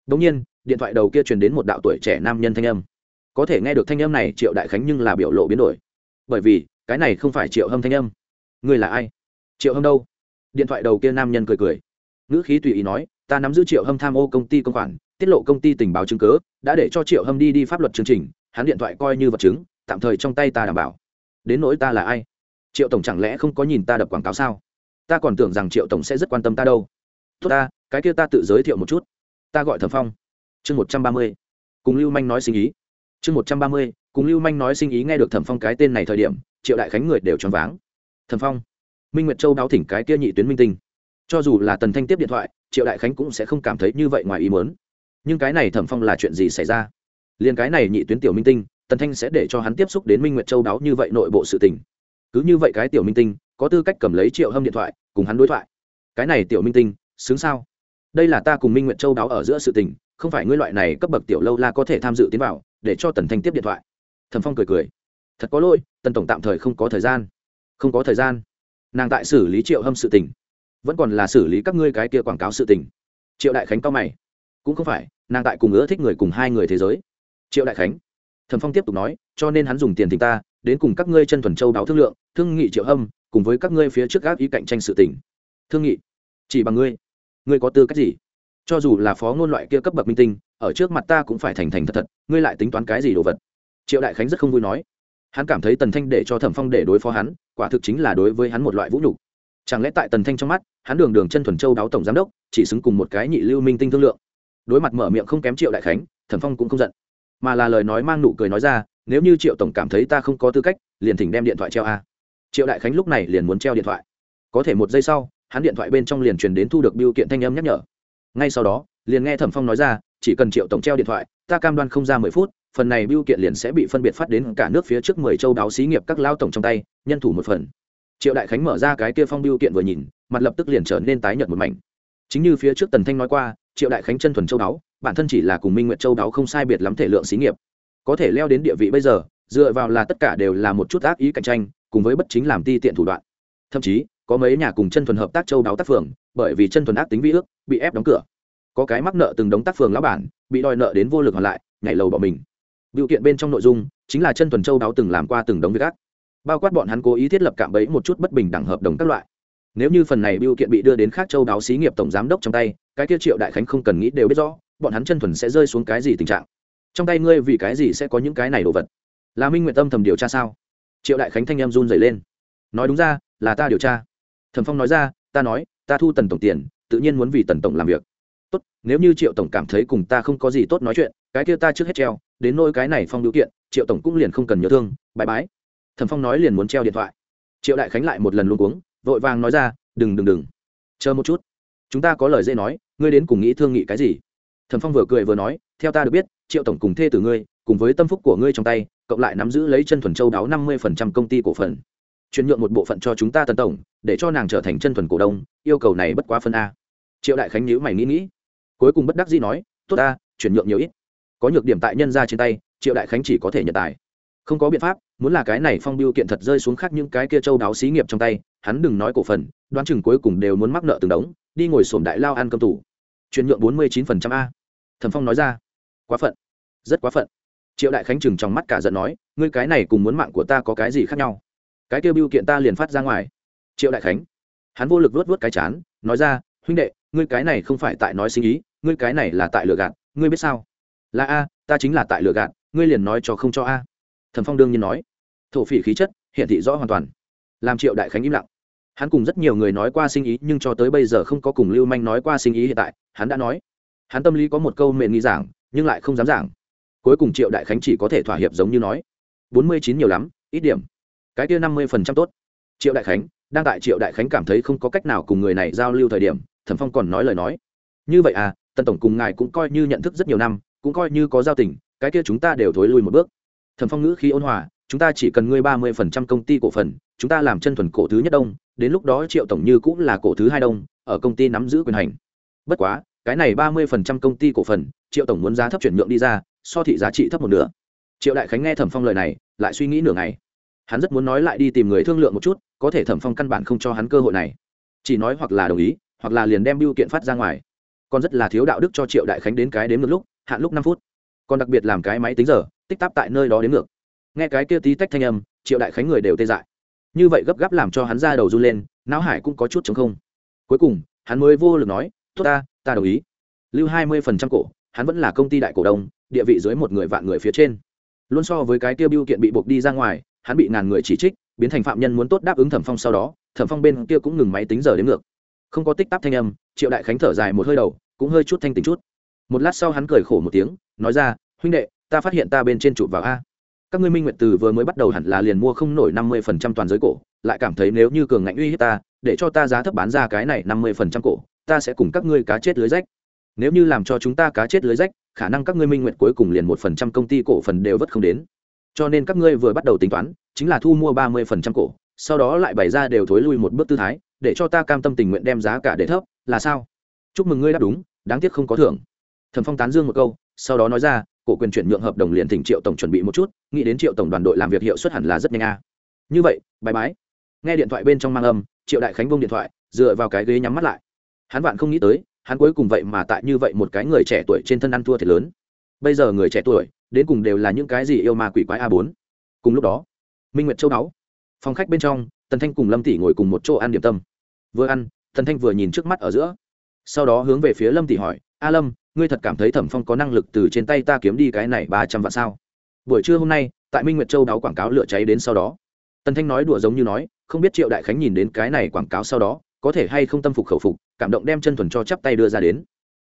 Đ ỗ n g nhiên, điện thoại đầu kia truyền đến một đạo tuổi trẻ nam nhân thanh âm. Có thể nghe được thanh âm này, triệu đại khánh nhưng là biểu lộ biến đổi. Bởi vì, cái này không phải triệu hâm thanh âm. Ngươi là ai? Triệu hâm đâu? Điện thoại đầu kia nam nhân cười cười. Ngữ khí tùy ý nói, ta nắm giữ triệu hâm tham ô công ty công khoản, tiết lộ công ty tình báo chứng cớ đã để cho triệu hâm đi đi pháp luật chương trình, hắn điện thoại coi như vật chứng, tạm thời trong tay ta đảm bảo đến nỗi ta là ai? Triệu tổng chẳng lẽ không có nhìn ta đập quảng cáo sao? Ta còn tưởng rằng triệu tổng sẽ rất quan tâm ta đâu. Tốt ta, cái kia ta tự giới thiệu một chút. Ta gọi thẩm phong. Chương một trăm ba mươi. Cùng lưu manh nói sinh ý. Chương một trăm ba mươi, cùng lưu manh nói sinh ý nghe được thẩm phong cái tên này thời điểm, triệu đại khánh người đều choáng váng. Thẩm phong, minh nguyệt châu đáo thỉnh cái kia nhị tuyến minh tinh. Cho dù là tần thanh tiếp điện thoại, triệu đại khánh cũng sẽ không cảm thấy như vậy ngoài ý muốn. Nhưng cái này thẩm phong là chuyện gì xảy ra? Liền cái này nhị tuyến tiểu minh tinh tần thanh sẽ để cho hắn tiếp xúc đến minh nguyệt châu Đáo như vậy nội bộ sự tình. Cứ như vậy cái tiểu minh tinh, có tư cách cầm lấy triệu hâm điện thoại, cùng hắn đối thoại. Cái này tiểu minh tinh, xứng sao? Đây là ta cùng minh Nguyệt châu Đáo ở giữa sự tình, không phải ngươi loại này cấp bậc tiểu lâu la có thể tham dự tiến vào, để cho tần thanh tiếp điện thoại. Thần phong cười cười. Thật có lỗi, tần tổng tạm thời không có thời gian. Không có thời gian. Nàng tại xử lý triệu hâm sự tình. Vẫn còn là xử lý các ngươi cái kia quảng cáo sự tình. Triệu đại khánh cao mày. Cũng không phải, nàng tại cùng ưa thích người cùng hai người thế giới. Triệu đại khánh thần phong tiếp tục nói, cho nên hắn dùng tiền thỉnh ta, đến cùng các ngươi chân thuần châu báo thương lượng, thương nghị triệu hâm, cùng với các ngươi phía trước gác ý cạnh tranh sự tình. Thương nghị? Chỉ bằng ngươi. Ngươi có tư cách gì? Cho dù là phó ngôn loại kia cấp bậc minh tinh, ở trước mặt ta cũng phải thành thành thật thật, ngươi lại tính toán cái gì đồ vật? Triệu đại khánh rất không vui nói. Hắn cảm thấy tần thanh để cho thẩm phong để đối phó hắn, quả thực chính là đối với hắn một loại vũ nhục. Chẳng lẽ tại tần thanh trong mắt, hắn đường đường chân thuần châu báo tổng giám đốc, chỉ xứng cùng một cái nhị lưu minh tinh thương lượng? Đối mặt mở miệng không kém triệu đại khánh, thẩm phong cũng không giận mà là lời nói mang nụ cười nói ra, nếu như triệu tổng cảm thấy ta không có tư cách, liền thỉnh đem điện thoại treo a. Triệu đại khánh lúc này liền muốn treo điện thoại. Có thể một giây sau, hắn điện thoại bên trong liền truyền đến thu được biêu kiện thanh âm nhắc nhở. Ngay sau đó, liền nghe thẩm phong nói ra, chỉ cần triệu tổng treo điện thoại, ta cam đoan không ra mười phút, phần này biêu kiện liền sẽ bị phân biệt phát đến cả nước phía trước mười châu đáo xí nghiệp các lao tổng trong tay, nhân thủ một phần. Triệu đại khánh mở ra cái kia phong biêu kiện vừa nhìn, mặt lập tức liền trở nên tái nhợt một mảnh. Chính như phía trước tần thanh nói qua, triệu đại khánh chân thuần châu đáo bản thân chỉ là cùng minh nguyệt châu đáo không sai biệt lắm thể lượng xí nghiệp. Có thể leo đến địa vị bây giờ, dựa vào là tất cả đều là một chút ác ý cạnh tranh, cùng với bất chính làm ti tiện thủ đoạn. Thậm chí, có mấy nhà cùng chân thuần hợp tác châu đáo tác phường, bởi vì chân thuần ác tính vi ước, bị ép đóng cửa. Có cái mắc nợ từng đống tác phường lão bản, bị đòi nợ đến vô lực hoàn lại, nhảy lầu bỏ mình. Biểu kiện bên trong nội dung, chính là chân thuần châu đáo từng làm qua từng đống việc ác. Bao quát bọn hắn cố ý thiết lập cạm bẫy một chút bất bình đẳng hợp đồng các loại. Nếu như phần này biểu kiện bị đưa đến khác châu đáo xí nghiệp tổng giám đốc trong tay, cái kia triệu đại khánh không cần nghĩ đều biết rõ bọn hắn chân thuần sẽ rơi xuống cái gì tình trạng? Trong tay ngươi vì cái gì sẽ có những cái này đồ vật? Là minh nguyện tâm thầm điều tra sao? Triệu đại khánh thanh em run dày lên. Nói đúng ra, là ta điều tra. Thẩm phong nói ra, ta nói, ta thu tần tổng tiền, tự nhiên muốn vì tần tổng làm việc. Tốt, nếu như triệu tổng cảm thấy cùng ta không có gì tốt nói chuyện, cái kia ta trước hết treo, đến nôi cái này phong điều kiện, triệu tổng cũng liền không cần nhớ thương bài bái thẩm phong nói liền muốn treo điện thoại. Triệu đại khánh lại một lần luôn cuống, vội vàng nói ra, đừng đừng đừng. Chờ một chút. Chúng ta có lời dễ nói, ngươi đến cùng nghĩ thương nghị cái gì? Thẩm phong vừa cười vừa nói, theo ta được biết, triệu tổng cùng thê từ ngươi, cùng với tâm phúc của ngươi trong tay, cộng lại nắm giữ lấy chân thuần châu đáo năm mươi phần trăm công ty cổ phần. Chuyển nhượng một bộ phận cho chúng ta tân tổng, để cho nàng trở thành chân thuần cổ đông, yêu cầu này bất quá phân a. Triệu đại khánh nhữ mày nghĩ nghĩ, cuối cùng bất đắc dĩ nói, tốt ta, chuyển nhượng nhiều ít. Có nhược điểm tại nhân ra trên tay, triệu đại khánh chỉ có thể nhận tài. Không có biện pháp, muốn là cái này phong biêu kiện thật rơi xuống khác những cái kia châu đáo xí nghiệp trong tay, hắn đừng nói cổ phần, đoán chừng cuối cùng đều muốn mắc nợ từng đống, đi ngồi sổm đại lao ăn cơm tủ. Chuyển nhượng bốn mươi chín phần trăm a thẩm phong nói ra. Quá phận. Rất quá phận. Triệu đại khánh chừng trong mắt cả giận nói, ngươi cái này cùng muốn mạng của ta có cái gì khác nhau? Cái kêu biêu kiện ta liền phát ra ngoài. Triệu đại khánh. Hắn vô lực vuốt vớt cái chán, nói ra, huynh đệ, ngươi cái này không phải tại nói sinh ý, ngươi cái này là tại lừa gạt, ngươi biết sao? Là a, ta chính là tại lừa gạt, ngươi liền nói cho không cho a. Thẩm phong đương nhiên nói. Thổ phỉ khí chất hiện thị rõ hoàn toàn. Làm triệu đại khánh im lặng. Hắn cùng rất nhiều người nói qua sinh ý, nhưng cho tới bây giờ không có cùng lưu manh nói qua sinh ý hiện tại, hắn đã nói hắn tâm lý có một câu mệt nghĩ giảng, nhưng lại không dám giảng. Cuối cùng triệu đại khánh chỉ có thể thỏa hiệp giống như nói, bốn mươi chín nhiều lắm, ít điểm. Cái kia năm mươi phần trăm tốt. Triệu đại khánh, đang tại triệu đại khánh cảm thấy không có cách nào cùng người này giao lưu thời điểm, thẩm phong còn nói lời nói, như vậy à tân tổng cùng ngài cũng coi như nhận thức rất nhiều năm, cũng coi như có giao tình, cái kia chúng ta đều thối lui một bước. Thẩm phong ngữ khi ôn hòa, chúng ta chỉ cần ngươi ba mươi phần trăm công ty cổ phần, chúng ta làm chân thuần cổ thứ nhất đông, đến lúc đó triệu tổng như cũng là cổ thứ hai đông, ở công ty nắm giữ quyền hành. Bất quá cái này ba mươi phần trăm công ty cổ phần, triệu tổng muốn giá thấp chuyển nhượng đi ra, so thị giá trị thấp một nửa. Triệu đại khánh nghe thẩm phong lời này, lại suy nghĩ nửa ngày. Hắn rất muốn nói lại đi tìm người thương lượng một chút, có thể thẩm phong căn bản không cho hắn cơ hội này. Chỉ nói hoặc là đồng ý, hoặc là liền đem biêu kiện phát ra ngoài. Còn rất là thiếu đạo đức cho triệu đại khánh đến cái đến ngược lúc, hạn lúc năm phút. Còn đặc biệt làm cái máy tính giờ, tích tắp tại nơi đó đến ngược. Nghe cái kia tí tách thanh âm, triệu đại khánh người đều tê dại. Như vậy gấp gáp làm cho hắn ra đầu run lên, não hải cũng có chút chống không. Cuối cùng, hắn mới vô lực nói, tốt ta ta đồng ý. Lưu hai mươi phần trăm cổ, hắn vẫn là công ty đại cổ đông, địa vị dưới một người vạn người phía trên. Luôn so với cái kia biêu kiện bị buộc đi ra ngoài, hắn bị ngàn người chỉ trích, biến thành phạm nhân muốn tốt đáp ứng thẩm phong sau đó, thẩm phong bên kia cũng ngừng máy tính giờ đến ngược. Không có tích tắc thanh âm, triệu đại khánh thở dài một hơi đầu, cũng hơi chút thanh tính chút. Một lát sau hắn cười khổ một tiếng, nói ra, huynh đệ, ta phát hiện ta bên trên chụp vào a. Các ngươi minh nguyệt từ vừa mới bắt đầu hẳn là liền mua không nổi năm mươi phần trăm toàn giới cổ, lại cảm thấy nếu như cường ngạnh uy hiếp ta, để cho ta giá thấp bán ra cái này năm mươi phần trăm cổ ta sẽ cùng các ngươi cá chết lưới rách. Nếu như làm cho chúng ta cá chết lưới rách, khả năng các ngươi minh nguyện cuối cùng liền một phần trăm công ty cổ phần đều vất không đến. Cho nên các ngươi vừa bắt đầu tính toán, chính là thu mua ba mươi phần trăm cổ, sau đó lại bày ra đều thối lui một bước tư thái, để cho ta cam tâm tình nguyện đem giá cả để thấp, là sao? Chúc mừng ngươi đáp đúng, đáng tiếc không có thưởng. Thẩm phong tán dương một câu, sau đó nói ra, cổ quyền chuyển nhượng hợp đồng liền thỉnh triệu tổng chuẩn bị một chút, nghĩ đến triệu tổng đoàn đội làm việc hiệu suất hẳn là rất nhanh a. Như vậy bài bái nghe điện thoại bên trong mang âm, triệu đại khánh bông điện thoại, dựa vào cái ghế nhắm mắt lại hắn vạn không nghĩ tới, hắn cuối cùng vậy mà tại như vậy một cái người trẻ tuổi trên thân ăn thua thiệt lớn. Bây giờ người trẻ tuổi, đến cùng đều là những cái gì yêu ma quỷ quái a bốn. Cùng lúc đó, minh nguyệt châu đáo phòng khách bên trong, tần thanh cùng lâm tỷ ngồi cùng một chỗ ăn điểm tâm. Vừa ăn, tần thanh vừa nhìn trước mắt ở giữa. Sau đó hướng về phía lâm tỷ hỏi, a lâm, ngươi thật cảm thấy thẩm phong có năng lực từ trên tay ta kiếm đi cái này ba trăm vạn sao? Buổi trưa hôm nay, tại minh nguyệt châu đáo quảng cáo lửa cháy đến sau đó. Tần thanh nói đùa giống như nói, không biết triệu đại khánh nhìn đến cái này quảng cáo sau đó có thể hay không tâm phục khẩu phục, cảm động đem chân thuần cho chắp tay đưa ra đến.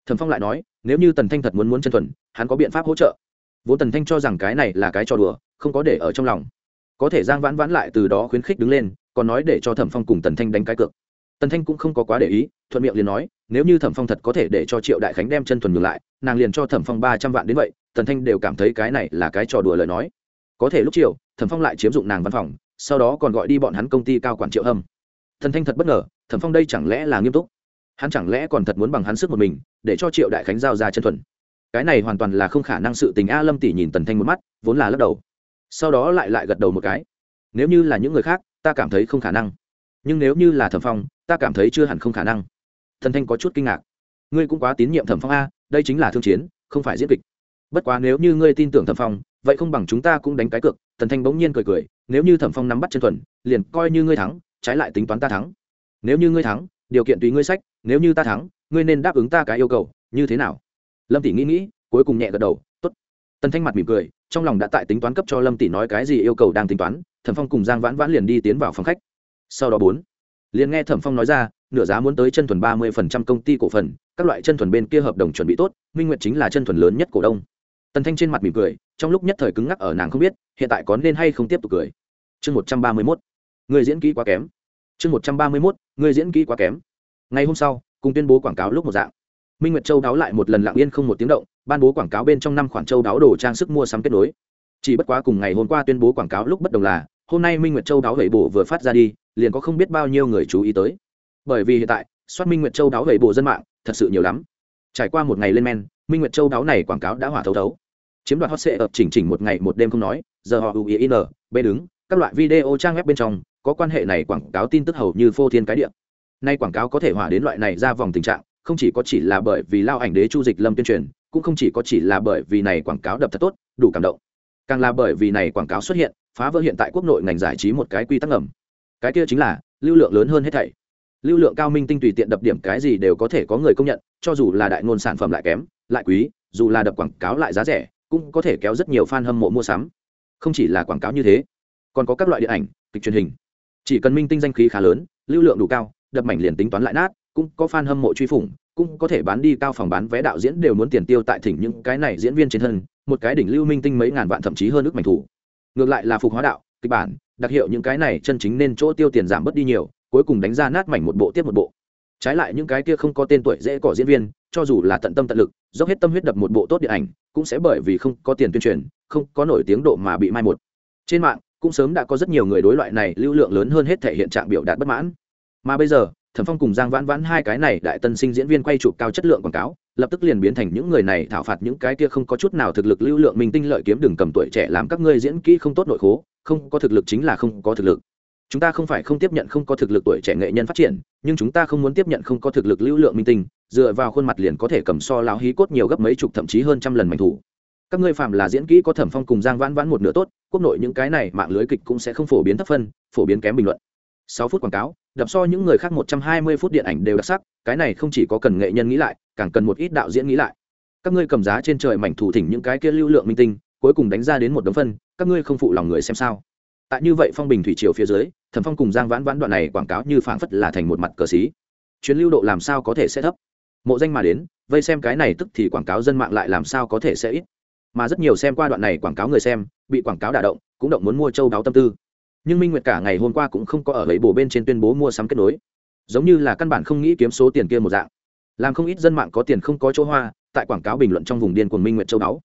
Thẩm phong lại nói, nếu như tần thanh thật muốn muốn chân thuần, hắn có biện pháp hỗ trợ. Vốn tần thanh cho rằng cái này là cái trò đùa, không có để ở trong lòng. Có thể giang vãn vãn lại từ đó khuyến khích đứng lên, còn nói để cho thẩm phong cùng tần thanh đánh cái cược. Tần thanh cũng không có quá để ý, thuận miệng liền nói, nếu như thẩm phong thật có thể để cho triệu đại khánh đem chân thuần ngược lại, nàng liền cho thẩm phong ba trăm vạn đến vậy, tần thanh đều cảm thấy cái này là cái trò đùa lời nói. Có thể lúc chiều, thẩm phong lại chiếm dụng nàng văn phòng, sau đó còn gọi đi bọn hắn công ty cao quản triệu hâm. Thần thanh thật bất ngờ thẩm phong đây chẳng lẽ là nghiêm túc? Hắn chẳng lẽ còn thật muốn bằng hắn sức một mình, để cho triệu đại khánh giao ra chân thuần? Cái này hoàn toàn là không khả năng sự tình a lâm tỷ nhìn tần thanh một mắt, vốn là lắc đầu. Sau đó lại lại gật đầu một cái. Nếu như là những người khác, ta cảm thấy không khả năng. Nhưng nếu như là thẩm phong, ta cảm thấy chưa hẳn không khả năng. Thần thanh có chút kinh ngạc. Ngươi cũng quá tín nhiệm thẩm phong a, đây chính là thương chiến, không phải diễn kịch. Bất quá nếu như ngươi tin tưởng thẩm phong, vậy không bằng chúng ta cũng đánh cái cược. Thần thanh bỗng nhiên cười cười, nếu như thẩm phong nắm bắt chân thuần, liền coi như ngươi thắng, trái lại tính toán ta thắng nếu như ngươi thắng, điều kiện tùy ngươi sách, nếu như ta thắng, ngươi nên đáp ứng ta cái yêu cầu, như thế nào? Lâm tỷ nghĩ nghĩ, cuối cùng nhẹ gật đầu t ố t tần thanh mặt mỉm cười, trong lòng đã tại tính toán cấp cho lâm tỷ nói cái gì yêu cầu đang tính toán, thẩm phong cùng giang vãn vãn liền đi tiến vào phòng khách. Sau đó bốn, liền nghe thẩm phong nói ra, nửa giá muốn tới chân thuần ba mươi phần trăm công ty cổ phần, các loại chân thuần bên kia hợp đồng chuẩn bị tốt, minh nguyệt chính là chân thuần lớn nhất cổ đông. Tần thanh trên mặt mỉm cười, trong lúc nhất thời cứng ngắc ở nàng không biết, hiện tại có nên hay không tiếp tục cười. Chương một trăm ba mươi mốt, người diễn kỹ quá kém. Chương một trăm ba mươi mốt người diễn kỹ quá kém. Ngày hôm sau, cùng tuyên bố quảng cáo lúc một dạng. Minh nguyệt châu đáo lại một lần lặng yên không một tiếng động, ban bố quảng cáo bên trong năm khoản châu đáo đồ trang sức mua sắm kết nối. Chỉ bất quá cùng ngày hôm qua tuyên bố quảng cáo lúc bất đồng là, hôm nay minh nguyệt châu đáo gậy bổ vừa phát ra đi, liền có không biết bao nhiêu người chú ý tới. Bởi vì hiện tại, soát minh nguyệt châu đáo gậy bổ dân mạng, thật sự nhiều lắm. Trải qua một ngày lên men, minh nguyệt châu đáo này quảng cáo đã hỏa thấu thấu. Chiếm đoạt hot sệ ập chỉnh chỉnh một ngày một đêm không nói, giờ họ ui in b đứng, các loại video trang web bên trong có quan hệ này quảng cáo tin tức hầu như phô thiên cái địa. Nay quảng cáo có thể hòa đến loại này ra vòng tình trạng, không chỉ có chỉ là bởi vì lao ảnh đế chu dịch lâm tuyên truyền, cũng không chỉ có chỉ là bởi vì này quảng cáo đập thật tốt, đủ cảm động. Càng là bởi vì này quảng cáo xuất hiện, phá vỡ hiện tại quốc nội ngành giải trí một cái quy tắc ngầm. Cái kia chính là, lưu lượng lớn hơn hết thảy. Lưu lượng cao minh tinh tùy tiện đập điểm cái gì đều có thể có người công nhận, cho dù là đại ngôn sản phẩm lại kém, lại quý, dù là đập quảng cáo lại giá rẻ, cũng có thể kéo rất nhiều fan hâm mộ mua sắm. Không chỉ là quảng cáo như thế, còn có các loại điện ảnh, kịch truyền hình chỉ cần minh tinh danh khí khá lớn, lưu lượng đủ cao, đập mảnh liền tính toán lại nát, cũng có fan hâm mộ truy phủng, cũng có thể bán đi cao phòng bán vé đạo diễn đều muốn tiền tiêu tại thỉnh những cái này diễn viên trên thân, một cái đỉnh lưu minh tinh mấy ngàn vạn thậm chí hơn ước mảnh thủ. Ngược lại là phục hóa đạo, kịch bản, đặc hiệu những cái này chân chính nên chỗ tiêu tiền giảm bớt đi nhiều, cuối cùng đánh ra nát mảnh một bộ tiếp một bộ. Trái lại những cái kia không có tên tuổi dễ cỏ diễn viên, cho dù là tận tâm tận lực, dốc hết tâm huyết đập một bộ tốt điện ảnh, cũng sẽ bởi vì không có tiền tuyên truyền, không có nổi tiếng độ mà bị mai một. Trên mạng cũng sớm đã có rất nhiều người đối loại này lưu lượng lớn hơn hết thể hiện trạng biểu đạt bất mãn. Mà bây giờ, thẩm phong cùng giang vãn vãn hai cái này đại tân sinh diễn viên quay chụp cao chất lượng quảng cáo, lập tức liền biến thành những người này thảo phạt những cái kia không có chút nào thực lực lưu lượng mình tinh lợi kiếm đừng cầm tuổi trẻ làm các ngươi diễn kỹ không tốt nội khố, không có thực lực chính là không có thực lực. Chúng ta không phải không tiếp nhận không có thực lực tuổi trẻ nghệ nhân phát triển, nhưng chúng ta không muốn tiếp nhận không có thực lực lưu lượng minh tinh, dựa vào khuôn mặt liền có thể cầm so láo hí cốt nhiều gấp mấy chục thậm chí hơn trăm lần mạnh thủ các ngươi phạm là diễn kỹ có thẩm phong cùng giang vãn vãn một nửa tốt, quốc nội những cái này mạng lưới kịch cũng sẽ không phổ biến thấp phân, phổ biến kém bình luận. Sáu phút quảng cáo, đập so những người khác một trăm hai mươi phút điện ảnh đều đặc sắc, cái này không chỉ có cần nghệ nhân nghĩ lại, càng cần một ít đạo diễn nghĩ lại. Các ngươi cầm giá trên trời mảnh thủ thỉnh những cái kia lưu lượng minh tinh, cuối cùng đánh ra đến một đống phân, các ngươi không phụ lòng người xem sao. Tại như vậy phong bình thủy triều phía dưới, thẩm phong cùng giang vãn vãn đoạn này quảng cáo như phảng phất là thành một mặt cờ xí. Chuyến lưu độ làm sao có thể sẽ thấp? Mộ danh mà đến, vây xem cái này tức thì quảng cáo dân mạng lại làm sao có thể sẽ ít? Mà rất nhiều xem qua đoạn này quảng cáo người xem, bị quảng cáo đả động, cũng động muốn mua châu đáo tâm tư. Nhưng minh nguyệt cả ngày hôm qua cũng không có ở lấy bổ bên trên tuyên bố mua sắm kết nối. Giống như là căn bản không nghĩ kiếm số tiền kia một dạng. Làm không ít dân mạng có tiền không có chỗ hoa, tại quảng cáo bình luận trong vùng điên của minh nguyệt châu đáo.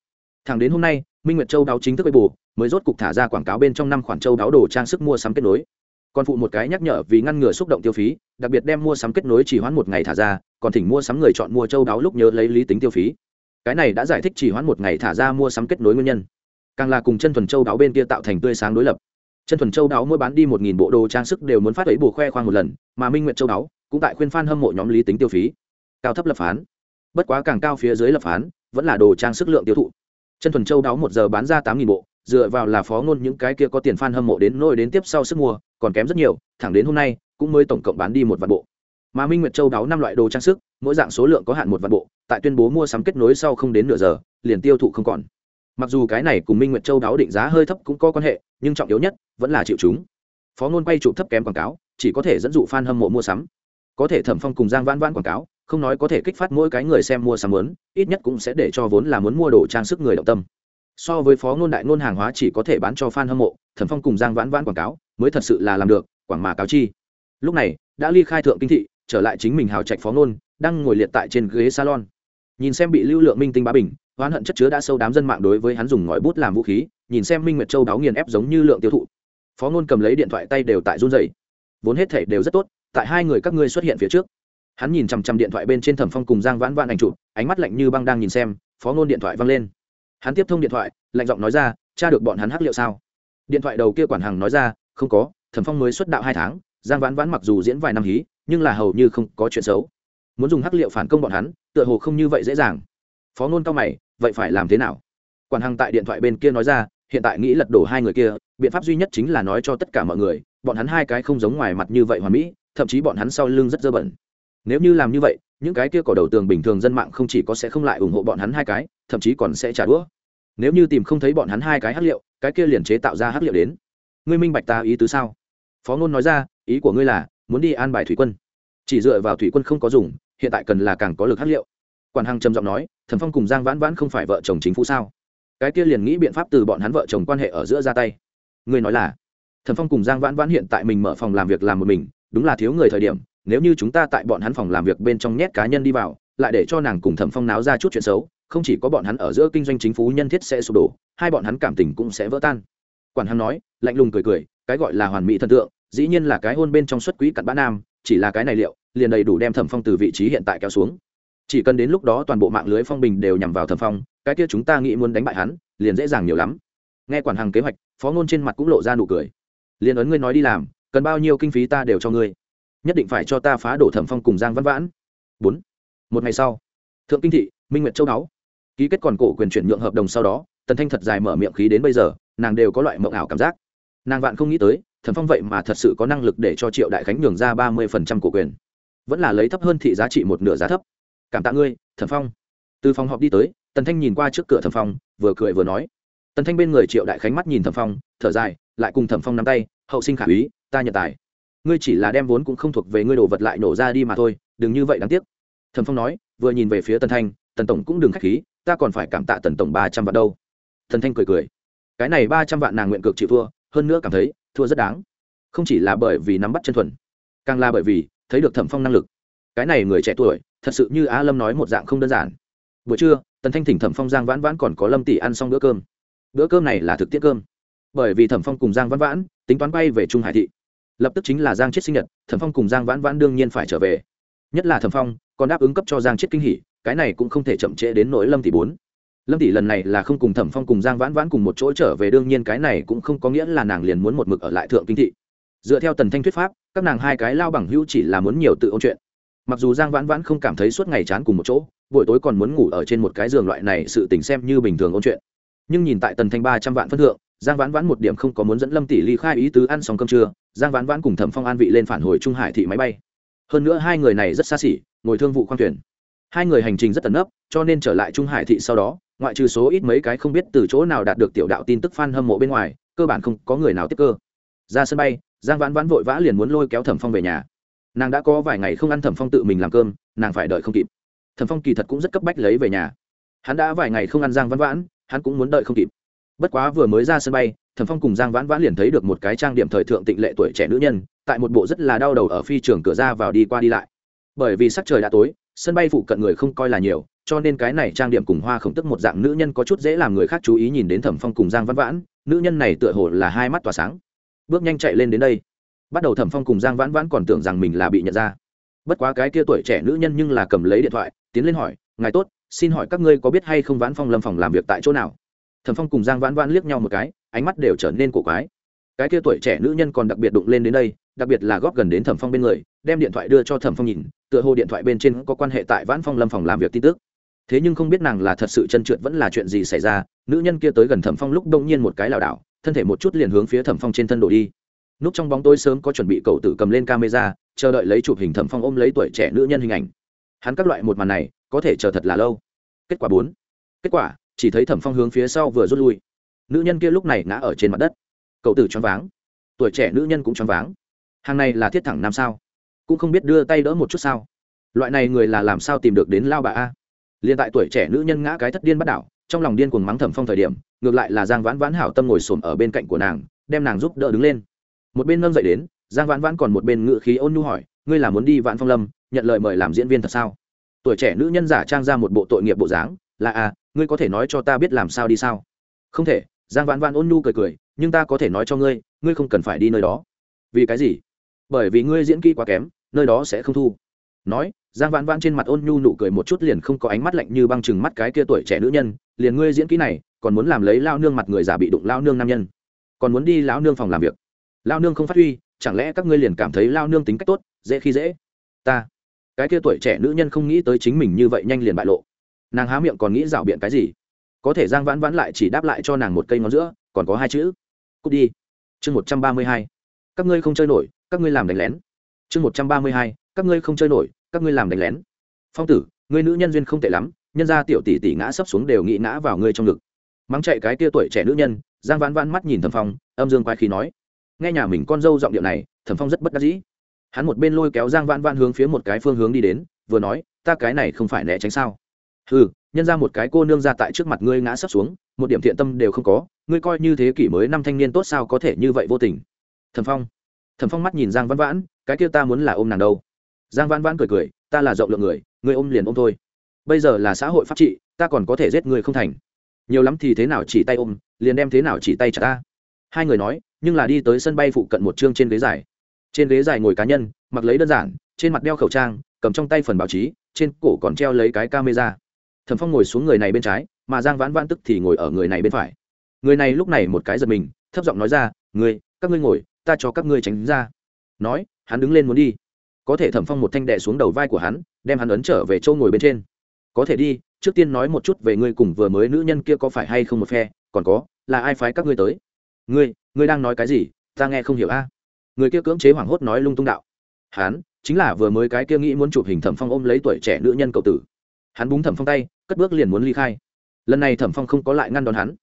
Thẳng đến hôm nay, minh nguyệt châu đáo chính thức lấy bổ mới rốt cục thả ra quảng cáo bên trong năm khoản châu đáo đồ trang sức mua sắm kết nối. Còn phụ một cái nhắc nhở vì ngăn ngừa xúc động tiêu phí, đặc biệt đem mua sắm kết nối chỉ hoãn một ngày thả ra, còn thỉnh mua sắm người chọn mua châu đáo lúc nhớ lấy lý tính tiêu phí cái này đã giải thích chỉ hoãn một ngày thả ra mua sắm kết nối nguyên nhân. Càng là cùng chân thuần châu đáo bên kia tạo thành tươi sáng đối lập. Chân thuần châu đáo mỗi bán đi một nghìn bộ đồ trang sức đều muốn phát ấy bù khoe khoang một lần, mà minh nguyện châu đáo cũng tại khuyên f hâm mộ nhóm lý tính tiêu phí. Cao thấp lập phán. Bất quá càng cao phía dưới lập phán, vẫn là đồ trang sức lượng tiêu thụ. Chân thuần châu đáo một giờ bán ra tám nghìn bộ, dựa vào là phó ngôn những cái kia có tiền f hâm mộ đến nôi đến tiếp sau sức mua, còn kém rất nhiều, thẳng đến hôm nay cũng mới tổng cộng bán đi một vạn bộ. Mà minh nguyệt châu đáo năm loại đồ trang sức mỗi dạng số lượng có hạn một vạn bộ, tại tuyên bố mua sắm kết nối sau không đến nửa giờ, liền tiêu thụ không còn. Mặc dù cái này cùng minh nguyệt châu đáo định giá hơi thấp cũng có quan hệ, nhưng trọng yếu nhất vẫn là chịu chúng. Phó ngôn quay trụ thấp kém quảng cáo, chỉ có thể dẫn dụ f a n hâm mộ mua sắm. Có thể thẩm phong cùng giang vãn vãn quảng cáo, không nói có thể kích phát mỗi cái người xem mua sắm lớn ít nhất cũng sẽ để cho vốn là muốn mua đồ trang sức người động tâm. So với phó ngôn đại ngôn hàng hóa chỉ có thể bán cho f a n hâm mộ, thẩm phong cùng giang vãn vãn quảng cáo mới thật sự là làm được, quảng mà cáo chi. Lúc này, đã ly khai thượng kinh thị, trở lại chính mình hào trạch phó ngôn đang ngồi liệt tại trên ghế salon. Nhìn xem bị lưu lượng minh tinh bá bình, oán hận chất chứa đã sâu đám dân mạng đối với hắn dùng ngòi bút làm vũ khí, nhìn xem minh nguyệt châu đáo nghiền ép giống như lượng tiêu thụ. Phó ngôn cầm lấy điện thoại tay đều tại run dày vốn hết thể đều rất tốt, tại hai người các ngươi xuất hiện phía trước. Hắn nhìn chằm chằm điện thoại bên trên thẩm phong cùng giang vãn vãn ảnh chụp, ánh mắt lạnh như băng đang nhìn xem, phó ngôn điện thoại văng lên. Hắn tiếp thông điện thoại, lạnh giọng nói ra, cha được bọn hắn hắc liệu sao? Điện thoại đầu kia quản hàng nói ra, không có, thẩm phong mới xuất đạo hai tháng, giang vãn vãn mặc dù diễn vài năm hí, nhưng là hầu như không có chuyện xấu muốn dùng hắc liệu phản công bọn hắn, tựa hồ không như vậy dễ dàng. Phó ngôn cao mày, vậy phải làm thế nào? Quản hằng tại điện thoại bên kia nói ra, hiện tại nghĩ lật đổ hai người kia, biện pháp duy nhất chính là nói cho tất cả mọi người, bọn hắn hai cái không giống ngoài mặt như vậy hoàn mỹ, thậm chí bọn hắn sau lưng rất dơ bẩn. Nếu như làm như vậy, những cái kia cỏ đầu tường bình thường dân mạng không chỉ có sẽ không lại ủng hộ bọn hắn hai cái, thậm chí còn sẽ trả đũa. Nếu như tìm không thấy bọn hắn hai cái hắc liệu, cái kia liền chế tạo ra hắc liệu đến. Ngươi minh bạch ta ý tứ sao? Phó ngôn nói ra, ý của ngươi là, muốn đi an bài thủy quân. Chỉ dựa vào thủy quân không có dùng hiện tại cần là càng có lực hát liệu. Quản hằng trầm giọng nói, thần phong cùng giang vãn vãn không phải vợ chồng chính phủ sao? Cái kia liền nghĩ biện pháp từ bọn hắn vợ chồng quan hệ ở giữa ra tay. Ngươi nói là, thần phong cùng giang vãn vãn hiện tại mình mở phòng làm việc làm một mình, đúng là thiếu người thời điểm, nếu như chúng ta tại bọn hắn phòng làm việc bên trong nhét cá nhân đi vào, lại để cho nàng cùng thẩm phong náo ra chút chuyện xấu, không chỉ có bọn hắn ở giữa kinh doanh chính phủ nhân thiết sẽ sụp đổ, hai bọn hắn cảm tình cũng sẽ vỡ tan. Quản hắn nói, lạnh lùng cười cười, cái gọi là hoàn mỹ thần tượng, dĩ nhiên là cái hôn bên trong xuất quỹ cặn bã nam, chỉ là cái này liệu liền đầy đủ đem thẩm phong từ vị trí hiện tại kéo xuống. Chỉ cần đến lúc đó toàn bộ mạng lưới phong bình đều nhằm vào thẩm phong, cái kia chúng ta nghĩ muốn đánh bại hắn, liền dễ dàng nhiều lắm. Nghe quản hàng kế hoạch, phó ngôn trên mặt cũng lộ ra nụ cười. Liền ấn ngươi nói đi làm, cần bao nhiêu kinh phí ta đều cho ngươi. Nhất định phải cho ta phá đổ thẩm phong cùng giang văn vãn. Bốn. Một ngày sau, thượng kinh thị, minh nguyệt châu đáo ký kết còn cổ quyền chuyển nhượng hợp đồng sau đó, tần thanh thật dài mở miệng khí đến bây giờ, nàng đều có loại mộng ảo cảm giác. Nàng vạn không nghĩ tới, thẩm phong vậy mà thật sự có năng lực để cho triệu đại khánh nhường ra ba mươi phần trăm cổ quyền vẫn là lấy thấp hơn thị giá trị một nửa giá thấp. Cảm tạ ngươi thẩm phong. Từ phòng họp đi tới, tần thanh nhìn qua trước cửa thẩm phong, vừa cười vừa nói. Tần thanh bên người triệu đại khánh mắt nhìn thẩm phong, thở dài, lại cùng thẩm phong nắm tay, hậu sinh khả úy, ta nhận tài. Ngươi chỉ là đem vốn cũng không thuộc về ngươi đồ vật lại nổ ra đi mà thôi, đừng như vậy đáng tiếc. Thẩm phong nói, vừa nhìn về phía tần thanh, tần tổng cũng đừng k h á c h khí, ta còn phải cảm tạ tần tổng ba trăm vạn đâu. Thần thanh cười cười, cái này ba trăm vạn nàng nguyện cực chịu thua, hơn nữa cảm thấy thua rất đáng. Không chỉ là bởi vì nắm bắt chân thuần, càng là bởi vì thấy được thẩm phong năng lực. Cái này người trẻ tuổi, thật sự như á lâm nói một dạng không đơn giản. Buổi trưa, tần thanh thỉnh thẩm phong giang vãn vãn còn có lâm tỷ ăn xong bữa cơm. Bữa cơm này là thực tiết cơm. Bởi vì thẩm phong cùng giang vãn vãn tính toán bay về trung hải thị. Lập tức chính là giang chết sinh nhật, thẩm phong cùng giang vãn vãn đương nhiên phải trở về. Nhất là thẩm phong, còn đáp ứng cấp cho giang chết kinh hỉ, cái này cũng không thể chậm trễ đến nỗi lâm tỷ bốn. Lâm tỷ lần này là không cùng thẩm phong cùng giang vãn vãn cùng một chỗ trở về, đương nhiên cái này cũng không có nghĩa là nàng liền muốn một mực ở lại thượng kinh thị dựa theo tần thanh thuyết pháp, các nàng hai cái lao bằng hữu chỉ là muốn nhiều tự ôn chuyện. Mặc dù giang vãn vãn không cảm thấy suốt ngày chán cùng một chỗ, buổi tối còn muốn ngủ ở trên một cái giường loại này sự tình xem như bình thường ôn chuyện. Nhưng nhìn tại tần thanh ba trăm vạn phân thượng, giang vãn vãn một điểm không có muốn dẫn lâm tỷ ly khai ý tứ ăn xong cơm trưa, giang vãn vãn cùng thẩm phong an vị lên phản hồi trung hải thị máy bay. Hơn nữa hai người này rất xa xỉ, ngồi thương vụ khoang thuyền. Hai người hành trình rất tấn nấp, cho nên trở lại trung hải thị sau đó, ngoại trừ số ít mấy cái không biết từ chỗ nào đạt được tiểu đạo tin tức f a n hâm mộ bên ngoài, cơ bản không có người nào tiếp cơ. Ra sân bay giang vãn vãn vội vã liền muốn lôi kéo thẩm phong về nhà. Nàng đã có vài ngày không ăn thẩm phong tự mình làm cơm, nàng phải đợi không kịp. Thẩm phong kỳ thật cũng rất cấp bách lấy về nhà. Hắn đã vài ngày không ăn giang vãn vãn, hắn cũng muốn đợi không kịp. Bất quá vừa mới ra sân bay, thẩm phong cùng giang vãn vãn liền thấy được một cái trang điểm thời thượng tịnh lệ tuổi trẻ nữ nhân, tại một bộ rất là đau đầu ở phi trường cửa ra vào đi qua đi lại. Bởi vì sắc trời đã tối, sân bay phụ cận người không coi là nhiều, cho nên cái này trang điểm cùng hoa khổng tức một dạng nữ nhân có chút dễ làm người khác chú ý nhìn đến thẩm phong cùng giang Vãn vãn. Nữ nhân này tựa hồ là hai mắt tỏa sáng bước nhanh chạy lên đến đây. Bắt đầu thẩm phong cùng giang vãn vãn còn tưởng rằng mình là bị nhận ra. Bất quá cái kia tuổi trẻ nữ nhân nhưng là cầm lấy điện thoại, tiến lên hỏi, ngài tốt, xin hỏi các ngươi có biết hay không vãn phong lâm phòng làm việc tại chỗ nào? Thẩm phong cùng giang vãn vãn liếc nhau một cái, ánh mắt đều trở nên cổ quái. Cái kia tuổi trẻ nữ nhân còn đặc biệt đụng lên đến đây, đặc biệt là góp gần đến thẩm phong bên người, đem điện thoại đưa cho thẩm phong nhìn, tựa hồ điện thoại bên trên có quan hệ tại vãn phong lâm phòng làm việc tin tức. Thế nhưng không biết nàng là thật sự chân trượt vẫn là chuyện gì xảy ra, nữ nhân kia tới gần thẩm phong lúc đông nhiên một cái lảo đảo thân thể một chút liền hướng phía thẩm phong trên thân đổ đi. Núp trong bóng tối sớm có chuẩn bị cậu tử cầm lên camera, chờ đợi lấy chụp hình thẩm phong ôm lấy tuổi trẻ nữ nhân hình ảnh. Hắn các loại một màn này, có thể chờ thật là lâu. Kết quả bốn. Kết quả, chỉ thấy thẩm phong hướng phía sau vừa rút lui. Nữ nhân kia lúc này ngã ở trên mặt đất. Cậu tử choáng váng. Tuổi trẻ nữ nhân cũng choáng váng. Hàng này là thiết thẳng nam sao? Cũng không biết đưa tay đỡ một chút sao? Loại này người là làm sao tìm được đến lao bà a? Liền tại tuổi trẻ nữ nhân ngã cái thất điên bắt đảo trong lòng điên cuồng mắng thẩm phong thời điểm, ngược lại là giang vãn vãn hảo tâm ngồi xổm ở bên cạnh của nàng, đem nàng giúp đỡ đứng lên. Một bên nâng dậy đến, giang vãn vãn còn một bên ngự khí ôn nhu hỏi, ngươi là muốn đi vạn phong lâm, nhận lời mời làm diễn viên thật sao? Tuổi trẻ nữ nhân giả trang ra một bộ tội nghiệp bộ dáng, là à ngươi có thể nói cho ta biết làm sao đi sao? Không thể. Giang vãn vãn ôn nhu cười cười, nhưng ta có thể nói cho ngươi ngươi không cần phải đi nơi đó. Vì cái gì? Bởi vì ngươi diễn kỹ quá kém, nơi đó sẽ không thu. Nói giang vãn vãn trên mặt ôn nhu nụ cười một chút liền không có ánh mắt lạnh như băng chừng mắt cái kia tuổi trẻ nữ nhân, liền ngươi diễn kỹ này, còn muốn làm lấy lao nương mặt người già bị đụng lao nương nam nhân. Còn muốn đi lao nương phòng làm việc. Lao nương không phát huy, chẳng lẽ các ngươi liền cảm thấy lao nương tính cách tốt, dễ khi dễ? Ta. Cái kia tuổi trẻ nữ nhân không nghĩ tới chính mình như vậy nhanh liền bại lộ. Nàng há miệng còn nghĩ rảo biện cái gì? Có thể giang vãn vãn lại chỉ đáp lại cho nàng một cây ngón giữa, còn có hai chữ. Cút đi. Chương một trăm ba mươi hai. Các ngươi không chơi nổi, các ngươi làm đánh lén. Chương một trăm ba mươi hai. Các ngươi không chơi nổi các ngươi làm đánh lén. Phong tử, ngươi nữ nhân duyên không tệ lắm, nhân ra tiểu tỷ tỷ ngã sấp xuống đều nghĩ ngã vào ngươi trong ngực. Mắng chạy cái kia tuổi trẻ nữ nhân, giang vãn vãn mắt nhìn thẩm phong, âm dương quái khí nói. Nghe nhà mình con dâu giọng điệu này, thẩm phong rất bất đắc dĩ. Hắn một bên lôi kéo giang vãn vãn hướng phía một cái phương hướng đi đến, vừa nói, ta cái này không phải né tránh sao? Ừ nhân ra một cái cô nương ra tại trước mặt ngươi ngã sấp xuống, một điểm thiện tâm đều không có, ngươi coi như thế kỷ mới năm thanh niên tốt sao có thể như vậy vô tình? Thẩm phong. Thẩm phong mắt nhìn giang vãn vãn, cái kia ta muốn là ôm nàng đâu? Giang vãn vãn cười cười, ta là rộng lượng người người ôm liền ôm thôi. Bây giờ là xã hội pháp trị, ta còn có thể giết người không thành. Nhiều lắm thì thế nào chỉ tay ôm, liền đem thế nào chỉ tay chặt ta. Hai người nói, nhưng là đi tới sân bay phụ cận một chương trên ghế dài. Trên ghế dài ngồi cá nhân, mặc lấy đơn giản, trên mặt đeo khẩu trang, cầm trong tay phần báo chí, trên cổ còn treo lấy cái camera. Thẩm phong ngồi xuống người này bên trái, mà giang vãn vãn tức thì ngồi ở người này bên phải. Người này lúc này một cái giật mình, thấp giọng nói ra người các ngươi ngồi, ta cho các ngươi tránh ra. Nói, hắn đứng lên muốn đi có thể thẩm phong một thanh đệ xuống đầu vai của hắn, đem hắn ấn trở về châu ngồi bên trên. Có thể đi, trước tiên nói một chút về ngươi cùng vừa mới nữ nhân kia có phải hay không một phe, còn có, là ai phái các ngươi tới? Ngươi ngươi đang nói cái gì? Ta nghe không hiểu a. Người kia cưỡng chế hoảng hốt nói lung tung đạo. Hắn, chính là vừa mới cái kia nghĩ muốn chụp hình thẩm phong ôm lấy tuổi trẻ nữ nhân cậu tử. Hắn búng thẩm phong tay, cất bước liền muốn ly khai. Lần này thẩm phong không có lại ngăn đón hắn.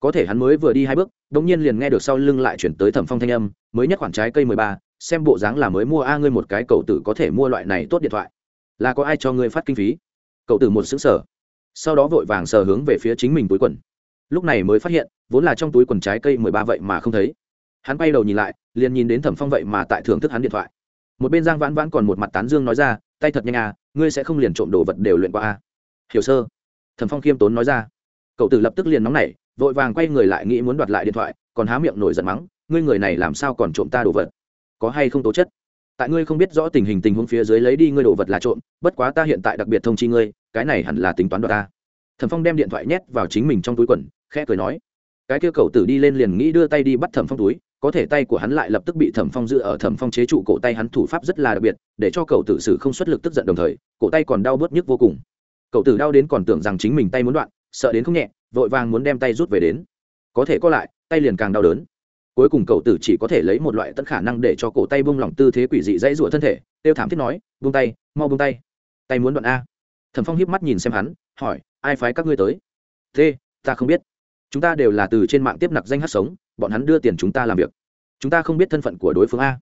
Có thể hắn mới vừa đi hai bước đ ỗ n g nhiên liền nghe được sau lưng lại chuyển tới thẩm phong thanh âm, mới nhất khoản trái cây mười ba xem bộ dáng là mới mua a, ngươi một cái cậu tử có thể mua loại này tốt điện thoại. Là có ai cho ngươi phát kinh phí? Cậu tử một xứng sở sau đó vội vàng sờ hướng về phía chính mình túi quần. Lúc này mới phát hiện, vốn là trong túi quần trái cây mười ba vậy mà không thấy. Hắn quay đầu nhìn lại, liền nhìn đến thẩm phong vậy mà tại thưởng thức hắn điện thoại. Một bên giang vãn vãn còn một mặt tán dương nói ra, tay thật nhanh à ngươi sẽ không liền trộm đồ vật đều luyện qua à hiểu, sơ. Thẩm phong khiêm tốn nói ra. Cậu tử lập tức liền nóng nảy, vội vàng quay người lại nghĩ muốn đoạt lại điện thoại, còn há miệng nổi giận mắng, ngươi người này làm sao còn trộm ta đồ vật? Có hay không tố chất. Tại ngươi không biết rõ tình hình tình huống phía dưới lấy đi ngươi đồ vật là trộm, bất quá ta hiện tại đặc biệt thông chi ngươi, cái này hẳn là tính toán đoạt ta. Thẩm phong đem điện thoại nhét vào chính mình trong túi quần, khẽ cười nói, cái kia cậu tử đi lên liền nghĩ đưa tay đi bắt thẩm phong túi, có thể tay của hắn lại lập tức bị thẩm phong giữ ở thẩm phong chế trụ cổ tay hắn thủ pháp rất là đặc biệt, để cho cậu tử sử không xuất lực tức giận đồng thời, cổ tay còn đau bớt nhức vô cùng. Cậu tử đau đến còn tưởng rằng chính mình tay muốn đoạn, sợ đến không nhẹ, vội vàng muốn đem tay rút về đến. Có thể có lại, tay liền càng đau đớn cuối cùng cậu tử chỉ có thể lấy một loại tất khả năng để cho cổ tay bung lỏng tư thế quỷ dị dãy rủa thân thể. Tiêu thảm thiết nói, buông tay, mau buông tay. Tay muốn đoạn a. Thẩm phong hiếp mắt nhìn xem hắn, hỏi, ai phái các ngươi tới? Thế ta không biết. Chúng ta đều là từ trên mạng tiếp nặc danh hát sống, bọn hắn đưa tiền chúng ta làm việc. Chúng ta không biết thân phận của đối phương a.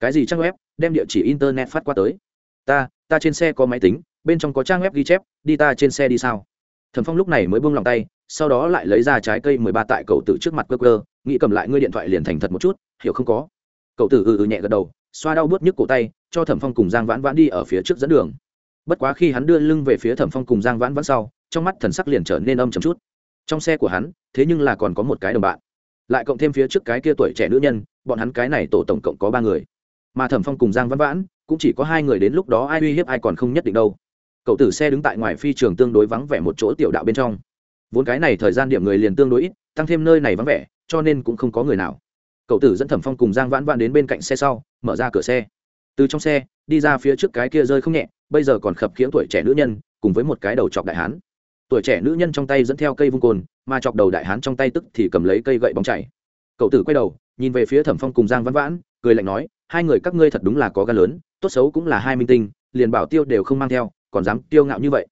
Cái gì trang web? Đem địa chỉ internet phát qua tới. Ta ta trên xe có máy tính, bên trong có trang web ghi chép, đi ta trên xe đi sao? Thẩm phong lúc này mới buông lòng tay sau đó lại lấy ra trái cây mười ba tại cậu tử trước mặt cơ cơ nghĩ cầm lại ngươi điện thoại liền thành thật một chút, hiểu không có? Cậu tử ừ ừ nhẹ gật đầu, xoa đau bớt nhức cổ tay, cho thẩm phong cùng giang vãn vãn đi ở phía trước dẫn đường. Bất quá khi hắn đưa lưng về phía thẩm phong cùng giang vãn vãn sau, trong mắt thần sắc liền trở nên âm chầm chút. Trong xe của hắn, thế nhưng là còn có một cái đồng bạn. Lại cộng thêm phía trước cái kia tuổi trẻ nữ nhân, bọn hắn cái này tổ tổng cộng có ba người. Mà thẩm phong cùng giang vãn vãn, cũng chỉ có hai người đến lúc đó ai uy hiếp ai còn không nhất định đâu. Cậu tử xe đứng tại ngoài phi trường tương đối vắng vẻ một chỗ tiểu đạo bên trong vốn cái này thời gian điểm người liền tương đối ít tăng thêm nơi này vắng vẻ cho nên cũng không có người nào. Cậu tử dẫn thẩm phong cùng giang vãn vãn đến bên cạnh xe sau mở ra cửa xe. Từ trong xe đi ra phía trước cái kia rơi không nhẹ bây giờ còn khập khiễng tuổi trẻ nữ nhân cùng với một cái đầu chọc đại hán. Tuổi trẻ nữ nhân trong tay dẫn theo cây vung cồn, mà chọc đầu đại hán trong tay tức thì cầm lấy cây gậy bóng chảy. Cậu tử quay đầu nhìn về phía thẩm phong cùng giang vãn vãn cười lạnh nói hai người các ngươi thật đúng là có gan lớn tốt xấu cũng là hai minh tinh liền bảo tiêu đều không mang theo còn dám tiêu ngạo như vậy.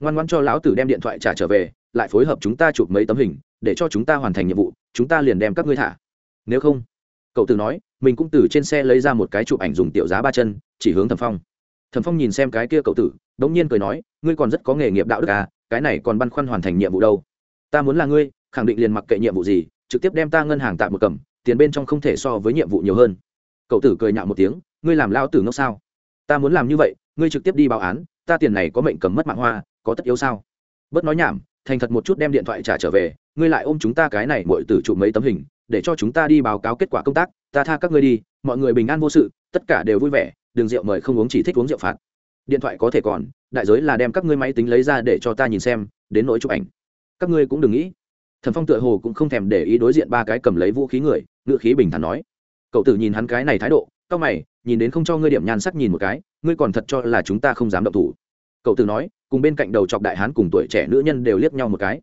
Ngoan ngoan cho lão tử đem điện thoại trả trở về lại phối hợp chúng ta chụp mấy tấm hình, để cho chúng ta hoàn thành nhiệm vụ, chúng ta liền đem các ngươi thả. Nếu không, cậu tử nói, mình cũng từ trên xe lấy ra một cái chụp ảnh dùng tiểu giá ba chân, chỉ hướng thẩm phong. Thẩm phong nhìn xem cái kia cậu tử đ ỗ n g nhiên cười nói, ngươi còn rất có nghề nghiệp đạo đức à cái này còn băn khoăn hoàn thành nhiệm vụ đâu. Ta muốn là ngươi, khẳng định liền mặc kệ nhiệm vụ gì, trực tiếp đem ta ngân hàng tạm một cầm, tiền bên trong không thể so với nhiệm vụ nhiều hơn. Cậu tử cười nhạo một tiếng, ngươi làm lao tử ngốc sao? Ta muốn làm như vậy, ngươi trực tiếp đi báo án, ta tiền này có mệnh cầm mất mạng hoa, có tất yếu sao? Bớt nói nhảm thành thật một chút đem điện thoại trả trở về, ngươi lại ôm chúng ta cái này mọi tử chụp mấy tấm hình, để cho chúng ta đi báo cáo kết quả công tác, ta tha các ngươi đi, mọi người bình an vô sự, tất cả đều vui vẻ, đường rượu mời không uống chỉ thích uống rượu phạt. Điện thoại có thể còn, đại giới là đem các ngươi máy tính lấy ra để cho ta nhìn xem, đến nỗi chụp ảnh. Các ngươi cũng đừng nghĩ. Thần phong tựa hồ cũng không thèm để ý đối diện ba cái cầm lấy vũ khí người ngựa khí bình thản nói. Cậu tử nhìn hắn cái này thái độ c mày, nhìn đến không cho ngươi điểm nhan sắc nhìn một cái, ngươi còn thật cho là chúng ta không dám động thủ. Cậu tử nói cùng bên cạnh đầu chọc đại hán cùng tuổi trẻ nữ nhân đều liếc nhau một cái.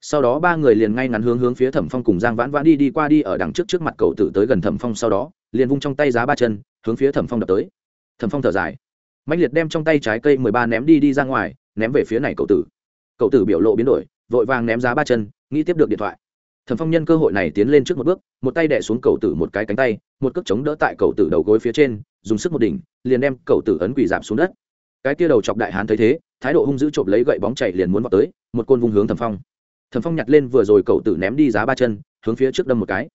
Sau đó ba người liền ngay ngắn hướng hướng phía thẩm phong cùng giang vãn vãn đi đi qua đi ở đằng trước trước mặt cậu tử tới gần thẩm phong sau đó, liền vung trong tay giá ba chân, hướng phía thẩm phong đập tới. Thẩm phong thở dài. Mạnh liệt đem trong tay trái cây mười ba ném đi đi ra ngoài, ném về phía này cậu tử. Cậu tử biểu lộ biến đổi, vội vàng ném giá ba chân, nghĩ tiếp được điện thoại. Thẩm phong nhân cơ hội này tiến lên trước một bước, một tay đẻ xuống cậu tử một cái cánh tay, một cước chống đỡ tại cậu tử đầu gối phía trên, dùng sức một đỉnh, liền đem cậu tử ấn quỳ giảm xuống đất. Cái tia đầu chọc đại hán thấy thế thái độ hung dữ chộp lấy gậy bóng chạy liền muốn vào tới, một côn vung hướng thẩm phong. Thẩm phong nhặt lên vừa rồi cầu tử ném đi giá ba chân, hướng phía trước đâm một cái.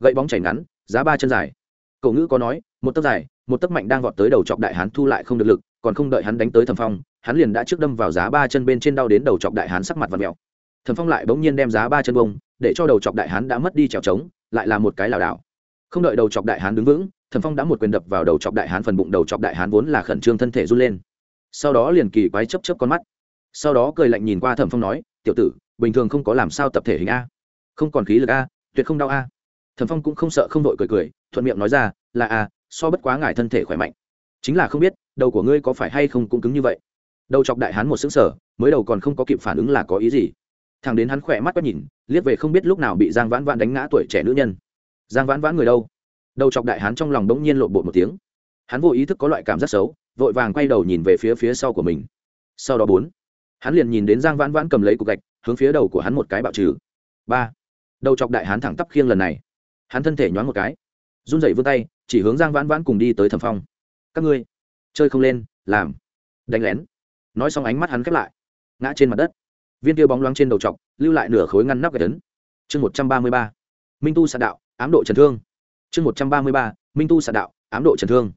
Gậy bóng chảy ngắn, giá ba chân dài. Cậu ngữ có nói, một tấc dài, một tấc mạnh đang vọt tới đầu chọc đại hán thu lại không được lực, còn không đợi hắn đánh tới thẩm phong, hắn liền đã trước đâm vào giá ba chân bên trên đau đến đầu chọc đại hán sắc mặt và mẹo thẩm phong lại bỗng nhiên đem giá ba chân bông, để cho đầu chọc đại hán đã mất đi trèo trống, lại là một cái lảo đảo. Không đợi đầu chọc đại hán đứng vững, thẩm phong đã một quyền đập vào đầu chọc đại hán phần bụng, đầu chọc đại hán vốn là khẩn trương thân thể run lên sau đó liền kỳ quái chấp chấp con mắt. Sau đó cười lạnh nhìn qua thẩm phong nói, tiểu tử, bình thường không có làm sao tập thể hình a. Không còn khí lực a, tuyệt không đau a. Thẩm phong cũng không sợ không đội cười cười, thuận miệng nói ra, là a, so bất quá ngại thân thể khỏe mạnh. Chính là không biết, đầu của ngươi có phải hay không cũng cứng như vậy. Đầu chọc đại hán một xứng sở mới đầu còn không có kịp phản ứng là có ý gì. Thằng đến hắn khỏe mắt quét nhìn, liếc về không biết lúc nào bị giang vãn vãn đánh ngã tuổi trẻ nữ nhân. Giang vãn vãn người đâu? Đầu chọc đại hán trong lòng đống nhiên lộn bột một tiếng. Hắn vô ý thức có loại cảm giác xấu vội vàng quay đầu nhìn về phía phía sau của mình. Sau đó bốn, hắn liền nhìn đến giang vãn vãn cầm lấy cục gạch, hướng phía đầu của hắn một cái bạo trừ. Ba, đầu chọc đại hán thẳng tắp khiêng lần này. Hắn thân thể nhoáng một cái, run rẩy vươn tay, chỉ hướng giang vãn vãn cùng đi tới thẩm phong. Các ngươi, chơi không lên, làm. Đánh lén. Nói xong ánh mắt hắn khép lại, ngã trên mặt đất. Viên tiêu bóng loáng trên đầu trọc lưu lại nửa khối ngăn nắp gạch tấn chương một trăm ba mươi ba, minh tu sạn đạo, ám độ trần thương. Chương một trăm ba mươi ba, minh tu sạn đạo, ám độ trần thương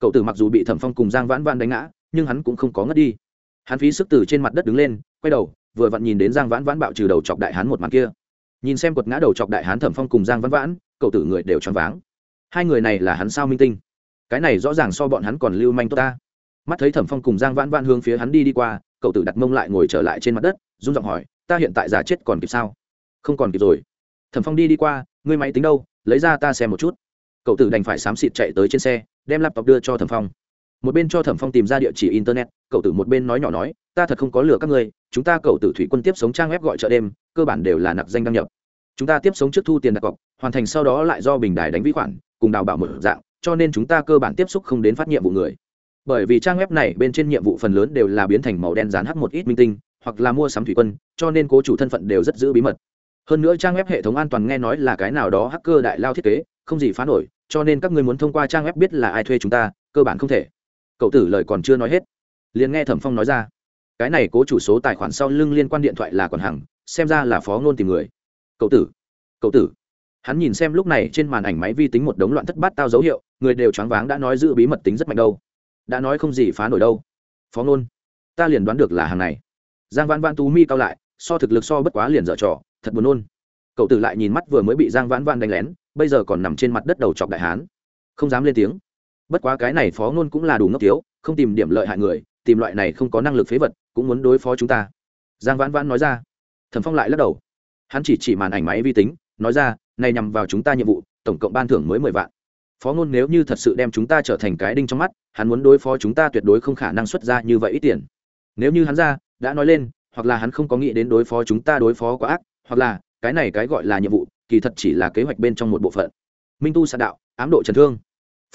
cậu tử mặc dù bị thẩm phong cùng giang vãn vãn đánh ngã, nhưng hắn cũng không có ngất đi. Hắn phí sức từ trên mặt đất đứng lên, quay đầu, vừa vặn nhìn đến giang vãn vãn bạo trừ đầu chọc đại hán một mặt kia. Nhìn xem quật ngã đầu chọc đại hán thẩm phong cùng giang vãn vãn, cậu tử người đều choáng váng. Hai người này là hắn sao minh tinh? Cái này rõ ràng so bọn hắn còn lưu manh tốt ta. Mắt thấy thẩm phong cùng giang vãn vãn hướng phía hắn đi đi qua, cậu tử đặt mông lại ngồi trở lại trên mặt đất, run giọng hỏi, ta hiện tại giả chết còn kịp sao? Không còn kịp rồi. Thẩm phong đi đi qua, ngươi máy tính đâu? Lấy ra ta xem một chút. Cậu tử đành phải xám xịt chạy tới trên xe đem laptop đưa cho thẩm phong. Một bên cho thẩm phong tìm ra địa chỉ internet, cậu tử một bên nói nhỏ nói, ta thật không có lừa các ngươi, chúng ta cậu tử thủy quân tiếp sống trang web gọi chợ đêm, cơ bản đều là nặc danh đăng nhập. Chúng ta tiếp sống trước thu tiền đặt cọc, hoàn thành sau đó lại do bình đài đánh vi khoản, cùng đào bảo một dạng, cho nên chúng ta cơ bản tiếp xúc không đến phát nhiệm vụ người. Bởi vì trang web này bên trên nhiệm vụ phần lớn đều là biến thành màu đen dán hắc một ít minh tinh, hoặc là mua sắm thủy quân, cho nên cố chủ thân phận đều rất giữ bí mật. Hơn nữa trang web hệ thống an toàn nghe nói là cái nào đó hacker đại lao thiết kế, không gì phá nổi cho nên các người muốn thông qua trang web biết là ai thuê chúng ta, cơ bản không thể. Cậu tử lời còn chưa nói hết, liền nghe thẩm phong nói ra. Cái này cố chủ số tài khoản sau lưng liên quan điện thoại là còn hằng, xem ra là phó ngôn tìm người. Cậu tử cậu tử. Hắn nhìn xem lúc này trên màn ảnh máy vi tính một đống loạn thất bát tao dấu hiệu, người đều choáng váng đã nói giữ bí mật tính rất mạnh đâu. Đã nói không gì phá nổi đâu. Phó ngôn, ta liền đoán được là hàng này. Giang vãn vãn tú mi cao lại, so thực lực so bất quá liền dở trò, thật buồn nôn. Cậu tử lại nhìn mắt vừa mới bị giang vãn vãn đánh lén bây giờ còn nằm trên mặt đất đầu chọc đại hán. Không dám lên tiếng. Bất quá cái này phó ngôn cũng là đủ ngốc tiếu, không tìm điểm lợi hại người, tìm loại này không có năng lực phế vật, cũng muốn đối phó chúng ta. Giang vãn vãn nói ra. Thẩm phong lại lắc đầu. Hắn chỉ chỉ màn ảnh máy vi tính, nói ra, này nhằm vào chúng ta nhiệm vụ, tổng cộng ban thưởng mới mười vạn. Phó ngôn nếu như thật sự đem chúng ta trở thành cái đinh trong mắt, hắn muốn đối phó chúng ta tuyệt đối không khả năng xuất ra như vậy ít tiền. Nếu như hắn ra, đã nói lên, hoặc là hắn không có nghĩ đến đối phó chúng ta đối phó quá ác, hoặc là cái này cái gọi là nhiệm vụ kỳ thật chỉ là kế hoạch bên trong một bộ phận. Minh tu sạn đạo, ám độ trần thương.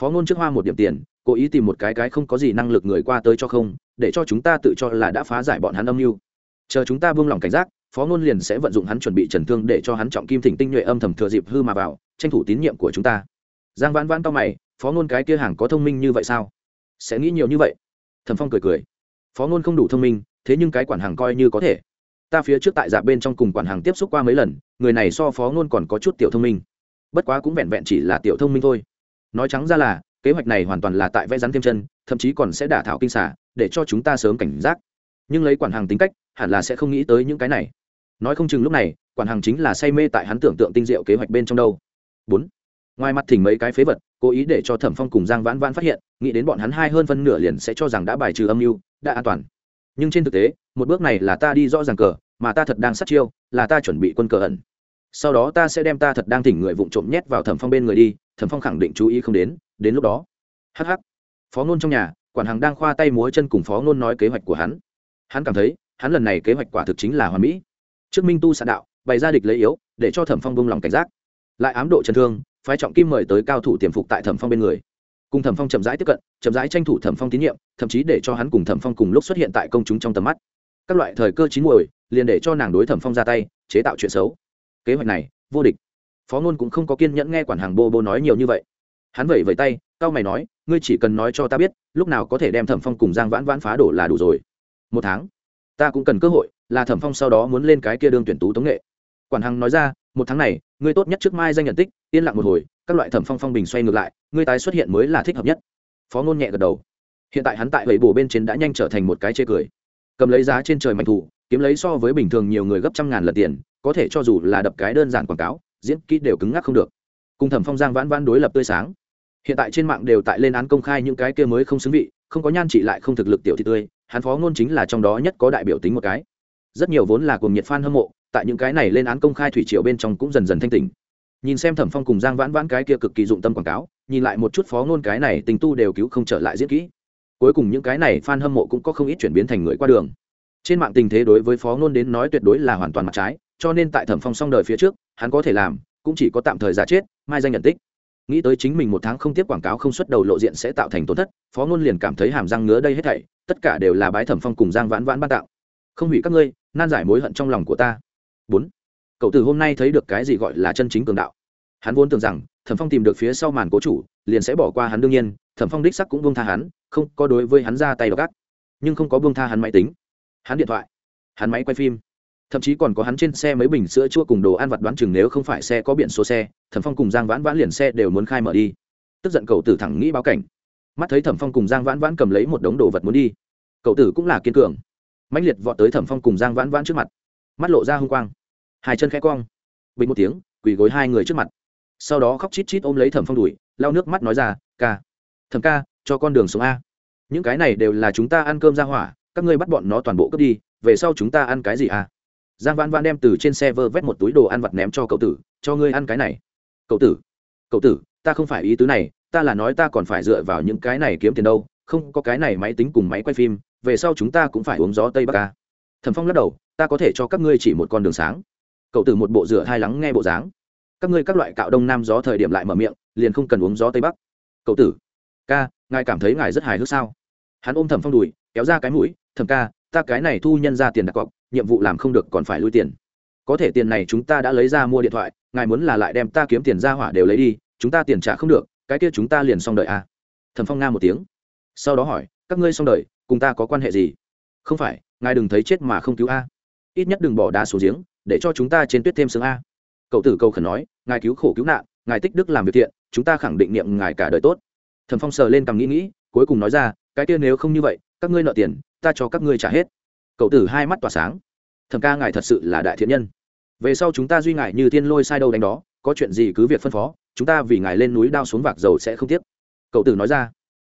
Phó ngôn trước hoa một điểm tiền, cố ý tìm một cái cái không có gì năng lực người qua tới cho không, để cho chúng ta tự cho là đã phá giải bọn hắn âm mưu. Chờ chúng ta buông lỏng cảnh giác, phó ngôn liền sẽ vận dụng hắn chuẩn bị trần thương để cho hắn trọng kim thỉnh tinh nhuệ âm thầm thừa dịp hư mà vào, tranh thủ tín nhiệm của chúng ta. Giang vãn vãn to mày, phó ngôn cái kia hàng có thông minh như vậy sao? Sẽ nghĩ nhiều như vậy. Thẩm phong cười cười. Phó ngôn không đủ thông minh, thế nhưng cái quản hàng coi như có thể ta phía trước tại dạp bên trong cùng quản hàng tiếp xúc qua mấy lần, người này so phó ngôn còn có chút tiểu thông minh. Bất quá cũng vẹn vẹn chỉ là tiểu thông minh thôi. Nói trắng ra là, kế hoạch này hoàn toàn là tại vẽ rắn thêm chân, thậm chí còn sẽ đả thảo kinh xả, để cho chúng ta sớm cảnh giác. Nhưng lấy quản hàng tính cách, hẳn là sẽ không nghĩ tới những cái này. Nói không chừng lúc này, quản hàng chính là say mê tại hắn tưởng tượng tinh diệu kế hoạch bên trong đâu. Bốn. Ngoài mặt thỉnh mấy cái phế vật, cố ý để cho thẩm phong cùng giang vãn vãn phát hiện, nghĩ đến bọn hắn hai hơn phân nửa liền sẽ cho rằng đã bài trừ âm mưu, đã an toàn nhưng trên thực tế, một bước này là ta đi rõ ràng cờ, mà ta thật đang sát chiêu, là ta chuẩn bị quân cờ ẩn. Sau đó ta sẽ đem ta thật đang thỉnh người vụng trộm nhét vào thẩm phong bên người đi, thẩm phong khẳng định chú ý không đến đến lúc đó. Hh phó ngôn trong nhà, quản hàng đang khoa tay múa chân cùng phó ngôn nói kế hoạch của hắn. Hắn cảm thấy, hắn lần này kế hoạch quả thực chính là hoàn mỹ. Trước minh tu xạ đạo, bày ra địch lấy yếu, để cho thẩm phong bông lòng cảnh giác. Lại ám độ chấn thương, phái trọng kim mời tới cao thủ tiềm phục tại thẩm phong bên người cùng thẩm phong chậm rãi tiếp cận, chậm rãi tranh thủ thẩm phong tín nhiệm, thậm chí để cho hắn cùng thẩm phong cùng lúc xuất hiện tại công chúng trong tầm mắt. Các loại thời cơ chín muồi, liền để cho nàng đối thẩm phong ra tay, chế tạo chuyện xấu. Kế hoạch này, vô địch. Phó ngôn cũng không có kiên nhẫn nghe quản hàng bô bô nói nhiều như vậy. Hắn vẩy vẩy tay cao mày nói, ngươi chỉ cần nói cho ta biết, lúc nào có thể đem thẩm phong cùng giang vãn vãn phá đổ là đủ rồi. Một tháng, ta cũng cần cơ hội, là thẩm phong sau đó muốn lên cái kia đương tuyển tú tống nghệ. Quản hằng nói ra, một tháng này, ngươi tốt nhất trước mai danh nhận tích, yên lặng một hồi các loại thẩm phong phong bình xoay ngược lại ngươi tái xuất hiện mới là thích hợp nhất. Phó ngôn nhẹ gật đầu. Hiện tại hắn tại bảy bồ bên trên đã nhanh trở thành một cái chê cười. Cầm lấy giá trên trời mạnh thủ, kiếm lấy so với bình thường nhiều người gấp trăm ngàn lần tiền, có thể cho dù là đập cái đơn giản quảng cáo, diễn kỹ đều cứng ngắc không được. Cùng thẩm phong giang vãn vãn đối lập tươi sáng. Hiện tại trên mạng đều tại lên án công khai những cái kia mới không xứng vị, không có nhan trị lại không thực lực tiểu thị tươi, hắn phó ngôn chính là trong đó nhất có đại biểu tính một cái. Rất nhiều vốn là cùng nhiệt fan hâm mộ, tại những cái này lên án công khai thủy triều bên trong cũng dần dần thanh tỉnh nhìn xem thẩm phong cùng giang vãn vãn cái kia cực kỳ dụng tâm quảng cáo, nhìn lại một chút phó ngôn cái này tình tu đều cứu không trở lại diễn kỹ. Cuối cùng những cái này fan hâm mộ cũng có không ít chuyển biến thành người qua đường. Trên mạng tình thế đối với phó ngôn đến nói tuyệt đối là hoàn toàn mặt trái, cho nên tại thẩm phong xong đời phía trước, hắn có thể làm, cũng chỉ có tạm thời giả chết, mai danh nhận tích. Nghĩ tới chính mình một tháng không tiếp quảng cáo không xuất đầu lộ diện sẽ tạo thành tổn thất, phó ngôn liền cảm thấy hàm răng ngứa đây hết thảy, tất cả đều là bái thẩm phong cùng giang vãn vãn ban tạo không hủy các ngươi, nan giải mối hận trong lòng của ta. Bốn cậu từ hôm nay thấy được cái gì gọi là chân chính cường đạo. Hắn vốn tưởng rằng, thẩm phong tìm được phía sau màn cố chủ, liền sẽ bỏ qua hắn đương nhiên, thẩm phong đích sắc cũng buông tha hắn, không có đối với hắn ra tay đ ộ c gác nhưng không có buông tha hắn máy tính. Hắn điện thoại, hắn máy quay phim. Thậm chí còn có hắn trên xe mấy bình sữa chua cùng đồ ăn vặt đoán chừng nếu không phải xe có biển số xe, thẩm phong cùng giang vãn vãn liền xe đều muốn khai mở đi. Tức giận cậu tử thẳng nghĩ báo cảnh. Mắt thấy thẩm phong cùng giang vãn vãn cầm lấy một đống đồ vật muốn đi. Cậu tử cũng là kiên cường. Mãnh liệt vọt tới thẩm phong cùng giang vãn vãn trước mặt. Mắt lộ ra h u n g quang hai chân khẽ quang bình một tiếng, quỳ gối hai người trước mặt. Sau đó khóc chít chít ôm lấy thẩm phong đùi, lau nước mắt nói ra, ca, thẩm ca, cho con đường sống a. Những cái này đều là chúng ta ăn cơm ra hỏa, các ngươi bắt bọn nó toàn bộ cướp đi, về sau chúng ta ăn cái gì à giang vãn vãn đem từ trên xe vơ vét một túi đồ ăn vặt ném cho cậu tử, cho ngươi ăn cái này. Cậu tử cậu tử, ta không phải ý tứ này, ta là nói ta còn phải dựa vào những cái này kiếm tiền đâu, không có cái này máy tính cùng máy quay phim, về sau chúng ta cũng phải uống gió tây bắc ca thẩm phong lắc đầu, ta có thể cho các ngươi chỉ một con đường sáng cậu tử một bộ rửa hai lắng nghe bộ dáng. Các ngươi các loại cạo đông nam gió thời điểm lại mở miệng, liền không cần uống gió tây bắc. Cậu tử, ca, ngài cảm thấy ngài rất hài hước sao? Hắn ôm thẩm phong đùi, kéo ra cái mũi thẩm ca, ta cái này thu nhân ra tiền đặt cọc, nhiệm vụ làm không được còn phải lui tiền. Có thể tiền này chúng ta đã lấy ra mua điện thoại, ngài muốn là lại đem ta kiếm tiền ra hỏa đều lấy đi, chúng ta tiền trả không được, cái kia chúng ta liền xong đợi a à. thẩm phong nga một tiếng. Sau đó hỏi, các ngươi xong đợi cùng ta có quan hệ gì? Không phải, ngài đừng thấy chết mà không cứu a. Ít nhất đừng bỏ đá xuống giếng để cho chúng ta trên tuyết thêm sướng a. Cậu tử câu khẩn nói, ngài cứu khổ cứu nạn, ngài tích đức làm việc thiện, chúng ta khẳng định niệm ngài cả đời tốt. Thẩm phong sờ lên cằm nghĩ nghĩ, cuối cùng nói ra, cái kia nếu không như vậy, các ngươi nợ tiền, ta cho các ngươi trả hết. Cậu tử hai mắt tỏa sáng. Thẩm ca, ngài thật sự là đại thiện nhân. Về sau chúng ta duy ngại như tiên lôi sai đâu đánh đó, có chuyện gì cứ việc phân phó, chúng ta vì ngài lên núi đao xuống vạc dầu sẽ không tiếc. Cậu tử nói ra.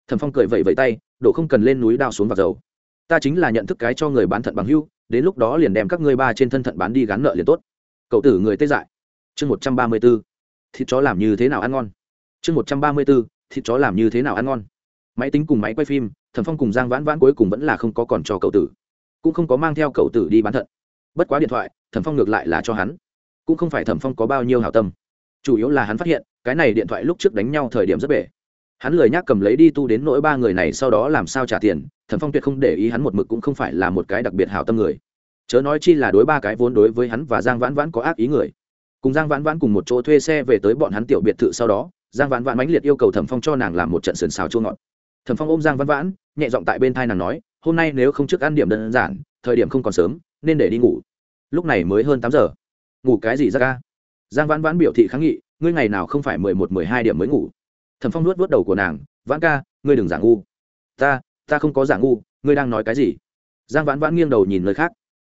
Thẩm phong cười vẫy vẫy tay đổ không cần lên núi đao xuống vạc dầu. Ta chính là nhận thức cái cho người bán thận bằng hưu đến lúc đó liền đem các ngươi ba trên thân thận bán đi gắn nợ liền tốt. Cậu tử người tê dại. Chương một trăm ba mươi b ố thịt chó làm như thế nào ăn ngon? Chương một trăm ba mươi b ố thịt chó làm như thế nào ăn ngon? Máy tính cùng máy quay phim, thẩm phong cùng giang vãn vãn cuối cùng vẫn là không có còn cho cậu tử. Cũng không có mang theo cậu tử đi bán thận. Bất quá điện thoại, thẩm phong ngược lại là cho hắn. Cũng không phải thẩm phong có bao nhiêu hảo tâm. Chủ yếu là hắn phát hiện, cái này điện thoại lúc trước đánh nhau thời điểm rất bể hắn lười nhắc cầm lấy đi tu đến nỗi ba người này sau đó làm sao trả tiền thẩm phong tuyệt không để ý hắn một mực cũng không phải là một cái đặc biệt hảo tâm người. Chớ nói chi là đối ba cái vốn đối với hắn và giang vãn vãn có ác ý người. Cùng giang vãn vãn cùng một chỗ thuê xe về tới bọn hắn tiểu biệt thự sau đó, giang vãn vãn mãnh liệt yêu cầu thẩm phong cho nàng làm một trận sườn xào chua ngọt. Thẩm phong ôm giang vãn vãn, nhẹ giọng tại bên thai nàng nói, hôm nay nếu không trước ăn điểm đơn giản, thời điểm không còn sớm, nên để đi ngủ. Lúc này mới hơn tám giờ. Ngủ cái gì ra ca giang vãn vãn biểu thị kháng nghị, ngươi ngày nào không phải mười một, mười hai điểm mới ngủ? Thẩm phong nuốt vớt đầu của nàng, vãn ca, ngươi đừng giả ngu. Ta ta không có giả ngu, ngươi đang nói cái gì? Giang vãn vãn nghiêng đầu nhìn nơi khác.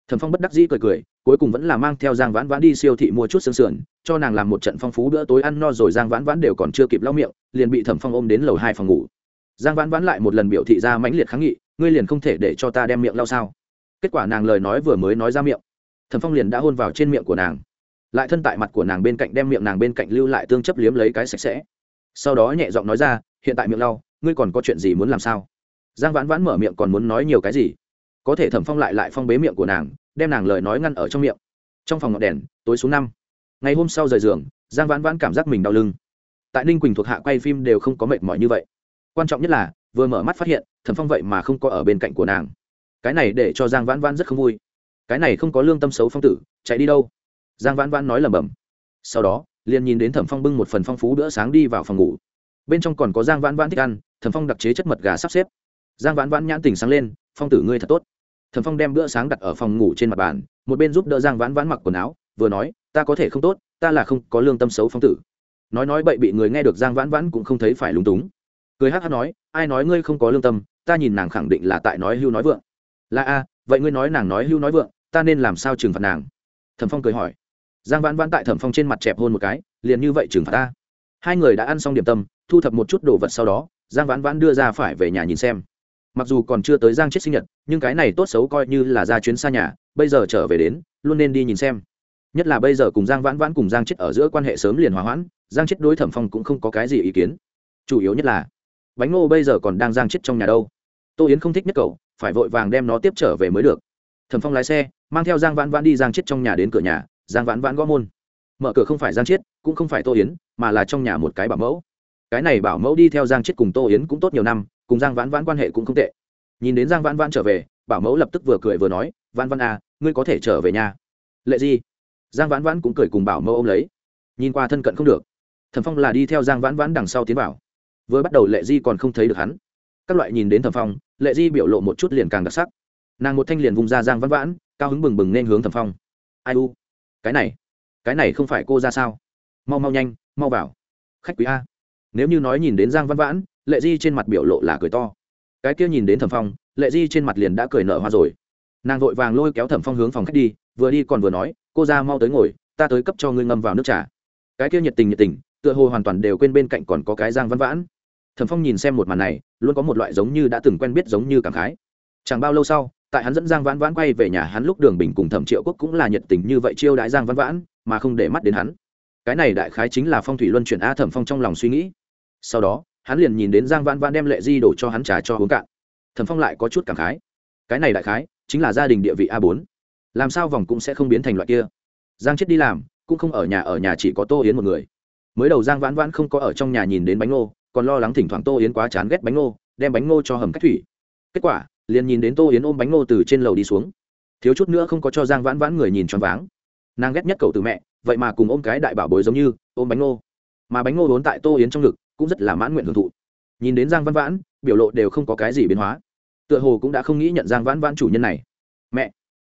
Thẩm phong bất đắc dĩ cười cười, cuối cùng vẫn là mang theo giang vãn vãn đi siêu thị mua chút xương sườn, cho nàng làm một trận phong phú bữa tối ăn no rồi giang vãn vãn đều còn chưa kịp lau miệng, liền bị thẩm phong ôm đến lầu hai phòng ngủ. Giang vãn vãn lại một lần biểu thị ra mãnh liệt kháng nghị, ngươi liền không thể để cho ta đem miệng lau sao? Kết quả nàng lời nói vừa mới nói ra miệng, thẩm phong liền đã hôn vào trên miệng của nàng. Lại thân tại mặt của nàng bên cạnh đem miệng nàng bên cạnh lưu lại tương chấp liếm lấy cái sạch sẽ sau đó nhẹ giọng nói ra hiện tại miệng lau ngươi còn có chuyện gì muốn làm sao? Giang vãn vãn mở miệng còn muốn nói nhiều cái gì? Có thể thẩm phong lại lại phong bế miệng của nàng đem nàng lời nói ngăn ở trong miệng. Trong phòng ngọn đèn tối xuống năm. Ngày hôm sau rời giường giang vãn vãn cảm giác mình đau lưng. Tại ninh quỳnh thuộc hạ quay phim đều không có mệt mỏi như vậy. Quan trọng nhất là vừa mở mắt phát hiện thẩm phong vậy mà không có ở bên cạnh của nàng. Cái này để cho giang vãn vãn rất không vui. Cái này không có lương tâm xấu phong tử chạy đi đâu? Giang vãn vãn nói lẩm bẩm, sau đó liền nhìn đến thẩm phong bưng một phần phong phú bữa sáng đi vào phòng ngủ. Bên trong còn có giang vãn vãn thích ăn, thẩm phong đặc chế chất mật gà sắp xếp. Giang vãn vãn nhãn tình sáng lên, phong tử ngươi thật tốt. Thẩm phong đem bữa sáng đặt ở phòng ngủ trên mặt bàn, một bên giúp đỡ giang vãn vãn mặc quần áo, vừa nói, ta có thể không tốt, ta là không có lương tâm xấu phong tử. Nói nói bậy bị người nghe được giang vãn vãn cũng không thấy phải lúng túng. Cười hát hát nói, ai nói ngươi không có lương tâm, ta nhìn nàng khẳng định là tại nói hưu nói vượng. Là a, vậy ngươi nói nàng nói hưu nói vượng, ta nên làm sao trừng phạt nàng? Thẩm phong cười hỏi giang vãn vãn tại thẩm phong trên mặt chẹp hôn một cái, liền như vậy trừng phạt ta. Hai người đã ăn xong điểm tâm, thu thập một chút đồ vật sau đó, giang vãn vãn đưa ra phải về nhà nhìn xem. Mặc dù còn chưa tới giang chết sinh nhật, nhưng cái này tốt xấu coi như là ra chuyến xa nhà, bây giờ trở về đến, luôn nên đi nhìn xem. Nhất là bây giờ cùng giang vãn vãn cùng giang chết ở giữa quan hệ sớm liền hòa hoãn, giang chết đối thẩm phong cũng không có cái gì ý kiến. Chủ yếu nhất là, bánh ngô bây giờ còn đang giang chết trong nhà đâu. Tô yến không thích nhất cậu, phải vội vàng đem nó tiếp trở về mới được. Thẩm phong lái xe, mang theo giang vãn vãn đi giang chết trong nhà đến cửa nhà giang vãn vãn gõ môn. Mở cửa không phải giang Chiết, cũng không phải tô yến mà là trong nhà một cái bảo mẫu. Cái này bảo mẫu đi theo giang Chiết cùng tô yến cũng tốt nhiều năm cùng giang vãn vãn quan hệ cũng không tệ. Nhìn đến giang vãn vãn trở về bảo mẫu lập tức vừa cười vừa nói vãn vãn à ngươi có thể trở về nhà. Lệ gì? Giang vãn vãn cũng cười cùng bảo mẫu ô m lấy. Nhìn qua thân cận không được. Thẩm phong là đi theo giang vãn vãn đằng sau tiến vào. Vừa bắt đầu lệ di còn không thấy được hắn. Các loại nhìn đến thẩm phong lệ di biểu lộ một chút liền càng đặc sắc. Nàng một thanh liền vùng ra giang vãn vãn cao hứng bừng bừng nên hướng thẩm phong. Ai u? Cái này cái này không phải cô ra sao? Mau mau nhanh, mau vào. Khách quý a. Nếu như nói nhìn đến giang văn vãn, lệ di trên mặt biểu lộ là cười to. Cái kia nhìn đến thẩm phong, lệ di trên mặt liền đã cười nở hoa rồi. Nàng vội vàng lôi kéo thẩm phong hướng phòng khách đi, vừa đi còn vừa nói, cô ra mau tới ngồi, ta tới cấp cho ngươi ngâm vào nước trà. Cái kia nhiệt tình nhiệt tình, tựa hồ hoàn toàn đều quên bên cạnh còn có cái giang văn vãn. Thẩm phong nhìn xem một màn này, luôn có một loại giống như đã từng quen biết giống như cảm khái. Chẳng bao lâu sau tại hắn dẫn giang vãn vãn quay về nhà hắn lúc đường bình cùng thẩm triệu quốc cũng là nhiệt tình như vậy chiêu đãi giang vãn vãn, mà không để mắt đến hắn. Cái này đại khái chính là phong thủy luân chuyển a thẩm phong trong lòng suy nghĩ. Sau đó, hắn liền nhìn đến giang vãn vãn đem lệ di đổ cho hắn trà cho uống cạn. Thẩm phong lại có chút cảm khái. Cái này đại khái chính là gia đình địa vị a bốn. Làm sao vòng cũng sẽ không biến thành loại kia. Giang chết đi làm, cũng không ở nhà ở nhà chỉ có tô yến một người. Mới đầu giang vãn vãn không có ở trong nhà nhìn đến bánh ngô, còn lo lắng thỉnh thoảng tô yến quá chán ghét bánh ngô, đem bánh ngô cho hầm cách thủy. Kết quả liền nhìn đến tô yến ôm bánh ngô từ trên lầu đi xuống. Thiếu chút nữa không có cho giang vãn vãn người nhìn choáng váng. Nàng ghét nhất cậu từ mẹ, vậy mà cùng ôm cái đại bảo bối giống như, ôm bánh ngô. Mà bánh ngô vốn tại tô yến trong ngực, cũng rất là mãn nguyện hưởng thụ. Nhìn đến giang văn vãn, biểu lộ đều không có cái gì biến hóa. Tựa hồ cũng đã không nghĩ nhận giang vãn vãn chủ nhân này. Mẹ,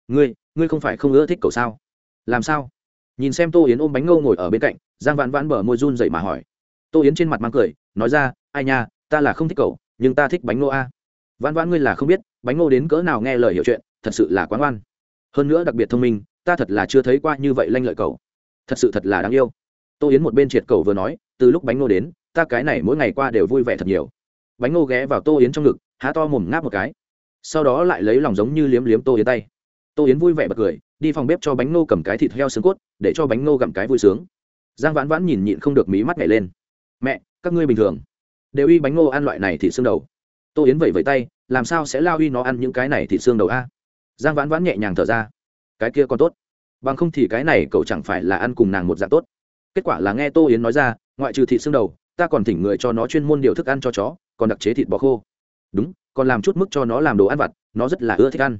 ngươi ngươi không phải không ưa thích cậu sao? Làm sao? Nhìn xem tô yến ôm bánh ngô ngồi ở bên cạnh, giang vãn vãn bờ môi run dậy mà hỏi. Tô yến trên mặt mang cười, nói ra, ai nha, ta là không thích cậu, nhưng ta thích bánh ngô a vãn vãn ngươi là không biết, bánh ngô đến cỡ nào nghe lời hiểu chuyện, thật sự là quán oan hơn nữa đặc biệt thông minh, ta thật là chưa thấy qua như vậy lanh lợi cậu. Thật sự thật là đáng yêu. Tô yến một bên triệt cầu vừa nói, từ lúc bánh ngô đến, ta cái này mỗi ngày qua đều vui vẻ thật nhiều. Bánh ngô ghé vào tô yến trong ngực, há to mồm ngáp một cái. Sau đó lại lấy lòng giống như liếm liếm tô yến tay. Tô yến vui vẻ bật cười, đi phòng bếp cho bánh ngô cầm cái thịt heo xương cốt, để cho bánh ngô gặm cái vui sướng. Giang vãn vãn nhìn nhịn không được mí mắt nhảy lên. Mẹ, các ngươi bình thường. Đều y bánh ngô ăn loại này thì xương đầu tô yến vẩy vẩy tay, làm sao sẽ lao uy nó ăn những cái này thịt xương đầu a? Giang vãn vãn nhẹ nhàng thở ra. Cái kia còn tốt. Bằng không thì cái này cậu chẳng phải là ăn cùng nàng một dạng tốt. Kết quả là nghe tô yến nói ra, ngoại trừ thịt xương đầu, ta còn thỉnh người cho nó chuyên môn điều thức ăn cho chó, còn đặc chế thịt bò khô. Đúng, còn làm chút mức cho nó làm đồ ăn vặt, nó rất là ưa thích ăn.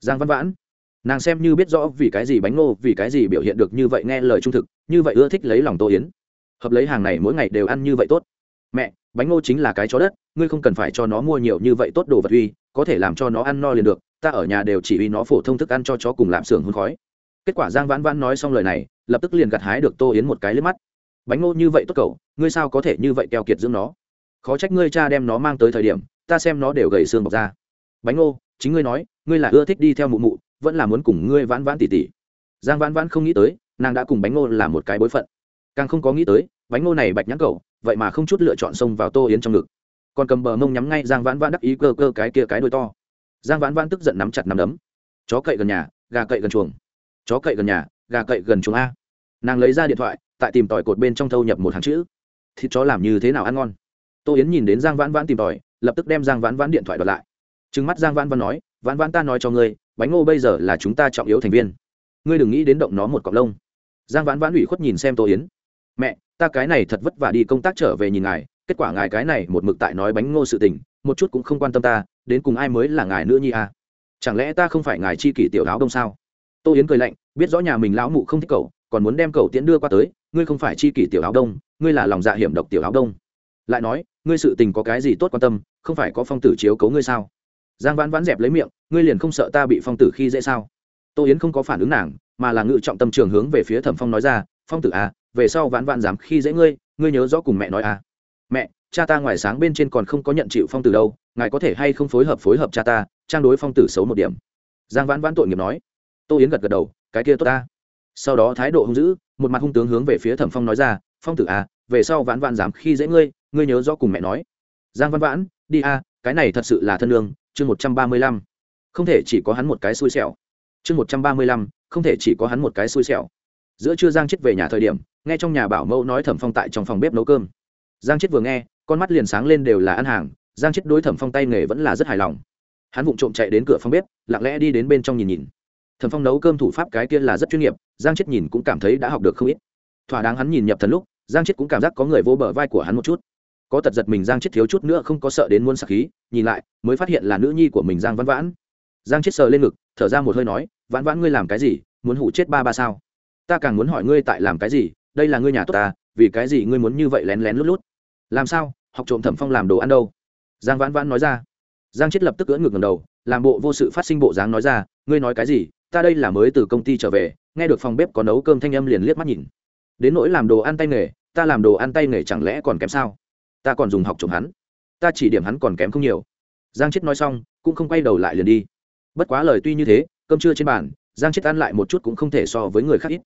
Giang văn vãn, nàng xem như biết rõ vì cái gì bánh ngô, vì cái gì biểu hiện được như vậy nghe lời trung thực, như vậy ưa thích lấy lòng tô yến. Hợp lấy hàng này mỗi ngày đều ăn như vậy tốt mẹ, bánh ngô chính là cái chó đất, ngươi không cần phải cho nó mua nhiều như vậy tốt đồ vật uy, có thể làm cho nó ăn no liền được, ta ở nhà đều chỉ uy nó phổ thông thức ăn cho chó cùng làm xưởng hôn khói. Kết quả giang vãn vãn nói xong lời này, lập tức liền gặt hái được tô yến một cái lên mắt. Bánh ngô như vậy tốt cậu, ngươi sao có thể như vậy keo kiệt dưỡng nó? Khó trách ngươi cha đem nó mang tới thời điểm, ta xem nó đều gầy xương bọc ra bánh ngô, chính ngươi nói, ngươi là ưa thích đi theo mụ mụ, vẫn là muốn cùng ngươi vãn vãn tỉ tỉ. Giang vãn vãn không nghĩ tới, nàng đã cùng bánh ngô là một cái bối phận. Càng không có nghĩ tới, bánh ngô này bạch nhãn cậu vậy mà không chút lựa chọn xông vào tô yến trong ngực. Còn cầm bờ mông nhắm ngay giang vãn vãn đắc ý cơ cơ cái kia cái đôi to. Giang vãn vãn tức giận nắm chặt nắm đấm. Chó cậy gần nhà gà cậy gần chuồng. Chó cậy gần nhà gà cậy gần chuồng a. Nàng lấy ra điện thoại tại tìm tỏi cột bên trong thâu nhập một hàng chữ. Thịt chó làm như thế nào ăn ngon? Tô yến nhìn đến giang vãn vãn tìm tỏi, lập tức đem giang vãn vãn điện thoại đoạt lại. Trừng mắt giang vãn vãn nói vãn vãn ta nói cho ngươi bánh ngô bây giờ là chúng ta trọng yếu thành viên. Ngươi đừng nghĩ đến động nó một cọc lông. Giang vãn vãn ủy khuất nhìn xem tô yến mẹ, ta cái này thật vất vả đi công tác trở về nhìn ngài, kết quả ngài cái này một mực tại nói bánh ngô sự tình, một chút cũng không quan tâm ta, đến cùng ai mới là ngài nữa nhi à? Chẳng lẽ ta không phải ngài chi kỷ tiểu áo đông sao? Tô yến cười lạnh, biết rõ nhà mình lão mụ không thích cậu, còn muốn đem cậu tiễn đưa qua tới, ngươi không phải chi kỷ tiểu áo đông, ngươi là lòng dạ hiểm độc tiểu áo đông. Lại nói, ngươi sự tình có cái gì tốt quan tâm, không phải có phong tử chiếu cấu ngươi sao? Giang vãn vãn dẹp lấy miệng, ngươi liền không sợ ta bị phong tử khi dễ sao? Tô yến không có phản ứng nàng, mà là ngự trọng tâm trường hướng về phía thẩm phong nói ra, phong tử à về sau vãn vãn dám khi dễ ngươi ngươi nhớ rõ cùng mẹ nói à. Mẹ cha ta ngoài sáng bên trên còn không có nhận chịu phong tử đâu ngài có thể hay không phối hợp phối hợp cha ta trang đối phong tử xấu một điểm. Giang vãn vãn tội nghiệp nói. Tô yến gật gật đầu cái kia tốt ta. Sau đó thái độ hung dữ một mặt hung tướng hướng về phía thẩm phong nói ra phong tử à về sau vãn vãn dám khi dễ ngươi ngươi nhớ rõ cùng mẹ nói. Giang văn vãn đi à, cái này thật sự là thân lương chương một trăm ba mươi lăm. Không thể chỉ có hắn một cái xui xẻo. Chương một trăm ba mươi lăm không thể chỉ có hắn một cái xui xẻo. Giữa trưa giang chết về nhà thời điểm nghe trong nhà bảo mẫu nói thẩm phong tại trong phòng bếp nấu cơm. Giang chết vừa nghe, con mắt liền sáng lên đều là ăn hàng, giang chết đối thẩm phong tay nghề vẫn là rất hài lòng. Hắn vụng trộm chạy đến cửa phòng bếp, lặng lẽ đi đến bên trong nhìn nhìn. Thẩm phong nấu cơm thủ pháp cái kia là rất chuyên nghiệp, giang chết nhìn cũng cảm thấy đã học được không ít. Thỏa đáng hắn nhìn nhập thần lúc, giang chết cũng cảm giác có người vô bờ vai của hắn một chút. Có tật giật mình giang chết thiếu chút nữa không có sợ đến muôn sạc khí, nhìn lại, mới phát hiện là nữ nhi của mình giang văn vãn. Giang chết sờ lên ngực, thở ra một hơi nói, vãn vãn ngươi làm cái gì? Muốn hủ chết ba ba sao? Ta càng muốn hỏi ngươi tại làm cái gì? Đây là ngươi nhà tốt ta, vì cái gì ngươi muốn như vậy lén lén lút lút? Làm sao? Học trộm thẩm phong làm đồ ăn đâu? Giang vãn vãn nói ra. Giang chết lập tức cưỡn ngược ngầm đầu, làm bộ vô sự phát sinh bộ dáng nói ra, ngươi nói cái gì? Ta đây là mới từ công ty trở về, nghe được phòng bếp có nấu cơm thanh âm liền liếc mắt nhìn. Đến nỗi làm đồ ăn tay nghề, ta làm đồ ăn tay nghề chẳng lẽ còn kém sao? Ta còn dùng học trộm hắn. Ta chỉ điểm hắn còn kém không nhiều. Giang chết nói xong, cũng không quay đầu lại liền đi. Bất quá lời tuy như thế, cơm trưa trên bàn, giang chết ăn lại một chút cũng không thể so với người khác ít.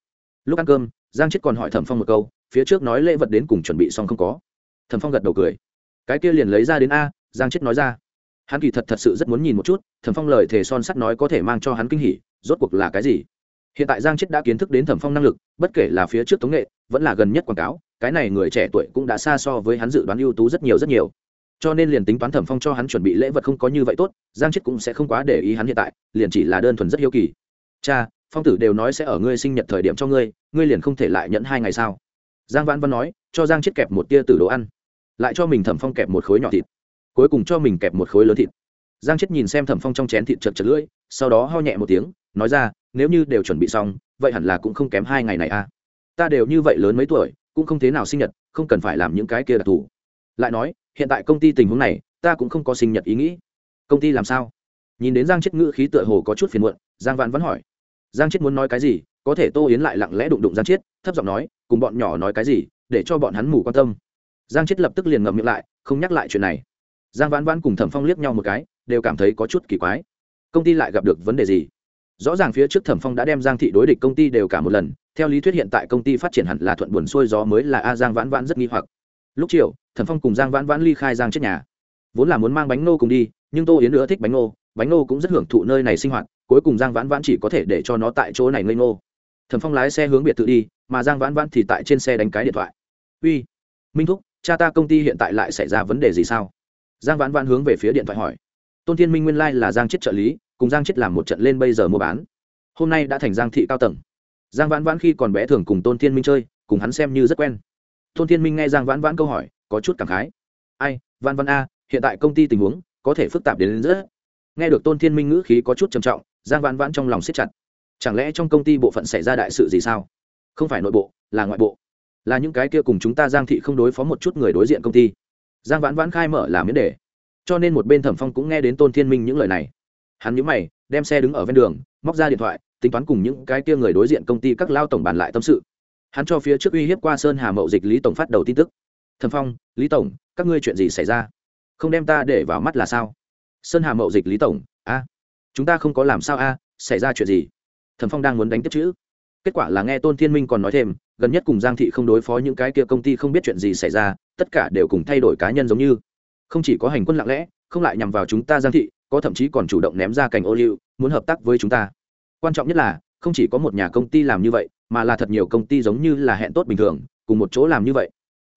Lúc ăn cơm giang chết còn hỏi thẩm phong một câu, phía trước nói lễ vật đến cùng chuẩn bị xong không có. Thẩm phong gật đầu cười. Cái kia liền lấy ra đến a, giang chết nói ra. Hắn kỳ thật thật sự rất muốn nhìn một chút, thẩm phong lời thề son sắt nói có thể mang cho hắn kinh hỉ, rốt cuộc là cái gì? Hiện tại giang chết đã kiến thức đến thẩm phong năng lực, bất kể là phía trước tống nghệ, vẫn là gần nhất quảng cáo, cái này người trẻ tuổi cũng đã xa so với hắn dự đoán ưu tú rất nhiều rất nhiều. Cho nên liền tính toán thẩm phong cho hắn chuẩn bị lễ vật không có như vậy tốt, giang chết cũng sẽ không quá để ý hắn hiện tại, liền chỉ là đơn thuần rất hiếu kỳ. Cha phong tử đều nói sẽ ở ngươi sinh nhật thời điểm cho ngươi ngươi liền không thể lại nhận hai ngày sao? Giang vãn văn nói, cho giang chết kẹp một tia từ đồ ăn, lại cho mình thẩm phong kẹp một khối nhỏ thịt, cuối cùng cho mình kẹp một khối lớn thịt. Giang chết nhìn xem thẩm phong trong chén thịt chật chật lưỡi, sau đó ho nhẹ một tiếng, nói ra, nếu như đều chuẩn bị xong, vậy hẳn là cũng không kém hai ngày này à. Ta đều như vậy lớn mấy tuổi, cũng không thế nào sinh nhật, không cần phải làm những cái kia đặc thù. Lại nói, hiện tại công ty tình huống này, ta cũng không có sinh nhật ý nghĩ. Công ty làm sao? Nhìn đến giang chết ngữ khí tựa hồ có chút phiền muộn, giang vãn vẫn hỏi giang chết muốn nói cái gì, có thể tô yến lại lặng lẽ đụng đụng giang chết thấp giọng nói, cùng bọn nhỏ nói cái gì, để cho bọn hắn mù quan tâm. Giang chết lập tức liền ngậm miệng lại, không nhắc lại chuyện này. Giang vãn vãn cùng thẩm phong liếc nhau một cái, đều cảm thấy có chút kỳ quái. Công ty lại gặp được vấn đề gì? Rõ ràng phía trước thẩm phong đã đem giang thị đối địch công ty đều cả một lần, theo lý thuyết hiện tại công ty phát triển hẳn là thuận buồn xuôi gió mới là a giang vãn vãn rất nghi hoặc. Lúc chiều, thẩm phong cùng giang vãn vãn ly khai giang chết nhà. Vốn là muốn mang bánh nô cùng đi, nhưng tô yến nữa thích bánh nô bánh nô cũng rất hưởng thụ nơi này sinh hoạt cuối cùng giang vãn vãn chỉ có thể để cho nó tại chỗ này ngây ngô. Thẩm phong lái xe hướng biệt thự đi mà giang vãn vãn thì tại trên xe đánh cái điện thoại. Uy minh thúc cha ta công ty hiện tại lại xảy ra vấn đề gì sao? Giang vãn vãn hướng về phía điện thoại hỏi. Tôn thiên minh nguyên lai、like、là giang chết trợ lý cùng giang chết làm một trận lên bây giờ mua bán. Hôm nay đã thành giang thị cao tầng. Giang vãn vãn khi còn bé thường cùng tôn thiên minh chơi cùng hắn xem như rất quen. Tôn thiên minh nghe giang vãn vãn câu hỏi có chút cảm khái. Ai vãn vãn a hiện tại công ty tình huống có thể phức tạp đến, đến rất. Nghe được tôn thiên minh ngữ khí có chút trầm trọng giang vãn vãn trong lòng siết chặt. Chẳng lẽ trong công ty bộ phận xảy ra đại sự gì sao? Không phải nội bộ, là ngoại bộ. Là những cái kia cùng chúng ta giang thị không đối phó một chút người đối diện công ty. Giang vãn vãn khai mở là miễn đề. Cho nên một bên thẩm phong cũng nghe đến tôn thiên minh những lời này. Hắn nhớ mày, đem xe đứng ở ven đường, móc ra điện thoại, tính toán cùng những cái kia người đối diện công ty các lao tổng bàn lại tâm sự. Hắn cho phía trước uy hiếp qua sơn hà mậu dịch lý tổng phát đầu tin tức. Thẩm phong, lý tổng, các ngươi chuyện gì xảy ra? Không đem ta để vào mắt là sao? Sơn hà mậu dịch lý tổng, a chúng ta không có làm sao a, xảy ra chuyện gì? Thẩm phong đang muốn đánh tiếp chữ. Kết quả là nghe tôn thiên minh còn nói thêm, gần nhất cùng giang thị không đối phó những cái kia công ty không biết chuyện gì xảy ra, tất cả đều cùng thay đổi cá nhân giống như. Không chỉ có hành quân lặng lẽ, không lại nhằm vào chúng ta giang thị, có thậm chí còn chủ động ném ra cành ô liu, muốn hợp tác với chúng ta. Quan trọng nhất là, không chỉ có một nhà công ty làm như vậy, mà là thật nhiều công ty giống như là hẹn tốt bình thường, cùng một chỗ làm như vậy.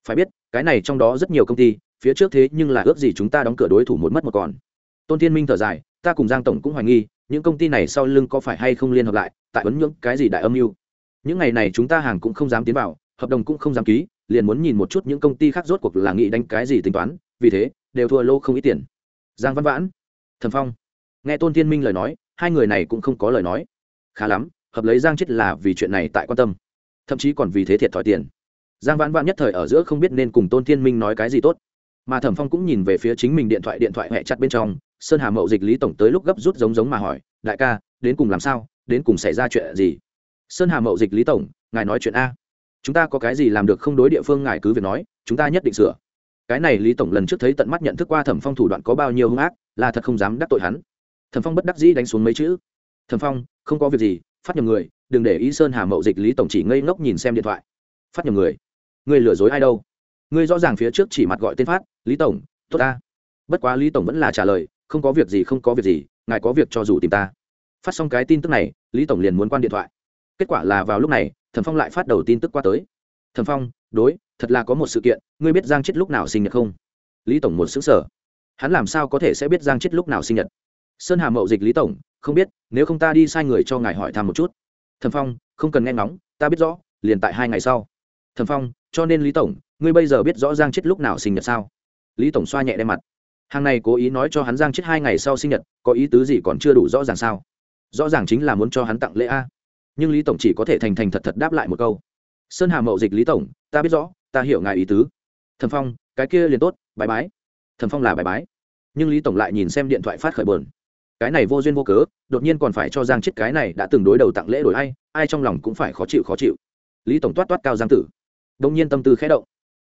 Phải biết, cái này trong đó rất nhiều công ty, phía trước thế nhưng là ước gì chúng ta đóng cửa đối thủ một mất một còn. Tôn thiên minh thở dài ta cùng giang tổng cũng hoài nghi, những công ty này sau lưng có phải hay không liên hợp lại, tại ấn nhưỡng cái gì đại âm mưu. Những ngày này chúng ta hàng cũng không dám tiến vào, hợp đồng cũng không dám ký, liền muốn nhìn một chút những công ty khác rốt cuộc là nghĩ đánh cái gì tính toán, vì thế, đều thua lô không ít tiền. Giang văn vãn thần phong. Nghe tôn thiên minh lời nói, hai người này cũng không có lời nói. Khá lắm, hợp lấy giang chết là vì chuyện này tại quan tâm. Thậm chí còn vì thế thiệt thòi tiền. Giang vãn vãn nhất thời ở giữa không biết nên cùng tôn thiên minh nói cái gì tốt. Mà thẩm phong cũng nhìn về phía chính mình điện thoại điện thoại hẹ chặt bên trong sơn hà mậu dịch lý tổng tới lúc gấp rút giống giống mà hỏi, đại ca, đến cùng làm sao? Đến cùng xảy ra chuyện gì? Sơn hà mậu dịch lý tổng, ngài nói chuyện a. Chúng ta có cái gì làm được không đối địa phương ngài cứ việc nói, chúng ta nhất định sửa. Cái này lý tổng lần trước thấy tận mắt nhận thức qua thẩm phong thủ đoạn có bao nhiêu hung ác, là thật không dám đắc tội hắn. Thẩm phong bất đắc dĩ đánh xuống mấy chữ. Thẩm phong, không có việc gì, phát nhầm người, đừng để ý sơn hà mậu dịch lý tổng chỉ ngây ngốc nhìn xem điện thoại. Phát nhầm người? Người lừa dối ai đâu? Ngươi rõ ràng phía trước chỉ mặt gọi tên phát, lý tổng, tốt ta. Bất quá lý tổng vẫn là trả lời không có việc gì, không có việc gì, ngài có việc cho dù tìm ta. Phát xong cái tin tức này, lý tổng liền muốn quan điện thoại. Kết quả là vào lúc này, thẩm phong lại phát đầu tin tức qua tới. Thẩm phong, đối, thật là có một sự kiện, ngươi biết giang chết lúc nào sinh nhật không? Lý tổng một xứng sở hắn làm sao có thể sẽ biết giang chết lúc nào sinh nhật? Sơn hà mậu dịch lý tổng, không biết, nếu không ta đi sai người cho ngài hỏi thăm một chút. Thẩm phong, không cần nghe ngóng, ta biết rõ, liền tại hai ngày sau. Thẩm phong, cho nên lý tổng, ngươi bây giờ biết rõ giang chết lúc nào sinh nhật sao? Lý tổng xoa nhẹ đe mặt hàng này cố ý nói cho hắn giang chết hai ngày sau sinh nhật, có ý tứ gì còn chưa đủ rõ ràng sao? Rõ ràng chính là muốn cho hắn tặng lễ a. Nhưng lý tổng chỉ có thể thành thành thật thật đáp lại một câu. Sơn hà mậu dịch lý tổng, ta biết rõ, ta hiểu ngài ý tứ. Thần phong, cái kia liền tốt bài bái. Thần phong là bài bái. Nhưng lý tổng lại nhìn xem điện thoại phát khởi bờn cái này vô duyên vô cớ, đột nhiên còn phải cho giang chết cái này đã từng đối đầu tặng lễ đổi ai ai trong lòng cũng phải khó chịu khó chịu. Lý tổng toát toát cao giang tử. Đông nhiên tâm tư khẽ động.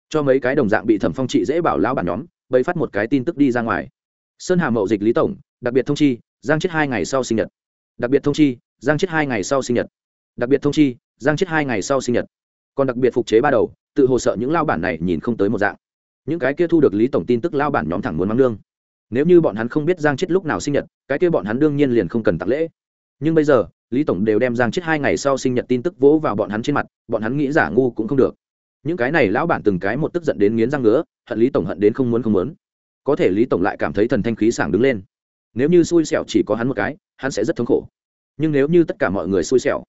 Cho mấy cái đồng dạng bị thẩm phong trị dễ bảo lão bản nhóm bày phát một cái tin tức đi ra ngoài. Sơn hà mậu dịch lý tổng, đặc biệt thông chi, giang chết hai ngày sau sinh nhật. Đặc biệt thông chi, giang chết hai ngày sau sinh nhật. Đặc biệt thông chi, giang chết hai ngày sau sinh nhật. Còn đặc biệt phục chế ba đầu, tự hồ sợ những lao bản này nhìn không tới một dạng. Những cái kia thu được lý tổng tin tức lao bản nhóm thẳng muốn mắng lương. Nếu như bọn hắn không biết giang chết lúc nào sinh nhật, cái kia bọn hắn đương nhiên liền không cần tặng lễ. Nhưng bây giờ, lý tổng đều đem giang chết hai ngày sau sinh nhật tin tức vỗ vào bọn hắn trên mặt, bọn hắn nghĩ giả ngu cũng không được những cái này lão bản từng cái một tức giận đến nghiến răng ngứa, hận lý tổng hận đến không muốn không muốn. Có thể lý tổng lại cảm thấy thần thanh khí sảng đứng lên. Nếu như xui xẻo chỉ có hắn một cái, hắn sẽ rất thống khổ. Nhưng nếu như tất cả mọi người xui xẻo,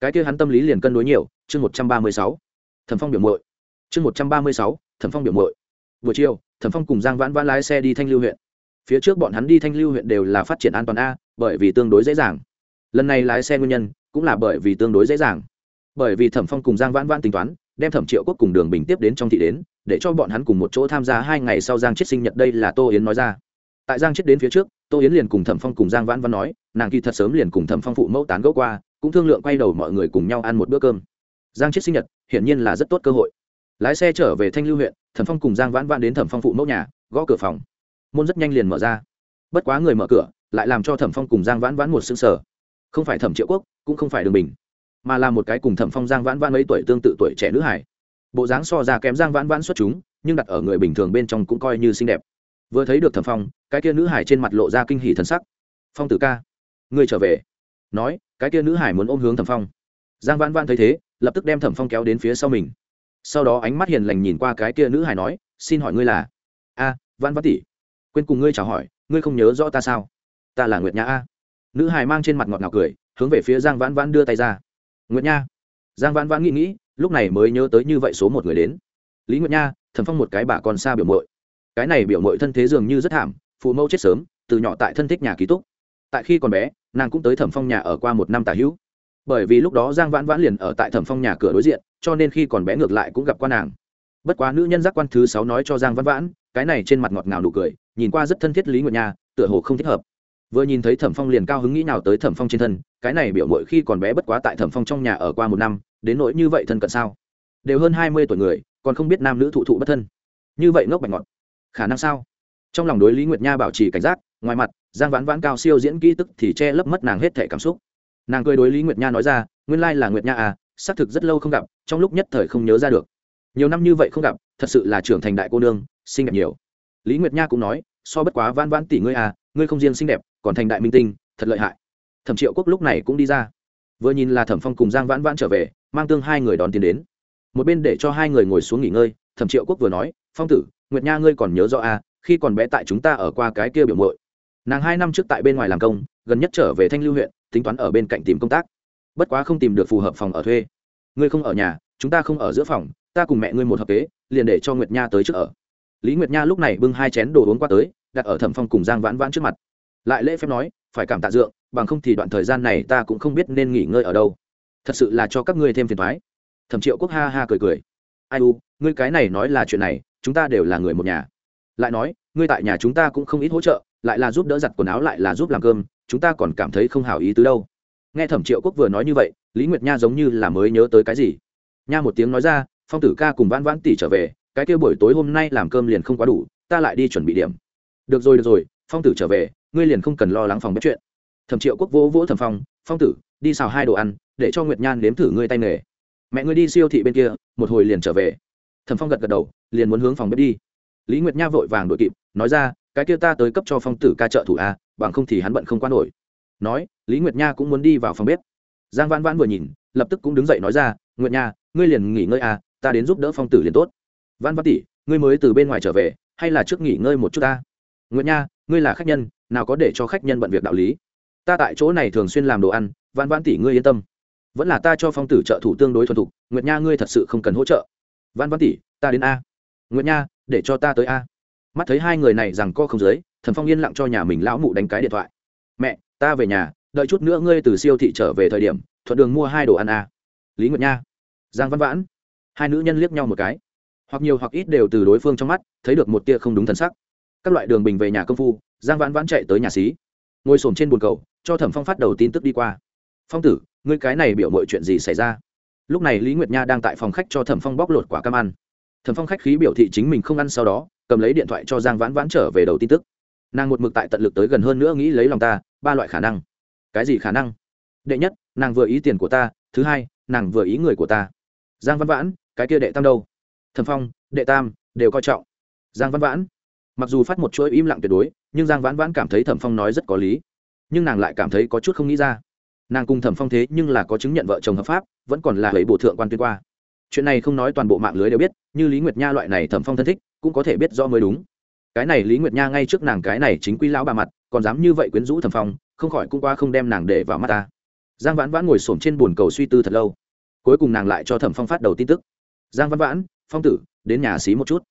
cái kia hắn tâm lý liền cân đối nhiều. Chương một trăm ba mươi sáu. Thẩm phong biểu mội chương một trăm ba mươi sáu. Thẩm phong biểu mội buổi chiều, thẩm phong cùng giang vãn vãn lái xe đi thanh lưu huyện. Phía trước bọn hắn đi thanh lưu huyện đều là phát triển an toàn a, bởi vì tương đối dễ dàng. Lần này lái xe nguyên nhân cũng là bởi vì tương đối dễ dàng. Bởi vì thẩm phong cùng giang vãn vãn tính toán đem thẩm triệu quốc cùng đường bình tiếp đến trong thị đến, để cho bọn hắn cùng một chỗ tham gia hai ngày sau giang chết sinh nhật đây là tô yến nói ra. Tại giang chết đến phía trước, tô yến liền cùng thẩm phong cùng giang vãn vãn nói, nàng kỳ thật sớm liền cùng thẩm phong phụ mẫu tán gẫu qua, cũng thương lượng quay đầu mọi người cùng nhau ăn một bữa cơm. Giang chết sinh nhật, hiển nhiên là rất tốt cơ hội. Lái xe trở về thanh lưu huyện, thẩm phong cùng giang vãn vãn đến thẩm phong phụ mẫu nhà, gõ cửa phòng. Môn rất nhanh liền mở ra. Bất quá người mở cửa, lại làm cho thẩm phong cùng giang vãn vãn một xương sở không phải thẩm triệu quốc, cũng không phải đường bình mà là một cái cùng thẩm phong giang vãn vãn mấy tuổi tương tự tuổi trẻ nữ hải. Bộ dáng so ra kém giang vãn vãn xuất chúng, nhưng đặt ở người bình thường bên trong cũng coi như xinh đẹp. Vừa thấy được thẩm phong, cái kia nữ hải trên mặt lộ ra kinh hỷ thân sắc. Phong tử ca, ngươi trở về. Nói, cái kia nữ hải muốn ôm hướng thẩm phong. Giang vãn vãn thấy thế, lập tức đem thẩm phong kéo đến phía sau mình. Sau đó ánh mắt hiền lành nhìn qua cái kia nữ hải nói, xin hỏi ngươi là? A, vãn vãn tỷ. Quên cùng ngươi chào hỏi, ngươi không nhớ rõ ta sao? Ta là nguyệt nhã a. Nữ hải mang trên mặt ngọt ngào cười, hướng về phía giang vãn vãn đưa tay ra nguyệt nha. Giang vãn vãn nghĩ nghĩ, lúc này mới nhớ tới như vậy số một người đến. Lý nguyệt nha, thẩm phong một cái bà còn xa biểu mội cái này biểu mội thân thế dường như rất thảm, phụ mẫu chết sớm, từ nhỏ tại thân thích nhà ký túc. Tại khi còn bé, nàng cũng tới thẩm phong nhà ở qua một năm tả hữu. Bởi vì lúc đó giang vãn vãn liền ở tại thẩm phong nhà cửa đối diện, cho nên khi còn bé ngược lại cũng gặp qua nàng. Bất quá nữ nhân giác quan thứ sáu nói cho giang vãn vãn, cái này trên mặt ngọt ngào nụ cười, nhìn qua rất thân thiết lý nguyệt nha, tựa hồ không thích hợp vừa nhìn thấy thẩm phong liền cao hứng nghĩ nào tới thẩm phong trên thân, cái này biểu mội khi còn bé bất quá tại thẩm phong trong nhà ở qua một năm, đến nỗi như vậy thân cận sao? Đều hơn hai mươi tuổi người, còn không biết nam nữ thụ thụ bất thân. Như vậy ngốc bạch ngọt. Khả năng sao? Trong lòng đối lý nguyệt nha bảo trì cảnh giác, ngoài mặt, giang vãn vãn cao siêu diễn kỹ tức thì che lấp mất nàng hết thể cảm xúc. Nàng cười đối lý nguyệt nha nói ra, nguyên lai là nguyệt nha à xác thực rất lâu không gặp, trong lúc nhất thời không nhớ ra được. Nhiều năm như vậy không gặp, thật sự là trưởng thành đại cô nương, xinh đẹp nhiều. Lý nguyệt nha cũng nói, so bất quá vãn vãn tỷ ngươi à ngươi không riêng xinh đẹp còn thành đại minh tinh, thật lợi hại. Thẩm triệu quốc lúc này cũng đi ra. Vừa nhìn là thẩm phong cùng giang vãn vãn trở về, mang tương hai người đón tiến đến. Một bên để cho hai người ngồi xuống nghỉ ngơi, thẩm triệu quốc vừa nói, phong tử, nguyệt nha ngươi còn nhớ rõ à khi còn bé tại chúng ta ở qua cái kia biểu mội nàng hai năm trước tại bên ngoài làm công, gần nhất trở về thanh lưu huyện, tính toán ở bên cạnh tìm công tác. Bất quá không tìm được phù hợp phòng ở thuê. Ngươi không ở nhà, chúng ta không ở giữa phòng, ta cùng mẹ ngươi một hợp kế, liền để cho nguyệt nha tới trước ở. Lý nguyệt nha lúc này bưng hai chén đồ uống qua tới, đặt ở thẩm phong cùng giang vãn vãn trước mặt lại lễ phép nói, phải cảm tạ dượng, bằng không thì đoạn thời gian này ta cũng không biết nên nghỉ ngơi ở đâu. Thật sự là cho các ngươi thêm phiền thoái thẩm triệu quốc ha ha cười cười. Ai u, ngươi cái này nói là chuyện này, chúng ta đều là người một nhà. Lại nói, ngươi tại nhà chúng ta cũng không ít hỗ trợ, lại là giúp đỡ giặt quần áo, lại là giúp làm cơm, chúng ta còn cảm thấy không hảo ý tứ đâu. Nghe thẩm triệu quốc vừa nói như vậy, lý nguyệt nha giống như là mới nhớ tới cái gì. Nha một tiếng nói ra, phong tử ca cùng vãn vãn tỷ trở về, cái kia buổi tối hôm nay làm cơm liền không quá đủ, ta lại đi chuẩn bị điểm. Được rồi được rồi, phong tử trở về ngươi liền không cần lo lắng phòng bếp chuyện. Thẩm triệu quốc vỗ vỗ thẩm phong phong tử, đi xào hai đồ ăn, để cho nguyệt nhan nếm thử ngươi tay nghề. Mẹ ngươi đi siêu thị bên kia, một hồi liền trở về. Thẩm phong gật gật đầu, liền muốn hướng phòng bếp đi. Lý nguyệt nha vội vàng đội kịp, nói ra, cái kia ta tới cấp cho phong tử ca trợ thủ a, bằng không thì hắn bận không qua nổi. Nói, lý nguyệt nha cũng muốn đi vào phòng bếp. Giang văn văn vừa nhìn, lập tức cũng đứng dậy nói ra, nguyệt nha, ngươi liền nghỉ ngơi a, ta đến giúp đỡ phong tử liền tốt. Văn vãn tỷ, ngươi mới từ bên ngoài trở về, hay là trước nghỉ ngơi một chút ta? Nguyệt nha, ngươi là khách nhân nào có để cho khách nhân bận việc đạo lý. Ta tại chỗ này thường xuyên làm đồ ăn văn văn tỷ ngươi yên tâm. Vẫn là ta cho phong tử trợ thủ tương đối thuần thục, nguyệt nha ngươi thật sự không cần hỗ trợ. Văn văn tỷ, ta đến a. Nguyệt nha, để cho ta tới a. Mắt thấy hai người này rằng co không dưới, thần phong yên lặng cho nhà mình lão mụ đánh cái điện thoại. Mẹ, ta về nhà, đợi chút nữa ngươi từ siêu thị trở về thời điểm, thuận đường mua hai đồ ăn a. Lý nguyệt nha, giang văn vãn. Hai nữ nhân liếc nhau một cái. Hoặc nhiều hoặc ít đều từ đối phương trong mắt, thấy được một tia không đúng thần sắc các loại đường bình về nhà công phu, giang vãn vãn chạy tới nhà xí. Ngồi s trên bồn cầu, cho thẩm phong phát đầu tin tức đi qua. Phong tử, ngươi cái này biểu mọi chuyện gì xảy ra? Lúc này lý nguyệt nha đang tại phòng khách cho thẩm phong bóc lột quả cam ăn. Thẩm phong khách khí biểu thị chính mình không ăn sau đó, cầm lấy điện thoại cho giang vãn vãn trở về đầu tin tức. Nàng một mực tại tận lực tới gần hơn nữa nghĩ lấy lòng ta, ba loại khả năng. Cái gì khả năng? Đệ nhất, nàng vừa ý tiền của ta, thứ hai, nàng vừa ý người của ta. Giang văn vãn, cái kia đệ tam đâu? Thẩm phong, đệ tam, đều coi trọng. Giang văn vãn mặc dù phát một chuỗi im lặng tuyệt đối, nhưng giang vãn vãn cảm thấy thẩm phong nói rất có lý. Nhưng nàng lại cảm thấy có chút không nghĩ ra. Nàng cùng thẩm phong thế nhưng là có chứng nhận vợ chồng hợp pháp, vẫn còn là lấy bộ thượng quan tuyên qua. Chuyện này không nói toàn bộ mạng lưới đều biết, như lý nguyệt nha loại này thẩm phong thân thích, cũng có thể biết rõ mới đúng. Cái này lý nguyệt nha ngay trước nàng cái này chính quy lão bà mặt, còn dám như vậy quyến rũ thẩm phong, không khỏi cũng qua không đem nàng để vào mắt ta. Giang vãn vãn ngồi s ổ m trên bồn cầu suy tư thật lâu. Cuối cùng nàng lại cho thẩm phong phát đầu tin tức. Giang văn vãn, phong tử, đến nhà xí một chút.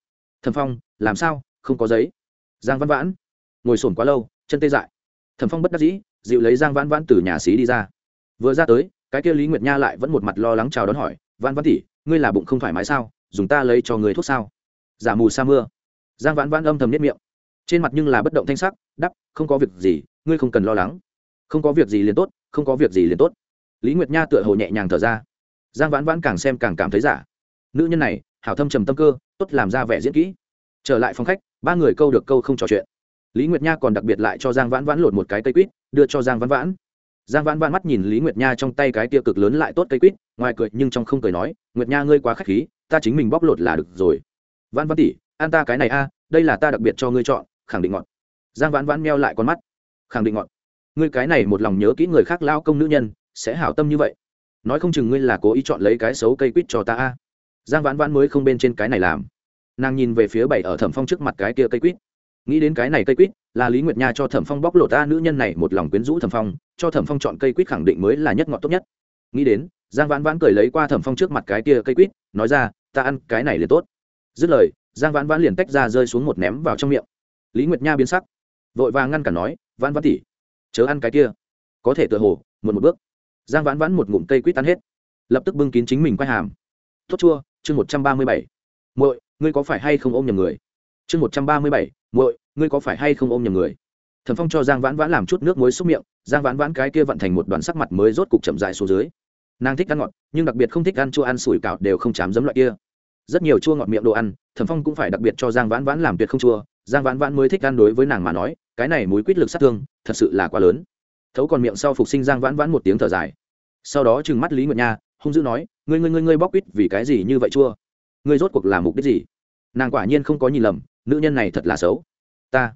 Thẩm phong, làm sao? Không có giấy. Giang văn vãn, ngồi sồn quá lâu, chân tê dại. Thẩm phong bất đắc dĩ, dịu lấy giang vãn vãn từ nhà xí đi ra. Vừa ra tới, cái kia lý nguyệt nha lại vẫn một mặt lo lắng chào đón hỏi, văn văn tỷ, ngươi là bụng không thoải mái sao? Dùng ta lấy cho người thuốc sao? Giả mù sa mưa. Giang vãn vãn âm thầm nếp miệng. Trên mặt nhưng là bất động thanh sắc đắp không có việc gì, ngươi không cần lo lắng. Không có việc gì liền tốt, không có việc gì liền tốt. Lý nguyệt nha tựa hồ nhẹ nhàng thở ra. Giang vãn vãn càng xem càng cảm thấy giả. Nữ nhân này, hảo thâm trầm tâm cơ, tốt làm ra vẻ diễn kỹ trở lại phòng khách, ba người câu được câu không trò chuyện. Lý nguyệt nha còn đặc biệt lại cho giang vãn vãn lột một cái cây quýt, đưa cho giang vãn vãn. Giang vãn vãn mắt nhìn lý nguyệt nha trong tay cái tia cực lớn lại tốt cây quýt, ngoài cười nhưng trong không cười nói, nguyệt nha ngươi quá k h á c h khí, ta chính mình bóc lột là được rồi. Vãn vãn tỉ an ta cái này a, đây là ta đặc biệt cho ngươi chọn, khẳng định ngọt. Giang vãn vãn meo lại con mắt. Khẳng định ngọt. Ngươi cái này một lòng nhớ kỹ người khác lao công nữ nhân, sẽ hảo tâm như vậy. Nói không chừng ngươi là cố ý chọn lấy cái xấu cây quýt cho ta a. Giang vãn vãn mới không bên trên cái này làm nàng nhìn về phía bảy ở thẩm phong trước mặt cái kia cây quýt. Nghĩ đến cái này cây quýt, là lý nguyệt nha cho thẩm phong bóc lột ta nữ nhân này một lòng quyến rũ thẩm phong, cho thẩm phong chọn cây quýt khẳng định mới là nhất ngọt tốt nhất. Nghĩ đến, giang vãn vãn cười lấy qua thẩm phong trước mặt cái kia cây quýt, nói ra, ta ăn cái này liền tốt. Dứt lời, giang vãn vãn liền tách ra rơi xuống một ném vào trong miệng. Lý nguyệt nha biến sắc, vội vàng ngăn cản nói, vãn vãn tỉ chớ ăn cái kia. Có thể tựa hồ một một bước. Giang vãn vãn một ngụm cây quýt tan hết, lập tức bưng kín chính mình quay hàm. Tốt chua, chương một trăm ba mươi bảy. Muội ngươi có phải hay không ôm nhầm người? Chương một trăm ba mươi bảy, muội, ngươi có phải hay không ôm nhầm người? Thần phong cho giang vãn vãn làm chút nước muối xúc miệng, giang vãn vãn cái kia vận thành một đoàn sắc mặt mới rốt cục chậm dài xuống dưới. Nàng thích ăn ngọt, nhưng đặc biệt không thích ăn chua ăn sủi cảo đều không chám giấm loại kia. Rất nhiều chua ngọt miệng đồ ăn thần phong cũng phải đặc biệt cho giang vãn vãn làm tuyệt không chua. Giang vãn vãn mới thích ăn đối với nàng mà nói, cái này mối quýt lực sát thương, thật sự là quá lớn. Thấu còn miệng sau phục sinh giang vãn vãn một tiếng thở dài. Sau đó trừng mắt lý nguyệt nha, hung dữ nói, ngươi ngươi ngươi ngươi bóc quýt vì cái gì như vậy chua? Ngươi rốt cuộc là mục đích gì? Nàng quả nhiên không có nhìn lầm, nữ nhân này thật là xấu. Ta,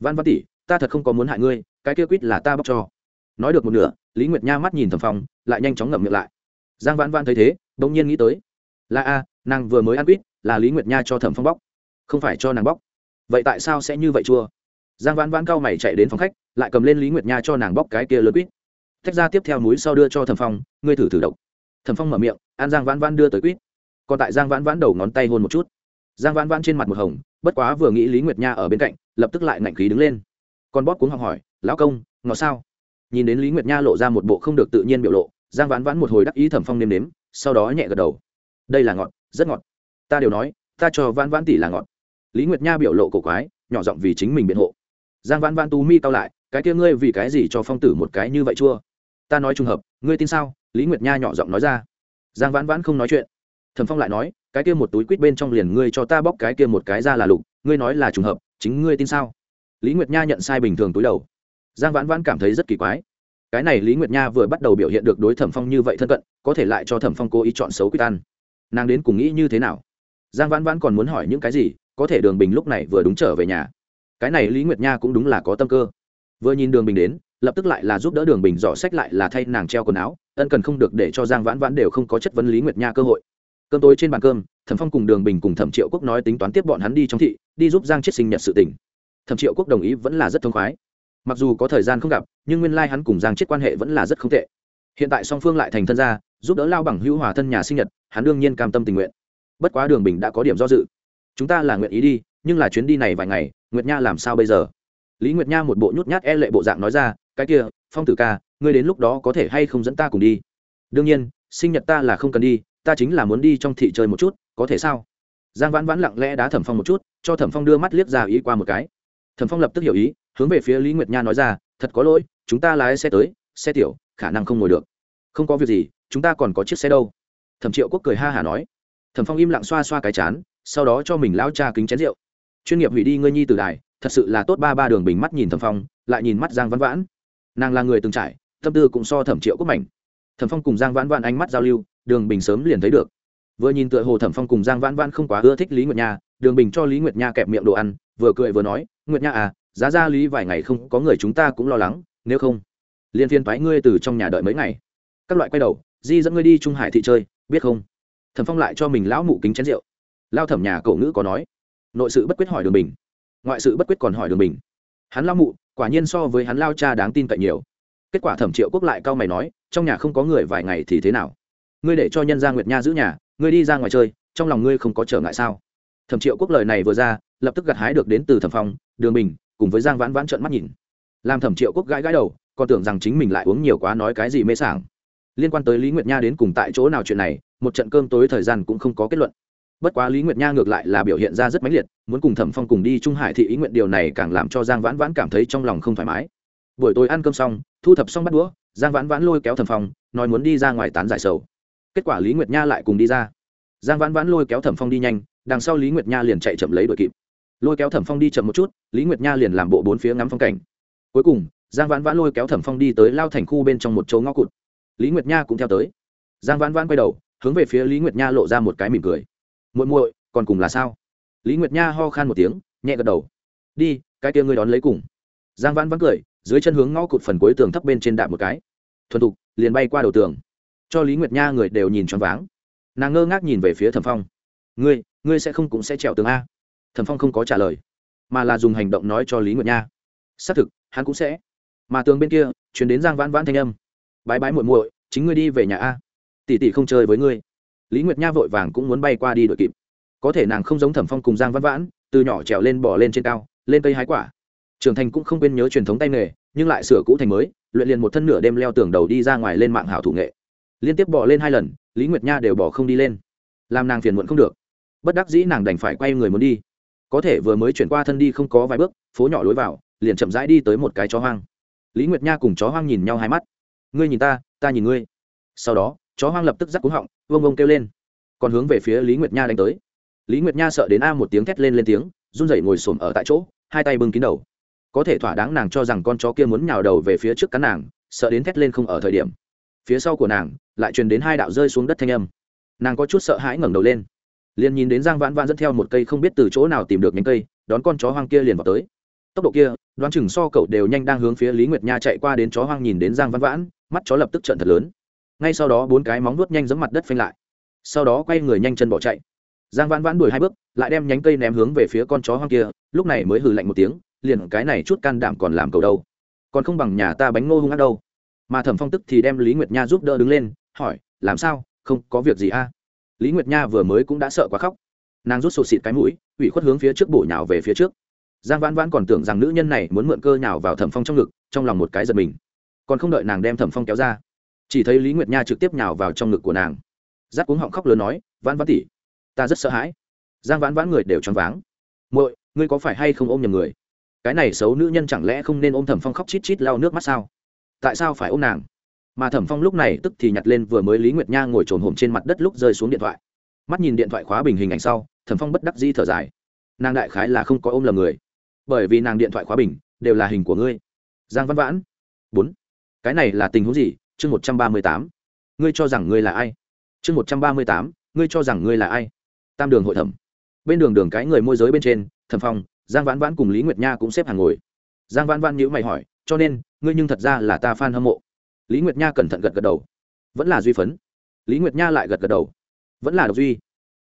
văn văn tỷ, ta thật không có muốn hại ngươi, cái kia quýt là ta bóc cho. Nói được một nửa, lý nguyệt nha mắt nhìn thầm phong lại nhanh chóng ngậm miệng lại. Giang vãn vãn thấy thế đ ỗ n g nhiên nghĩ tới. Là a, nàng vừa mới ăn quýt, là lý nguyệt nha cho thẩm phong bóc. Không phải cho nàng bóc. Vậy tại sao sẽ như vậy chua? Giang vãn vãn cao mày chạy đến phòng khách, lại cầm lên lý nguyệt nha cho nàng bóc cái kia lớn quýt. Thách ra tiếp theo núi sau đưa cho thẩm phong, ngươi thử thử độc. Thẩm phong mở miệng an giang vãn vãn đưa tới quýt còn tại giang vãn vãn đầu ngón tay hôn một chút. Giang vãn vãn trên mặt một hồng, bất quá vừa nghĩ lý nguyệt nha ở bên cạnh, lập tức lại ngạnh khí đứng lên. Con bóp cuống học hỏi, lão công, ngọ sao? Nhìn đến lý nguyệt nha lộ ra một bộ không được tự nhiên biểu lộ, giang vãn vãn một hồi đắc ý thẩm phong nêm nếm, sau đó nhẹ gật đầu. Đây là ngọt, rất ngọt. Ta đều nói, ta cho vãn vãn tỷ là ngọt. Lý nguyệt nha biểu lộ cổ quái, nhỏ giọng vì chính mình biện hộ. Giang vãn vãn tú mi tao lại, cái kia ngươi vì cái gì cho phong tử một cái như vậy chua? Ta nói trùng hợp, ngươi tin sao? Lý nguyệt nha nhỏ giọng nói ra. Giang vãn vãn không nói chuyện thẩm phong lại nói, cái kia một túi quýt bên trong liền ngươi cho ta bóc cái kia một cái ra là lục, ngươi nói là trùng hợp, chính ngươi tin sao? Lý nguyệt nha nhận sai bình thường túi đầu. Giang vãn vãn cảm thấy rất kỳ quái. Cái này lý nguyệt nha vừa bắt đầu biểu hiện được đối thẩm phong như vậy thân cận, có thể lại cho thẩm phong cố ý chọn xấu quýt ăn. Nàng đến cùng nghĩ như thế nào? Giang vãn vãn còn muốn hỏi những cái gì, có thể đường bình lúc này vừa đúng trở về nhà. Cái này lý nguyệt nha cũng đúng là có tâm cơ. Vừa nhìn đường bình đến, lập tức lại là giúp đỡ đường bình dò sách lại là thay nàng treo quần áo, ân cần không được để cho giang vãn vãn đều không có chất vấn lý nguyệt nha cơ hội cơm tối trên bàn cơm, thẩm phong cùng đường bình cùng thẩm triệu quốc nói tính toán tiếp bọn hắn đi trong thị, đi giúp giang chết sinh nhật sự tỉnh thẩm triệu quốc đồng ý vẫn là rất thông khoái. Mặc dù có thời gian không gặp, nhưng nguyên lai hắn cùng giang chết quan hệ vẫn là rất không tệ. Hiện tại song phương lại thành thân gia, giúp đỡ lao bằng hữu hòa thân nhà sinh nhật, hắn đương nhiên cam tâm tình nguyện. Bất quá đường bình đã có điểm do dự. Chúng ta là nguyện ý đi, nhưng là chuyến đi này vài ngày, nguyệt nha làm sao bây giờ? Lý nguyệt nha một bộ nhút nhát e lệ bộ dạng nói ra, cái kia, phong tử ca, ngươi đến lúc đó có thể hay không dẫn ta cùng đi? Đương nhiên sinh nhật ta là không cần đi, ta chính là muốn đi trong thị chơi một chút, có thể sao? Giang vãn vãn lặng lẽ đá thẩm phong một chút, cho thẩm phong đưa mắt liếc ra ý qua một cái. Thẩm phong lập tức hiểu ý, hướng về phía lý nguyệt nha nói ra, thật có lỗi, chúng ta lái xe tới, xe tiểu, khả năng không ngồi được. Không có việc gì, chúng ta còn có chiếc xe đâu. Thẩm triệu quốc cười ha hả nói. Thẩm phong im lặng xoa xoa cái chán, sau đó cho mình lao cha kính chén rượu. Chuyên nghiệp hủy đi ngươi nhi từ đài, thật sự là tốt ba ba đường bình mắt nhìn thẩm phong, lại nhìn mắt giang văn vãn. Nàng là người từng trải, tâm tư cũng so thẩm triệu quốc mảnh thẩm phong cùng giang vãn vãn ánh mắt giao lưu, đường bình sớm liền thấy được. Vừa nhìn tựa hồ thẩm phong cùng giang vãn vãn không quá ưa thích lý nguyệt nha, đường bình cho lý nguyệt nha kẹp miệng đồ ăn, vừa cười vừa nói, nguyệt nha à giá ra lý vài ngày không có người chúng ta cũng lo lắng, nếu không liên phiên toái ngươi từ trong nhà đợi mấy ngày. Các loại quay đầu, di dẫn ngươi đi trung hải thị chơi, biết không? Thẩm phong lại cho mình lão mụ kính chén rượu. Lao thẩm nhà cậu ngữ có nói. Nội sự bất quyết hỏi đường bình. Ngoại sự bất quyết còn hỏi đường bình. Hắn lao mụ, quả nhiên so với hắn lao cha đáng tin cậy nhiều. Kết quả thẩm triệu quốc lại cao mày nói trong nhà không có người vài ngày thì thế nào? Ngươi để cho nhân gia nguyệt nha giữ nhà, ngươi đi ra ngoài chơi, trong lòng ngươi không có trở ngại sao? Thẩm triệu quốc lời này vừa ra, lập tức gặt hái được đến từ thẩm phong, đường bình, cùng với giang vãn vãn trợn mắt nhìn. Làm thẩm triệu quốc gãi gãi đầu, còn tưởng rằng chính mình lại uống nhiều quá nói cái gì mê sảng. Liên quan tới lý nguyệt nha đến cùng tại chỗ nào chuyện này, một trận cơm tối thời gian cũng không có kết luận. Bất quá lý nguyệt nha ngược lại là biểu hiện ra rất mãnh liệt, muốn cùng thẩm phong cùng đi trung hải thị ý nguyện điều này càng làm cho giang vãn vãn cảm thấy trong lòng không thoải mái. Buổi tối ăn cơm xong, thu thập xong bắt đũa giang vãn vãn lôi kéo thẩm phong, nói muốn đi ra ngoài tán giải sầu. Kết quả lý nguyệt nha lại cùng đi ra. Giang vãn vãn lôi kéo thẩm phong đi nhanh, đằng sau lý nguyệt nha liền chạy chậm lấy đội kịp. Lôi kéo thẩm phong đi chậm một chút, lý nguyệt nha liền làm bộ bốn phía ngắm phong cảnh. Cuối cùng, giang vãn vãn lôi kéo thẩm phong đi tới lao thành khu bên trong một chỗ ngõ cụt. Lý nguyệt nha cũng theo tới. Giang vãn vãn quay đầu, hướng về phía lý nguyệt nha lộ ra một cái mỉm cười. Muội muội, còn cùng là sao? Lý nguyệt nha ho khan một tiếng, nhẹ gật đầu. Đi, cái kia ngươi đón lấy cùng. Giang vãn vãn cười, dưới chân hướng ngõ cụt phần cuối tường thấp bên trên đạp một cái thuần thục, liền bay qua đầu tường. Cho lý nguyệt nha người đều nhìn choáng váng. Nàng ngơ ngác nhìn về phía thẩm phong. Ngươi ngươi sẽ không cũng sẽ trèo tường a? Thẩm phong không có trả lời, mà là dùng hành động nói cho lý nguyệt nha. Xác thực, hắn cũng sẽ. Mà tường bên kia chuyển đến giang vãn vãn thanh âm. Bái bái muội muội, chính ngươi đi về nhà a. Tỷ tỷ không chơi với ngươi. Lý nguyệt nha vội vàng cũng muốn bay qua đi đội kịp. Có thể nàng không giống thẩm phong cùng giang vãn vãn, từ nhỏ trèo lên bỏ lên trên cao, lên cây hái quả. Trưởng thành cũng không quên nhớ truyền thống tay nghề nhưng lại sửa cũ thành mới, luyện liền một thân nửa đêm leo tường đầu đi ra ngoài lên mạng hảo thủ nghệ. Liên tiếp bỏ lên hai lần, lý nguyệt nha đều bỏ không đi lên. Làm nàng phiền muộn không được. Bất đắc dĩ nàng đành phải quay người muốn đi. Có thể vừa mới chuyển qua thân đi không có vài bước, phố nhỏ lối vào, liền chậm rãi đi tới một cái chó hoang. Lý nguyệt nha cùng chó hoang nhìn nhau hai mắt. Ngươi nhìn ta ta nhìn ngươi. Sau đó, chó hoang lập tức giắt cúng họng vông vông kêu lên. Còn hướng về phía lý nguyệt nha đánh tới. Lý nguyệt nha sợ đến a một tiếng thét lên lên tiếng, run rẩy ngồi xổm ở tại chỗ, hai tay bưng kín đầu có thể thỏa đáng nàng cho rằng con chó kia muốn nhào đầu về phía trước cắn nàng, sợ đến thét lên không ở thời điểm. Phía sau của nàng, lại truyền đến hai đạo rơi xuống đất thanh âm. Nàng có chút sợ hãi ngẩng đầu lên. Liền nhìn đến giang vãn vãn dẫn theo một cây không biết từ chỗ nào tìm được nhánh cây, đón con chó hoang kia liền vào tới. Tốc độ kia, đoán chừng so cậu đều nhanh đang hướng phía lý nguyệt nha chạy qua đến chó hoang nhìn đến giang vãn vãn, mắt chó lập tức trận thật lớn. Ngay sau đó bốn cái móng vuốt nhanh giấm mặt đất phanh lại. Sau đó quay người nhanh chân bỏ chạy. Giang vãn vãn đuổi hai bước, lại đem nhánh cây ném hướng về phía con chó hoang kia, lúc này mới hừ lạnh một tiếng liền cái này chút can đảm còn làm cầu đâu? Còn không bằng nhà ta bánh ngô hung ác đâu. Mà thẩm phong tức thì đem lý nguyệt nha giúp đỡ đứng lên, hỏi, làm sao? Không có việc gì a? Lý nguyệt nha vừa mới cũng đã sợ quá khóc. Nàng rút sụt xịt cái mũi, ủy khuất hướng phía trước bổ nhào về phía trước. Giang vãn vãn còn tưởng rằng nữ nhân này muốn mượn cơ nhào vào thẩm phong trong ngực, trong lòng một cái giật mình. Còn không đợi nàng đem thẩm phong kéo ra, chỉ thấy lý nguyệt nha trực tiếp nhào vào trong ngực của nàng. Giáp cuống họng khóc lớn nói, vãn vãn tỉ ta rất sợ hãi. Giang vãn vãn người đều choáng váng. Muội, ngươi có phải hay không ôm nhầm người? Cái này xấu nữ nhân chẳng lẽ không nên ôm thẩm phong khóc chít chít lau nước mắt sao? Tại sao phải ôm nàng? Mà thẩm phong lúc này tức thì nhặt lên vừa mới lý nguyệt nha ngồi trồn hồm trên mặt đất lúc rơi xuống điện thoại. Mắt nhìn điện thoại khóa bình hình ảnh sau, thẩm phong bất đắc di thở dài. Nàng đại khái là không có ôm lầm người. Bởi vì nàng điện thoại khóa bình đều là hình của ngươi. Giang văn vãn. Bốn. Cái này là tình huống gì? Chương một trăm ba mươi tám. Ngươi cho rằng ngươi là ai? Chương một trăm ba mươi tám. Ngươi cho rằng ngươi là ai? Tam đường hội thẩm. Bên đường đường cái người môi giới bên trên, thẩm phong giang vãn vãn cùng lý nguyệt nha cũng xếp hàng ngồi. Giang vãn vãn nhữ mày hỏi, cho nên, ngươi nhưng thật ra là ta f a n hâm mộ? Lý nguyệt nha cẩn thận gật gật đầu. Vẫn là duy phấn. Lý nguyệt nha lại gật gật đầu. Vẫn là độc duy.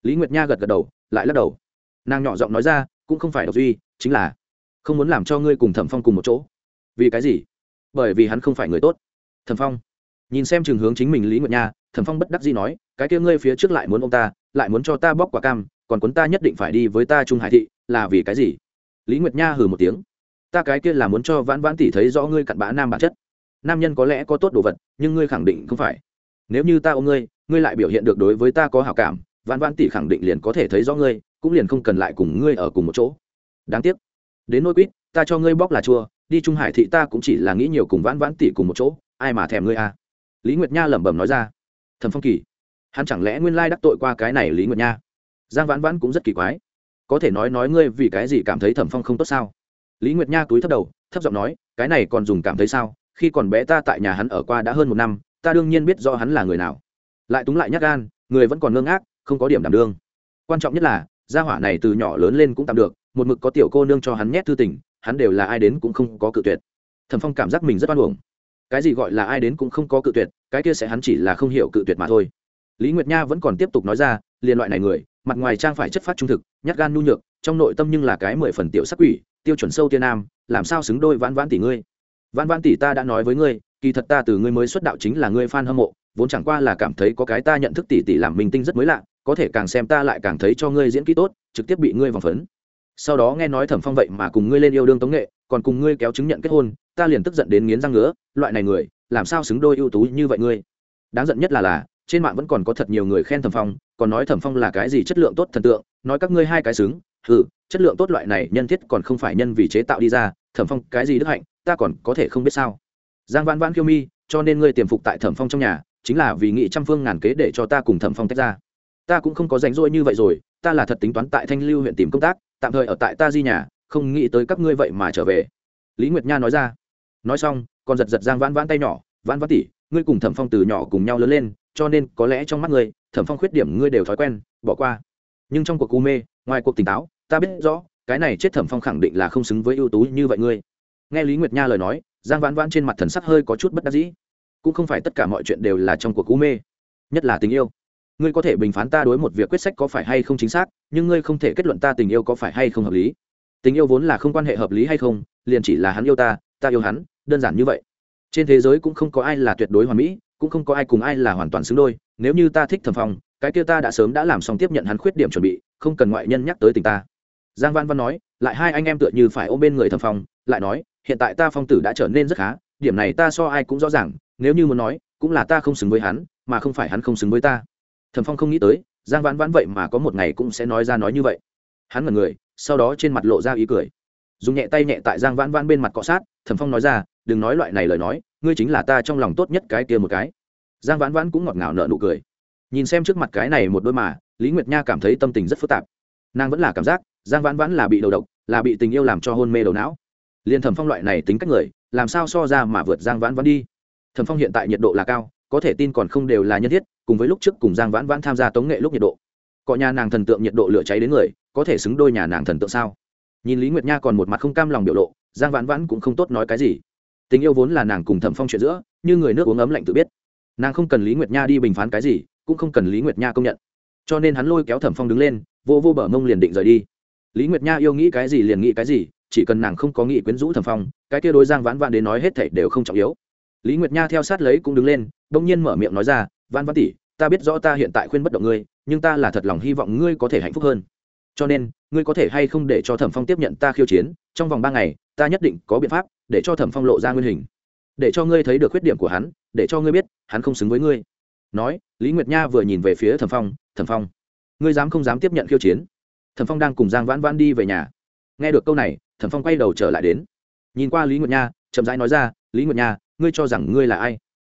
Lý nguyệt nha gật gật đầu, lại lắc đầu. Nàng nhỏ giọng nói ra, cũng không phải độc duy, chính là không muốn làm cho ngươi cùng thẩm phong cùng một chỗ. Vì cái gì? Bởi vì hắn không phải người tốt. Thẩm phong. Nhìn xem trường hướng chính mình lý nguyệt nha, thẩm phong bất đắc dĩ nói, cái kia ngươi phía trước lại muốn ông ta, lại muốn cho ta bóc quả cam, còn cuốn ta nhất định phải đi với ta trung hải thị, là vì cái gì? Lý nguyệt nha hừ một tiếng. Ta cái kia là muốn cho vãn vãn tỷ thấy rõ ngươi cặn bã nam bản chất. Nam nhân có lẽ có tốt đồ vật, nhưng ngươi khẳng định không phải. Nếu như ta ôm ngươi ngươi lại biểu hiện được đối với ta có hảo cảm, vãn vãn tỷ khẳng định liền có thể thấy rõ ngươi, cũng liền không cần lại cùng ngươi ở cùng một chỗ. Đáng tiếc. Đến nỗi quýt, ta cho ngươi bóc là chua, đi trung hải thị ta cũng chỉ là nghĩ nhiều cùng vãn vãn tỷ cùng một chỗ, ai mà thèm ngươi à? Lý nguyệt nha lẩm bẩm nói ra. Thần phong kỳ, hắn chẳng lẽ nguyên lai đắc tội qua cái này lý nguyệt nha? Giang vãn vãn cũng rất kỳ quái có thể nói nói ngươi vì cái gì cảm thấy thẩm phong không tốt sao? Lý nguyệt nha túi thấp đầu, thấp giọng nói, cái này còn dùng cảm thấy sao? Khi còn bé ta tại nhà hắn ở qua đã hơn một năm, ta đương nhiên biết do hắn là người nào. Lại túng lại nhắc gan, người vẫn còn ngơ ngác, không có điểm đảm đương. Quan trọng nhất là, gia hỏa này từ nhỏ lớn lên cũng tạm được, một mực có tiểu cô nương cho hắn nhét thư tình, hắn đều là ai đến cũng không có cự tuyệt. Thẩm phong cảm giác mình rất oan uổng. Cái gì gọi là ai đến cũng không có cự tuyệt, cái kia sẽ hắn chỉ là không hiểu cự tuyệt mà thôi. Lý nguyệt nha vẫn còn tiếp tục nói ra, liên loại này người mặt ngoài trang phải chất phát trung thực, nhát gan nhu nhược, trong nội tâm nhưng là cái mười phần tiểu sắc quỷ, tiêu chuẩn sâu tiên nam, làm sao xứng đôi vãn vãn tỷ ngươi? Vãn vãn tỷ ta đã nói với ngươi, kỳ thật ta từ ngươi mới xuất đạo chính là ngươi fan hâm mộ, vốn chẳng qua là cảm thấy có cái ta nhận thức tỷ tỷ làm minh tinh rất mới lạ, có thể càng xem ta lại càng thấy cho ngươi diễn kỹ tốt, trực tiếp bị ngươi vòng phấn. Sau đó nghe nói thẩm phong vậy mà cùng ngươi lên yêu đương tống nghệ, còn cùng ngươi kéo chứng nhận kết hôn, ta liền tức giận đến nghiến răng ngứa, loại này người, làm sao xứng đôi ưu tú như vậy ngươi? Đáng giận nhất là là, trên mạng vẫn còn có thật nhiều người khen thẩm phong còn nói thẩm phong là cái gì chất lượng tốt thần tượng, nói các ngươi hai cái xứng ừ chất lượng tốt loại này nhân thiết còn không phải nhân vì chế tạo đi ra, thẩm phong cái gì đức hạnh, ta còn có thể không biết sao. Giang vãn vãn khiêu mi, cho nên ngươi tiềm phục tại thẩm phong trong nhà, chính là vì nghị trăm phương ngàn kế để cho ta cùng thẩm phong tách ra. Ta cũng không có rảnh rỗi như vậy rồi, ta là thật tính toán tại thanh lưu huyện tìm công tác, tạm thời ở tại ta di nhà, không nghĩ tới các ngươi vậy mà trở về. Lý nguyệt nha nói ra. Nói xong, còn giật giật giang vãn vãn tay nhỏ, vãn vãn tỉ ngươi cùng thẩm phong từ nhỏ cùng nhau lớn lên, cho nên có lẽ trong mắt ngươi thẩm phong khuyết điểm ngươi đều thói quen, bỏ qua. Nhưng trong cuộc u mê, ngoài cuộc tỉnh táo, ta biết rõ, cái này chết thẩm phong khẳng định là không xứng với ưu tú như vậy ngươi. Nghe lý nguyệt nha lời nói, giang vãn vãn trên mặt thần sắc hơi có chút bất đắc dĩ. Cũng không phải tất cả mọi chuyện đều là trong cuộc u mê, nhất là tình yêu. Ngươi có thể bình phán ta đối một việc quyết sách có phải hay không chính xác, nhưng ngươi không thể kết luận ta tình yêu có phải hay không hợp lý. Tình yêu vốn là không quan hệ hợp lý hay không, liền chỉ là hắn yêu ta ta yêu hắn, đơn giản như vậy. Trên thế giới cũng không có ai là tuyệt đối hoàn mỹ, cũng không có ai cùng ai là hoàn toàn xứng đôi nếu như ta thích thẩm phong, cái kia ta đã sớm đã làm xong tiếp nhận hắn khuyết điểm chuẩn bị, không cần ngoại nhân nhắc tới tình ta. Giang văn văn nói, lại hai anh em tựa như phải ôm bên người thẩm phong, lại nói, hiện tại ta phong tử đã trở nên rất khá, điểm này ta so ai cũng rõ ràng, nếu như muốn nói, cũng là ta không xứng với hắn, mà không phải hắn không xứng với ta. Thẩm phong không nghĩ tới, giang vãn vãn vậy mà có một ngày cũng sẽ nói ra nói như vậy. Hắn ngẩn người, sau đó trên mặt lộ ra ý cười. Dùng nhẹ tay nhẹ tại giang vãn vãn bên mặt cọ sát, Thẩm phong nói ra, đừng nói loại này lời nói, ngươi chính là ta trong lòng tốt nhất cái kia một cái giang vãn vãn cũng ngọt ngào nợ nụ cười. Nhìn xem trước mặt cái này một đôi mà, lý nguyệt nha cảm thấy tâm tình rất phức tạp. Nàng vẫn là cảm giác, giang vãn vãn là bị đầu độc, là bị tình yêu làm cho hôn mê đầu não. Liền thẩm phong loại này tính cách người, làm sao so ra mà vượt giang vãn vãn đi? Thẩm phong hiện tại nhiệt độ là cao, có thể tin còn không đều là nhân thiết, cùng với lúc trước cùng giang vãn vãn tham gia tống nghệ lúc nhiệt độ. Cọ nhà nàng thần tượng nhiệt độ lửa cháy đến người, có thể xứng đôi nhà nàng thần tượng sao? Nhìn lý nguyệt nha còn một mặt không cam lòng biểu lộ, giang vãn vãn cũng không tốt nói cái gì. Tình yêu vốn là nàng cùng thẩm phong chuyện giữa, như người nước uống ấm lạnh tự biết nàng không cần lý nguyệt nha đi bình phán cái gì, cũng không cần lý nguyệt nha công nhận. Cho nên hắn lôi kéo thẩm phong đứng lên, vô vô bờ mông liền định rời đi. Lý nguyệt nha yêu nghĩ cái gì liền nghĩ cái gì, chỉ cần nàng không có nghĩ quyến rũ thẩm phong, cái kia đối giang vãn vãn đến nói hết thảy đều không trọng yếu. Lý nguyệt nha theo sát lấy cũng đứng lên, bỗng nhiên mở miệng nói ra, vãn vãn tỷ, ta biết rõ ta hiện tại khuyên bất động ngươi, nhưng ta là thật lòng hy vọng ngươi có thể hạnh phúc hơn. Cho nên, ngươi có thể hay không để cho thẩm phong tiếp nhận ta khiêu chiến, trong vòng ba ngày, ta nhất định có biện pháp để cho thẩm phong lộ ra nguyên hình để cho ngươi thấy được khuyết điểm của hắn, để cho ngươi biết, hắn không xứng với ngươi. Nói, lý nguyệt nha vừa nhìn về phía thẩm phong thẩm phong, ngươi dám không dám tiếp nhận khiêu chiến? Thẩm phong đang cùng giang vãn vãn đi về nhà. Nghe được câu này, thẩm phong quay đầu trở lại đến. Nhìn qua lý nguyệt nha, chậm rãi nói ra, lý nguyệt nha, ngươi cho rằng ngươi là ai?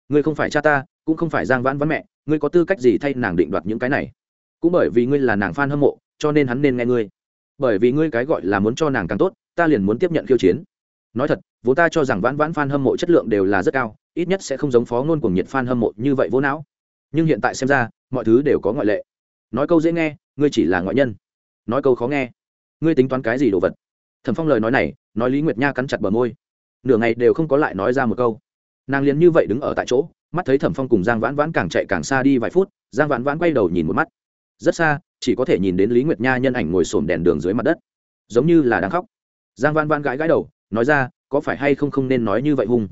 Ngươi không phải cha ta, cũng không phải giang vãn vãn mẹ, ngươi có tư cách gì thay nàng định đoạt những cái này? Cũng bởi vì ngươi là nàng f a n hâm mộ, cho nên hắn nên nghe ngươi. Bởi vì ngươi cái gọi là muốn cho nàng càng tốt, ta liền muốn tiếp nhận khiêu chiến nói thật, vốn ta cho rằng vãn vãn f a n hâm mộ chất lượng đều là rất cao, ít nhất sẽ không giống phó ngôn cuồng nhiệt f a n hâm mộ như vậy vô não. Nhưng hiện tại xem ra, mọi thứ đều có ngoại lệ. Nói câu dễ nghe, ngươi chỉ là ngoại nhân. Nói câu khó nghe, ngươi tính toán cái gì đồ vật? Thẩm phong lời nói này, nói lý nguyệt nha cắn chặt bờ môi. Nửa ngày đều không có lại nói ra một câu. Nàng liền như vậy đứng ở tại chỗ, mắt thấy thẩm phong cùng giang vãn vãn càng chạy càng xa đi vài phút, giang vãn vãn quay đầu nhìn một mắt. Rất xa, chỉ có thể nhìn đến lý nguyệt nha nhân ảnh ngồi xổm đèn đường dưới mặt đất. Giống như là đang khóc. Giang vãn vãn gãi gãi đầu nói ra, có phải hay không không nên nói như vậy hung?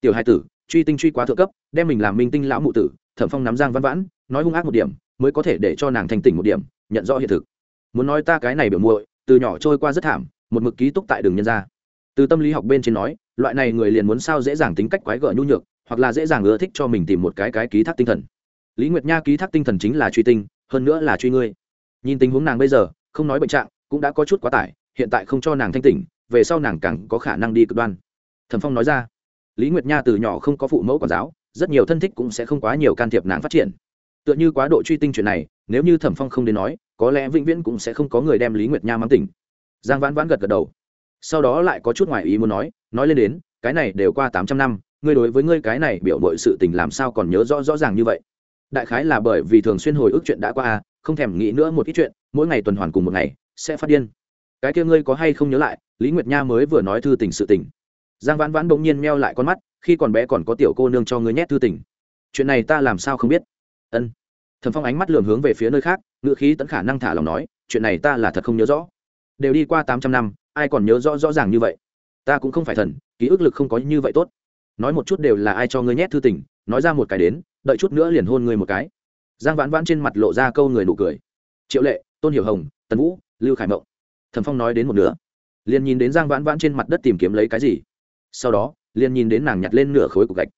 Tiểu hai tử, truy tinh truy quá thượng cấp, đem mình làm minh tinh lão mụ tử, thẩm phong nắm giang văn vãn, nói hung ác một điểm, mới có thể để cho nàng thành tỉnh một điểm, nhận rõ hiện thực. Muốn nói ta cái này biểu muội, từ nhỏ trôi qua rất thảm, một mực ký túc tại đường nhân ra từ tâm lý học bên trên nói, loại này người liền muốn sao dễ dàng tính cách quái gở nhu nhược, hoặc là dễ dàng ưa thích cho mình tìm một cái cái ký thác tinh thần. Lý nguyệt nha ký thác tinh thần chính là truy tinh, hơn nữa là truy ngươi. Nhìn tình huống nàng bây giờ, không nói bệnh trạng, cũng đã có chút quá tải, hiện tại không cho nàng thanh tỉnh về sau nàng càng có khả năng đi cực đoan. Thẩm phong nói ra, lý nguyệt nha từ nhỏ không có phụ mẫu quản giáo, rất nhiều thân thích cũng sẽ không quá nhiều can thiệp nàng phát triển. Tựa như quá độ truy tinh chuyện này, nếu như thẩm phong không đến nói, có lẽ vĩnh viễn cũng sẽ không có người đem lý nguyệt nha mang tỉnh. Giang vãn vãn gật gật đầu. Sau đó lại có chút ngoài ý muốn nói nói lên đến, cái này đều qua tám trăm năm, ngươi đối với ngươi cái này biểu bội sự tình làm sao còn nhớ rõ rõ ràng như vậy? Đại khái là bởi vì thường xuyên hồi ức chuyện đã qua à không thèm nghĩ nữa một ít chuyện, mỗi ngày tuần hoàn cùng một ngày, sẽ phát điên cái kia ngươi có hay không nhớ lại, lý nguyệt nha mới vừa nói thư tình sự tình. Giang vãn vãn bỗng nhiên meo lại con mắt, khi còn bé còn có tiểu cô nương cho ngươi nhét thư tình. Chuyện này ta làm sao không biết? Ân. Thần phong ánh mắt lường hướng về phía nơi khác ngự khí tẫn khả năng thả lòng nói, chuyện này ta là thật không nhớ rõ. Đều đi qua tám trăm năm, ai còn nhớ rõ rõ ràng như vậy? Ta cũng không phải thần, ký ức lực không có như vậy tốt. Nói một chút đều là ai cho ngươi nhét thư tình, nói ra một cái đến, đợi chút nữa liền hôn ngươi một cái. Giang vãn vãn trên mặt lộ ra câu người nụ cười. Triệu lệ, tôn hiểu hồng, tần vũ, lưu khải mộng thần phong nói đến một nửa. Liền nhìn đến giang vãn vãn trên mặt đất tìm kiếm lấy cái gì. Sau đó, liền nhìn đến nàng nhặt lên nửa khối cục gạch.